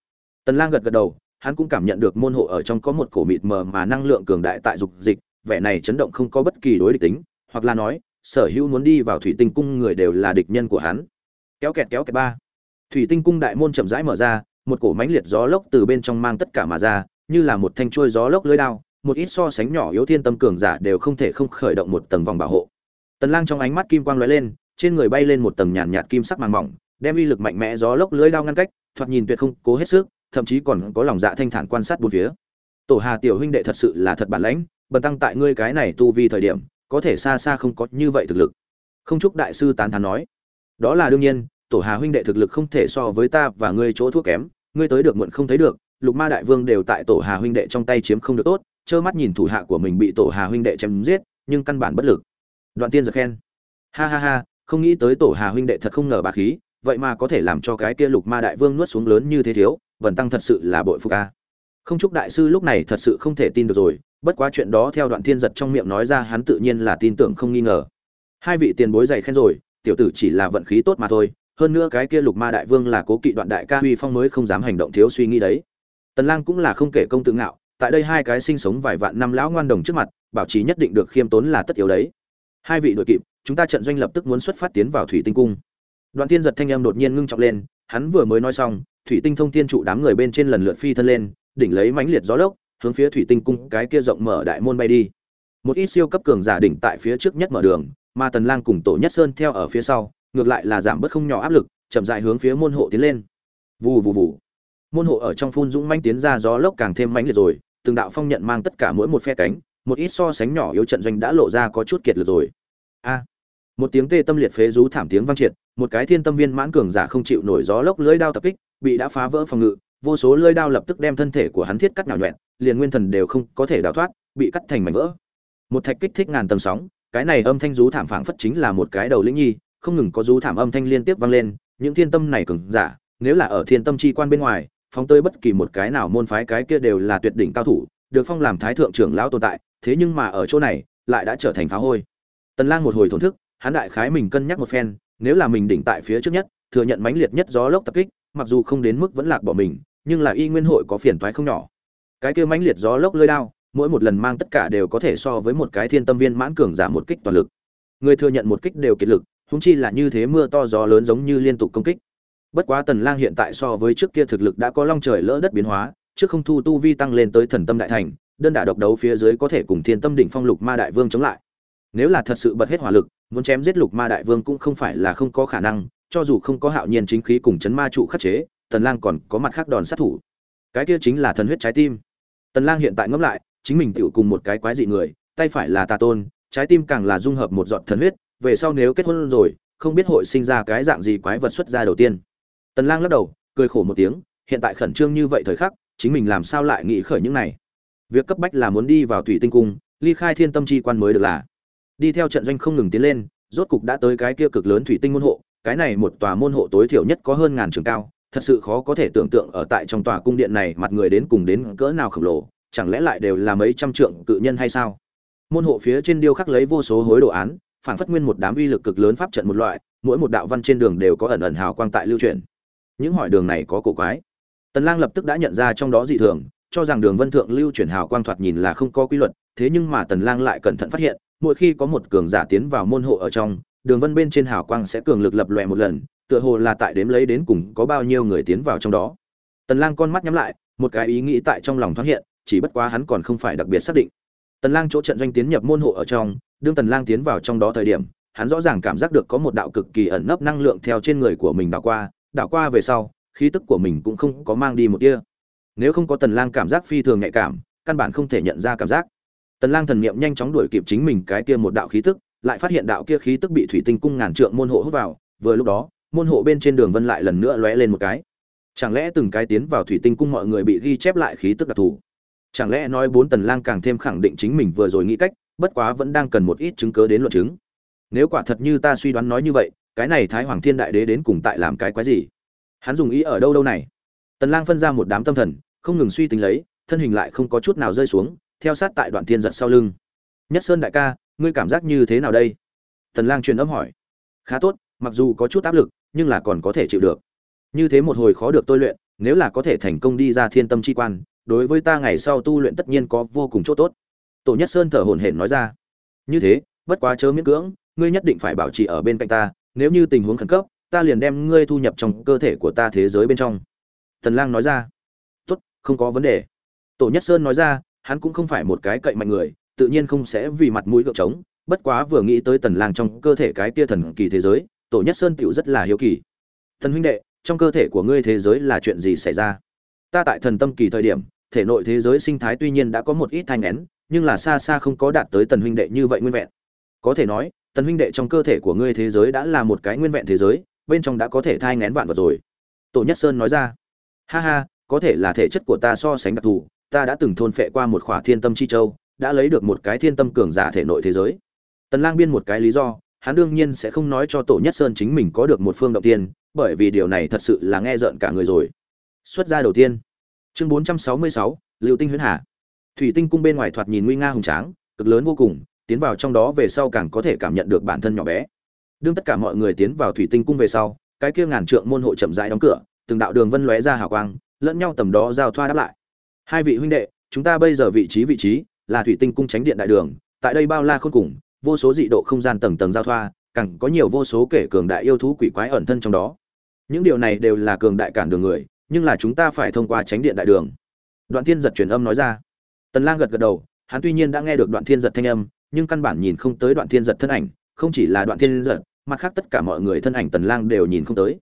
Tần lang gật gật đầu, hắn cũng cảm nhận được môn hộ ở trong có một cổ mịt mờ mà năng lượng cường đại tại dục dịch, vẻ này chấn động không có bất kỳ đối địch tính, hoặc là nói, sở hữu muốn đi vào thủy tinh cung người đều là địch nhân của hắn. Kéo kẹt kéo kẹt ba. Thủy tinh cung đại môn chậm rãi mở ra một cổ mãnh liệt gió lốc từ bên trong mang tất cả mà ra, như là một thanh chuôi gió lốc lưới đao, một ít so sánh nhỏ yếu thiên tâm cường giả đều không thể không khởi động một tầng vòng bảo hộ. Tần lang trong ánh mắt kim quang lóe lên, trên người bay lên một tầng nhàn nhạt kim sắc màng mỏng, đem uy lực mạnh mẽ gió lốc lưới đao ngăn cách, thoạt nhìn tuyệt không cố hết sức, thậm chí còn có lòng dạ thanh thản quan sát bốn phía. Tổ hà tiểu huynh đệ thật sự là thật bản lãnh, bần tăng tại ngươi cái này tu vi thời điểm, có thể xa xa không có như vậy thực lực. Không chúc đại sư tán thán nói. Đó là đương nhiên, tổ hà huynh đệ thực lực không thể so với ta và ngươi chỗ thuốc kém ngươi tới được muộn không thấy được, lục ma đại vương đều tại tổ hà huynh đệ trong tay chiếm không được tốt, trơ mắt nhìn thủ hạ của mình bị tổ hà huynh đệ chém giết, nhưng căn bản bất lực. Đoạn tiên giật khen. Ha ha ha, không nghĩ tới tổ hà huynh đệ thật không ngờ bà khí, vậy mà có thể làm cho cái kia lục ma đại vương nuốt xuống lớn như thế thiếu vần tăng thật sự là bội phục a. Không chúc đại sư lúc này thật sự không thể tin được rồi, bất quá chuyện đó theo đoạn thiên giật trong miệng nói ra hắn tự nhiên là tin tưởng không nghi ngờ. Hai vị tiền bối dày khen rồi, tiểu tử chỉ là vận khí tốt mà thôi hơn nữa cái kia lục ma đại vương là cố kỵ đoạn đại ca huy phong mới không dám hành động thiếu suy nghĩ đấy. Tần lang cũng là không kể công tự ngạo, tại đây hai cái sinh sống vài vạn năm lão ngoan đồng trước mặt, bảo trì nhất định được khiêm tốn là tất yếu đấy. Hai vị đội kịp, chúng ta trận doanh lập tức muốn xuất phát tiến vào thủy tinh cung. Đoạn thiên giật thanh âm đột nhiên ngưng trọng lên, hắn vừa mới nói xong, thủy tinh thông thiên trụ đám người bên trên lần lượt phi thân lên, đỉnh lấy mãnh liệt gió lốc, hướng phía thủy tinh cung cái kia rộng mở đại môn bay đi. Một ít siêu cấp cường giả đỉnh tại phía trước nhất mở đường, mà tần lang cùng tổ nhất sơn theo ở phía sau ngược lại là giảm bớt không nhỏ áp lực, chậm rãi hướng phía môn hộ tiến lên. Vù vù vù. Môn hộ ở trong phun dũng manh tiến ra gió lốc càng thêm mãnh liệt rồi, từng đạo phong nhận mang tất cả mỗi một phe cánh, một ít so sánh nhỏ yếu trận doanh đã lộ ra có chút kiệt lực rồi. A. Một tiếng tê tâm liệt phế rú thảm tiếng vang triệt, một cái thiên tâm viên mãn cường giả không chịu nổi gió lốc lưỡi đao tập kích, bị đã phá vỡ phòng ngự, vô số lưỡi đao lập tức đem thân thể của hắn thiết cắt nhào nhẹn liền nguyên thần đều không có thể đào thoát, bị cắt thành mảnh vỡ. Một thạch kích thích ngàn tầng sóng, cái này âm thanh rú thảm phảng phất chính là một cái đầu lĩnh nhi không ngừng có rú thảm âm thanh liên tiếp vang lên, những thiên tâm này cường giả, nếu là ở thiên tâm chi quan bên ngoài, phóng tới bất kỳ một cái nào môn phái cái kia đều là tuyệt đỉnh cao thủ, được phong làm thái thượng trưởng lão tồn tại, thế nhưng mà ở chỗ này, lại đã trở thành phá hôi. Tần lang một hồi thổn thức, hắn đại khái mình cân nhắc một phen, nếu là mình đỉnh tại phía trước nhất, thừa nhận mãnh liệt nhất gió lốc tập kích, mặc dù không đến mức vẫn lạc bỏ mình, nhưng là y nguyên hội có phiền toái không nhỏ. Cái kia mãnh liệt gió lốc lưỡi đao, mỗi một lần mang tất cả đều có thể so với một cái thiên tâm viên mãn cường giả một kích toàn lực. Người thừa nhận một kích đều kiệt lực húng chi là như thế mưa to gió lớn giống như liên tục công kích. Bất quá tần lang hiện tại so với trước kia thực lực đã có long trời lỡ đất biến hóa, trước không thu tu vi tăng lên tới thần tâm đại thành, đơn đả độc đấu phía dưới có thể cùng thiên tâm đỉnh phong lục ma đại vương chống lại. Nếu là thật sự bật hết hỏa lực, muốn chém giết lục ma đại vương cũng không phải là không có khả năng, cho dù không có hạo nhiên chính khí cùng chấn ma trụ khắc chế, tần lang còn có mặt khác đòn sát thủ. Cái kia chính là thần huyết trái tim. Tần lang hiện tại ngẫm lại, chính mình tiểu cùng một cái quái dị người, tay phải là tà tôn, trái tim càng là dung hợp một giọt thần huyết về sau nếu kết hôn rồi, không biết hội sinh ra cái dạng gì quái vật xuất ra đầu tiên. Tần lang lắc đầu, cười khổ một tiếng, hiện tại khẩn trương như vậy thời khắc, chính mình làm sao lại nghĩ khởi những này? Việc cấp bách là muốn đi vào thủy tinh cung, ly khai thiên tâm chi quan mới được là. Đi theo trận doanh không ngừng tiến lên, rốt cục đã tới cái kia cực lớn thủy tinh môn hộ, cái này một tòa môn hộ tối thiểu nhất có hơn ngàn trường cao, thật sự khó có thể tưởng tượng ở tại trong tòa cung điện này mặt người đến cùng đến cỡ nào khổng lồ, chẳng lẽ lại đều là mấy trăm trượng cự nhân hay sao? Môn hộ phía trên điêu khắc lấy vô số hối đồ án phản phất nguyên một đám uy lực cực lớn pháp trận một loại, mỗi một đạo văn trên đường đều có ẩn ẩn hào quang tại lưu truyền những hỏi đường này có cổ quái. Tần lang lập tức đã nhận ra trong đó dị thường, cho rằng đường vân thượng lưu chuyển hào quang thoạt nhìn là không có quy luật, thế nhưng mà tần lang lại cẩn thận phát hiện, mỗi khi có một cường giả tiến vào môn hộ ở trong, đường vân bên trên hào quang sẽ cường lực lập lòe một lần, tựa hồ là tại đếm lấy đến cùng có bao nhiêu người tiến vào trong đó. Tần lang con mắt nhắm lại, một cái ý nghĩ tại trong lòng thoáng hiện, chỉ bất quá hắn còn không phải đặc biệt xác định. Tần lang chỗ trận doanh tiến nhập môn hộ ở trong đương tần lang tiến vào trong đó thời điểm, hắn rõ ràng cảm giác được có một đạo cực kỳ ẩn nấp năng lượng theo trên người của mình đảo qua đảo qua về sau, khí tức của mình cũng không có mang đi một tia. Nếu không có tần lang cảm giác phi thường nhạy cảm, căn bản không thể nhận ra cảm giác. Tần lang thần niệm nhanh chóng đuổi kịp chính mình cái kia một đạo khí tức, lại phát hiện đạo kia khí tức bị thủy tinh cung ngàn trượng môn hộ hút vào, vừa lúc đó, môn hộ bên trên đường vân lại lần nữa lóe lên một cái. Chẳng lẽ từng cái tiến vào thủy tinh cung mọi người bị ghi chép lại khí tức đặc thù? Chẳng lẽ nói bốn tần lang càng thêm khẳng định chính mình vừa rồi nghĩ cách bất quá vẫn đang cần một ít chứng cứ đến luận chứng. Nếu quả thật như ta suy đoán nói như vậy, cái này thái hoàng thiên đại đế đến cùng tại làm cái quái gì? Hắn dùng ý ở đâu đâu này? Tần lang phân ra một đám tâm thần, không ngừng suy tính lấy, thân hình lại không có chút nào rơi xuống, theo sát tại đoạn thiên giật sau lưng. Nhất sơn đại ca, ngươi cảm giác như thế nào đây? Tần lang truyền âm hỏi. Khá tốt, mặc dù có chút áp lực, nhưng là còn có thể chịu được. Như thế một hồi khó được tôi luyện, nếu là có thể thành công đi ra thiên tâm chi quan, đối với ta ngày sau tu luyện tất nhiên có vô cùng chỗ tốt tổ nhất sơn thở hổn hển nói ra. Như thế, bất quá chớ miễn cưỡng, ngươi nhất định phải bảo trì ở bên cạnh ta, nếu như tình huống khẩn cấp, ta liền đem ngươi thu nhập trong cơ thể của ta thế giới bên trong. Tần lang nói ra. Tốt, không có vấn đề. Tổ nhất sơn nói ra, hắn cũng không phải một cái cậy mạnh người, tự nhiên không sẽ vì mặt mũi gượng trống, bất quá vừa nghĩ tới tần lang trong cơ thể cái kia thần kỳ thế giới, tổ nhất sơn tiểu rất là hiếu kỳ. Thần huynh đệ, trong cơ thể của ngươi thế giới là chuyện gì xảy ra? Ta tại thần tâm kỳ thời điểm, thể nội thế giới sinh thái tuy nhiên đã có một ít thanh nén nhưng là xa xa không có đạt tới tần huynh đệ như vậy nguyên vẹn. Có thể nói tần huynh đệ trong cơ thể của ngươi thế giới đã là một cái nguyên vẹn thế giới bên trong đã có thể thai ngén vạn vật rồi. Tổ nhất sơn nói ra. Ha ha có thể là thể chất của ta so sánh đặc thù ta đã từng thôn phệ qua một khỏa thiên tâm chi châu đã lấy được một cái thiên tâm cường giả thể nội thế giới. Tần lang biên một cái lý do hắn đương nhiên sẽ không nói cho tổ nhất sơn chính mình có được một phương động tiên bởi vì điều này thật sự là nghe rợn cả người rồi. Xuất ra đầu tiên. Chương 466, lưu tinh huyễn hà thủy tinh cung bên ngoài thoạt nhìn nguy nga hùng tráng, cực lớn vô cùng, tiến vào trong đó về sau càng có thể cảm nhận được bản thân nhỏ bé. Đương tất cả mọi người tiến vào thủy tinh cung về sau, cái kia ngàn trượng môn hộ chậm rãi đóng cửa, từng đạo đường vân lóe ra hào quang, lẫn nhau tầm đó giao thoa đáp lại. Hai vị huynh đệ, chúng ta bây giờ vị trí vị trí là thủy tinh cung tránh điện đại đường, tại đây bao la khôn cùng, vô số dị độ không gian tầng tầng giao thoa, càng có nhiều vô số kể cường đại yêu thú quỷ quái ẩn thân trong đó. Những điều này đều là cường đại cản đường người, nhưng là chúng ta phải thông qua tránh điện đại đường. Đoạn thiên giật truyền âm nói ra tần lang gật gật đầu, hắn tuy nhiên đã nghe được đoạn thiên giật thanh âm, nhưng căn bản nhìn không tới đoạn thiên giật thân ảnh, không chỉ là đoạn thiên giật, mặt khác tất cả mọi người thân ảnh tần lang đều nhìn không tới.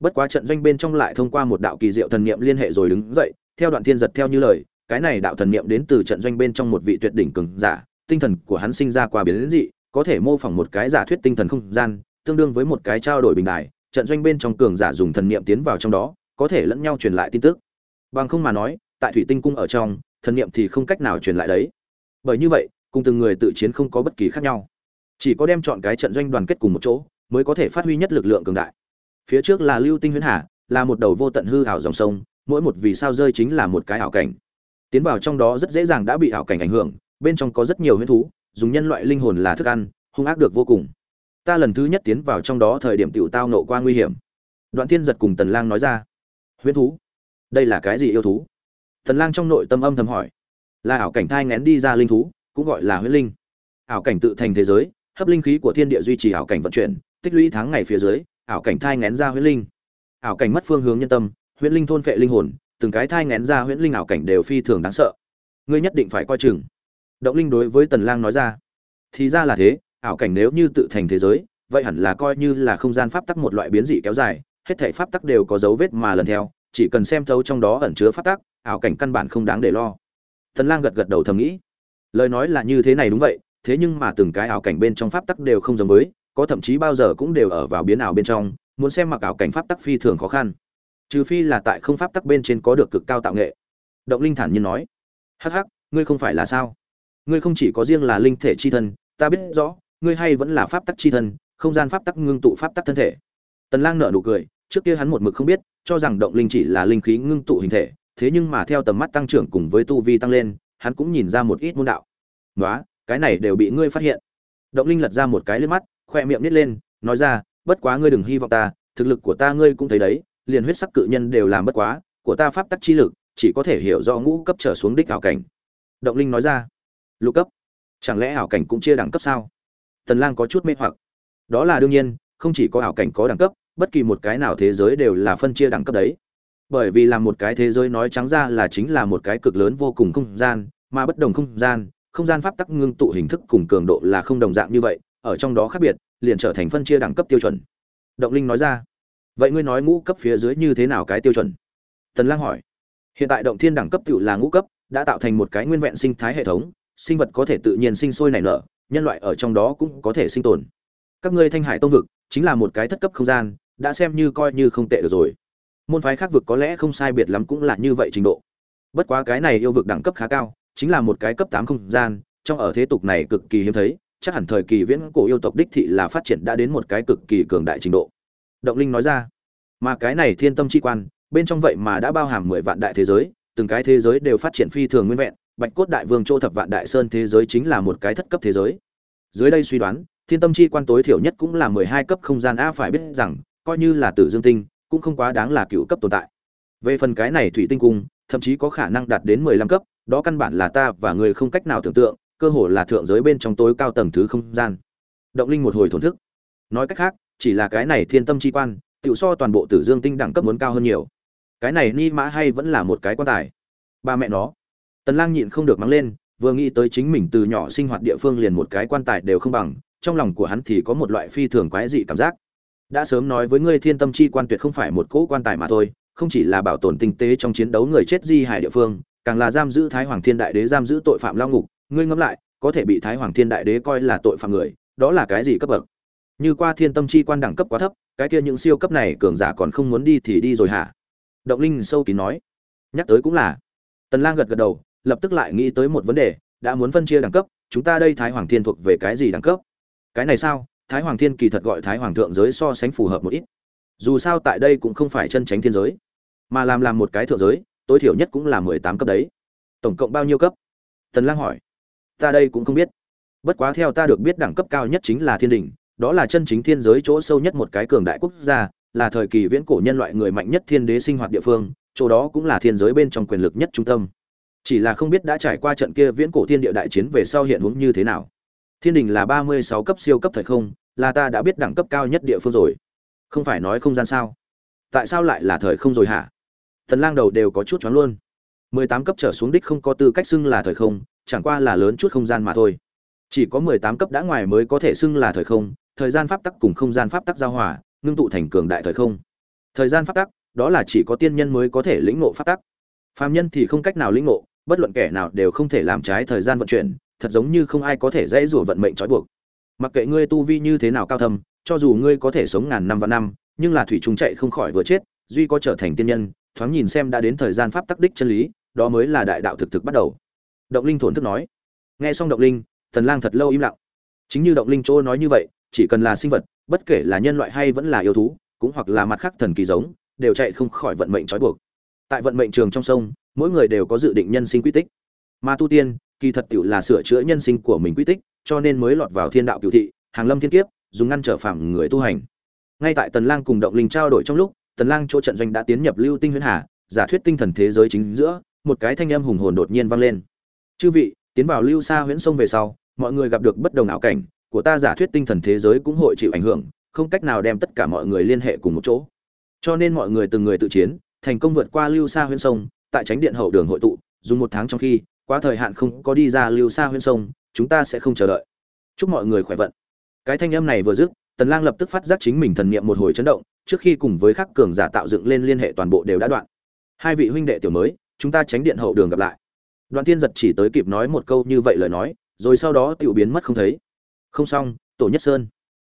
Bất quá trận doanh bên trong lại thông qua một đạo kỳ diệu thần niệm liên hệ rồi đứng dậy, theo đoạn thiên giật theo như lời, cái này đạo thần niệm đến từ trận doanh bên trong một vị tuyệt đỉnh cường giả, tinh thần của hắn sinh ra qua biến dị, có thể mô phỏng một cái giả thuyết tinh thần không gian, tương đương với một cái trao đổi bình đài, trận doanh bên trong cường giả dùng thần niệm tiến vào trong đó, có thể lẫn nhau truyền lại tin tức. Bằng không mà nói, tại thủy tinh cung ở trong thần niệm thì không cách nào truyền lại đấy. Bởi như vậy, cùng từng người tự chiến không có bất kỳ khác nhau. Chỉ có đem chọn cái trận doanh đoàn kết cùng một chỗ, mới có thể phát huy nhất lực lượng cường đại. Phía trước là lưu tinh huyễn hà, là một đầu vô tận hư ảo dòng sông, mỗi một vì sao rơi chính là một cái ảo cảnh. Tiến vào trong đó rất dễ dàng đã bị ảo cảnh ảnh hưởng, bên trong có rất nhiều huyễn thú, dùng nhân loại linh hồn là thức ăn, hung ác được vô cùng. Ta lần thứ nhất tiến vào trong đó thời điểm tiểu tao nộ qua nguy hiểm. Đoạn thiên giật cùng tần lang nói ra, huyễn thú, đây là cái gì yêu thú? Tần lang trong nội tâm âm thầm hỏi. Là ảo cảnh thai ngén đi ra linh thú, cũng gọi là huyễn linh. Ảo cảnh tự thành thế giới, hấp linh khí của thiên địa duy trì ảo cảnh vận chuyển, tích lũy tháng ngày phía dưới, ảo cảnh thai ngén ra huyễn linh. Ảo cảnh mất phương hướng nhân tâm huyễn linh thôn phệ linh hồn, từng cái thai ngén ra huyễn linh ảo cảnh đều phi thường đáng sợ. Ngươi nhất định phải coi chừng. Động linh đối với tần lang nói ra. Thì ra là thế, ảo cảnh nếu như tự thành thế giới, vậy hẳn là coi như là không gian pháp tắc một loại biến dị kéo dài, hết thảy pháp tắc đều có dấu vết mà lần theo chỉ cần xem thấu trong đó ẩn chứa pháp tắc, ảo cảnh căn bản không đáng để lo. Tần lang gật gật đầu thầm nghĩ. Lời nói là như thế này đúng vậy, thế nhưng mà từng cái ảo cảnh bên trong pháp tắc đều không giống với, có thậm chí bao giờ cũng đều ở vào biến ảo bên trong, muốn xem mặc ảo cảnh pháp tắc phi thường khó khăn. Trừ phi là tại không pháp tắc bên trên có được cực cao tạo nghệ. Động linh thản nhiên nói. Hắc hắc, ngươi không phải là sao? Ngươi không chỉ có riêng là linh thể chi thân, ta biết rõ, ngươi hay vẫn là pháp tắc chi thân, không gian pháp tắc ngưng tụ pháp tắc thân thể. Tần lang nở nụ cười trước kia hắn một mực không biết, cho rằng động linh chỉ là linh khí ngưng tụ hình thể, thế nhưng mà theo tầm mắt tăng trưởng cùng với tu vi tăng lên, hắn cũng nhìn ra một ít môn đạo. Nói cái này đều bị ngươi phát hiện. Động linh lật ra một cái liếc mắt, khoe miệng nhếch lên, nói ra, bất quá ngươi đừng hy vọng ta, thực lực của ta ngươi cũng thấy đấy, liền huyết sắc cự nhân đều làm bất quá, của ta pháp tắc chi lực, chỉ có thể hiểu do ngũ cấp trở xuống đích ảo cảnh. Động linh nói ra, lục cấp? Chẳng lẽ ảo cảnh cũng chia đẳng cấp sao? Tần lang có chút mê hoặc. Đó là đương nhiên, không chỉ có ảo cảnh có đẳng cấp bất kỳ một cái nào thế giới đều là phân chia đẳng cấp đấy. Bởi vì là một cái thế giới nói trắng ra là chính là một cái cực lớn vô cùng không gian, mà bất đồng không gian không gian pháp tắc ngưng tụ hình thức cùng cường độ là không đồng dạng như vậy, ở trong đó khác biệt, liền trở thành phân chia đẳng cấp tiêu chuẩn. Động linh nói ra, vậy ngươi nói ngũ cấp phía dưới như thế nào cái tiêu chuẩn? Tần lang hỏi. Hiện tại động thiên đẳng cấp tiểu là ngũ cấp, đã tạo thành một cái nguyên vẹn sinh thái hệ thống, sinh vật có thể tự nhiên sinh sôi nảy nở, nhân loại ở trong đó cũng có thể sinh tồn. Các ngươi thanh hải tông vực, chính là một cái thất cấp không gian đã xem như coi như không tệ được rồi. Môn phái khác vực có lẽ không sai biệt lắm cũng là như vậy trình độ. Bất quá cái này yêu vực đẳng cấp khá cao, chính là một cái cấp tám không gian, trong ở thế tục này cực kỳ hiếm thấy, chắc hẳn thời kỳ viễn cổ yêu tộc đích thị là phát triển đã đến một cái cực kỳ cường đại trình độ. Động linh nói ra, mà cái này thiên tâm chi quan, bên trong vậy mà đã bao hàm mười vạn đại thế giới, từng cái thế giới đều phát triển phi thường nguyên vẹn, bạch cốt đại vương châu thập vạn đại sơn thế giới chính là một cái thất cấp thế giới. Dưới đây suy đoán, thiên tâm chi quan tối thiểu nhất cũng là mười hai cấp không gian, a phải biết rằng coi như là tử dương tinh, cũng không quá đáng là cựu cấp tồn tại. Về phần cái này thủy tinh cung, thậm chí có khả năng đạt đến mười lăm cấp, đó căn bản là ta và người không cách nào tưởng tượng, cơ hồ là thượng giới bên trong tối cao tầng thứ không gian. Động linh một hồi thổn thức. Nói cách khác, chỉ là cái này thiên tâm chi quan tự so toàn bộ tử dương tinh đẳng cấp muốn cao hơn nhiều. Cái này ni mã hay vẫn là một cái quan tài. Ba mẹ nó. Tần lang nhịn không được mắng lên, vừa nghĩ tới chính mình từ nhỏ sinh hoạt địa phương liền một cái quan tài đều không bằng, trong lòng của hắn thì có một loại phi thường quái dị cảm giác đã sớm nói với ngươi thiên tâm chi quan tuyệt không phải một cỗ quan tài mà thôi, không chỉ là bảo tồn tinh tế trong chiến đấu người chết di hải địa phương, càng là giam giữ thái hoàng thiên đại đế giam giữ tội phạm lao ngục. Ngươi ngẫm lại, có thể bị thái hoàng thiên đại đế coi là tội phạm người, đó là cái gì cấp bậc? Như qua thiên tâm chi quan đẳng cấp quá thấp, cái kia những siêu cấp này cường giả còn không muốn đi thì đi rồi hả? Động linh sâu kín nói. Nhắc tới cũng là. Tần lang gật gật đầu, lập tức lại nghĩ tới một vấn đề, đã muốn phân chia đẳng cấp, chúng ta đây thái hoàng thiên thuộc về cái gì đẳng cấp? Cái này sao? Thái hoàng thiên kỳ thật gọi thái hoàng thượng giới so sánh phù hợp một ít. Dù sao tại đây cũng không phải chân tránh thiên giới, mà làm làm một cái thượng giới, tối thiểu nhất cũng là mười tám cấp đấy. Tổng cộng bao nhiêu cấp? Tần lang hỏi. Ta đây cũng không biết. Bất quá theo ta được biết đẳng cấp cao nhất chính là thiên đình, đó là chân chính thiên giới chỗ sâu nhất một cái cường đại quốc gia, là thời kỳ viễn cổ nhân loại người mạnh nhất thiên đế sinh hoạt địa phương, chỗ đó cũng là thiên giới bên trong quyền lực nhất trung tâm. Chỉ là không biết đã trải qua trận kia viễn cổ thiên địa đại chiến về sau hiện hướng như thế nào thiên đình là ba mươi sáu cấp siêu cấp thời không, là ta đã biết đẳng cấp cao nhất địa phương rồi. Không phải nói không gian sao? Tại sao lại là thời không rồi hả? Thần lang đầu đều có chút choáng luôn. mười tám cấp trở xuống đích không có tư cách xưng là thời không, chẳng qua là lớn chút không gian mà thôi. Chỉ có mười tám cấp đã ngoài mới có thể xưng là thời không, thời gian pháp tắc cùng không gian pháp tắc giao hòa, ngưng tụ thành cường đại thời không. Thời gian pháp tắc, đó là chỉ có tiên nhân mới có thể lĩnh ngộ pháp tắc. Phàm nhân thì không cách nào lĩnh ngộ, bất luận kẻ nào đều không thể làm trái thời gian vận chuyển thật giống như không ai có thể dễ rủa vận mệnh trói buộc. Mặc kệ ngươi tu vi như thế nào cao thâm, cho dù ngươi có thể sống ngàn năm và năm, nhưng là thủy trùng chạy không khỏi vừa chết, duy có trở thành tiên nhân, thoáng nhìn xem đã đến thời gian pháp tắc đích chân lý, đó mới là đại đạo thực thực bắt đầu. Động linh thổn thức nói. Nghe xong động linh thần lang thật lâu im lặng. Chính như động linh chỗ nói như vậy, chỉ cần là sinh vật, bất kể là nhân loại hay vẫn là yêu thú, cũng hoặc là mặt khác thần kỳ giống, đều chạy không khỏi vận mệnh trói buộc. Tại vận mệnh trường trong sông, mỗi người đều có dự định nhân sinh quy tích. Mà tu tiên kỳ thật tiểu là sửa chữa nhân sinh của mình quy tích, cho nên mới lọt vào thiên đạo cửu thị, hàng lâm thiên kiếp, dùng ngăn trở phạm người tu hành. Ngay tại tần lang cùng động linh trao đổi trong lúc, tần lang chỗ trận doanh đã tiến nhập lưu tinh huyễn hà, giả thuyết tinh thần thế giới chính giữa, một cái thanh âm hùng hồn đột nhiên vang lên. Chư vị, tiến vào lưu xa huyễn sông về sau, mọi người gặp được bất đồng ảo cảnh, của ta giả thuyết tinh thần thế giới cũng hội chịu ảnh hưởng, không cách nào đem tất cả mọi người liên hệ cùng một chỗ. Cho nên mọi người từng người tự chiến, thành công vượt qua lưu xa huyễn sông, tại tránh điện hậu đường hội tụ, dùng một tháng trong khi qua thời hạn không có đi ra lưu xa Huyên sông, chúng ta sẽ không chờ đợi. Chúc mọi người khỏe vận. Cái thanh âm này vừa dứt, tần lang lập tức phát giác chính mình thần niệm một hồi chấn động, trước khi cùng với khắc cường giả tạo dựng lên liên hệ toàn bộ đều đã đoạn. Hai vị huynh đệ tiểu mới, chúng ta tránh điện hậu đường gặp lại. Đoạn tiên giật chỉ tới kịp nói một câu như vậy lời nói, rồi sau đó tiểu biến mất không thấy. Không xong, tổ nhất sơn.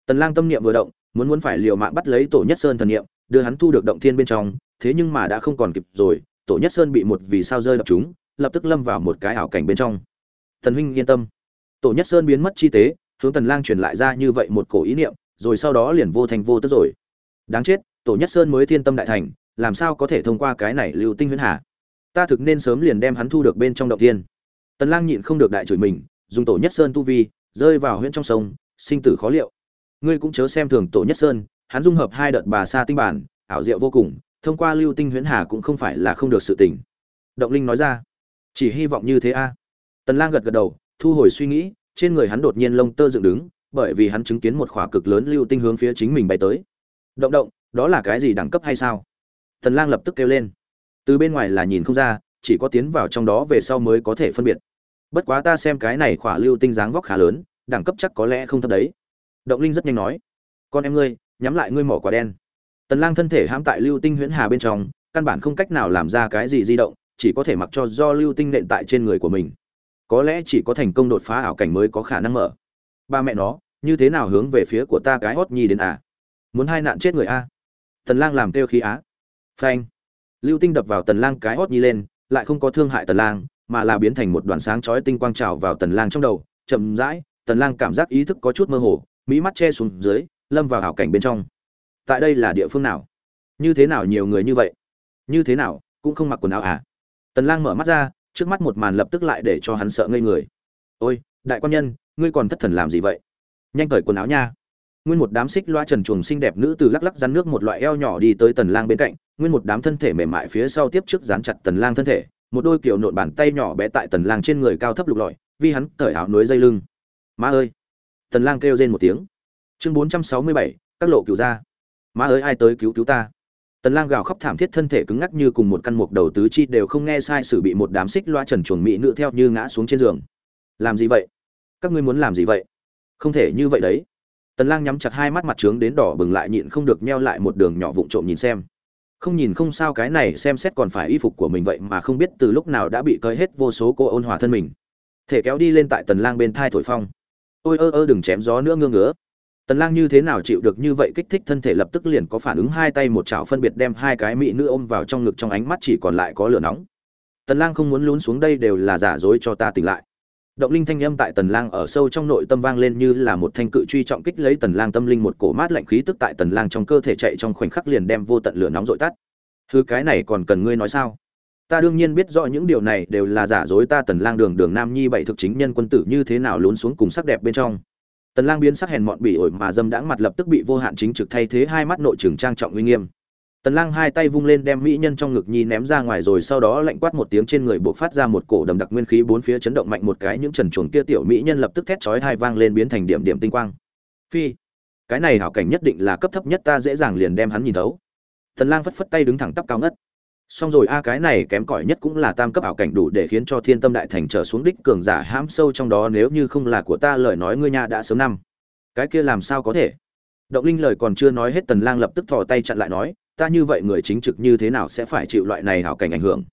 Tần lang tâm niệm vừa động, muốn muốn phải liều mạng bắt lấy tổ nhất sơn thần niệm, đưa hắn thu được động thiên bên trong, thế nhưng mà đã không còn kịp rồi, tổ nhất sơn bị một vì sao rơi đập chúng lập tức lâm vào một cái ảo cảnh bên trong. Thần huynh yên tâm. Tổ nhất sơn biến mất chi tế, hướng tần lang truyền lại ra như vậy một cổ ý niệm, rồi sau đó liền vô thành vô tức rồi. Đáng chết, tổ nhất sơn mới thiên tâm đại thành, làm sao có thể thông qua cái này lưu tinh huyễn hà? Ta thực nên sớm liền đem hắn thu được bên trong động thiên. Tần lang nhịn không được đại chửi mình, dùng tổ nhất sơn tu vi, rơi vào huyễn trong sông, sinh tử khó liệu. Ngươi cũng chớ xem thường tổ nhất sơn, hắn dung hợp hai đợt bà sa tinh bản, ảo diệu vô cùng, thông qua lưu tinh huyễn hà cũng không phải là không được sự tình. Động linh nói ra chỉ hy vọng như thế a. Tần lang gật gật đầu, thu hồi suy nghĩ, trên người hắn đột nhiên lông tơ dựng đứng, bởi vì hắn chứng kiến một khỏa cực lớn lưu tinh hướng phía chính mình bay tới. Động động, đó là cái gì đẳng cấp hay sao? Tần lang lập tức kêu lên. Từ bên ngoài là nhìn không ra, chỉ có tiến vào trong đó về sau mới có thể phân biệt. Bất quá ta xem cái này khỏa lưu tinh dáng vóc khá lớn, đẳng cấp chắc có lẽ không thấp đấy. Động linh rất nhanh nói. Con em ngươi, nhắm lại ngươi mỏ quả đen. Tần lang thân thể hãm tại lưu tinh huyễn hà bên trong, căn bản không cách nào làm ra cái gì di động chỉ có thể mặc cho do lưu tinh nện tại trên người của mình. Có lẽ chỉ có thành công đột phá ảo cảnh mới có khả năng mở. Ba mẹ nó, như thế nào hướng về phía của ta cái hót nhi đến à? Muốn hai nạn chết người a? Tần lang làm kêu khí á. Phanh. Lưu tinh đập vào tần lang cái hót nhi lên, lại không có thương hại tần lang, mà là biến thành một đoàn sáng chói tinh quang trào vào tần lang trong đầu. Chậm rãi, tần lang cảm giác ý thức có chút mơ hồ, mỹ mắt che xuống dưới, lâm vào hảo cảnh bên trong. Tại đây là địa phương nào? Như thế nào nhiều người như vậy? Như thế nào, cũng không mặc quần áo à? Tần lang mở mắt ra trước mắt một màn lập tức lại để cho hắn sợ ngây người. Ôi đại quan nhân ngươi còn thất thần làm gì vậy? Nhanh cởi quần áo nha. Nguyên một đám xích loa trần chuồng xinh đẹp nữ từ lắc lắc rắn nước một loại eo nhỏ đi tới tần lang bên cạnh nguyên một đám thân thể mềm mại phía sau tiếp trước dán chặt tần lang thân thể một đôi kiểu nộn bàn tay nhỏ bé tại tần lang trên người cao thấp lục lọi vì hắn cởi áo núi dây lưng. Má ơi! Tần lang kêu rên một tiếng. Chương 467, các lộ cứu ra má ơi ai tới cứu cứu ta? Tần lang gào khóc thảm thiết thân thể cứng ngắc như cùng một căn mục đầu tứ chi đều không nghe sai sử bị một đám xích loa trần chuồng mỹ nữ theo như ngã xuống trên giường. Làm gì vậy? Các ngươi muốn làm gì vậy? Không thể như vậy đấy. Tần lang nhắm chặt hai mắt mặt trướng đến đỏ bừng lại nhịn không được meo lại một đường nhỏ vụng trộm nhìn xem. Không nhìn không sao cái này xem xét còn phải y phục của mình vậy mà không biết từ lúc nào đã bị cởi hết vô số cô ôn hòa thân mình. Thể kéo đi lên tại tần lang bên thai thổi phong. Ôi ơ ơ đừng chém gió nữa ngương ngứa tần lang như thế nào chịu được như vậy kích thích thân thể lập tức liền có phản ứng hai tay một chảo phân biệt đem hai cái mỹ nữ ôm vào trong ngực trong ánh mắt chỉ còn lại có lửa nóng. Tần lang không muốn lún xuống đây đều là giả dối cho ta tỉnh lại. Động linh thanh âm tại tần lang ở sâu trong nội tâm vang lên như là một thanh cự truy trọng kích lấy tần lang tâm linh một cổ mát lạnh khí tức tại tần lang trong cơ thể chạy trong khoảnh khắc liền đem vô tận lửa nóng dội tắt. Thứ cái này còn cần ngươi nói sao? Ta đương nhiên biết rõ những điều này đều là giả dối ta tần lang đường đường nam nhi bảy thực chính nhân quân tử như thế nào lún xuống cùng sắc đẹp bên trong tần lang biến sắc hèn mọn bỉ ổi mà dâm đãng mặt lập tức bị vô hạn chính trực thay thế hai mắt nội trường trang trọng uy nghiêm. Tần lang hai tay vung lên đem mỹ nhân trong ngực nhi ném ra ngoài rồi sau đó lạnh quát một tiếng trên người bộc phát ra một cổ đầm đặc nguyên khí bốn phía chấn động mạnh một cái những trần chuồng kia tiểu mỹ nhân lập tức thét chói hai vang lên biến thành điểm điểm tinh quang. Phi, cái này hảo cảnh nhất định là cấp thấp nhất ta dễ dàng liền đem hắn nhìn thấu. Tần lang phất phất tay đứng thẳng tắp cao ngất xong rồi, a, cái này kém cỏi nhất cũng là tam cấp ảo cảnh đủ để khiến cho thiên tâm đại thành trở xuống đích cường giả hãm sâu trong đó nếu như không là của ta, lời nói ngươi nha đã sớm năm. Cái kia làm sao có thể? Động linh lời còn chưa nói hết, tần lang lập tức thò tay chặn lại nói, ta như vậy người chính trực như thế nào sẽ phải chịu loại này hảo cảnh ảnh hưởng?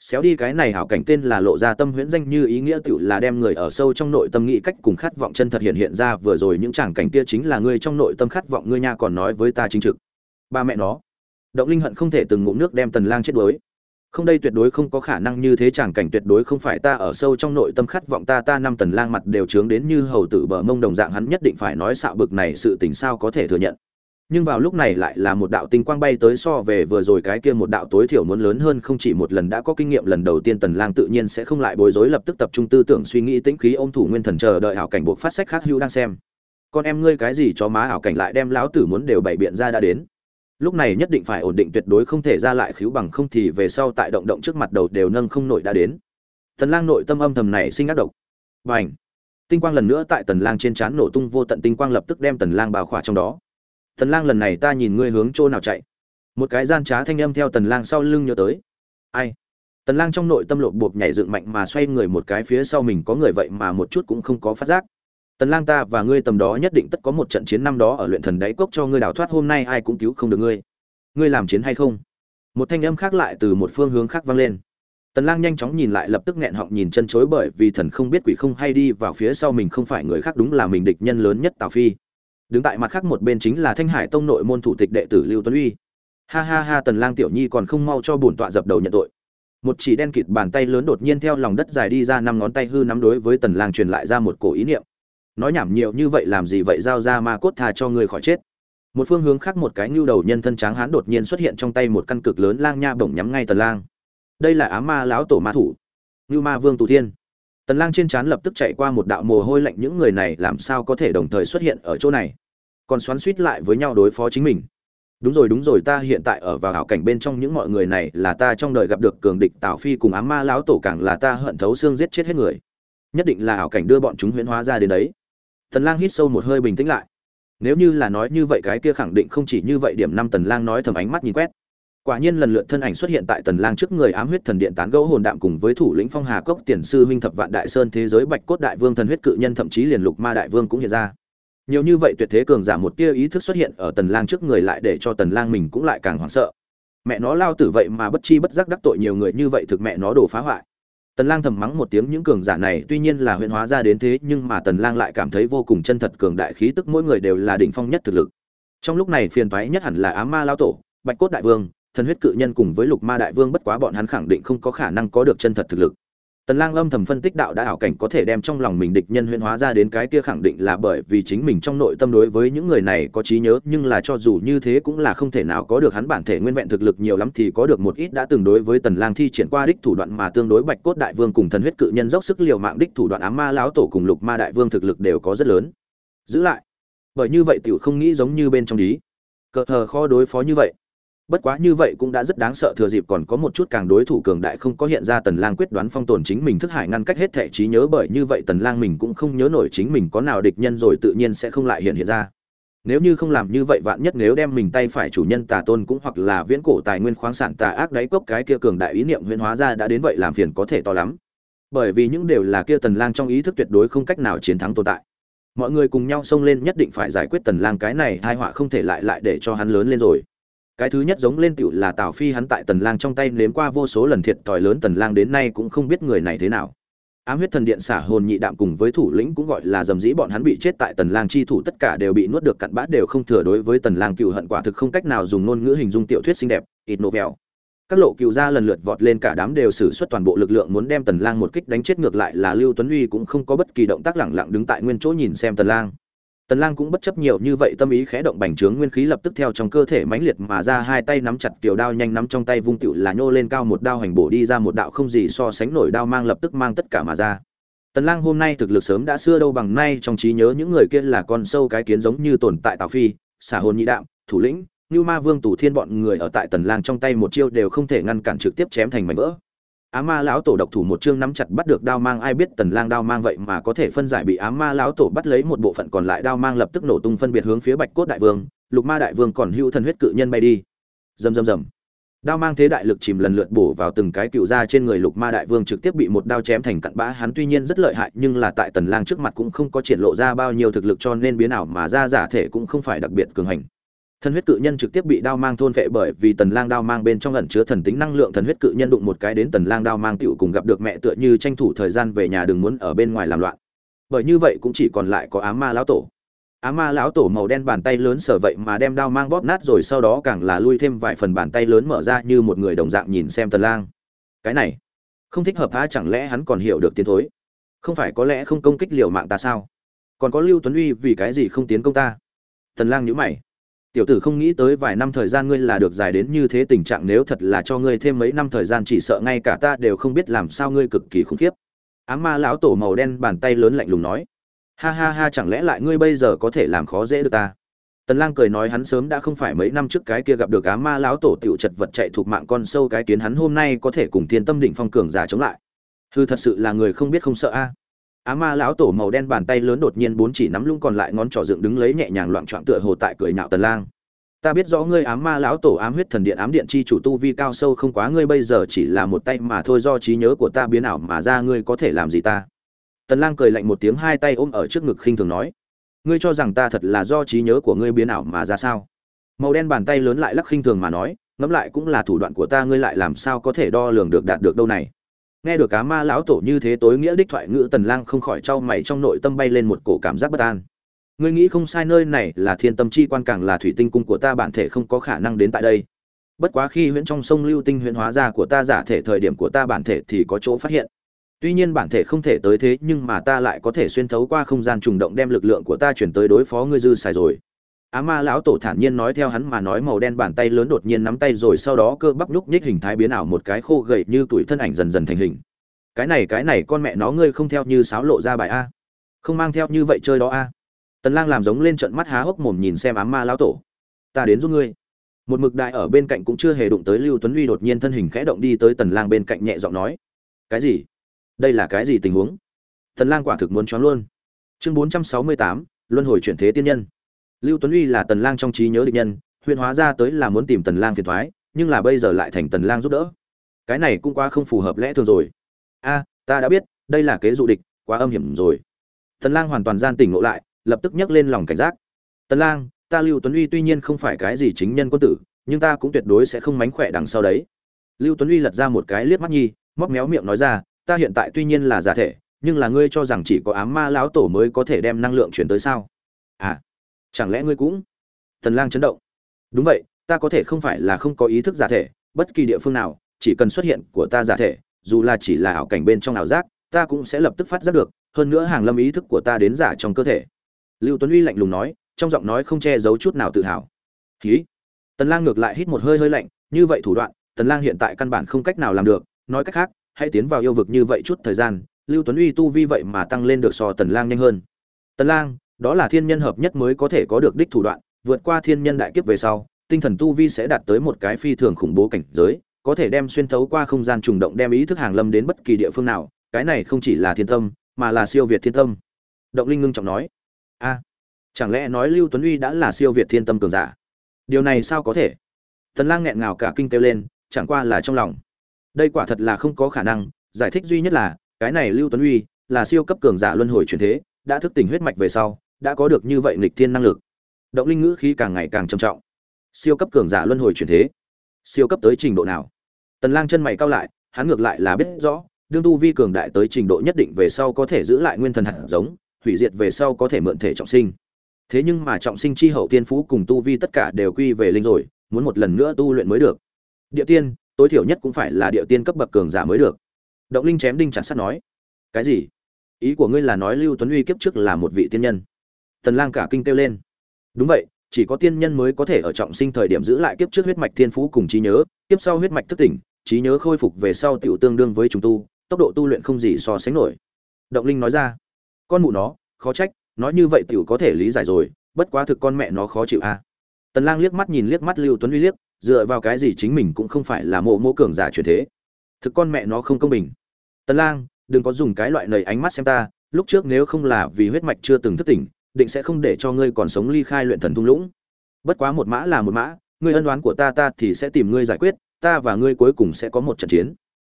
Xéo đi, cái này hảo cảnh tên là lộ ra tâm huyễn danh như ý nghĩa tựu là đem người ở sâu trong nội tâm nghĩ cách cùng khát vọng chân thật hiện hiện ra, vừa rồi những tràng cảnh kia chính là ngươi trong nội tâm khát vọng, ngươi nha còn nói với ta chính trực. Ba mẹ nó động linh hận không thể từng ngụm nước đem tần lang chết đuối. Không đây tuyệt đối không có khả năng như thế chẳng cảnh tuyệt đối không phải ta ở sâu trong nội tâm khát vọng ta ta năm tần lang mặt đều trướng đến như hầu tử bờ mông đồng dạng hắn nhất định phải nói xạo bực này sự tình sao có thể thừa nhận. Nhưng vào lúc này lại là một đạo tinh quang bay tới so về vừa rồi cái kia một đạo tối thiểu muốn lớn hơn không chỉ một lần đã có kinh nghiệm lần đầu tiên tần lang tự nhiên sẽ không lại bối rối lập tức tập trung tư tưởng suy nghĩ tĩnh khí ôm thủ nguyên thần chờ đợi hảo cảnh buộc phát sách khác hưu đang xem. Con em ngươi cái gì cho má hảo cảnh lại đem lão tử muốn đều bày biện ra đã đến lúc này nhất định phải ổn định tuyệt đối không thể ra lại khiếu bằng không thì về sau tại động động trước mặt đầu đều nâng không nổi đã đến. Tần lang nội tâm âm thầm này sinh ác độc. Bành! Tinh quang lần nữa tại tần lang trên chán nổ tung vô tận tinh quang lập tức đem tần lang bao khỏa trong đó. Tần lang lần này ta nhìn ngươi hướng chỗ nào chạy? Một cái gian trá thanh âm theo tần lang sau lưng nhớ tới. Ai? Tần lang trong nội tâm lộ bộp nhảy dựng mạnh mà xoay người một cái phía sau mình có người vậy mà một chút cũng không có phát giác tần lang ta và ngươi tầm đó nhất định tất có một trận chiến năm đó ở luyện thần đáy cốc cho ngươi đào thoát, hôm nay ai cũng cứu không được ngươi. Ngươi làm chiến hay không? Một thanh âm khác lại từ một phương hướng khác vang lên. Tần lang nhanh chóng nhìn lại lập tức nghẹn họng nhìn chân chối bởi vì thần không biết quỷ không hay đi vào phía sau mình không phải người khác đúng là mình địch nhân lớn nhất tào phi. Đứng tại mặt khác một bên chính là thanh hải tông nội môn thủ tịch đệ tử lưu tuấn uy. Ha ha ha, tần lang tiểu nhi còn không mau cho bổn tọa dập đầu nhận tội. Một chỉ đen kịt bàn tay lớn đột nhiên theo lòng đất dài đi ra năm ngón tay hư nắm đối với tần lang truyền lại ra một cổ ý niệm nói nhảm nhiều như vậy làm gì vậy giao ra ma cốt tha cho người khỏi chết. Một phương hướng khác một cái nhu đầu nhân thân tráng hán đột nhiên xuất hiện trong tay một căn cực lớn lang nha bổng nhắm ngay tần lang. Đây là ám ma lão tổ ma thủ nhu ma vương tù thiên. Tần lang trên trán lập tức chạy qua một đạo mồ hôi lạnh, những người này làm sao có thể đồng thời xuất hiện ở chỗ này? Còn xoắn xuýt lại với nhau đối phó chính mình. Đúng rồi đúng rồi, ta hiện tại ở vào hảo cảnh bên trong, những mọi người này là ta trong đời gặp được cường địch tào phi cùng ám ma lão tổ càng là ta hận thấu xương giết chết hết người. Nhất định là hảo cảnh đưa bọn chúng huyễn hóa ra đến đấy tần lang hít sâu một hơi bình tĩnh lại. Nếu như là nói như vậy cái kia khẳng định không chỉ như vậy, điểm năm tần lang nói thầm ánh mắt nhìn quét. Quả nhiên lần lượt thân ảnh xuất hiện tại tần lang trước người ám huyết thần điện tán gẫu hồn đạm cùng với thủ lĩnh phong hà cốc tiền sư huynh thập vạn đại sơn thế giới bạch cốt đại vương thần huyết cự nhân thậm chí liền lục ma đại vương cũng hiện ra. Nhiều như vậy tuyệt thế cường giả một tia ý thức xuất hiện ở tần lang trước người lại để cho tần lang mình cũng lại càng hoảng sợ. Mẹ nó lao tử vậy mà bất chi bất giác đắc tội nhiều người như vậy, thực mẹ nó đổ phá hoại tần lang thầm mắng một tiếng, những cường giả này tuy nhiên là huyễn hóa ra đến thế, nhưng mà tần lang lại cảm thấy vô cùng chân thật cường đại khí tức, mỗi người đều là đỉnh phong nhất thực lực. Trong lúc này phiền toái nhất hẳn là ám ma Lão tổ, bạch cốt đại vương, thần huyết cự nhân cùng với lục ma đại vương, bất quá bọn hắn khẳng định không có khả năng có được chân thật thực lực. Tần Lang âm thầm phân tích đạo đã ảo cảnh có thể đem trong lòng mình địch nhân huyễn hóa ra đến cái kia khẳng định là bởi vì chính mình trong nội tâm đối với những người này có trí nhớ, nhưng là cho dù như thế cũng là không thể nào có được hắn bản thể nguyên vẹn thực lực nhiều lắm thì có được một ít đã từng đối với Tần Lang thi triển qua đích thủ đoạn mà tương đối Bạch Cốt Đại Vương cùng thần huyết cự nhân dốc sức liều mạng đích thủ đoạn ám ma lão tổ cùng Lục Ma Đại Vương thực lực đều có rất lớn. Giữ lại. Bởi như vậy tiểu không nghĩ giống như bên trong lý Cờ hờ khó đối phó như vậy bất quá như vậy cũng đã rất đáng sợ, thừa dịp còn có một chút càng đối thủ cường đại không có hiện ra tần lang quyết đoán phong tồn chính mình thức hải ngăn cách hết thể trí nhớ bởi như vậy tần lang mình cũng không nhớ nổi chính mình có nào địch nhân rồi tự nhiên sẽ không lại hiện hiện ra. Nếu như không làm như vậy vạn nhất nếu đem mình tay phải chủ nhân tà tôn cũng hoặc là viễn cổ tài nguyên khoáng sản tà ác đáy cốc cái kia cường đại ý niệm huyễn hóa ra đã đến vậy làm phiền có thể to lắm. Bởi vì những đều là kia tần lang trong ý thức tuyệt đối không cách nào chiến thắng tồn tại. Mọi người cùng nhau xông lên nhất định phải giải quyết tần lang cái này, tai họa không thể lại lại để cho hắn lớn lên rồi cái thứ nhất giống lên tựu là tào phi hắn tại tần lang trong tay nếm qua vô số lần thiệt thòi lớn tần lang đến nay cũng không biết người này thế nào. Ám huyết thần điện xả hồn nhị đạm cùng với thủ lĩnh cũng gọi là dầm dĩ bọn hắn bị chết tại tần lang chi thủ tất cả đều bị nuốt được cặn bã đều không thừa đối với tần lang cựu hận quả thực không cách nào dùng ngôn ngữ hình dung tiểu thuyết xinh đẹp ít nổ vẹo. Các lộ cựu gia lần lượt vọt lên cả đám đều sử xuất toàn bộ lực lượng muốn đem tần lang một kích đánh chết ngược lại là lưu tuấn uy cũng không có bất kỳ động tác lẳng lặng đứng tại nguyên chỗ nhìn xem tần lang tần lang cũng bất chấp nhiều như vậy tâm ý khẽ động bành trướng, nguyên khí lập tức theo trong cơ thể mãnh liệt mà ra, hai tay nắm chặt tiểu đao nhanh nắm trong tay vung tiểu là nhô lên cao một đao hành bổ đi ra, một đạo không gì so sánh nổi đao mang lập tức mang tất cả mà ra. Tần lang hôm nay thực lực sớm đã xưa đâu bằng nay, trong trí nhớ những người kia là con sâu cái kiến giống như tồn tại tào phi, xả hồn nhị đạm, thủ lĩnh như ma vương tù thiên, bọn người ở tại tần lang trong tay một chiêu đều không thể ngăn cản trực tiếp chém thành mảnh vỡ á ma lão tổ độc thủ một chương nắm chặt bắt được đao mang, ai biết tần lang đao mang vậy mà có thể phân giải bị á ma lão tổ bắt lấy một bộ phận còn lại đao mang lập tức nổ tung phân biệt hướng phía bạch cốt đại vương, lục ma đại vương còn hưu thần huyết cự nhân bay đi. Rầm rầm rầm. Đao mang thế đại lực chìm lần lượt bổ vào từng cái cựu ra trên người lục ma đại vương trực tiếp bị một đao chém thành cặn bã. Hắn tuy nhiên rất lợi hại, nhưng là tại tần lang trước mặt cũng không có triển lộ ra bao nhiêu thực lực cho nên biến ảo mà ra giả thể cũng không phải đặc biệt cường hành thần huyết cự nhân trực tiếp bị đao mang thôn vệ bởi vì tần lang đao mang bên trong ẩn chứa thần tính năng lượng. Thần huyết cự nhân đụng một cái đến tần lang đao mang tiểu cùng gặp được mẹ tựa như tranh thủ thời gian về nhà đừng muốn ở bên ngoài làm loạn. Bởi như vậy cũng chỉ còn lại có ám ma lão tổ. Ám ma lão tổ màu đen bàn tay lớn sở vậy mà đem đao mang bóp nát rồi sau đó càng là lui thêm vài phần bàn tay lớn mở ra như một người đồng dạng nhìn xem tần lang. Cái này, không thích hợp há chẳng lẽ hắn còn hiểu được tiến thối? Không phải có lẽ không công kích liều mạng ta sao? Còn có lưu tuấn uy vì cái gì không tiến công ta? Tần lang nhíu mày tiểu tử không nghĩ tới vài năm thời gian ngươi là được dài đến như thế tình trạng nếu thật là cho ngươi thêm mấy năm thời gian chỉ sợ ngay cả ta đều không biết làm sao ngươi cực kỳ khủng khiếp. Ám ma lão tổ màu đen bàn tay lớn lạnh lùng nói, ha ha ha, chẳng lẽ lại ngươi bây giờ có thể làm khó dễ được ta? Tần lang cười nói, hắn sớm đã không phải mấy năm trước cái kia gặp được ám ma lão tổ tiểu chật vật chạy thuộc mạng con sâu cái kiến, hắn hôm nay có thể cùng thiên tâm đỉnh phong cường giả chống lại. Hư thật sự là người không biết không sợ a á ma lão tổ màu đen bàn tay lớn đột nhiên bốn chỉ nắm lung còn lại ngón trỏ dựng đứng lấy nhẹ nhàng loạn trọn tựa hồ tại cười nhạo tần lang. Ta biết rõ ngươi ám ma lão tổ ám huyết thần điện ám điện chi chủ tu vi cao sâu không quá, ngươi bây giờ chỉ là một tay mà thôi, do trí nhớ của ta biến ảo mà ra, ngươi có thể làm gì ta? Tần lang cười lạnh một tiếng, hai tay ôm ở trước ngực khinh thường nói. Ngươi cho rằng ta thật là do trí nhớ của ngươi biến ảo mà ra sao? Màu đen bàn tay lớn lại lắc khinh thường mà nói, ngẫm lại cũng là thủ đoạn của ta, ngươi lại làm sao có thể đo lường được đạt được đâu này? Nghe được cá ma lão tổ như thế tối nghĩa đích thoại ngữ tần lang không khỏi trao mày trong nội tâm bay lên một cổ cảm giác bất an. Ngươi nghĩ không sai nơi này là thiên tâm chi quan càng là thủy tinh cung của ta bản thể không có khả năng đến tại đây. Bất quá khi huyễn trong sông lưu tinh huyễn hóa ra của ta giả thể thời điểm của ta bản thể thì có chỗ phát hiện. Tuy nhiên bản thể không thể tới thế nhưng mà ta lại có thể xuyên thấu qua không gian trùng động đem lực lượng của ta chuyển tới đối phó ngươi dư xài rồi á ma lão tổ thản nhiên nói theo hắn mà nói màu đen bàn tay lớn đột nhiên nắm tay rồi sau đó cơ bắp nhúc nhích hình thái biến ảo một cái khô gầy như tuổi thân ảnh dần dần thành hình. Cái này cái này con mẹ nó ngươi không theo như sáo lộ ra bài a. Không mang theo như vậy chơi đó a. Tần lang làm giống lên trận mắt há hốc mồm nhìn xem á ma lão tổ. Ta đến giúp ngươi. Một mực đại ở bên cạnh cũng chưa hề đụng tới lưu tuấn uy đột nhiên thân hình khẽ động đi tới tần lang bên cạnh nhẹ giọng nói. Cái gì? Đây là cái gì tình huống? Tần lang quả thực muốn choáng luôn. Chương 468, luân hồi chuyển thế tiên nhân lưu tuấn uy là tần lang trong trí nhớ địch nhân huyện hóa ra tới là muốn tìm tần lang phiền toái nhưng là bây giờ lại thành tần lang giúp đỡ. Cái này cũng quá không phù hợp lẽ thường rồi. A, ta đã biết, đây là kế dụ địch, quá âm hiểm rồi. Tần lang hoàn toàn gian tỉnh ngộ lại, lập tức nhấc lên lòng cảnh giác. Tần lang, ta lưu tuấn uy tuy nhiên không phải cái gì chính nhân quân tử, nhưng ta cũng tuyệt đối sẽ không mánh khỏe đằng sau đấy. Lưu tuấn uy lật ra một cái liếc mắt nhi, móc méo miệng nói ra, ta hiện tại tuy nhiên là giả thể, nhưng là ngươi cho rằng chỉ có ám ma lão tổ mới có thể đem năng lượng chuyển tới sao? À chẳng lẽ ngươi cũng tần lang chấn động? Đúng vậy, ta có thể không phải là không có ý thức giả thể, bất kỳ địa phương nào, chỉ cần xuất hiện của ta giả thể, dù là chỉ là ảo cảnh bên trong ảo giác, ta cũng sẽ lập tức phát giác được, hơn nữa hàng lâm ý thức của ta đến giả trong cơ thể. Lưu tuấn uy lạnh lùng nói, trong giọng nói không che giấu chút nào tự hào. Khí tần lang ngược lại hít một hơi hơi lạnh, như vậy thủ đoạn, tần lang hiện tại căn bản không cách nào làm được, nói cách khác, hãy tiến vào yêu vực như vậy chút thời gian, lưu tuấn uy tu vi vậy mà tăng lên được so tần lang nhanh hơn. Tần lang đó là thiên nhân hợp nhất mới có thể có được đích thủ đoạn, vượt qua thiên nhân đại kiếp về sau, tinh thần tu vi sẽ đạt tới một cái phi thường khủng bố cảnh giới, có thể đem xuyên thấu qua không gian trùng động đem ý thức hàng lâm đến bất kỳ địa phương nào, cái này không chỉ là thiên tâm, mà là siêu việt thiên tâm. Động linh ngưng trọng nói, a, chẳng lẽ nói lưu tuấn uy đã là siêu việt thiên tâm cường giả? Điều này sao có thể? Tần lang nghẹn ngào cả kinh kêu lên, chẳng qua là trong lòng. Đây quả thật là không có khả năng, giải thích duy nhất là, cái này lưu tuấn uy là siêu cấp cường giả luân hồi chuyển thế, đã thức tỉnh huyết mạch về sau đã có được như vậy nghịch thiên năng lực. Động linh ngữ khí càng ngày càng trầm trọng. Siêu cấp cường giả luân hồi chuyển thế. Siêu cấp tới trình độ nào? Tần lang chân mày cao lại, hắn ngược lại là biết rõ, đương tu vi cường đại tới trình độ nhất định về sau có thể giữ lại nguyên thần hạt giống, hủy diệt về sau có thể mượn thể trọng sinh. Thế nhưng mà trọng sinh chi hậu tiên phú cùng tu vi tất cả đều quy về linh rồi, muốn một lần nữa tu luyện mới được. Địa tiên, tối thiểu nhất cũng phải là địa tiên cấp bậc cường giả mới được. Động linh chém đinh chặt sắt nói, cái gì? Ý của ngươi là nói lưu tuấn uy kiếp trước là một vị tiên nhân? Tần lang cả kinh kêu lên. Đúng vậy, chỉ có tiên nhân mới có thể ở trọng sinh thời điểm giữ lại kiếp trước huyết mạch thiên phú cùng trí nhớ, kiếp sau huyết mạch thức tỉnh, trí nhớ khôi phục về sau tiểu tương đương với chúng tu, tốc độ tu luyện không gì so sánh nổi. Động linh nói ra, con mụ nó, khó trách, nói như vậy tiểu có thể lý giải rồi, bất quá thực con mẹ nó khó chịu a à. tần lang liếc mắt nhìn liếc mắt lưu tuấn uy liếc, dựa vào cái gì chính mình cũng không phải là mộ mộ cường giả truyền thế. Thực con mẹ nó không công bình. Tần lang, đừng có dùng cái loại lời ánh mắt xem ta, lúc trước nếu không là vì huyết mạch chưa từng thức tỉnh định sẽ không để cho ngươi còn sống ly khai luyện thần thung lũng. Bất quá một mã là một mã, ngươi ân đoán của ta ta thì sẽ tìm ngươi giải quyết, ta và ngươi cuối cùng sẽ có một trận chiến.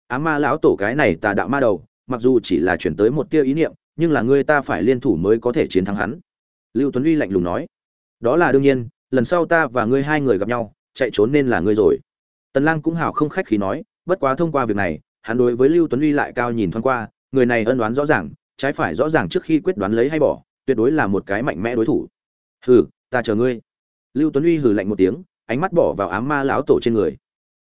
Á ma lão tổ cái này tà đạo ma đầu, mặc dù chỉ là chuyển tới một tia ý niệm, nhưng là ngươi ta phải liên thủ mới có thể chiến thắng hắn. Lưu tuấn uy lạnh lùng nói. Đó là đương nhiên, lần sau ta và ngươi hai người gặp nhau, chạy trốn nên là ngươi rồi. Tần lang cũng hào không khách khí nói, bất quá thông qua việc này, hắn đối với lưu tuấn uy lại cao nhìn thoáng qua, người này ân đoán rõ ràng, trái phải rõ ràng trước khi quyết đoán lấy hay bỏ tuyệt đối là một cái mạnh mẽ đối thủ. Hừ, ta chờ ngươi. Lưu tuấn uy hừ lạnh một tiếng, ánh mắt bỏ vào ám ma lão tổ trên người.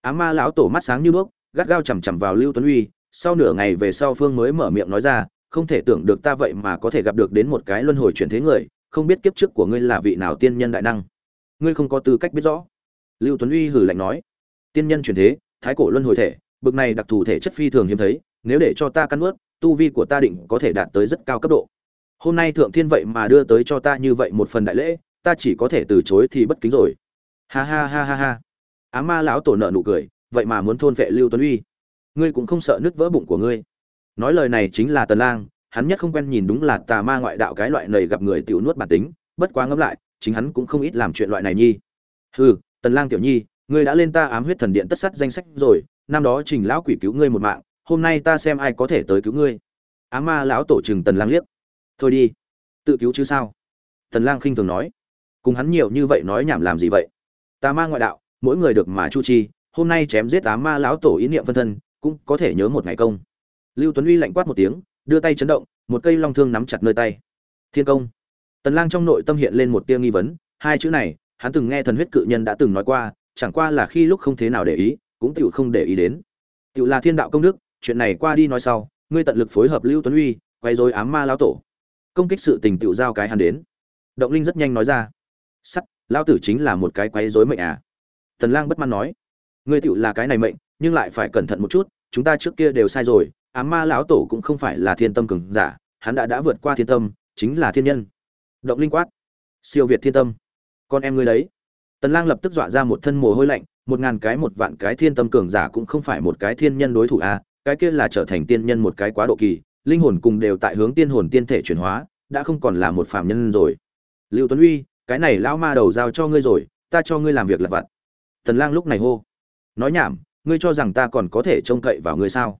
Ám ma lão tổ mắt sáng như bước gắt gao chằm chằm vào lưu tuấn uy, sau nửa ngày về sau phương mới mở miệng nói ra, không thể tưởng được ta vậy mà có thể gặp được đến một cái luân hồi chuyển thế người, không biết kiếp trước của ngươi là vị nào tiên nhân đại năng. Ngươi không có tư cách biết rõ. Lưu tuấn uy hừ lạnh nói, tiên nhân chuyển thế, thái cổ luân hồi thể, bực này đặc thù thể chất phi thường hiếm thấy, nếu để cho ta căn ướt tu vi của ta định có thể đạt tới rất cao cấp độ hôm nay thượng thiên vậy mà đưa tới cho ta như vậy một phần đại lễ, ta chỉ có thể từ chối thì bất kính rồi. Ha ha ha ha ha. Á ma lão tổ nợ nụ cười, vậy mà muốn thôn vệ lưu tuấn uy. Ngươi cũng không sợ nứt vỡ bụng của ngươi. Nói lời này chính là tần lang, hắn nhất không quen nhìn đúng là tà ma ngoại đạo cái loại này gặp người tiểu nuốt bản tính, bất quá ngẫm lại, chính hắn cũng không ít làm chuyện loại này nhi. Hừ, tần lang tiểu nhi, ngươi đã lên ta ám huyết thần điện tất sắt danh sách rồi, năm đó trình lão quỷ cứu ngươi một mạng, hôm nay ta xem ai có thể tới cứu ngươi. Á ma lão tổ trừng tần lang liếc thôi đi. Tự cứu chứ sao? Tần lang khinh thường nói. Cùng hắn nhiều như vậy nói nhảm làm gì vậy? Tà ma ngoại đạo, mỗi người được mà chu chi, hôm nay chém giết Tà ma lão tổ ý niệm phân thân, cũng có thể nhớ một ngày công. Lưu tuấn uy lạnh quát một tiếng, đưa tay chấn động, một cây long thương nắm chặt nơi tay. Thiên công. Tần lang trong nội tâm hiện lên một tia nghi vấn, hai chữ này, hắn từng nghe thần huyết cự nhân đã từng nói qua, chẳng qua là khi lúc không thế nào để ý, cũng tiểu không để ý đến. Tiểu là thiên đạo công đức, chuyện này qua đi nói sau, ngươi tận lực phối hợp lưu tuấn uy quay rồi ám ma lão tổ công kích sự tình tựu giao cái hắn đến. Động linh rất nhanh nói ra. Sắt lão tử chính là một cái quấy rối mệnh à? Tần lang bất mãn nói. Ngươi tựu là cái này mệnh nhưng lại phải cẩn thận một chút chúng ta trước kia đều sai rồi ám ma lão tổ cũng không phải là thiên tâm cường giả hắn đã đã vượt qua thiên tâm chính là thiên nhân. Động linh quát. Siêu việt thiên tâm. Con em ngươi đấy. Tần lang lập tức dọa ra một thân mồ hôi lạnh một ngàn cái một vạn cái thiên tâm cường giả cũng không phải một cái thiên nhân đối thủ à, cái kia là trở thành tiên nhân một cái quá độ kỳ linh hồn cùng đều tại hướng tiên hồn tiên thể chuyển hóa, đã không còn là một phàm nhân rồi. Lưu tuấn uy, cái này lão ma đầu giao cho ngươi rồi, ta cho ngươi làm việc lặt vặt. Tần lang lúc này hô, nói nhảm, ngươi cho rằng ta còn có thể trông cậy vào ngươi sao?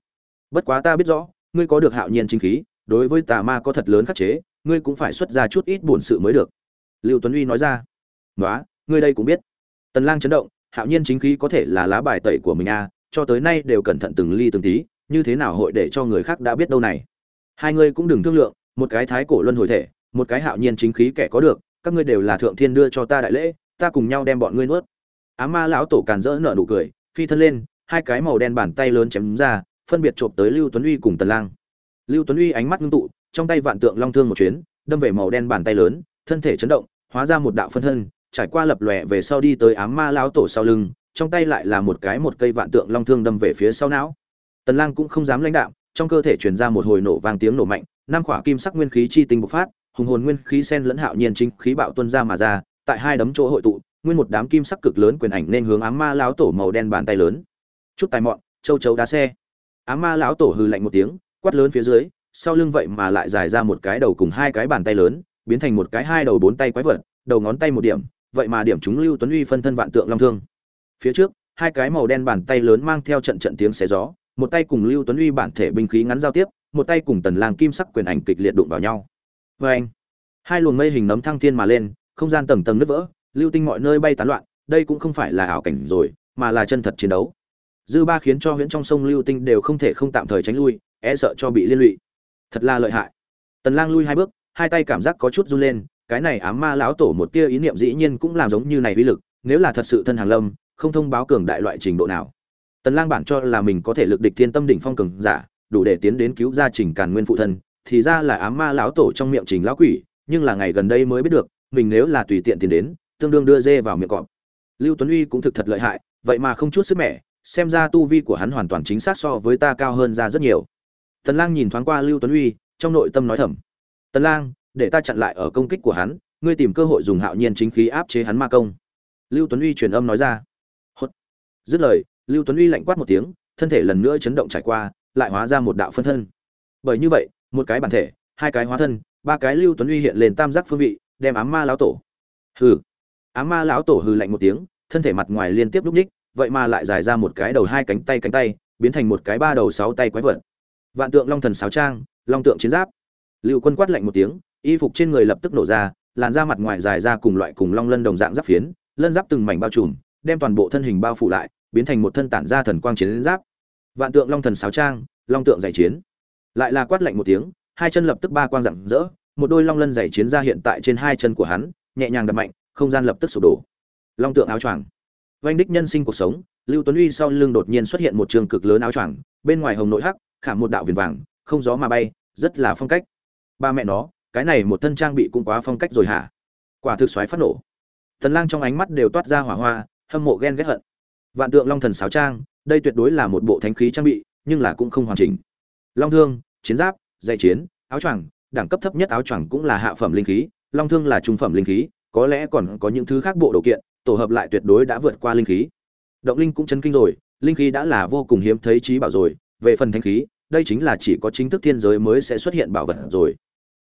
Bất quá ta biết rõ, ngươi có được hạo nhiên chính khí, đối với tà ma có thật lớn khắc chế, ngươi cũng phải xuất ra chút ít buồn sự mới được. Lưu tuấn uy nói ra nói ngươi đây cũng biết. Tần lang chấn động, hạo nhiên chính khí có thể là lá bài tẩy của mình à cho tới nay đều cẩn thận từng ly từng tí, như thế nào hội để cho người khác đã biết đâu này? Hai ngươi cũng đừng thương lượng, một cái thái cổ luân hồi thể, một cái hạo nhiên chính khí kẻ có được, các ngươi đều là thượng thiên đưa cho ta đại lễ, ta cùng nhau đem bọn ngươi nuốt. Á ma lão tổ càn rỡ nở nụ cười, phi thân lên, hai cái màu đen bàn tay lớn chém ra, phân biệt chộp tới lưu tuấn uy cùng tần lang. Lưu tuấn uy ánh mắt ngưng tụ, trong tay vạn tượng long thương một chuyến, đâm về màu đen bàn tay lớn, thân thể chấn động, hóa ra một đạo phân thân, trải qua lập lòe về sau đi tới ám ma lão tổ sau lưng, trong tay lại là một cái một cây vạn tượng long thương đâm về phía sau não. Tần lang cũng không dám lãnh đạo trong cơ thể truyền ra một hồi nổ vang tiếng nổ mạnh, năm khỏa kim sắc nguyên khí chi tinh bộc phát, hùng hồn nguyên khí sen lẫn hạo nhiên chính khí bạo tuôn ra mà ra, tại hai đấm chỗ hội tụ, nguyên một đám kim sắc cực lớn quyền ảnh nên hướng ám ma lão tổ màu đen bàn tay lớn. Chút tài mọn, châu chấu đá xe. Ám ma lão tổ hừ lạnh một tiếng, quát lớn phía dưới, sau lưng vậy mà lại dài ra một cái đầu cùng hai cái bàn tay lớn, biến thành một cái hai đầu bốn tay quái vật, đầu ngón tay một điểm, vậy mà điểm chúng lưu tuấn uy phân thân vạn tượng long thương. Phía trước, hai cái màu đen bàn tay lớn mang theo trận trận tiếng xé gió một tay cùng lưu tuấn uy bản thể binh khí ngắn giao tiếp, một tay cùng tần lang kim sắc quyền ảnh kịch liệt đụng vào nhau. Với anh, hai luồng mây hình nấm thăng thiên mà lên, không gian tầng tầng nứt vỡ, lưu tinh mọi nơi bay tán loạn, đây cũng không phải là ảo cảnh rồi, mà là chân thật chiến đấu. Dư ba khiến cho huyễn trong sông lưu tinh đều không thể không tạm thời tránh lui e sợ cho bị liên lụy. Thật là lợi hại. Tần lang lui hai bước, hai tay cảm giác có chút run lên, cái này ám ma lão tổ một tia ý niệm dĩ nhiên cũng làm giống như này uy lực, nếu là thật sự thân hàng lâm, không thông báo cường đại loại trình độ nào tần lang bản cho là mình có thể lực địch thiên tâm đỉnh phong cường giả, đủ để tiến đến cứu gia trình càn nguyên phụ thân, thì ra là ám ma lão tổ trong miệng trình lão quỷ, nhưng là ngày gần đây mới biết được, mình nếu là tùy tiện tiến đến, tương đương đưa dê vào miệng cọp. Lưu tuấn uy cũng thực thật lợi hại, vậy mà không chút sức mẻ, xem ra tu vi của hắn hoàn toàn chính xác so với ta cao hơn ra rất nhiều. Tần lang nhìn thoáng qua lưu tuấn uy, trong nội tâm nói thầm, tần lang, để ta chặn lại ở công kích của hắn, ngươi tìm cơ hội dùng hạo nhiên chính khí áp chế hắn ma công. Lưu tuấn uy truyền âm nói ra, Hốt. dứt lời lưu tuấn uy lạnh quát một tiếng, thân thể lần nữa chấn động trải qua, lại hóa ra một đạo phân thân. Bởi như vậy, một cái bản thể, hai cái hóa thân, ba cái lưu tuấn uy hiện lên tam giác phương vị, đem ám ma lão tổ. Hừ. Ám ma lão tổ hừ lạnh một tiếng, thân thể mặt ngoài liên tiếp lúc ních vậy mà lại dài ra một cái đầu hai cánh tay cánh tay, biến thành một cái ba đầu sáu tay quái vật. Vạn tượng long thần sáo trang, long tượng chiến giáp. Lưu quân quát lạnh một tiếng, y phục trên người lập tức nổ ra, làn da mặt ngoài dài ra cùng loại cùng long lân đồng dạng giáp phiến, lân giáp từng mảnh bao trùm, đem toàn bộ thân hình bao phủ lại biến thành một thân tản ra thần quang chiến giáp. Vạn tượng long thần sáo trang, long tượng giải chiến. Lại là quát lạnh một tiếng, hai chân lập tức ba quang rạng rỡ, một đôi long lân giải chiến ra hiện tại trên hai chân của hắn, nhẹ nhàng đập mạnh, không gian lập tức sụp đổ. Long tượng áo choàng. Vanh đích nhân sinh cuộc sống, lưu tuấn uy sau lưng đột nhiên xuất hiện một trường cực lớn áo choàng, bên ngoài hồng nội hắc khảm một đạo viền vàng, không gió mà bay, rất là phong cách. Ba mẹ nó, cái này một thân trang bị cũng quá phong cách rồi hả? Quả thực xoáy phát nổ. Tần lang trong ánh mắt đều toát ra hỏa hoa, hâm mộ ghen ghét hận vạn tượng long thần sáo trang, đây tuyệt đối là một bộ thánh khí trang bị, nhưng là cũng không hoàn chỉnh. Long thương, chiến giáp, dây chiến, áo choàng, đẳng cấp thấp nhất áo choàng cũng là hạ phẩm linh khí, long thương là trung phẩm linh khí, có lẽ còn có những thứ khác bộ đồ kiện, tổ hợp lại tuyệt đối đã vượt qua linh khí. Động linh cũng chấn kinh rồi, linh khí đã là vô cùng hiếm thấy trí bảo rồi, về phần thánh khí, đây chính là chỉ có chính thức thiên giới mới sẽ xuất hiện bảo vật rồi.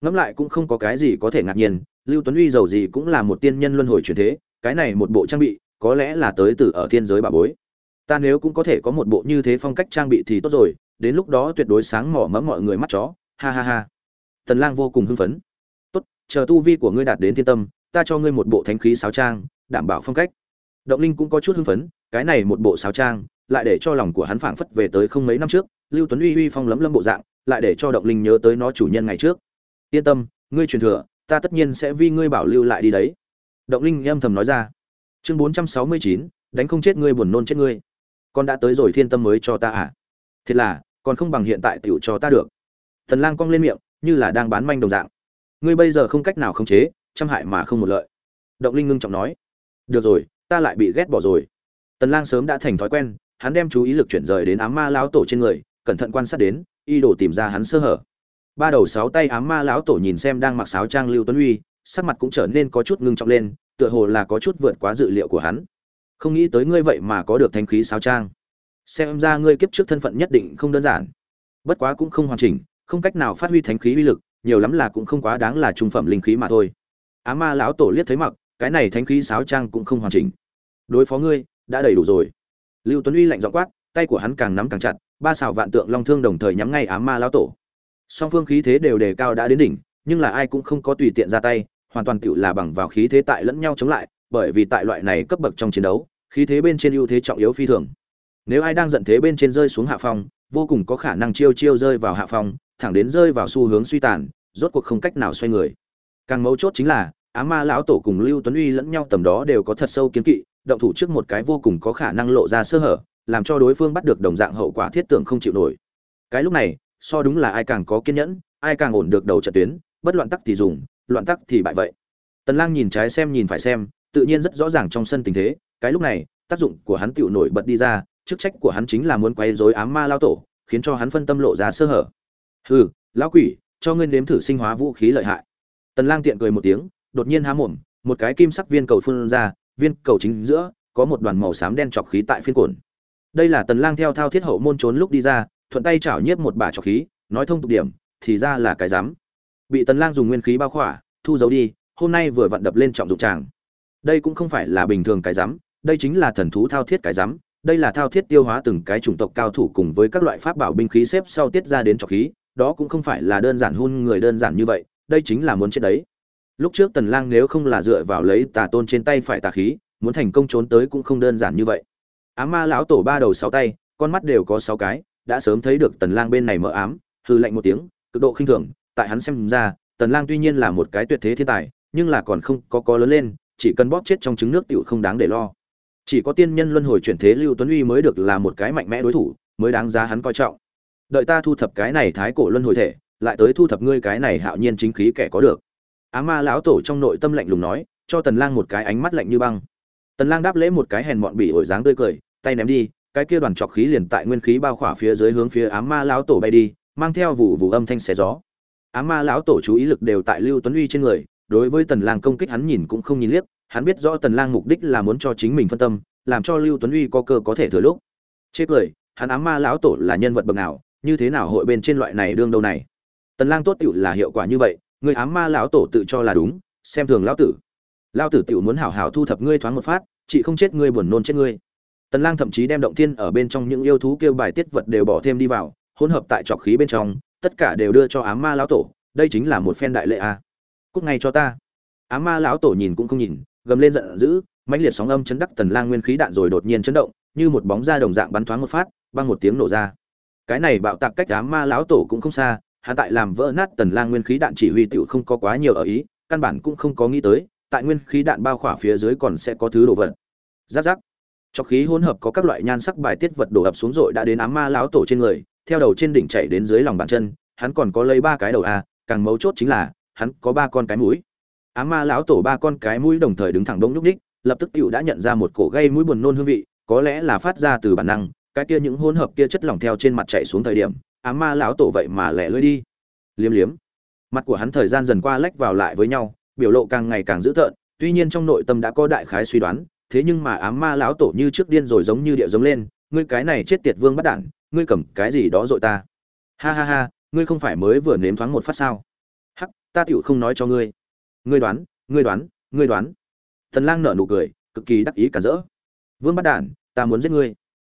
Ngẫm lại cũng không có cái gì có thể ngạc nhiên, lưu tuấn uy giàu gì cũng là một tiên nhân luân hồi chuyển thế, cái này một bộ trang bị có lẽ là tới từ ở thiên giới bà bối. Ta nếu cũng có thể có một bộ như thế phong cách trang bị thì tốt rồi, đến lúc đó tuyệt đối sáng mỏ mẫm mọi người mắt chó. Ha ha ha. Tần lang vô cùng hưng phấn. Tốt, chờ tu vi của ngươi đạt đến thiên tâm, ta cho ngươi một bộ thánh khí sáo trang, đảm bảo phong cách. Động linh cũng có chút hưng phấn, cái này một bộ sáo trang, lại để cho lòng của hắn phảng phất về tới không mấy năm trước, lưu tuấn uy uy phong lấm lâm bộ dạng, lại để cho động linh nhớ tới nó chủ nhân ngày trước. Yên tâm, ngươi truyền thừa, ta tất nhiên sẽ vi ngươi bảo lưu lại đi đấy. Động linh âm thầm nói ra chương bốn trăm sáu mươi chín, đánh không chết ngươi buồn nôn chết ngươi. Con đã tới rồi thiên tâm mới cho ta à? Thiệt là, còn không bằng hiện tại tiểu cho ta được. Thần lang cong lên miệng, như là đang bán manh đồng dạng. Ngươi bây giờ không cách nào khống chế trăm hại mà không một lợi. Động linh ngưng trọng nói. Được rồi, ta lại bị ghét bỏ rồi. Tần lang sớm đã thành thói quen, hắn đem chú ý lực chuyển rời đến ám ma lão tổ trên người, cẩn thận quan sát đến y đồ tìm ra hắn sơ hở. Ba đầu sáu tay ám ma lão tổ nhìn xem đang mặc sáo trang lưu tuấn uy, sắc mặt cũng trở nên có chút ngưng trọng lên tựa hồ là có chút vượt quá dự liệu của hắn. Không nghĩ tới ngươi vậy mà có được thanh khí sao trang. Xem ra ngươi kiếp trước thân phận nhất định không đơn giản. Bất quá cũng không hoàn chỉnh, không cách nào phát huy thánh khí uy lực, nhiều lắm là cũng không quá đáng là trung phẩm linh khí mà thôi. Á ma lão tổ liếc thấy mặc, cái này thánh khí sáo trang cũng không hoàn chỉnh. Đối phó ngươi, đã đầy đủ rồi. Lưu tuấn uy lạnh giọng quát, tay của hắn càng nắm càng chặt, ba xào vạn tượng long thương đồng thời nhắm ngay á ma lão tổ. Song phương khí thế đều đề cao đã đến đỉnh, nhưng là ai cũng không có tùy tiện ra tay hoàn toàn tựu là bằng vào khí thế tại lẫn nhau chống lại, bởi vì tại loại này cấp bậc trong chiến đấu, khí thế bên trên ưu thế trọng yếu phi thường. Nếu ai đang giận thế bên trên rơi xuống hạ phong, vô cùng có khả năng chiêu chiêu rơi vào hạ phong, thẳng đến rơi vào xu hướng suy tàn, rốt cuộc không cách nào xoay người. Càng mấu chốt chính là, á ma lão tổ cùng lưu tuấn uy lẫn nhau tầm đó đều có thật sâu kiến kỵ, động thủ trước một cái vô cùng có khả năng lộ ra sơ hở, làm cho đối phương bắt được đồng dạng hậu quả thiết tưởng không chịu nổi. Cái lúc này, so đúng là ai càng có kiên nhẫn, ai càng ổn được đầu trận tuyến, bất loạn tắc thì dùng loạn tắc thì bại vậy. Tần lang nhìn trái xem nhìn phải xem, tự nhiên rất rõ ràng trong sân tình thế, cái lúc này, tác dụng của hắn tiểu nổi bật đi ra, chức trách của hắn chính là muốn quay rối ám ma lao tổ, khiến cho hắn phân tâm lộ ra sơ hở. Hừ, lão quỷ, cho ngươi nếm thử sinh hóa vũ khí lợi hại. Tần lang tiện cười một tiếng, đột nhiên há mồm, một cái kim sắc viên cầu phun ra, viên cầu chính giữa, có một đoàn màu xám đen chọc khí tại phiên cồn đây là tần lang theo thao thiết hậu môn trốn lúc đi ra, thuận tay chảo nhiếp một bả chọc khí, nói thông tục điểm, thì ra là cái dám bị tần lang dùng nguyên khí bao khỏa, thu giấu đi, hôm nay vừa vặn đập lên trọng dụng tràng. Đây cũng không phải là bình thường cái rắm đây chính là thần thú thao thiết cái rắm đây là thao thiết tiêu hóa từng cái chủng tộc cao thủ cùng với các loại pháp bảo binh khí xếp sau tiết ra đến trọc khí, đó cũng không phải là đơn giản hun người đơn giản như vậy, đây chính là muốn chết đấy. Lúc trước tần lang nếu không là dựa vào lấy tà tôn trên tay phải tà khí, muốn thành công trốn tới cũng không đơn giản như vậy. Ám ma lão tổ ba đầu sáu tay, con mắt đều có sáu cái, đã sớm thấy được tần lang bên này mở ám hư lạnh một tiếng, cực độ khinh thường tại hắn xem ra, tần lang tuy nhiên là một cái tuyệt thế thiên tài, nhưng là còn không có có lớn lên, chỉ cần bóp chết trong trứng nước tiểu không đáng để lo. Chỉ có tiên nhân luân hồi chuyển thế lưu tuấn uy mới được là một cái mạnh mẽ đối thủ, mới đáng giá hắn coi trọng. Đợi ta thu thập cái này thái cổ luân hồi thể, lại tới thu thập ngươi cái này hạo nhiên chính khí kẻ có được. Á ma lão tổ trong nội tâm lạnh lùng nói, cho tần lang một cái ánh mắt lạnh như băng. Tần lang đáp lễ một cái hèn mọn bị ổi dáng tươi cười, tay ném đi, cái kia đoàn trọc khí liền tại nguyên khí bao khỏa phía dưới hướng phía ám ma lão tổ bay đi, mang theo vụ vụ âm thanh xé gió ám ma lão tổ chú ý lực đều tại lưu tuấn uy trên người, đối với tần lang công kích hắn nhìn cũng không nhìn liếc, hắn biết rõ tần lang mục đích là muốn cho chính mình phân tâm, làm cho lưu tuấn uy có cơ có thể thừa lúc. Chết cười, hắn ám ma lão tổ là nhân vật bậc nào, như thế nào hội bên trên loại này đương đâu này? Tần lang tốt tiểu là hiệu quả như vậy, người ám ma lão tổ tự cho là đúng, xem thường lão tử. Lão tử tiểu muốn hảo hảo thu thập ngươi thoáng một phát, chị không chết ngươi buồn nôn chết ngươi. Tần lang thậm chí đem động thiên ở bên trong những yêu thú kêu bài tiết vật đều bỏ thêm đi vào, hỗn hợp tại trọc khí bên trong tất cả đều đưa cho ám ma lão tổ, đây chính là một phen đại lệ a à. cút ngay cho ta. Ám ma lão tổ nhìn cũng không nhìn, gầm lên giận dữ, mãnh liệt sóng âm chấn đắc tần lang nguyên khí đạn rồi đột nhiên chấn động, như một bóng da đồng dạng bắn thoáng một phát, băng một tiếng nổ ra. Cái này bạo tạc cách ám ma lão tổ cũng không xa, hắn tại làm vỡ nát tần lang nguyên khí đạn chỉ huy tiểu không có quá nhiều ở ý, căn bản cũng không có nghĩ tới, tại nguyên khí đạn bao khỏa phía dưới còn sẽ có thứ đồ vật. Giáp giáp. Cho khí hỗn hợp có các loại nhan sắc bài tiết vật đổ ập xuống rồi đã đến ám ma lão tổ trên người theo đầu trên đỉnh chạy đến dưới lòng bàn chân hắn còn có lấy ba cái đầu à, càng mấu chốt chính là hắn có ba con cái mũi. Ám ma lão tổ ba con cái mũi đồng thời đứng thẳng đông nhúc ních lập tức tiểu đã nhận ra một cổ gây mũi buồn nôn hương vị có lẽ là phát ra từ bản năng cái kia những hỗn hợp kia chất lỏng theo trên mặt chạy xuống thời điểm ám ma lão tổ vậy mà lẻ lưỡi đi. Liếm liếm. Mặt của hắn thời gian dần qua lách vào lại với nhau biểu lộ càng ngày càng dữ tợn tuy nhiên trong nội tâm đã có đại khái suy đoán thế nhưng mà ám ma lão tổ như trước điên rồi giống như điệu giống lên ngươi cái này chết tiệt vương bắt đản ngươi cầm cái gì đó dội ta. Ha ha ha, ngươi không phải mới vừa nếm thoáng một phát sao? Hắc, ta tựu không nói cho ngươi. Ngươi đoán ngươi đoán ngươi đoán. Thần lang nở nụ cười, cực kỳ đắc ý cản rỡ. Vương bắt đản, ta muốn giết ngươi.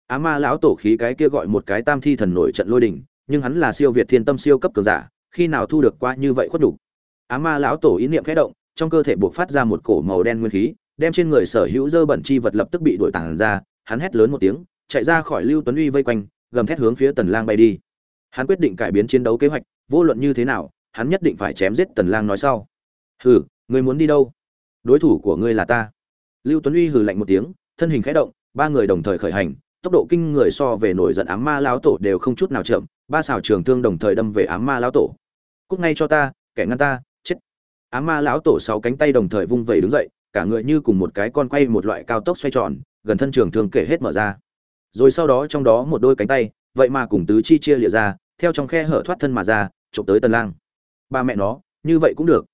Á ma lão tổ khí cái kia gọi một cái tam thi thần nổi trận lôi đình, nhưng hắn là siêu việt thiên tâm siêu cấp cường giả, khi nào thu được qua như vậy khuất đủ á ma lão tổ ý niệm khẽ động, trong cơ thể buộc phát ra một cổ màu đen nguyên khí, đem trên người sở hữu dơ bẩn chi vật lập tức bị đuổi tàng ra, hắn hét lớn một tiếng, chạy ra khỏi lưu tuấn uy vây quanh gầm thét hướng phía tần lang bay đi. Hắn quyết định cải biến chiến đấu kế hoạch, vô luận như thế nào, hắn nhất định phải chém giết tần lang nói sau. Hừ, ngươi muốn đi đâu? Đối thủ của ngươi là ta. Lưu tuấn uy hừ lạnh một tiếng, thân hình khẽ động, ba người đồng thời khởi hành, tốc độ kinh người so về nổi giận ám ma lão tổ đều không chút nào chậm, ba xảo trường thương đồng thời đâm về ám ma lão tổ. Cút ngay cho ta, kẻ ngăn ta, chết. Ám ma lão tổ sáu cánh tay đồng thời vung vẩy đứng dậy, cả người như cùng một cái con quay một loại cao tốc xoay tròn, gần thân trường thương kể hết mở ra rồi sau đó trong đó một đôi cánh tay, vậy mà cùng tứ chi chia lịa ra, theo trong khe hở thoát thân mà ra trộm tới tần lang. Ba mẹ nó, như vậy cũng được.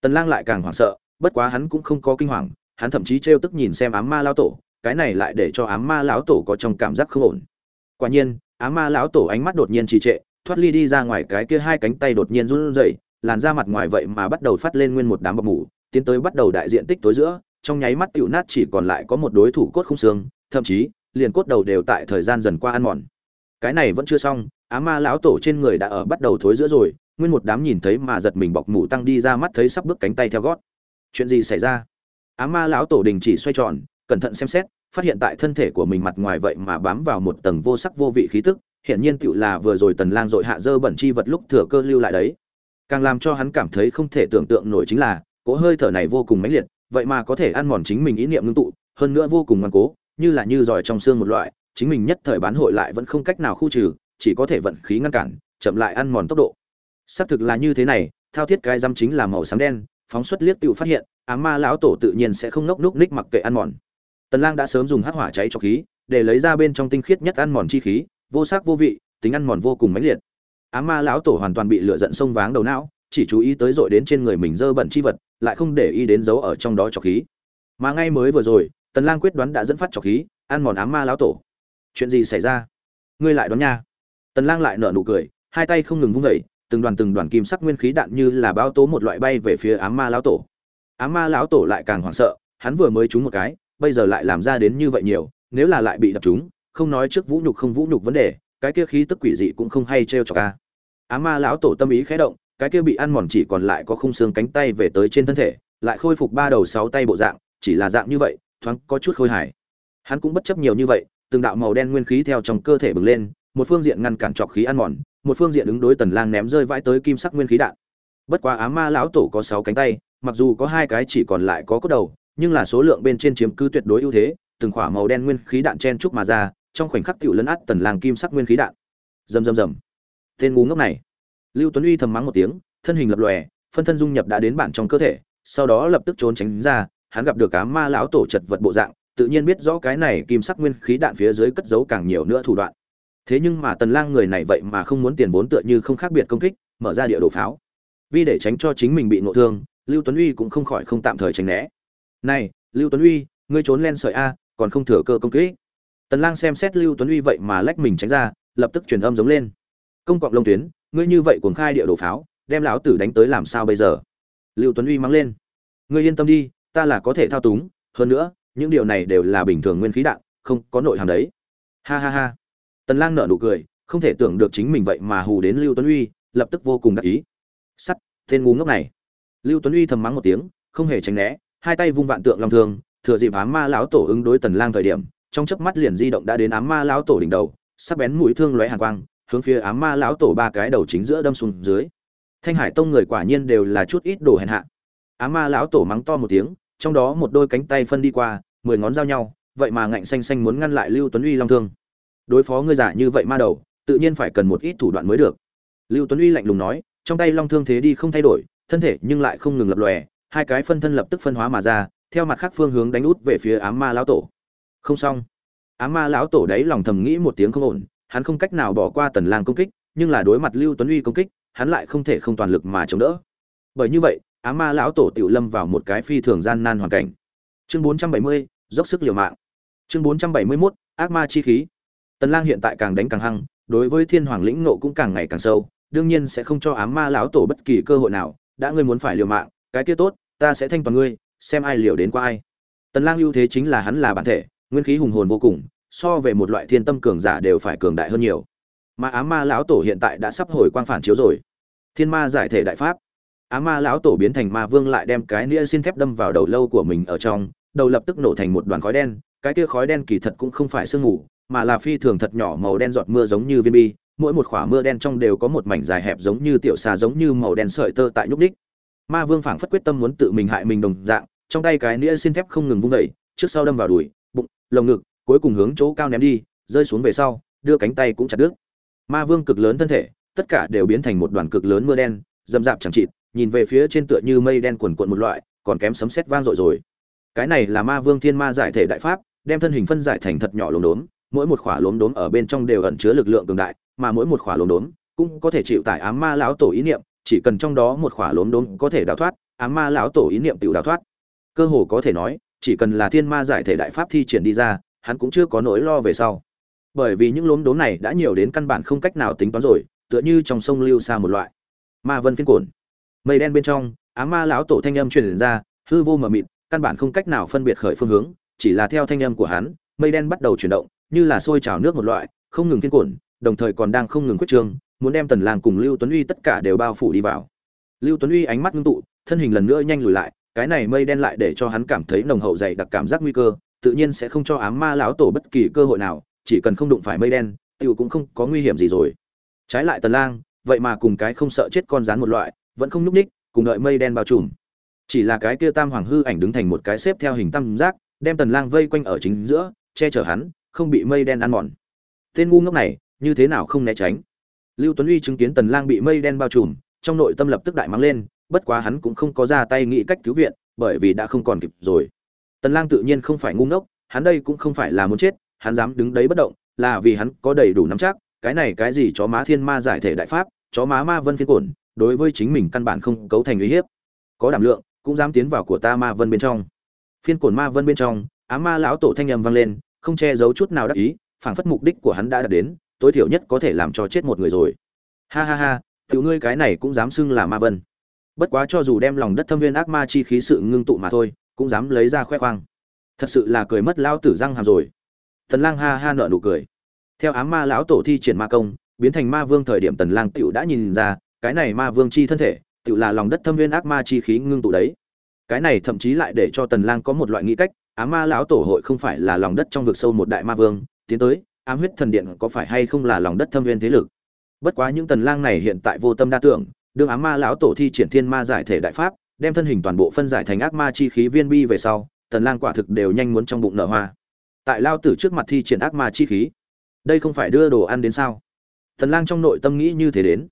Tần lang lại càng hoảng sợ, bất quá hắn cũng không có kinh hoàng, hắn thậm chí trêu tức nhìn xem ám ma lão tổ, cái này lại để cho ám ma lão tổ có trong cảm giác không ổn. Quả nhiên, ám ma lão tổ ánh mắt đột nhiên trì trệ, thoát ly đi ra ngoài cái kia hai cánh tay đột nhiên run rẩy, làn da mặt ngoài vậy mà bắt đầu phát lên nguyên một đám bọc mủ tiến tới bắt đầu đại diện tích tối giữa, trong nháy mắt tiểu nát chỉ còn lại có một đối thủ cốt không xương, thậm chí liền cốt đầu đều tại thời gian dần qua ăn mòn. Cái này vẫn chưa xong, á ma lão tổ trên người đã ở bắt đầu thối giữa rồi, nguyên một đám nhìn thấy mà giật mình bọc mủ tăng đi ra mắt thấy sắp bước cánh tay theo gót. Chuyện gì xảy ra? Á ma lão tổ đình chỉ xoay tròn, cẩn thận xem xét, phát hiện tại thân thể của mình mặt ngoài vậy mà bám vào một tầng vô sắc vô vị khí tức, hiển nhiên tựu là vừa rồi tần lang dội hạ dơ bẩn chi vật lúc thừa cơ lưu lại đấy. Càng làm cho hắn cảm thấy không thể tưởng tượng nổi chính là, cỗ hơi thở này vô cùng mãnh liệt, vậy mà có thể ăn mòn chính mình ý niệm ngưng tụ, hơn nữa vô cùng ngoan cố như là như giỏi trong xương một loại, chính mình nhất thời bán hội lại vẫn không cách nào khu trừ, chỉ có thể vận khí ngăn cản, chậm lại ăn mòn tốc độ. Xác thực là như thế này, thao thiết cái răm chính là màu xám đen, phóng xuất liếc tự phát hiện, ám ma lão tổ tự nhiên sẽ không nốc núc ních mặc kệ ăn mòn. Tần lang đã sớm dùng hắc hỏa cháy cho khí, để lấy ra bên trong tinh khiết nhất ăn mòn chi khí, vô sắc vô vị, tính ăn mòn vô cùng mãnh liệt. Ám ma lão tổ hoàn toàn bị lửa giận sông váng đầu não, chỉ chú ý tới dội đến trên người mình dơ bẩn chi vật, lại không để ý đến dấu ở trong đó cho khí. Mà ngay mới vừa rồi tần lang quyết đoán đã dẫn phát trọc khí, ăn mòn ám ma lão tổ. Chuyện gì xảy ra? Ngươi lại đoán nha. Tần lang lại nở nụ cười, hai tay không ngừng vung vẩy từng đoàn từng đoàn kim sắc nguyên khí đạn như là bao tố một loại bay về phía ám ma lão tổ. Ám ma lão tổ lại càng hoảng sợ, hắn vừa mới trúng một cái, bây giờ lại làm ra đến như vậy nhiều, nếu là lại bị đập trúng, không nói trước vũ nhục không vũ nhục vấn đề, cái kia khí tức quỷ dị cũng không hay treo cho ca ám ma lão tổ tâm ý khẽ động, cái kia bị ăn mòn chỉ còn lại có khung xương cánh tay về tới trên thân thể, lại khôi phục ba đầu sáu tay bộ dạng, chỉ là dạng như vậy thoáng có chút khôi hài. Hắn cũng bất chấp nhiều như vậy, từng đạo màu đen nguyên khí theo trong cơ thể bừng lên, một phương diện ngăn cản trọc khí ăn mòn, một phương diện ứng đối tần lang ném rơi vãi tới kim sắc nguyên khí đạn. Bất quá ám ma lão tổ có 6 cánh tay, mặc dù có hai cái chỉ còn lại có cốt đầu, nhưng là số lượng bên trên chiếm cứ tuyệt đối ưu thế, từng khỏa màu đen nguyên khí đạn chen chúc mà ra, trong khoảnh khắc tiểu lấn át tần lang kim sắc nguyên khí đạn. Rầm rầm rầm. Tên ngu ngốc này. Lưu tuấn uy thầm mắng một tiếng, thân hình lập lòe, phân thân dung nhập đã đến bản trong cơ thể, sau đó lập tức trốn tránh ra hắn gặp được cá ma lão tổ chật vật bộ dạng, tự nhiên biết rõ cái này kim sắc nguyên khí đạn phía dưới cất giấu càng nhiều nữa thủ đoạn. Thế nhưng mà tần lang người này vậy mà không muốn tiền vốn tựa như không khác biệt công kích, mở ra địa đồ pháo. Vì để tránh cho chính mình bị nội thương, lưu tuấn uy cũng không khỏi không tạm thời tránh né. Này, lưu tuấn uy, ngươi trốn lên sợi a, còn không thừa cơ công kích. Tần lang xem xét lưu tuấn uy vậy mà lách mình tránh ra, lập tức truyền âm giống lên. Công cọp lông tuyến, ngươi như vậy cuồng khai địa đồ pháo, đem lão tử đánh tới làm sao bây giờ? Lưu tuấn uy mắng lên. Ngươi yên tâm đi ta là có thể thao túng, hơn nữa, những điều này đều là bình thường nguyên khí đạn, không có nội hàm đấy. Ha ha ha. Tần lang nở nụ cười, không thể tưởng được chính mình vậy mà hù đến lưu tuấn uy, lập tức vô cùng đắc ý. Sắt, tên ngu ngốc này. Lưu tuấn uy thầm mắng một tiếng, không hề tránh né, hai tay vung vạn tượng long thương, thừa dịp ám ma lão tổ ứng đối tần lang thời điểm, trong chớp mắt liền di động đã đến ám ma lão tổ đỉnh đầu, sắc bén mũi thương lóe hàn quang, hướng phía ám ma lão tổ ba cái đầu chính giữa đâm xuống dưới. Thanh hải tông người quả nhiên đều là chút ít đồ hèn hạ. Ám ma lão tổ mắng to một tiếng trong đó một đôi cánh tay phân đi qua, mười ngón giao nhau, vậy mà ngạnh xanh xanh muốn ngăn lại lưu tuấn uy long thương. Đối phó ngươi giả như vậy ma đầu, tự nhiên phải cần một ít thủ đoạn mới được. Lưu tuấn uy lạnh lùng nói, trong tay long thương thế đi không thay đổi, thân thể nhưng lại không ngừng lập lòe, hai cái phân thân lập tức phân hóa mà ra, theo mặt khác phương hướng đánh út về phía ám ma lão tổ. Không xong. Ám ma lão tổ đấy lòng thầm nghĩ một tiếng không ổn, hắn không cách nào bỏ qua tần lang công kích, nhưng là đối mặt lưu tuấn uy công kích, hắn lại không thể không toàn lực mà chống đỡ. Bởi như vậy á ma lão tổ tiểu lâm vào một cái phi thường gian nan hoàn cảnh. Chương 470, dốc sức liều mạng. Chương 471, ác ma chi khí. Tần lang hiện tại càng đánh càng hăng đối với thiên hoàng lĩnh nộ cũng càng ngày càng sâu đương nhiên sẽ không cho ám ma lão tổ bất kỳ cơ hội nào đã ngươi muốn phải liều mạng cái kia tốt ta sẽ thanh toàn ngươi xem ai liều đến qua ai. Tần lang ưu thế chính là hắn là bản thể nguyên khí hùng hồn vô cùng so về một loại thiên tâm cường giả đều phải cường đại hơn nhiều. Mà ám ma lão tổ hiện tại đã sắp hồi quang phản chiếu rồi. Thiên ma giải thể đại pháp. Á ma lão tổ biến thành ma vương lại đem cái nĩa xin thép đâm vào đầu lâu của mình ở trong, đầu lập tức nổ thành một đoàn khói đen, cái kia khói đen kỳ thật cũng không phải sương mù, mà là phi thường thật nhỏ màu đen giọt mưa giống như viên bi, mỗi một khỏa mưa đen trong đều có một mảnh dài hẹp giống như tiểu xà giống như màu đen sợi tơ tại nhúc đích ma vương phảng phất quyết tâm muốn tự mình hại mình đồng dạng, trong tay cái nĩa xin thép không ngừng vung đẩy trước sau đâm vào đùi, bụng, lồng ngực, cuối cùng hướng chỗ cao ném đi, rơi xuống về sau, đưa cánh tay cũng chặt đứt. Ma vương cực lớn thân thể, tất cả đều biến thành một đoàn cực lớn mưa đen dầm dạp chẳng chịt nhìn về phía trên tựa như mây đen quần quận một loại, còn kém sấm sét vang dội rồi. Cái này là ma vương thiên ma giải thể đại pháp, đem thân hình phân giải thành thật nhỏ lốm đốm, mỗi một khỏa lốm đốm ở bên trong đều ẩn chứa lực lượng cường đại, mà mỗi một khỏa lốm đốm cũng có thể chịu tải ám ma lão tổ ý niệm, chỉ cần trong đó một khỏa lốm đốm có thể đào thoát, ám ma lão tổ ý niệm tự đào thoát. Cơ hồ có thể nói, chỉ cần là thiên ma giải thể đại pháp thi triển đi ra, hắn cũng chưa có nỗi lo về sau. Bởi vì những lốm đốm này đã nhiều đến căn bản không cách nào tính toán rồi, tựa như trong sông lưu xa một loại. Ma vân phiên cồn mây đen bên trong, ám ma lão tổ thanh âm truyền ra, hư vô mờ mịt, căn bản không cách nào phân biệt khởi phương hướng, chỉ là theo thanh âm của hắn, mây đen bắt đầu chuyển động, như là sôi trào nước một loại, không ngừng phiên cuộn, đồng thời còn đang không ngừng quyết trương, muốn đem tần lang cùng lưu tuấn uy tất cả đều bao phủ đi vào. Lưu tuấn uy ánh mắt ngưng tụ, thân hình lần nữa nhanh lùi lại, cái này mây đen lại để cho hắn cảm thấy nồng hậu dày đặc cảm giác nguy cơ, tự nhiên sẽ không cho ám ma lão tổ bất kỳ cơ hội nào, chỉ cần không đụng phải mây đen tiêu cũng không có nguy hiểm gì rồi. Trái lại tần lang, vậy mà cùng cái không sợ chết con rắn một loại vẫn không nhúc ních cùng đợi mây đen bao trùm. Chỉ là cái kia tam hoàng hư ảnh đứng thành một cái xếp theo hình tam giác, đem tần lang vây quanh ở chính giữa, che chở hắn, không bị mây đen ăn mòn. Tên ngu ngốc này, như thế nào không né tránh? Lưu tuấn uy chứng kiến tần lang bị mây đen bao trùm, trong nội tâm lập tức đại mắng lên, bất quá hắn cũng không có ra tay nghĩ cách cứu viện, bởi vì đã không còn kịp rồi. Tần lang tự nhiên không phải ngu ngốc, hắn đây cũng không phải là muốn chết, hắn dám đứng đấy bất động, là vì hắn có đầy đủ nắm chắc, cái này cái gì chó má thiên ma giải thể đại pháp, chó má ma vân phiên cổn đối với chính mình căn bản không cấu thành uy hiếp. Có đảm lượng, cũng dám tiến vào của ta ma vân bên trong. Phiên cổn ma vân bên trong, ám ma lão tổ thanh âm vang lên, không che giấu chút nào đắc ý, phảng phất mục đích của hắn đã đạt đến, tối thiểu nhất có thể làm cho chết một người rồi. Ha ha ha, tiểu ngươi cái này cũng dám xưng là ma vân. Bất quá cho dù đem lòng đất thâm viên ác ma chi khí sự ngưng tụ mà thôi, cũng dám lấy ra khoe khoang. Thật sự là cười mất lao tử răng hàm rồi. Tần lang ha ha nợ nụ cười. Theo ám ma lão tổ thi triển ma công, biến thành ma vương thời điểm tần lang tiểu đã nhìn ra cái này ma vương chi thân thể tự là lòng đất thâm viên ác ma chi khí ngưng tụ đấy. Cái này thậm chí lại để cho tần lang có một loại nghĩ cách, ám ma lão tổ hội không phải là lòng đất trong vực sâu một đại ma vương, tiến tới, ám huyết thần điện có phải hay không là lòng đất thâm viên thế lực? Bất quá những tần lang này hiện tại vô tâm đa tưởng, đương ám ma lão tổ thi triển thiên ma giải thể đại pháp, đem thân hình toàn bộ phân giải thành ác ma chi khí viên bi về sau, tần lang quả thực đều nhanh muốn trong bụng nở hoa. Tại lao tử trước mặt thi triển ác ma chi khí, đây không phải đưa đồ ăn đến sao? Tần lang trong nội tâm nghĩ như thế đến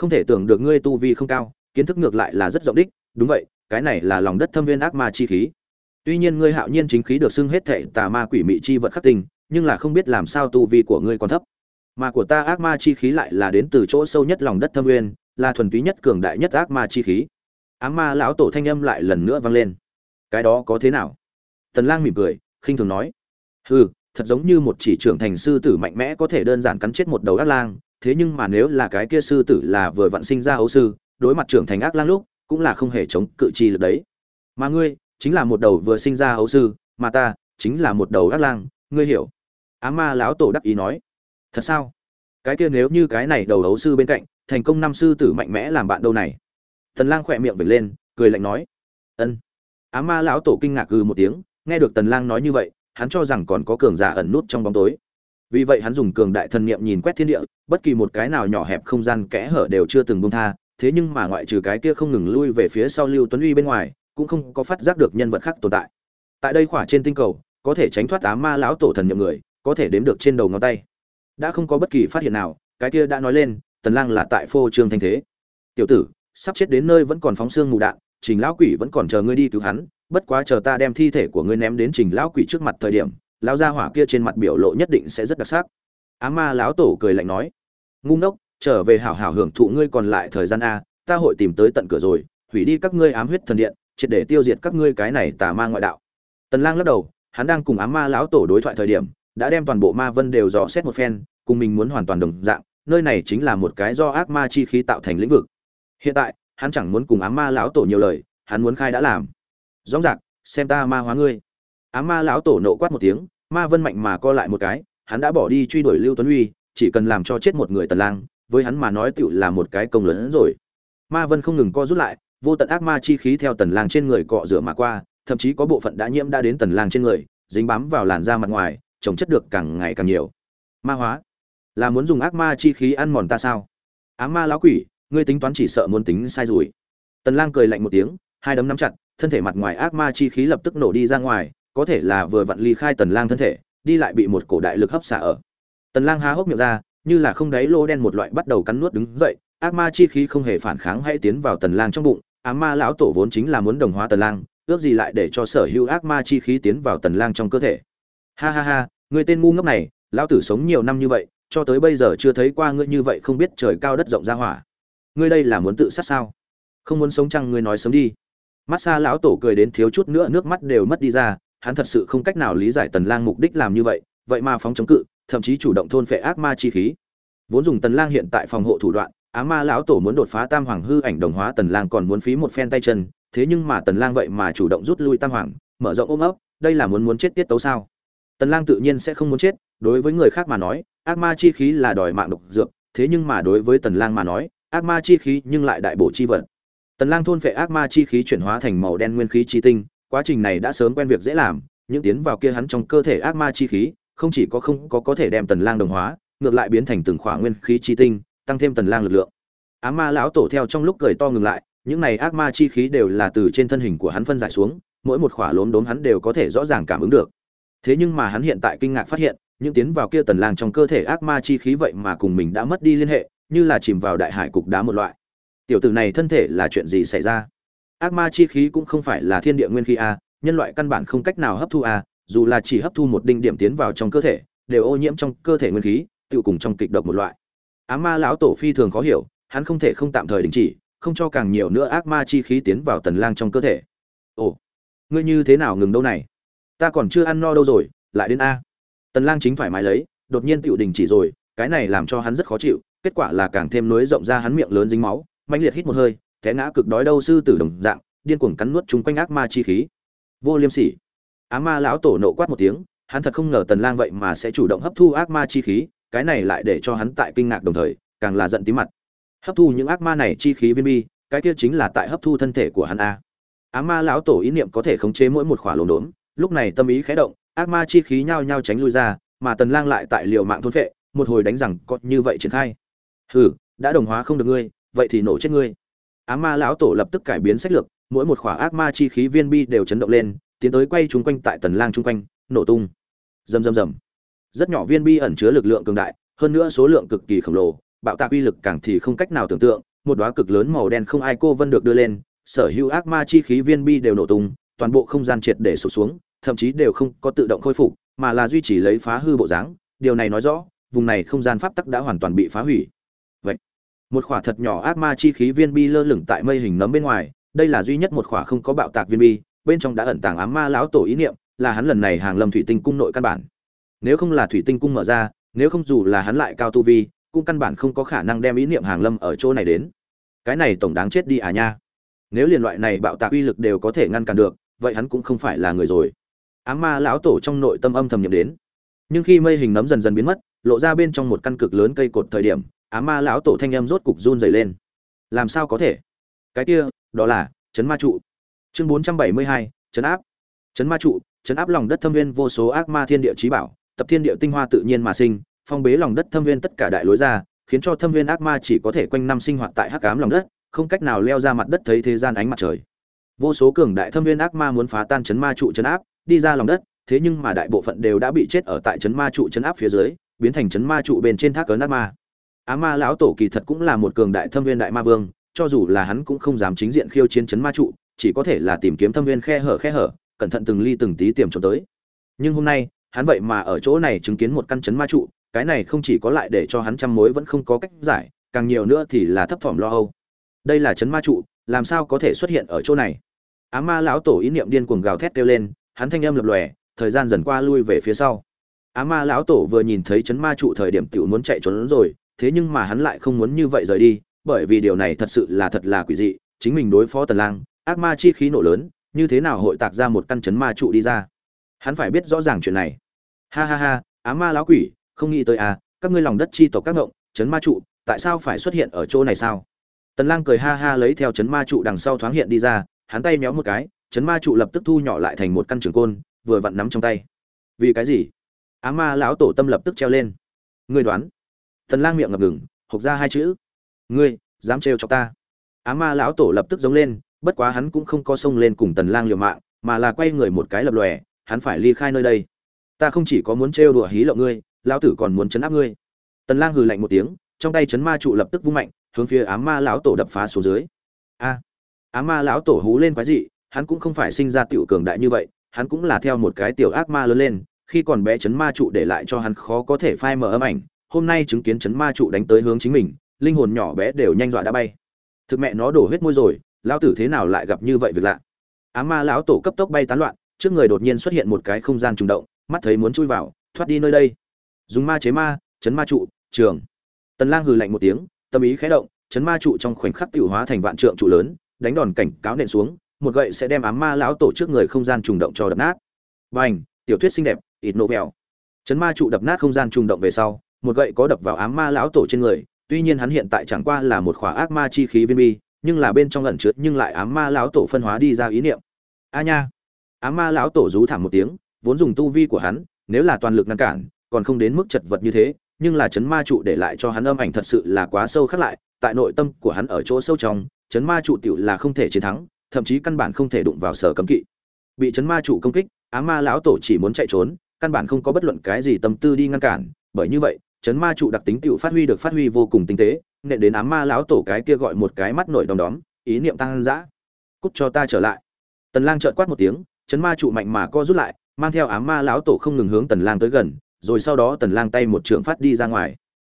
không thể tưởng được ngươi tu vi không cao kiến thức ngược lại là rất rộng đích đúng vậy cái này là lòng đất thâm viên ác ma chi khí. Tuy nhiên ngươi hạo nhiên chính khí được xưng hết thệ tà ma quỷ mị chi vật khắc tình, nhưng là không biết làm sao tu vi của ngươi còn thấp. Mà của ta ác ma chi khí lại là đến từ chỗ sâu nhất lòng đất thâm nguyên là thuần túy nhất cường đại nhất ác ma chi khí. Ác ma lão tổ thanh âm lại lần nữa vang lên. Cái đó có thế nào? Tần lang mỉm cười khinh thường nói. Hừ thật giống như một chỉ trưởng thành sư tử mạnh mẽ có thể đơn giản cắn chết một đầu ác lang thế nhưng mà nếu là cái kia sư tử là vừa vặn sinh ra ấu sư, đối mặt trưởng thành ác lang lúc, cũng là không hề chống cự chi lực đấy. Mà ngươi, chính là một đầu vừa sinh ra ấu sư, mà ta, chính là một đầu ác lang, ngươi hiểu. Á ma lão tổ đắc ý nói. Thật sao? Cái kia nếu như cái này đầu ấu sư bên cạnh, thành công năm sư tử mạnh mẽ làm bạn đâu này? Tần lang khỏe miệng vểnh lên, cười lạnh nói. Ân. Á ma lão tổ kinh ngạc gừ một tiếng, nghe được tần lang nói như vậy, hắn cho rằng còn có cường giả ẩn nút trong bóng tối vì vậy hắn dùng cường đại thần niệm nhìn quét thiên địa, bất kỳ một cái nào nhỏ hẹp không gian kẽ hở đều chưa từng buông tha, thế nhưng mà ngoại trừ cái kia không ngừng lui về phía sau lưu tuấn uy bên ngoài, cũng không có phát giác được nhân vật khác tồn tại. Tại đây khỏa trên tinh cầu, có thể tránh thoát á ma lão tổ thần nhiệm người, có thể đếm được trên đầu ngón tay. Đã không có bất kỳ phát hiện nào, cái kia đã nói lên, tần lang là tại phô trương thanh thế. Tiểu tử, sắp chết đến nơi vẫn còn phóng xương mù đạn, trình lão quỷ vẫn còn chờ ngươi đi cứu hắn, bất quá chờ ta đem thi thể của ngươi ném đến trình lão quỷ trước mặt thời điểm lão gia hỏa kia trên mặt biểu lộ nhất định sẽ rất đặc sắc. Á ma lão tổ cười lạnh nói, ngu ngốc, trở về hảo hảo hưởng thụ ngươi còn lại thời gian a, ta hội tìm tới tận cửa rồi, hủy đi các ngươi ám huyết thần điện, triệt để tiêu diệt các ngươi cái này tà ma ngoại đạo. Tần lang lắc đầu, hắn đang cùng ám ma lão tổ đối thoại thời điểm, đã đem toàn bộ ma vân đều dò xét một phen, cùng mình muốn hoàn toàn đồng dạng, nơi này chính là một cái do ác ma chi khí tạo thành lĩnh vực. Hiện tại, hắn chẳng muốn cùng ám ma lão tổ nhiều lời, hắn muốn khai đã làm. Rõ ràng, xem ta ma hóa ngươi. Á ma lão tổ nộ quát một tiếng, ma vân mạnh mà co lại một cái, hắn đã bỏ đi truy đuổi lưu tuấn uy chỉ cần làm cho chết một người tần lang, với hắn mà nói tựu là một cái công lớn hơn rồi. Ma vân không ngừng co rút lại, vô tận ác ma chi khí theo tần lang trên người cọ rửa mà qua, thậm chí có bộ phận đã nhiễm đã đến tần lang trên người, dính bám vào làn da mặt ngoài, trồng chất được càng ngày càng nhiều. Ma hóa, là muốn dùng ác ma chi khí ăn mòn ta sao? Ám ma lão quỷ, ngươi tính toán chỉ sợ muốn tính sai rồi. Tần lang cười lạnh một tiếng, hai đấm nắm chặt, thân thể mặt ngoài ác ma chi khí lập tức nổ đi ra ngoài có thể là vừa vặn ly khai tần lang thân thể, đi lại bị một cổ đại lực hấp xả ở. Tần lang há hốc miệng ra, như là không đáy lô đen một loại bắt đầu cắn nuốt đứng dậy, ác ma chi khí không hề phản kháng hay tiến vào tần lang trong bụng ác ma lão tổ vốn chính là muốn đồng hóa tần lang, ước gì lại để cho sở hữu ác ma chi khí tiến vào tần lang trong cơ thể. Ha ha ha, người tên ngu ngốc này, lão tử sống nhiều năm như vậy, cho tới bây giờ chưa thấy qua ngươi như vậy không biết trời cao đất rộng ra hỏa. Ngươi đây là muốn tự sát sao? Không muốn sống chăng ngươi nói sớm đi. Mắt xa lão tổ cười đến thiếu chút nữa, nước mắt đều mất đi ra hắn thật sự không cách nào lý giải tần lang mục đích làm như vậy vậy mà phóng chống cự, thậm chí chủ động thôn phệ ác ma chi khí. Vốn dùng tần lang hiện tại phòng hộ thủ đoạn á ma lão tổ muốn đột phá tam hoàng hư ảnh đồng hóa tần lang còn muốn phí một phen tay chân, thế nhưng mà tần lang vậy mà chủ động rút lui tam hoàng, mở rộng ôm ấp, đây là muốn muốn chết tiết tấu sao? Tần lang tự nhiên sẽ không muốn chết, đối với người khác mà nói, ác ma chi khí là đòi mạng độc dược, thế nhưng mà đối với tần lang mà nói, ác ma chi khí nhưng lại đại bổ chi vật. Tần lang thôn phệ ác ma chi khí chuyển hóa thành màu đen nguyên khí chi tinh quá trình này đã sớm quen việc dễ làm, những tiến vào kia hắn trong cơ thể ác ma chi khí, không chỉ có không có có thể đem tần lang đồng hóa, ngược lại biến thành từng khỏa nguyên khí chi tinh, tăng thêm tần lang lực lượng. Ác ma lão tổ theo trong lúc cười to ngừng lại, những này ác ma chi khí đều là từ trên thân hình của hắn phân giải xuống, mỗi một khỏa lốm đốm hắn đều có thể rõ ràng cảm ứng được. Thế nhưng mà hắn hiện tại kinh ngạc phát hiện, những tiến vào kia tần lang trong cơ thể ác ma chi khí vậy mà cùng mình đã mất đi liên hệ, như là chìm vào đại hải cục đá một loại. Tiểu tử này thân thể là chuyện gì xảy ra? Ác ma chi khí cũng không phải là thiên địa nguyên khí a, nhân loại căn bản không cách nào hấp thu a, dù là chỉ hấp thu một đinh điểm tiến vào trong cơ thể, đều ô nhiễm trong cơ thể nguyên khí tự cùng trong kịch độc một loại. Ác ma lão tổ phi thường khó hiểu, hắn không thể không tạm thời đình chỉ, không cho càng nhiều nữa ác ma chi khí tiến vào tần lang trong cơ thể. Ồ, ngươi như thế nào ngừng đâu này? Ta còn chưa ăn no đâu rồi, lại đến a. Tần lang chính thoải mái lấy, đột nhiên tiểu đình chỉ rồi, cái này làm cho hắn rất khó chịu, kết quả là càng thêm nối rộng ra hắn miệng lớn dính máu, mãnh liệt hít một hơi té ngã cực đói đâu sư tử đồng dạng, điên cuồng cắn nuốt chúng quanh ác ma chi khí. Vô liêm sỉ. Á ma lão tổ nộ quát một tiếng, hắn thật không ngờ tần lang vậy mà sẽ chủ động hấp thu ác ma chi khí, cái này lại để cho hắn tại kinh ngạc đồng thời, càng là giận tí mặt. Hấp thu những ác ma này chi khí viên bi, cái kia chính là tại hấp thu thân thể của hắn a. Á ma lão tổ ý niệm có thể khống chế mỗi một khỏa lỗ đốn, lúc này tâm ý khẽ động, ác ma chi khí nhao nhao tránh lui ra, mà tần lang lại tại liều mạng thôn phệ, một hồi đánh rằng có như vậy triển khai. Hừ, đã đồng hóa không được ngươi, vậy thì nổ chết ngươi ám ma lão tổ lập tức cải biến sách lược, mỗi một khỏa ác ma chi khí viên bi đều chấn động lên, tiến tới quay chung quanh tại tần lang chung quanh, nổ tung. Rầm rầm rầm. Rất nhỏ viên bi ẩn chứa lực lượng cường đại, hơn nữa số lượng cực kỳ khổng lồ, bạo tạc uy lực càng thì không cách nào tưởng tượng, một đóa cực lớn màu đen không ai cô vân được đưa lên, sở hữu ác ma chi khí viên bi đều nổ tung, toàn bộ không gian triệt để sụp xuống, thậm chí đều không có tự động khôi phục, mà là duy trì lấy phá hư bộ dáng, điều này nói rõ, vùng này không gian pháp tắc đã hoàn toàn bị phá hủy một khỏa thật nhỏ ác ma chi khí viên bi lơ lửng tại mây hình nấm bên ngoài, đây là duy nhất một khỏa không có bạo tạc viên bi, bên trong đã ẩn tàng ám ma lão tổ ý niệm, là hắn lần này hàng lâm thủy tinh cung nội căn bản. Nếu không là thủy tinh cung mở ra, nếu không dù là hắn lại cao tu vi, cũng căn bản không có khả năng đem ý niệm hàng lâm ở chỗ này đến. Cái này tổng đáng chết đi à nha. Nếu liền loại này bạo tạc uy lực đều có thể ngăn cản được, vậy hắn cũng không phải là người rồi. Ám ma lão tổ trong nội tâm âm thầm nhầm đến. Nhưng khi mây hình nấm dần dần biến mất, lộ ra bên trong một căn cực lớn cây cột thời điểm á ma lão tổ thanh âm rốt cục run dày lên. Làm sao có thể? Cái kia, đó là chấn ma trụ. Chương bốn trăm bảy mươi hai, chấn áp. Chấn ma trụ, chấn áp lòng đất thâm viên vô số ác ma thiên địa trí bảo, tập thiên địa tinh hoa tự nhiên mà sinh, phong bế lòng đất thâm viên tất cả đại lối ra, khiến cho thâm viên ác ma chỉ có thể quanh năm sinh hoạt tại hắc ám lòng đất, không cách nào leo ra mặt đất thấy thế gian ánh mặt trời. Vô số cường đại thâm viên ác ma muốn phá tan chấn ma trụ, chấn áp, đi ra lòng đất, thế nhưng mà đại bộ phận đều đã bị chết ở tại chấn ma trụ, chấn áp phía dưới, biến thành chấn ma trụ bên trên thác cấn ác ma á ma lão tổ kỳ thật cũng là một cường đại thâm viên đại ma vương, cho dù là hắn cũng không dám chính diện khiêu chiến chấn ma trụ, chỉ có thể là tìm kiếm thâm viên khe hở khe hở, cẩn thận từng ly từng tí tiềm trốn tới. Nhưng hôm nay, hắn vậy mà ở chỗ này chứng kiến một căn chấn ma trụ, cái này không chỉ có lại để cho hắn trăm mối vẫn không có cách giải, càng nhiều nữa thì là thấp thỏm lo âu. Đây là chấn ma trụ, làm sao có thể xuất hiện ở chỗ này? Á ma lão tổ ý niệm điên cuồng gào thét kêu lên, hắn thanh âm lập lòe, thời gian dần qua lui về phía sau. Á ma lão tổ vừa nhìn thấy chấn ma trụ thời điểm tiểu muốn chạy trốn rồi thế nhưng mà hắn lại không muốn như vậy rời đi, bởi vì điều này thật sự là thật là quỷ dị, chính mình đối phó tần lang, ác ma chi khí nổ lớn, như thế nào hội tạc ra một căn chấn ma trụ đi ra? Hắn phải biết rõ ràng chuyện này. Ha ha ha, ám ma lão quỷ, không nghĩ tới à các ngươi lòng đất chi tộc các ngộng, chấn ma trụ, tại sao phải xuất hiện ở chỗ này sao? Tần lang cười ha ha lấy theo chấn ma trụ đằng sau thoáng hiện đi ra, hắn tay méo một cái, chấn ma trụ lập tức thu nhỏ lại thành một căn trường côn, vừa vặn nắm trong tay. Vì cái gì? Ám ma lão tổ tâm lập tức treo lên. Ngươi đoán? Tần lang miệng ngập ngừng, hộc ra hai chữ. Ngươi, dám trêu cho ta. Á ma lão tổ lập tức giống lên, bất quá hắn cũng không có xông lên cùng tần lang liều mạng, mà là quay người một cái lập lòe, hắn phải ly khai nơi đây. Ta không chỉ có muốn trêu đùa hí lộng ngươi, lão tử còn muốn chấn áp ngươi. Tần lang hừ lạnh một tiếng, trong tay chấn ma trụ lập tức vung mạnh, hướng phía ám ma lão tổ đập phá xuống dưới. A ám ma lão tổ hú lên quái dị, hắn cũng không phải sinh ra tiểu cường đại như vậy, hắn cũng là theo một cái tiểu ác ma lớn lên, khi còn bé chấn ma trụ để lại cho hắn khó có thể phai mờ âm ảnh hôm nay chứng kiến chấn ma trụ đánh tới hướng chính mình, linh hồn nhỏ bé đều nhanh dọa đã bay. Thực mẹ nó đổ huyết môi rồi, lão tử thế nào lại gặp như vậy việc lạ? Ám ma lão tổ cấp tốc bay tán loạn, trước người đột nhiên xuất hiện một cái không gian trùng động, mắt thấy muốn chui vào, thoát đi nơi đây. Dùng ma chế ma, chấn ma trụ, trường. Tần lang hừ lạnh một tiếng, tâm ý khẽ động, chấn ma trụ trong khoảnh khắc tiểu hóa thành vạn trượng trụ lớn, đánh đòn cảnh cáo nện xuống, một gậy sẽ đem ám ma lão tổ trước người không gian trùng động cho đập nát. Bành, tiểu thuyết xinh đẹp ít nổ vẹo. Chấn ma trụ đập nát không gian trùng động về sau một gậy có đập vào ám ma lão tổ trên người, tuy nhiên hắn hiện tại chẳng qua là một khỏa ác ma chi khí viên bi, nhưng là bên trong ẩn chứa nhưng lại ám ma lão tổ phân hóa đi ra ý niệm. A nha! Ám ma lão tổ rú thảm một tiếng, vốn dùng tu vi của hắn, nếu là toàn lực ngăn cản, còn không đến mức chật vật như thế, nhưng là chấn ma trụ để lại cho hắn âm ảnh thật sự là quá sâu khắc lại, tại nội tâm của hắn ở chỗ sâu trong, chấn ma trụ tiểu là không thể chiến thắng, thậm chí căn bản không thể đụng vào sở cấm kỵ. Bị chấn ma trụ công kích, ám ma lão tổ chỉ muốn chạy trốn, căn bản không có bất luận cái gì tâm tư đi ngăn cản, bởi như vậy chấn ma trụ đặc tính tựu phát huy được phát huy vô cùng tinh tế, nện đến ám ma lão tổ cái kia gọi một cái mắt nổi đom đóm, ý niệm tăng dã. Cút cho ta trở lại. Tần lang trợn quát một tiếng, chấn ma trụ mạnh mà co rút lại, mang theo ám ma lão tổ không ngừng hướng tần lang tới gần, rồi sau đó tần lang tay một trường phát đi ra ngoài.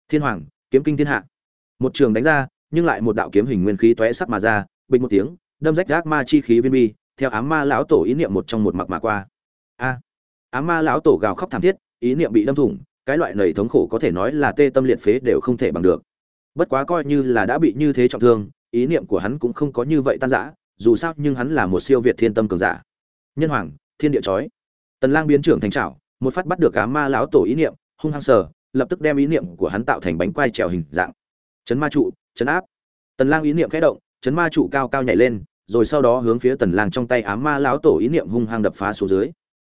Thiên hoàng, kiếm kinh thiên hạ. Một trường đánh ra, nhưng lại một đạo kiếm hình nguyên khí tóe sắc mà ra, bình một tiếng, đâm rách ác ma chi khí viên bi, theo ám ma lão tổ ý niệm một trong một mặc mà qua. A. Ám ma lão tổ gào khóc thảm thiết, ý niệm bị đâm thủng cái loại nầy thống khổ có thể nói là tê tâm liệt phế đều không thể bằng được. Bất quá coi như là đã bị như thế trọng thương, ý niệm của hắn cũng không có như vậy tan rã, dù sao nhưng hắn là một siêu việt thiên tâm cường giả. Nhân hoàng, thiên địa chói. Tần lang biến trưởng thành trảo, một phát bắt được cá ma lão tổ ý niệm, hung hăng sờ, lập tức đem ý niệm của hắn tạo thành bánh quai trèo hình dạng. Chấn ma trụ, chấn áp. Tần lang ý niệm khẽ động, chấn ma trụ cao cao nhảy lên, rồi sau đó hướng phía tần lang trong tay ám ma lão tổ ý niệm hung hăng đập phá xuống dưới.